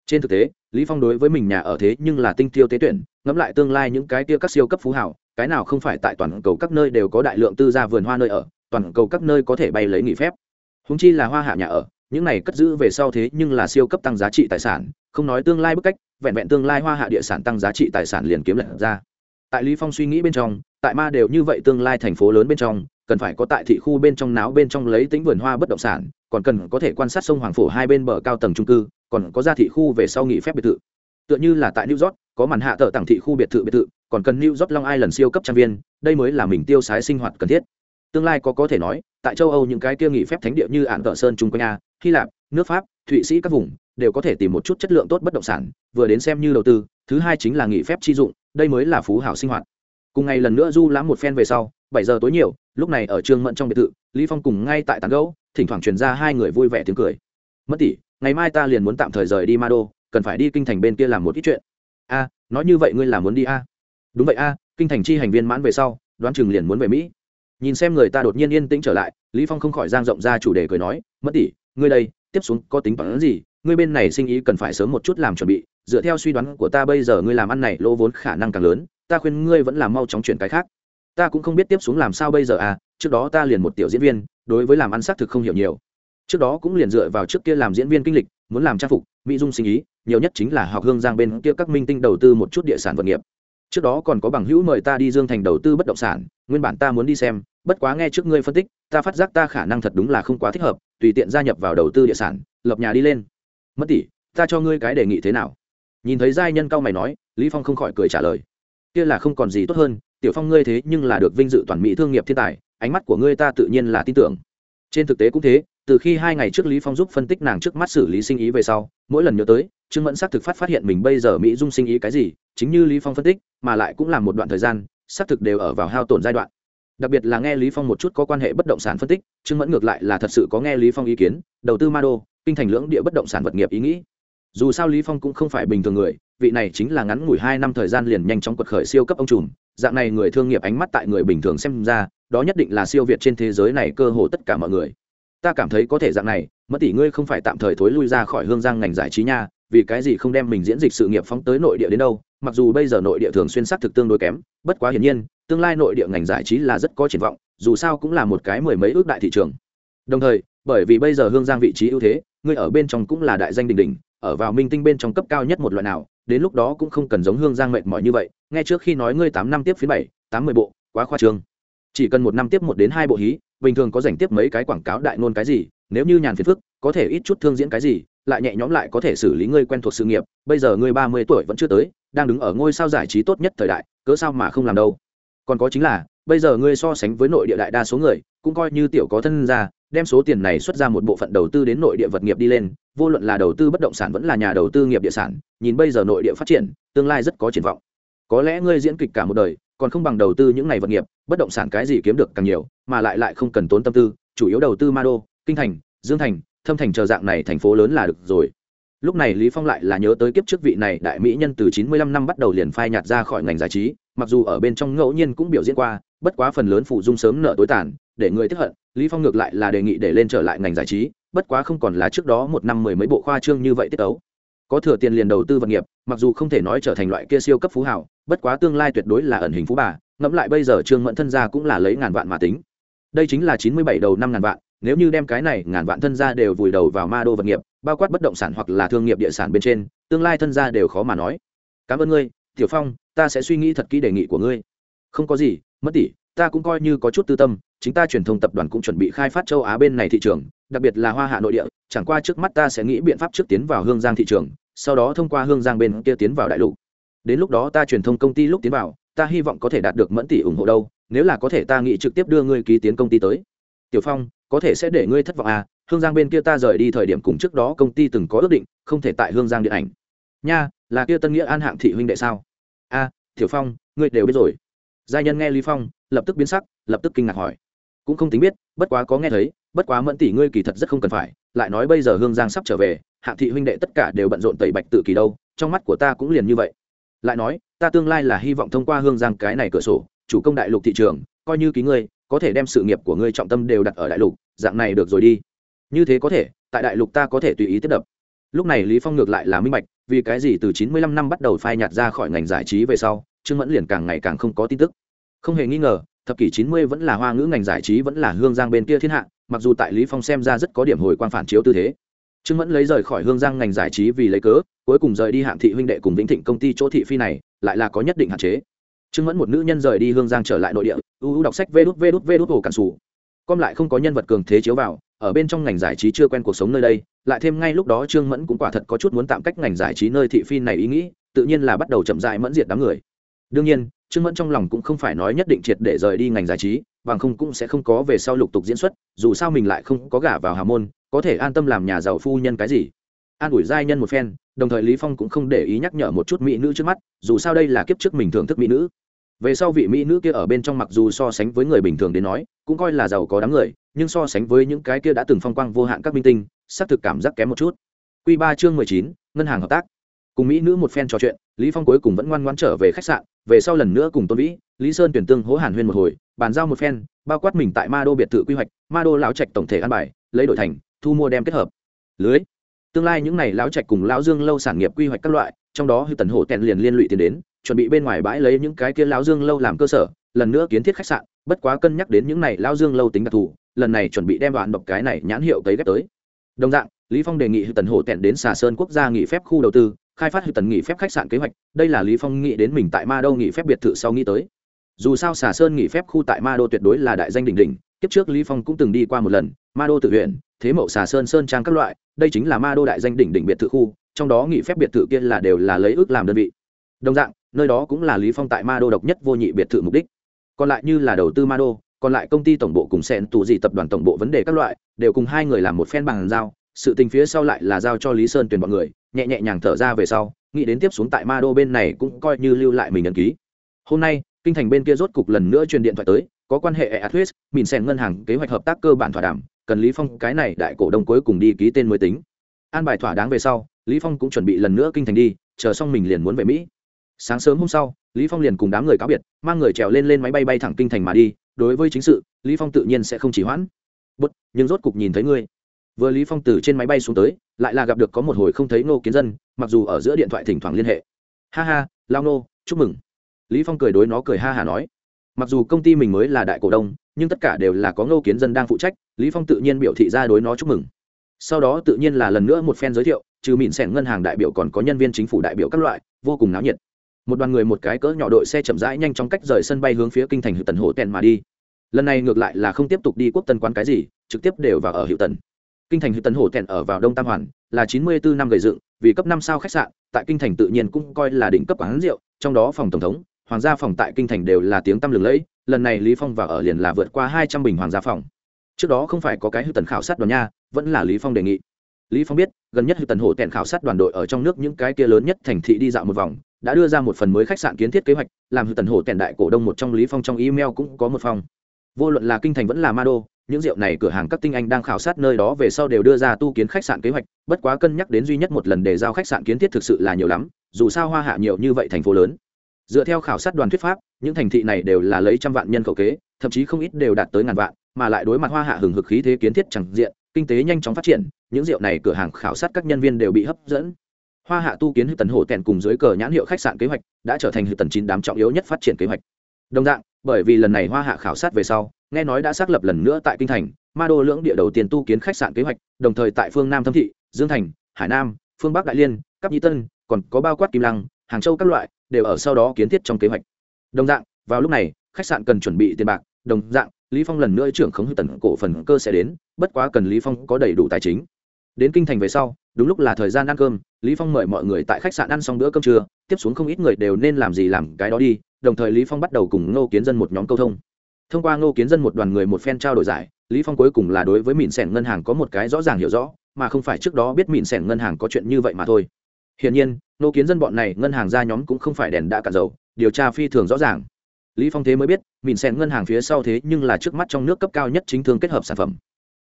A: Trên thực tế, lý phong đối với mình nhà ở thế nhưng là tinh tiêu tế tuyển, ngẫm lại tương lai những cái kia các siêu cấp phú hào cái nào không phải tại toàn cầu các nơi đều có đại lượng tư gia vườn hoa nơi ở, toàn cầu các nơi có thể bay lấy nghỉ phép. Húng chi là hoa hạ nhà ở, những này cất giữ về sau thế nhưng là siêu cấp tăng giá trị tài sản, không nói tương lai bức cách, vẹn vẹn tương lai hoa hạ địa sản tăng giá trị tài sản liền kiếm lật ra. Tại lý phong suy nghĩ bên trong, tại ma đều như vậy tương lai thành phố lớn bên trong, cần phải có tại thị khu bên trong náo bên trong lấy tính vườn hoa bất động sản, còn cần có thể quan sát sông hoàng phổ hai bên bờ cao tầng trung cư, còn có ra thị khu về sau nghỉ phép biệt thự. Tựa như là tại new york, có màn hạ tờ tặng thị khu biệt thự biệt thự còn cần new york long island siêu cấp trang viên đây mới là mình tiêu sái sinh hoạt cần thiết. Tương lai có có thể nói tại châu âu những cái kia nghỉ phép thánh địa như ạn tợ sơn trung quanh a hy lạp nước pháp thụy sĩ các vùng đều có thể tìm một chút chất lượng tốt bất động sản vừa đến xem như đầu tư thứ hai chính là nghỉ phép chi dụng đây mới là phú hảo sinh hoạt. Cùng ngày lần nữa du lãm một phen về sau bảy giờ tối nhiều lúc này ở trường mận trong biệt thự lý phong cùng ngay tại tán gẫu, thỉnh thoảng truyền ra hai người vui vẻ tiếng cười. Mất tỷ ngày mai ta liền muốn tạm thời rời đi ma đô cần phải đi kinh thành bên kia làm một ít chuyện. A nói như vậy ngươi là muốn đi a? Đúng vậy a, kinh thành chi hành viên mãn về sau, đoán chừng liền muốn về mỹ. Nhìn xem người ta đột nhiên yên tĩnh trở lại, lý phong không khỏi giang rộng ra chủ đề cười nói mất tỷ, ngươi đây, tiếp xuống có tính toán gì? Ngươi bên này sinh ý cần phải sớm một chút làm chuẩn bị. Dựa theo suy đoán của ta bây giờ ngươi làm ăn này lỗ vốn khả năng càng lớn. Ta khuyên ngươi vẫn làm mau chóng chuyển cái khác. Ta cũng không biết tiếp xuống làm sao bây giờ à trước đó ta liền một tiểu diễn viên, đối với làm ăn xác thực không hiểu nhiều. Trước đó cũng liền dựa vào trước kia làm diễn viên kinh lịch, muốn làm trang phục, mỹ dung sinh ý, nhiều nhất chính là học hương giang bên kia các minh tinh đầu tư một chút địa sản vật nghiệp trước đó còn có bằng hữu mời ta đi dương thành đầu tư bất động sản, nguyên bản ta muốn đi xem, bất quá nghe trước ngươi phân tích, ta phát giác ta khả năng thật đúng là không quá thích hợp, tùy tiện gia nhập vào đầu tư địa sản, lập nhà đi lên. Mất tỷ, ta cho ngươi cái đề nghị thế nào? Nhìn thấy giai nhân cao mày nói, lý phong không khỏi cười trả lời. Kia là không còn gì tốt hơn, tiểu phong ngươi thế nhưng là được vinh dự toàn mỹ thương nghiệp thiên tài, ánh mắt của ngươi ta tự nhiên là tin tưởng. Trên thực tế cũng thế, từ khi hai ngày trước lý phong giúp phân tích nàng trước mắt xử lý sinh ý về sau, mỗi lần nhớ tới trương mẫn xác thực phát phát hiện mình bây giờ mỹ dung sinh ý cái gì, chính như lý phong phân tích, mà lại cũng là một đoạn thời gian, xác thực đều ở vào hao tổn giai đoạn. Đặc biệt là nghe lý phong một chút có quan hệ bất động sản phân tích, trương mẫn ngược lại là thật sự có nghe lý phong ý kiến, đầu tư ma đô kinh thành lưỡng địa bất động sản vật nghiệp ý nghĩ. Dù sao lý phong cũng không phải bình thường người, vị này chính là ngắn ngủi hai năm thời gian liền nhanh chóng quật khởi siêu cấp ông trùm, dạng này người thương nghiệp ánh mắt tại người bình thường xem ra, đó nhất định là siêu việt trên thế giới này cơ hồ tất cả mọi người. Ta cảm thấy có thể dạng này mất tỷ ngươi không phải tạm thời thối lui ra khỏi hương giang ngành giải trí nha vì cái gì không đem mình diễn dịch sự nghiệp phóng tới nội địa đến đâu, mặc dù bây giờ nội địa thường xuyên xác thực tương đối kém, bất quá hiển nhiên, tương lai nội địa ngành giải trí là rất có triển vọng, dù sao cũng là một cái mười mấy ước đại thị trường. Đồng thời, bởi vì bây giờ hương giang vị trí ưu thế ngươi ở bên trong cũng là đại danh đình đình ở vào minh tinh bên trong cấp cao nhất một loại nào, đến lúc đó cũng không cần giống hương giang mệt mỏi như vậy. Nghe trước khi nói ngươi tám năm tiếp phía bảy, tám mươi bộ, quá khoa trương. Chỉ cần một năm tiếp một đến hai bộ hí, bình thường có dành tiếp mấy cái quảng cáo đại nôn cái gì, nếu như nhàn phiền phức, có thể ít chút thương diễn cái gì lại nhẹ nhõm lại có thể xử lý ngươi quen thuộc sự nghiệp, bây giờ ngươi ba mươi tuổi vẫn chưa tới, đang đứng ở ngôi sao giải trí tốt nhất thời đại, cớ sao mà không làm đâu? Còn có chính là, bây giờ ngươi so sánh với nội địa đại đa số người, cũng coi như tiểu có thân ra đem số tiền này xuất ra một bộ phận đầu tư đến nội địa vật nghiệp đi lên, vô luận là đầu tư bất động sản vẫn là nhà đầu tư nghiệp địa sản, nhìn bây giờ nội địa phát triển, tương lai rất có triển vọng. Có lẽ ngươi diễn kịch cả một đời, còn không bằng đầu tư những ngày vật nghiệp, bất động sản cái gì kiếm được càng nhiều, mà lại lại không cần tốn tâm tư, chủ yếu đầu tư ma đô kinh thành, dương thành thâm thành chờ dạng này thành phố lớn là được rồi. Lúc này lý phong lại là nhớ tới kiếp trước vị này đại mỹ nhân từ 95 năm bắt đầu liền phai nhạt ra khỏi ngành giải trí, mặc dù ở bên trong ngẫu nhiên cũng biểu diễn qua, bất quá phần lớn phụ dung sớm nợ tối tàn, để người tiếp hận, lý phong ngược lại là đề nghị để lên trở lại ngành giải trí, bất quá không còn là trước đó một năm mười mấy bộ khoa trương như vậy tiết tấu. Có thừa tiền liền đầu tư vật nghiệp, mặc dù không thể nói trở thành loại kia siêu cấp phú hảo bất quá tương lai tuyệt đối là ẩn hình phú bà, ngẫm lại bây giờ trương mẫn thân gia cũng là lấy ngàn vạn mà tính. Đây chính là chín mươi bảy đầu năm ngàn vạn nếu như đem cái này ngàn vạn thân gia đều vùi đầu vào ma đô vật nghiệp, bao quát bất động sản hoặc là thương nghiệp địa sản bên trên, tương lai thân gia đều khó mà nói. Cảm ơn ngươi, tiểu phong, ta sẽ suy nghĩ thật kỹ đề nghị của ngươi. Không có gì, mất tỷ, ta cũng coi như có chút tư tâm, chính ta truyền thông tập đoàn cũng chuẩn bị khai phát châu á bên này thị trường, đặc biệt là hoa hạ nội địa, chẳng qua trước mắt ta sẽ nghĩ biện pháp trước tiến vào hương giang thị trường, sau đó thông qua hương giang bên kia tiến vào đại lục. Đến lúc đó ta truyền thông công ty lúc tiến vào, ta hy vọng có thể đạt được mẫn tỷ ủng hộ đâu, nếu là có thể ta nghĩ trực tiếp đưa ngươi ký tiến công ty tới. Tiểu phong có thể sẽ để ngươi thất vọng à hương giang bên kia ta rời đi thời điểm cùng trước đó công ty từng có ước định, không thể tại hương giang điện ảnh. Nha, là kia tân nghĩa an hạng thị huynh đệ sao? À, A thiểu phong, ngươi đều biết rồi. Giai nhân nghe lý phong, lập tức biến sắc, lập tức kinh ngạc hỏi. Cũng không tính biết, bất quá có nghe thấy, bất quá mẫn tỷ ngươi kỳ thật rất không cần phải, lại nói bây giờ hương giang sắp trở về hạ thị huynh đệ tất cả đều bận rộn tẩy bạch tự kỳ đâu, trong mắt của ta cũng liền như vậy. Lại nói, ta tương lai là hy vọng thông qua hương giang cái này cửa sổ, chủ công đại lục thị trường, coi như ký ngươi, có thể đem sự nghiệp của ngươi trọng tâm đều đặt ở đại lục dạng này được rồi đi. Như thế có thể, tại đại lục ta có thể tùy ý tiếp đập. Lúc này lý phong ngược lại là minh bạch, vì cái gì từ 95 năm bắt đầu phai nhạt ra khỏi ngành giải trí về sau, trương mẫn liền càng ngày càng không có tin tức. Không hề nghi ngờ, thập kỷ 90 vẫn là hoa ngữ ngành giải trí vẫn là hương giang bên kia thiên hạ, mặc dù tại lý phong xem ra rất có điểm hồi quang phản chiếu tư thế. Trương mẫn lấy rời khỏi hương giang ngành giải trí vì lấy cớ, cuối cùng rời đi hạng thị huynh đệ cùng vĩnh thịnh công ty chỗ thị phi này, lại là có nhất định hạn chế. Trương mẫn một nữ nhân rời đi hương giang trở lại nội địa ưu đọc sách vê đút vê đút vê đút hồ cản sủ com lại không có nhân vật cường thế chiếu vào, ở bên trong ngành giải trí chưa quen cuộc sống nơi đây, lại thêm ngay lúc đó trương mẫn cũng quả thật có chút muốn tạm cách ngành giải trí nơi thị phi này ý nghĩ, tự nhiên là bắt đầu chậm dại mẫn diệt đám người. Đương nhiên, trương mẫn trong lòng cũng không phải nói nhất định triệt để rời đi ngành giải trí, bằng không cũng sẽ không có về sau lục tục diễn xuất, dù sao mình lại không có gả vào hà môn, có thể an tâm làm nhà giàu phu nhân cái gì. An ủi giai nhân một phen, đồng thời lý phong cũng không để ý nhắc nhở một chút mỹ nữ trước mắt, dù sao đây là kiếp trước mình thưởng thức mỹ nữ về sau vị mỹ nữ kia ở bên trong mặc dù so sánh với người bình thường đến nói, cũng coi là giàu có đám người, nhưng so sánh với những cái kia đã từng phong quang vô hạn các minh tinh, xác thực cảm giác kém một chút. Quy ba chương mười chín, ngân hàng hợp tác. Cùng mỹ nữ một phen trò chuyện, lý phong cuối cùng vẫn ngoan ngoãn trở về khách sạn, về sau lần nữa cùng tôn vĩ, lý sơn tuyển tương hố hàn huyên một hồi, bàn giao một phen, bao quát mình tại ma đô biệt thự quy hoạch, ma đô lão trạch tổng thể an bài, lấy đổi thành, thu mua đem kết hợp. Lưới. Tương lai những này lão trạch cùng lão dương lâu sản nghiệp quy hoạch các loại, trong đó hư tần hổ tẹn liền liên lụy tiền đến chuẩn bị bên ngoài bãi lấy những cái kia lão dương lâu làm cơ sở, lần nữa kiến thiết khách sạn, bất quá cân nhắc đến những này lão dương lâu tính đặc thù, lần này chuẩn bị đem đoạn độc cái này nhãn hiệu tới ghép tới. Đồng dạng, lý phong đề nghị hữu tần hổ tẹn đến xà sơn quốc gia nghỉ phép khu đầu tư, khai phát hữu tần nghỉ phép khách sạn kế hoạch, đây là lý phong nghĩ đến mình tại ma đô nghỉ phép biệt thự sau nghĩ tới. Dù sao xà sơn nghỉ phép khu tại ma đô tuyệt đối là đại danh đỉnh đỉnh, kiếp trước lý phong cũng từng đi qua một lần, ma đô tự huyện, thế mậu xà sơn sơn trang các loại, đây chính là ma đô đại danh đỉnh đỉnh biệt thự khu, trong đó nghỉ phép biệt thự kia là đều là lấy ước làm đơn vị. Đồng dạng nơi đó cũng là lý phong tại ma đô độc nhất vô nhị biệt thự mục đích còn lại như là đầu tư ma đô còn lại công ty tổng bộ cùng sẹn tù gì tập đoàn tổng bộ vấn đề các loại đều cùng hai người làm một phen bằng giao sự tình phía sau lại là giao cho lý sơn tuyển bọn người nhẹ nhẹ nhàng thở ra về sau nghĩ đến tiếp xuống tại ma đô bên này cũng coi như lưu lại mình ấn ký hôm nay kinh thành bên kia rốt cục lần nữa truyền điện thoại tới có quan hệ Atwis, mìn sen ngân hàng kế hoạch hợp tác cơ bản thỏa đàm, cần Lý Phong cái này đại cổ đông cuối cùng đi ký tên mới tính. An bài thỏa đáng về sau, Lý Phong cũng chuẩn bị lần nữa kinh thành đi, chờ xong mình liền muốn về Mỹ. Sáng sớm hôm sau, Lý Phong liền cùng đám người cáo biệt, mang người trèo lên lên máy bay bay thẳng kinh thành mà đi, đối với chính sự, Lý Phong tự nhiên sẽ không chỉ hoãn. Bất, nhưng rốt cục nhìn thấy ngươi. Vừa Lý Phong từ trên máy bay xuống tới, lại là gặp được có một hồi không thấy Ngô Kiến Dân, mặc dù ở giữa điện thoại thỉnh thoảng liên hệ. Ha ha, Lao Nô, chúc mừng. Lý Phong cười đối nó cười ha hà nói mặc dù công ty mình mới là đại cổ đông nhưng tất cả đều là có ngô kiến dân đang phụ trách lý phong tự nhiên biểu thị ra đối nó chúc mừng sau đó tự nhiên là lần nữa một phen giới thiệu trừ mịn sẻn ngân hàng đại biểu còn có nhân viên chính phủ đại biểu các loại vô cùng náo nhiệt một đoàn người một cái cỡ nhỏ đội xe chậm rãi nhanh chóng cách rời sân bay hướng phía kinh thành hữu tần hồ tèn mà đi. Lần này ngược lại là không tiếp tục đi quốc tân quán cái gì, trực tiếp đều vào ở hữu tần. Kinh thành hữu tần hồ tèn ở vào đông tam hoàn, là chín mươi bốn năm gầy dựng, vì cấp năm sao khách sạn, tại kinh thành tự nhiên cũng coi là đỉnh cấp quán rượu, trong đó phòng tổng thống, hoàng gia phòng tại kinh thành đều là tiếng tăm lừng lẫy, lần này lý phong vào ở liền là vượt qua hai trăm bình hoàng gia phòng. Trước đó không phải có cái hữu tần khảo sát đoàn nha, vẫn là lý phong đề nghị lý phong biết, gần nhất hư tần hổ tẹn khảo sát đoàn đội ở trong nước những cái kia lớn nhất thành thị đi dạo một vòng, đã đưa ra một phần mới khách sạn kiến thiết kế hoạch, làm hư tần hổ tẹn đại cổ đông một trong lý phong trong email cũng có một phòng vô luận là kinh thành vẫn là ma đô, những rượu này cửa hàng các tinh anh đang khảo sát nơi đó về sau đều đưa ra tu kiến khách sạn kế hoạch, bất quá cân nhắc đến duy nhất một lần để giao khách sạn kiến thiết thực sự là nhiều lắm, dù sao hoa hạ nhiều như vậy thành phố lớn. Dựa theo khảo sát đoàn thuyết pháp, những thành thị này đều là lấy trăm vạn nhân khẩu kế, thậm chí không ít đều đạt tới ngàn vạn, mà lại đối mặt hoa hạ hừng hực khí thế kiến thiết chẳng diện kinh tế nhanh chóng phát triển, những rượu này cửa hàng khảo sát các nhân viên đều bị hấp dẫn. Hoa hạ tu kiến hư tần hổ tèn cùng dưới cờ nhãn hiệu khách sạn kế hoạch đã trở thành hư tần chín đám trọng yếu nhất phát triển kế hoạch. Đồng dạng, bởi vì lần này hoa hạ khảo sát về sau, nghe nói đã xác lập lần nữa tại kinh thành, ma đô lưỡng địa đầu tiên tu kiến khách sạn kế hoạch, đồng thời tại phương nam thâm thị, dương thành, hải nam, phương bắc đại liên cấp Nhĩ tân, còn có bao quát kim lăng, hàng châu các loại, đều ở sau đó kiến thiết trong kế hoạch. Đồng dạng, vào lúc này, khách sạn cần chuẩn bị tiền bạc, đồng dạng lý phong lần nữa trưởng khống hư tần cổ phần cơ sẽ đến, bất quá cần lý phong có đầy đủ tài chính. Đến kinh thành về sau, đúng lúc là thời gian ăn cơm, lý phong mời mọi người tại khách sạn ăn xong bữa cơm trưa, tiếp xuống không ít người đều nên làm gì làm cái đó đi, đồng thời lý phong bắt đầu cùng ngô kiến dân một nhóm câu thông. Thông qua ngô kiến dân một đoàn người một phen trao đổi giải, lý phong cuối cùng là đối với mịn sẻn ngân hàng có một cái rõ ràng hiểu rõ, mà không phải trước đó biết mịn sẻn ngân hàng có chuyện như vậy mà thôi. Hiển nhiên, Ngô kiến dân bọn này ngân hàng ra nhóm cũng không phải đèn đã cả dầu, điều tra phi thường rõ ràng lý phong thế mới biết, mìn sèn ngân hàng phía sau thế nhưng là trước mắt trong nước cấp cao nhất chính thương kết hợp sản phẩm.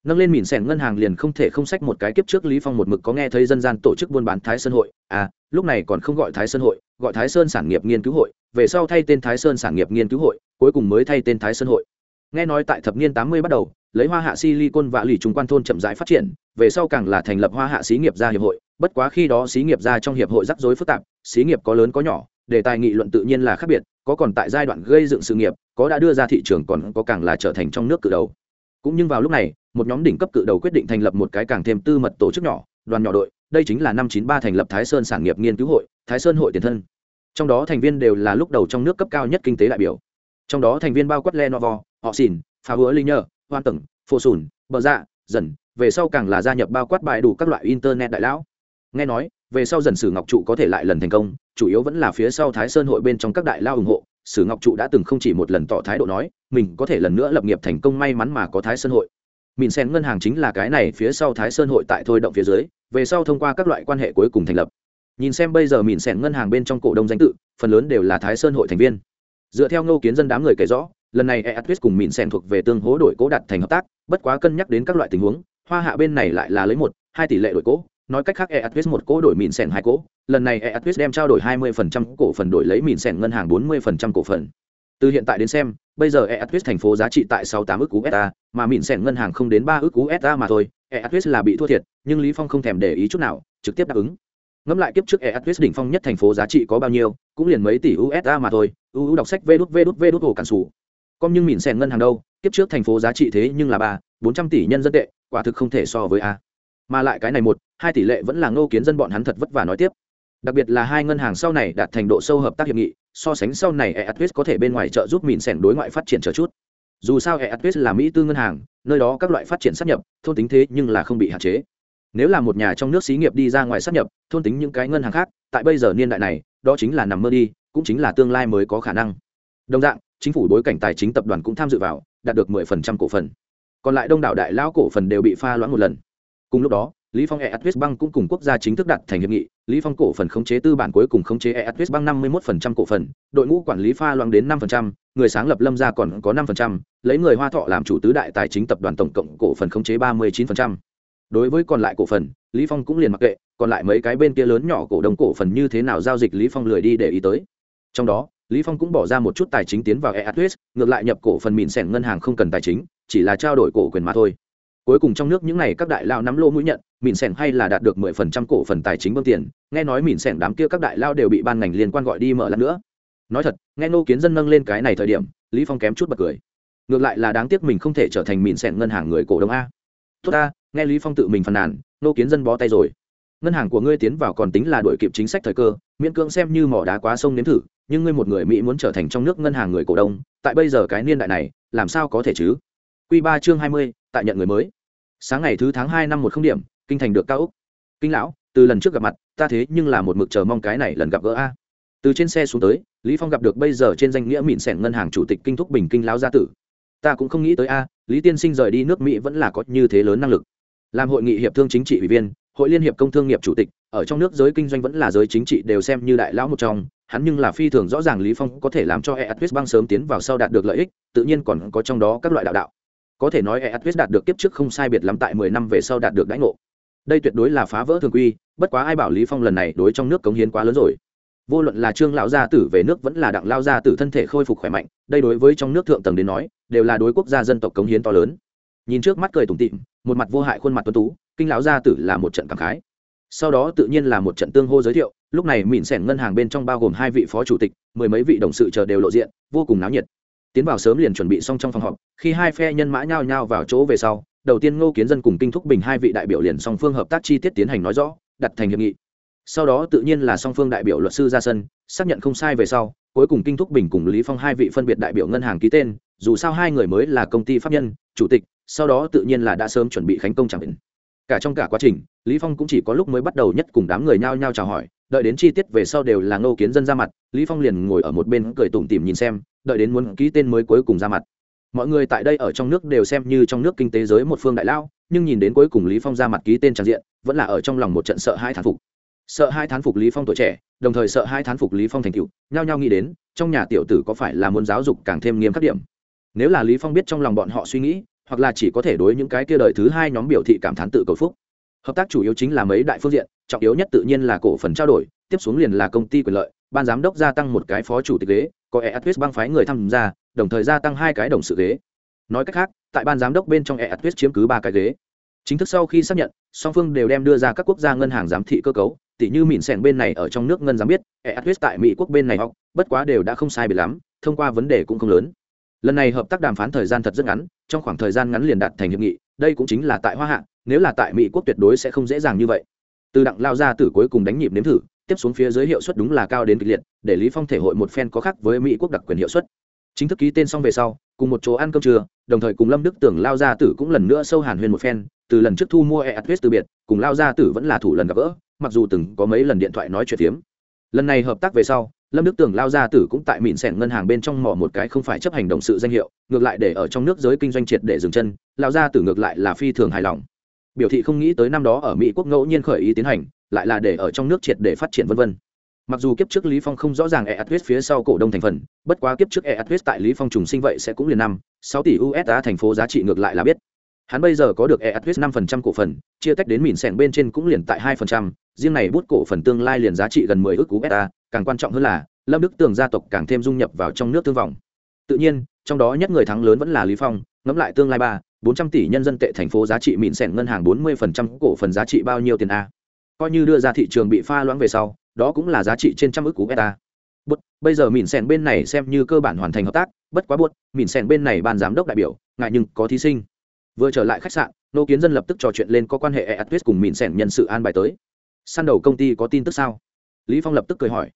A: Nâng lên mìn sèn ngân hàng liền không thể không sách một cái kiếp trước lý phong một mực có nghe thấy dân gian tổ chức buôn bán thái sơn hội. À lúc này còn không gọi thái sơn hội, gọi thái sơn sản nghiệp nghiên cứu hội, về sau thay tên thái sơn sản nghiệp nghiên cứu hội, cuối cùng mới thay tên thái sơn hội. Nghe nói tại thập niên 80 bắt đầu, lấy hoa hạ silicon và lì trung quan thôn chậm rãi phát triển, về sau càng là thành lập hoa hạ xí nghiệp gia hiệp hội. Bất quá khi đó xí nghiệp gia trong hiệp hội rắc rối phức tạp, xí nghiệp có lớn có nhỏ, đề tài nghị luận tự nhiên là khác biệt có còn tại giai đoạn gây dựng sự nghiệp, có đã đưa ra thị trường còn có càng là trở thành trong nước cự đầu. Cũng nhưng vào lúc này, một nhóm đỉnh cấp cự đầu quyết định thành lập một cái càng thêm tư mật tổ chức nhỏ, đoàn nhỏ đội, đây chính là năm chín ba thành lập thái sơn sản nghiệp nghiên cứu hội, thái sơn hội tiền thân. Trong đó thành viên đều là lúc đầu trong nước cấp cao nhất kinh tế đại biểu. Trong đó thành viên bao quát lenovo, họ xìn phá hứa linh nhờ hoan tầng phô sùn, bờ dạ dần, về sau càng là gia nhập bao quát bài đủ các loại internet đại lão. Nghe nói về sau dần sử ngọc trụ có thể lại lần thành công, chủ yếu vẫn là phía sau thái sơn hội bên trong các đại lao ủng hộ, sử ngọc trụ đã từng không chỉ một lần tỏ thái độ nói, mình có thể lần nữa lập nghiệp thành công may mắn mà có thái sơn hội. Mìn sen ngân hàng chính là cái này phía sau thái sơn hội tại thôi động phía dưới, về sau thông qua các loại quan hệ cuối cùng thành lập. Nhìn xem bây giờ mìn sen ngân hàng bên trong cổ đông danh tự, phần lớn đều là thái sơn hội thành viên. Dựa theo ngô kiến dân đám người kể rõ, lần này eatwist cùng mìn sen thuộc về tương hố đổi cố đặt thành hợp tác, bất quá cân nhắc đến các loại tình huống, hoa hạ bên này lại là lấy một, hai tỷ lệ đổi cố nói cách khác EATWIS một cỗ đổi mìn sen hai cỗ, lần này EATWIS đem trao đổi 20% cổ phần đổi lấy mìn sen ngân hàng 40% cổ phần. Từ hiện tại đến xem bây giờ EATWIS thành phố giá trị tại 68 ức usd mà mìn sen ngân hàng không đến 3 ức usd mà thôi. EATWIS là bị thua thiệt nhưng lý phong không thèm để ý chút nào trực tiếp đáp ứng. Ngẫm lại kiếp trước EATWIS đỉnh phong nhất thành phố giá trị có bao nhiêu cũng liền mấy tỷ usd mà thôi. Uu đọc sách vút vút vút cổ cản sủ. Còn nhưng mìn sen ngân hàng đâu? Kiếp trước thành phố giá trị thế nhưng là ba bốn trăm tỷ nhân dân tệ quả thực không thể so với a mà lại cái này một, hai tỷ lệ vẫn là ngô kiến dân bọn hắn thật vất vả nói tiếp. Đặc biệt là hai ngân hàng sau này đạt thành độ sâu hợp tác hiệp nghị, so sánh sau này EATWIS có thể bên ngoài trợ giúp mìn sẻn đối ngoại phát triển chờ chút. Dù sao EATWIS là mỹ tư ngân hàng, nơi đó các loại phát triển sát nhập, thôn tính thế nhưng là không bị hạn chế. Nếu là một nhà trong nước xí nghiệp đi ra ngoài sát nhập, thôn tính những cái ngân hàng khác, tại bây giờ niên đại này, đó chính là nằm mơ đi, cũng chính là tương lai mới có khả năng. Đồng dạng, chính phủ bối cảnh tài chính tập đoàn cũng tham dự vào, đạt được 10% cổ phần. Còn lại đông đảo đại lão cổ phần đều bị pha loãng một lần cùng lúc đó lý phong eatwest băng cũng cùng quốc gia chính thức đặt thành hiệp nghị. Lý phong cổ phần khống chế tư bản cuối cùng khống chế eatwest băng 51% cổ phần đội ngũ quản lý pha loãng đến 5%, người sáng lập lâm gia còn có 5%, lấy người hoa thọ làm chủ tứ đại tài chính tập đoàn tổng cộng cổ phần khống chế 39%. đối với còn lại cổ phần lý phong cũng liền mặc kệ còn lại mấy cái bên kia lớn nhỏ cổ đông cổ phần như thế nào giao dịch lý phong lười đi để ý tới. Trong đó lý phong cũng bỏ ra một chút tài chính tiến vào eatwest ngược lại nhập cổ phần mịn sẻn ngân hàng không cần tài chính chỉ là trao đổi cổ quyền mà thôi cuối cùng trong nước những này các đại lao nắm lô mũi nhận mìn sẻng hay là đạt được mười phần trăm cổ phần tài chính bơm tiền, nghe nói mìn sẻng đám kia các đại lao đều bị ban ngành liên quan gọi đi mở lần nữa. Nói thật, nghe nô kiến dân nâng lên cái này thời điểm, lý phong kém chút bật cười. Ngược lại là đáng tiếc mình không thể trở thành mìn sẻng ngân hàng người cổ đông a. Tốt ta, nghe lý phong tự mình phàn nàn nô kiến dân bó tay rồi. Ngân hàng của ngươi tiến vào còn tính là đổi kịp chính sách thời cơ, miễn cưỡng xem như mỏ đá quá sông nếm thử, nhưng ngươi một người mỹ muốn trở thành trong nước ngân hàng người cổ đông, tại bây giờ cái niên đại này, làm sao có thể chứ? Quy ba chương hai mươi, tại nhận người mới sáng ngày thứ tháng hai năm một không điểm, kinh thành được cao úc kinh lão, từ lần trước gặp mặt, ta thế nhưng là một mực chờ mong cái này lần gặp gỡ a. Từ trên xe xuống tới, lý phong gặp được bây giờ trên danh nghĩa mịn sẻn ngân hàng chủ tịch kinh thúc bình kinh lão gia tử. Ta cũng không nghĩ tới a, lý tiên sinh rời đi nước mỹ vẫn là có như thế lớn năng lực. Làm hội nghị hiệp thương chính trị ủy viên, hội liên hiệp công thương nghiệp chủ tịch, ở trong nước giới kinh doanh vẫn là giới chính trị đều xem như đại lão một trong, hắn nhưng là phi thường rõ ràng lý phong có thể làm cho eatwest bang sớm tiến vào sau đạt được lợi ích, tự nhiên còn có trong đó các loại đạo đạo có thể nói eatwest đạt được kiếp trước không sai biệt lắm tại mười năm về sau đạt được đãi ngộ. Đây tuyệt đối là phá vỡ thường quy bất quá ai bảo lý phong lần này đối trong nước cống hiến quá lớn rồi. Vô luận là trương lão gia tử về nước vẫn là đặng lao gia tử thân thể khôi phục khỏe mạnh đây đối với trong nước thượng tầng đến nói đều là đối quốc gia dân tộc cống hiến to lớn. Nhìn trước mắt cười tủm tỉm, một mặt vô hại khuôn mặt tuấn tú kinh lão gia tử là một trận cảm khái. Sau đó tự nhiên là một trận tương hô giới thiệu lúc này mịn xẻn ngân hàng bên trong bao gồm hai vị phó chủ tịch mười mấy vị đồng sự chờ đều lộ diện vô cùng náo nhiệt tiến vào sớm liền chuẩn bị xong trong phòng họp, khi hai phe nhân mã nhao nhao vào chỗ về sau, đầu tiên ngô kiến dân cùng kinh thúc bình hai vị đại biểu liền song phương hợp tác chi tiết tiến hành nói rõ, đặt thành hiệp nghị. Sau đó tự nhiên là song phương đại biểu luật sư ra sân, xác nhận không sai về sau, cuối cùng kinh thúc bình cùng lý phong hai vị phân biệt đại biểu ngân hàng ký tên, dù sao hai người mới là công ty pháp nhân, chủ tịch, sau đó tự nhiên là đã sớm chuẩn bị khánh công chẳng định. Cả trong cả quá trình, lý phong cũng chỉ có lúc mới bắt đầu nhất cùng đám người nhao nhao chào hỏi, đợi đến chi tiết về sau đều là ngô kiến dân ra mặt, lý phong liền ngồi ở một bên cười tủm tỉm nhìn xem đợi đến muốn ký tên mới cuối cùng ra mặt. Mọi người tại đây ở trong nước đều xem như trong nước kinh tế giới một phương đại lao, nhưng nhìn đến cuối cùng lý phong ra mặt ký tên trang diện, vẫn là ở trong lòng một trận sợ hai thán phục. Sợ hai thán phục lý phong tuổi trẻ, đồng thời sợ hai thán phục lý phong thành tựu, nhao nhao nghĩ đến, trong nhà tiểu tử có phải là muốn giáo dục càng thêm nghiêm khắc điểm. Nếu là lý phong biết trong lòng bọn họ suy nghĩ, hoặc là chỉ có thể đối những cái kia đời thứ hai nhóm biểu thị cảm thán tự cầu phúc. Hợp tác chủ yếu chính là mấy đại phương diện, trọng yếu nhất tự nhiên là cổ phần trao đổi, tiếp xuống liền là công ty quyền lợi ban giám đốc gia tăng một cái phó chủ tịch ghế, có eatwest băng phái người tham gia, đồng thời gia tăng hai cái đồng sự ghế. Nói cách khác, tại ban giám đốc bên trong eatwest chiếm cứ ba cái ghế. Chính thức sau khi xác nhận, song phương đều đem đưa ra các quốc gia ngân hàng giám thị cơ cấu tỷ như mìn sẻng bên này ở trong nước ngân giám biết eatwest tại mỹ quốc bên này học, bất quá đều đã không sai bị lắm, thông qua vấn đề cũng không lớn. Lần này hợp tác đàm phán thời gian thật rất ngắn, trong khoảng thời gian ngắn liền đạt thành hiệp nghị, đây cũng chính là tại hoa hạ, nếu là tại mỹ quốc tuyệt đối sẽ không dễ dàng như vậy. Từ đặng lao ra từ cuối cùng đánh nhịp nếm thử tiếp xuống phía dưới hiệu suất đúng là cao đến kịch liệt để lý phong thể hội một phen có khác với mỹ quốc đặc quyền hiệu suất. Chính thức ký tên xong về sau cùng một chỗ ăn cơm trưa đồng thời cùng lâm đức tưởng lao gia tử cũng lần nữa sâu hàn huyền một phen từ lần trước thu mua eatwest từ biệt cùng lao gia tử vẫn là thủ lần gặp gỡ mặc dù từng có mấy lần điện thoại nói chuyện tiếm, lần này hợp tác về sau lâm đức Tưởng lao gia tử cũng tại mịn sẻn ngân hàng bên trong mỏ một cái không phải chấp hành động sự danh hiệu ngược lại để ở trong nước giới kinh doanh triệt để dừng chân lao gia tử ngược lại là phi thường hài lòng. Biểu thị không nghĩ tới năm đó ở mỹ quốc ngẫu nhiên khởi ý tiến hành lại là để ở trong nước triệt để phát triển vân vân. Mặc dù kiếp trước lý phong không rõ ràng e atwit phía sau cổ đông thành phần, bất quá kiếp trước e atwit tại lý phong trùng sinh vậy sẽ cũng liền năm, sáu tỷ usd thành phố giá trị ngược lại là biết. Hắn bây giờ có được e atwit năm phần trăm cổ phần, chia tách đến mìn sẻn bên trên cũng liền tại hai phần trăm, riêng này bút cổ phần tương lai liền giá trị gần mười ước usd càng quan trọng hơn là, lâm đức tường gia tộc càng thêm dung nhập vào trong nước tương vọng. Tự nhiên, trong đó nhất người thắng lớn vẫn là lý phong, ngẫm lại tương lai ba, bốn trăm tỷ nhân dân tệ thành phố giá trị mịn sẻn ngân hàng bốn mươi phần trăm cổ phần giá trị bao nhiêu tiền a? Coi như đưa ra thị trường bị pha loãng về sau đó cũng là giá trị trên trăm ước cú beta. Bút bây giờ mìn sèn bên này xem như cơ bản hoàn thành hợp tác bất quá buồn, mìn sèn bên này ban giám đốc đại biểu ngại nhưng có thí sinh. Vừa trở lại khách sạn nô kiến dân lập tức trò chuyện lên có quan hệ e atwis cùng mìn sèn nhân sự an bài tới. Săn đầu công ty có tin tức sao? Lý phong lập tức cười hỏi.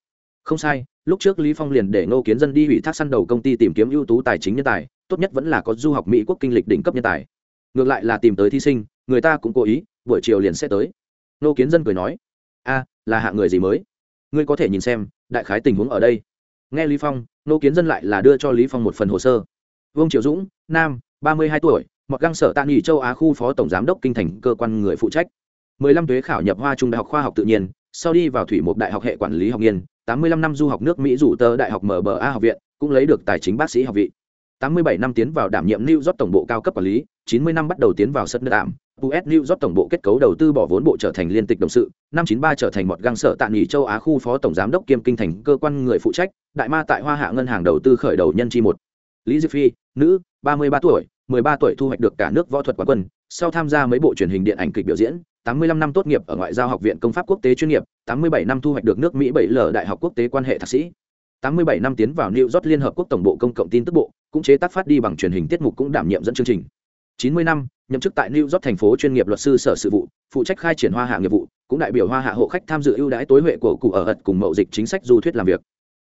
A: Không sai lúc trước lý phong liền để nô kiến dân đi ủy thác săn đầu công ty tìm kiếm ưu tú tài chính nhân tài tốt nhất vẫn là có du học mỹ quốc kinh lịch đỉnh cấp nhân tài. Ngược lại là tìm tới thí sinh người ta cũng cố ý buổi chiều liền sẽ tới nô kiến dân cười nói a là hạng người gì mới? Ngươi có thể nhìn xem đại khái tình huống ở đây. Nghe lý phong nô kiến dân lại là đưa cho lý phong một phần hồ sơ. Vương triều dũng nam ba mươi hai tuổi mặc găng sở tạ nghỉ châu á khu phó tổng giám đốc kinh thành cơ quan người phụ trách. mười lăm tuế khảo nhập hoa trung đại học khoa học tự nhiên sau đi vào thủy mục đại học hệ quản lý học nghiên tám mươi lăm năm du học nước mỹ rủ tờ đại học mba học viện cũng lấy được tài chính bác sĩ học vị. tám mươi bảy năm tiến vào đảm nhiệm New York tổng bộ cao cấp quản lý, chín mươi năm bắt đầu tiến vào sân đạm, US New York tổng bộ kết cấu đầu tư bỏ vốn bộ trở thành liên tịch đồng sự, năm 93 trở thành một găng sở tạm nghỉ châu Á khu phó tổng giám đốc kiêm kinh thành cơ quan người phụ trách, đại ma tại Hoa Hạ ngân hàng đầu tư khởi đầu nhân chi một. Lý Diệp Phi, nữ, 33 tuổi, 13 tuổi thu hoạch được cả nước võ thuật quán quân, sau tham gia mấy bộ truyền hình điện ảnh kịch biểu diễn, 85 năm tốt nghiệp ở ngoại giao học viện công pháp quốc tế chuyên nghiệp, 87 năm thu hoạch được nước Mỹ bảy lở đại học quốc tế quan hệ thạc sĩ. 87 năm tiến vào New York Liên hợp quốc tổng bộ công cộng tin tức bộ, cũng chế tác phát đi bằng truyền hình tiết mục cũng đảm nhiệm dẫn chương trình. 90 năm, nhậm chức tại New York thành phố chuyên nghiệp luật sư sở sự vụ, phụ trách khai triển hoa hạ nghiệp vụ, cũng đại biểu hoa hạ hộ khách tham dự ưu đãi tối huệ của cụ ở ật cùng mậu dịch chính sách du thuyết làm việc.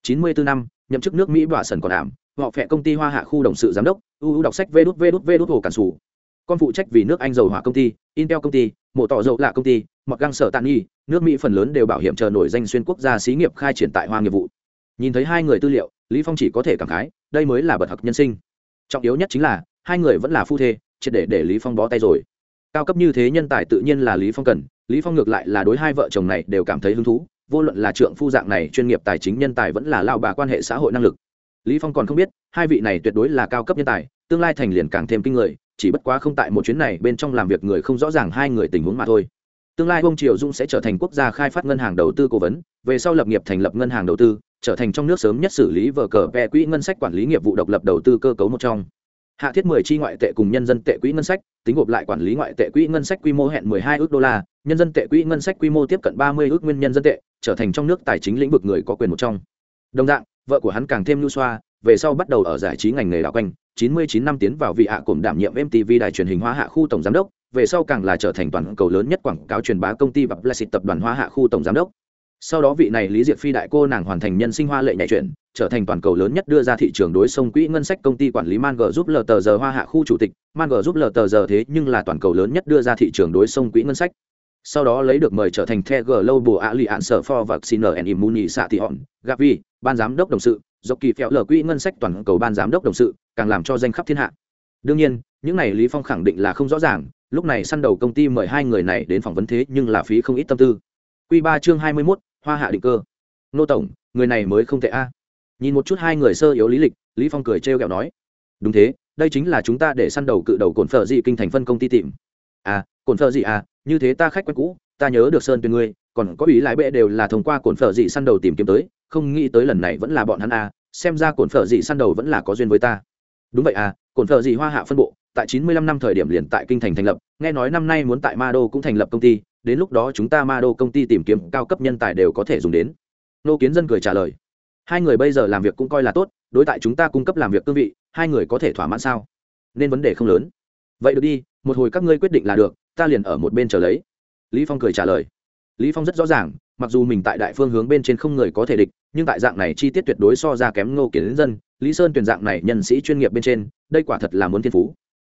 A: 94 năm, nhậm chức nước Mỹ bỏa sần còn đảm, họ phệ công ty hoa hạ khu đồng sự giám đốc, ưu đọc sách vê đút vê đút vê đút hồ cản sủ. Con phụ trách vì nước Anh dầu hỏa công ty, Intel công ty, mộ tỏ dầu lạ công ty, mặc găng sở tạn nghi, nước Mỹ phần lớn đều bảo hiểm chờ nổi danh xuyên quốc gia xí nghiệp khai triển tại hoa nghiệp vụ. Nhìn thấy hai người tư liệu, Lý Phong chỉ có thể cảm khái, đây mới là bậc học nhân sinh. Trọng yếu nhất chính là hai người vẫn là phu thê, triệt để để lý phong bó tay rồi. Cao cấp như thế nhân tài tự nhiên là lý phong cần, lý phong ngược lại là đối hai vợ chồng này đều cảm thấy hứng thú, vô luận là trượng phu dạng này chuyên nghiệp tài chính nhân tài vẫn là lao bà quan hệ xã hội năng lực. Lý phong còn không biết, hai vị này tuyệt đối là cao cấp nhân tài, tương lai thành liền càng thêm kinh người, chỉ bất quá không tại một chuyến này bên trong làm việc người không rõ ràng hai người tình huống mà thôi. Tương lai ông triều dung sẽ trở thành quốc gia khai phát ngân hàng đầu tư cố vấn, về sau lập nghiệp thành lập ngân hàng đầu tư, trở thành trong nước sớm nhất xử lý vở cờ pe quỹ ngân sách quản lý nghiệp vụ độc lập đầu tư cơ cấu một trong hạ thiết 10 chi ngoại tệ cùng nhân dân tệ quỹ ngân sách tính gộp lại quản lý ngoại tệ quỹ ngân sách quy mô hẹn 12 ước đô la nhân dân tệ quỹ ngân sách quy mô tiếp cận 30 ước nguyên nhân dân tệ trở thành trong nước tài chính lĩnh vực người có quyền một trong đồng dạng vợ của hắn càng thêm lưu xoa về sau bắt đầu ở giải trí ngành nghề đạo quanh 99 năm tiến vào vị hạ cùng đảm nhiệm MTV đài truyền hình Hoa Hạ khu tổng giám đốc, về sau càng là trở thành toàn cầu lớn nhất quảng cáo truyền bá công ty và Blessed tập đoàn Hoa Hạ khu tổng giám đốc. Sau đó vị này Lý Diệp Phi đại cô nàng hoàn thành nhân sinh hoa lệ nhảy chuyển, trở thành toàn cầu lớn nhất đưa ra thị trường đối sông quỹ ngân sách công ty quản lý Man G giúp lờ tờ giờ Hoa Hạ khu chủ tịch, Man G giúp lờ tờ giờ thế nhưng là toàn cầu lớn nhất đưa ra thị trường đối sông quỹ ngân sách. Sau đó lấy được mời trở thành The Global Alliance for Vaccine and Immunization, Gavi, ban giám đốc đồng sự, dọc kỳ phèo lờ quỹ ngân sách toàn cầu ban giám đốc đồng sự, càng làm cho danh khắp thiên hạ. Đương nhiên, những này Lý Phong khẳng định là không rõ ràng, lúc này săn đầu công ty mời hai người này đến phỏng vấn thế nhưng là phí không ít tâm tư. Quy 3 chương 21, Hoa Hạ định cơ. Nô tổng, người này mới không tệ a. Nhìn một chút hai người sơ yếu lý lịch lý phong cười trêu ghẹo nói. Đúng thế đây chính là chúng ta để săn đầu cự đầu cồn phở dị kinh thành phân công ty tìm. À cồn phở dị à như thế ta khách quen cũ ta nhớ được sơn tuyên ngươi còn có ý lái bệ đều là thông qua cồn phở dị săn đầu tìm kiếm tới không nghĩ tới lần này vẫn là bọn hắn à xem ra cồn phở dị săn đầu vẫn là có duyên với ta. Đúng vậy à cồn phở dị hoa hạ phân bộ tại 95 năm thời điểm liền tại kinh thành thành lập nghe nói năm nay muốn tại ma đô cũng thành lập công ty đến lúc đó chúng ta ma đô công ty tìm kiếm cao cấp nhân tài đều có thể dùng đến. Nô kiến dân cười trả lời. Hai người bây giờ làm việc cũng coi là tốt, đối tại chúng ta cung cấp làm việc cương vị, hai người có thể thỏa mãn sao? Nên vấn đề không lớn. Vậy được đi, một hồi các ngươi quyết định là được, ta liền ở một bên chờ lấy. Lý phong cười trả lời. Lý phong rất rõ ràng, mặc dù mình tại đại phương hướng bên trên không người có thể địch, nhưng tại dạng này chi tiết tuyệt đối so ra kém ngô kiến dân, lý sơn tuyển dạng này nhân sĩ chuyên nghiệp bên trên, đây quả thật là muốn thiên phú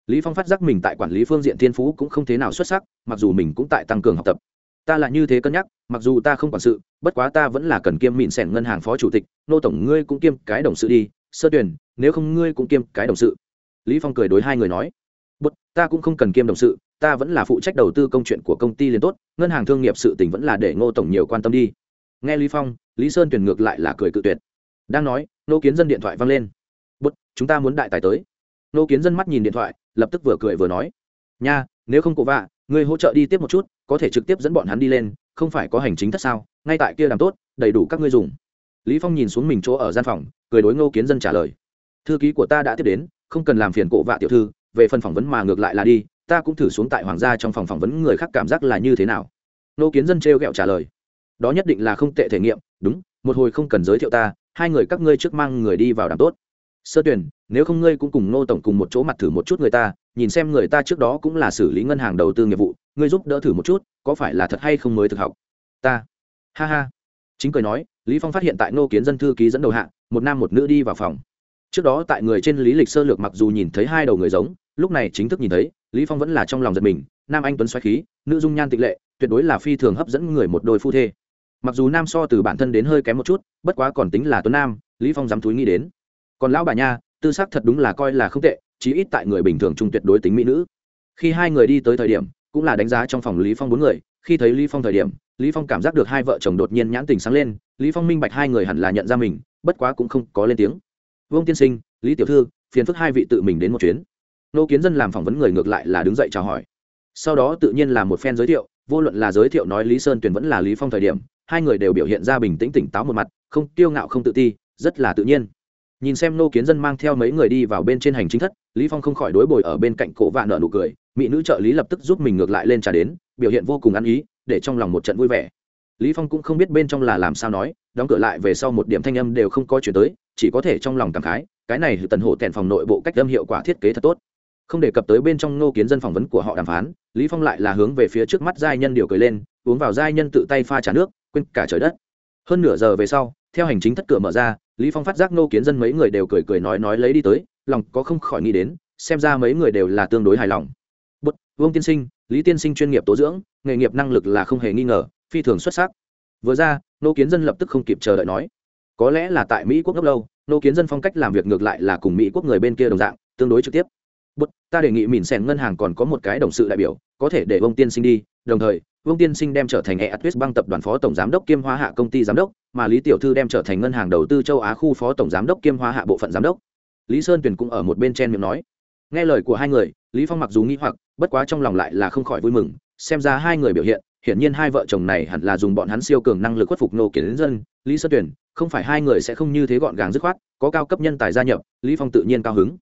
A: lý phong phát giác mình tại quản lý phương diện thiên phú cũng không thế nào xuất sắc, mặc dù mình cũng tại tăng cường học tập. Ta là như thế cân nhắc, mặc dù ta không quản sự, bất quá ta vẫn là cần kiêm mịn sẻn ngân hàng phó chủ tịch, nô tổng ngươi cũng kiêm cái đồng sự đi, sơ tuyển, nếu không ngươi cũng kiêm cái đồng sự. Lý phong cười đối hai người nói. Bất ta cũng không cần kiêm đồng sự, ta vẫn là phụ trách đầu tư công chuyện của công ty liền tốt, ngân hàng thương nghiệp sự tình vẫn là để ngô tổng nhiều quan tâm đi. Nghe lý phong, lý sơn tuyển ngược lại là cười cự tuyệt. Đang nói, nô kiến dân điện thoại vang lên. Bất chúng ta muốn đại tài tới nô kiến dân mắt nhìn điện thoại, lập tức vừa cười vừa nói, nha, nếu không cổ vạ, ngươi hỗ trợ đi tiếp một chút, có thể trực tiếp dẫn bọn hắn đi lên, không phải có hành chính thất sao? Ngay tại kia làm tốt, đầy đủ các ngươi dùng. Lý phong nhìn xuống mình chỗ ở gian phòng, cười đối ngô kiến dân trả lời, thư ký của ta đã tiếp đến, không cần làm phiền cổ vạ tiểu thư, về phần phỏng vấn mà ngược lại là đi, ta cũng thử xuống tại hoàng gia trong phòng phỏng vấn người khác cảm giác là như thế nào. Ngô kiến dân trêu ghẹo trả lời, đó nhất định là không tệ thể nghiệm, đúng, một hồi không cần giới thiệu ta, hai người các ngươi trước mang người đi vào đàm tốt sơ tuyển, nếu không ngươi cũng cùng ngô tổng cùng một chỗ mặt thử một chút người ta, nhìn xem người ta trước đó cũng là xử lý ngân hàng đầu tư nghiệp vụ, ngươi giúp đỡ thử một chút, có phải là thật hay không mới thực học? Ta. Ha ha. Chính cười nói, lý phong phát hiện tại ngô kiến dân thư ký dẫn đầu hạ, một nam một nữ đi vào phòng. Trước đó tại người trên lý lịch sơ lược mặc dù nhìn thấy hai đầu người giống, lúc này chính thức nhìn thấy, lý phong vẫn là trong lòng giật mình, nam anh tuấn xoáy khí, nữ dung nhan tịnh lệ, tuyệt đối là phi thường hấp dẫn người một đôi phu thê. Mặc dù nam so từ bản thân đến hơi kém một chút, bất quá còn tính là tuấn nam, lý phong dám túi nghĩ đến còn lão bà nha, tư sắc thật đúng là coi là không tệ, chí ít tại người bình thường trung tuyệt đối tính mỹ nữ. Khi hai người đi tới thời điểm, cũng là đánh giá trong phòng lý phong bốn người. Khi thấy lý phong thời điểm, lý phong cảm giác được hai vợ chồng đột nhiên nhãn tình sáng lên. Lý phong minh bạch hai người hẳn là nhận ra mình, bất quá cũng không có lên tiếng. Vương tiên sinh, lý tiểu thư, phiền phức hai vị tự mình đến một chuyến. Nô kiến dân làm phỏng vấn người ngược lại là đứng dậy chào hỏi. Sau đó tự nhiên là một phen giới thiệu, vô luận là giới thiệu nói lý sơn tuyển vẫn là lý phong thời điểm, hai người đều biểu hiện ra bình tĩnh tỉnh táo một mặt, không kiêu ngạo không tự ti, rất là tự nhiên nhìn xem nô kiến dân mang theo mấy người đi vào bên trên hành chính thất, lý phong không khỏi đối bồi ở bên cạnh cổ vạn nợ nụ cười, mỹ nữ trợ lý lập tức giúp mình ngược lại lên trà đến, biểu hiện vô cùng ăn ý, để trong lòng một trận vui vẻ. Lý phong cũng không biết bên trong là làm sao nói, đóng cửa lại về sau một điểm thanh âm đều không có chuyển tới, chỉ có thể trong lòng cảm khái, cái này tần hộ tèn phòng nội bộ cách âm hiệu quả thiết kế thật tốt. Không đề cập tới bên trong nô kiến dân phỏng vấn của họ đàm phán, lý phong lại là hướng về phía trước mắt giai nhân điều cười lên, uống vào giai nhân tự tay pha trà nước, quên cả trời đất. Hơn nửa giờ về sau theo hành chính thất cửa mở ra, lý phong phát giác nô kiến dân mấy người đều cười cười nói nói lấy đi tới, lòng có không khỏi nghĩ đến, xem ra mấy người đều là tương đối hài lòng. Bút vương tiên sinh, lý tiên sinh chuyên nghiệp tố dưỡng, nghề nghiệp năng lực là không hề nghi ngờ, phi thường xuất sắc. Vừa ra nô kiến dân lập tức không kịp chờ đợi nói, có lẽ là tại mỹ quốc ngốc lâu nô kiến dân phong cách làm việc ngược lại là cùng mỹ quốc người bên kia đồng dạng, tương đối trực tiếp. Bút ta đề nghị mìn sèn ngân hàng còn có một cái đồng sự đại biểu, có thể để ông tiên sinh đi, đồng thời vương tiên sinh đem trở thành Eatwest băng tập đoàn phó tổng giám đốc kiêm hóa hạ công ty giám đốc mà lý tiểu thư đem trở thành ngân hàng đầu tư châu á khu phó tổng giám đốc kiêm hóa hạ bộ phận giám đốc. Lý sơn tuyền cũng ở một bên chen miệng nói. Nghe lời của hai người lý phong mặc dù nghĩ hoặc bất quá trong lòng lại là không khỏi vui mừng xem ra hai người biểu hiện hiển nhiên hai vợ chồng này hẳn là dùng bọn hắn siêu cường năng lực khuất phục nô kiến dân. Lý sơn Tuyền, không phải hai người sẽ không như thế gọn gàng dứt khoát có cao cấp nhân tài gia nhập lý phong tự nhiên cao hứng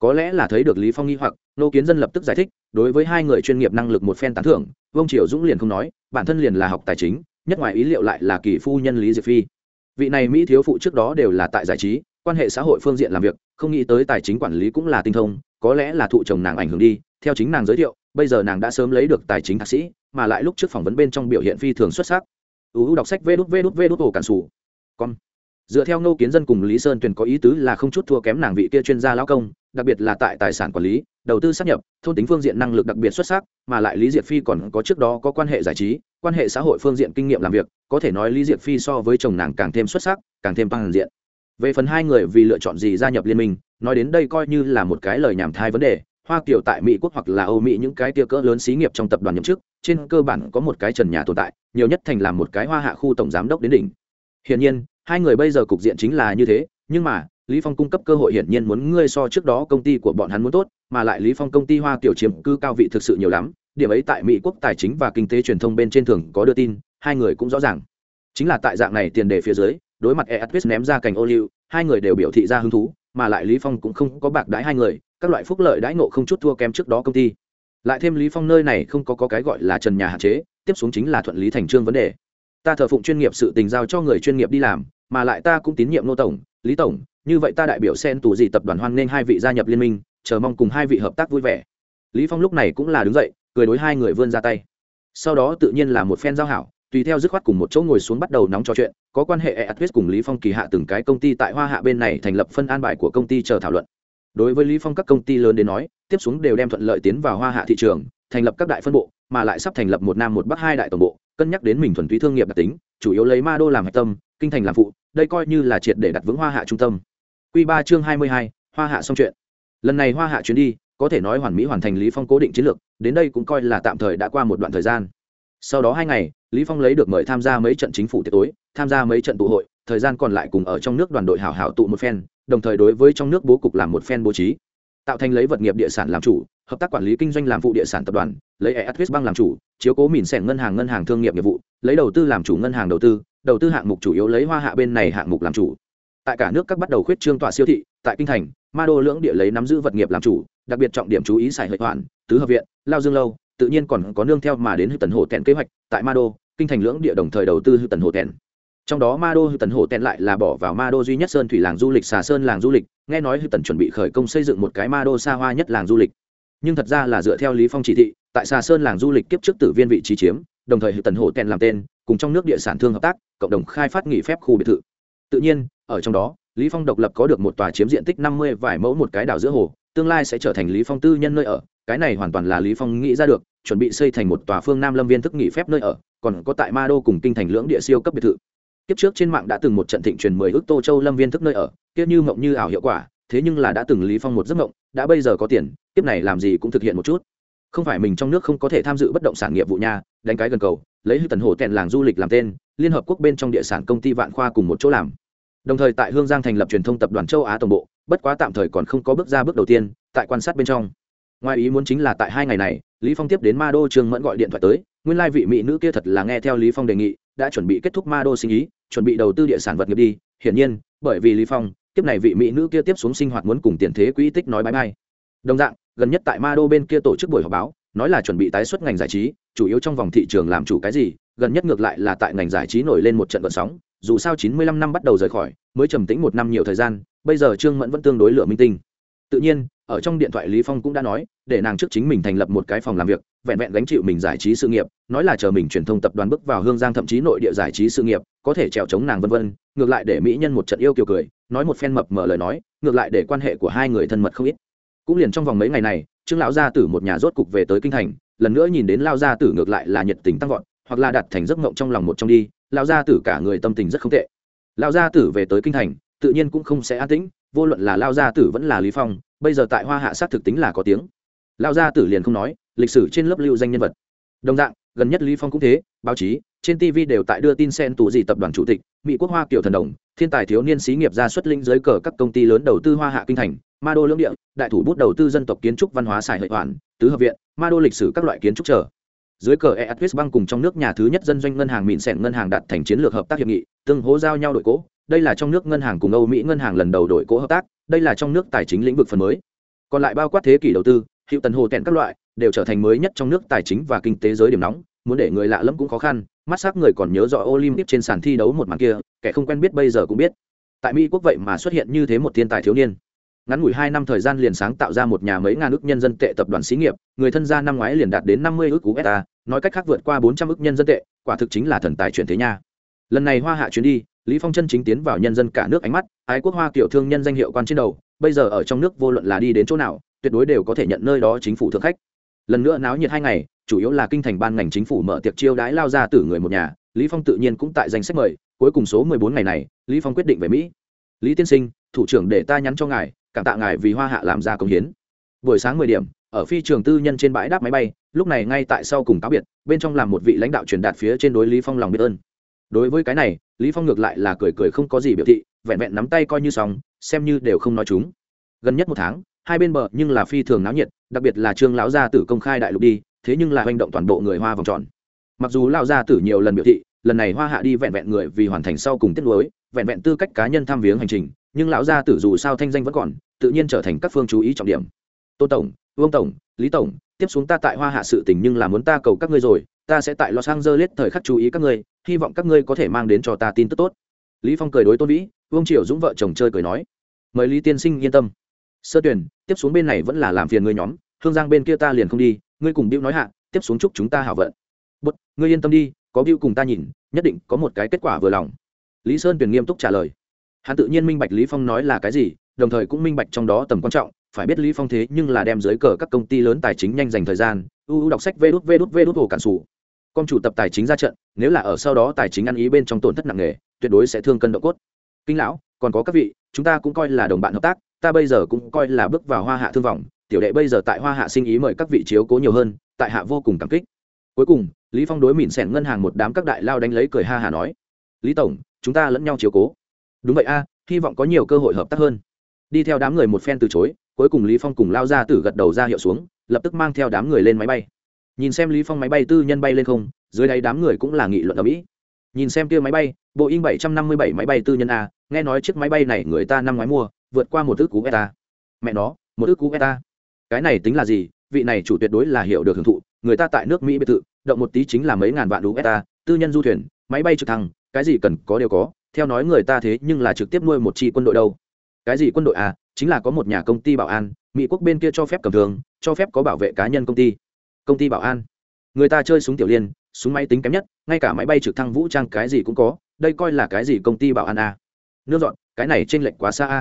A: có lẽ là thấy được lý phong nghi hoặc, nô kiến dân lập tức giải thích, đối với hai người chuyên nghiệp năng lực một phen tán thưởng, vương triều dũng liền không nói, bản thân liền là học tài chính, nhất ngoài ý liệu lại là kỳ phu nhân lý diệp phi. Vị này mỹ thiếu phụ trước đó đều là tại giải trí, quan hệ xã hội phương diện làm việc, không nghĩ tới tài chính quản lý cũng là tinh thông, có lẽ là thụ chồng nàng ảnh hưởng đi, theo chính nàng giới thiệu, bây giờ nàng đã sớm lấy được tài chính thạc sĩ, mà lại lúc trước phỏng vấn bên trong biểu hiện phi thường xuất sắc. Uu đọc sách vê đút vê đút vê đút ổ cản sủ. Con dựa theo ngô kiến dân cùng lý sơn tuyền có ý tứ là không chút thua kém nàng vị kia chuyên gia lao công, đặc biệt là tại tài sản quản lý, đầu tư sát nhập, thôn tính phương diện năng lực đặc biệt xuất sắc, mà lại lý diệp phi còn có trước đó có quan hệ giải trí, quan hệ xã hội phương diện kinh nghiệm làm việc, có thể nói lý diệp phi so với chồng nàng càng thêm xuất sắc, càng thêm toàn diện. Về phần hai người vì lựa chọn gì gia nhập liên minh, nói đến đây coi như là một cái lời nhảm thai vấn đề, hoa kiều tại mỹ quốc hoặc là âu mỹ những cái tia cỡ lớn xí nghiệp trong tập đoàn nhậm chức, trên cơ bản có một cái trần nhà tồn tại, nhiều nhất thành làm một cái hoa hạ khu tổng giám đốc đến đỉnh. Hiển nhiên hai người bây giờ cục diện chính là như thế nhưng mà lý phong cung cấp cơ hội hiển nhiên muốn ngươi so trước đó công ty của bọn hắn muốn tốt mà lại lý phong công ty hoa kiểu chiếm cư cao vị thực sự nhiều lắm điểm ấy tại mỹ quốc tài chính và kinh tế truyền thông bên trên thường có đưa tin hai người cũng rõ ràng. Chính là tại dạng này tiền đề phía dưới đối mặt eatwis ném ra cành ô liu hai người đều biểu thị ra hứng thú mà lại lý phong cũng không có bạc đãi hai người các loại phúc lợi đãi ngộ không chút thua kém trước đó công ty. Lại thêm lý phong nơi này không có, có cái gọi là trần nhà hạn chế tiếp xuống chính là thuận lý thành trương vấn đề. Ta thờ phụng chuyên nghiệp sự tình giao cho người chuyên nghiệp đi làm mà lại ta cũng tín nhiệm nô tổng, lý tổng, như vậy ta đại biểu sen tù gì tập đoàn hoan nghênh hai vị gia nhập liên minh, chờ mong cùng hai vị hợp tác vui vẻ. Lý phong lúc này cũng là đứng dậy, cười đối hai người vươn ra tay. Sau đó tự nhiên là một phen giao hảo, tùy theo dứt khoát cùng một chỗ ngồi xuống bắt đầu nóng trò chuyện, có quan hệ eatwis cùng lý phong kỳ hạ từng cái công ty tại hoa hạ bên này thành lập phân an bài của công ty chờ thảo luận. Đối với lý phong các công ty lớn đến nói, tiếp xuống đều đem thuận lợi tiến vào hoa hạ thị trường, thành lập các đại phân bộ, mà lại sắp thành lập một nam một bắc hai đại tổng bộ cân nhắc đến mình thuần túy thương nghiệp đặc tính, chủ yếu lấy ma đô làm hạch tâm, kinh thành làm phụ, đây coi như là triệt để đặt vững hoa hạ trung tâm. Q ba chương hai mươi hai, hoa hạ xong chuyện. Lần này hoa hạ chuyến đi, có thể nói hoàn mỹ hoàn thành lý phong cố định chiến lược, đến đây cũng coi là tạm thời đã qua một đoạn thời gian. Sau đó hai ngày, lý phong lấy được mời tham gia mấy trận chính phủ tiệc tối, tham gia mấy trận tụ hội, thời gian còn lại cùng ở trong nước đoàn đội hảo hảo tụ một phen, đồng thời đối với trong nước bố cục làm một phen bố trí tạo thành lấy vật nghiệp địa sản làm chủ, hợp tác quản lý kinh doanh làm vụ địa sản tập đoàn, lấy eatwest bang làm chủ, chiếu cố mìn sẻng ngân hàng ngân hàng thương nghiệp nghiệp vụ, lấy đầu tư làm chủ ngân hàng đầu tư đầu tư hạng mục chủ yếu lấy hoa hạ bên này hạng mục làm chủ. Tại cả nước các bắt đầu khuyết trương tọa siêu thị, tại kinh thành, ma đô lưỡng địa lấy nắm giữ vật nghiệp làm chủ, đặc biệt trọng điểm chú ý xài hệ hoạn, tứ hợp viện, lao dương lâu, tự nhiên còn có nương theo mà đến hư tần hồ tẹn kế hoạch, tại ma đô, kinh thành lưỡng địa đồng thời đầu tư hư tần hồ tẹn trong đó ma đô hư tần hồ tẹn lại là bỏ vào ma đô duy nhất sơn thủy làng du lịch, xà sơn làng du lịch. Nghe nói hư tần chuẩn bị khởi công xây dựng một cái ma đô xa hoa nhất làng du lịch. Nhưng thật ra là dựa theo lý phong chỉ thị, tại xà sơn làng du lịch kiếp trước tử viên vị trí chiếm, đồng thời hư tần hồ tẹn làm tên, cùng trong nước địa sản thương hợp tác, cộng đồng khai phát nghỉ phép khu biệt thự. Tự nhiên, ở trong đó, lý phong độc lập có được một tòa chiếm diện tích năm mươi vài mẫu một cái đảo giữa hồ, tương lai sẽ trở thành lý phong tư nhân nơi ở. Cái này hoàn toàn là lý phong nghĩ ra được, chuẩn bị xây thành một tòa phương nam lâm viên thức nghỉ phép nơi ở, còn có tại ma đô cùng kinh thành lưỡng địa siêu cấp biệt thự kiếp trước trên mạng đã từng một trận thịnh truyền mười ước tô châu lâm viên thức nơi ở, kia như mộng như ảo hiệu quả, thế nhưng là đã từng lý phong một giấc mộng, đã bây giờ có tiền, kiếp này làm gì cũng thực hiện một chút. Không phải mình trong nước không có thể tham dự bất động sản nghiệp vụ nha, đánh cái gần cầu, lấy hư tần hồ tèn làng du lịch làm tên, liên hợp quốc bên trong địa sản công ty vạn khoa cùng một chỗ làm. Đồng thời tại hương giang thành lập truyền thông tập đoàn châu á tổng bộ, bất quá tạm thời còn không có bước ra bước đầu tiên, tại quan sát bên trong. Ngoài ý muốn chính là tại hai ngày này, lý phong tiếp đến ma đô trương mẫn gọi điện thoại tới, nguyên lai vị mỹ nữ kia thật là nghe theo lý phong đề nghị, đã chuẩn bị kết thúc ma đô sinh ý chuẩn bị đầu tư địa sản vật nghiệp đi. Hiển nhiên, bởi vì lý phong, tiếp này vị mỹ nữ kia tiếp xuống sinh hoạt muốn cùng tiền thế quỹ tích nói bái bai. Đồng dạng, gần nhất tại ma đô bên kia tổ chức buổi họp báo, nói là chuẩn bị tái xuất ngành giải trí, chủ yếu trong vòng thị trường làm chủ cái gì, gần nhất ngược lại là tại ngành giải trí nổi lên một trận vận sóng, dù sao 95 năm bắt đầu rời khỏi, mới trầm tĩnh một năm nhiều thời gian, bây giờ trương mẫn vẫn tương đối lửa minh tinh. Tự nhiên, ở trong điện thoại lý phong cũng đã nói, để nàng trước chính mình thành lập một cái phòng làm việc, vẹn vẹn gánh chịu mình giải trí sự nghiệp, nói là chờ mình truyền thông tập đoàn bước vào hương giang thậm chí nội địa giải trí sự nghiệp có thể trèo chống nàng vân vân, ngược lại để mỹ nhân một trận yêu kiều cười, nói một phen mập mở lời nói, ngược lại để quan hệ của hai người thân mật không ít. Cũng liền trong vòng mấy ngày này, trương lão gia tử một nhà rốt cục về tới kinh thành, lần nữa nhìn đến lao gia tử ngược lại là nhiệt tình tăng vọt, hoặc là đặt thành giấc mộng trong lòng một trong đi lao gia tử cả người tâm tình rất không tệ. Lao gia tử về tới kinh thành, tự nhiên cũng không sẽ an tĩnh, vô luận là lao gia tử vẫn là lý phong, bây giờ tại hoa hạ sát thực tính là có tiếng. Lao gia tử liền không nói, lịch sử trên lớp lưu danh nhân vật. Đồng dạng, gần nhất lý phong cũng thế, báo chí trên tv đều tại đưa tin sen tù gì tập đoàn chủ tịch, mỹ quốc hoa kiều thần đồng, thiên tài thiếu niên xí nghiệp ra xuất linh dưới cờ các công ty lớn đầu tư hoa hạ kinh thành, ma đô lưỡng địa, đại thủ bút đầu tư dân tộc kiến trúc văn hóa xài hệ hoàn tứ hợp viện, ma đô lịch sử các loại kiến trúc trở dưới cờ eatwis bank cùng trong nước nhà thứ nhất dân doanh ngân hàng mịn sẻn ngân hàng đạt thành chiến lược hợp tác hiệp nghị, tương hỗ giao nhau đội cố. Đây là trong nước ngân hàng cùng âu mỹ ngân hàng lần đầu đổi cố hợp tác, đây là trong nước tài chính lĩnh vực phần mới. Còn lại bao quát thế kỷ đầu tư hiệu tần hồ tẹn các loại, đều trở thành mới nhất trong nước tài chính và kinh tế giới điểm nóng muốn để người lạ lẫm cũng khó khăn, mắt sắc người còn nhớ rõ olympic trên sàn thi đấu một màn kia, kẻ không quen biết bây giờ cũng biết. Tại mỹ quốc vậy mà xuất hiện như thế một thiên tài thiếu niên. Ngắn ngủi hai năm thời gian liền sáng tạo ra một nhà mấy ngàn ước nhân dân tệ tập đoàn xí nghiệp, người thân gia năm ngoái liền đạt đến năm mươi ước cú beta nói cách khác vượt qua bốn trăm ước nhân dân tệ, quả thực chính là thần tài chuyển thế nha. Lần này hoa hạ chuyến đi, lý phong chân chính tiến vào nhân dân cả nước ánh mắt, ái quốc hoa kiểu thương nhân danh hiệu quan trên đầu, bây giờ ở trong nước vô luận là đi đến chỗ nào, tuyệt đối đều có thể nhận nơi đó chính phủ thượng khách lần nữa náo nhiệt hai ngày, chủ yếu là kinh thành ban ngành chính phủ mở tiệc chiêu đãi lao ra từ người một nhà, lý phong tự nhiên cũng tại danh sách mời, cuối cùng số 14 ngày này, lý phong quyết định về mỹ. Lý tiên sinh, thủ trưởng để ta nhắn cho ngài, cảm tạ ngài vì hoa hạ làm ra công hiến. Buổi sáng 10 điểm, ở phi trường tư nhân trên bãi đáp máy bay, lúc này ngay tại sau cùng cáo biệt, bên trong làm một vị lãnh đạo truyền đạt phía trên đối lý phong lòng biết ơn. Đối với cái này, lý phong ngược lại là cười cười không có gì biểu thị, vẹn vẹn nắm tay coi như xong, xem như đều không nói chúng. Gần nhất một tháng, hai bên bờ nhưng là phi thường náo nhiệt đặc biệt là trương lão gia tử công khai đại lục đi, thế nhưng là hành động toàn bộ người hoa vòng tròn. Mặc dù lão gia tử nhiều lần biểu thị, lần này hoa hạ đi vẹn vẹn người vì hoàn thành sau cùng tiết lối vẹn vẹn tư cách cá nhân tham viếng hành trình, nhưng lão gia tử dù sao thanh danh vẫn còn, tự nhiên trở thành các phương chú ý trọng điểm. Tô tổng, vương tổng, lý tổng, tiếp xuống ta tại hoa hạ sự tình nhưng là muốn ta cầu các ngươi rồi, ta sẽ tại los angeles thời khắc chú ý các ngươi, hy vọng các ngươi có thể mang đến cho ta tin tức tốt. Lý phong cười đối tôn vĩ, vương triều dũng vợ chồng chơi cười nói. Mời lý tiên sinh yên tâm sơ tuyển, tiếp xuống bên này vẫn là làm phiền ngươi nhóm, hương giang bên kia ta liền không đi, ngươi cùng bill nói hạ, tiếp xuống chúc chúng ta hảo vận. Bút ngươi yên tâm đi, có bill cùng ta nhìn, nhất định có một cái kết quả vừa lòng. Lý sơn tuyển nghiêm túc trả lời. Hắn tự nhiên minh bạch lý phong nói là cái gì, đồng thời cũng minh bạch trong đó tầm quan trọng, phải biết lý phong thế nhưng là đem dưới cờ các công ty lớn tài chính nhanh dành thời gian, u u đọc sách vê đút vê đút vê đút hồ cản sủ. Con chủ tập tài chính ra trận, nếu là ở sau đó tài chính ăn ý bên trong tổn thất nặng nề, tuyệt đối sẽ thương cân độ cốt. Kinh lão, còn có các vị, chúng ta cũng coi là đồng bạn hợp tác ta bây giờ cũng coi là bước vào hoa hạ thương vọng, tiểu đệ bây giờ tại hoa hạ sinh ý mời các vị chiếu cố nhiều hơn, tại hạ vô cùng cảm kích. Cuối cùng, lý phong đối mỉn xẻn ngân hàng một đám các đại lao đánh lấy cười ha hà nói, lý tổng, chúng ta lẫn nhau chiếu cố. Đúng vậy a, hy vọng có nhiều cơ hội hợp tác hơn. Đi theo đám người một phen từ chối, cuối cùng lý phong cùng lao ra tử gật đầu ra hiệu xuống, lập tức mang theo đám người lên máy bay. Nhìn xem lý phong máy bay tư nhân bay lên không, dưới đây đám người cũng là nghị luận ở mỹ nhìn xem kia máy bay bộ In 757 máy bay tư nhân a, nghe nói chiếc máy bay này người ta năm ngoái mua vượt qua một ước cú beta. Mẹ nó, một ước cú beta. Cái này tính là gì? Vị này chủ tuyệt đối là hiểu được hưởng thụ. Người ta tại nước mỹ biệt thự, động một tí chính là mấy ngàn vạn đô beta. Tư nhân du thuyền, máy bay trực thăng, cái gì cần có đều có. Theo nói người ta thế nhưng là trực tiếp nuôi một chi quân đội đâu. Cái gì quân đội à? Chính là có một nhà công ty bảo an. Mỹ quốc bên kia cho phép cầm thường, cho phép có bảo vệ cá nhân công ty. Công ty bảo an. Người ta chơi súng tiểu liên, súng máy tính kém nhất, ngay cả máy bay trực thăng vũ trang cái gì cũng có. Đây coi là cái gì công ty bảo an à. nước dọn, cái này t r ê n lệch quá xa à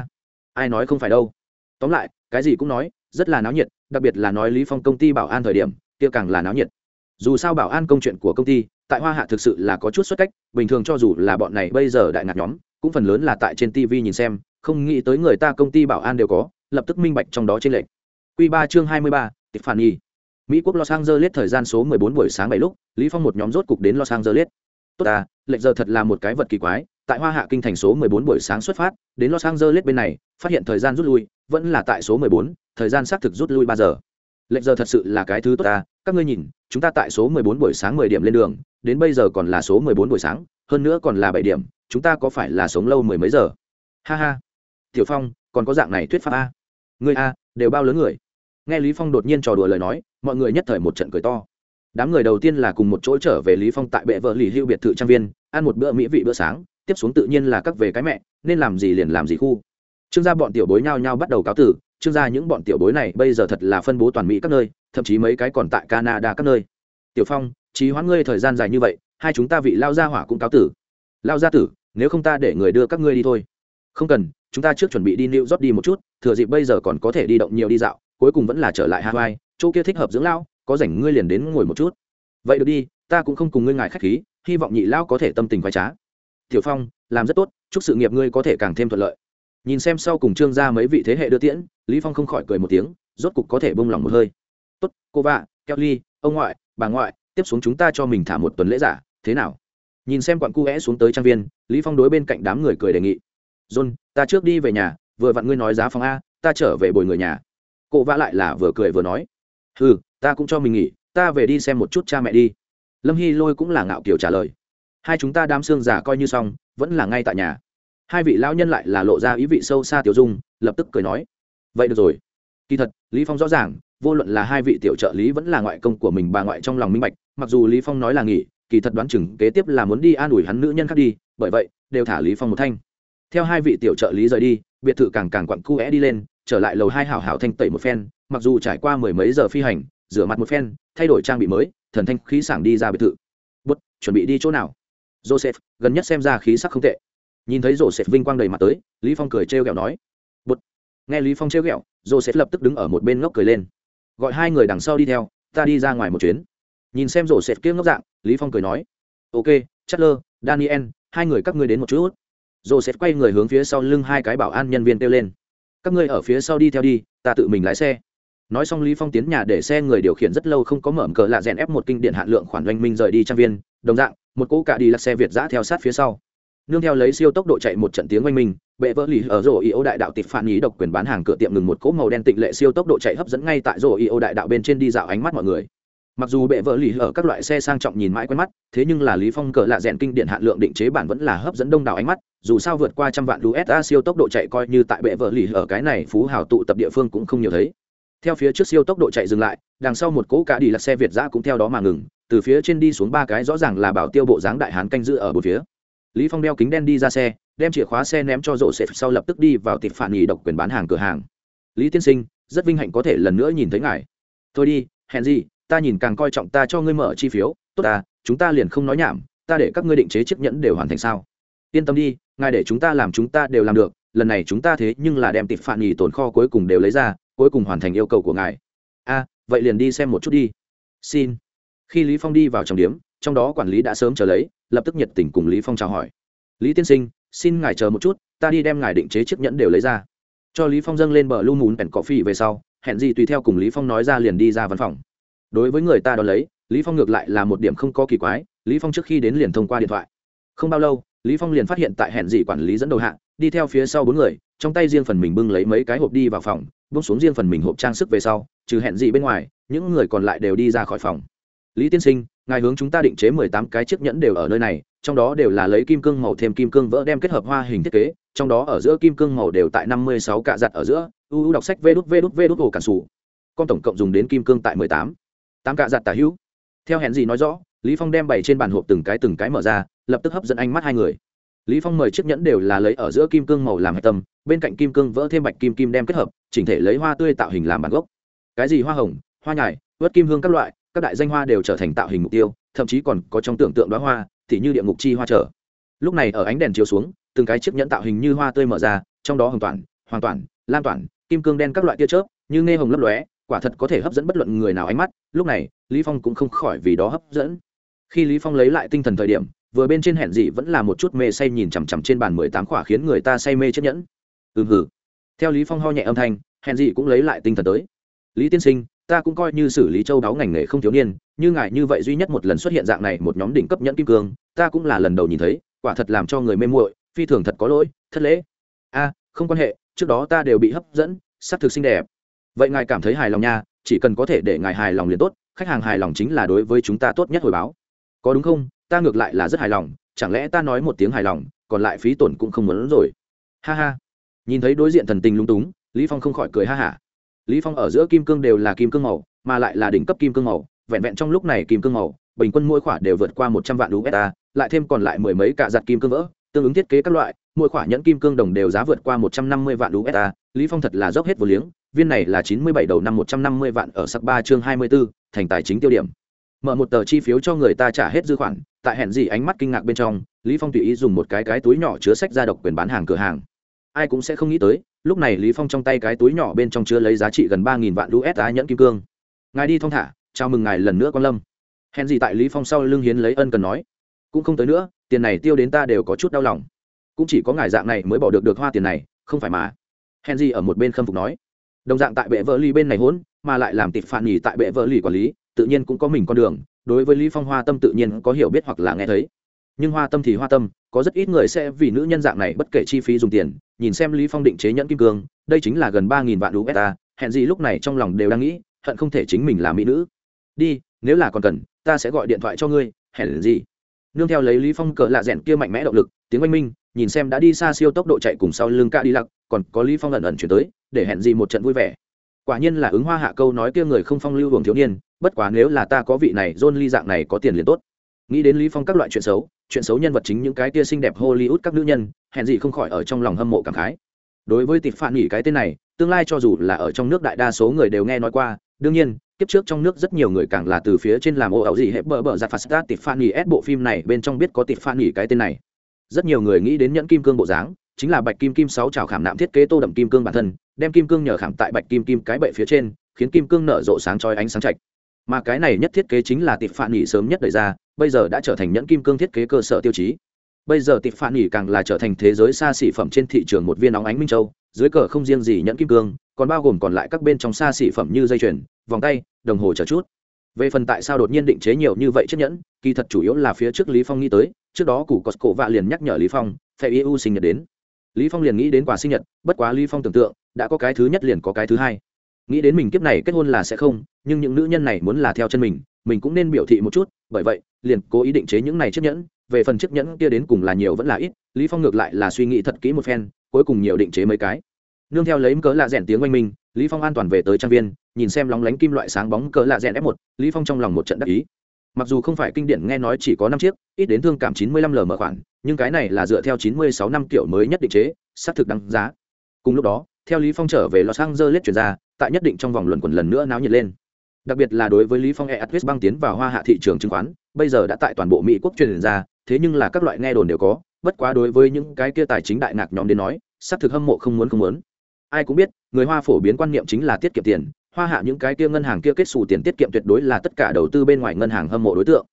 A: ai nói không phải đâu. Tóm lại, cái gì cũng nói, rất là náo nhiệt, đặc biệt là nói lý phong công ty bảo an thời điểm, kia càng là náo nhiệt. Dù sao bảo an công chuyện của công ty, tại hoa hạ thực sự là có chút xuất cách, bình thường cho dù là bọn này bây giờ đại ngạc nhóm, cũng phần lớn là tại trên tv nhìn xem, không nghĩ tới người ta công ty bảo an đều có, lập tức minh bạch trong đó trên lệnh q ba chương hai mươi ba, tiffany. Mỹ quốc los angeles thời gian số 14 buổi sáng bảy lúc, lý phong một nhóm rốt cục đến los angeles tốt à lệnh giờ thật là một cái vật kỳ quái tại hoa hạ kinh thành số 14 buổi sáng xuất phát đến los angeles bên này phát hiện thời gian rút lui vẫn là tại số 14, thời gian xác thực rút lui ba giờ. Lệnh giờ thật sự là cái thứ tốt à các ngươi nhìn chúng ta tại số 14 buổi sáng 10 điểm lên đường đến bây giờ còn là số 14 buổi sáng hơn nữa còn là bảy điểm chúng ta có phải là sống lâu mười mấy giờ? Ha ha. Tiểu phong còn có dạng này thuyết pháp a? Người a đều bao lớn người. Nghe lý phong đột nhiên trò đùa lời nói mọi người nhất thời một trận cười to đám người đầu tiên là cùng một chỗ trở về lý phong tại bệ vợ lì hưu biệt thự trang viên ăn một bữa mỹ vị bữa sáng tiếp xuống tự nhiên là các về cái mẹ nên làm gì liền làm gì khu. Trương gia bọn tiểu bối nhau nhau bắt đầu cáo tử trương gia những bọn tiểu bối này bây giờ thật là phân bố toàn mỹ các nơi thậm chí mấy cái còn tại canada các nơi. Tiểu phong trí hoãn ngươi thời gian dài như vậy hai chúng ta vị lao gia hỏa cũng cáo tử. Lao gia tử nếu không ta để người đưa các ngươi đi thôi. Không cần chúng ta trước chuẩn bị đi New York đi một chút, thừa dịp bây giờ còn có thể đi động nhiều đi dạo, cuối cùng vẫn là trở lại Hawaii, chỗ kia thích hợp dưỡng lao có rảnh ngươi liền đến ngồi một chút. Vậy được đi, ta cũng không cùng ngươi ngại khách khí, hy vọng nhị lão có thể tâm tình khoái trá. Tiểu Phong, làm rất tốt, chúc sự nghiệp ngươi có thể càng thêm thuận lợi. Nhìn xem sau cùng trương gia mấy vị thế hệ đưa tiễn, Lý Phong không khỏi cười một tiếng, rốt cục có thể bông lòng một hơi. Tốt, cô vạ, Kelly, ông ngoại, bà ngoại, tiếp xuống chúng ta cho mình thả một tuần lễ giả, thế nào? Nhìn xem quặng cu xuống tới trang viên, Lý Phong đối bên cạnh đám người cười đề nghị john ta trước đi về nhà vừa vặn ngươi nói giá phòng a ta trở về bồi người nhà cô vã lại là vừa cười vừa nói ừ ta cũng cho mình nghỉ, ta về đi xem một chút cha mẹ đi. Lâm hy lôi cũng là ngạo kiểu trả lời. Hai chúng ta đám xương giả coi như xong, vẫn là ngay tại nhà. Hai vị lão nhân lại là lộ ra ý vị sâu xa tiểu dung, lập tức cười nói. Vậy được rồi. Kỳ thật, lý phong rõ ràng, vô luận là hai vị tiểu trợ lý vẫn là ngoại công của mình bà ngoại trong lòng minh bạch, mặc dù lý phong nói là nghỉ, kỳ thật đoán chừng kế tiếp là muốn đi an ủi hắn nữ nhân khác đi, bởi vậy, đều thả lý phong một thanh. Theo hai vị tiểu trợ lý rời đi, biệt thự càng càng quặn cu é đi lên, trở lại lầu hai hảo hảo thanh tẩy một phen, mặc dù trải qua mười mấy giờ phi hành rửa mặt một phen, thay đổi trang bị mới, thần thanh khí sảng đi ra biệt thự. Bút, chuẩn bị đi chỗ nào? Joseph, gần nhất xem ra khí sắc không tệ. Nhìn thấy joseph vinh quang đầy mặt tới, lý phong cười trêu ghẹo nói. Bút, nghe lý phong trêu ghẹo, joseph lập tức đứng ở một bên ngốc cười lên. Gọi hai người đằng sau đi theo, ta đi ra ngoài một chuyến. Nhìn xem joseph kia ngốc dạng, lý phong cười nói. Ok, chatler, daniel, hai người các ngươi đến một chút. Joseph quay người hướng phía sau lưng hai cái bảo an nhân viên kêu lên. Các ngươi ở phía sau đi theo đi, ta tự mình lái xe nói xong lý phong tiến nhà để xe người điều khiển rất lâu không có mở cờ lạ rèn ép một kinh điện hạn lượng khoản doanh minh rời đi trang viên, đồng dạng, một cỗ cả đi lạc xe việt giã theo sát phía sau. Nương theo lấy siêu tốc độ chạy một trận tiếng oanh minh, bệ vỡ lì ở rổ y ô đại đạo tịp phản ý độc quyền bán hàng cửa tiệm ngừng một cỗ màu đen tịnh lệ siêu tốc độ chạy hấp dẫn ngay tại rổ y ô đại đạo bên trên đi dạo ánh mắt mọi người. Mặc dù bệ vợ lì ở các loại xe sang trọng nhìn mãi quen mắt, thế nhưng là lý phong cờ lạ rèn kinh điện hạn lượng định chế bản vẫn là hấp dẫn đông đảo ánh mắt, dù sao vượt qua trăm vạn usd siêu tốc độ chạy coi như tại bệ vợ lì ở cái này phú hào tụ tập địa phương cũng không nhiều thấy theo phía trước siêu tốc độ chạy dừng lại đằng sau một cỗ cả đi là xe việt giã cũng theo đó mà ngừng từ phía trên đi xuống ba cái rõ ràng là bảo tiêu bộ dáng đại hán canh giữ ở một phía. Lý phong đeo kính đen đi ra xe đem chìa khóa xe ném cho rộ xe sau lập tức đi vào tiệp phản nghỉ độc quyền bán hàng cửa hàng. Lý tiên sinh rất vinh hạnh có thể lần nữa nhìn thấy ngài. Thôi đi hẹn gì ta nhìn càng coi trọng ta cho ngươi mở chi phiếu tốt à, chúng ta liền không nói nhảm ta để các ngươi định chế chiếc nhẫn đều hoàn thành sao. Yên tâm đi ngài để chúng ta làm chúng ta đều làm được lần này chúng ta thế nhưng là đem tịp phản nghỉ tồn kho cuối cùng đều lấy ra cuối cùng hoàn thành yêu cầu của ngài. A, vậy liền đi xem một chút đi. Xin. Khi lý phong đi vào trong điếm, trong đó quản lý đã sớm chờ lấy, lập tức nhiệt tình cùng lý phong chào hỏi. Lý tiên sinh, xin ngài chờ một chút, ta đi đem ngài định chế chiếc nhẫn đều lấy ra. Cho lý phong dâng lên bờ lu mùn bèn cỏ phi về sau, hẹn gì tùy theo cùng lý phong nói ra liền đi ra văn phòng. Đối với người ta đó lấy, lý phong ngược lại là một điểm không có kỳ quái, lý phong trước khi đến liền thông qua điện thoại. Không bao lâu, lý phong liền phát hiện tại hẹn gì quản lý dẫn đầu hạng đi theo phía sau bốn người, trong tay riêng phần mình bưng lấy mấy cái hộp đi vào phòng bước xuống riêng phần mình hộp trang sức về sau, trừ hẹn gì bên ngoài, những người còn lại đều đi ra khỏi phòng. Lý tiên sinh, ngài hướng chúng ta định chế mười tám cái chiếc nhẫn đều ở nơi này, trong đó đều là lấy kim cương màu thêm kim cương vỡ đem kết hợp hoa hình thiết kế, trong đó ở giữa kim cương màu đều tại năm mươi sáu cạ giặt ở giữa uu đọc sách vê đút vê đút vê đút ổ cản sủ. Con tổng cộng dùng đến kim cương tại mười tám. Tám cạ giặt tả hữu. Theo hẹn gì nói rõ, lý phong đem bày trên bàn hộp từng cái từng cái mở ra, lập tức hấp dẫn ánh mắt hai người. Lý phong mời chiếc nhẫn đều là lấy ở giữa kim cương màu làm hạch tâm bên cạnh kim cương vỡ thêm bạch kim kim đem kết hợp, chỉnh thể lấy hoa tươi tạo hình làm bản gốc. Cái gì hoa hồng, hoa nhài, vớt kim hương các loại, các đại danh hoa đều trở thành tạo hình mục tiêu, thậm chí còn có trong tưởng tượng đóa hoa, thì như địa ngục chi hoa trở. Lúc này ở ánh đèn chiếu xuống, từng cái chiếc nhẫn tạo hình như hoa tươi mở ra, trong đó hồng toàn hoàng toàn lan toàn kim cương đen các loại tia chớp, như nghe hồng lấp lóe, quả thật có thể hấp dẫn bất luận người nào ánh mắt, lúc này, lý phong cũng không khỏi vì đó hấp dẫn. Khi lý phong lấy lại tinh thần thời điểm, vừa bên trên hẹn dị vẫn là một chút mê say nhìn chằm chằm trên bàn mười tám khỏa khiến người ta say mê chiếc nhẫn ừm hử theo lý phong ho nhẹ âm thanh, hèn gì cũng lấy lại tinh thần tới. Lý tiên sinh, ta cũng coi như xử lý châu đáo ngành nghề không thiếu niên, như ngài như vậy duy nhất một lần xuất hiện dạng này một nhóm đỉnh cấp nhẫn kim cương, ta cũng là lần đầu nhìn thấy, quả thật làm cho người mê muội, phi thường thật có lỗi, thất lễ. A, không quan hệ, trước đó ta đều bị hấp dẫn sắc thực xinh đẹp. Vậy ngài cảm thấy hài lòng nha, chỉ cần có thể để ngài hài lòng liền tốt, khách hàng hài lòng chính là đối với chúng ta tốt nhất hồi báo. Có đúng không? Ta ngược lại là rất hài lòng, chẳng lẽ ta nói một tiếng hài lòng, còn lại phí tổn cũng không muốn rồi. Ha ha nhìn thấy đối diện thần tình lung túng lý phong không khỏi cười ha hả. Lý phong ở giữa kim cương đều là kim cương màu mà lại là đỉnh cấp kim cương màu vẹn vẹn trong lúc này kim cương màu bình quân mỗi khỏa đều vượt qua một trăm vạn usd lại thêm còn lại mười mấy cả giặt kim cương vỡ tương ứng thiết kế các loại mỗi khỏa nhẫn kim cương đồng đều giá vượt qua một trăm năm mươi vạn usd lý phong thật là dốc hết vô liếng viên này là chín mươi bảy đầu năm một trăm năm mươi vạn ở sắc ba chương hai mươi 24, thành tài chính tiêu điểm. Mở một tờ chi phiếu cho người ta trả hết dư khoản tại hẹn gì ánh mắt kinh ngạc bên trong lý phong tùy ý dùng một cái cái túi nhỏ chứa sách ra độc quyền bán hàng cửa hàng ai cũng sẽ không nghĩ tới, lúc này lý phong trong tay cái túi nhỏ bên trong chứa lấy giá trị gần ba nghìn vạn usd nhẫn kim cương. Ngài đi thong thả, chào mừng ngài lần nữa quan lâm. Hèn gì tại lý phong sau lưng hiến lấy ân cần nói. Cũng không tới nữa, tiền này tiêu đến ta đều có chút đau lòng. Cũng chỉ có ngài dạng này mới bỏ được được hoa tiền này, không phải mà. Hèn gì ở một bên khâm phục nói. Đồng dạng tại bệ vợ ly bên này hỗn mà lại làm tịt phản nhì tại bệ vợ ly quản lý, tự nhiên cũng có mình con đường, đối với lý phong hoa tâm tự nhiên có hiểu biết hoặc là nghe thấy. Nhưng hoa tâm thì hoa tâm, có rất ít người sẽ vì nữ nhân dạng này bất kể chi phí dùng tiền nhìn xem lý phong định chế nhẫn kim cương, đây chính là gần ba nghìn vạn usd hẹn gì lúc này trong lòng đều đang nghĩ, hận không thể chính mình là mỹ nữ. Đi, nếu là còn cần, ta sẽ gọi điện thoại cho ngươi, hẹn gì? Nương theo lấy lý phong cờ lạ rèn kia mạnh mẽ động lực, tiếng oanh minh, nhìn xem đã đi xa siêu tốc độ chạy cùng sau lưng ca đi lặc còn có lý phong ẩn ẩn chuyển tới, để hẹn gì một trận vui vẻ. Quả nhiên là ứng hoa hạ câu nói kia người không phong lưu hưởng thiếu niên, bất quá nếu là ta có vị này john ly dạng này có tiền liền tốt nghĩ đến lý phong các loại chuyện xấu chuyện xấu nhân vật chính những cái tia xinh đẹp hollywood các nữ nhân hẹn gì không khỏi ở trong lòng hâm mộ cảm khái. Đối với tịp phản nghỉ cái tên này, tương lai cho dù là ở trong nước đại đa số người đều nghe nói qua, đương nhiên, kiếp trước trong nước rất nhiều người càng là từ phía trên làm ô ẩu gì hết bờ bờ giặt phạt start tịp phản nghỉ ép bộ phim này, bên trong biết có tịp phản nghỉ cái tên này. Rất nhiều người nghĩ đến nhẫn kim cương bộ dáng, chính là bạch kim kim sáu trào khảm nạm thiết kế tô đậm kim cương bản thân, đem kim cương nhờ khảm tại bạch kim kim cái bệ phía trên, khiến kim cương nở rộ sáng chói ánh sáng chạch mà cái này nhất thiết kế chính là tịp phản nghỉ sớm nhất đời ra, bây giờ đã trở thành nhẫn kim cương thiết kế cơ sở tiêu chí. Bây giờ tịp phản nghỉ càng là trở thành thế giới xa xỉ phẩm trên thị trường một viên óng ánh minh châu, dưới cờ không riêng gì nhẫn kim cương, còn bao gồm còn lại các bên trong xa xỉ phẩm như dây chuyền, vòng tay, đồng hồ chờ chút. Về phần tại sao đột nhiên định chế nhiều như vậy chiếc nhẫn, kỳ thật chủ yếu là phía trước lý phong nghĩ tới, trước đó củ cosco vạ liền nhắc nhở lý phong phải eu sinh nhật đến. Lý phong liền nghĩ đến quà sinh nhật, bất quá lý phong tưởng tượng, đã có cái thứ nhất liền có cái thứ hai nghĩ đến mình kiếp này kết hôn là sẽ không, nhưng những nữ nhân này muốn là theo chân mình mình cũng nên biểu thị một chút, bởi vậy, liền cố ý định chế những này chiếc nhẫn, về phần chiếc nhẫn kia đến cùng là nhiều vẫn là ít, lý phong ngược lại là suy nghĩ thật kỹ một phen, cuối cùng nhiều định chế mấy cái. Nương theo lấy cớ lạ rèn tiếng oanh minh, lý phong an toàn về tới trang viên, nhìn xem lóng lánh kim loại sáng bóng cớ lạ rèn f 1 lý phong trong lòng một trận đắc ý. Mặc dù không phải kinh điển nghe nói chỉ có năm chiếc, ít đến thương cảm 95 mở khoản, nhưng cái này là dựa theo 96 năm kiểu mới nhất định chế, xác thực đáng giá. Cùng lúc đó theo lý phong trở về los angeles chuyển ra, tại nhất định trong vòng luận quẩn lần nữa náo nhiệt lên. Đặc biệt là đối với lý phong e atwest băng tiến vào hoa hạ thị trường chứng khoán, bây giờ đã tại toàn bộ mỹ quốc truyền ra, thế nhưng là các loại nghe đồn đều có, bất quá đối với những cái kia tài chính đại ngạc nhóm đến nói, xác thực hâm mộ không muốn không muốn. Ai cũng biết, người hoa phổ biến quan niệm chính là tiết kiệm tiền, hoa hạ những cái kia ngân hàng kia kết xù tiền tiết kiệm tuyệt đối là tất cả đầu tư bên ngoài ngân hàng hâm mộ đối tượng.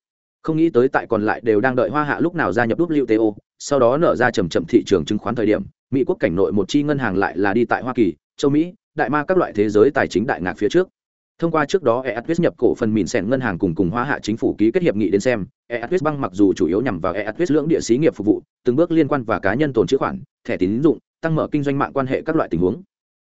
A: Không nghĩ tới tại còn lại đều đang đợi hoa hạ lúc nào gia nhập wto sau đó nở ra chầm chậm thị trường chứng khoán thời điểm mỹ quốc cảnh nội một chi ngân hàng lại là đi tại hoa kỳ, châu mỹ, đại ma các loại thế giới tài chính đại ngạc phía trước. Thông qua trước đó eatwest nhập cổ phần mìn sẻn ngân hàng cùng cùng hoa hạ chính phủ ký kết hiệp nghị đến xem eatwest băng mặc dù chủ yếu nhằm vào eatwest lưỡng địa xí nghiệp phục vụ, từng bước liên quan và cá nhân tồn chữ khoản, thẻ tín dụng, tăng mở kinh doanh mạng quan hệ các loại tình huống.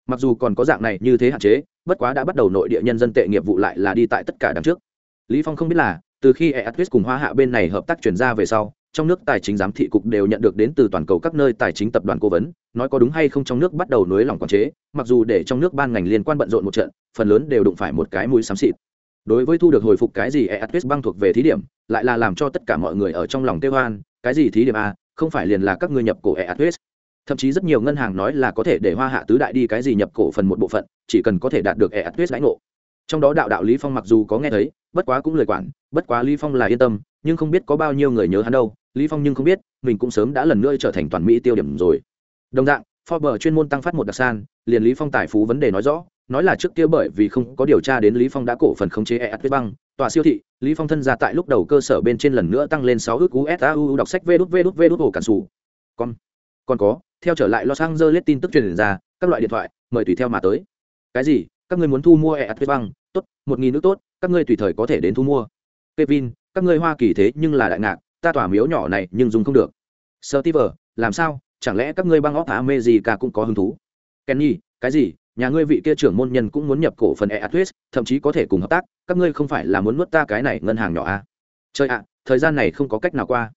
A: Mặc dù còn có dạng này như thế hạn chế, bất quá đã bắt đầu nội địa nhân dân tệ nghiệp vụ lại là đi tại tất cả đằng trước. Lý phong không biết là, từ khi eatwest cùng hoa hạ bên này hợp tác chuyển ra về sau trong nước tài chính giám thị cục đều nhận được đến từ toàn cầu các nơi tài chính tập đoàn cố vấn, nói có đúng hay không trong nước bắt đầu nới lỏng quản chế, mặc dù để trong nước ban ngành liên quan bận rộn một trận, phần lớn đều đụng phải một cái mũi xám xịt. Đối với thu được hồi phục cái gì eatwest băng thuộc về thí điểm, lại là làm cho tất cả mọi người ở trong lòng tiêu hoan cái gì thí điểm a không phải liền là các ngươi nhập cổ eatwest thậm chí rất nhiều ngân hàng nói là có thể để hoa hạ tứ đại đi cái gì nhập cổ phần một bộ phận, chỉ cần có thể đạt được eatwest lãnh ngộ. Trong đó đạo đạo lý phong mặc dù có nghe thấy, bất quá cũng lời quản, bất quá lý phong là yên tâm nhưng không biết có bao nhiêu người nhớ hắn đâu, lý phong nhưng không biết, mình cũng sớm đã lần nữa trở thành toàn mỹ tiêu điểm rồi. Đồng dạng, forbes chuyên môn tăng phát một đặc san, liền lý phong tài phú vấn đề nói rõ, nói là trước kia bởi vì không có điều tra đến lý phong đã cổ phần khống chế eat băng tòa siêu thị, lý phong thân ra tại lúc đầu cơ sở bên trên lần nữa tăng lên 6 ước usau đọc sách vê đút vê đút cản sủ. Còn còn có, theo trở lại los angeles tin tức truyền ra, các loại điện thoại, mời tùy theo mà tới. Cái gì? Các ngươi muốn thu mua eat băng tốt, một nghìn nước tốt, các ngươi tùy thời có thể đến thu mua. Kevin các ngươi hoa kỳ thế nhưng là đại ngạc, ta tỏa miếu nhỏ này nhưng dùng không được. Sơ ti làm sao? Chẳng lẽ các ngươi băng óc thả mê gì cả cũng có hứng thú? Kenny, cái gì? Nhà ngươi vị kia trưởng môn nhân cũng muốn nhập cổ phần eatwest thậm chí có thể cùng hợp tác, các ngươi không phải là muốn nuốt ta cái này ngân hàng nhỏ à? chơi ạ, thời gian này không có cách nào qua.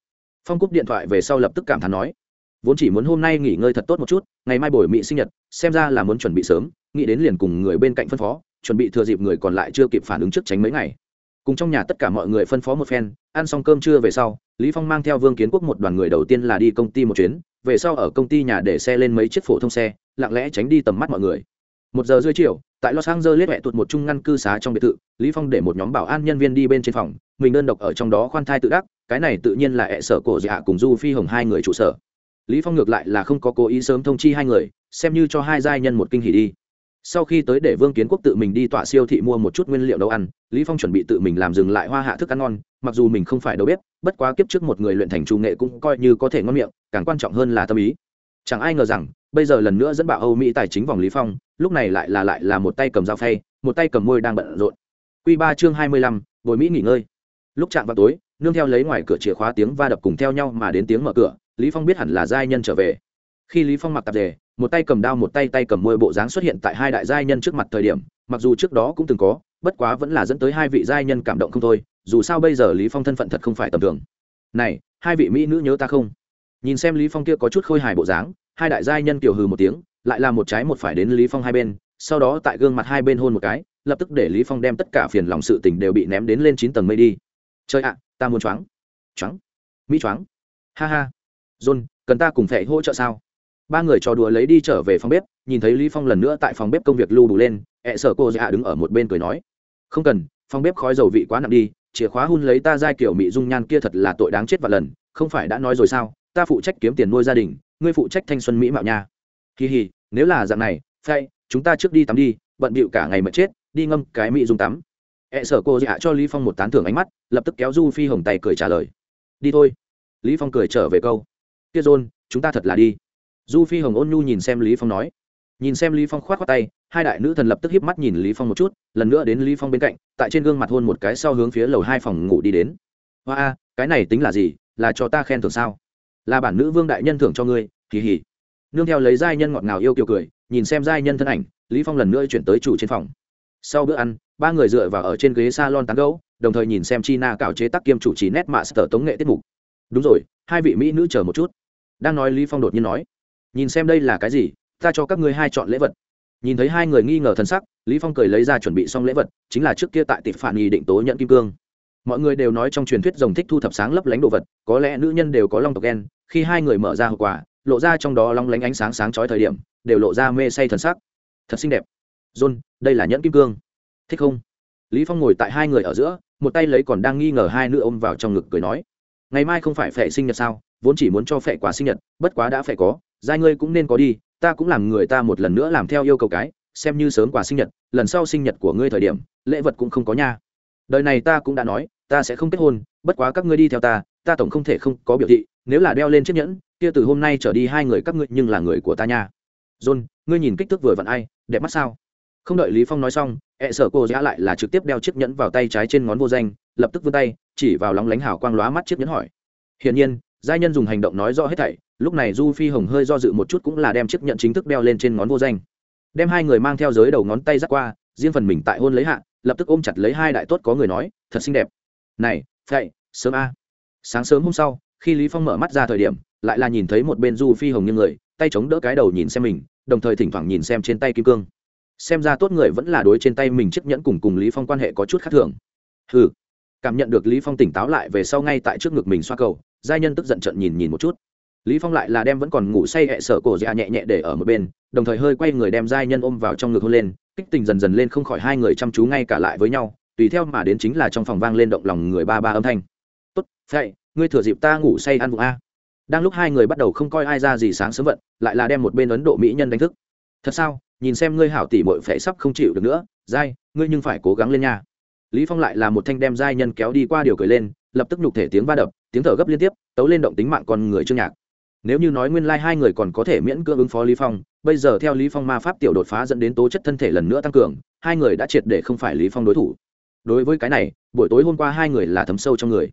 A: Phong cúp điện thoại về sau lập tức cảm thán nói. Vốn chỉ muốn hôm nay nghỉ ngơi thật tốt một chút, ngày mai buổi mỹ sinh nhật, xem ra là muốn chuẩn bị sớm, nghĩ đến liền cùng người bên cạnh phân phó, chuẩn bị thừa dịp người còn lại chưa kịp phản ứng trước tránh mấy ngày cùng trong nhà tất cả mọi người phân phó một phen, ăn xong cơm trưa về sau, lý phong mang theo vương kiến quốc một đoàn người đầu tiên là đi công ty một chuyến, về sau ở công ty nhà để xe lên mấy chiếc phổ thông xe, lặng lẽ tránh đi tầm mắt mọi người. Một giờ rưỡi chiều, tại los angeles mẹ tuột một trung ngăn cư xá trong biệt thự, lý phong để một nhóm bảo an nhân viên đi bên trên phòng, mình đơn độc ở trong đó khoan thai tự đắc, cái này tự nhiên là hệ sở cổ dạ cùng du phi hồng hai người trụ sở. Lý phong ngược lại là không có cố ý sớm thông chi hai người, xem như cho hai giai nhân một kinh hỉ đi sau khi tới để vương kiến quốc tự mình đi tọa siêu thị mua một chút nguyên liệu nấu ăn lý phong chuẩn bị tự mình làm dừng lại hoa hạ thức ăn ngon mặc dù mình không phải đầu bếp bất quá kiếp trước một người luyện thành trung nghệ cũng coi như có thể ngon miệng càng quan trọng hơn là tâm ý. Chẳng ai ngờ rằng bây giờ lần nữa dẫn bạo âu mỹ tài chính vòng lý phong lúc này lại là lại là một tay cầm dao phay một tay cầm môi đang bận rộn. Quy ba chương hai mươi lăm, bồi mỹ nghỉ ngơi. Lúc chạm vào tối nương theo lấy ngoài cửa chìa khóa tiếng va đập cùng theo nhau mà đến tiếng mở cửa lý phong biết hẳn là giai nhân trở về. Khi lý phong mặc tạp dề một tay cầm đao một tay tay cầm môi bộ dáng xuất hiện tại hai đại giai nhân trước mặt thời điểm, mặc dù trước đó cũng từng có, bất quá vẫn là dẫn tới hai vị giai nhân cảm động không thôi, dù sao bây giờ lý phong thân phận thật không phải tầm thường. Này, hai vị mỹ nữ nhớ ta không? Nhìn xem lý phong kia có chút khôi hài bộ dáng, hai đại giai nhân kiểu hừ một tiếng, lại là một trái một phải đến lý phong hai bên, sau đó tại gương mặt hai bên hôn một cái, lập tức để lý phong đem tất cả phiền lòng sự tình đều bị ném đến lên chín tầng mây đi. Chơi ạ, ta muốn choáng. Choáng. Mỹ choáng. Ha ha. John, cần ta cùng phải hỗ trợ sao? Ba người trò đùa lấy đi trở về phòng bếp, nhìn thấy lý phong lần nữa tại phòng bếp công việc lưu đủ lên, ẹ sợ cô dạ đứng ở một bên cười nói, không cần, phòng bếp khói dầu vị quá nặng đi, chìa khóa hun lấy ta giai kiểu mỹ dung nhan kia thật là tội đáng chết và lần, không phải đã nói rồi sao, ta phụ trách kiếm tiền nuôi gia đình, ngươi phụ trách thanh xuân mỹ mạo nha. Kỳ hì nếu là dạng này phay chúng ta trước đi tắm đi, bận bịu cả ngày mà chết, đi ngâm cái mỹ dung tắm. Ẹ sợ cô dạ cho lý phong một tán thưởng ánh mắt, lập tức kéo du phi hồng tay cười trả lời, đi thôi. Lý phong cười trở về câu, kia john, chúng ta thật là đi du phi hồng ôn nhu nhìn xem lý phong nói. Nhìn xem lý phong khoát khoát tay, hai đại nữ thần lập tức hiếp mắt nhìn lý phong một chút, lần nữa đến lý phong bên cạnh, tại trên gương mặt hôn một cái sau hướng phía lầu hai phòng ngủ đi đến. Hoa a, cái này tính là gì, là cho ta khen thưởng sao? Là bản nữ vương đại nhân thưởng cho ngươi, kỳ hỉ. Nương theo lấy giai nhân ngọt ngào yêu kiều cười, nhìn xem giai nhân thân ảnh, lý phong lần nữa chuyển tới chủ trên phòng. Sau bữa ăn, ba người dựa vào ở trên ghế salon tán gẫu, đồng thời nhìn xem china cạo chế tác kiêm chủ trì nét mạ sở tống nghệ tiết mục. Đúng rồi, hai vị mỹ nữ chờ một chút. Đang nói, lý phong đột nhiên nói nhìn xem đây là cái gì, ta cho các ngươi hai chọn lễ vật. Nhìn thấy hai người nghi ngờ thân sắc, lý phong cười lấy ra chuẩn bị xong lễ vật, chính là trước kia tại tịp phản nghi định tố nhận kim cương. Mọi người đều nói trong truyền thuyết rồng thích thu thập sáng lấp lánh đồ vật, có lẽ nữ nhân đều có long tộc gen, khi hai người mở ra hậu quả, lộ ra trong đó long lánh ánh sáng sáng chói thời điểm, đều lộ ra mê say thần sắc. Thật xinh đẹp. John, đây là nhẫn kim cương. Thích không? Lý phong ngồi tại hai người ở giữa, một tay lấy còn đang nghi ngờ hai nữ ôm vào trong ngực cười nói, ngày mai không phải phệ sinh nhật sao? Vốn chỉ muốn cho phệ quà sinh nhật, bất quá đã phệ có giai ngươi cũng nên có đi, ta cũng làm người ta một lần nữa làm theo yêu cầu cái, xem như sớm quà sinh nhật, lần sau sinh nhật của ngươi thời điểm, lễ vật cũng không có nha. Đời này ta cũng đã nói, ta sẽ không kết hôn, bất quá các ngươi đi theo ta ta tổng không thể không có biểu thị, nếu là đeo lên chiếc nhẫn, kia từ hôm nay trở đi hai người các ngươi nhưng là người của ta nha. John, ngươi nhìn kích thước vừa vặn ai, đẹp mắt sao? Không đợi lý phong nói xong ẹ sợ cô giã lại là trực tiếp đeo chiếc nhẫn vào tay trái trên ngón vô danh, lập tức vươn tay, chỉ vào lóng lánh hào quang lóa mắt chiếc nhẫn hỏi. Hiển nhiên giai nhân dùng hành động nói rõ hết thảy, lúc này du phi hồng hơi do dự một chút cũng là đem chiếc nhẫn chính thức đeo lên trên ngón vô danh. Đem hai người mang theo giới đầu ngón tay dắt qua, riêng phần mình tại hôn lấy hạ, lập tức ôm chặt lấy hai đại tốt có người nói, thật xinh đẹp. Này phậy sớm a. Sáng sớm hôm sau, khi lý phong mở mắt ra thời điểm, lại là nhìn thấy một bên du phi hồng như người, tay chống đỡ cái đầu nhìn xem mình, đồng thời thỉnh thoảng nhìn xem trên tay kim cương. Xem ra tốt người vẫn là đối trên tay mình chiếc nhẫn cùng cùng lý phong quan hệ có chút khác thường. Ừ cảm nhận được lý phong tỉnh táo lại về sau ngay tại trước ngực mình xoa cầu, giai nhân tức giận trận nhìn nhìn một chút. Lý phong lại là đem vẫn còn ngủ say hẹ sợ cổ dạ nhẹ nhẹ để ở một bên, đồng thời hơi quay người đem giai nhân ôm vào trong ngực hôn lên, kích tình dần dần lên không khỏi hai người chăm chú ngay cả lại với nhau, tùy theo mà đến chính là trong phòng vang lên động lòng người ba ba âm thanh. Tốt vậy ngươi thừa dịp ta ngủ say ăn vụ a. Đang lúc hai người bắt đầu không coi ai ra gì sáng sớm vận, lại là đem một bên ấn độ mỹ nhân đánh thức. Thật sao? Nhìn xem ngươi hảo tỷ muội phải sắp không chịu được nữa, giai, ngươi nhưng phải cố gắng lên nha lý phong lại là một thanh đem giai nhân kéo đi qua điều cười lên, lập tức nhục thể tiếng va đập, tiếng thở gấp liên tiếp, tấu lên động tính mạng con người trương nhạc. Nếu như nói nguyên lai like hai người còn có thể miễn cưỡng ứng phó lý phong, bây giờ theo lý phong ma pháp tiểu đột phá dẫn đến tố chất thân thể lần nữa tăng cường, hai người đã triệt để không phải lý phong đối thủ. Đối với cái này, buổi tối hôm qua hai người là thấm sâu trong người.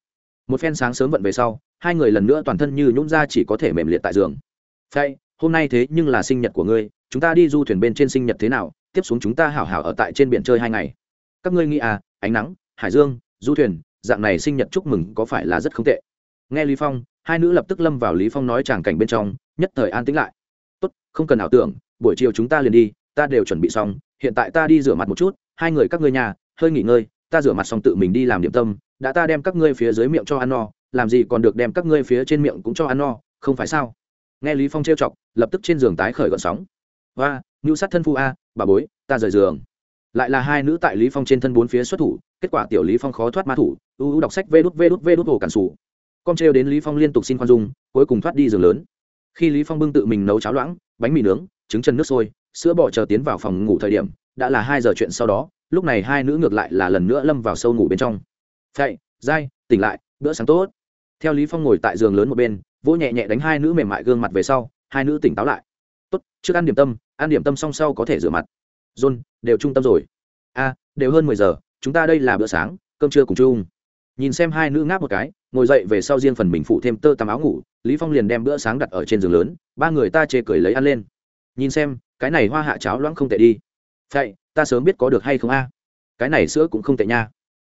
A: Một phen sáng sớm vận về sau, hai người lần nữa toàn thân như nhũn ra chỉ có thể mềm liệt tại giường. Phay hôm nay thế nhưng là sinh nhật của ngươi, chúng ta đi du thuyền bên trên sinh nhật thế nào, tiếp xuống chúng ta hảo hảo ở tại trên biển chơi hai ngày các ngươi nghĩ à ánh nắng, hải dương, du thuyền, dạng này sinh nhật chúc mừng có phải là rất không tệ? Nghe lý phong, hai nữ lập tức lâm vào lý phong nói tràng cảnh bên trong, nhất thời an tĩnh lại. Tốt, không cần ảo tưởng, buổi chiều chúng ta liền đi, ta đều chuẩn bị xong, hiện tại ta đi rửa mặt một chút, hai người các ngươi nhà, hơi nghỉ ngơi, ta rửa mặt xong tự mình đi làm điểm tâm, đã ta đem các ngươi phía dưới miệng cho ăn no, làm gì còn được đem các ngươi phía trên miệng cũng cho ăn no, không phải sao? Nghe lý phong trêu chọc, lập tức trên giường tái khởi gợn sóng. Hoa ngưu sát thân phu a, bà bối, ta rời giường lại là hai nữ tại lý phong trên thân bốn phía xuất thủ, kết quả tiểu lý phong khó thoát ma thủ, u u đọc sách vê đút vê đút vê đút hồ cản sủ. Con trêu đến lý phong liên tục xin khoan dung, cuối cùng thoát đi giường lớn. Khi lý phong bưng tự mình nấu cháo loãng, bánh mì nướng, trứng chân nước sôi, sữa bò chờ tiến vào phòng ngủ thời điểm, đã là hai giờ chuyện sau đó, lúc này hai nữ ngược lại là lần nữa lâm vào sâu ngủ bên trong. Chạy dai, tỉnh lại, bữa sáng tốt. Theo lý phong ngồi tại giường lớn một bên, vỗ nhẹ nhẹ đánh hai nữ mềm mại gương mặt về sau, hai nữ tỉnh táo lại. Tốt, trước ăn điểm tâm, ăn điểm tâm xong sau có thể rửa mặt john, đều trung tâm rồi. A đều hơn mười giờ, chúng ta đây là bữa sáng, cơm trưa cùng chung. Nhìn xem hai nữ ngáp một cái, ngồi dậy về sau riêng phần mình phụ thêm tơ tằm áo ngủ, lý phong liền đem bữa sáng đặt ở trên giường lớn, ba người ta chê cười lấy ăn lên. Nhìn xem, cái này hoa hạ cháo loãng không tệ đi. Vậy ta sớm biết có được hay không a? Cái này sữa cũng không tệ nha.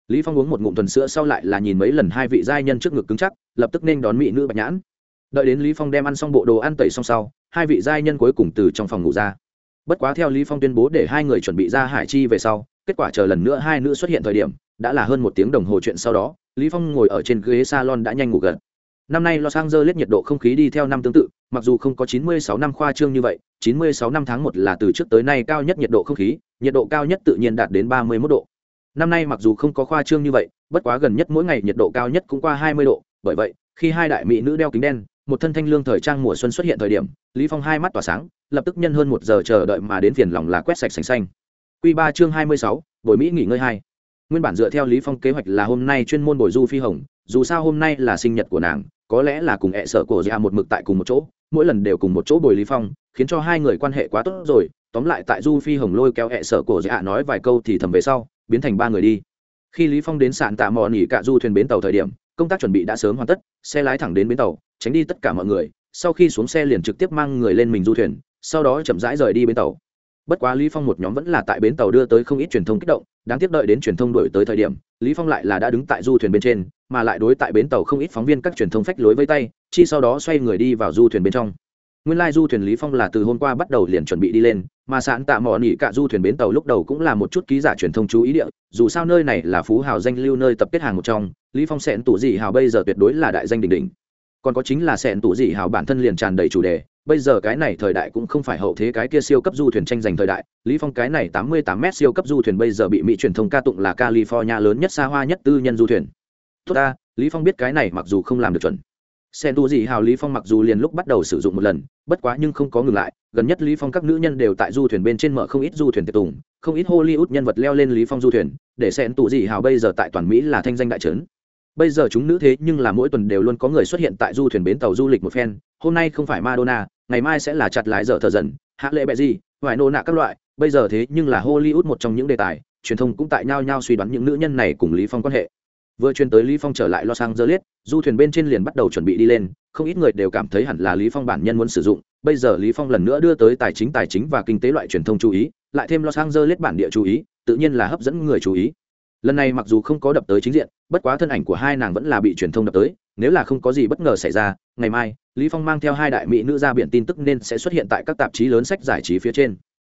A: Lý phong uống một ngụm thuần sữa sau lại là nhìn mấy lần hai vị giai nhân trước ngực cứng chắc, lập tức nên đón mỹ nữ bạch nhãn. Đợi đến lý phong đem ăn xong bộ đồ ăn tẩy xong sau, hai vị giai nhân cuối cùng từ trong phòng ngủ ra bất quá theo lý phong tuyên bố để hai người chuẩn bị ra hải chi về sau, kết quả chờ lần nữa hai nữ xuất hiện thời điểm, đã là hơn một tiếng đồng hồ chuyện sau đó, lý phong ngồi ở trên ghế salon đã nhanh ngủ gần năm nay los angeles nhiệt độ không khí đi theo năm tương tự, mặc dù không có 96 năm khoa trương như vậy 96 năm tháng 1 là từ trước tới nay cao nhất nhiệt độ không khí, nhiệt độ cao nhất tự nhiên đạt đến 31 độ. Năm nay mặc dù không có khoa trương như vậy, bất quá gần nhất mỗi ngày nhiệt độ cao nhất cũng qua 20 độ, bởi vậy, khi hai đại mỹ nữ đeo kính đen, một thân thanh lương thời trang mùa xuân xuất hiện thời điểm, lý phong hai mắt tỏa sáng lập tức nhân hơn một giờ chờ đợi mà đến phiền lòng là quét sạch sành xanh. Quy ba chương hai mươi sáu, buổi mỹ nghỉ ngơi hai. Nguyên bản dựa theo lý phong kế hoạch là hôm nay chuyên môn bồi du phi hồng dù sao hôm nay là sinh nhật của nàng có lẽ là cùng ẹ sợ cổ dạ một mực tại cùng một chỗ mỗi lần đều cùng một chỗ bồi lý phong khiến cho hai người quan hệ quá tốt rồi tóm lại tại du phi hồng lôi kéo ẹ sợ cổ dạ nói vài câu thì thầm về sau biến thành ba người đi. Khi lý phong đến sạn tạ mò nỉ cả du thuyền bến tàu thời điểm công tác chuẩn bị đã sớm hoàn tất xe lái thẳng đến bến tàu tránh đi tất cả mọi người sau khi xuống xe liền trực tiếp mang người lên mình du thuyền sau đó chậm rãi rời đi bến tàu. Bất quá lý phong một nhóm vẫn là tại bến tàu đưa tới không ít truyền thông kích động, đáng tiếc đợi đến truyền thông đổi tới thời điểm, lý phong lại là đã đứng tại du thuyền bên trên, mà lại đối tại bến tàu không ít phóng viên các truyền thông phách lối với tay, chi sau đó xoay người đi vào du thuyền bên trong. Nguyên lai du thuyền lý phong là từ hôm qua bắt đầu liền chuẩn bị đi lên, mà sẵn tạ mò nỉ cả du thuyền bến tàu lúc đầu cũng là một chút ký giả truyền thông chú ý địa, dù sao nơi này là phú hào danh lưu nơi tập kết hàng một trong, lý phong sẹn tủ gì hào bây giờ tuyệt đối là đại danh đỉnh đỉnh còn có chính là sẹn tủ dị hào bản thân liền tràn đầy chủ đề. Bây giờ cái này thời đại cũng không phải hậu thế cái kia siêu cấp du thuyền tranh giành thời đại. Lý phong cái này tám mươi tám m siêu cấp du thuyền bây giờ bị mỹ truyền thông ca tụng là california lớn nhất xa hoa nhất tư nhân du thuyền. Tốt ta, lý phong biết cái này mặc dù không làm được chuẩn. Sen tu dị hào lý phong mặc dù liền lúc bắt đầu sử dụng một lần, bất quá nhưng không có ngừng lại. Gần nhất lý phong các nữ nhân đều tại du thuyền bên trên mở không ít du thuyền tiệc tùng, không ít hollywood nhân vật leo lên lý phong du thuyền, để sen tu dị hào bây giờ tại toàn mỹ là thanh danh đại trấn bây giờ chúng nữ thế nhưng là mỗi tuần đều luôn có người xuất hiện tại du thuyền bến tàu du lịch một phen. Hôm nay không phải madonna, ngày mai sẽ là chặt lái giờ thờ dần. Hạ lệ bẹ gì ngoại nô nạ các loại. Bây giờ thế nhưng là hollywood một trong những đề tài. Truyền thông cũng tại nhau nhau suy đoán những nữ nhân này cùng lý phong quan hệ. Vừa truyền tới lý phong trở lại los angeles, du thuyền bên trên liền bắt đầu chuẩn bị đi lên. Không ít người đều cảm thấy hẳn là lý phong bản nhân muốn sử dụng. Bây giờ lý phong lần nữa đưa tới tài chính tài chính và kinh tế loại truyền thông chú ý, lại thêm los angeles bản địa chú ý, tự nhiên là hấp dẫn người chú ý lần này mặc dù không có đập tới chính diện, bất quá thân ảnh của hai nàng vẫn là bị truyền thông đập tới, nếu là không có gì bất ngờ xảy ra, ngày mai, lý phong mang theo hai đại mỹ nữ ra biển tin tức nên sẽ xuất hiện tại các tạp chí lớn sách giải trí phía trên.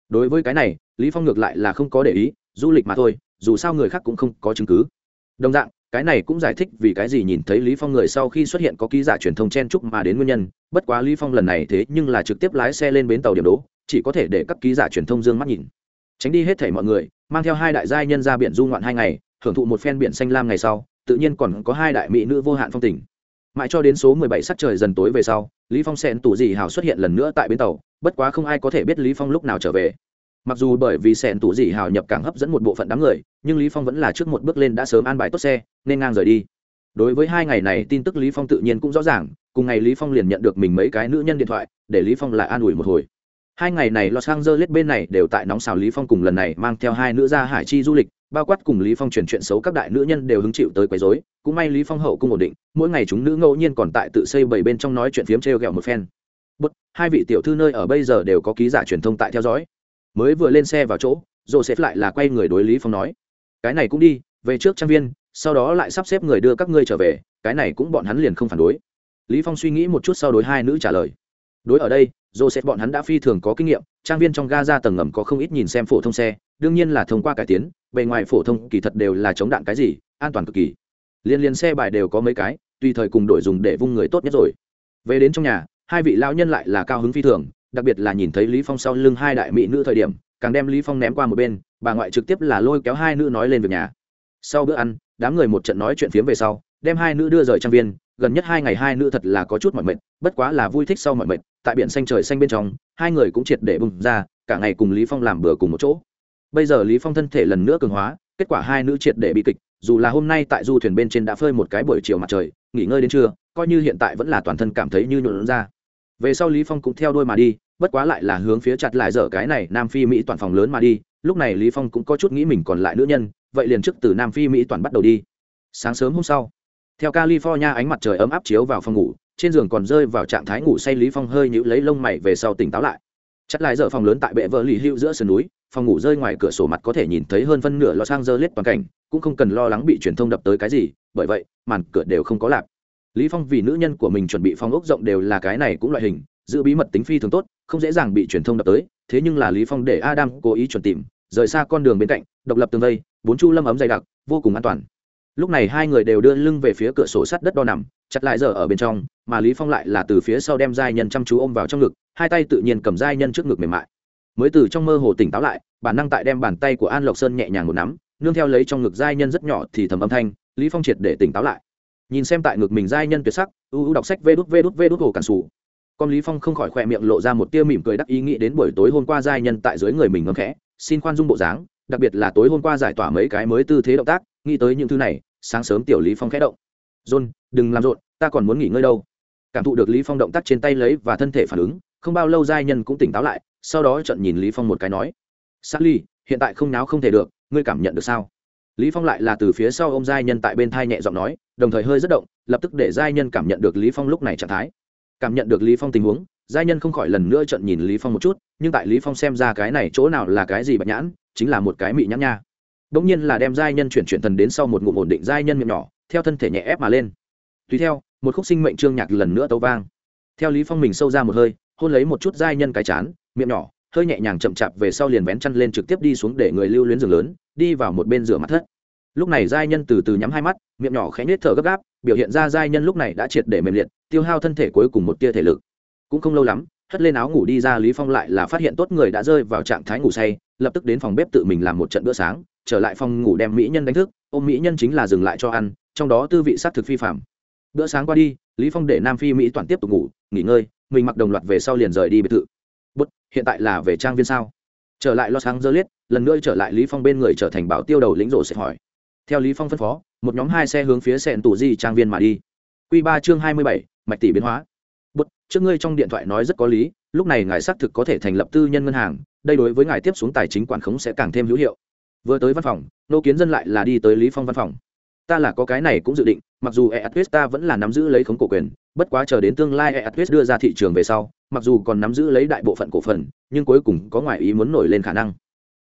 A: Đối với cái này, lý phong ngược lại là không có để ý, du lịch mà thôi, dù sao người khác cũng không có chứng cứ. Đồng dạng, cái này cũng giải thích vì cái gì nhìn thấy lý phong người sau khi xuất hiện có ký giả truyền thông chen chúc mà đến nguyên nhân, bất quá lý phong lần này thế nhưng là trực tiếp lái xe lên bến tàu điểm đỗ, chỉ có thể để các ký giả truyền thông dương mắt nhìn. Tránh đi hết thảy mọi người mang theo hai đại giai nhân ra biển du ngoạn hai ngày, hưởng thụ một phen biển xanh lam ngày sau, tự nhiên còn có hai đại mỹ nữ vô hạn phong tình. Mãi cho đến số 17 sắc trời dần tối về sau, lý phong xẹn tủ dị hào xuất hiện lần nữa tại bến tàu, bất quá không ai có thể biết lý phong lúc nào trở về. Mặc dù bởi vì xẹn tủ dị hào nhập cảng hấp dẫn một bộ phận đám người, nhưng lý phong vẫn là trước một bước lên đã sớm an bài tốt xe, nên ngang rời đi. Đối với hai ngày này, tin tức lý phong tự nhiên cũng rõ ràng, cùng ngày lý phong liền nhận được mình mấy cái nữ nhân điện thoại, để lý phong lại an ủi một hồi hai ngày này los angeles bên này đều tại nóng xào lý phong cùng lần này mang theo hai nữ ra hải chi du lịch, bao quát cùng lý phong truyền chuyện xấu các đại nữ nhân đều hứng chịu tới quấy rối. Cũng may lý phong hậu cung ổn định, mỗi ngày chúng nữ ngẫu nhiên còn tại tự xây bảy bên trong nói chuyện phiếm treo gẹo một phen. Bất hai vị tiểu thư nơi ở bây giờ đều có ký giả truyền thông tại theo dõi. Mới vừa lên xe vào chỗ, joseph lại là quay người đối lý phong nói, cái này cũng đi, về trước trang viên, sau đó lại sắp xếp người đưa các ngươi trở về, cái này cũng bọn hắn liền không phản đối. Lý phong suy nghĩ một chút sau đối hai nữ trả lời, đối ở đây joseph bọn hắn đã phi thường có kinh nghiệm, trang viên trong gaza tầng ngầm có không ít nhìn xem phổ thông xe, đương nhiên là thông qua cải tiến, bề ngoài phổ thông kỳ thật đều là chống đạn cái gì, an toàn cực kỳ. Liên liên xe bài đều có mấy cái, tùy thời cùng đổi dùng để vung người tốt nhất rồi. Về đến trong nhà, hai vị lão nhân lại là cao hứng phi thường, đặc biệt là nhìn thấy lý phong sau lưng hai đại mỹ nữ thời điểm, càng đem lý phong ném qua một bên, bà ngoại trực tiếp là lôi kéo hai nữ nói lên việc nhà. Sau bữa ăn, đám người một trận nói chuyện phiếm về sau, đem hai nữ đưa rời trang viên, gần nhất hai ngày hai nữ thật là có chút mỏi mệt, bất quá là vui thích sau mỏi mệt tại biển xanh trời xanh bên trong, hai người cũng triệt để bùng ra, cả ngày cùng lý phong làm bữa cùng một chỗ. Bây giờ lý phong thân thể lần nữa cường hóa, kết quả hai nữ triệt để bị kịch, dù là hôm nay tại du thuyền bên trên đã phơi một cái buổi chiều mặt trời, nghỉ ngơi đến trưa, coi như hiện tại vẫn là toàn thân cảm thấy như nhuộn ra. Về sau lý phong cũng theo đôi mà đi, bất quá lại là hướng phía chặt lại dở cái này nam phi mỹ toàn phòng lớn mà đi, lúc này lý phong cũng có chút nghĩ mình còn lại nữ nhân, vậy liền trước từ nam phi mỹ toàn bắt đầu đi. Sáng sớm hôm sau, theo california ánh mặt trời ấm áp chiếu vào phòng ngủ trên giường còn rơi vào trạng thái ngủ say lý phong hơi nhíu lấy lông mày về sau tỉnh táo lại. Chặt lại dở phòng lớn tại bệ vợ lì hữu giữa sườn núi, phòng ngủ rơi ngoài cửa sổ mặt có thể nhìn thấy hơn phân nửa lo sang dơ lết toàn cảnh, cũng không cần lo lắng bị truyền thông đập tới cái gì, bởi vậy, màn cửa đều không có lạp. Lý phong vì nữ nhân của mình chuẩn bị phòng ốc rộng đều là cái này cũng loại hình, giữ bí mật tính phi thường tốt, không dễ dàng bị truyền thông đập tới, thế nhưng là lý phong để adam cố ý chuẩn tìm, rời xa con đường bên cạnh, độc lập tường vây, bốn chu lâm ấm dày đặc, vô cùng an toàn. Lúc này hai người đều đưa lưng về phía cửa sổ sắt đất đo nằm, chặt lại giờ ở bên trong mà lý phong lại là từ phía sau đem giai nhân chăm chú ôm vào trong ngực, hai tay tự nhiên cầm giai nhân trước ngực mềm mại. Mới từ trong mơ hồ tỉnh táo lại, bản năng tại đem bàn tay của an lộc sơn nhẹ nhàng một nắm, nương theo lấy trong ngực giai nhân rất nhỏ thì thầm âm thanh, lý phong triệt để tỉnh táo lại. Nhìn xem tại ngực mình giai nhân tuyệt sắc, u u đọc sách vê đút vê đút vê đút hồ cản sủ. Con lý phong không khỏi khỏe miệng lộ ra một tia mỉm cười đắc ý nghĩ đến buổi tối hôm qua giai nhân tại dưới người mình ngấm khẽ, xin khoan dung bộ dáng, đặc biệt là tối hôm qua giải tỏa mấy cái mới tư thế động tác, nghĩ tới những thứ này, sáng sớm tiểu lý phong khẽ động. John, đừng làm rộn, ta còn muốn nghỉ ngơi đâu cảm thụ được lý phong động tác trên tay lấy và thân thể phản ứng, không bao lâu giai nhân cũng tỉnh táo lại, sau đó trận nhìn lý phong một cái nói, sally, hiện tại không náo không thể được, ngươi cảm nhận được sao? Lý phong lại là từ phía sau ông giai nhân tại bên thai nhẹ giọng nói, đồng thời hơi rất động, lập tức để giai nhân cảm nhận được lý phong lúc này trạng thái. Cảm nhận được lý phong tình huống, giai nhân không khỏi lần nữa trận nhìn lý phong một chút, nhưng tại lý phong xem ra cái này chỗ nào là cái gì bạch nhãn, chính là một cái mị nhãn nha. Đống nhiên là đem giai nhân chuyển chuyển thần đến sau một ngụm ổn định giai nhân miệng nhỏ, theo thân thể nhẹ ép mà lên. Tùy theo một khúc sinh mệnh trương nhạc lần nữa tấu vang. Theo lý phong mình sâu ra một hơi, hôn lấy một chút giai nhân cái chán, miệng nhỏ, hơi nhẹ nhàng chậm chạp về sau liền vén chăn lên trực tiếp đi xuống để người lưu luyến giường lớn, đi vào một bên rửa mặt thất. Lúc này giai nhân từ từ nhắm hai mắt, miệng nhỏ khẽ nết thở gấp gáp, biểu hiện ra giai nhân lúc này đã triệt để mềm liệt, tiêu hao thân thể cuối cùng một tia thể lực. Cũng không lâu lắm, hất lên áo ngủ đi ra, lý phong lại là phát hiện tốt người đã rơi vào trạng thái ngủ say, lập tức đến phòng bếp tự mình làm một trận bữa sáng, trở lại phòng ngủ đem mỹ nhân đánh thức, ôm mỹ nhân chính là dừng lại cho ăn, trong đó tư vị sát thực phi phạm bữa sáng qua đi lý phong để nam phi mỹ toàn tiếp tục ngủ nghỉ ngơi mình mặc đồng loạt về sau liền rời đi biệt thự. Bút hiện tại là về trang viên sao? Trở lại lo sáng dơ liết lần nữa trở lại lý phong bên người trở thành bảo tiêu đầu lĩnh rộ sẽ hỏi. Theo lý phong phân phó một nhóm hai xe hướng phía sẹn tủ di trang viên mà đi. Quy ba chương hai mươi bảy, mạch tỷ biến hóa. Bút trước ngươi trong điện thoại nói rất có lý lúc này ngài xác thực có thể thành lập tư nhân ngân hàng đây đối với ngài tiếp xuống tài chính quản khống sẽ càng thêm hữu hiệu. Vừa tới văn phòng nô kiến dân lại là đi tới lý phong văn phòng ta là có cái này cũng dự định, mặc dù eatwest ta vẫn là nắm giữ lấy khống cổ quyền, bất quá chờ đến tương lai eatwest đưa ra thị trường về sau, mặc dù còn nắm giữ lấy đại bộ phận cổ phần, nhưng cuối cùng có ngoại ý muốn nổi lên khả năng.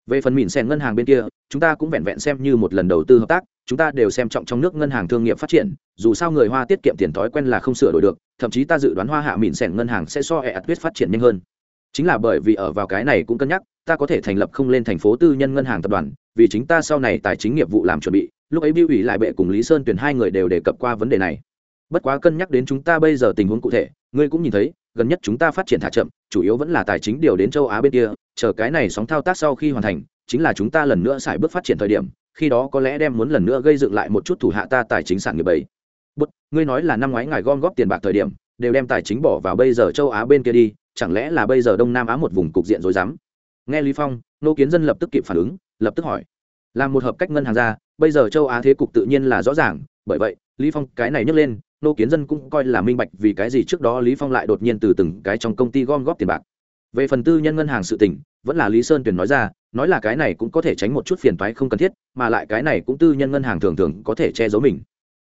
A: Về phần mìn sen ngân hàng bên kia, chúng ta cũng vẹn vẹn xem như một lần đầu tư hợp tác, chúng ta đều xem trọng trong nước ngân hàng thương nghiệp phát triển, dù sao người hoa tiết kiệm tiền thói quen là không sửa đổi được, thậm chí ta dự đoán hoa hạ mìn sen ngân hàng sẽ so eatwest phát triển nhanh hơn. Chính là bởi vì ở vào cái này cũng cân nhắc, ta có thể thành lập không lên thành phố tư nhân ngân hàng tập đoàn, vì chính ta sau này tài chính nghiệp vụ làm chuẩn bị lúc ấy biêu ủy lại bệ cùng lý sơn tuyển hai người đều đề cập qua vấn đề này. Bất quá cân nhắc đến chúng ta bây giờ tình huống cụ thể, ngươi cũng nhìn thấy, gần nhất chúng ta phát triển thả chậm, chủ yếu vẫn là tài chính điều đến châu á bên kia, chờ cái này sóng thao tác sau khi hoàn thành, chính là chúng ta lần nữa xài bước phát triển thời điểm, khi đó có lẽ đem muốn lần nữa gây dựng lại một chút thủ hạ ta tài chính sản nghiệp bảy bút ngươi nói là năm ngoái ngài gom góp tiền bạc thời điểm, đều đem tài chính bỏ vào bây giờ châu á bên kia đi, chẳng lẽ là bây giờ đông nam á một vùng cục diện rối rắm? Nghe lý phong, nô kiến dân lập tức kịp phản ứng, lập tức hỏi làm một hợp cách ngân hàng ra bây giờ châu á thế cục tự nhiên là rõ ràng, bởi vậy, lý phong cái này nhấc lên, nô kiến dân cũng coi là minh bạch vì cái gì trước đó lý phong lại đột nhiên từ từng cái trong công ty gom góp tiền bạc. Về phần tư nhân ngân hàng sự tình, vẫn là lý sơn tuyển nói ra, nói là cái này cũng có thể tránh một chút phiền toái không cần thiết, mà lại cái này cũng tư nhân ngân hàng thường thường có thể che giấu mình.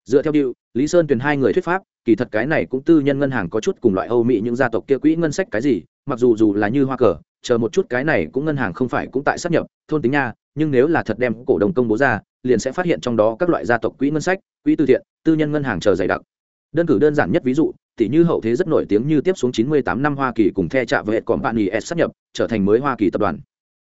A: Dựa theo điệu, lý sơn tuyển hai người thuyết pháp, kỳ thật cái này cũng tư nhân ngân hàng có chút cùng loại âu mỹ những gia tộc kia quỹ ngân sách cái gì, mặc dù dù là như hoa cờ, chờ một chút cái này cũng ngân hàng không phải cũng tại sắp nhập, thôn tính nha nhưng nếu là thật đem cổ đông công bố ra, liền sẽ phát hiện trong đó các loại gia tộc quỹ ngân sách, quỹ từ thiện, tư nhân ngân hàng chờ dày đặc. Đơn cử đơn giản nhất ví dụ, tỷ như hậu thế rất nổi tiếng như tiếp xuống 98 năm hoa kỳ cùng the trạ với hệ cọm bạn s sắp nhập, trở thành mới hoa kỳ tập đoàn.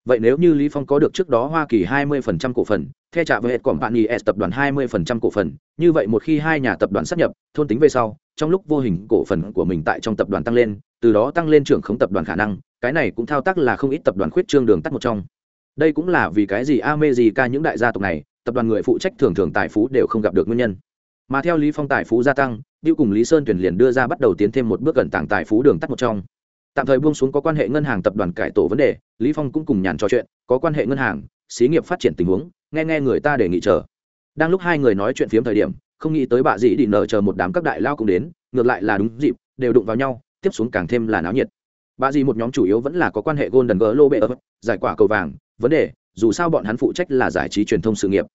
A: Vậy nếu như lý phong có được trước đó hoa kỳ 20% cổ phần, the trạ với hệ cọm bạn s tập đoàn 20% cổ phần, như vậy một khi hai nhà tập đoàn sắp nhập, thôn tính về sau, trong lúc vô hình cổ phần của mình tại trong tập đoàn tăng lên, từ đó tăng lên trưởng khống tập đoàn khả năng, cái này cũng thao tác là không ít tập đoàn khuyết trương đường tắt một trong đây cũng là vì cái gì America những đại gia tộc này tập đoàn người phụ trách thường thường tài phú đều không gặp được nguyên nhân mà theo lý phong tài phú gia tăng Bill cùng Lý Sơn tuyển liền đưa ra bắt đầu tiến thêm một bước gần tảng tài phú đường tắt một trong. Tạm thời buông xuống có quan hệ ngân hàng tập đoàn cải tổ vấn đề, Lý Phong cũng cùng nhàn trò chuyện, có quan hệ ngân hàng, xí nghiệp phát triển tình huống, nghe nghe người ta đề nghị chờ. Đang lúc hai người nói chuyện phiếm thời điểm, không nghĩ tới bà dĩ đi nở chờ một đám các đại lao cũng đến, ngược lại là đúng dịp, đều đụng vào nhau, tiếp xuống càng thêm là náo nhiệt. Bà dĩ một nhóm chủ yếu vẫn là có quan hệ Golden Globe, giải quả cầu vàng, vấn đề, dù sao bọn hắn phụ trách là giải trí truyền thông sự nghiệp.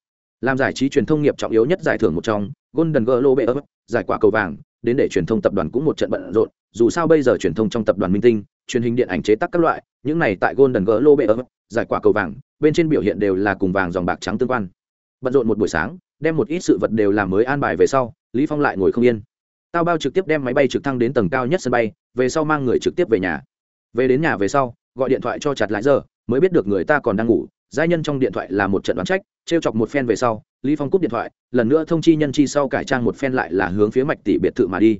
A: Làm giải trí truyền thông nghiệp trọng yếu nhất giải thưởng một trong, Golden Globe giải quả cầu vàng, đến để truyền thông tập đoàn cũng một trận bận rộn, dù sao bây giờ truyền thông trong tập đoàn minh tinh, truyền hình điện ảnh chế tác các loại, những này tại Golden Globe giải quả cầu vàng, bên trên biểu hiện đều là cùng vàng dòng bạc trắng tương quan. Bận rộn một buổi sáng, đem một ít sự vật đều làm mới an bài về sau, Lý Phong lại ngồi không yên. Tao bao trực tiếp đem máy bay trực thăng đến tầng cao nhất sân bay, về sau mang người trực tiếp về nhà. Về đến nhà về sau, gọi điện thoại cho chặt lại giờ, mới biết được người ta còn đang ngủ, giai nhân trong điện thoại là một trận đoán trách, trêu chọc một phen về sau, lý phong cúp điện thoại lần nữa thông chi nhân chi sau cải trang một phen lại là hướng phía mạch tỷ biệt thự mà đi.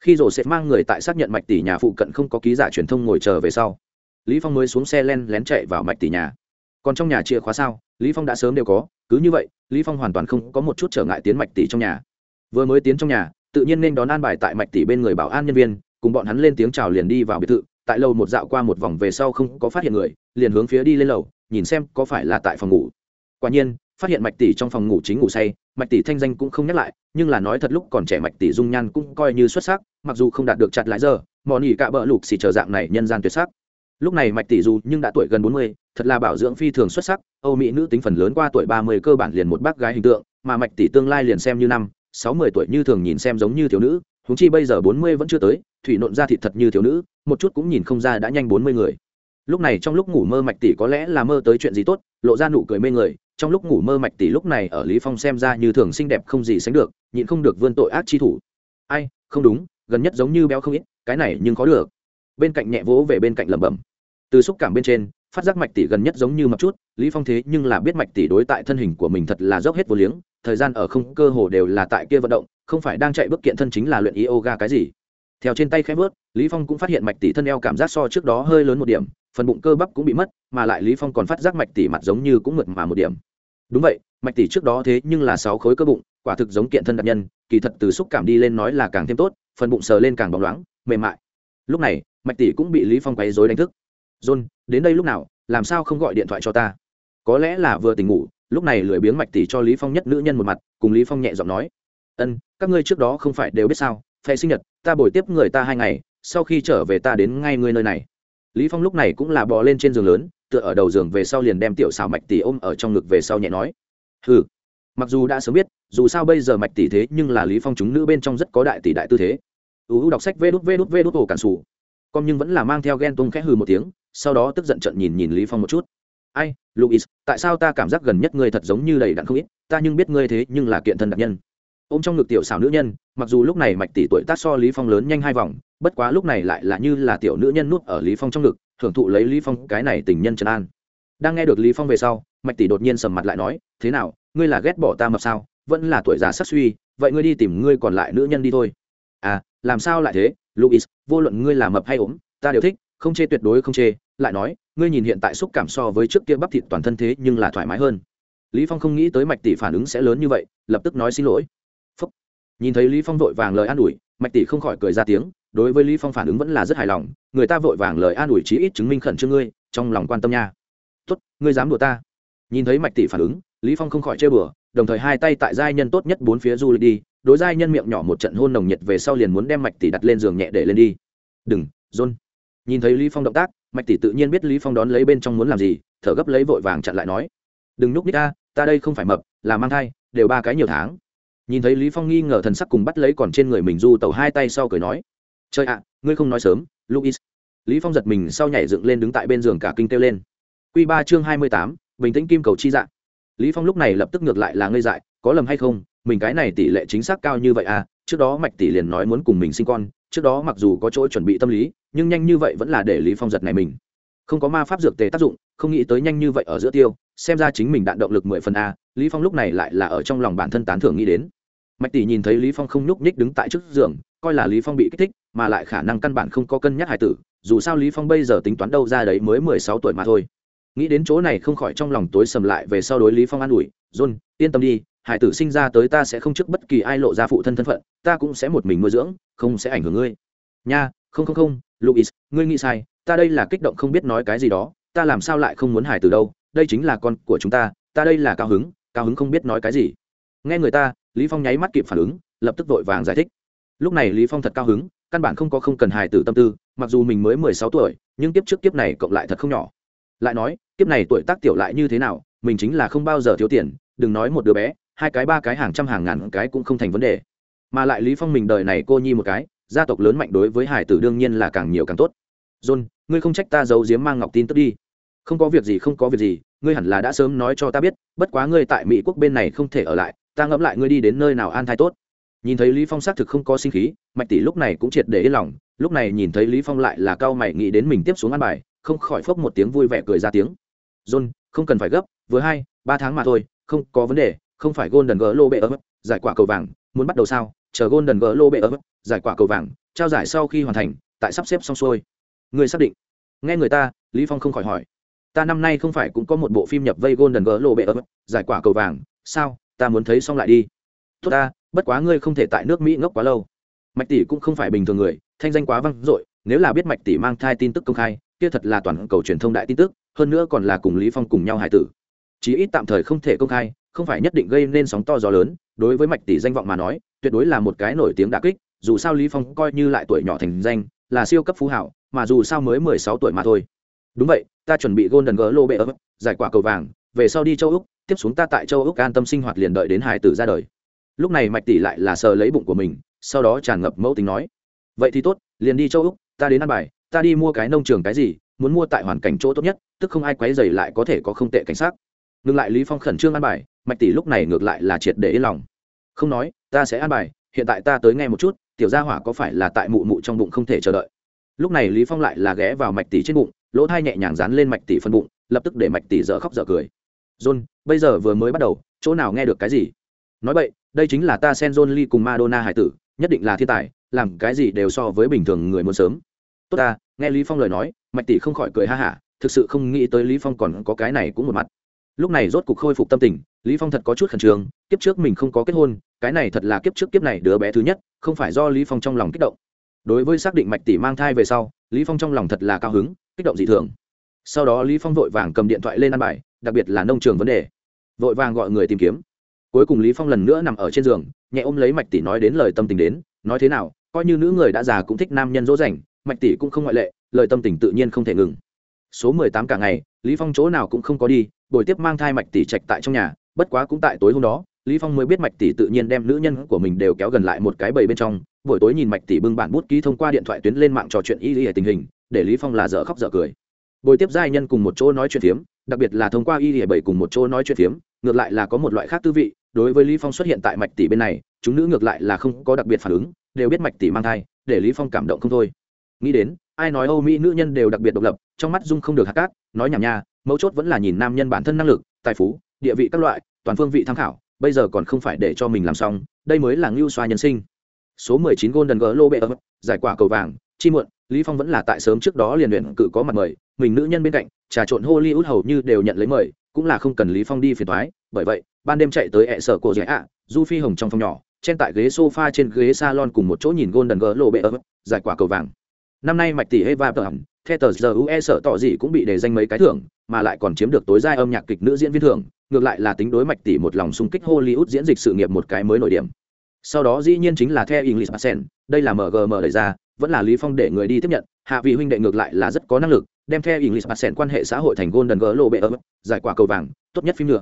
A: Khi rổ sẽ mang người tại xác nhận mạch tỷ nhà phụ cận không có ký giả truyền thông ngồi chờ về sau lý phong mới xuống xe len lén chạy vào mạch tỷ nhà. Còn trong nhà chìa khóa sao? Lý phong đã sớm đều có cứ như vậy lý phong hoàn toàn không có một chút trở ngại tiến mạch tỷ trong nhà. Vừa mới tiến trong nhà tự nhiên nên đón an bài tại mạch tỷ bên người bảo an nhân viên cùng bọn hắn lên tiếng chào liền đi vào biệt thự tại lầu một dạo qua một vòng về sau không có phát hiện người, liền hướng phía đi lên lầu, nhìn xem có phải là tại phòng ngủ. Quả nhiên, phát hiện mạch tỷ trong phòng ngủ chính ngủ say, mạch tỷ thanh danh cũng không nhắc lại, nhưng là nói thật lúc còn trẻ mạch tỷ dung nhan cũng coi như xuất sắc, mặc dù không đạt được chặt lái giờ, mò ỉ cạ bỡ lục xì chờ dạng này nhân gian tuyệt sắc. Lúc này mạch tỷ dù nhưng đã tuổi gần bốn mươi, thật là bảo dưỡng phi thường xuất sắc, âu mỹ nữ tính phần lớn qua tuổi ba mươi cơ bản liền một bác gái hình tượng, mà mạch tỷ tương lai liền xem như năm, sáu mươi tuổi như thường nhìn xem giống như thiếu nữ húng chi bây giờ bốn mươi vẫn chưa tới thủy nộn ra thịt thật như thiếu nữ, một chút cũng nhìn không ra đã nhanh bốn mươi người. Lúc này trong lúc ngủ mơ mạch tỷ có lẽ là mơ tới chuyện gì tốt, lộ ra nụ cười mê người, trong lúc ngủ mơ mạch tỷ lúc này ở lý phong xem ra như thường xinh đẹp không gì sánh được, nhịn không được vươn tội ác chi thủ. Ai, không đúng, gần nhất giống như béo không ít, cái này nhưng có được. Bên cạnh nhẹ vỗ về bên cạnh lẩm bẩm. Từ xúc cảm bên trên, phát giác mạch tỷ gần nhất giống như mập chút, lý phong thế nhưng là biết mạch tỷ đối tại thân hình của mình thật là dốc hết vô liếng, thời gian ở không, cơ hồ đều là tại kia vận động, không phải đang chạy bước kiện thân chính là luyện yoga cái gì theo trên tay khẽ vớt, lý phong cũng phát hiện mạch tỷ thân eo cảm giác so trước đó hơi lớn một điểm, phần bụng cơ bắp cũng bị mất, mà lại lý phong còn phát giác mạch tỷ mặt giống như cũng mượt mà một điểm. Đúng vậy, mạch tỷ trước đó thế nhưng là sáu khối cơ bụng, quả thực giống kiện thân đặc nhân, kỳ thật từ xúc cảm đi lên nói là càng thêm tốt, phần bụng sờ lên càng bóng loáng, mềm mại. Lúc này, mạch tỷ cũng bị lý phong quấy rối đánh thức. John, đến đây lúc nào? Làm sao không gọi điện thoại cho ta? Có lẽ là vừa tỉnh ngủ, lúc này lười biếng mạch tỷ cho lý phong nhất nữ nhân một mặt, cùng lý phong nhẹ giọng nói, ân, các ngươi trước đó không phải đều biết sao? Phe sinh nhật, ta bồi tiếp người ta hai ngày, sau khi trở về ta đến ngay ngươi nơi này. Lý phong lúc này cũng là bò lên trên giường lớn, tựa ở đầu giường về sau liền đem tiểu xảo mạch tỷ ôm ở trong ngực về sau nhẹ nói. Hừ. Mặc dù đã sớm biết, dù sao bây giờ mạch tỷ thế nhưng là lý phong chúng nữ bên trong rất có đại tỷ đại tư thế. Uu đọc sách vê đút vê đút vê đút ổ cản sủ. Con nhưng vẫn là mang theo ghen tung khẽ hừ một tiếng, sau đó tức giận trận nhìn nhìn lý phong một chút. Ai luis tại sao ta cảm giác gần nhất ngươi thật giống như đầy đặn không ít, ta nhưng biết ngươi thế nhưng là kiện thân đặc nhân ôm trong ngực tiểu xảo nữ nhân, mặc dù lúc này mạch tỷ tuổi tác so lý phong lớn nhanh hai vòng, bất quá lúc này lại là như là tiểu nữ nhân nuốt ở lý phong trong ngực, hưởng thụ lấy lý phong cái này tình nhân trần an. Đang nghe được lý phong về sau, mạch tỷ đột nhiên sầm mặt lại nói, thế nào, ngươi là ghét bỏ ta mập sao? Vẫn là tuổi già sắc suy, vậy ngươi đi tìm ngươi còn lại nữ nhân đi thôi. À làm sao lại thế? Luis vô luận ngươi là mập hay ốm, ta đều thích, không chê tuyệt đối không chê. Lại nói, ngươi nhìn hiện tại xúc cảm so với trước kia bắp thịt toàn thân thế nhưng là thoải mái hơn. Lý phong không nghĩ tới mạch tỷ phản ứng sẽ lớn như vậy, lập tức nói xin lỗi nhìn thấy lý phong vội vàng lời an ủi, mạch tỷ không khỏi cười ra tiếng, đối với lý phong phản ứng vẫn là rất hài lòng, người ta vội vàng lời an ủi chí ít chứng minh khẩn trương ngươi, trong lòng quan tâm nha. Tốt, ngươi dám đùa ta. Nhìn thấy mạch tỷ phản ứng, lý phong không khỏi chơi bừa, đồng thời hai tay tại giai nhân tốt nhất bốn phía du lịch đi, đối giai nhân miệng nhỏ một trận hôn nồng nhiệt về sau liền muốn đem mạch tỷ đặt lên giường nhẹ để lên đi. Đừng, john. Nhìn thấy lý phong động tác, mạch tỷ tự nhiên biết lý phong đón lấy bên trong muốn làm gì, thở gấp lấy vội vàng chặn lại nói, đừng nhúc nít ta ta đây không phải mập, là mang thai, đều ba cái nhiều tháng nhìn thấy lý phong nghi ngờ thần sắc cùng bắt lấy còn trên người mình du tẩu hai tay sau cười nói trời ạ ngươi không nói sớm luis lý phong giật mình sau nhảy dựng lên đứng tại bên giường cả kinh kêu lên. Quy ba chương hai mươi tám, bình tĩnh kim cầu chi dạng lý phong lúc này lập tức ngược lại là ngây dại có lầm hay không? Mình cái này tỷ lệ chính xác cao như vậy à? Trước đó mạch tỷ liền nói muốn cùng mình sinh con trước đó mặc dù có chỗ chuẩn bị tâm lý nhưng nhanh như vậy vẫn là để lý phong giật này mình. Không có ma pháp dược tề tác dụng không nghĩ tới nhanh như vậy ở giữa tiêu xem ra chính mình đạn động lực mười phần a. Lý phong lúc này lại là ở trong lòng bản thân tán thưởng nghĩ đến mạch tỷ nhìn thấy lý phong không nhúc nhích đứng tại trước giường, coi là lý phong bị kích thích, mà lại khả năng căn bản không có cân nhắc hài tử, dù sao lý phong bây giờ tính toán đâu ra đấy mới mười sáu tuổi mà thôi. Nghĩ đến chỗ này không khỏi trong lòng tối sầm lại về sau đối lý phong an ủi, john, yên tâm đi hải tử sinh ra tới ta sẽ không trước bất kỳ ai lộ ra phụ thân thân phận, ta cũng sẽ một mình nuôi dưỡng, không sẽ ảnh hưởng ngươi. Nha, không không không luis ngươi nghĩ sai, ta đây là kích động không biết nói cái gì đó, ta làm sao lại không muốn hải tử đâu, đây chính là con của chúng ta ta đây là cao hứng cao hứng không biết nói cái gì. Nghe người ta lý phong nháy mắt kịp phản ứng, lập tức vội vàng giải thích. Lúc này lý phong thật cao hứng, căn bản không có không cần hài tử tâm tư, mặc dù mình mới mười sáu tuổi, nhưng kiếp trước kiếp này cộng lại thật không nhỏ. Lại nói, kiếp này tuổi tác tiểu lại như thế nào, mình chính là không bao giờ thiếu tiền, đừng nói một đứa bé, hai cái ba cái hàng trăm hàng ngàn cái cũng không thành vấn đề. Mà lại lý phong mình đời này cô nhi một cái, gia tộc lớn mạnh đối với hải tử đương nhiên là càng nhiều càng tốt. John, ngươi không trách ta giấu giếm mang ngọc tin tức đi. Không có việc gì, không có việc gì, ngươi hẳn là đã sớm nói cho ta biết, bất quá ngươi tại mỹ quốc bên này không thể ở lại ta ngẫm lại ngươi đi đến nơi nào an thai tốt. Nhìn thấy lý phong xác thực không có sinh khí, mạch tỷ lúc này cũng triệt để yên lòng, lúc này nhìn thấy lý phong lại là cao mày nghĩ đến mình tiếp xuống ăn bài, không khỏi phốc một tiếng vui vẻ cười ra tiếng. John, không cần phải gấp, vừa hai, ba tháng mà thôi, không có vấn đề, không phải golden gỡ lô bệ ấm giải quả cầu vàng, muốn bắt đầu sao? Chờ golden gỡ lô bệ ấm giải quả cầu vàng, trao giải sau khi hoàn thành, tại sắp xếp xong xuôi. Người xác định? Nghe người ta, lý phong không khỏi hỏi. Ta năm nay không phải cũng có một bộ phim nhập vây golden gỡ lô bệ ấm giải quả cầu vàng, sao? Ta muốn thấy xong lại đi. Tốt ta, bất quá ngươi không thể tại nước mỹ ngốc quá lâu. Mạch tỷ cũng không phải bình thường người, thanh danh quá vang dội, nếu là biết mạch tỷ mang thai tin tức công khai, kia thật là toàn cầu truyền thông đại tin tức, hơn nữa còn là cùng lý phong cùng nhau hải tử. Chí ít tạm thời không thể công khai, không phải nhất định gây nên sóng to gió lớn, đối với mạch tỷ danh vọng mà nói, tuyệt đối là một cái nổi tiếng đả kích, dù sao lý phong coi như lại tuổi nhỏ thành danh, là siêu cấp phú hảo, mà dù sao mới mười sáu tuổi mà thôi. Đúng vậy, ta chuẩn bị golden girl lô bệ ấp giải quả cầu vàng, về sau đi châu úc tiếp xuống ta tại châu ước an tâm sinh hoạt liền đợi đến hải tử ra đời. Lúc này mạch tỷ lại là sờ lấy bụng của mình, sau đó tràn ngập mẫu tính nói, vậy thì tốt, liền đi châu úc, ta đến ăn bài, ta đi mua cái nông trường cái gì, muốn mua tại hoàn cảnh chỗ tốt nhất, tức không ai quấy dày lại có thể có không tệ cảnh sát. Ngừng lại lý phong khẩn trương ăn bài, mạch tỷ lúc này ngược lại là triệt để yên lòng. Không nói, ta sẽ ăn bài, hiện tại ta tới nghe một chút, tiểu gia hỏa có phải là tại mụ mụ trong bụng không thể chờ đợi? Lúc này lý phong lại là ghé vào mạch tỷ trên bụng, lỗ thai nhẹ nhàng dán lên mạch tỷ phân bụng, lập tức để mạch tỷ dở khóc dở cười john, bây giờ vừa mới bắt đầu, chỗ nào nghe được cái gì? Nói vậy, đây chính là ta sen john lee cùng madonna hải tử, nhất định là thiên tài, làm cái gì đều so với bình thường người muốn sớm. Tốt ta, nghe lý phong lời nói, mạch tỷ không khỏi cười ha hả, thực sự không nghĩ tới lý phong còn có cái này cũng một mặt. Lúc này rốt cục khôi phục tâm tình, lý phong thật có chút khẩn trương, kiếp trước mình không có kết hôn, cái này thật là kiếp trước kiếp này đứa bé thứ nhất, không phải do lý phong trong lòng kích động. Đối với xác định mạch tỷ mang thai về sau, lý phong trong lòng thật là cao hứng, kích động dị thường. Sau đó lý phong vội vàng cầm điện thoại lên ăn bài đặc biệt là nông trường vấn đề. Vội vàng gọi người tìm kiếm. Cuối cùng lý phong lần nữa nằm ở trên giường, nhẹ ôm lấy mạch tỷ nói đến lời tâm tình đến, nói thế nào, coi như nữ người đã già cũng thích nam nhân dỗ dành, mạch tỷ cũng không ngoại lệ, lời tâm tình tự nhiên không thể ngừng. Số mười tám cả ngày, lý phong chỗ nào cũng không có đi, buổi tiếp mang thai mạch tỷ trạch tại trong nhà, bất quá cũng tại tối hôm đó, lý phong mới biết mạch tỷ tự nhiên đem nữ nhân của mình đều kéo gần lại một cái bầy bên trong, buổi tối nhìn mạch tỷ bưng bản bút ký thông qua điện thoại tuyến lên mạng trò chuyện y y tình hình, để lý phong là dở khóc dở cười. Buổi tiếp giai nhân cùng một chỗ nói chuyện phiếm đặc biệt là thông qua y y bảy cùng một chỗ nói chuyện phiếm, ngược lại là có một loại khác tư vị, đối với lý phong xuất hiện tại mạch tỷ bên này, chúng nữ ngược lại là không có đặc biệt phản ứng, đều biết mạch tỷ mang thai, để lý phong cảm động không thôi. Nghĩ đến, ai nói âu mỹ nữ nhân đều đặc biệt độc lập, trong mắt dung không được hạt cát, nói nhảm nha, mấu chốt vẫn là nhìn nam nhân bản thân năng lực, tài phú, địa vị các loại, toàn phương vị tham khảo, bây giờ còn không phải để cho mình làm xong, đây mới là ngưu xoa nhân sinh. Số 19 golden globe giải quả cầu vàng, chi muộn, lý phong vẫn là tại sớm trước đó liền luyện cự có mặt mời, mình nữ nhân bên cạnh trà trộn hollywood hầu như đều nhận lấy mời, cũng là không cần lý phong đi phiền toái. Bởi vậy, ban đêm chạy tới ẹ sở cổ dễ ạ, du phi hồng trong phòng nhỏ trên tại ghế sofa trên ghế salon cùng một chỗ nhìn golden globe giải quả cầu vàng. Năm nay mạch tỷ eva tờ hẳn theo tờ giờ ue sợ tỏ gì cũng bị đề danh mấy cái thưởng, mà lại còn chiếm được tối giai âm nhạc kịch nữ diễn viên thưởng, ngược lại là tính đối mạch tỷ một lòng xung kích hollywood diễn dịch sự nghiệp một cái mới nổi điểm. Sau đó dĩ nhiên chính là theo english passen đây là mgm đẩy ra, vẫn là lý phong để người đi tiếp nhận, hạ vị huynh đệ ngược lại là rất có năng lực đem theo english passen quan hệ xã hội thành golden globe giải quả cầu vàng tốt nhất phim nữa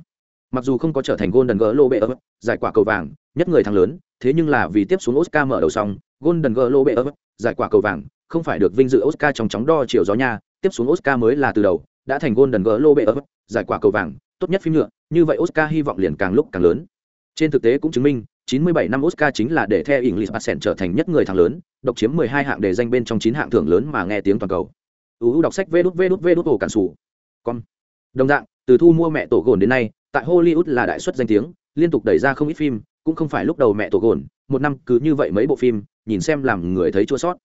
A: mặc dù không có trở thành golden globe giải quả cầu vàng nhất người thắng lớn thế nhưng là vì tiếp xuống oscar mở đầu xong golden globe giải quả cầu vàng không phải được vinh dự Oscar trong chóng đo chiều gió nha, tiếp xuống Oscar mới là từ đầu, đã thành Golden Globe ở giải quả cầu vàng, tốt nhất phim nhựa, như vậy Oscar hy vọng liền càng lúc càng lớn. Trên thực tế cũng chứng minh, 97 năm Oscar chính là để theo English Patient trở thành nhất người thắng lớn, độc chiếm 12 hạng đề danh bên trong 9 hạng thưởng lớn mà nghe tiếng toàn cầu. UU đọc sách vút vút vút ổ cản sủ. Con. Đồng dạng, từ thu mua mẹ tổ gồn đến nay, tại Hollywood là đại xuất danh tiếng, liên tục đẩy ra không ít phim, cũng không phải lúc đầu mẹ tổ gồn, một năm cứ như vậy mấy bộ phim, nhìn xem làm người thấy chua sót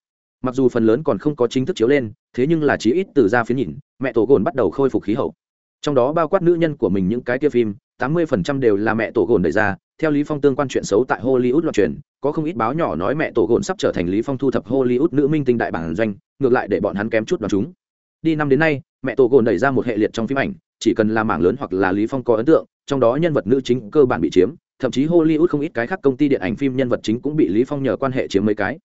A: mặc dù phần lớn còn không có chính thức chiếu lên thế nhưng là chí ít từ ra phía nhìn mẹ tổ gồn bắt đầu khôi phục khí hậu trong đó bao quát nữ nhân của mình những cái kia phim tám mươi phần trăm đều là mẹ tổ gồn đẩy ra theo lý phong tương quan chuyện xấu tại hollywood loạt truyền, có không ít báo nhỏ nói mẹ tổ gồn sắp trở thành lý phong thu thập hollywood nữ minh tinh đại bản doanh, ngược lại để bọn hắn kém chút đoán chúng. Đi năm đến nay, mẹ tổ gồn đẩy ra một hệ liệt trong phim ảnh, chỉ cần là mảng lớn hoặc là lý phong có ấn tượng, trong đó nhân vật nữ chính cơ bản bị chiếm, thậm chí hollywood không ít cái khác công ty điện ảnh phim nhân vật chính cũng bị lý phong nhờ quan hệ chiếm mấy cái.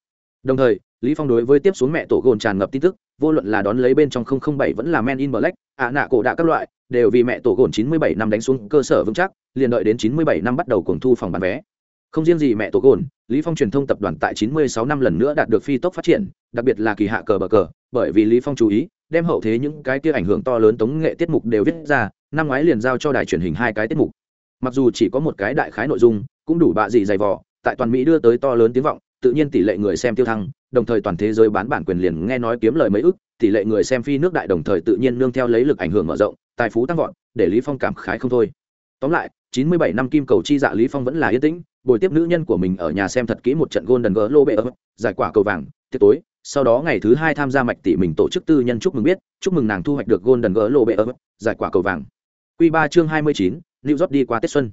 A: Đồng thời, lý phong đối với tiếp xuống mẹ tổ gồn tràn ngập tin tức, vô luận là đón lấy bên trong 007 vẫn là men in black, ạ nạ cổ đạ các loại đều vì mẹ tổ gồn 97 năm đánh xuống cơ sở vững chắc, liền đợi đến 97 năm bắt đầu cuồng thu phòng bán vé. Không riêng gì mẹ tổ gồn, lý phong truyền thông tập đoàn tại 96 năm lần nữa đạt được phi tốc phát triển, đặc biệt là kỳ hạ cờ bờ cờ, bởi vì lý phong chú ý, đem hậu thế những cái kia ảnh hưởng to lớn tống nghệ tiết mục đều viết ra, năm ngoái liền giao cho đài truyền hình hai cái tiết mục. Mặc dù chỉ có một cái đại khái nội dung, cũng đủ bạ gì dày vò, tại toàn mỹ đưa tới to lớn tiếng vọng, tự nhiên tỷ lệ người xem tiêu thăng, đồng thời toàn thế giới bán bản quyền liền nghe nói kiếm lời mấy ức tỷ lệ người xem phi nước đại đồng thời tự nhiên nương theo lấy lực ảnh hưởng mở rộng tài phú tăng vọt để lý phong cảm khái không thôi. Tóm lại 97 năm kim cầu chi dạ lý phong vẫn là yên tĩnh buổi tiếp nữ nhân của mình ở nhà xem thật kỹ một trận golden globe ở giải quả cầu vàng tiệc tối sau đó ngày thứ hai tham gia mạch tỷ mình tổ chức tư nhân chúc mừng biết chúc mừng nàng thu hoạch được golden globe ở giải quả cầu vàng. Quy 3 chương 29, New York đi qua Tết xuân.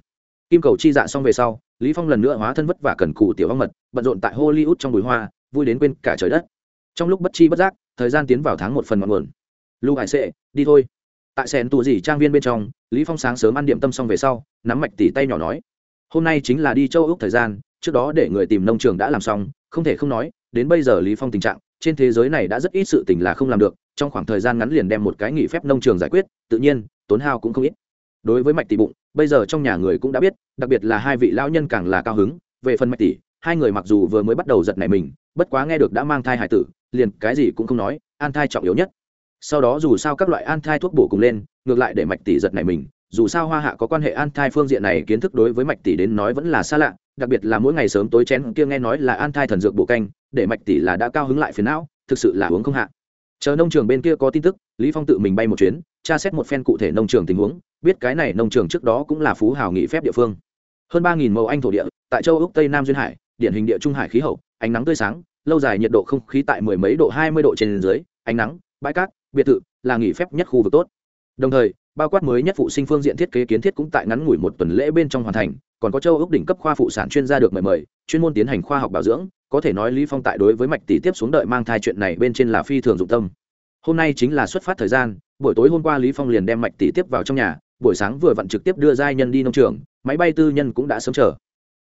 A: Kim cầu chi dạ xong về sau lý phong lần nữa hóa thân vất vả cần cù tiểu ong mật bận rộn tại hollywood trong bụi hoa vui đến quên cả trời đất trong lúc bất chi bất giác, thời gian tiến vào tháng một phần ngọn nguồn. Lưu hải sệ, đi thôi. Tại sẻn tù gì trang viên bên trong, lý phong sáng sớm ăn điểm tâm xong về sau, nắm mạch tỉ tay nhỏ nói, hôm nay chính là đi châu úc thời gian, trước đó để người tìm nông trường đã làm xong, không thể không nói, đến bây giờ lý phong tình trạng, trên thế giới này đã rất ít sự tình là không làm được, trong khoảng thời gian ngắn liền đem một cái nghỉ phép nông trường giải quyết, tự nhiên, tốn hao cũng không ít. Đối với mạch tỷ bụng, bây giờ trong nhà người cũng đã biết, đặc biệt là hai vị lão nhân càng là cao hứng, về phần mạch tỷ hai người mặc dù vừa mới bắt đầu giật nảy mình, bất quá nghe được đã mang thai hải tử, liền cái gì cũng không nói, an thai trọng yếu nhất. Sau đó dù sao các loại an thai thuốc bổ cùng lên, ngược lại để mạch tỷ giật nảy mình, dù sao hoa hạ có quan hệ an thai phương diện này kiến thức đối với mạch tỷ đến nói vẫn là xa lạ, đặc biệt là mỗi ngày sớm tối chén kia nghe nói là an thai thần dược bộ canh, để mạch tỷ là đã cao hứng lại phiền não, thực sự là uống không hạ. Chờ nông trường bên kia có tin tức, lý phong tự mình bay một chuyến, tra xét một phen cụ thể nông trường tình huống, biết cái này nông trường trước đó cũng là phú hào nghị phép địa phương. Hơn ba nghìn mẫu anh thổ địa, tại châu úc tây nam duyên hải điển hình địa trung hải khí hậu, ánh nắng tươi sáng, lâu dài nhiệt độ không khí tại mười mấy độ, hai mươi độ trên dưới, ánh nắng, bãi cát, biệt thự là nghỉ phép nhất khu vực tốt. Đồng thời, bao quát mới nhất phụ sinh phương diện thiết kế kiến thiết cũng tại ngắn ngủi một tuần lễ bên trong hoàn thành, còn có châu ước đỉnh cấp khoa phụ sản chuyên gia được mời mời, chuyên môn tiến hành khoa học bảo dưỡng, có thể nói lý phong tại đối với mạch tỷ tiếp xuống đợi mang thai chuyện này bên trên là phi thường dụng tâm. Hôm nay chính là xuất phát thời gian, buổi tối hôm qua lý phong liền đem mạch tỷ tiếp vào trong nhà, buổi sáng vừa vặn trực tiếp đưa giai nhân đi nông trường, máy bay tư nhân cũng đã sớm chờ.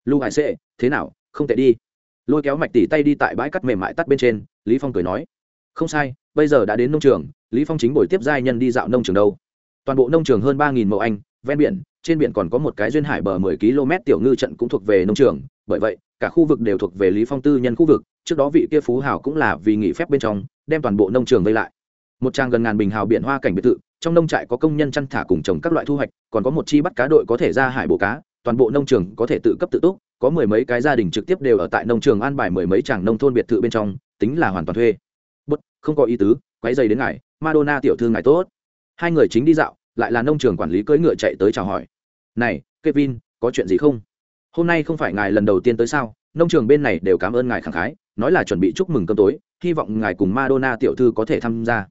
A: Lưu hải sệ, thế nào? Không thể đi. Lôi kéo mạch tỷ tay đi tại bãi cắt mềm mại tắt bên trên, lý phong cười nói. Không sai, bây giờ đã đến nông trường, lý phong chính buổi tiếp giai nhân đi dạo nông trường đâu. Toàn bộ nông trường hơn ba mẫu anh, ven biển, trên biển còn có một cái duyên hải bờ 10 km tiểu ngư trận cũng thuộc về nông trường, bởi vậy, cả khu vực đều thuộc về lý phong tư nhân khu vực, trước đó vị kia phú hào cũng là vì nghỉ phép bên trong, đem toàn bộ nông trường vây lại. Một trang gần ngàn bình hào biển hoa cảnh biệt thự, trong nông trại có công nhân chăn thả cùng trồng các loại thu hoạch, còn có một chi bắt cá đội có thể ra hải bổ cá, toàn bộ nông trường có thể tự cấp tự túc có mười mấy cái gia đình trực tiếp đều ở tại nông trường an bài mười mấy tràng nông thôn biệt thự bên trong, tính là hoàn toàn thuê. Bất, không có ý tứ, quấy dày đến ngài, madonna tiểu thư ngài tốt. Hai người chính đi dạo, lại là nông trường quản lý cưỡi ngựa chạy tới chào hỏi. Này, kevin, có chuyện gì không? Hôm nay không phải ngài lần đầu tiên tới sao? Nông trường bên này đều cảm ơn ngài khẳng khái, nói là chuẩn bị chúc mừng cơm tối, hy vọng ngài cùng madonna tiểu thư có thể tham gia.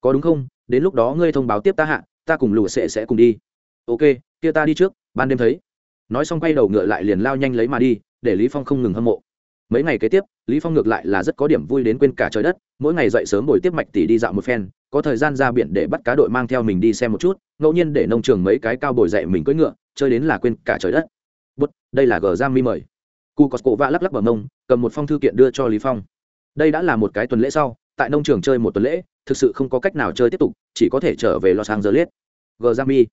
A: Có đúng không? Đến lúc đó ngươi thông báo tiếp ta hạ, ta cùng lùa sẽ sẽ cùng đi. Ok, kia ta đi trước, ban đêm thấy nói xong quay đầu ngựa lại liền lao nhanh lấy mà đi, để lý phong không ngừng hâm mộ. Mấy ngày kế tiếp, lý phong ngược lại là rất có điểm vui đến quên cả trời đất, mỗi ngày dậy sớm buổi tiếp mạch tỷ đi dạo một phen, có thời gian ra biển để bắt cá đội mang theo mình đi xem một chút, ngẫu nhiên để nông trường mấy cái cao bồi dậy mình cưỡi ngựa, chơi đến là quên cả trời đất. Bút, đây là gờ giam mi mời. Cu có cổ vạ lắc lắc bờ mông, cầm một phong thư kiện đưa cho lý phong. Đây đã là một cái tuần lễ sau, tại nông trường chơi một tuần lễ, thực sự không có cách nào chơi tiếp tục, chỉ có thể trở về los angeles. Gờ giam mi.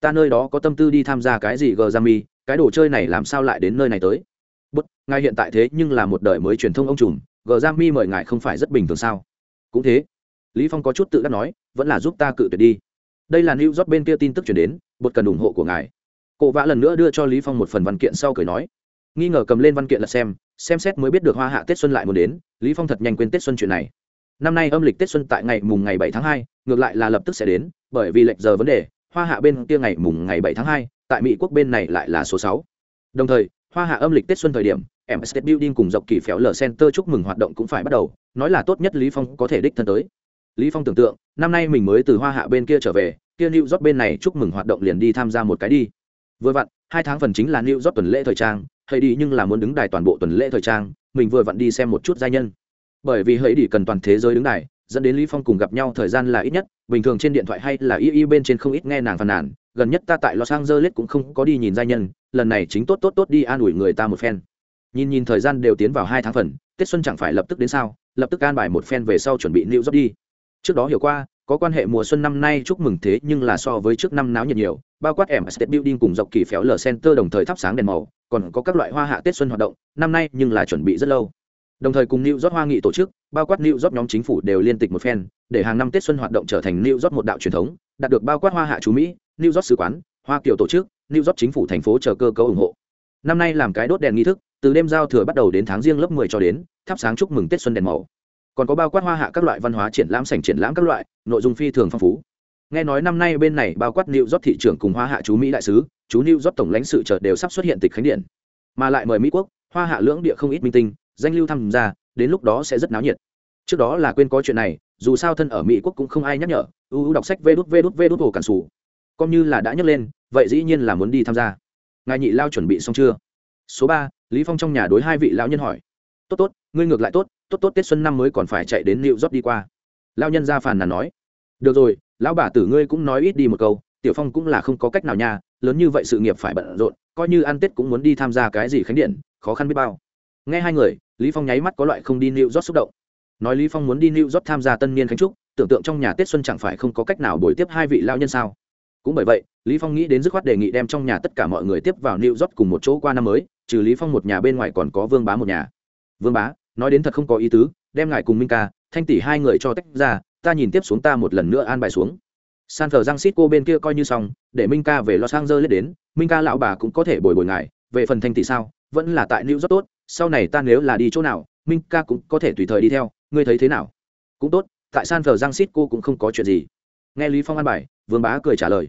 A: Ta nơi đó có tâm tư đi tham gia cái gì gờ giam mi? Cái đồ chơi này làm sao lại đến nơi này tới? Bất ngài hiện tại thế nhưng là một đời mới truyền thông ông trùm gờ giam mi mời ngài không phải rất bình thường sao? Cũng thế lý phong có chút tự đắc nói vẫn là giúp ta cự tuyệt đi. Đây là new york bên kia tin tức chuyển đến bột cần ủng hộ của ngài. Cổ vã lần nữa đưa cho lý phong một phần văn kiện sau cười nói. Nghi ngờ cầm lên văn kiện là xem xem xét mới biết được hoa hạ tết xuân lại muốn đến lý phong thật nhanh quên tết xuân chuyện này. Năm nay âm lịch tết xuân tại ngày mùng ngày 7 tháng 2, ngược lại là lập tức sẽ đến bởi vì lệch giờ vấn đề hoa hạ bên kia ngày mùng ngày 7 tháng 2, tại mỹ quốc bên này lại là số sáu. đồng thời, hoa hạ âm lịch tết xuân thời điểm em state building cùng dọc kỳ phéo L center chúc mừng hoạt động cũng phải bắt đầu, nói là tốt nhất lý phong có thể đích thân tới. Lý phong tưởng tượng, năm nay mình mới từ hoa hạ bên kia trở về, kia new york bên này chúc mừng hoạt động liền đi tham gia một cái đi. Vừa vặn, hai tháng phần chính là new york tuần lễ thời trang hay đi nhưng là muốn đứng đài toàn bộ tuần lễ thời trang, mình vừa vặn đi xem một chút gia nhân. Bởi vì hãy đi cần toàn thế giới đứng đài, dẫn đến lý phong cùng gặp nhau thời gian là ít nhất, bình thường trên điện thoại hay là y y bên trên không ít nghe nàng phàn nàn gần nhất ta tại los angeles cũng không có đi nhìn gia nhân, lần này chính tốt tốt tốt đi an ủi người ta một phen. Nhìn nhìn thời gian đều tiến vào hai tháng phần, tết xuân chẳng phải lập tức đến sao, lập tức an bài một phen về sau chuẩn bị lưu York đi. Trước đó hiểu qua, có quan hệ mùa xuân năm nay chúc mừng thế nhưng là so với trước năm náo nhiệt nhiều, bao quát em state building cùng dọc kỳ phéo lờ center đồng thời thắp sáng đèn màu, còn có các loại hoa hạ tết xuân hoạt động, năm nay nhưng là chuẩn bị rất lâu. Đồng thời cùng new york hoa nghị tổ chức, bao quát new york nhóm chính phủ đều liên tịch một phen, để hàng năm tết xuân hoạt động trở thành new york một đạo truyền thống, đạt được bao quát hoa hạ chú mỹ new york sứ quán, hoa kiều tổ chức, new york chính phủ thành phố chờ cơ cấu ủng hộ. Năm nay làm cái đốt đèn nghi thức, từ đêm giao thừa bắt đầu đến tháng riêng lớp 10 cho đến, thắp sáng chúc mừng tết xuân đèn màu. Còn có bao quát hoa hạ các loại văn hóa triển lãm, sảnh triển lãm các loại, nội dung phi thường phong phú. Nghe nói năm nay bên này bao quát new york thị trưởng cùng hoa hạ chú mỹ đại sứ, chú new york tổng lãnh sự chợt đều sắp xuất hiện tịch khánh điện. Mà lại mời mỹ quốc, hoa hạ lưỡng địa không ít minh tinh, danh lưu tham gia, đến lúc đó sẽ rất náo nhiệt. Trước đó là quên có chuyện này, dù sao thân ở mỹ quốc cũng không ai nhắc nhở. U u đọc sách vê đút vê đút vê đút hồ cản sủ coi như là đã nhấc lên, vậy dĩ nhiên là muốn đi tham gia. Ngài nhị lao chuẩn bị xong chưa? Số ba, lý phong trong nhà đối hai vị lão nhân hỏi. Tốt tốt, ngươi ngược lại tốt tốt tốt tết xuân năm mới còn phải chạy đến liệu rót đi qua. Lao nhân ra phàn nàn nói. Được rồi, lão bà tử ngươi cũng nói ít đi một câu, tiểu phong cũng là không có cách nào nha, lớn như vậy sự nghiệp phải bận rộn, coi như ăn tết cũng muốn đi tham gia cái gì khánh điện, khó khăn biết bao. Nghe hai người, lý phong nháy mắt có loại không đi Liễu Rót xúc động. Nói lý phong muốn đi Liễu Rót tham gia tân niên khánh trúc, tưởng tượng trong nhà tết xuân chẳng phải không có cách nào buổi tiếp hai vị lao nhân sao? Cũng bởi vậy, lý phong nghĩ đến dứt khoát đề nghị đem trong nhà tất cả mọi người tiếp vào new york cùng một chỗ qua năm mới, trừ lý phong một nhà bên ngoài còn có vương bá một nhà. Vương bá, nói đến thật không có ý tứ, đem ngài cùng minh ca, thanh tỷ hai người cho tách ra, ta nhìn tiếp xuống ta một lần nữa an bài xuống. San thờ giang xít cô bên kia coi như xong, để minh ca về los angeles đến, minh ca lão bà cũng có thể bồi bồi ngài, về phần thanh tỷ sao, vẫn là tại new york tốt, sau này ta nếu là đi chỗ nào, minh ca cũng có thể tùy thời đi theo, ngươi thấy thế nào? Cũng tốt, tại san thờ giang xít cô cũng không có chuyện gì. Nghe lý phong an bài vương bá cười trả lời.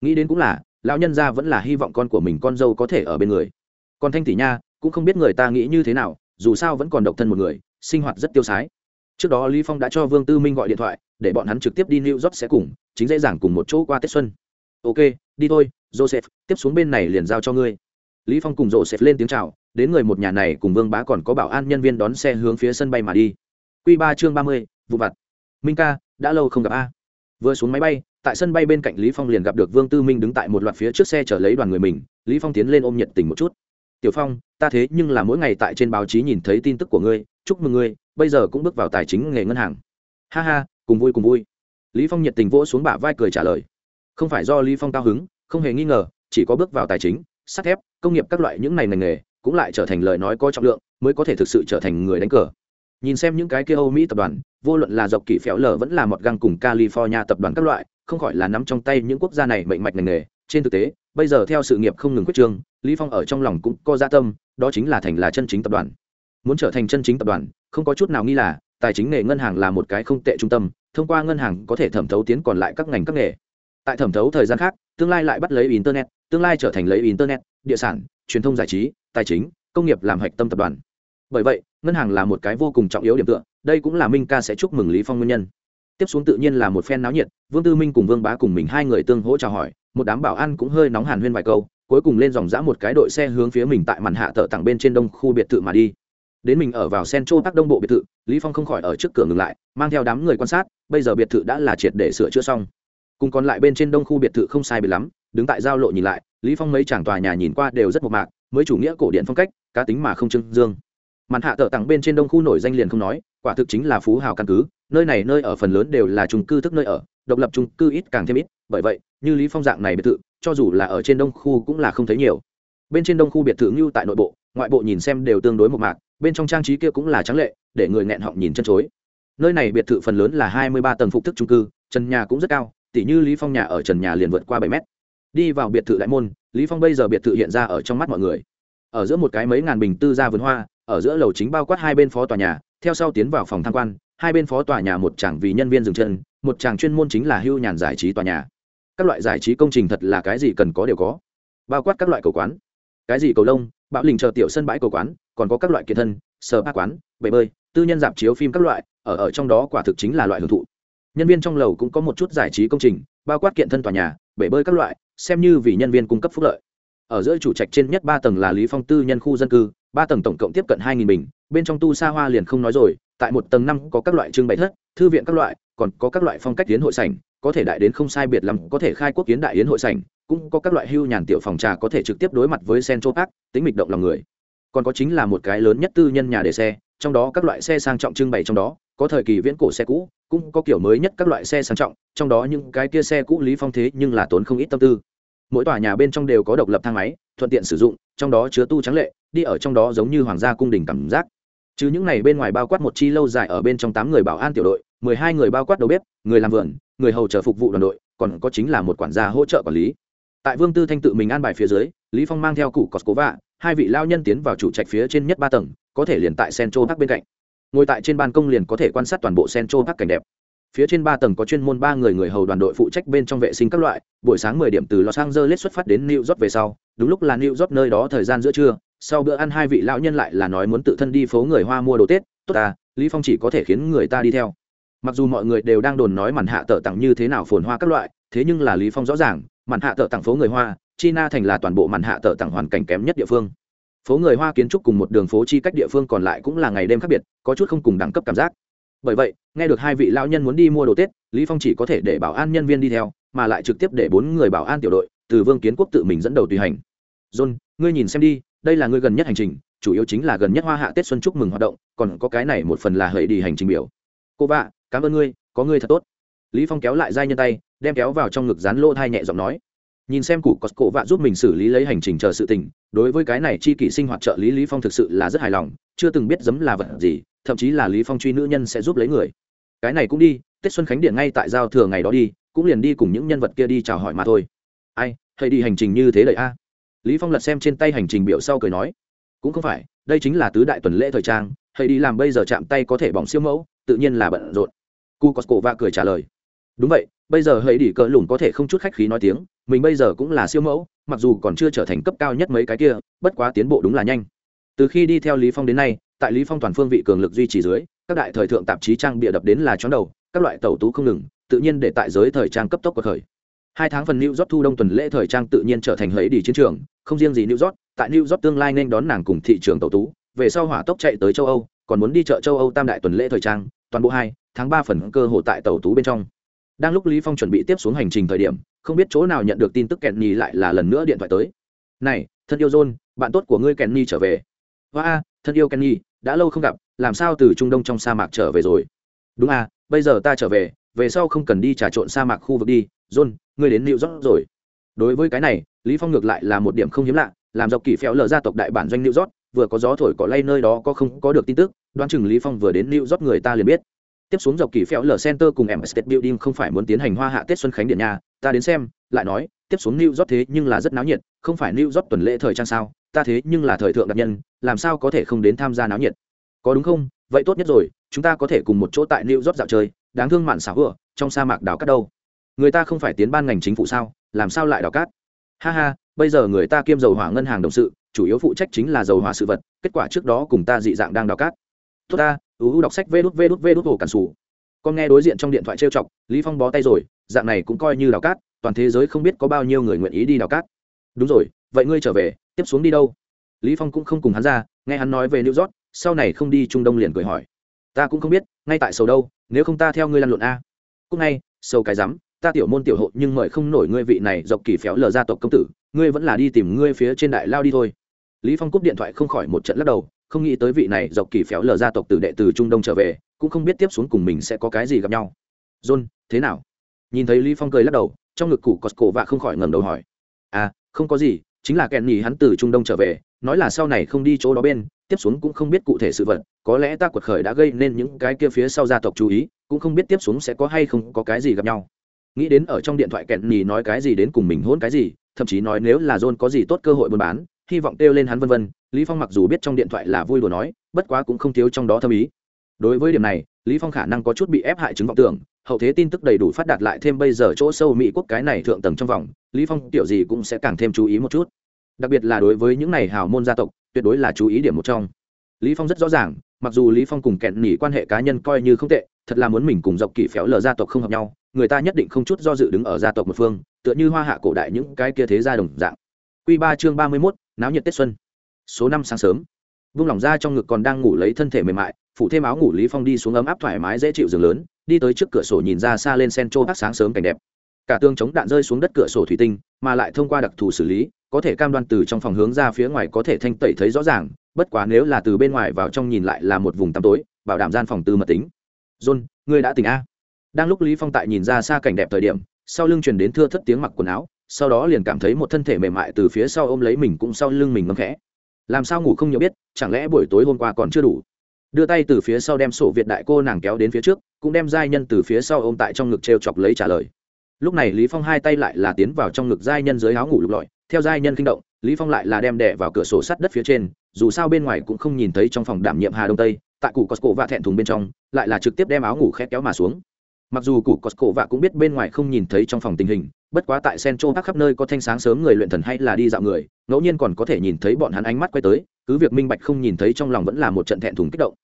A: Nghĩ đến cũng là lão nhân gia vẫn là hy vọng con của mình con dâu có thể ở bên người. Còn thanh tỷ nha cũng không biết người ta nghĩ như thế nào dù sao vẫn còn độc thân một người sinh hoạt rất tiêu sái. Trước đó lý phong đã cho vương tư minh gọi điện thoại để bọn hắn trực tiếp đi new york sẽ cùng chính dễ dàng cùng một chỗ qua tết xuân. Ok đi thôi joseph tiếp xuống bên này liền giao cho ngươi. Lý phong cùng joseph lên tiếng chào đến người một nhà này cùng vương bá còn có bảo an nhân viên đón xe hướng phía sân bay mà đi. Quy ba chương ba mươi, vụ vặt. Minh ca đã lâu không gặp a. Vừa xuống máy bay tại sân bay bên cạnh lý phong liền gặp được vương tư minh đứng tại một loạt phía trước xe chở lấy đoàn người mình. Lý phong tiến lên ôm nhiệt tình một chút. Tiểu phong, ta thế nhưng là mỗi ngày tại trên báo chí nhìn thấy tin tức của ngươi, chúc mừng ngươi, bây giờ cũng bước vào tài chính nghề ngân hàng. Ha ha, cùng vui cùng vui. Lý phong nhiệt tình vỗ xuống bả vai cười trả lời. Không phải do lý phong cao hứng, không hề nghi ngờ, chỉ có bước vào tài chính, sắt thép, công nghiệp các loại những này ngành nghề, cũng lại trở thành lời nói có trọng lượng, mới có thể thực sự trở thành người đánh cờ. Nhìn xem những cái kia âu mỹ tập đoàn, vô luận là dọc kỳ phéo lở vẫn là một găng cùng california tập đoàn các loại không khỏi là nắm trong tay những quốc gia này mệnh mạch ngành nghề. Trên thực tế, bây giờ theo sự nghiệp không ngừng quyết trương lý phong ở trong lòng cũng có gia tâm, đó chính là thành là chân chính tập đoàn. Muốn trở thành chân chính tập đoàn, không có chút nào nghi là, tài chính nghề ngân hàng là một cái không tệ trung tâm, thông qua ngân hàng có thể thẩm thấu tiến còn lại các ngành các nghề. Tại thẩm thấu thời gian khác, tương lai lại bắt lấy internet, tương lai trở thành lấy internet, địa sản, truyền thông giải trí, tài chính, công nghiệp làm hạch tâm tập đoàn. Bởi vậy, ngân hàng là một cái vô cùng trọng yếu điểm tựa, đây cũng là minh ca sẽ chúc mừng lý phong nguyên nhân tiếp xuống tự nhiên là một phen náo nhiệt, vương tư minh cùng vương bá cùng mình hai người tương hỗ chào hỏi, một đám bảo an cũng hơi nóng hàn huyên vài câu, cuối cùng lên dòng dã một cái đội xe hướng phía mình tại màn hạ thợ tặng bên trên đông khu biệt thự mà đi. Đến mình ở vào sen châu bắc đông bộ biệt thự, lý phong không khỏi ở trước cửa ngừng lại, mang theo đám người quan sát, bây giờ biệt thự đã là triệt để sửa chữa xong. Cùng còn lại bên trên đông khu biệt thự không sai biệt lắm, đứng tại giao lộ nhìn lại, lý phong mấy chàng tòa nhà nhìn qua đều rất mộc mạc, mới chủ nghĩa cổ điện phong cách, cá tính mà không trưng dương. Màn hạ thợ tặng bên trên đông khu nổi danh liền không nói, quả thực chính là phú hào căn cứ nơi này nơi ở phần lớn đều là trung cư thức nơi ở, độc lập trung cư ít càng thêm ít, bởi vậy, như lý phong dạng này biệt thự, cho dù là ở trên đông khu cũng là không thấy nhiều. Bên trên đông khu biệt thự như tại nội bộ, ngoại bộ nhìn xem đều tương đối một mạc, bên trong trang trí kia cũng là trắng lệ, để người nghẹn họng nhìn chân chối. Nơi này biệt thự phần lớn là hai mươi ba tầng phục thức trung cư, trần nhà cũng rất cao, tỉ như lý phong nhà ở trần nhà liền vượt qua bảy mét. Đi vào biệt thự đại môn, lý phong bây giờ biệt thự hiện ra ở trong mắt mọi người. Ở giữa một cái mấy ngàn bình tư gia vườn hoa, ở giữa lầu chính bao quát hai bên phó tòa nhà, theo sau tiến vào phòng tham quan hai bên phó tòa nhà một chàng vì nhân viên dừng chân, một chàng chuyên môn chính là hưu nhàn giải trí tòa nhà. Các loại giải trí công trình thật là cái gì cần có đều có. Bao quát các loại cầu quán. Cái gì cầu lông, bạo lình chờ tiểu sân bãi cầu quán, còn có các loại kiệt thân, sờ ba quán, bể bơi, tư nhân dạp chiếu phim các loại, ở ở trong đó quả thực chính là loại hưởng thụ. Nhân viên trong lầu cũng có một chút giải trí công trình, bao quát kiện thân tòa nhà, bể bơi các loại, xem như vì nhân viên cung cấp phúc lợi. Ở giữa chủ trạch trên nhất ba tầng là lý phong tư nhân khu dân cư, ba tầng tổng cộng tiếp cận hai nghìn bình, bên trong tu xa hoa liền không nói rồi tại một tầng năm có các loại trưng bày thất, thư viện các loại, còn có các loại phong cách tiến hội sảnh, có thể đại đến không sai biệt lắm, có thể khai quốc kiến đại yến hội sảnh, cũng có các loại hưu nhàn tiểu phòng trà có thể trực tiếp đối mặt với central park, tính mịch động lòng người. Còn có chính là một cái lớn nhất tư nhân nhà để xe, trong đó các loại xe sang trọng trưng bày trong đó, có thời kỳ viễn cổ xe cũ, cũng có kiểu mới nhất các loại xe sang trọng, trong đó những cái kia xe cũ lý phong thế nhưng là tốn không ít tâm tư. Mỗi tòa nhà bên trong đều có độc lập thang máy, thuận tiện sử dụng, trong đó chứa tu trắng lệ, đi ở trong đó giống như hoàng gia cung đình cảm giác chứ những này bên ngoài bao quát một chi lâu dài ở bên trong tám người bảo an tiểu đội, mười hai người bao quát đầu bếp, người làm vườn, người hầu chờ phục vụ đoàn đội, còn có chính là một quản gia hỗ trợ quản lý. Tại vương tư thanh tự mình an bài phía dưới, lý phong mang theo cụ cosco cố vạ hai vị lao nhân tiến vào chủ trạch phía trên nhất ba tầng, có thể liền tại central park bên cạnh. Ngồi tại trên ban công liền có thể quan sát toàn bộ central park cảnh đẹp. Phía trên ba tầng có chuyên môn ba người người hầu đoàn đội phụ trách bên trong vệ sinh các loại. Buổi sáng mười điểm từ los angeles xuất phát đến new york về sau, đúng lúc là new york nơi đó thời gian giữa trưa sau bữa ăn hai vị lão nhân lại là nói muốn tự thân đi phố người hoa mua đồ tết, tốt à lý phong chỉ có thể khiến người ta đi theo. Mặc dù mọi người đều đang đồn nói màn hạ tợ tặng như thế nào phồn hoa các loại, thế nhưng là lý phong rõ ràng, màn hạ tợ tặng phố người hoa, china thành là toàn bộ màn hạ tợ tặng hoàn cảnh kém nhất địa phương. Phố người hoa kiến trúc cùng một đường phố chi cách địa phương còn lại cũng là ngày đêm khác biệt, có chút không cùng đẳng cấp cảm giác. Bởi vậy, nghe được hai vị lão nhân muốn đi mua đồ tết, lý phong chỉ có thể để bảo an nhân viên đi theo, mà lại trực tiếp để bốn người bảo an tiểu đội, từ vương kiến quốc tự mình dẫn đầu tùy hành. John, ngươi nhìn xem đi đây là ngươi gần nhất hành trình, chủ yếu chính là gần nhất hoa hạ tết xuân chúc mừng hoạt động, còn có cái này một phần là hãy đi hành trình biểu. Cô vạ, cảm ơn ngươi, có ngươi thật tốt. Lý phong kéo lại giai nhân tay, đem kéo vào trong ngực dán lô thai nhẹ giọng nói. Nhìn xem cụ có cổ vạ giúp mình xử lý lấy hành trình chờ sự tình, đối với cái này chi kỷ sinh hoạt trợ lý lý phong thực sự là rất hài lòng, chưa từng biết giấm là vật gì, thậm chí là lý phong truy nữ nhân sẽ giúp lấy người. Cái này cũng đi, tết xuân khánh điện ngay tại giao thừa ngày đó đi, cũng liền đi cùng những nhân vật kia đi chào hỏi mà thôi. Ai hay đi hành trình như thế đấy a? Lý phong lật xem trên tay hành trình biểu sau cười nói, cũng không phải, đây chính là tứ đại tuần lễ thời trang hay đi làm bây giờ chạm tay có thể bỏng siêu mẫu, tự nhiên là bận rộn. Cu có cổ vạ cười trả lời, đúng vậy, bây giờ hãy đi cỡ lủng có thể không chút khách khí nói tiếng, mình bây giờ cũng là siêu mẫu, mặc dù còn chưa trở thành cấp cao nhất mấy cái kia, bất quá tiến bộ đúng là nhanh. Từ khi đi theo lý phong đến nay, tại lý phong toàn phương vị cường lực duy trì dưới, các đại thời thượng tạp chí trang bịa đập đến là chóng đầu, các loại tẩu tú không ngừng, tự nhiên để tại giới thời trang cấp tốc của khởi hai tháng phần new york thu đông tuần lễ thời trang tự nhiên trở thành hẫy đi chiến trường, không riêng gì new york, tại new york tương lai nên đón nàng cùng thị trường tàu tú, về sau hỏa tốc chạy tới châu âu, còn muốn đi chợ châu âu tam đại tuần lễ thời trang, toàn bộ hai, tháng ba phần cơ hội tại tàu tú bên trong. Đang lúc lý phong chuẩn bị tiếp xuống hành trình thời điểm, không biết chỗ nào nhận được tin tức kẹn nhì lại là lần nữa điện thoại tới. Này, thân yêu john, bạn tốt của ngươi kẹn nhì trở về. Hoa, thân yêu kẹn nhì đã lâu không gặp, làm sao từ trung đông trong sa mạc trở về rồi? Đúng à bây giờ ta trở về về sau không cần đi trà trộn sa mạc khu vực đi, john ngươi đến new york rồi. Đối với cái này, lý phong ngược lại là một điểm không hiếm lạ, làm dọc kỳ phéo lờ gia tộc đại bản doanh new york, vừa có gió thổi có lay nơi đó có không có được tin tức, đoán chừng lý phong vừa đến new york người ta liền biết. Tiếp xuống dọc kỳ phéo lờ center cùng em state building không phải muốn tiến hành hoa hạ tết xuân khánh điện nhà ta đến xem, lại nói, tiếp xuống new york thế nhưng là rất náo nhiệt, không phải new york tuần lễ thời trang sao, ta thế nhưng là thời thượng đặc nhân, làm sao có thể không đến tham gia náo nhiệt? Có đúng không? Vậy tốt nhất rồi, chúng ta có thể cùng một chỗ tại new york dạo chơi, đáng thương mạn xảo vừa trong sa mạc đảo cát đâu người ta không phải tiến ban ngành chính phủ sao, làm sao lại đào cát? Ha ha, bây giờ người ta kiêm dầu hỏa ngân hàng đồng sự, chủ yếu phụ trách chính là dầu hỏa sự vật, kết quả trước đó cùng ta dị dạng đang đào cát. Tốt ta uu đọc sách vê đút vê đút vê đút hồ cản xù. con nghe đối diện trong điện thoại trêu chọc, lý phong bó tay rồi, dạng này cũng coi như đào cát, toàn thế giới không biết có bao nhiêu người nguyện ý đi đào cát. Đúng rồi, vậy ngươi trở về, tiếp xuống đi đâu? Lý phong cũng không cùng hắn ra, nghe hắn nói về new york, sau này không đi trung đông liền cười hỏi. Ta cũng không biết, ngay tại sầu đâu, nếu không ta theo ngươi lăn lộn a. Cũng ngay, sầu cái rắm ta tiểu môn tiểu hộ nhưng mời không nổi ngươi vị này dọc kỳ phéo lờ gia tộc công tử, ngươi vẫn là đi tìm ngươi phía trên đại lao đi thôi. Lý phong cúp điện thoại không khỏi một trận lắc đầu, không nghĩ tới vị này dọc kỳ phéo lờ gia tộc từ đệ từ trung đông trở về, cũng không biết tiếp xuống cùng mình sẽ có cái gì gặp nhau. John, thế nào? Nhìn thấy lý phong cười lắc đầu, trong ngực cụ cổ và không khỏi ngẩng đầu hỏi. À không có gì, chính là kèn nhì hắn từ trung đông trở về, nói là sau này không đi chỗ đó bên, tiếp xuống cũng không biết cụ thể sự vật, có lẽ ta quật khởi đã gây nên những cái kia phía sau gia tộc chú ý, cũng không biết tiếp xuống sẽ có hay không có cái gì gặp nhau nghĩ đến ở trong điện thoại kẹn nhì nói cái gì đến cùng mình hôn cái gì, thậm chí nói nếu là john có gì tốt cơ hội buôn bán, hy vọng kêu lên hắn vân vân, lý phong mặc dù biết trong điện thoại là vui đùa nói, bất quá cũng không thiếu trong đó thâm ý. Đối với điểm này, lý phong khả năng có chút bị ép hại chứng vọng tưởng, hậu thế tin tức đầy đủ phát đạt lại thêm bây giờ chỗ sâu mỹ quốc cái này thượng tầng trong vòng, lý phong tiểu gì cũng sẽ càng thêm chú ý một chút. Đặc biệt là đối với những này hào môn gia tộc, tuyệt đối là chú ý điểm một trong. Lý phong rất rõ ràng, mặc dù lý phong cùng kẹn nỉ quan hệ cá nhân coi như không tệ thật là muốn mình cùng dọc kỷ phéo lờ gia tộc không hợp nhau, người ta nhất định không chút do dự đứng ở gia tộc một phương, tựa như hoa hạ cổ đại những cái kia thế gia đồng dạng. Quy ba chương ba mươi mốt, náo nhiệt tết xuân. Số năm sáng sớm. Vung lòng ra trong ngực còn đang ngủ lấy thân thể mềm mại, phủ thêm áo ngủ lý phong đi xuống ấm áp thoải mái dễ chịu giường lớn, đi tới trước cửa sổ nhìn ra xa lên sen trô sáng sớm cảnh đẹp. Cả tương chống đạn rơi xuống đất cửa sổ thủy tinh, mà lại thông qua đặc thù xử lý, có thể cam đoan từ trong phòng hướng ra phía ngoài có thể thanh tẩy thấy rõ ràng, bất quá nếu là từ bên ngoài vào trong nhìn lại là một vùng tăm tối, bảo đảm gian phòng tư mật tính john, ngươi đã tỉnh a. Đang lúc lý phong tại nhìn ra xa cảnh đẹp thời điểm, sau lưng truyền đến thưa thất tiếng mặc quần áo, sau đó liền cảm thấy một thân thể mềm mại từ phía sau ôm lấy mình cũng sau lưng mình ngấm khẽ. Làm sao ngủ không nhiều biết, chẳng lẽ buổi tối hôm qua còn chưa đủ? Đưa tay từ phía sau đem sổ việt đại cô nàng kéo đến phía trước, cũng đem giai nhân từ phía sau ôm tại trong ngực t r e o chọc lấy trả lời. Lúc này lý phong hai tay lại là tiến vào trong ngực giai nhân dưới áo ngủ lục lọi, theo giai nhân kinh động, lý phong lại là đem đẻ vào cửa sổ sắt đất phía trên, dù sao bên ngoài cũng không nhìn thấy trong phòng đảm nhiệm hà đông tây, tại cụ costco và thẹn thùng bên trong lại là trực tiếp đem áo ngủ khét kéo mà xuống. Mặc dù cụ costco vạ cũng biết bên ngoài không nhìn thấy trong phòng tình hình, bất quá tại central park khắp nơi có thanh sáng sớm người luyện thần hay là đi dạo người, ngẫu nhiên còn có thể nhìn thấy bọn hắn ánh mắt quay tới, cứ việc minh bạch không nhìn thấy trong lòng vẫn là một trận thẹn thùng kích động.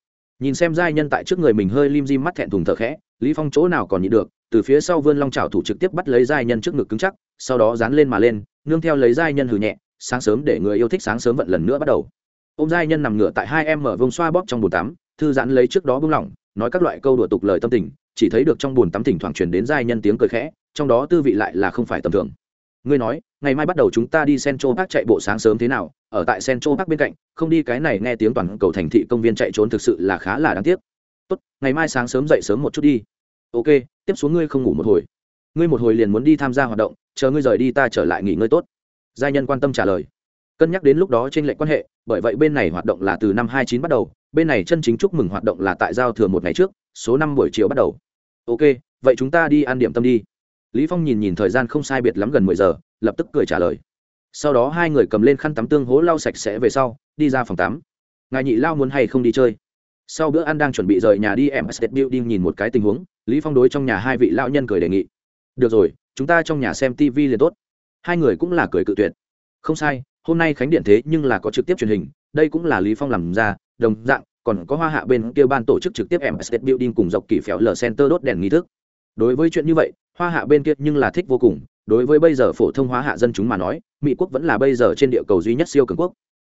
A: Nhìn xem giai nhân tại trước người mình hơi lim dim mắt thẹn thùng thở khẽ, lý phong chỗ nào còn nhịn được, từ phía sau vươn long trào thủ trực tiếp bắt lấy giai nhân trước ngực cứng chắc, sau đó dán lên mà lên, nương theo lấy giai nhân hừ nhẹ, sáng sớm để người yêu thích sáng sớm vận lần nữa bắt đầu. Ôm giai nhân nằm ngửa tại hai em mở vông xoa bóp trong bồn tắm, thư giãn lấy trước đó bưng lỏng nói các loại câu đùa tục lời tâm tình, chỉ thấy được trong bồn tắm thỉnh thoảng truyền đến giai nhân tiếng cười khẽ, trong đó tư vị lại là không phải tầm thường. Ngươi nói, ngày mai bắt đầu chúng ta đi central park chạy bộ sáng sớm thế nào? Ở tại central park bên cạnh, không đi cái này nghe tiếng toàn cầu thành thị công viên chạy trốn thực sự là khá là đáng tiếc. Tốt, ngày mai sáng sớm dậy sớm một chút đi. Ok, tiếp xuống ngươi không ngủ một hồi. Ngươi một hồi liền muốn đi tham gia hoạt động, chờ ngươi rời đi ta trở lại nghỉ ngơi tốt. Giai nhân quan tâm trả lời. Cân nhắc đến lúc đó trên lệch quan hệ, bởi vậy bên này hoạt động là từ năm hai chín bắt đầu bên này chân chính chúc mừng hoạt động là tại giao thừa một ngày trước, số năm buổi chiều bắt đầu. Ok, vậy chúng ta đi ăn điểm tâm đi. Lý phong nhìn nhìn thời gian không sai biệt lắm gần mười giờ, lập tức cười trả lời. Sau đó hai người cầm lên khăn tắm tương hố lau sạch sẽ về sau, đi ra phòng tắm. Ngài nhị lao muốn hay không đi chơi? Sau bữa ăn đang chuẩn bị rời nhà đi, em state building nhìn một cái tình huống, lý phong đối trong nhà hai vị lão nhân cười đề nghị. Được rồi, chúng ta trong nhà xem tv liền tốt. Hai người cũng là cười cự tuyệt. Không sai, hôm nay khánh điện thế nhưng là có trực tiếp truyền hình, đây cũng là lý phong làm ra đồng dạng, còn có hoa hạ bên kia ban tổ chức trực tiếp em state building cùng dọc kỳ phéo lờ center đốt đèn nghi thức. Đối với chuyện như vậy, hoa hạ bên kia nhưng là thích vô cùng. Đối với bây giờ phổ thông hóa hạ dân chúng mà nói, mỹ quốc vẫn là bây giờ trên địa cầu duy nhất siêu cường quốc.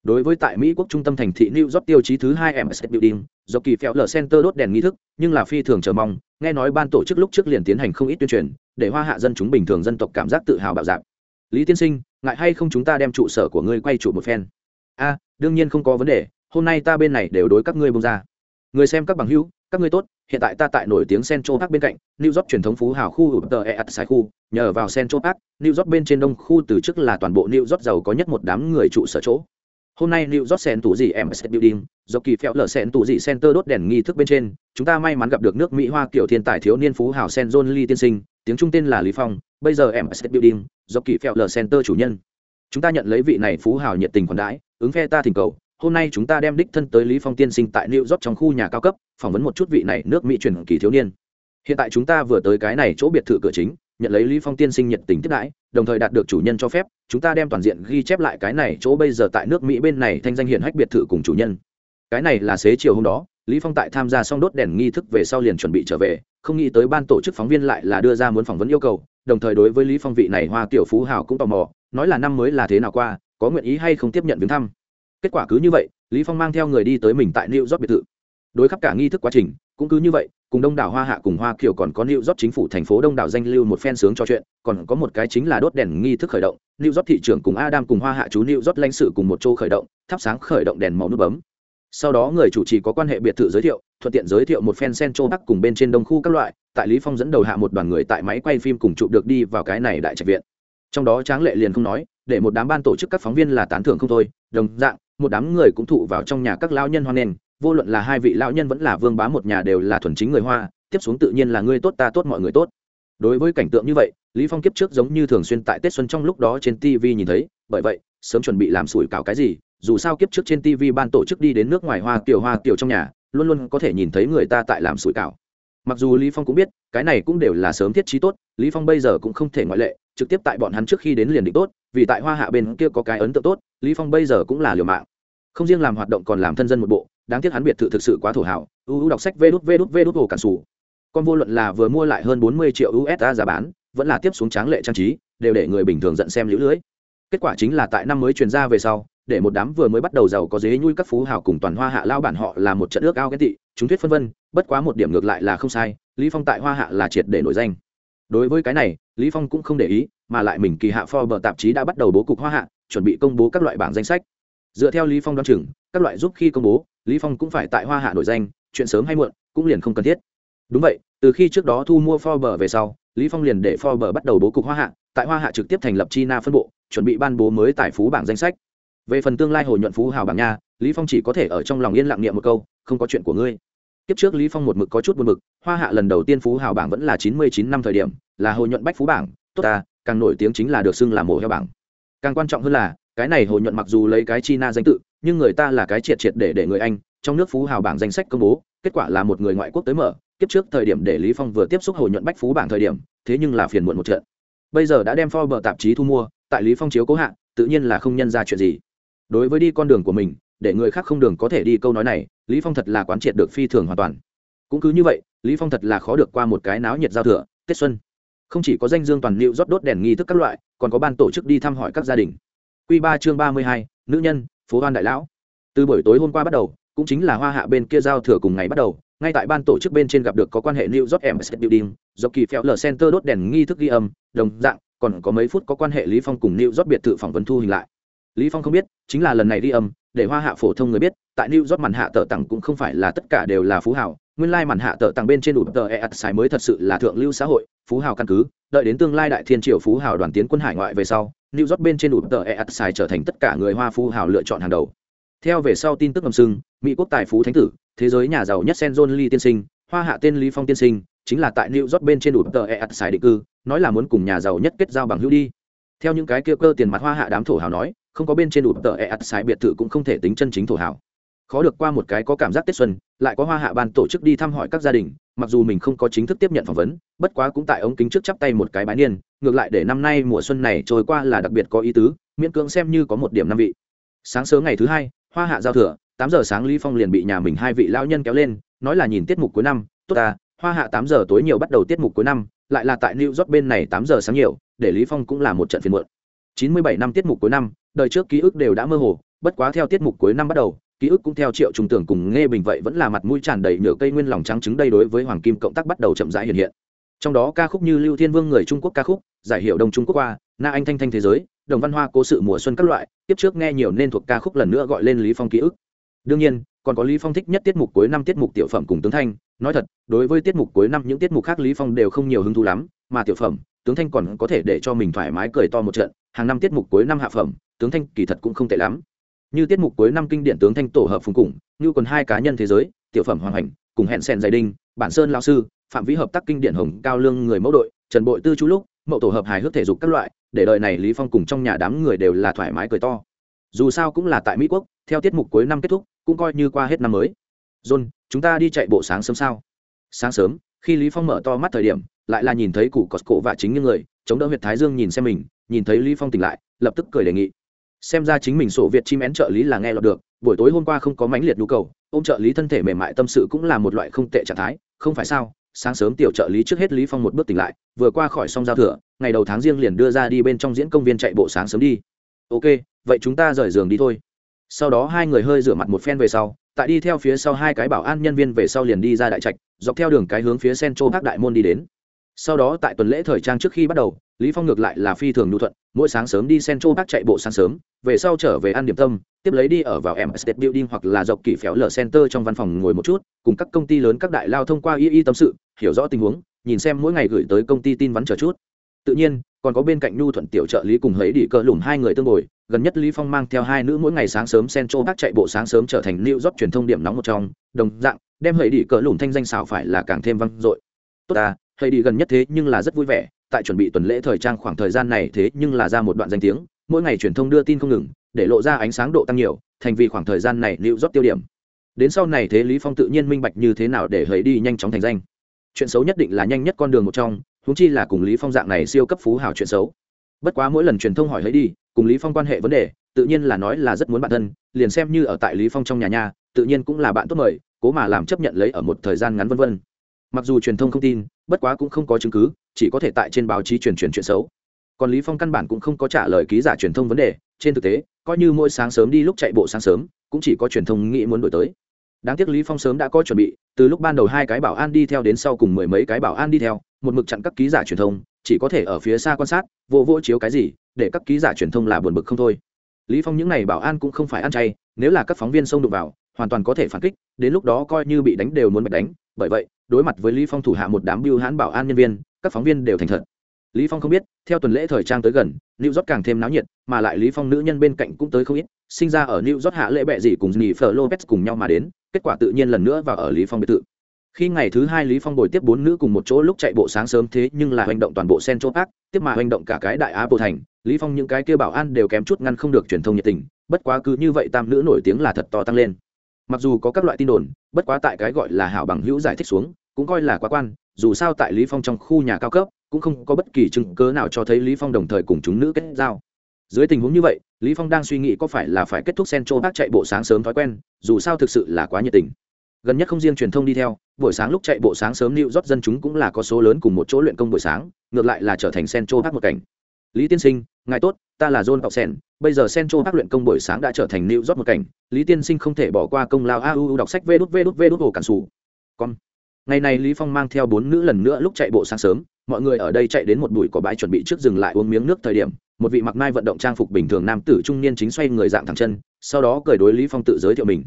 A: Đối với tại mỹ quốc trung tâm thành thị new york tiêu chí thứ hai ms building do kỳ phèo lờ center đốt đèn nghi thức, nhưng là phi thường chờ mong. Nghe nói ban tổ chức lúc trước liền tiến hành không ít tuyên truyền, để hoa hạ dân chúng bình thường dân tộc cảm giác tự hào bạo dạng lý tiên sinh, ngại hay không chúng ta đem trụ sở của ngươi quay trụ một phen? A, đương nhiên không có vấn đề hôm nay ta bên này đều đối các ngươi bông ra. Người xem các bằng hữu, các ngươi tốt, hiện tại ta tại nổi tiếng central park bên cạnh, new york truyền thống phú hào khu hụt tờ e sai khu, nhờ vào central park, new york bên trên đông khu từ trước là toàn bộ new york giàu có nhất một đám người trụ sở chỗ. Hôm nay new york sen tủ gì ms building, do kỳ phèo lở sen tủ gì center đốt đèn nghi thức bên trên, chúng ta may mắn gặp được nước mỹ hoa kiểu thiên tài thiếu niên phú hào sen john lee tiên sinh, tiếng trung tên là lý phong, bây giờ ms building, do kỳ phèo lở center chủ nhân. Chúng ta nhận lấy vị này phú hào nhiệt tình khoản đãi, ứng phe ta thỉnh cầu hôm nay chúng ta đem đích thân tới lý phong tiên sinh tại new york trong khu nhà cao cấp, phỏng vấn một chút vị này nước mỹ truyền kỳ thiếu niên. Hiện tại chúng ta vừa tới cái này chỗ biệt thự cửa chính, nhận lấy lý phong tiên sinh nhiệt tình tiếp đãi, đồng thời đạt được chủ nhân cho phép, chúng ta đem toàn diện ghi chép lại cái này chỗ bây giờ tại nước mỹ bên này thanh danh hiển hách biệt thự cùng chủ nhân. Cái này là xế chiều hôm đó, lý phong tại tham gia xong đốt đèn nghi thức về sau liền chuẩn bị trở về, không nghĩ tới ban tổ chức phóng viên lại là đưa ra muốn phỏng vấn yêu cầu, đồng thời đối với lý phong vị này hoa tiểu phú hào cũng tò mò, nói là năm mới là thế nào qua, có nguyện ý hay không tiếp nhận viếng thăm kết quả cứ như vậy, lý phong mang theo người đi tới mình tại new york biệt thự. Đối khắp cả nghi thức quá trình, cũng cứ như vậy, cùng đông đảo hoa hạ cùng hoa kiều còn có new york chính phủ thành phố đông đảo danh lưu một phen sướng cho chuyện, còn có một cái chính là đốt đèn nghi thức khởi động, new york thị trưởng cùng adam cùng hoa hạ chú new york lãnh sự cùng một chỗ khởi động, thắp sáng khởi động đèn màu nút bấm. Sau đó người chủ trì có quan hệ biệt thự giới thiệu, thuận tiện giới thiệu một phen central bắc cùng bên trên đông khu các loại, tại lý phong dẫn đầu hạ một đoàn người tại máy quay phim cùng chụp được đi vào cái này đại trạch viện. Trong đó tráng lệ liền không nói, để một đám ban tổ chức các phóng viên là tán thưởng không thôi, đồng dạng một đám người cũng thụ vào trong nhà các lão nhân hoan nghênh, vô luận là hai vị lão nhân vẫn là vương bá một nhà đều là thuần chính người hoa, tiếp xuống tự nhiên là ngươi tốt ta tốt mọi người tốt. Đối với cảnh tượng như vậy, lý phong kiếp trước giống như thường xuyên tại tết xuân trong lúc đó trên tv nhìn thấy, bởi vậy, sớm chuẩn bị làm sủi cảo cái gì, dù sao kiếp trước trên tv ban tổ chức đi đến nước ngoài hoa, tiểu hoa, tiểu trong nhà, luôn luôn có thể nhìn thấy người ta tại làm sủi cảo. Mặc dù lý phong cũng biết, cái này cũng đều là sớm thiết trí tốt lý phong bây giờ cũng không thể ngoại lệ, trực tiếp tại bọn hắn trước khi đến liền định tốt, vì tại hoa hạ bên kia có cái ấn tượng tốt, lý phong bây giờ cũng là liều mạng. Không riêng làm hoạt động còn làm thân dân một bộ, đáng tiếc hắn biệt thự thực sự quá thổ hảo U đọc sách vê đút vê đút vê đút hồ cản sủ. Con vô luận là vừa mua lại hơn 40 triệu usd giá bán, vẫn là tiếp xuống tráng lệ trang trí, đều để người bình thường giận xem liễu lưới. Kết quả chính là tại năm mới truyền ra về sau, để một đám vừa mới bắt đầu giàu có dế nhui các phú hào cùng toàn hoa hạ lao bản họ là một trận ước ao ghét tị, chúng thuyết phân vân, bất quá một điểm ngược lại là không sai, lý phong tại hoa hạ là triệt để nổi danh đối với cái này, lý phong cũng không để ý, mà lại mình kỳ hạ Forbes tạp chí đã bắt đầu bố cục hoa hạ, chuẩn bị công bố các loại bảng danh sách. Dựa theo lý phong đoán chừng, các loại giúp khi công bố, lý phong cũng phải tại hoa hạ nổi danh, chuyện sớm hay muộn, cũng liền không cần thiết. Đúng vậy, từ khi trước đó thu mua Forbes về sau, lý phong liền để Forbes bắt đầu bố cục hoa hạ, tại hoa hạ trực tiếp thành lập china phân bộ, chuẩn bị ban bố mới tài phú bảng danh sách. Về phần tương lai hồi nhuận phú hào bảng nha lý phong chỉ có thể ở trong lòng yên lặng niệm một câu, không có chuyện của ngươi kiếp trước lý phong một mực có chút buồn mực, hoa hạ lần đầu tiên phú hào bảng vẫn là chín mươi chín năm thời điểm là hồ nhuận bách phú bảng tốt ta càng nổi tiếng chính là được xưng là mổ heo bảng. Càng quan trọng hơn là cái này hồ nhuận mặc dù lấy cái china danh tự nhưng người ta là cái triệt triệt để để người anh trong nước phú hào bảng danh sách công bố kết quả là một người ngoại quốc tới mở kiếp trước thời điểm để lý phong vừa tiếp xúc hồ nhuận bách phú bảng thời điểm thế nhưng là phiền muộn một trận. Bây giờ đã đem Forbes tạp chí thu mua tại lý phong chiếu cố hạ tự nhiên là không nhân ra chuyện gì. Đối với đi con đường của mình để người khác không đường có thể đi câu nói này lý phong thật là quán triệt được phi thường hoàn toàn. Cũng cứ như vậy lý phong thật là khó được qua một cái náo nhiệt giao thừa tết xuân. Không chỉ có danh dương toàn liệu rót đốt đèn nghi thức các loại còn có ban tổ chức đi thăm hỏi các gia đình. Quy ba chương ba mươi hai, nữ nhân phố hoan đại lão. Từ buổi tối hôm qua bắt đầu cũng chính là hoa hạ bên kia giao thừa cùng ngày bắt đầu ngay tại ban tổ chức bên trên gặp được có quan hệ New York Embassy Building, do kỳ phèo lờ center đốt đèn nghi thức ghi âm, đồng dạng, còn có mấy phút có quan hệ Lý Phong cùng New York biệt thự phỏng vấn thu hình lại. Lý Phong không biết, chính là lần này ghi âm, để hoa hạ phổ thông người biết, tại New York màn hạ tờ tặng cũng không phải là tất cả đều là phú hào, nguyên lai màn hạ tờ tặng bên trên đủ tờ e xài mới thật sự là thượng lưu xã hội, phú hào căn cứ, đợi đến tương lai đại thiên triều phú hào đoàn tiến quân hải ngoại về sau, New York bên trên đủ tờ e xài trở thành tất cả người hoa phú hào lựa chọn hàng đầu. Theo về sau tin tức ngầm sưng, Mỹ quốc tài phú thánh tử, thế giới nhà giàu nhất Sen John Lee tiên sinh, hoa hạ tên Lý Phong tiên sinh, chính là tại New York bên trên đủ tờ e xài định cư, nói là muốn cùng nhà giàu nhất kết giao bằng hữu đi. Theo những cái kia cơ tiền mặt hoa hạ đám thổ hào nói, không có bên trên đủ tờ e ắt sai biệt thự cũng không thể tính chân chính thổ hảo. Khó được qua một cái có cảm giác tết xuân lại có hoa hạ ban tổ chức đi thăm hỏi các gia đình mặc dù mình không có chính thức tiếp nhận phỏng vấn bất quá cũng tại ống kính trước chắp tay một cái bái niên ngược lại để năm nay mùa xuân này trôi qua là đặc biệt có ý tứ miễn cưỡng xem như có một điểm năm vị. Sáng sớm ngày thứ hai hoa hạ giao thừa tám giờ sáng lý phong liền bị nhà mình hai vị lão nhân kéo lên nói là nhìn tiết mục cuối năm tốt ta hoa hạ tám giờ tối nhiều bắt đầu tiết mục cuối năm lại là tại New York bên này tám giờ sáng nhiều, để lý phong cũng là một trận phiền muộn. 97 năm tiết mục cuối năm đời trước ký ức đều đã mơ hồ, bất quá theo tiết mục cuối năm bắt đầu, ký ức cũng theo triệu trùng tưởng cùng nghe bình vậy vẫn là mặt mũi tràn đầy nửa cây nguyên lòng trắng trứng đây đối với hoàng kim cộng tác bắt đầu chậm rãi hiện hiện. Trong đó ca khúc như lưu thiên vương người trung quốc ca khúc, giải hiệu đông trung quốc qua, na anh thanh thanh thế giới, đồng văn hoa cố sự mùa xuân các loại, tiếp trước nghe nhiều nên thuộc ca khúc lần nữa gọi lên lý phong ký ức. Đương nhiên, còn có lý phong thích nhất tiết mục cuối năm tiết mục tiểu phẩm cùng tướng thanh. Nói thật, đối với tiết mục cuối năm những tiết mục khác lý phong đều không nhiều hứng thú lắm, mà tiểu phẩm, tướng thanh còn có thể để cho mình thoải mái cười to một trận hàng năm tiết mục cuối năm hạ phẩm, tướng thanh kỳ thật cũng không tệ lắm. Như tiết mục cuối năm kinh điển tướng thanh tổ hợp phùng củng như còn hai cá nhân thế giới, tiểu phẩm hoàng hành, cùng hẹn sen giải đinh, bản sơn lao sư, phạm vĩ hợp tác kinh điển hồng, cao lương người mẫu đội, trần bội tư chú lúc mẫu tổ hợp hài hước thể dục các loại, để đời này lý phong cùng trong nhà đám người đều là thoải mái cười to. Dù sao cũng là tại mỹ quốc, theo tiết mục cuối năm kết thúc, cũng coi như qua hết năm mới. John, chúng ta đi chạy bộ sáng sớm sao? Sáng sớm, khi lý phong mở to mắt thời điểm, lại là nhìn thấy cụ cọt cổ và chính những người, chống đỡ huyệt thái dương nhìn xem mình nhìn thấy lý phong tỉnh lại, lập tức cười đề nghị. Xem ra chính mình sổ việt chim én trợ lý là nghe lọt được, buổi tối hôm qua không có mãnh liệt nhu cầu ông trợ lý thân thể mềm mại tâm sự cũng là một loại không tệ trạng thái, không phải sao? Sáng sớm tiểu trợ lý trước hết lý phong một bước tỉnh lại, vừa qua khỏi xong giao thừa, ngày đầu tháng riêng liền đưa ra đi bên trong diễn công viên chạy bộ sáng sớm đi. Ok, vậy chúng ta rời giường đi thôi. Sau đó hai người hơi rửa mặt một phen về sau, tại đi theo phía sau hai cái bảo an nhân viên về sau liền đi ra đại trạch, dọc theo đường cái hướng phía central park đại môn đi đến. Sau đó tại tuần lễ thời trang trước khi bắt đầu lý phong ngược lại là phi thường nhu thuận mỗi sáng sớm đi central park chạy bộ sáng sớm về sau trở về ăn điểm tâm tiếp lấy đi ở vào em state building hoặc là dọc kỳ phéo lở center trong văn phòng ngồi một chút cùng các công ty lớn các đại lao thông qua y y tâm sự hiểu rõ tình huống nhìn xem mỗi ngày gửi tới công ty tin vắn chờ chút. Tự nhiên còn có bên cạnh nhu thuận tiểu trợ lý cùng hấy đi cờ lủng hai người tương ngồi, gần nhất lý phong mang theo hai nữ mỗi ngày sáng sớm central park chạy bộ sáng sớm trở thành new york truyền thông điểm nóng một trong đồng dạng đem hấy đi cờ lủng thanh danh xào phải là càng thêm vang dội. Tốt ta hấy đi gần nhất thế nhưng là rất vui vẻ tại chuẩn bị tuần lễ thời trang khoảng thời gian này thế nhưng là ra một đoạn danh tiếng, mỗi ngày truyền thông đưa tin không ngừng, để lộ ra ánh sáng độ tăng nhiều, thành vì khoảng thời gian này lưu rót tiêu điểm. Đến sau này thế lý phong tự nhiên minh bạch như thế nào để hấy đi nhanh chóng thành danh. Chuyện xấu nhất định là nhanh nhất con đường một trong, huống chi là cùng lý phong dạng này siêu cấp phú hào chuyện xấu. Bất quá mỗi lần truyền thông hỏi hấy đi, cùng lý phong quan hệ vấn đề, tự nhiên là nói là rất muốn bạn thân, liền xem như ở tại lý phong trong nhà nhà tự nhiên cũng là bạn tốt mời, cố mà làm chấp nhận lấy ở một thời gian ngắn vân vân mặc dù truyền thông không tin, bất quá cũng không có chứng cứ, chỉ có thể tại trên báo chí truyền truyền chuyện xấu. Còn lý phong căn bản cũng không có trả lời ký giả truyền thông vấn đề, trên thực tế, coi như mỗi sáng sớm đi lúc chạy bộ sáng sớm, cũng chỉ có truyền thông nghĩ muốn đổi tới. Đáng tiếc lý phong sớm đã có chuẩn bị, từ lúc ban đầu hai cái bảo an đi theo đến sau cùng mười mấy cái bảo an đi theo, một mực chặn các ký giả truyền thông, chỉ có thể ở phía xa quan sát, vô vô chiếu cái gì, để các ký giả truyền thông là buồn bực không thôi. Lý phong những này bảo an cũng không phải ăn chay, nếu là các phóng viên xông đụng vào hoàn toàn có thể phản kích, đến lúc đó coi như bị đánh đều muốn bạch đánh. Bởi vậy, đối mặt với lý phong thủ hạ một đám biêu hãn bảo an nhân viên, các phóng viên đều thành thật. Lý phong không biết, theo tuần lễ thời trang tới gần, new york càng thêm náo nhiệt, mà lại lý phong nữ nhân bên cạnh cũng tới không ít, sinh ra ở new york hạ lễ bệ gì cùng nhì phở lopez cùng nhau mà đến, kết quả tự nhiên lần nữa vào ở lý phong biệt thự. Khi ngày thứ hai lý phong bồi tiếp bốn nữ cùng một chỗ lúc chạy bộ sáng sớm thế nhưng là hành động toàn bộ central park, tiếp mà hành động cả cái đại á bộ thành, lý phong những cái kia bảo an đều kém chút ngăn không được truyền thông nhiệt tình, bất quá cứ như vậy tam nữ nổi tiếng là thật to tăng lên mặc dù có các loại tin đồn, bất quá tại cái gọi là hảo bằng hữu giải thích xuống, cũng coi là quá quan, dù sao tại lý phong trong khu nhà cao cấp, cũng không có bất kỳ chứng cớ nào cho thấy lý phong đồng thời cùng chúng nữ kết giao. Dưới tình huống như vậy, lý phong đang suy nghĩ có phải là phải kết thúc central bác chạy bộ sáng sớm thói quen, dù sao thực sự là quá nhiệt tình. Gần nhất không riêng truyền thông đi theo, buổi sáng lúc chạy bộ sáng sớm lưu rót dân chúng cũng là có số lớn cùng một chỗ luyện công buổi sáng, ngược lại là trở thành central bác một cảnh. Lý tiên sinh ngài tốt, ta là john tọc sen bây giờ central park luyện công buổi sáng đã trở thành new rót một cảnh, lý tiên sinh không thể bỏ qua công lao au đọc sách vê đút vê đút vê đút hồ cản xù con. Ngày này lý phong mang theo bốn nữ lần nữa lúc chạy bộ sáng sớm, mọi người ở đây chạy đến một bụi cỏ bãi chuẩn bị trước dừng lại uống miếng nước thời điểm, một vị mặc mai vận động trang phục bình thường nam tử trung niên chính xoay người dạng thẳng chân, sau đó cười đối lý phong tự giới thiệu mình.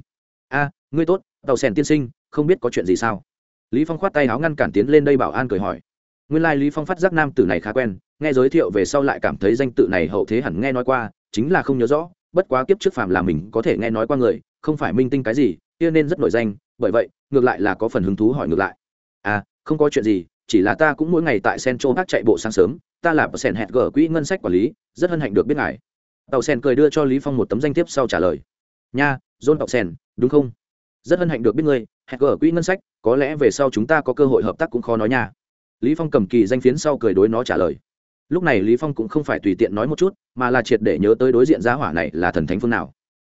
A: A, ngươi tốt tàu sèn tiên sinh, không biết có chuyện gì sao? Lý phong khoát tay áo ngăn cản tiến lên đây bảo an cười hỏi nguyên lai like lý phong phát giác nam tử này khá quen, nghe giới thiệu về sau lại cảm thấy danh tự này hậu thế hẳn nghe nói qua, chính là không nhớ rõ, bất quá kiếp trước phàm là mình có thể nghe nói qua người, không phải minh tinh cái gì, kia nên rất nổi danh, bởi vậy, ngược lại là có phần hứng thú hỏi ngược lại. À không có chuyện gì, chỉ là ta cũng mỗi ngày tại central park chạy bộ sáng sớm, ta là sen hẹn gở quỹ ngân sách quản lý, rất hân hạnh được biết ngài. Tàu sen cười đưa cho lý phong một tấm danh thiếp sau trả lời. Nha, john tàu sen, đúng không? Rất hân hạnh được biết ngươi hẹn gở quỹ ngân sách, có lẽ về sau chúng ta có cơ hội hợp tác cũng khó nói nha lý phong cầm kỳ danh phiến sau cười đối nó trả lời. Lúc này lý phong cũng không phải tùy tiện nói một chút, mà là triệt để nhớ tới đối diện giá hỏa này là thần thánh phương nào.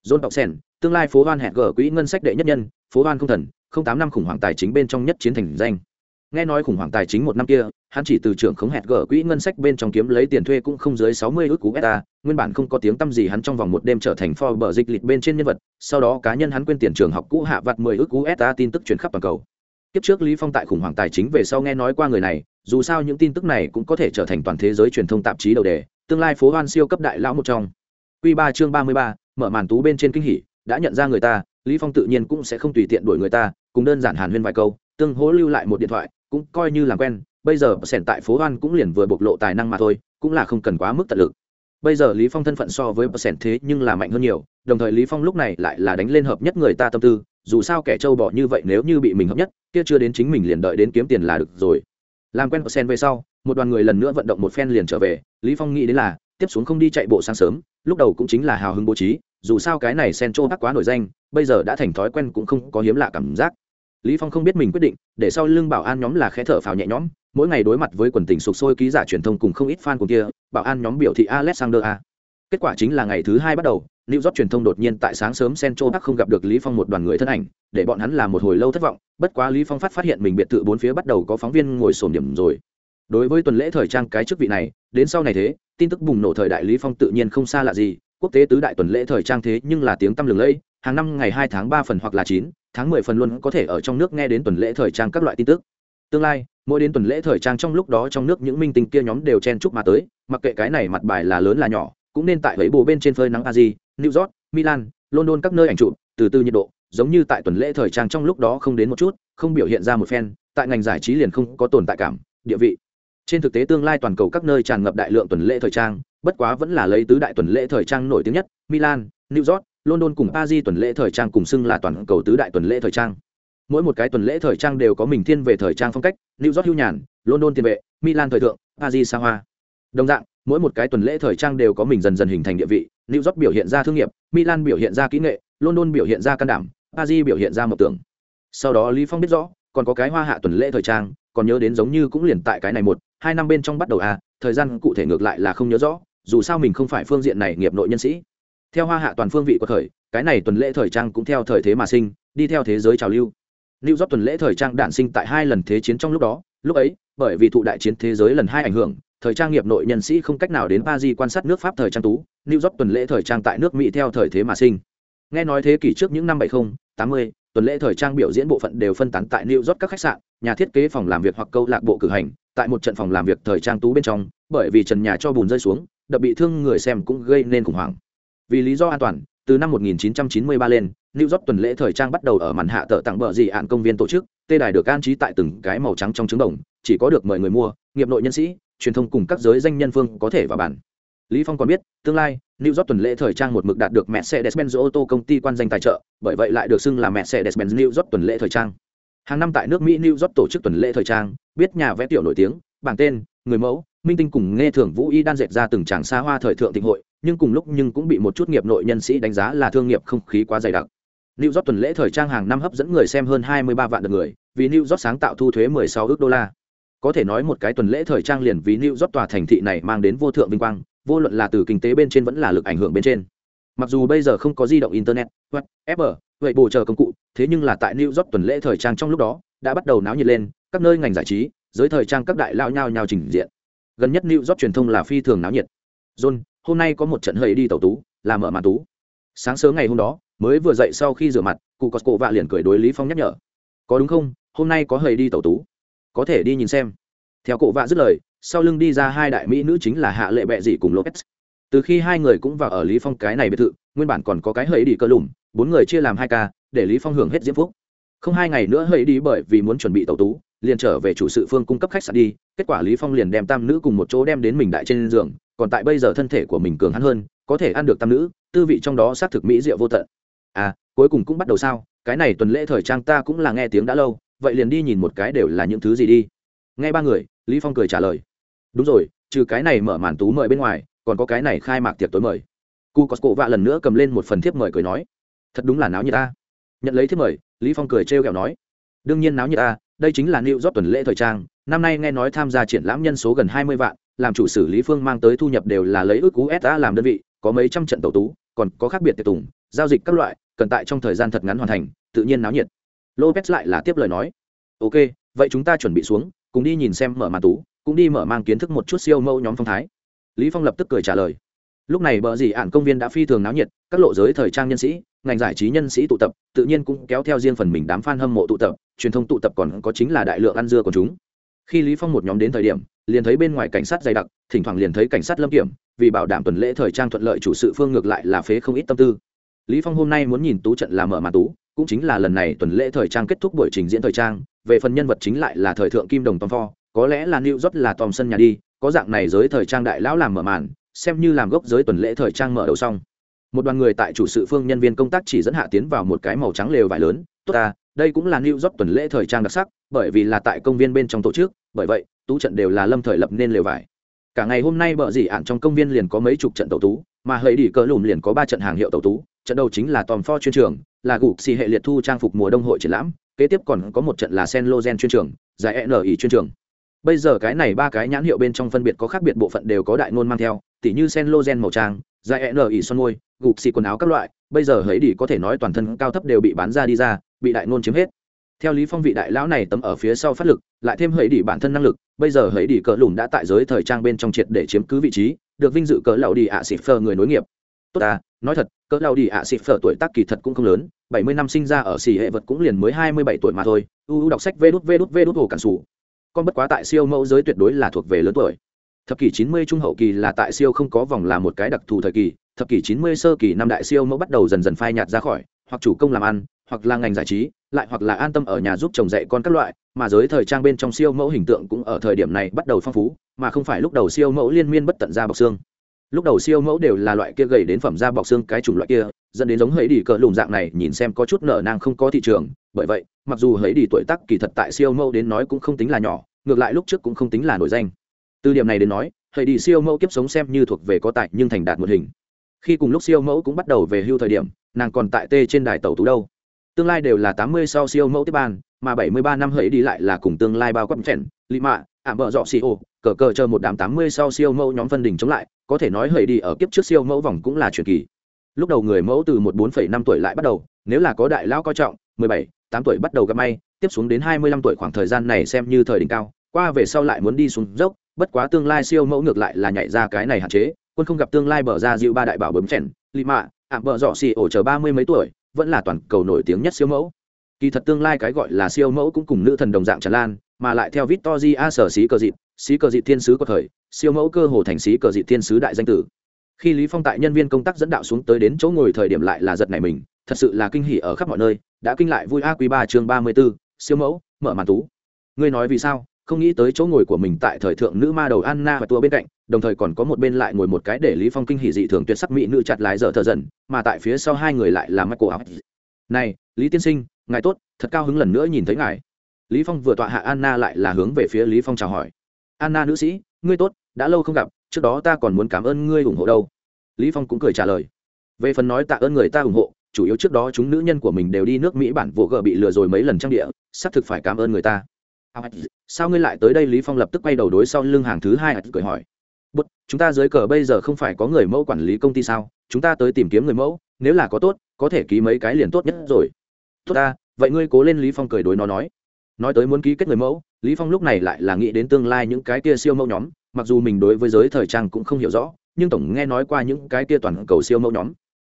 A: John đọc sen, tương lai phố hoan hẹn gở quỹ ngân sách đệ nhất nhân, phố hoan không thần, không tám năm khủng hoảng tài chính bên trong nhất chiến thành danh. Nghe nói khủng hoảng tài chính một năm kia, hắn chỉ từ trưởng khống hẹn gở quỹ ngân sách bên trong kiếm lấy tiền thuê cũng không dưới sáu mươi ước cú beta, nguyên bản không có tiếng tăm gì hắn trong vòng một đêm trở thành Forbes dịch lịch bên trên nhân vật, sau đó cá nhân hắn quên tiền trường học cũ hạ vặt mười ước cú beta tin tức truyền khắp toàn cầu kiếp trước lý phong tại khủng hoảng tài chính về sau nghe nói qua người này, dù sao những tin tức này cũng có thể trở thành toàn thế giới truyền thông tạp chí đầu đề, tương lai phố hoan siêu cấp đại lão một trong. Quy ba chương ba mươi ba, mở màn tú bên trên kinh hỉ, đã nhận ra người ta, lý phong tự nhiên cũng sẽ không tùy tiện đuổi người ta, cùng đơn giản hàn huyên vài câu, tương hỗ lưu lại một điện thoại, cũng coi như làm quen, bây giờ sẻn tại phố hoan cũng liền vừa bộc lộ tài năng mà thôi, cũng là không cần quá mức tận lực bây giờ lý phong thân phận so với percent thế nhưng là mạnh hơn nhiều, đồng thời lý phong lúc này lại là đánh lên hợp nhất người ta tâm tư, dù sao kẻ trâu bỏ như vậy nếu như bị mình hợp nhất, kia chưa đến chính mình liền đợi đến kiếm tiền là được rồi. Làm quen percent về sau, một đoàn người lần nữa vận động một phen liền trở về, lý phong nghĩ đến là, tiếp xuống không đi chạy bộ sáng sớm, lúc đầu cũng chính là hào hứng bố trí, dù sao cái này sen trô quá nổi danh, bây giờ đã thành thói quen cũng không có hiếm lạ cảm giác. Lý phong không biết mình quyết định, để sau lưng bảo an nhóm là khẽ thở phào nhẹ nhõm mỗi ngày đối mặt với quần tình sục sôi ký giả truyền thông cùng không ít fan cùng kia bảo an nhóm biểu thị alexander a kết quả chính là ngày thứ hai bắt đầu New York truyền thông đột nhiên tại sáng sớm Central Park không gặp được Lý Phong một đoàn người thân ảnh, để bọn hắn làm một hồi lâu thất vọng, bất quá Lý Phong phát phát hiện mình biệt thự bốn phía bắt đầu có phóng viên ngồi xổm điểm rồi. Đối với tuần lễ thời trang cái chức vị này, đến sau này thế, tin tức bùng nổ thời đại Lý Phong tự nhiên không xa lạ gì, quốc tế tứ đại tuần lễ thời trang thế nhưng là tiếng tăm lừng lẫy, hàng năm ngày 2 tháng 3 phần hoặc là 9, tháng 10 phần luôn có thể ở trong nước nghe đến tuần lễ thời trang các loại tin tức. Tương lai, mỗi đến tuần lễ thời trang trong lúc đó trong nước những minh tinh kia nhóm đều chen chúc mà tới, mặc kệ cái này mặt bài là lớn là nhỏ, cũng nên tại vẫy bồ bên trên phơi nắng a di New York, Milan, London các nơi ảnh chụp, từ từ nhiệt độ, giống như tại tuần lễ thời trang trong lúc đó không đến một chút, không biểu hiện ra một phen, tại ngành giải trí liền không có tồn tại cảm, địa vị. Trên thực tế tương lai toàn cầu các nơi tràn ngập đại lượng tuần lễ thời trang, bất quá vẫn là lấy tứ đại tuần lễ thời trang nổi tiếng nhất, Milan, New York, London cùng a di tuần lễ thời trang cùng xưng là toàn cầu tứ đại tuần lễ thời trang. Mỗi một cái tuần lễ thời trang đều có mình thiên về thời trang phong cách, New York hưu nhàn, London tiền vệ, Milan thời thượng, Paris xa hoa. Đồng dạng, mỗi một cái tuần lễ thời trang đều có mình dần dần hình thành địa vị new york biểu hiện ra thương nghiệp milan biểu hiện ra kỹ nghệ london biểu hiện ra can đảm paris biểu hiện ra mộng tưởng. Sau đó lý phong biết rõ còn có cái hoa hạ tuần lễ thời trang còn nhớ đến giống như cũng liền tại cái này một hai năm bên trong bắt đầu à thời gian cụ thể ngược lại là không nhớ rõ dù sao mình không phải phương diện này nghiệp nội nhân sĩ. Theo hoa hạ toàn phương vị của thời cái này tuần lễ thời trang cũng theo thời thế mà sinh đi theo thế giới trào lưu. New York tuần lễ thời trang đản sinh tại hai lần thế chiến trong lúc đó, lúc ấy, bởi vì thụ đại chiến thế giới lần hai ảnh hưởng, thời trang nghiệp nội nhân sĩ không cách nào đến Paris quan sát nước Pháp thời trang tú, New York tuần lễ thời trang tại nước Mỹ theo thời thế mà sinh. Nghe nói thế kỷ trước những năm 70, 80, tuần lễ thời trang biểu diễn bộ phận đều phân tán tại New York các khách sạn, nhà thiết kế phòng làm việc hoặc câu lạc bộ cử hành, tại một trận phòng làm việc thời trang tú bên trong, bởi vì trần nhà cho bùn rơi xuống, đập bị thương người xem cũng gây nên khủng hoảng. Vì lý do an toàn, từ năm 1993 lên, New York tuần lễ thời trang bắt đầu ở màn hạ tờ tặng bờ gì ạn công viên tổ chức, tê đài được an trí tại từng cái màu trắng trong trứng đồng, chỉ có được mời người mua, nghiệp nội nhân sĩ, truyền thông cùng các giới danh nhân phương có thể vào bản. Lý Phong còn biết, tương lai, New York tuần lễ thời trang một mực đạt được Mercedes-Benz ô tô công ty quan danh tài trợ, bởi vậy lại được xưng là Mercedes-Benz New York tuần lễ thời trang. Hàng năm tại nước Mỹ New York tổ chức tuần lễ thời trang, biết nhà vẽ tiểu nổi tiếng, bảng tên, người mẫu, minh tinh cùng nghe thưởng vũ y đan dệt ra từng tràng xa hoa thời thượng thịnh hội, nhưng cùng lúc nhưng cũng bị một chút nghiệp nội nhân sĩ đánh giá là thương nghiệp không khí quá dày đặc. New York tuần lễ thời trang hàng năm hấp dẫn người xem hơn 23 vạn lượt người, vì New York sáng tạo thu thuế 16 ức đô la có thể nói một cái tuần lễ thời trang liền vì New York tòa thành thị này mang đến vô thượng vinh quang, vô luận là từ kinh tế bên trên vẫn là lực ảnh hưởng bên trên. Mặc dù bây giờ không có di động internet, web, vậy bổ trợ công cụ, thế nhưng là tại New York tuần lễ thời trang trong lúc đó đã bắt đầu náo nhiệt lên, các nơi ngành giải trí, giới thời trang các đại lao nhau nhau trình diện. Gần nhất New York truyền thông là phi thường náo nhiệt. John, hôm nay có một trận hơi đi tẩu tú, là mở màn tú. Sáng sớm ngày hôm đó, mới vừa dậy sau khi rửa mặt, cụ Cổ vạ liền cười đối Lý Phong nhắc nhở. Có đúng không? Hôm nay có hơi đi tẩu tú có thể đi nhìn xem theo cụ vạ dứt lời sau lưng đi ra hai đại mỹ nữ chính là hạ lệ bệ dị cùng lopez từ khi hai người cũng vào ở lý phong cái này biệt thự nguyên bản còn có cái hơi đi cơ lùm bốn người chia làm hai ca để lý phong hưởng hết diễm phúc không hai ngày nữa hơi đi bởi vì muốn chuẩn bị tẩu tú liền trở về chủ sự phương cung cấp khách sạn đi kết quả lý phong liền đem tam nữ cùng một chỗ đem đến mình đại trên giường còn tại bây giờ thân thể của mình cường hắn hơn, có thể ăn được tam nữ, tư vị trong đó xác thực mỹ diệu vô tận. À cuối cùng cũng bắt đầu sao, cái này tuần lễ thời trang ta cũng là nghe tiếng đã lâu, vậy liền đi nhìn một cái đều là những thứ gì đi. Nghe ba người, lý phong cười trả lời. Đúng rồi, trừ cái này mở màn tú mời bên ngoài, còn có cái này khai mạc tiệc tối mời. Cu có cổ vạ lần nữa cầm lên một phần thiếp mời cười nói. Thật đúng là náo như ta. Nhận lấy thiếp mời, lý phong cười trêu ghẹo nói. Đương nhiên náo như ta, đây chính là New York tuần lễ thời trang, năm nay nghe nói tham gia triển lãm nhân số gần hai mươi vạn làm chủ xử lý phương mang tới thu nhập đều là lấy ước cú sa làm đơn vị, có mấy trăm trận tàu tú, còn có khác biệt tiệc tùng, giao dịch các loại, cần tại trong thời gian thật ngắn hoàn thành, tự nhiên náo nhiệt. Lopez lại là tiếp lời nói. Ok, vậy chúng ta chuẩn bị xuống, cùng đi nhìn xem mở màn tú, cũng đi mở mang kiến thức một chút siêu mẫu nhóm phong thái. Lý phong lập tức cười trả lời. Lúc này bờ dì ạn công viên đã phi thường náo nhiệt, các lộ giới thời trang nhân sĩ, ngành giải trí nhân sĩ tụ tập, tự nhiên cũng kéo theo riêng phần mình đám fan hâm mộ tụ tập, truyền thông tụ tập còn có chính là đại lượng ăn dưa của chúng khi lý phong một nhóm đến thời điểm, liền thấy bên ngoài cảnh sát dày đặc, thỉnh thoảng liền thấy cảnh sát lâm kiểm, vì bảo đảm tuần lễ thời trang thuận lợi chủ sự phương ngược lại là phế không ít tâm tư. Lý phong hôm nay muốn nhìn tú trận là mở màn tú, cũng chính là lần này tuần lễ thời trang kết thúc buổi trình diễn thời trang, về phần nhân vật chính lại là thời thượng kim đồng tom pho có lẽ là new york là tom sân nhà đi, có dạng này giới thời trang đại lão làm mở màn, xem như làm gốc giới tuần lễ thời trang mở đầu xong. Một đoàn người tại chủ sự phương nhân viên công tác chỉ dẫn hạ tiến vào một cái màu trắng lều vải lớn, tốt ta đây cũng là new york tuần lễ thời trang đặc sắc, bởi vì là tại công viên bên trong tổ chức, bởi vậy, tú trận đều là lâm thời lập nên lều vải. Cả ngày hôm nay bợ gì ạn trong công viên liền có mấy chục trận tàu tú, mà hỡi đỉ cỡ lùm liền có ba trận hàng hiệu tàu tú, trận đầu chính là tom pho chuyên trường, là gục xì hệ liệt thu trang phục mùa đông hội triển lãm, kế tiếp còn có một trận là sen Lozen chuyên trường, giải n chuyên trường. Bây giờ cái này ba cái nhãn hiệu bên trong phân biệt có khác biệt bộ phận đều có đại ngôn mang theo, tỉ như sen Lozen màu trang, giải n son môi, gục xì quần áo các loại, bây giờ hỡi đỉ có thể nói toàn thân cao thấp đều bị bán ra đi ra bị đại ngôn chiếm hết. Theo lý phong vị đại lão này tấm ở phía sau phát lực, lại thêm hấy đi bản thân năng lực, bây giờ hấy đi cỡ lùn đã tại giới thời trang bên trong triệt để chiếm cứ vị trí, được vinh dự cỡ lão đi ạ xịt phờ người nối nghiệp. Tốt ta, nói thật cỡ lão đi ạ xịt phờ tuổi tác kỳ thật cũng không lớn, bảy mươi năm sinh ra ở xì hệ vật cũng liền mới hai mươi bảy tuổi mà thôi u đọc sách vê đút vê đút vê đút hồ cản sủ. Con bất quá tại siêu mẫu giới tuyệt đối là thuộc về lớn tuổi. Thập kỷ chín mươi trung hậu kỳ là tại siêu không có vòng là một cái đặc thù thời kỳ, thập kỷ chín mươi sơ kỳ năm đại siêu mẫu bắt đầu dần dần phai nhạt ra khỏi, hoặc chủ công làm ăn hoặc là ngành giải trí, lại hoặc là an tâm ở nhà giúp chồng dạy con các loại, mà giới thời trang bên trong siêu mẫu hình tượng cũng ở thời điểm này bắt đầu phong phú, mà không phải lúc đầu siêu mẫu liên miên bất tận ra bọc xương. Lúc đầu siêu mẫu đều là loại kia gầy đến phẩm da bọc xương cái chủng loại kia, dẫn đến giống hấy đi cỡ lùm dạng này, nhìn xem có chút nở nang không có thị trường. Bởi vậy, mặc dù hấy đi tuổi tác kỳ thật tại siêu mẫu đến nói cũng không tính là nhỏ, ngược lại lúc trước cũng không tính là nổi danh. Từ điểm này đến nói, hấy đi siêu mẫu kiếp sống xem như thuộc về có tại nhưng thành đạt một hình. Khi cùng lúc siêu mẫu cũng bắt đầu về hưu thời điểm, nàng còn tại tê trên đài tàu tú đâu tương lai đều là tám mươi sau siêu mẫu tiếp ban, mà bảy mươi ba năm hãy đi lại là cùng tương lai bao quát chèn lị mạ ảm vợ dọ xì ô cờ cờ chờ một đám tám mươi sau siêu mẫu nhóm phân đỉnh chống lại, có thể nói hãy đi ở kiếp trước siêu mẫu vòng cũng là truyền kỳ. Lúc đầu người mẫu từ một bốn phẩy năm tuổi lại bắt đầu, nếu là có đại lao coi trọng, mười bảy, tám tuổi bắt đầu gặp may, tiếp xuống đến hai mươi lăm tuổi khoảng thời gian này xem như thời đỉnh cao, qua về sau lại muốn đi xuống dốc, bất quá tương lai siêu mẫu ngược lại là nhảy ra cái này hạn chế, quân không gặp tương lai bở ra dịu ba đại bảo bấm chèn lị mạ ảm vợ dọ xì ổ chờ ba mươi mấy tuổi vẫn là toàn cầu nổi tiếng nhất siêu mẫu. Kỳ thật tương lai cái gọi là siêu mẫu cũng cùng nữ thần đồng dạng tràn lan mà lại theo victory a sở xí cờ dịt xí cờ dịt thiên sứ có thời siêu mẫu cơ hồ thành xí cờ dịt thiên sứ đại danh tử. Khi lý phong tại nhân viên công tác dẫn đạo xuống tới đến chỗ ngồi thời điểm lại là giật này mình thật sự là kinh hỉ ở khắp mọi nơi đã kinh lại vui a quý ba chương ba mươi 34, siêu mẫu mở màn tú. Ngươi nói vì sao? Không nghĩ tới chỗ ngồi của mình tại thời thượng nữ ma đầu Anna và tua bên cạnh, đồng thời còn có một bên lại ngồi một cái để Lý Phong kinh hỉ dị thường tuyệt sắc mỹ nữ chặt lái dở thở dần, mà tại phía sau hai người lại là Michael Áo. Này, Lý tiên sinh, ngài tốt, thật cao hứng lần nữa nhìn thấy ngài. Lý Phong vừa tọa hạ Anna lại là hướng về phía Lý Phong chào hỏi. Anna nữ sĩ, ngươi tốt, đã lâu không gặp, trước đó ta còn muốn cảm ơn ngươi ủng hộ đâu. Lý Phong cũng cười trả lời. Về phần nói tạ ơn người ta ủng hộ, chủ yếu trước đó chúng nữ nhân của mình đều đi nước Mỹ bản vụ gờ bị lừa rồi mấy lần trang địa, sắp thực phải cảm ơn người ta sao ngươi lại tới đây? Lý phong lập tức quay đầu đối sau lưng hàng thứ hai cười hỏi. Bút, chúng ta dưới cờ bây giờ không phải có người mẫu quản lý công ty sao? Chúng ta tới tìm kiếm người mẫu, nếu là có tốt, có thể ký mấy cái liền tốt nhất rồi. Tốt ta, vậy ngươi cố lên, lý phong cười đối nó nói. Nói tới muốn ký kết người mẫu, lý phong lúc này lại là nghĩ đến tương lai những cái kia siêu mẫu nhóm, mặc dù mình đối với giới thời trang cũng không hiểu rõ, nhưng tổng nghe nói qua những cái kia toàn cầu siêu mẫu nhóm.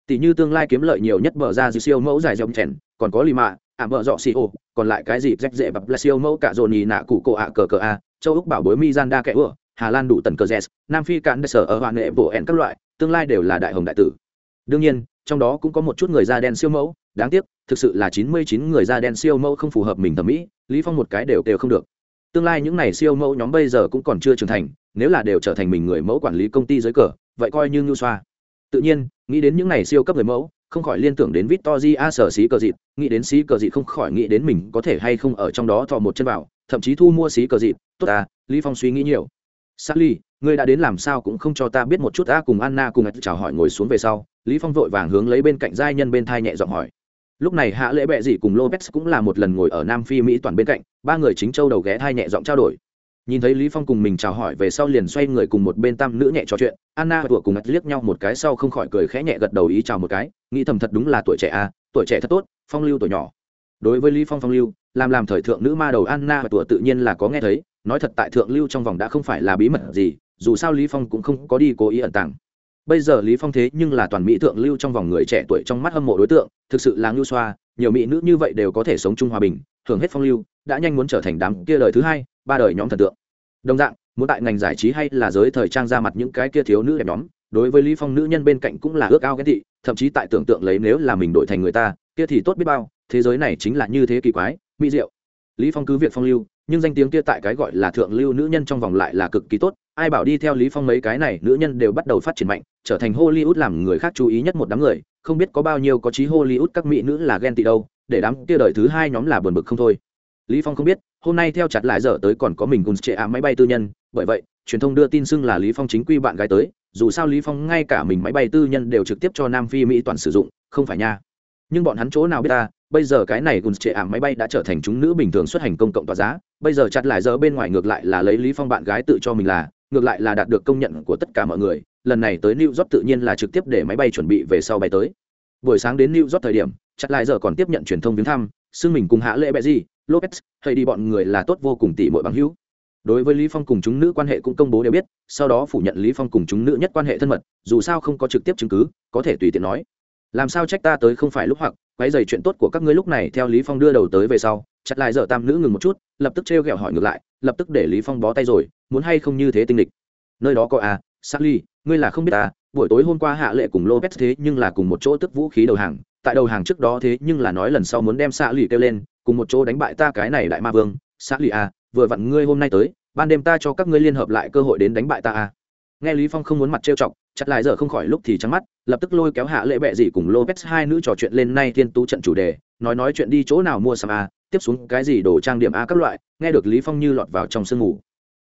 A: Tỷ như tương lai kiếm lợi nhiều nhất mở ra dư siêu mẫu dài dòng chèn, còn có lì mạ ảm vợ dọ xì ô còn lại cái gì? Rách dễ bập là siêu mẫu cả dồn nhì nạ cụ cổ ạ cờ cờ a, châu úc bảo bối mizanda kẻ ưa hà lan đủ tần cờ jes nam phi cạn đại sở ở hoàn nghệ bộ ẹn các loại, tương lai đều là đại hồng đại tử. Đương nhiên, trong đó cũng có một chút người da đen siêu mẫu, đáng tiếc, thực sự là chín mươi chín người da đen siêu mẫu không phù hợp mình thẩm mỹ, lý phong một cái đều đều không được. Tương lai những này siêu mẫu nhóm bây giờ cũng còn chưa trưởng thành, nếu là đều trở thành mình người mẫu quản lý công ty dưới cờ, vậy coi như ngưu xoa. Tự nhiên, nghĩ đến những này siêu cấp người mẫu không khỏi liên tưởng đến Victory A sở xí cờ dịt, nghĩ đến xí cờ dịt không khỏi nghĩ đến mình có thể hay không ở trong đó thò một chân vào, thậm chí thu mua xí cờ dịt, tốt à, Lý Phong suy nghĩ nhiều. Sally, ngươi đã đến làm sao cũng không cho ta biết một chút a cùng Anna cùng chào hỏi ngồi xuống về sau, Lý Phong vội vàng hướng lấy bên cạnh giai nhân bên thai nhẹ giọng hỏi. Lúc này Hạ Lễ Bệ dị cùng Lopez cũng là một lần ngồi ở Nam Phi Mỹ toàn bên cạnh, ba người chính châu đầu ghé thai nhẹ giọng trao đổi nhìn thấy lý phong cùng mình chào hỏi về sau liền xoay người cùng một bên tam nữ nhẹ trò chuyện. Anna và tủa cùng ngắt liếc nhau một cái sau không khỏi cười khẽ nhẹ gật đầu ý chào một cái. Nghĩ thầm thật đúng là tuổi trẻ à tuổi trẻ thật tốt, phong lưu tuổi nhỏ. Đối với lý phong phong lưu, làm làm thời thượng nữ ma đầu anna và tuổi tự nhiên là có nghe thấy. Nói thật tại thượng lưu trong vòng đã không phải là bí mật gì, dù sao lý phong cũng không có đi cố ý ẩn tàng. Bây giờ lý phong thế nhưng là toàn mỹ thượng lưu trong vòng người trẻ tuổi trong mắt hâm mộ đối tượng, thực sự là ngưu xoa, nhiều mỹ nữ như vậy đều có thể sống chung hòa bình, hưởng hết phong lưu, đã nhanh muốn trở thành đám kia đời thứ hai ba đời nhóm thần tượng. Đồng dạng, muốn tại ngành giải trí hay là giới thời trang ra mặt những cái kia thiếu nữ đẹp nhóm, đối với lý phong nữ nhân bên cạnh cũng là ước ao ghen tị, thậm chí tại tưởng tượng lấy nếu là mình đổi thành người ta, kia thì tốt biết bao, thế giới này chính là như thế kỳ quái, mỹ diệu. Lý phong cứ việc phong lưu, nhưng danh tiếng kia tại cái gọi là thượng lưu nữ nhân trong vòng lại là cực kỳ tốt, ai bảo đi theo lý phong mấy cái này nữ nhân đều bắt đầu phát triển mạnh, trở thành hollywood làm người khác chú ý nhất một đám người, không biết có bao nhiêu có trí hollywood các mỹ nữ là ghen tị đâu, để đám kia đời thứ hai nhóm là buồn bực không thôi. Lý phong không biết hôm nay theo chặt lại giờ tới còn có mình cùng trệ ám máy bay tư nhân, bởi vậy, truyền thông đưa tin xưng là lý phong chính quy bạn gái tới, dù sao lý phong ngay cả mình máy bay tư nhân đều trực tiếp cho nam phi mỹ toàn sử dụng, không phải nha. Nhưng bọn hắn chỗ nào biết ta, bây giờ cái này cùng trệ ảm máy bay đã trở thành chúng nữ bình thường xuất hành công cộng tòa giá, bây giờ chặt lại giờ bên ngoài ngược lại là lấy lý phong bạn gái tự cho mình là, ngược lại là đạt được công nhận của tất cả mọi người, lần này tới new york tự nhiên là trực tiếp để máy bay chuẩn bị về sau bay tới. Buổi sáng đến new york thời điểm, chặt lại giờ còn tiếp nhận truyền thông viếng thăm xưng mình cùng hạ lệ bẹ gì lopez hay đi bọn người là tốt vô cùng tỷ mọi bằng hữu. Đối với lý phong cùng chúng nữ quan hệ cũng công bố đều biết sau đó phủ nhận lý phong cùng chúng nữ nhất quan hệ thân mật dù sao không có trực tiếp chứng cứ có thể tùy tiện nói. Làm sao trách ta tới không phải lúc hoặc quấy giày chuyện tốt của các ngươi lúc này theo lý phong đưa đầu tới về sau chặt lại dở tam nữ ngừng một chút lập tức trêu ghẹo hỏi ngược lại lập tức để lý phong bó tay rồi muốn hay không như thế tinh địch nơi đó có à Sally, ngươi là không biết à buổi tối hôm qua hạ lệ cùng lopez thế nhưng là cùng một chỗ tức vũ khí đầu hàng tại đầu hàng trước đó thế nhưng là nói lần sau muốn đem xạ lì kêu lên, cùng một chỗ đánh bại ta cái này đại ma vương. Xạ lì à vừa vặn ngươi hôm nay tới, ban đêm ta cho các ngươi liên hợp lại cơ hội đến đánh bại ta à. Nghe lý phong không muốn mặt trêu chọc, chặt lại giờ không khỏi lúc thì trắng mắt, lập tức lôi kéo hạ lệ bệ gì cùng lopez hai nữ trò chuyện lên nay thiên tú trận chủ đề, nói nói chuyện đi chỗ nào mua sắm a tiếp xuống cái gì đồ trang điểm a các loại, nghe được lý phong như lọt vào trong sương ngủ.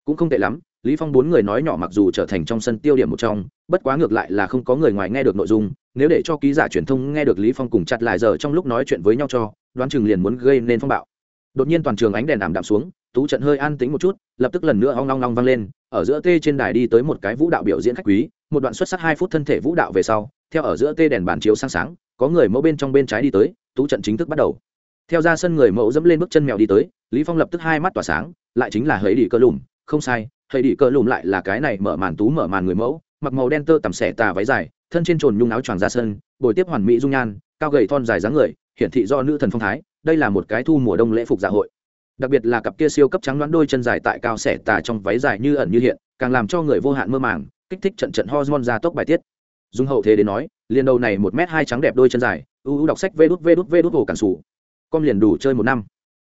A: Cũng không tệ lắm, lý phong bốn người nói nhỏ mặc dù trở thành trong sân tiêu điểm một trong, bất quá ngược lại là không có người ngoài nghe được nội dung nếu để cho ký giả truyền thông nghe được lý phong cùng chặt lại giờ trong lúc nói chuyện với nhau cho, đoán chừng liền muốn gây nên phong bạo. Đột nhiên toàn trường ánh đèn ảm đạm xuống, tú trận hơi an tĩnh một chút, lập tức lần nữa ong long long vang lên, ở giữa tê trên đài đi tới một cái vũ đạo biểu diễn khách quý, một đoạn xuất sắc hai phút thân thể vũ đạo về sau, theo ở giữa tê đèn bàn chiếu sáng sáng, có người mẫu bên trong bên trái đi tới, tú trận chính thức bắt đầu. Theo ra sân người mẫu dẫm lên bước chân mèo đi tới, lý phong lập tức hai mắt tỏa sáng, lại chính là hấy đi cơ lùm, không sai hấy đi cơ lùm lại là cái này mở màn tú mở màn người mẫu, mặc màu đen tơ tằm xẻ tà váy dài thân trên trồn nhung áo choàng ra sân, bồi tiếp hoàn mỹ dung nhan, cao gầy thon dài dáng người, hiển thị do nữ thần phong thái, đây là một cái thu mùa đông lễ phục dạ hội. Đặc biệt là cặp kia siêu cấp trắng đoán đôi chân dài tại cao xẻ tà trong váy dài như ẩn như hiện, càng làm cho người vô hạn mơ màng, kích thích trận trận hormone ra tốc bài tiết. Dùng hậu thế đến nói, liền đầu này một m hai trắng đẹp đôi chân dài ưu ưu đọc sách vê đút vê đút vê đút hồ cản sủ. Con liền đủ chơi một năm.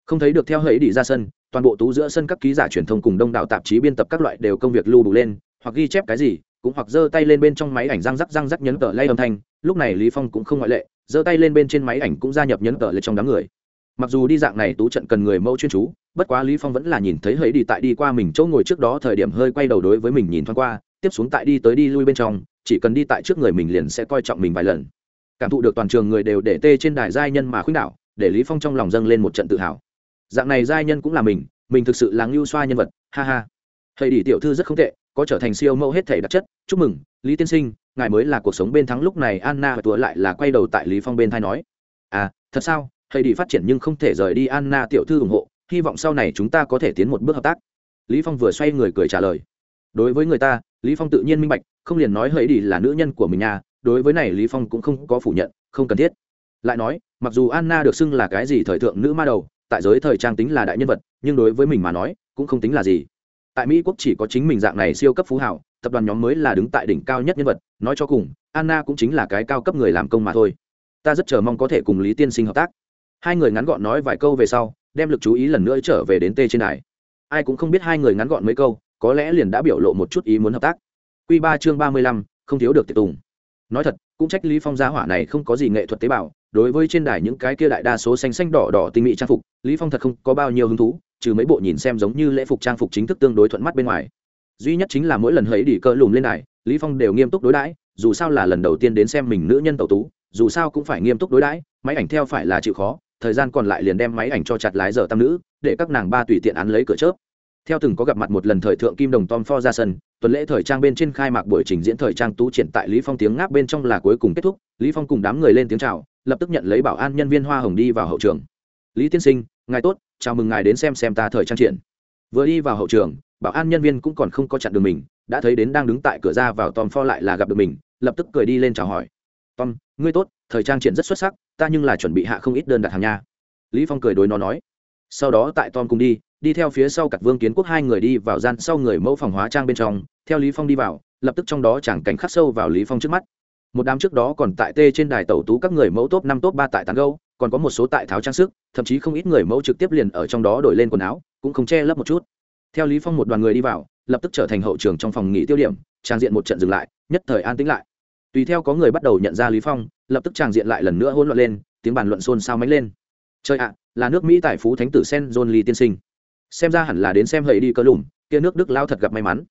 A: Không thấy được theo hẫy đi ra sân, toàn bộ tú giữa sân các ký giả truyền thông cùng đông đảo tạp chí biên tập các loại đều công việc lưu đủ lên, hoặc ghi chép cái gì cũng hoặc giơ tay lên bên trong máy ảnh răng rắc răng rắc nhấn tờ lay âm thanh, lúc này lý phong cũng không ngoại lệ, giơ tay lên bên trên máy ảnh cũng gia nhập nhấn tờ lên trong đám người. Mặc dù đi dạng này tú trận cần người mẫu chuyên chú, bất quá lý phong vẫn là nhìn thấy hấy đi tại đi qua mình chỗ ngồi trước đó thời điểm hơi quay đầu đối với mình nhìn thoáng qua, tiếp xuống tại đi tới đi lui bên trong, chỉ cần đi tại trước người mình liền sẽ coi trọng mình vài lần. Cảm thụ được toàn trường người đều để tê trên đài giai nhân mà khuyên đảo, để lý phong trong lòng dâng lên một trận tự hào. Dạng này giai nhân cũng là mình mình thực sự là ngưu xoa nhân vật, ha ha. Thầy đi tiểu thư rất không tệ có trở thành siêu mẫu hết thể đặc chất. Chúc mừng, lý tiên sinh, ngài mới là cuộc sống bên thắng lúc này, anna và tùa lại là quay đầu tại lý phong bên thay nói. À thật sao? Thầy đi phát triển nhưng không thể rời đi, anna tiểu thư ủng hộ, hy vọng sau này chúng ta có thể tiến một bước hợp tác. Lý phong vừa xoay người cười trả lời. Đối với người ta, lý phong tự nhiên minh bạch, không liền nói hãy đi là nữ nhân của mình nhà. đối với này lý phong cũng không có phủ nhận, không cần thiết. Lại nói, mặc dù anna được xưng là cái gì thời thượng nữ ma đầu, tại giới thời trang tính là đại nhân vật, nhưng đối với mình mà nói, cũng không tính là gì tại mỹ quốc chỉ có chính mình dạng này siêu cấp phú hảo, tập đoàn nhóm mới là đứng tại đỉnh cao nhất nhân vật, nói cho cùng, anna cũng chính là cái cao cấp người làm công mà thôi. Ta rất chờ mong có thể cùng lý tiên sinh hợp tác. Hai người ngắn gọn nói vài câu về sau, đem lực chú ý lần nữa trở về đến tê trên đài. Ai cũng không biết hai người ngắn gọn mấy câu, có lẽ liền đã biểu lộ một chút ý muốn hợp tác. Q ba chương ba mươi lăm, không thiếu được tiệc tùng. Nói thật, cũng trách lý phong gia hỏa này không có gì nghệ thuật tế bào, đối với trên đài những cái kia đại đa số xanh xanh đỏ đỏ tinh mỹ trang phục, lý phong thật không có bao nhiêu hứng thú trừ mấy bộ nhìn xem giống như lễ phục trang phục chính thức tương đối thuận mắt bên ngoài. Duy nhất chính là mỗi lần hấy đỉ cơ lùm lên này lý phong đều nghiêm túc đối đãi, dù sao là lần đầu tiên đến xem mình nữ nhân tẩu tú, dù sao cũng phải nghiêm túc đối đãi, máy ảnh theo phải là chịu khó, thời gian còn lại liền đem máy ảnh cho chặt lái giờ tam nữ, để các nàng ba tùy tiện án lấy cửa chớp. Theo từng có gặp mặt một lần thời thượng kim đồng tom pho ra sân, tuần lễ thời trang bên trên khai mạc buổi trình diễn thời trang tú triển tại lý phong tiếng ngáp bên trong là cuối cùng kết thúc, lý phong cùng đám người lên tiếng chào, lập tức nhận lấy bảo an nhân viên hoa hồng đi vào hậu trường. Lý tiên sinh, ngài tốt chào mừng ngài đến xem xem ta thời trang triển. Vừa đi vào hậu trường, bảo an nhân viên cũng còn không có chặn được mình, đã thấy đến đang đứng tại cửa ra vào tom pho lại là gặp được mình, lập tức cười đi lên chào hỏi. Tom, ngươi tốt, thời trang triển rất xuất sắc, ta nhưng là chuẩn bị hạ không ít đơn đặt hàng nha. Lý phong cười đối nó nói. Sau đó tại tom cùng đi đi theo phía sau cặp vương kiến quốc hai người đi vào gian sau người mẫu phòng hóa trang bên trong, theo lý phong đi vào, lập tức trong đó chẳng cảnh khắc sâu vào lý phong trước mắt. Một đám trước đó còn tại tê trên đài tẩu tú các người mẫu top năm top ba tại tán gâu còn có một số tại tháo trang sức, thậm chí không ít người mẫu trực tiếp liền ở trong đó đổi lên quần áo, cũng không che lấp một chút. Theo lý phong một đoàn người đi vào, lập tức trở thành hậu trường trong phòng nghỉ tiêu điểm, trang diện một trận dừng lại, nhất thời an tĩnh lại. Tùy theo có người bắt đầu nhận ra lý phong, lập tức trang diện lại lần nữa hỗn loạn lên, tiếng bàn luận xôn xao mánh lên. Trời ạ, là nước mỹ tài phú thánh tử sen john lee tiên sinh. Xem ra hẳn là đến xem hầy đi cơ lùm, kia nước đức lao thật gặp may mắn.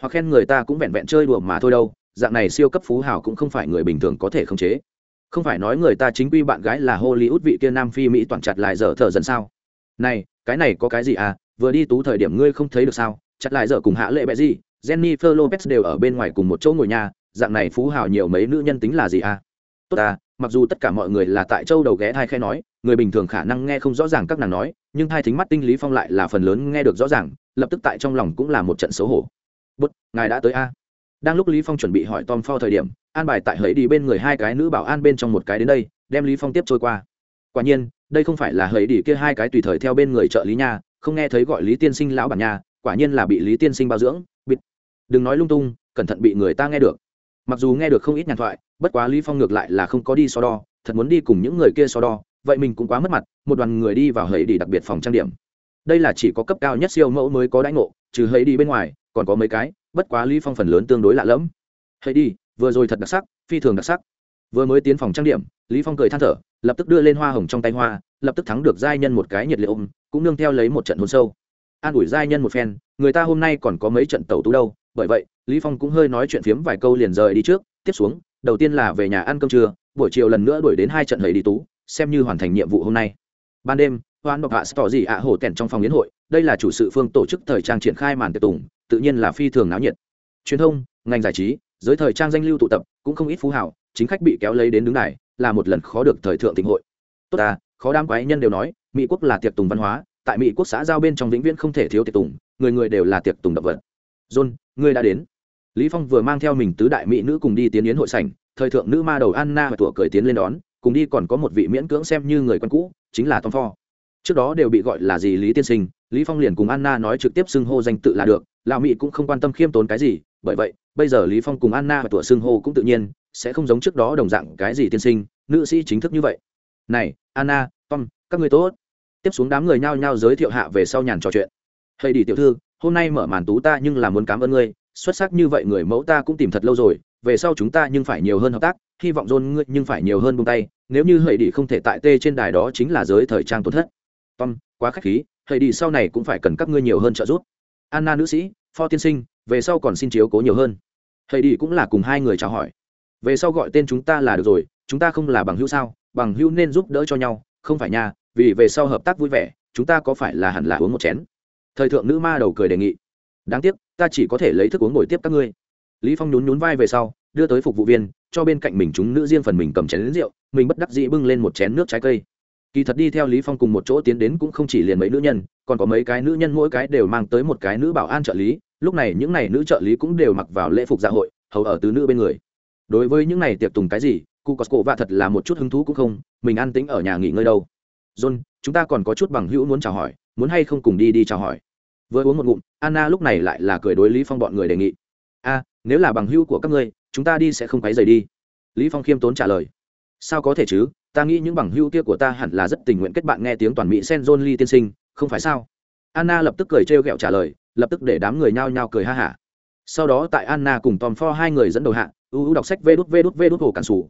A: Hoặc khen người ta cũng vẹn vẹn chơi đùa mà thôi đâu, dạng này siêu cấp phú hào cũng không phải người bình thường có thể khống chế không phải nói người ta chính quy bạn gái là hollywood vị kia nam phi mỹ toàn chặt lại giờ thở dần sao? Này, cái này có cái gì à? Vừa đi tú thời điểm ngươi không thấy được sao? Chặt lại giờ cùng hạ lệ bẹ gì jennifer lopez đều ở bên ngoài cùng một chỗ ngồi nhà, dạng này phú hào nhiều mấy nữ nhân tính là gì à? Tốt à mặc dù tất cả mọi người là tại châu đầu ghé thai khai nói, người bình thường khả năng nghe không rõ ràng các nàng nói, nhưng hai thính mắt tinh lý phong lại là phần lớn nghe được rõ ràng, lập tức tại trong lòng cũng là một trận xấu hổ. Bút ngài đã tới a đang lúc lý phong chuẩn bị hỏi tom for thời điểm, an bài tại hấy đi bên người hai cái nữ bảo an bên trong một cái đến đây, đem lý phong tiếp trôi qua. Quả nhiên, đây không phải là hấy đi kia hai cái tùy thời theo bên người trợ lý nha, không nghe thấy gọi lý tiên sinh lão bản nha, quả nhiên là bị lý tiên sinh bao dưỡng, bịt. Đừng nói lung tung, cẩn thận bị người ta nghe được. Mặc dù nghe được không ít nhàn thoại, bất quá lý phong ngược lại là không có đi so đo, thật muốn đi cùng những người kia so đo, vậy mình cũng quá mất mặt, một đoàn người đi vào hầy đi đặc biệt phòng trang điểm. Đây là chỉ có cấp cao nhất siêu mẫu mới có đãi ngộ, trừ hầy đi bên ngoài còn có mấy cái, bất quá lý phong phần lớn tương đối lạ lẫm. Hãy đi, vừa rồi thật đặc sắc, phi thường đặc sắc. Vừa mới tiến phòng trang điểm, lý phong cười than thở, lập tức đưa lên hoa hồng trong tay hoa, lập tức thắng được giai nhân một cái nhiệt liệt ôm, cũng nương theo lấy một trận hôn sâu. An ủi giai nhân một phen, người ta hôm nay còn có mấy trận tàu tú đâu, bởi vậy, lý phong cũng hơi nói chuyện phiếm vài câu liền rời đi trước, tiếp xuống, đầu tiên là về nhà ăn cơm trưa, buổi chiều lần nữa đuổi đến hai trận hầy đi tú, xem như hoàn thành nhiệm vụ hôm nay. Ban đêm, hoan bọc hạ tỏ gì ạ hổ tẻn trong phòng yến hội, đây là chủ sự phương tổ chức thời trang triển khai màn tiệc tùng tự nhiên là phi thường náo nhiệt. Truyền thông, ngành giải trí, giới thời trang danh lưu tụ tập cũng không ít phú hảo, chính khách bị kéo lấy đến đứng này là một lần khó được thời thượng tình hội. Tốt ta, khó đam quái nhân đều nói, mỹ quốc là tiệc tùng văn hóa, tại mỹ quốc xã giao bên trong vĩnh viễn không thể thiếu tiệc tùng, người người đều là tiệc tùng động vật. John, ngươi đã đến. Lý phong vừa mang theo mình tứ đại mỹ nữ cùng đi tiến yến hội sảnh, thời thượng nữ ma đầu anna và tuổi cười tiến lên đón, cùng đi còn có một vị miễn cưỡng xem như người quen cũ, chính là tom ford. Trước đó đều bị gọi là gì lý tiên sinh, lý phong liền cùng anna nói trực tiếp xưng hô danh tự là được lão mỹ cũng không quan tâm khiêm tốn cái gì, bởi vậy, bây giờ lý phong cùng anna và tuổi xưng hô cũng tự nhiên sẽ không giống trước đó đồng dạng cái gì tiên sinh, nữ sĩ chính thức như vậy. Này, anna, tom, các người tốt. Tiếp xuống đám người nhao nhao giới thiệu hạ về sau nhàn trò chuyện. Hay đi tiểu thư, hôm nay mở màn tú ta nhưng là muốn cảm ơn ngươi, xuất sắc như vậy người mẫu ta cũng tìm thật lâu rồi, về sau chúng ta nhưng phải nhiều hơn hợp tác, hy vọng dôn ngươi nhưng phải nhiều hơn buông tay, nếu như hầy đi không thể tại tê trên đài đó chính là giới thời trang tổn thất. Tom, quá khách khí hầy đi sau này cũng phải cần các ngươi nhiều hơn trợ giúp anna nữ sĩ, pho tiên sinh, về sau còn xin chiếu cố nhiều hơn. Thầy đi cũng là cùng hai người chào hỏi. Về sau gọi tên chúng ta là được rồi, chúng ta không là bằng hữu sao? Bằng hữu nên giúp đỡ cho nhau, không phải nha, vì về sau hợp tác vui vẻ, chúng ta có phải là hẳn là uống một chén? Thời thượng nữ ma đầu cười đề nghị. Đáng tiếc, ta chỉ có thể lấy thức uống ngồi tiếp các ngươi. Lý phong nhún nhún vai về sau, đưa tới phục vụ viên, cho bên cạnh mình chúng nữ riêng phần mình cầm chén đến rượu, mình bất đắc dĩ bưng lên một chén nước trái cây kỳ thật đi theo lý phong cùng một chỗ tiến đến cũng không chỉ liền mấy nữ nhân, còn có mấy cái nữ nhân mỗi cái đều mang tới một cái nữ bảo an trợ lý, lúc này những này nữ trợ lý cũng đều mặc vào lễ phục dạ hội, hầu ở tứ nữ bên người. Đối với những này tiệc tùng cái gì, cụ có cổ và thật là một chút hứng thú cũng không, mình an tĩnh ở nhà nghỉ ngơi đâu. John, chúng ta còn có chút bằng hữu muốn chào hỏi, muốn hay không cùng đi đi chào hỏi? Vừa uống một ngụm, anna lúc này lại là cười đối lý phong bọn người đề nghị. A, nếu là bằng hữu của các ngươi, chúng ta đi sẽ không quấy rầy đi. Lý phong khiêm tốn trả lời. Sao có thể chứ? Ta nghĩ những bằng hữu kia của ta hẳn là rất tình nguyện kết bạn nghe tiếng toàn mỹ sen john lee tiên sinh, không phải sao? Anna lập tức cười trêu ghẹo trả lời, lập tức để đám người nhao nhao cười ha hả. Sau đó tại anna cùng tom for hai người dẫn đầu hạ ưu đọc sách vê đút vê đút vê đút hồ cản sủ.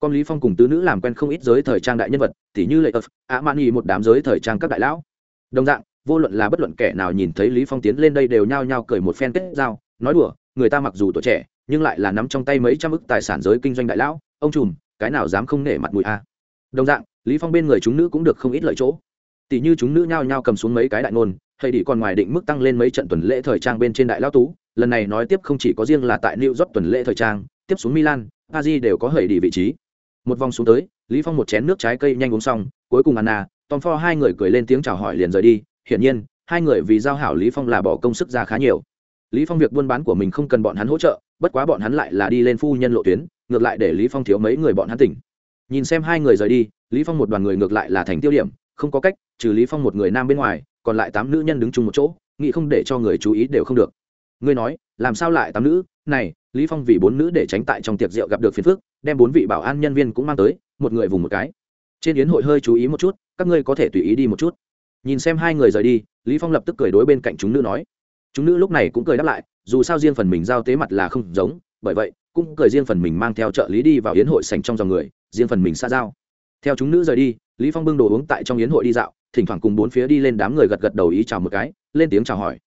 A: Con lý phong cùng tứ nữ làm quen không ít giới thời trang đại nhân vật, tỉ như lệ ập ạ mani một đám giới thời trang các đại lão. Đồng dạng, vô luận là bất luận kẻ nào nhìn thấy lý phong tiến lên đây đều nhao nhao cười một phen kết giao, nói đùa, người ta mặc dù tuổi trẻ, nhưng lại là nắm trong tay mấy trăm ức tài sản giới kinh doanh đại lão. Ông trùm, cái nào dám không nể mặt mũi a? Đồng dạng, lý phong bên người chúng nữ cũng được không ít lợi chỗ. Tỷ như chúng nữ nhao nhao cầm xuống mấy cái đại ngôn hay đi còn ngoài định mức tăng lên mấy trận tuần lễ thời trang bên trên đại lão tú. Lần này nói tiếp không chỉ có riêng là tại New York tuần lễ thời trang, tiếp xuống Milan, Paris đều có hời đi vị trí. Một vòng xuống tới, lý phong một chén nước trái cây nhanh uống xong, cuối cùng anna, tom pho hai người cười lên tiếng chào hỏi liền rời đi. Hiển nhiên, hai người vì giao hảo lý phong là bỏ công sức ra khá nhiều. Lý phong việc buôn bán của mình không cần bọn hắn hỗ trợ, bất quá bọn hắn lại là đi lên phu nhân lộ tuyến, ngược lại để lý phong thiếu mấy người bọn hắn tỉnh nhìn xem hai người rời đi, lý phong một đoàn người ngược lại là thành tiêu điểm, không có cách, trừ lý phong một người nam bên ngoài, còn lại tám nữ nhân đứng chung một chỗ, nghĩ không để cho người chú ý đều không được. Ngươi nói, làm sao lại tám nữ? Này, lý phong vì bốn nữ để tránh tại trong tiệc rượu gặp được phiền phức, đem bốn vị bảo an nhân viên cũng mang tới, một người vùng một cái. Trên yến hội hơi chú ý một chút, các ngươi có thể tùy ý đi một chút. Nhìn xem hai người rời đi, lý phong lập tức cười đối bên cạnh chúng nữ nói. Chúng nữ lúc này cũng cười đáp lại, dù sao riêng phần mình giao tế mặt là không giống, bởi vậy, cũng cười riêng phần mình mang theo trợ lý đi vào yến hội sành trong dòng người riêng phần mình xa giao. Theo chúng nữ rời đi, lý phong bưng đồ uống tại trong yến hội đi dạo, thỉnh thoảng cùng bốn phía đi lên đám người gật gật đầu ý chào một cái, lên tiếng chào hỏi.